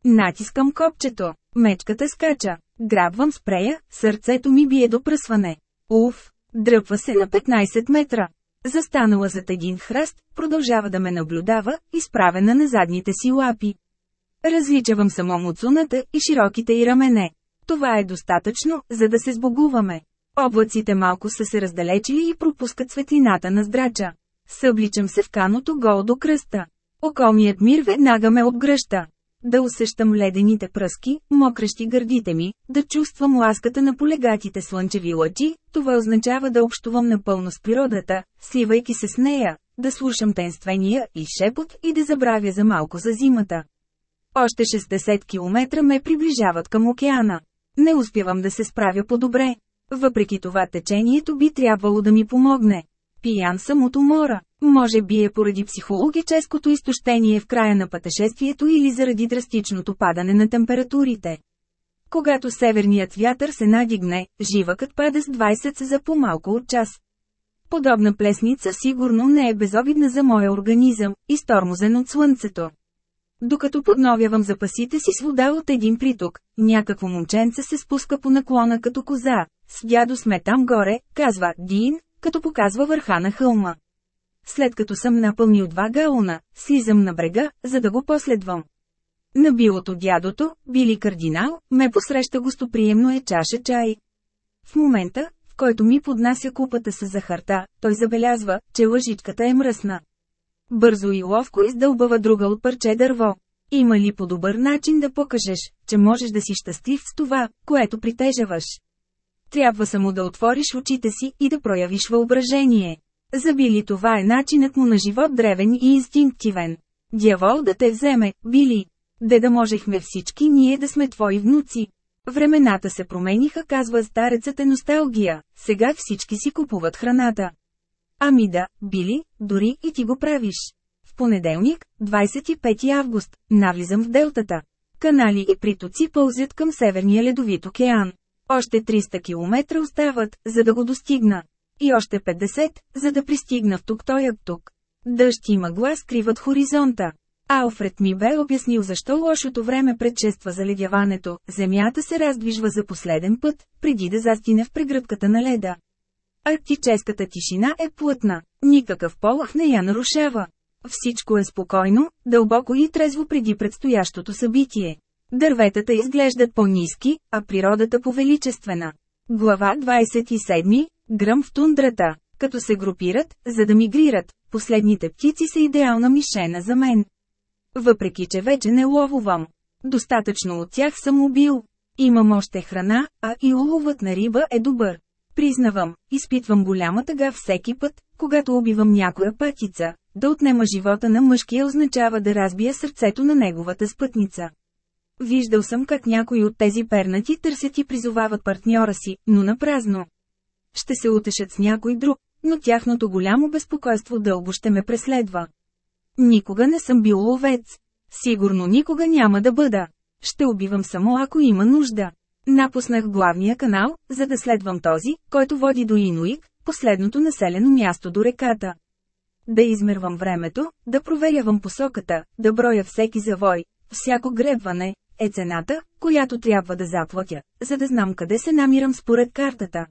Натискам копчето. Мечката скача. Грабвам спрея, сърцето ми бие до пръсване. Уф! Дръпва се на 15 метра. Застанала зад един храст, продължава да ме наблюдава, изправена на задните си лапи. Различавам само муцуната и широките й рамене. Това е достатъчно, за да се сбогуваме. Облаците малко са се раздалечили и пропускат светлината на здрача. Събличам се в каното гол до кръста. Околният мир веднага ме обгръща. Да усещам ледените пръски, мокрещи гърдите ми, да чувствам ласката на полегатите слънчеви лъчи, това означава да общувам напълно с природата, сливайки се с нея, да слушам тенствения и шепот и да забравя за малко за зимата. Още 60 км ме приближават към океана. Не успявам да се справя по-добре. Въпреки това течението би трябвало да ми помогне. Пиян съм от умора. Може би е поради психологическото изтощение в края на пътешествието или заради драстичното падане на температурите. Когато северният вятър се надигне, живъкът пада с 20 за по-малко от час. Подобна плесница сигурно не е безобидна за моя организъм, изтормозен от слънцето. Докато подновявам запасите си с вода от един приток, някакво момченце се спуска по наклона като коза. С дядо сме там горе, казва Дин, като показва върха на хълма. След като съм напълнил два галона, слизам на брега, за да го последвам. На билото дядото, били кардинал, ме посреща гостоприемно е чаша чай. В момента, в който ми поднася купата с захарта, той забелязва, че лъжичката е мръсна. Бързо и ловко издълбава друга от парче дърво. Има ли по-добър начин да покажеш, че можеш да си щастлив с това, което притежаваш? Трябва само да отвориш очите си и да проявиш въображение. За Били това е начинът му на живот древен и инстинктивен. Дявол да те вземе, Били. Де да можехме всички ние да сме твои внуци. Времената се промениха, казва старецът е носталгия, сега всички си купуват храната. Ами да, Били, дори и ти го правиш. В понеделник, 25 август, навлизам в делтата. Канали и притоци пълзят към Северния ледовит океан. Още 300 км остават, за да го достигна. И още 50, за да пристигна в тук той тук. Дъжд и мъгла скриват хоризонта. Алфред ми бе обяснил защо лошото време предшества заледяването, земята се раздвижва за последен път, преди да застине в прегръдката на леда. Арктическата тишина е плътна, никакъв полъх не я нарушава. Всичко е спокойно, дълбоко и трезво преди предстоящото събитие. Дърветата изглеждат по-низки, а природата повеличествена. Глава 27. Гръм в тундрата. Като се групират, за да мигрират, последните птици са идеална мишена за мен. Въпреки, че вече не ловувам. Достатъчно от тях съм убил. Имам още храна, а и уловът на риба е добър. Признавам, изпитвам голяма тъга всеки път, когато убивам някоя пътица. Да отнема живота на мъжкия означава да разбия сърцето на неговата спътница. Виждал съм как някои от тези пернати търсят и призовават партньора си, но на празно. Ще се утешат с някой друг, но тяхното голямо безпокойство дълго ще ме преследва. Никога не съм бил ловец. Сигурно никога няма да бъда. Ще убивам само ако има нужда. Напуснах главния канал, за да следвам този, който води до Инуик, последното населено място до реката. Да измервам времето, да проверявам посоката, да броя всеки завой, всяко гребване, е цената, която трябва да заплатя, за да знам къде се намирам според картата.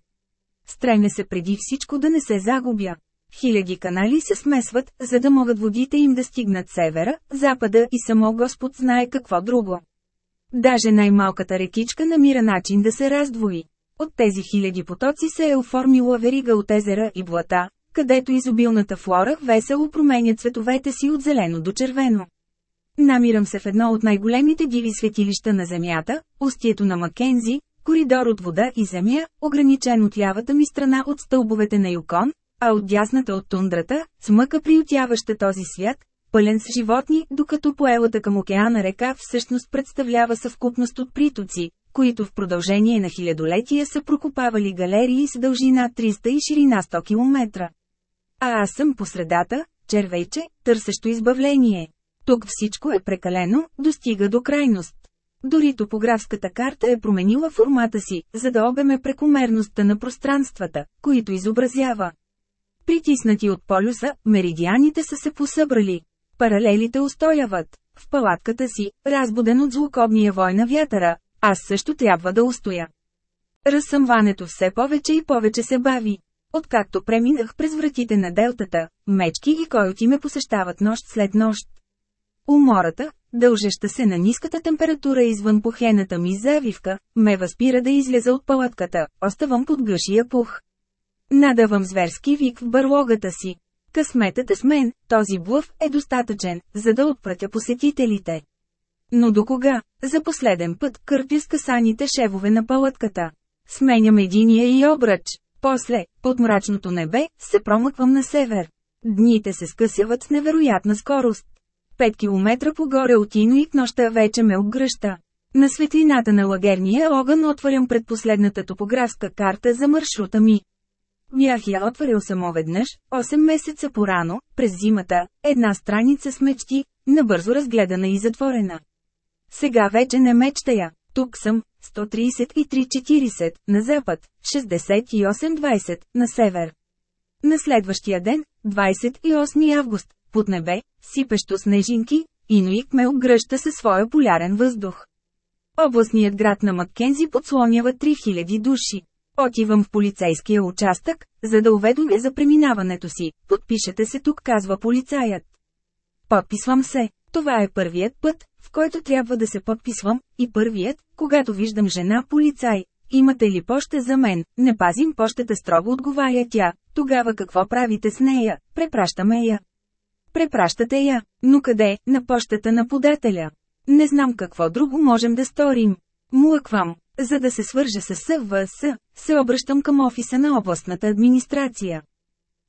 Стреня се преди всичко да не се загубя. Хиляди канали се смесват, за да могат водите им да стигнат севера, запада и само Господ знае какво друго. Даже най-малката рекичка намира начин да се раздвои. От тези хиляди потоци се е оформила верига от езера и блата, където изобилната флора весело променя цветовете си от зелено до червено. Намирам се в едно от най-големите диви светилища на Земята, устието на Макензи, коридор от вода и земя, ограничен от лявата ми страна от стълбовете на Юкон, а от дясната от тундрата, смъка приютяваща този свят, пълен с животни, докато поелата към океана река всъщност представлява съвкупност от притоци, които в продължение на хилядолетия са прокопавали галерии с дължина 300 и ширина 100 км. А аз съм по средата, червейче, търсещо избавление. Тук всичко е прекалено, достига до крайност. Дори топографската карта е променила формата си, за да обеме прекомерността на пространствата, които изобразява. Притиснати от полюса, меридианите са се посъбрали. Паралелите устояват. В палатката си, разбуден от злокобния вой на вятъра, аз също трябва да устоя. Разсъмването все повече и повече се бави. Откакто преминах през вратите на делтата, мечки и койоти ме посещават нощ след нощ. Умората, дължеща се на ниската температура извън пухената ми завивка, ме възпира да излеза от палатката, оставам под гъшия пух. Надавам зверски вик в бърлогата си. Късметът е с мен, този блъв е достатъчен, за да отпратя посетителите. Но до кога? За последен път кърпя с касаните шевове на палатката. Сменям единия и обръч. После, под мрачното небе, се промъквам на север. Дните се скъсяват с невероятна скорост. 5 км погоре от Инуик нощта вече ме обгръща. На светлината на лагерния огън отварям предпоследната топографска карта за маршрута ми. Бях я отворил само веднъж, 8 месеца порано, през зимата, една страница с мечти, набързо разгледана и затворена. Сега вече не мечтая, тук съм, 133-40, на запад, 68-20, на север. На следващия ден, 28 август, под небе, сипещо снежинки, Инуик ме обгръща със своя полярен въздух. Областният град на Маккензи подслонява 3000 души. Отивам в полицейския участък, за да уведомя за преминаването си. Подпишете се тук, казва полицаят. Подписвам се. Това е първият път, в който трябва да се подписвам, и първият, когато виждам жена полицай. Имате ли поща за мен? Не пазим пощата строго отговаря тя. Тогава какво правите с нея? Препращаме я. Препращате я. Но къде? На пощата на подателя. Не знам какво друго можем да сторим. Млъквам. За да се свържа с СВС, се обръщам към офиса на областната администрация.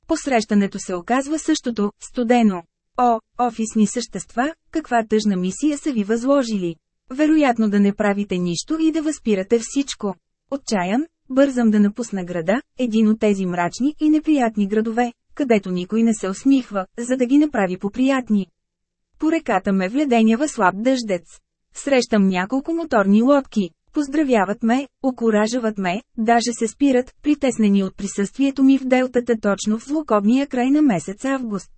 Посрещането се оказва същото, студено. О, офисни същества, каква тъжна мисия са ви възложили. Вероятно да не правите нищо и да възпирате всичко. Отчаян, бързам да напусна града, един от тези мрачни и неприятни градове, където никой не се усмихва, за да ги направи поприятни. По реката ме вледенява слаб дъждец. Срещам няколко моторни лодки. Поздравяват ме, окоражават ме, даже се спират, притеснени от присъствието ми в делтата точно в злокобния край на месец август.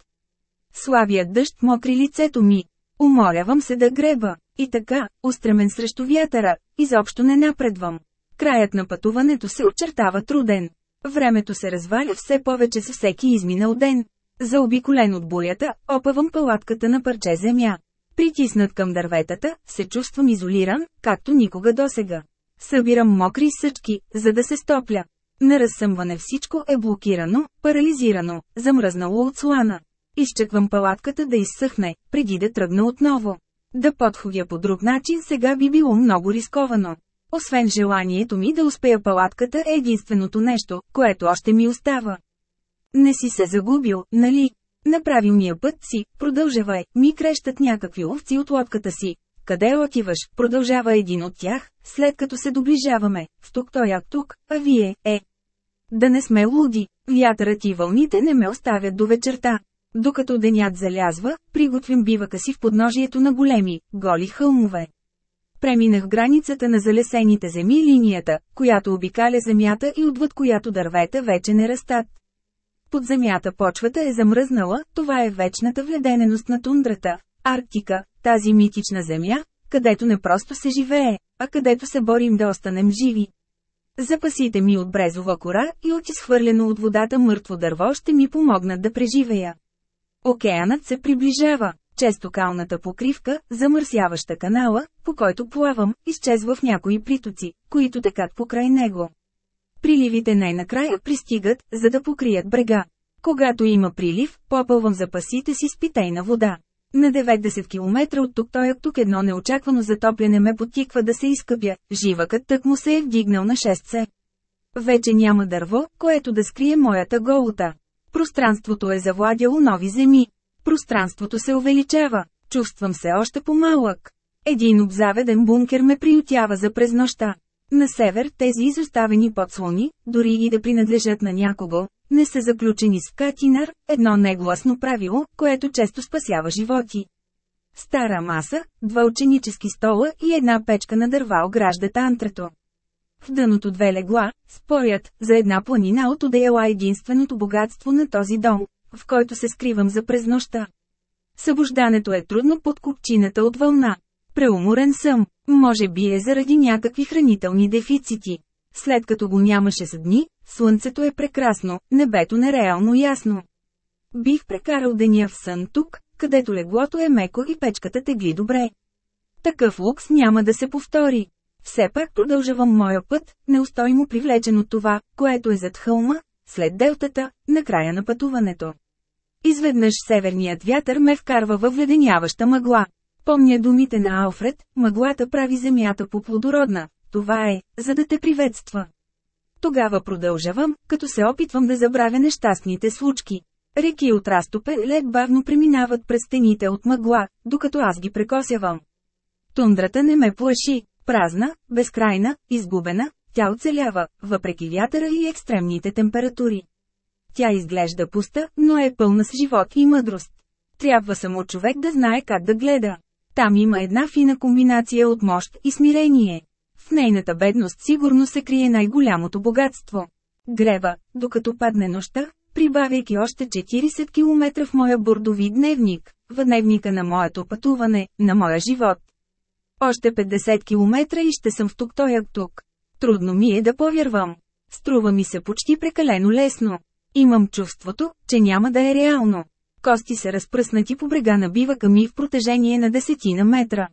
Слабият дъжд мокри лицето ми. Уморявам се да греба. И така, устремен срещу вятъра, изобщо не напредвам. Краят на пътуването се очертава труден. Времето се разваля все повече с всеки изминал ден. Заобиколен от бурята, опъвам палатката на парче земя. Притиснат към дърветата, се чувствам изолиран, както никога досега. Събирам мокри съчки, за да се стопля. На разсъмване всичко е блокирано, парализирано, замръзнало от слана. Изчеквам палатката да изсъхне, преди да тръгна отново. Да подходя по друг начин сега би било много рисковано. Освен желанието ми да успея палатката е единственото нещо, което още ми остава. Не си се загубил, нали? Направи ми я път си, продължавай, ми крещат някакви овци от лодката си. Къде отиваш, продължава един от тях, след като се доближаваме, в тук той а тук, а вие, е. Да не сме луди, вятърът и вълните не ме оставят до вечерта. Докато денят залязва, приготвям бивака си в подножието на големи, голи хълмове. Преминах границата на залесените земи линията, която обикаля земята и отвъд която дървета вече не растат. Под земята почвата е замръзнала, това е вечната вледененост на тундрата, Арктика, тази митична земя, където не просто се живее, а където се борим да останем живи. Запасите ми от брезова кора и от изхвърлено от водата мъртво дърво ще ми помогнат да преживея. Океанът се приближава. Често калната покривка, замърсяваща канала, по който плавам, изчезва в някои притоци, които текат покрай него. Приливите най-накрая пристигат, за да покрият брега. Когато има прилив, попълвам запасите си с питейна вода. На 90 км от тук той тук едно неочаквано затопляне ме потиква да се изкъпя, живъкът тък му се е вдигнал на 6 се. Вече няма дърво, което да скрие моята голота. Пространството е завладяло нови земи. Пространството се увеличава. Чувствам се още по-малък. Един обзаведен бункер ме приютява за през нощта. На север тези изоставени подслони, дори и да принадлежат на някого, не са заключени с катинар, едно негласно правило, което често спасява животи. Стара маса, два ученически стола и една печка на дърва ограждат антрето. В дъното две легла, спорят, за една планина от одеяла единственото богатство на този дом, в който се скривам за през нощта. Събуждането е трудно под купчината от вълна. Преуморен съм, може би е заради някакви хранителни дефицити. След като го нямаше с дни, слънцето е прекрасно, небето нереално ясно. Бих прекарал деня в сън тук, където леглото е меко и печката тегли добре. Такъв лукс няма да се повтори. Все пак продължавам моя път, неустоймо привлечен от това, което е зад хълма, след делтата, на края на пътуването. Изведнъж северният вятър ме вкарва във вледеняваща мъгла. Помня думите на Алфред, мъглата прави земята по-плодородна. Това е, за да те приветства. Тогава продължавам, като се опитвам да забравя нещастните случки. Реки от разтопе лед бавно преминават през стените от мъгла, докато аз ги прекосявам. Тундрата не ме плаши, празна, безкрайна, изгубена, тя оцелява, въпреки вятъра и екстремните температури. Тя изглежда пуста, но е пълна с живот и мъдрост. Трябва само човек да знае как да гледа. Там има една фина комбинация от мощ и смирение. В нейната бедност сигурно се крие най-голямото богатство. Греба, докато падне нощта, прибавяйки още 40 км в моя бордови дневник, в дневника на моето пътуване, на моя живот. Още 50 км и ще съм в тук той тук. Трудно ми е да повярвам. Струва ми се почти прекалено лесно. Имам чувството, че няма да е реално. Кости са разпръснати по брега на бивака ми в протежение на десетина метра.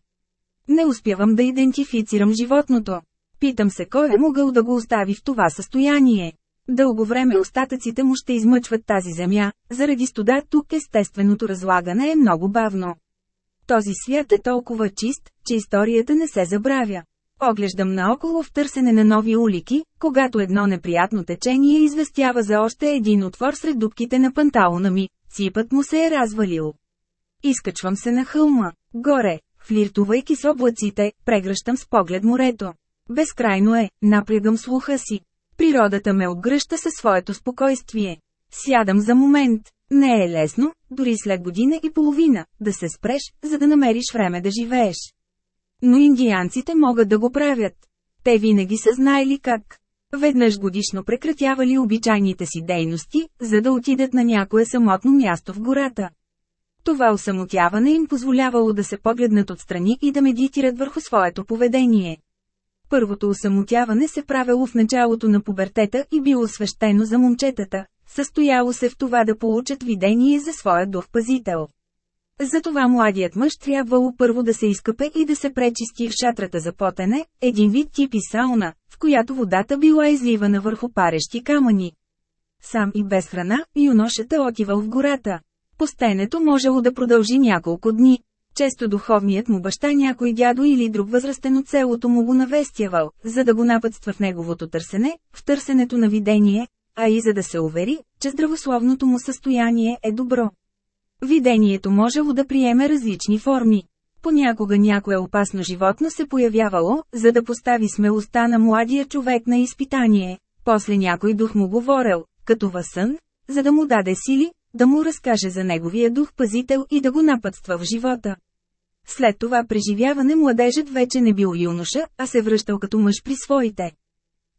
Не успявам да идентифицирам животното. Питам се кой е могъл да го остави в това състояние. Дълго време остатъците му ще измъчват тази земя, заради студа тук естественото разлагане е много бавно. Този свят е толкова чист, че историята не се забравя. Оглеждам наоколо в търсене на нови улики, когато едно неприятно течение известява за още един отвор сред дубките на панталона ми, ципът му се е развалил. Изкачвам се на хълма, горе, флиртувайки с облаците, прегръщам с поглед морето. Безкрайно е, напрягам слуха си. Природата ме отгръща със своето спокойствие. Сядам за момент. Не е лесно, дори след година и половина, да се спреш, за да намериш време да живееш. Но индианците могат да го правят. Те винаги са знаели как. Веднъж годишно прекратявали обичайните си дейности, за да отидат на някое самотно място в гората. Това осамотяване им позволявало да се погледнат отстрани и да медитират върху своето поведение. Първото осамотяване се правило в началото на пубертета и било свещено за момчетата, състояло се в това да получат видение за своя дух-пазител. Затова младият мъж трябвало първо да се изкъпе и да се пречисти в шатрата за потене, един вид типи сауна, в която водата била изливана върху парещи камъни. Сам и без храна, юношата отивал в гората. Постенето можело да продължи няколко дни. Често духовният му баща някой дядо или друг възрастен от селото му го навестявал, за да го напътства в неговото търсене, в търсенето на видение, а и за да се увери, че здравословното му състояние е добро. Видението можело да приеме различни форми. Понякога някое опасно животно се появявало, за да постави смелостта на младия човек на изпитание. После някой дух му говорил, като във сън, за да му даде сили, да му разкаже за неговия дух-пазител и да го напътства в живота. След това преживяване младежът вече не бил юноша, а се връщал като мъж при своите.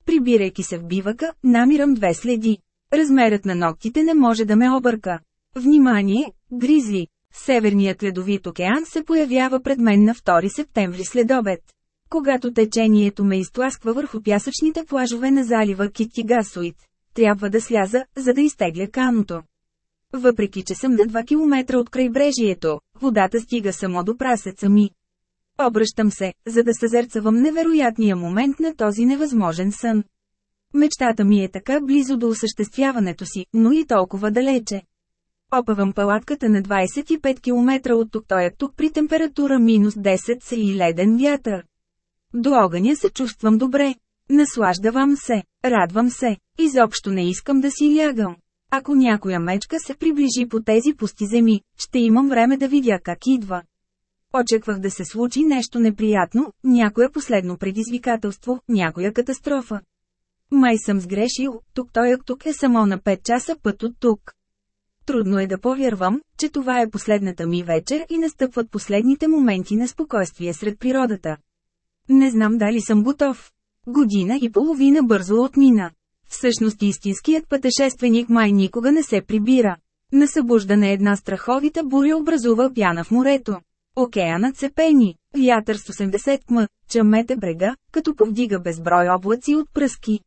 Прибирайки се в бивака, намирам две следи. Размерът на ногтите не може да ме обърка. Внимание, гризли! Северният ледовит океан се появява пред мен на 2 септември след обед. Когато течението ме изтласква върху пясъчните плажове на залива Киттигасуит, трябва да сляза, за да изтегля каното. Въпреки че съм на 2 км от крайбрежието, водата стига само до прасеца ми. Обръщам се, за да съзерцавам невероятния момент на този невъзможен сън. Мечтата ми е така близо до осъществяването си, но и толкова далече. Опавам палатката на 25 км от тук той тук при температура минус 10 са и леден вятър. До огъня се чувствам добре. Наслаждавам се, радвам се, изобщо не искам да си лягам. Ако някоя мечка се приближи по тези пусти земи, ще имам време да видя как идва. Очаквах да се случи нещо неприятно, някое последно предизвикателство, някоя катастрофа. Май съм сгрешил, тук той тук е само на 5 часа път от тук. Трудно е да повярвам, че това е последната ми вечер и настъпват последните моменти на спокойствие сред природата. Не знам дали съм готов. Година и половина бързо отмина. Всъщност истинският пътешественик май никога не се прибира. На събуждане една страховита буря образува пяна в морето. Океанът се пени, вятър с 80 км, чамете брега, като повдига безброй облаци от пръски.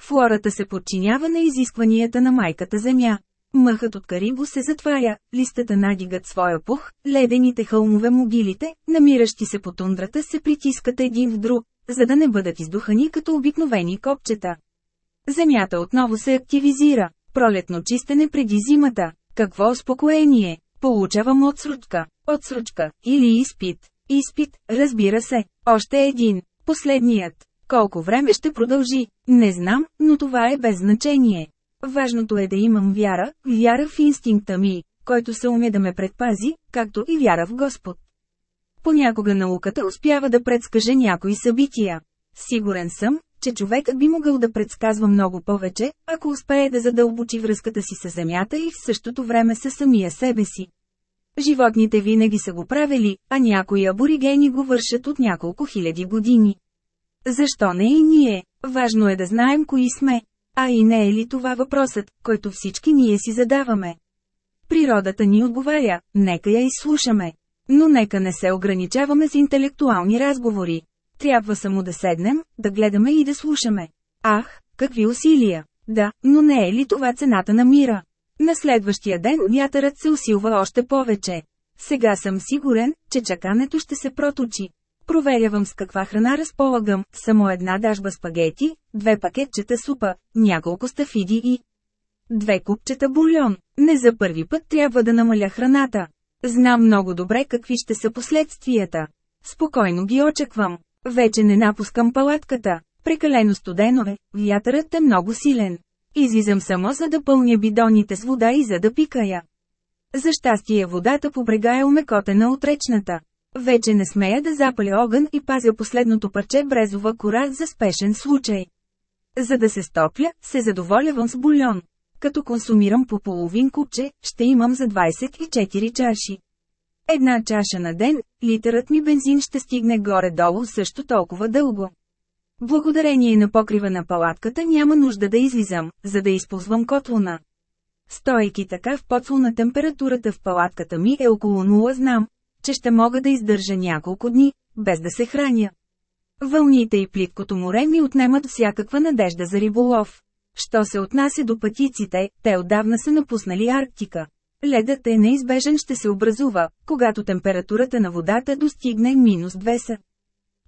Флората се подчинява на изискванията на майката земя. Мъхът от Карибо се затваря, листата надигат своя пух, ледените хълмове могилите, намиращи се по тундрата се притискат един в друг, за да не бъдат издухани като обикновени копчета. Земята отново се активизира. Пролетно чистене преди зимата. Какво успокоение? Получавам отсрочка. Отсрочка. Или изпит. Изпит, разбира се. Още един. Последният. Колко време ще продължи? Не знам, но това е без значение. Важното е да имам вяра, вяра в инстинкта ми, който се уме да ме предпази, както и вяра в Господ. Понякога науката успява да предскаже някои събития. Сигурен съм, че човекът би могъл да предсказва много повече, ако успее да задълбочи връзката си с Земята и в същото време със самия себе си. Животните винаги са го правили, а някои аборигени го вършат от няколко хиляди години. Защо не и ние? Важно е да знаем кои сме. А и не е ли това въпросът, който всички ние си задаваме? Природата ни отговаря, нека я изслушаме. Но нека не се ограничаваме с интелектуални разговори. Трябва само да седнем, да гледаме и да слушаме. Ах, какви усилия! Да, но не е ли това цената на мира? На следващия ден вятърът се усилва още повече. Сега съм сигурен, че чакането ще се проточи. Проверявам с каква храна разполагам, само една дажба спагети, две пакетчета супа, няколко стафиди и две купчета бульон. Не за първи път трябва да намаля храната. Знам много добре какви ще са последствията. Спокойно ги очаквам. Вече не напускам палатката. Прекалено студено е, вятърът е много силен. Излизам само за да пълня бидоните с вода и за да пикая. За щастие водата по брега е умекотена от речната. Вече не смея да запаля огън и пазя последното парче брезова кора за спешен случай. За да се стопля, се задоволявам с бульон. Като консумирам по половин купче, ще имам за 24 чаши. Една чаша на ден, литърът ми бензин ще стигне горе-долу също толкова дълго. Благодарение на покрива на палатката няма нужда да излизам, за да използвам котлона. Стойки така в подсолна температурата в палатката ми е около 0 знам, че ще мога да издържа няколко дни, без да се храня. Вълните и плиткото море ми отнемат всякаква надежда за риболов. Що се отнася до пътиците, те отдавна са напуснали Арктика. Ледът е неизбежен ще се образува, когато температурата на водата достигне минус 2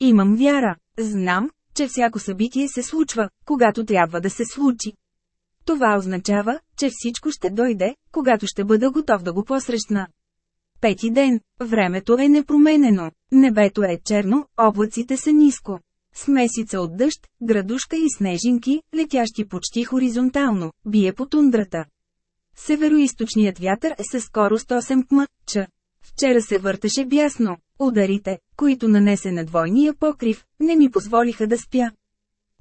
Имам вяра. Знам, че всяко събитие се случва, когато трябва да се случи. Това означава, че всичко ще дойде, когато ще бъда готов да го посрещна. Пети ден. Времето е непроменено. Небето е черно, облаците са ниско. Смесица от дъжд, градушка и снежинки, летящи почти хоризонтално, бие по тундрата. Североисточният вятър е със скорост 8 км. Вчера се въртеше бясно. Ударите, които нанесе на двойния покрив, не ми позволиха да спя.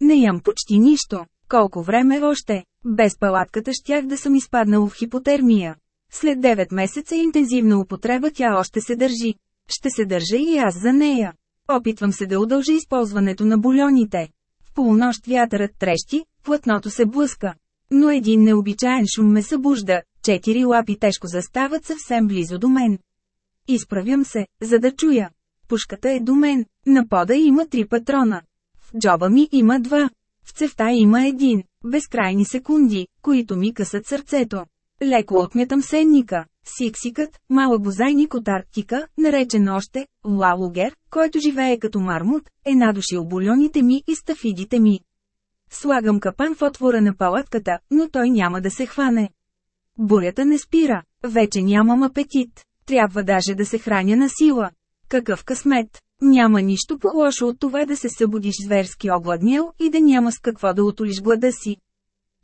Не ям почти нищо. Колко време още? Без палатката щях да съм изпаднал в хипотермия. След 9 месеца интензивна употреба тя още се държи. Ще се държа и аз за нея. Опитвам се да удължа използването на бульоните. В полунощ вятърът трещи, платното се блъска. Но един необичаен шум ме събужда, четири лапи тежко застават съвсем близо до мен. Изправям се, за да чуя. Пушката е до мен, на пода има три патрона. В джоба ми има два. В цевта има един. Безкрайни секунди, които ми късат сърцето. Леко отмятам сенника. Сиксикът, малък бозайник от Арктика, наречен още Лалугер, който живее като мармут, е надушил бульоните ми и стафидите ми. Слагам капан в отвора на палатката, но той няма да се хване. Бурята не спира, вече нямам апетит. Трябва даже да се храня на сила. Какъв късмет! Няма нищо по-лошо от това да се събудиш зверски огладнял и да няма с какво да отолиш глада си.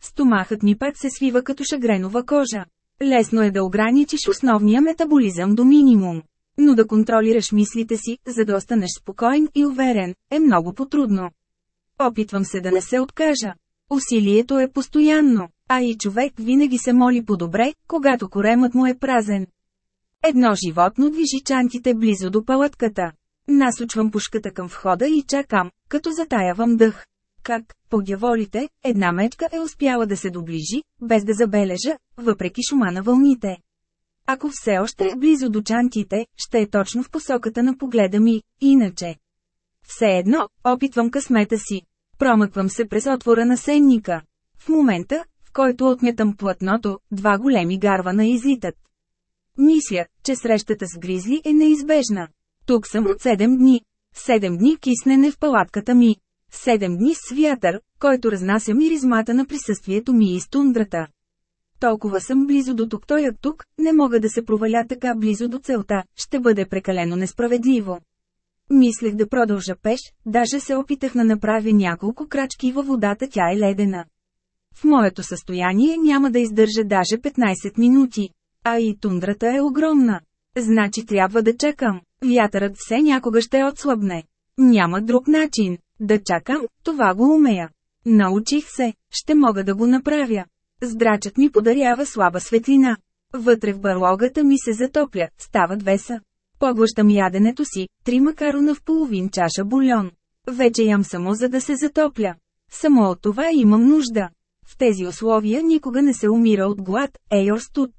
Стомахът ми пак се свива като шагренова кожа. Лесно е да ограничиш основния метаболизъм до минимум. Но да контролираш мислите си, за да останеш спокоен и уверен, е много потрудно. Опитвам се да не се откажа. Усилието е постоянно, а и човек винаги се моли по-добре, когато коремът му е празен. Едно животно движи чантите близо до палатката. Насочвам пушката към входа и чакам, като затаявам дъх. Как, по дяволите, една мечка е успяла да се доближи, без да забележа, въпреки шума на вълните. Ако все още е близо до чантите, ще е точно в посоката на погледа ми, иначе. Все едно, опитвам късмета си. Промъквам се през отвора на сенника. В момента, в който отмятам платното, два големи гарвана излитат. Мисля, че срещата с Гризли е неизбежна. Тук съм от 7 дни. 7 дни киснене в палатката ми. 7 дни с вятър, който разнася миризмата на присъствието ми из тундрата. Толкова съм близо до тук, той тук, не мога да се проваля така близо до целта, ще бъде прекалено несправедливо. Мислех да продължа пеш, даже се опитах да направя няколко крачки във водата, тя е ледена. В моето състояние няма да издържа даже 15 минути. А и тундрата е огромна. Значи трябва да чакам. Вятърът все някога ще отслабне. Няма друг начин. Да чакам, това го умея. Научих се, ще мога да го направя. Здрачът ми подарява слаба светлина. Вътре в барлогата ми се затопля, стават веса. Поглъщам яденето си, три макарона в половин чаша бульон. Вече ям само за да се затопля. Само от това имам нужда. В тези условия никога не се умира от глад, ейор студ.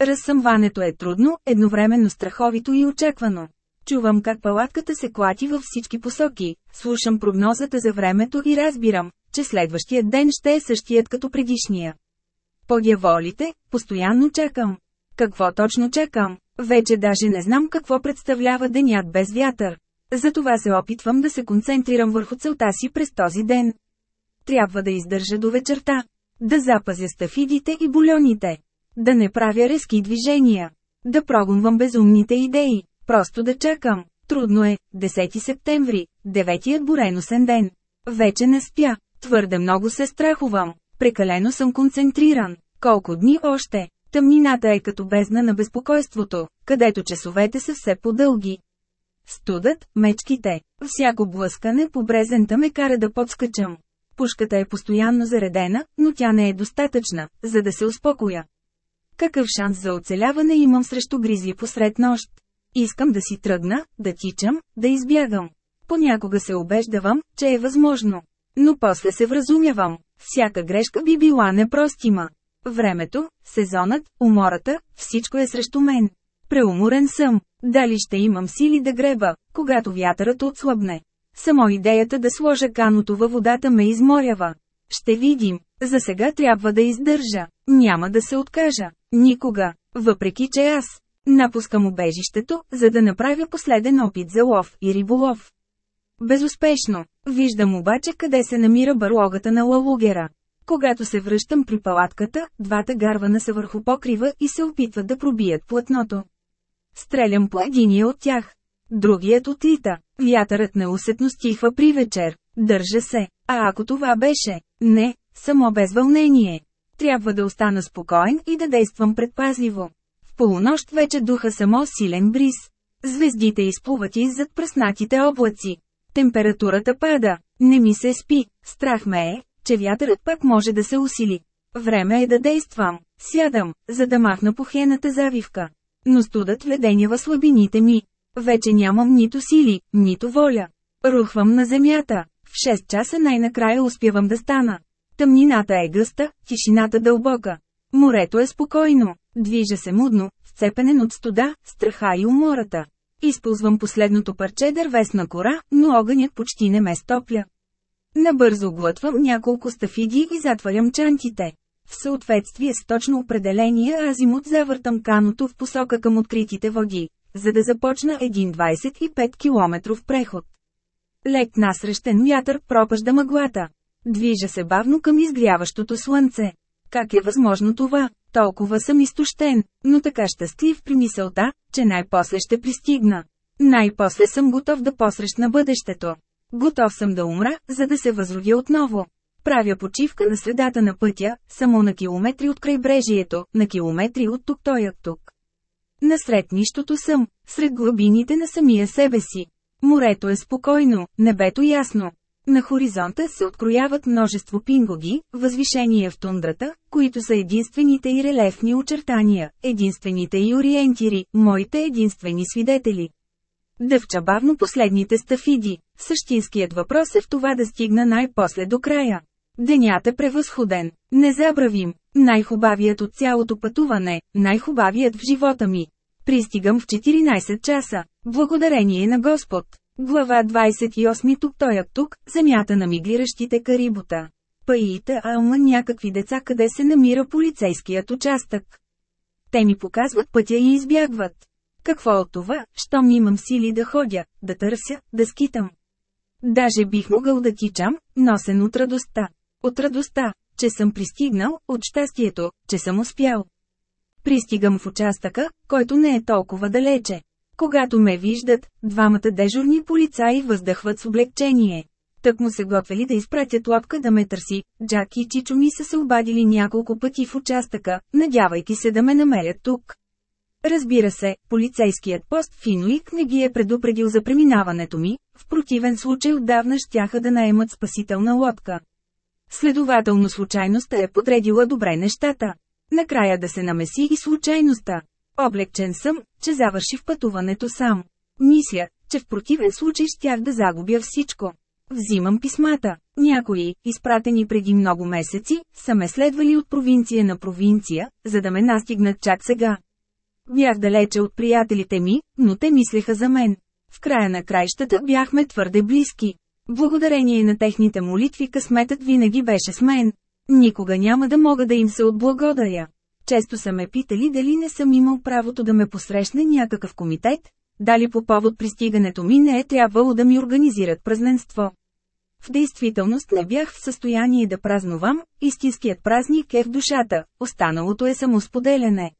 Разсъмването е трудно, едновременно страховито и очаквано. Чувам как палатката се клати във всички посоки, слушам прогнозата за времето и разбирам, че следващия ден ще е същият като предишния. Подяволите, постоянно чакам. Какво точно чакам? Вече даже не знам какво представлява денят без вятър. Затова се опитвам да се концентрирам върху целта си през този ден. Трябва да издържа до вечерта. Да запазя стафидите и бульоните. Да не правя резки движения. Да прогонвам безумните идеи. Просто да чакам. Трудно е. 10 септември, деветият буреносен ден. Вече не спя. Твърде много се страхувам. Прекалено съм концентриран. Колко дни още? Тъмнината е като бездна на безпокойството, където часовете са все по-дълги. Студът, мечките, всяко блъскане по брезента ме кара да подскачам. Пушката е постоянно заредена, но тя не е достатъчна, за да се успокоя. Какъв шанс за оцеляване имам срещу гризли посред нощ? Искам да си тръгна, да тичам, да избягам. Понякога се убеждавам, че е възможно. Но после се вразумявам. Всяка грешка би била непростима. Времето, сезонът, умората, всичко е срещу мен. Преуморен съм. Дали ще имам сили да греба, когато вятърът отслабне. Само идеята да сложа каното във водата ме изморява. Ще видим. За сега трябва да издържа. Няма да се откажа. Никога. Въпреки че аз напускам убежището, за да направя последен опит за лов и риболов. Безуспешно. Виждам обаче къде се намира барлогата на Лалугера. Когато се връщам при палатката, двата гарвана са върху покрива и се опитват да пробият платното. Стрелям по единия от тях. Другият отлита. Вятърът неусетно стихва при вечер. Държа се. А ако това беше? Не, само без вълнение. Трябва да остана спокоен и да действам предпазливо. Полунощ вече духа само силен бриз. Звездите изплуват иззад пръснатите облаци. Температурата пада. Не ми се спи. Страх ме е, че вятърът пак може да се усили. Време е да действам. Сядам, за да махна похената завивка. Но студът вледенява слабините ми. Вече нямам нито сили, нито воля. Рухвам на земята. В 6 часа най-накрая успявам да стана. Тъмнината е гъста, тишината дълбока. Морето е спокойно, движа се мудно, сцепенен от студа, страха и умората. Използвам последното парче дървесна кора, но огънят почти не ме стопля. Набързо глътвам няколко стафиди и затварям чантите. В съответствие с точно определения азимут завъртам каното в посока към откритите води, за да започна един 25 км преход. Лек насрещен вятър пропажда мъглата. Движа се бавно към изгряващото слънце. Как е възможно това? Толкова съм изтощен, но така щастлив при мисълта, че най-после ще пристигна. Най-после съм готов да посрещна бъдещето. Готов съм да умра, за да се възродя отново. Правя почивка на средата на пътя, само на километри от крайбрежието, на километри от тук той тук. Насред нищото съм, сред глъбините на самия себе си. Морето е спокойно, небето ясно. На хоризонта се открояват множество пингоги, възвишения в тундрата, които са единствените и релефни очертания, единствените и ориентири, моите единствени свидетели. Дъвча бавно последните стафиди. Същинският въпрос е в това да стигна най-после до края. Денят е превъзходен. Не забравим. Най-хубавият от цялото пътуване, най-хубавият в живота ми. Пристигам в 14 часа. Благодарение на Господ. Глава 28 тук той тук, земята на миглиращите карибота. Паита Алма някакви деца къде се намира полицейският участък. Те ми показват пътя и избягват. Какво от това, щом имам сили да ходя, да търся, да скитам. Даже бих могъл да тичам, носен от радостта. От радостта, че съм пристигнал, от щастието, че съм успял. Пристигам в участъка, който не е толкова далече. Когато ме виждат, двамата дежурни полицаи въздъхват с облегчение. Тък му се готвели да изпратят лапка да ме търси, Джак и Чичо ми са се обадили няколко пъти в участъка, надявайки се да ме намерят тук. Разбира се, полицейският пост в Инуик не ги е предупредил за преминаването ми, в противен случай отдавна щяха да наемат спасителна лодка. Следователно случайността е подредила добре нещата. Накрая да се намеси и случайността. Облегчен съм, че завърших пътуването сам. Мисля, че в противен случай щях да загубя всичко. Взимам писмата. Някои, изпратени преди много месеци, са ме следвали от провинция на провинция, за да ме настигнат чак сега. Бях далече от приятелите ми, но те мислеха за мен. В края на краищата бяхме твърде близки. Благодарение на техните молитви късметът винаги беше с мен. Никога няма да мога да им се отблагодаря. Често са ме питали дали не съм имал правото да ме посрещне някакъв комитет, дали по повод пристигането ми не е трябвало да ми организират празненство. В действителност не бях в състояние да празнувам, истинският празник е в душата, останалото е самосподеляне.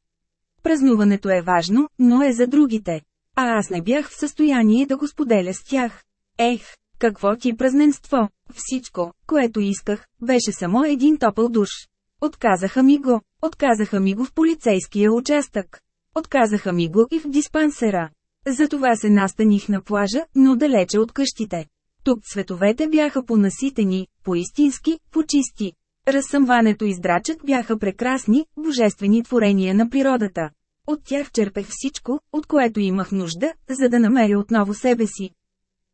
Празнуването е важно, но е за другите. А аз не бях в състояние да го споделя с тях. Ех, какво ти празненство? Всичко, което исках, беше само един топъл душ. Отказаха ми го. Отказаха ми го в полицейския участък. Отказаха ми го и в диспансера. Затова се настаних на плажа, но далече от къщите. Тук цветовете бяха понаситени, по-истински, по-чисти. Разсъмването и здрачът бяха прекрасни, божествени творения на природата. От тях черпех всичко, от което имах нужда, за да намеря отново себе си.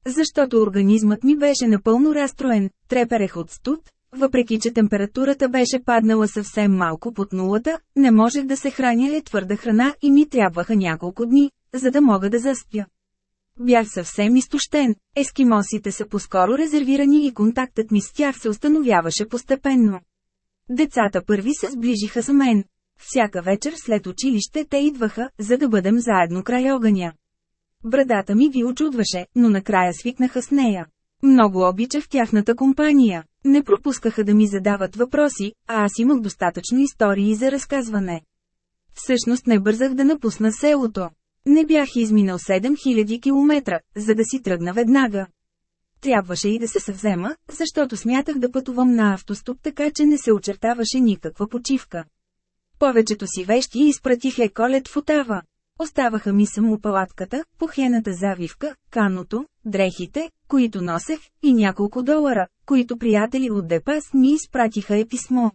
Защото организмът ми беше напълно разстроен, треперех от студ, Въпреки че температурата беше паднала съвсем малко под нулата, не можех да се храня ли твърда храна и ми трябваха няколко дни, за да мога да заспя. Бях съвсем изтощен, ескимосите са по-скоро резервирани и контактът ми с тях се установяваше постепенно. Децата първи се сближиха с мен. Всяка вечер след училище те идваха, за да бъдем заедно край огъня. Брадата ми ви очудваше, но накрая свикнаха с нея. Много обичах тяхната компания. Не пропускаха да ми задават въпроси, а аз имах достатъчно истории за разказване. Всъщност не бързах да напусна селото. Не бях изминал 7000 км, за да си тръгна веднага. Трябваше и да се съвзема, защото смятах да пътувам на автостоп така че не се очертаваше никаква почивка. Повечето си вещи изпратих еколет в Отава. Оставаха ми само палатката, похената завивка, каното, дрехите, които носех, и няколко долара, които приятели от Депас ми изпратиха е писмо.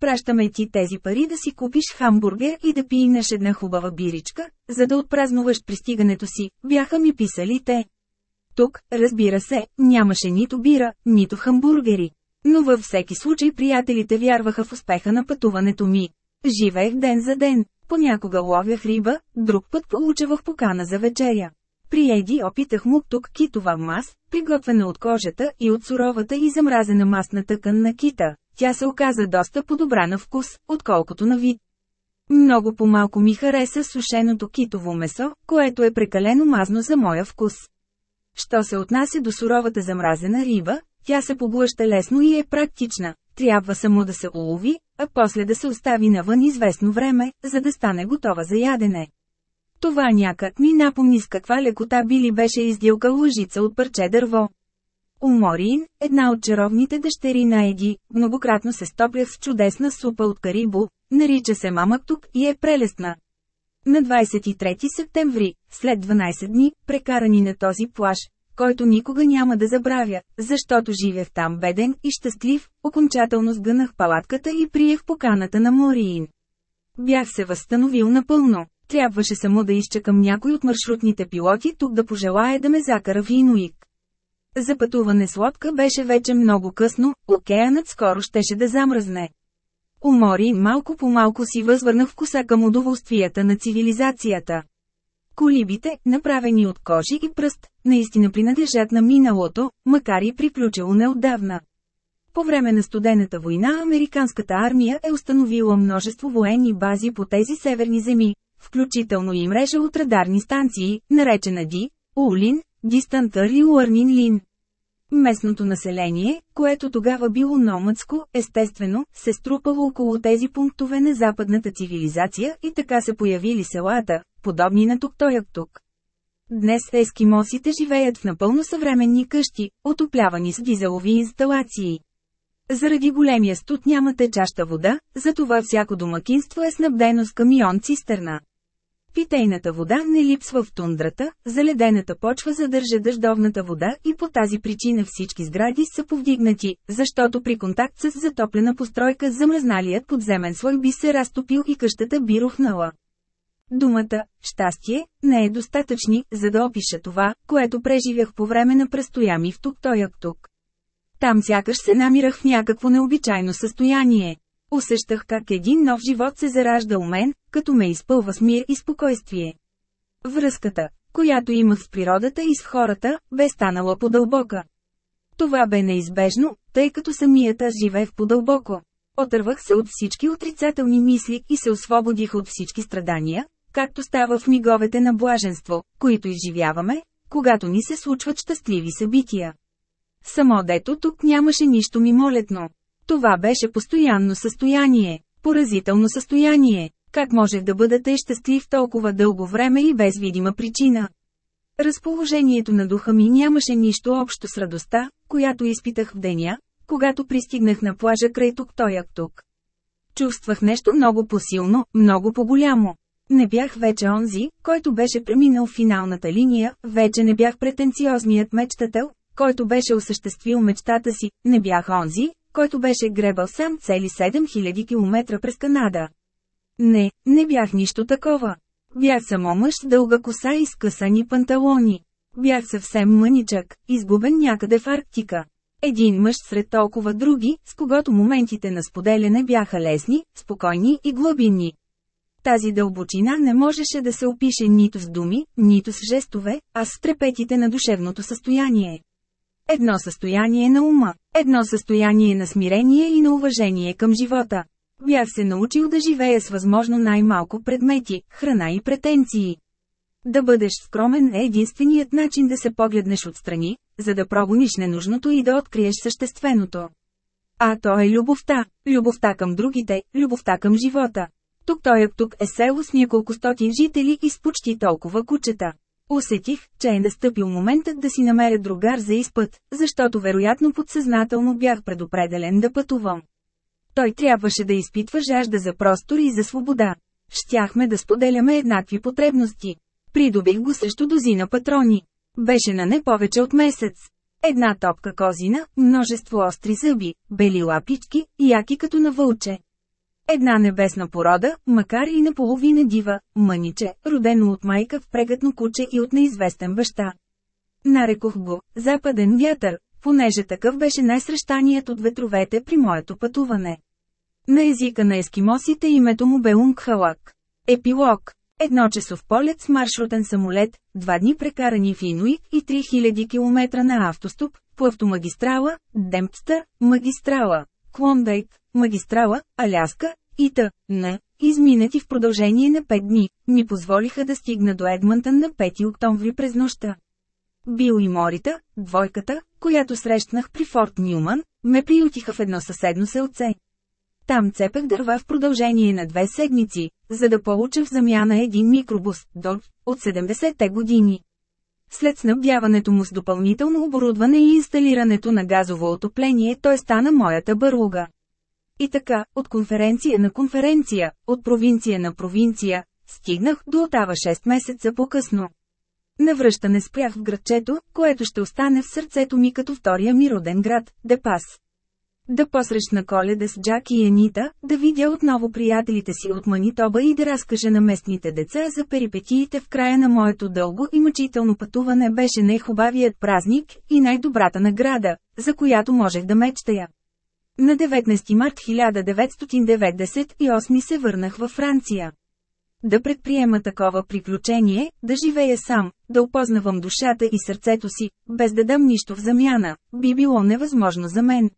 Пращаме ти тези пари да си купиш хамбургер и да пинеш една хубава биричка, за да отпразнуваш пристигането си, бяха ми писали те. Тук, разбира се, нямаше нито бира, нито хамбургери. Но във всеки случай приятелите вярваха в успеха на пътуването ми. Живеех ден за ден, понякога ловях риба, друг път получавах покана за вечеря. При Еди опитах му тук китова мас, приготвена от кожата и от суровата и замразена масна тъкан на кита. Тя се оказа доста по-добра на вкус, отколкото на вид. Много по-малко ми хареса сушеното китово месо, което е прекалено мазно за моя вкус. Що се отнася до суровата замразена риба, тя се поблъща лесно и е практична. Трябва само да се улови, а после да се остави навън известно време, за да стане готова за ядене. Това някак ми напомни с каква лекота Били беше издилка лъжица от парче дърво. Уморин, една от чаровните дъщери на Еди, многократно се стоплях с чудесна супа от карибо, нарича се мамак тук и е прелестна. На 23 септември, след 12 дни, прекарани на този плаж, който никога няма да забравя, защото живех там беден и щастлив, окончателно сгънах палатката и приех поканата на Мориин. Бях се възстановил напълно. Трябваше само да изчакам някой от маршрутните пилоти тук да пожелая да ме закара в Инуик. За пътуване с лодка беше вече много късно, океанът скоро щеше да замръзне. Умори малко по малко си възвърнах вкуса към удоволствията на цивилизацията. Колибите, направени от кожи и пръст, наистина принадлежат на миналото, макар и приключило неотдавна. По време на студената война американската армия е установила множество военни бази по тези северни земи, включително и мрежа от радарни станции, наречена Ди, Улин, Дистантър и Уърнин Лин. Местното население, което тогава било номадско, естествено, се струпало около тези пунктове на западната цивилизация и така се появили селата, подобни на тук. Днес ескимосите живеят в напълно съвременни къщи, отоплявани с дизелови инсталации. Заради големия студ няма течаща вода, затова всяко домакинство е снабдено с камион-цистерна. Питейната вода не липсва в тундрата, заледената почва задържа дъждовната вода и по тази причина всички сгради са повдигнати, защото при контакт с затоплена постройка замръзналият подземен слой би се разтопил и къщата би рухнала. Думата «щастие» не е достатъчни, за да опиша това, което преживях по време на престоя ми в тук-тояк-тук. Там сякаш се намирах в някакво необичайно състояние. Усещах как един нов живот се заражда у мен, като ме изпълва с мир и спокойствие. Връзката, която имах с природата и с хората, бе станала по-дълбока. Това бе неизбежно, тъй като самият аз живеех по-дълбоко. Отървах се от всички отрицателни мисли и се освободих от всички страдания, както става в миговете на блаженство, които изживяваме, когато ни се случват щастливи събития. Само дето тук нямаше нищо мимолетно. Това беше постоянно състояние, поразително състояние. Как можех да бъда тъй щастлив толкова дълго време и без видима причина? Разположението на духа ми нямаше нищо общо с радостта, която изпитах в деня, когато пристигнах на плажа край тук тояк тук. Чувствах нещо много по-силно, много по-голямо. Не бях вече онзи, който беше преминал финалната линия, вече не бях претенциозният мечтател, който беше осъществил мечтата си, не бях онзи, който беше гребал сам цели 7000 км през Канада. Не, не бях нищо такова. Бях само мъж с дълга коса и скъсани панталони. Бях съвсем мъничък, изгубен някъде в Арктика. Един мъж сред толкова други, с когото моментите на споделяне бяха лесни, спокойни и глъбинни. Тази дълбочина не можеше да се опише нито с думи, нито с жестове, а с трепетите на душевното състояние. Едно състояние на ума, едно състояние на смирение и на уважение към живота. Бях се научил да живея с възможно най-малко предмети, храна и претенции. Да бъдеш скромен е единственият начин да се погледнеш отстрани, за да прогониш ненужното и да откриеш същественото. А то е любовта, любовта към другите, любовта към живота. Тук той е тук е село с няколко стотин жители и с почти толкова кучета. Усетих, че е настъпил моментът да си намеря другар за изпът, защото вероятно подсъзнателно бях предопределен да пътувам. Той трябваше да изпитва жажда за простор и за свобода. Щяхме да споделяме еднакви потребности. Придобих го срещу дозина патрони. Беше на не повече от месец. Една топка козина, множество остри зъби, бели лапички, яки като на вълче. Една небесна порода, макар и наполовина дива, мъниче, родено от майка в прегътно куче и от неизвестен баща. Нарекох го «Западен вятър», понеже такъв беше най-срещаният от ветровете при моето пътуване. На езика на ескимосите името му бе Унгхалак. Епилог Едно часов полет с маршрутен самолет, два дни прекарани в Инуит и 3000 км на автостоп, по автомагистрала, Демпстър, магистрала, Клондайк, магистрала, Аляска, и т.н. изминати в продължение на 5 дни, ми позволиха да стигна до Едмънтън на 5 октомври през нощта. Бил и Морита, двойката, която срещнах при Форт Нюман, ме приютиха в едно съседно селце. Там цепех дърва в продължение на две седмици, за да получа в замяна един микробус, Додж, от 70-те години. След снабдяването му с допълнително оборудване и инсталирането на газово отопление той стана моята бърлуга. И така, от конференция на конференция, от провинция на провинция, стигнах до Отава 6 месеца по-късно. Навръщане спрях в градчето, което ще остане в сърцето ми като втория ми роден град, Депас. Да посрещна коледа с Джак и Анита, да видя отново приятелите си от Манитоба и да разкажа на местните деца за перипетиите в края на моето дълго и мъчително пътуване беше най-хубавият празник и най-добрата награда, за която можех да мечтая. На 19 март 1998 се върнах във Франция. Да предприема такова приключение, да живея сам, да опознавам душата и сърцето си, без да дам нищо в замяна, би било невъзможно за мен.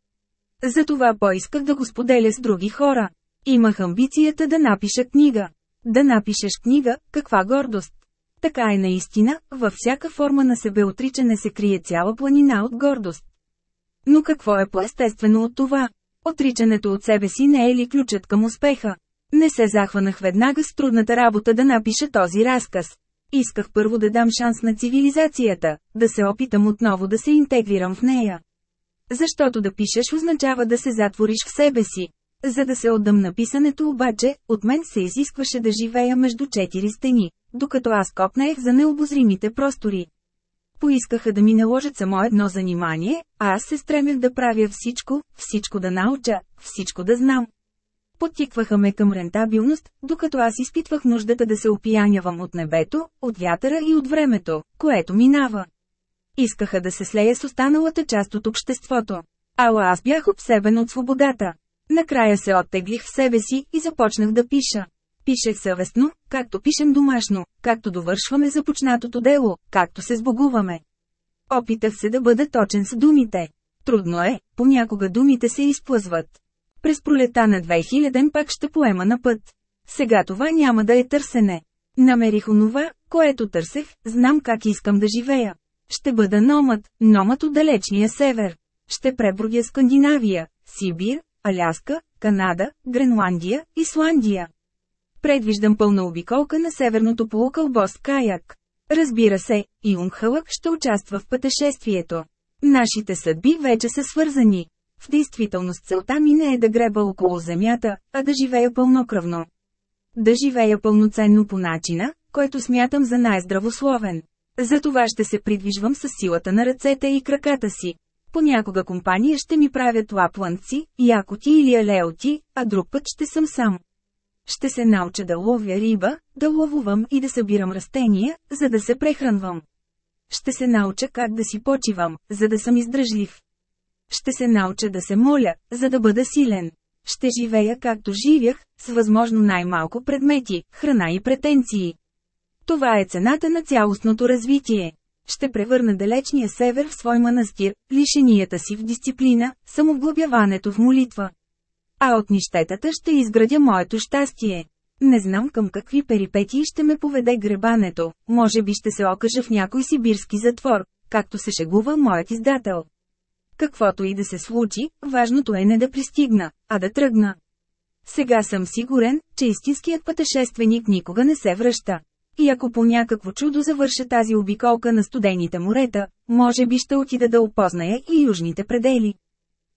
Затова поисках да го споделя с други хора. Имах амбицията да напиша книга. Да напишеш книга, каква гордост. Така е наистина, във всяка форма на себеотричане се крие цяла планина от гордост. Но какво е по-естествено от това? Отричането от себе си не е ли ключът към успеха? Не се захванах веднага с трудната работа да напиша този разказ. Исках първо да дам шанс на цивилизацията, да се опитам отново да се интегрирам в нея. Защото да пишеш означава да се затвориш в себе си. За да се отдам на писането обаче, от мен се изискваше да живея между четири стени, докато аз копнаех за необозримите простори. Поискаха да ми наложат само едно занимание, а аз се стремях да правя всичко, всичко да науча, всичко да знам. Подтикваха ме към рентабилност, докато аз изпитвах нуждата да се опиянявам от небето, от вятъра и от времето, което минава. Искаха да се слея с останалата част от обществото. Ала аз бях обсебен от свободата. Накрая се оттеглих в себе си и започнах да пиша. Пишех съвестно, както пишем домашно, както довършваме започнатото дело, както се сбогуваме. Опитах се да бъда точен с думите. Трудно е, понякога думите се изплъзват. През пролета на 2000 пак ще поема на път. Сега това няма да е търсене. Намерих онова, което търсех, знам как искам да живея. Ще бъда номът, номът от далечния север. Ще пребродя Скандинавия, Сибир, Аляска, Канада, Гренландия, Исландия. Предвиждам пълна обиколка на северното полукълбо с каяк. Разбира се, и ще участва в пътешествието. Нашите съдби вече са свързани. В действителност целта ми не е да греба около земята, а да живея пълнокръвно. Да живея пълноценно по начина, който смятам за най-здравословен. За това ще се придвижвам с силата на ръцете и краката си. Понякога компания ще ми правят лапланци, якоти или алеоти, а друг път ще съм сам. Ще се науча да ловя риба, да ловувам и да събирам растения, за да се прехранвам. Ще се науча как да си почивам, за да съм издръжлив. Ще се науча да се моля, за да бъда силен. Ще живея както живях, с възможно най-малко предмети, храна и претенции. Това е цената на цялостното развитие. Ще превърна далечния север в свой манастир, лишенията си в дисциплина, самовглъбяването в молитва. А от нищетата ще изградя моето щастие. Не знам към какви перипетии ще ме поведе гребането, може би ще се окажа в някой сибирски затвор, както се шегува моят издател. Каквото и да се случи, важното е не да пристигна, а да тръгна. Сега съм сигурен, че истинският пътешественик никога не се връща. И ако по някакво чудо завърша тази обиколка на студените морета, може би ще отида да опозная и южните предели.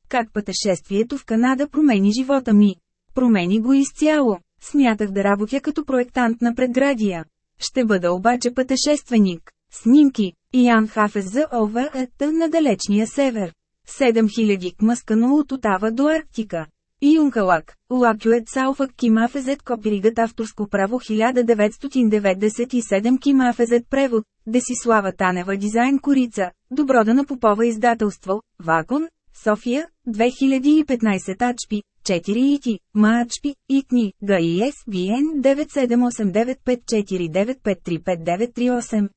Как пътешествието в Канада промени живота ми? Промени го изцяло. Смятах да работя като проектант на предградия. Ще бъда обаче пътешественик. Снимки. Ян Хафес за ОВЕТ на далечния север. 7000 кмъскано от Отава до Арктика. Юнкалак, Лакюет Сауфак Кимафезет Копиригът авторско право 1997 Кимафезет превод, Десислава Танева дизайн Корица, Добродана Попова издателство, Вакон, София, 2015 Ачпи, 4 ити, Маачпи, ИКНИ, ГИС, БН 9789549535938.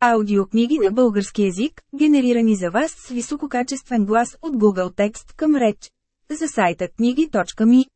Аудиокниги на български език, генерирани за вас с висококачествен глас от Google Текст към реч. За сайта книги.ми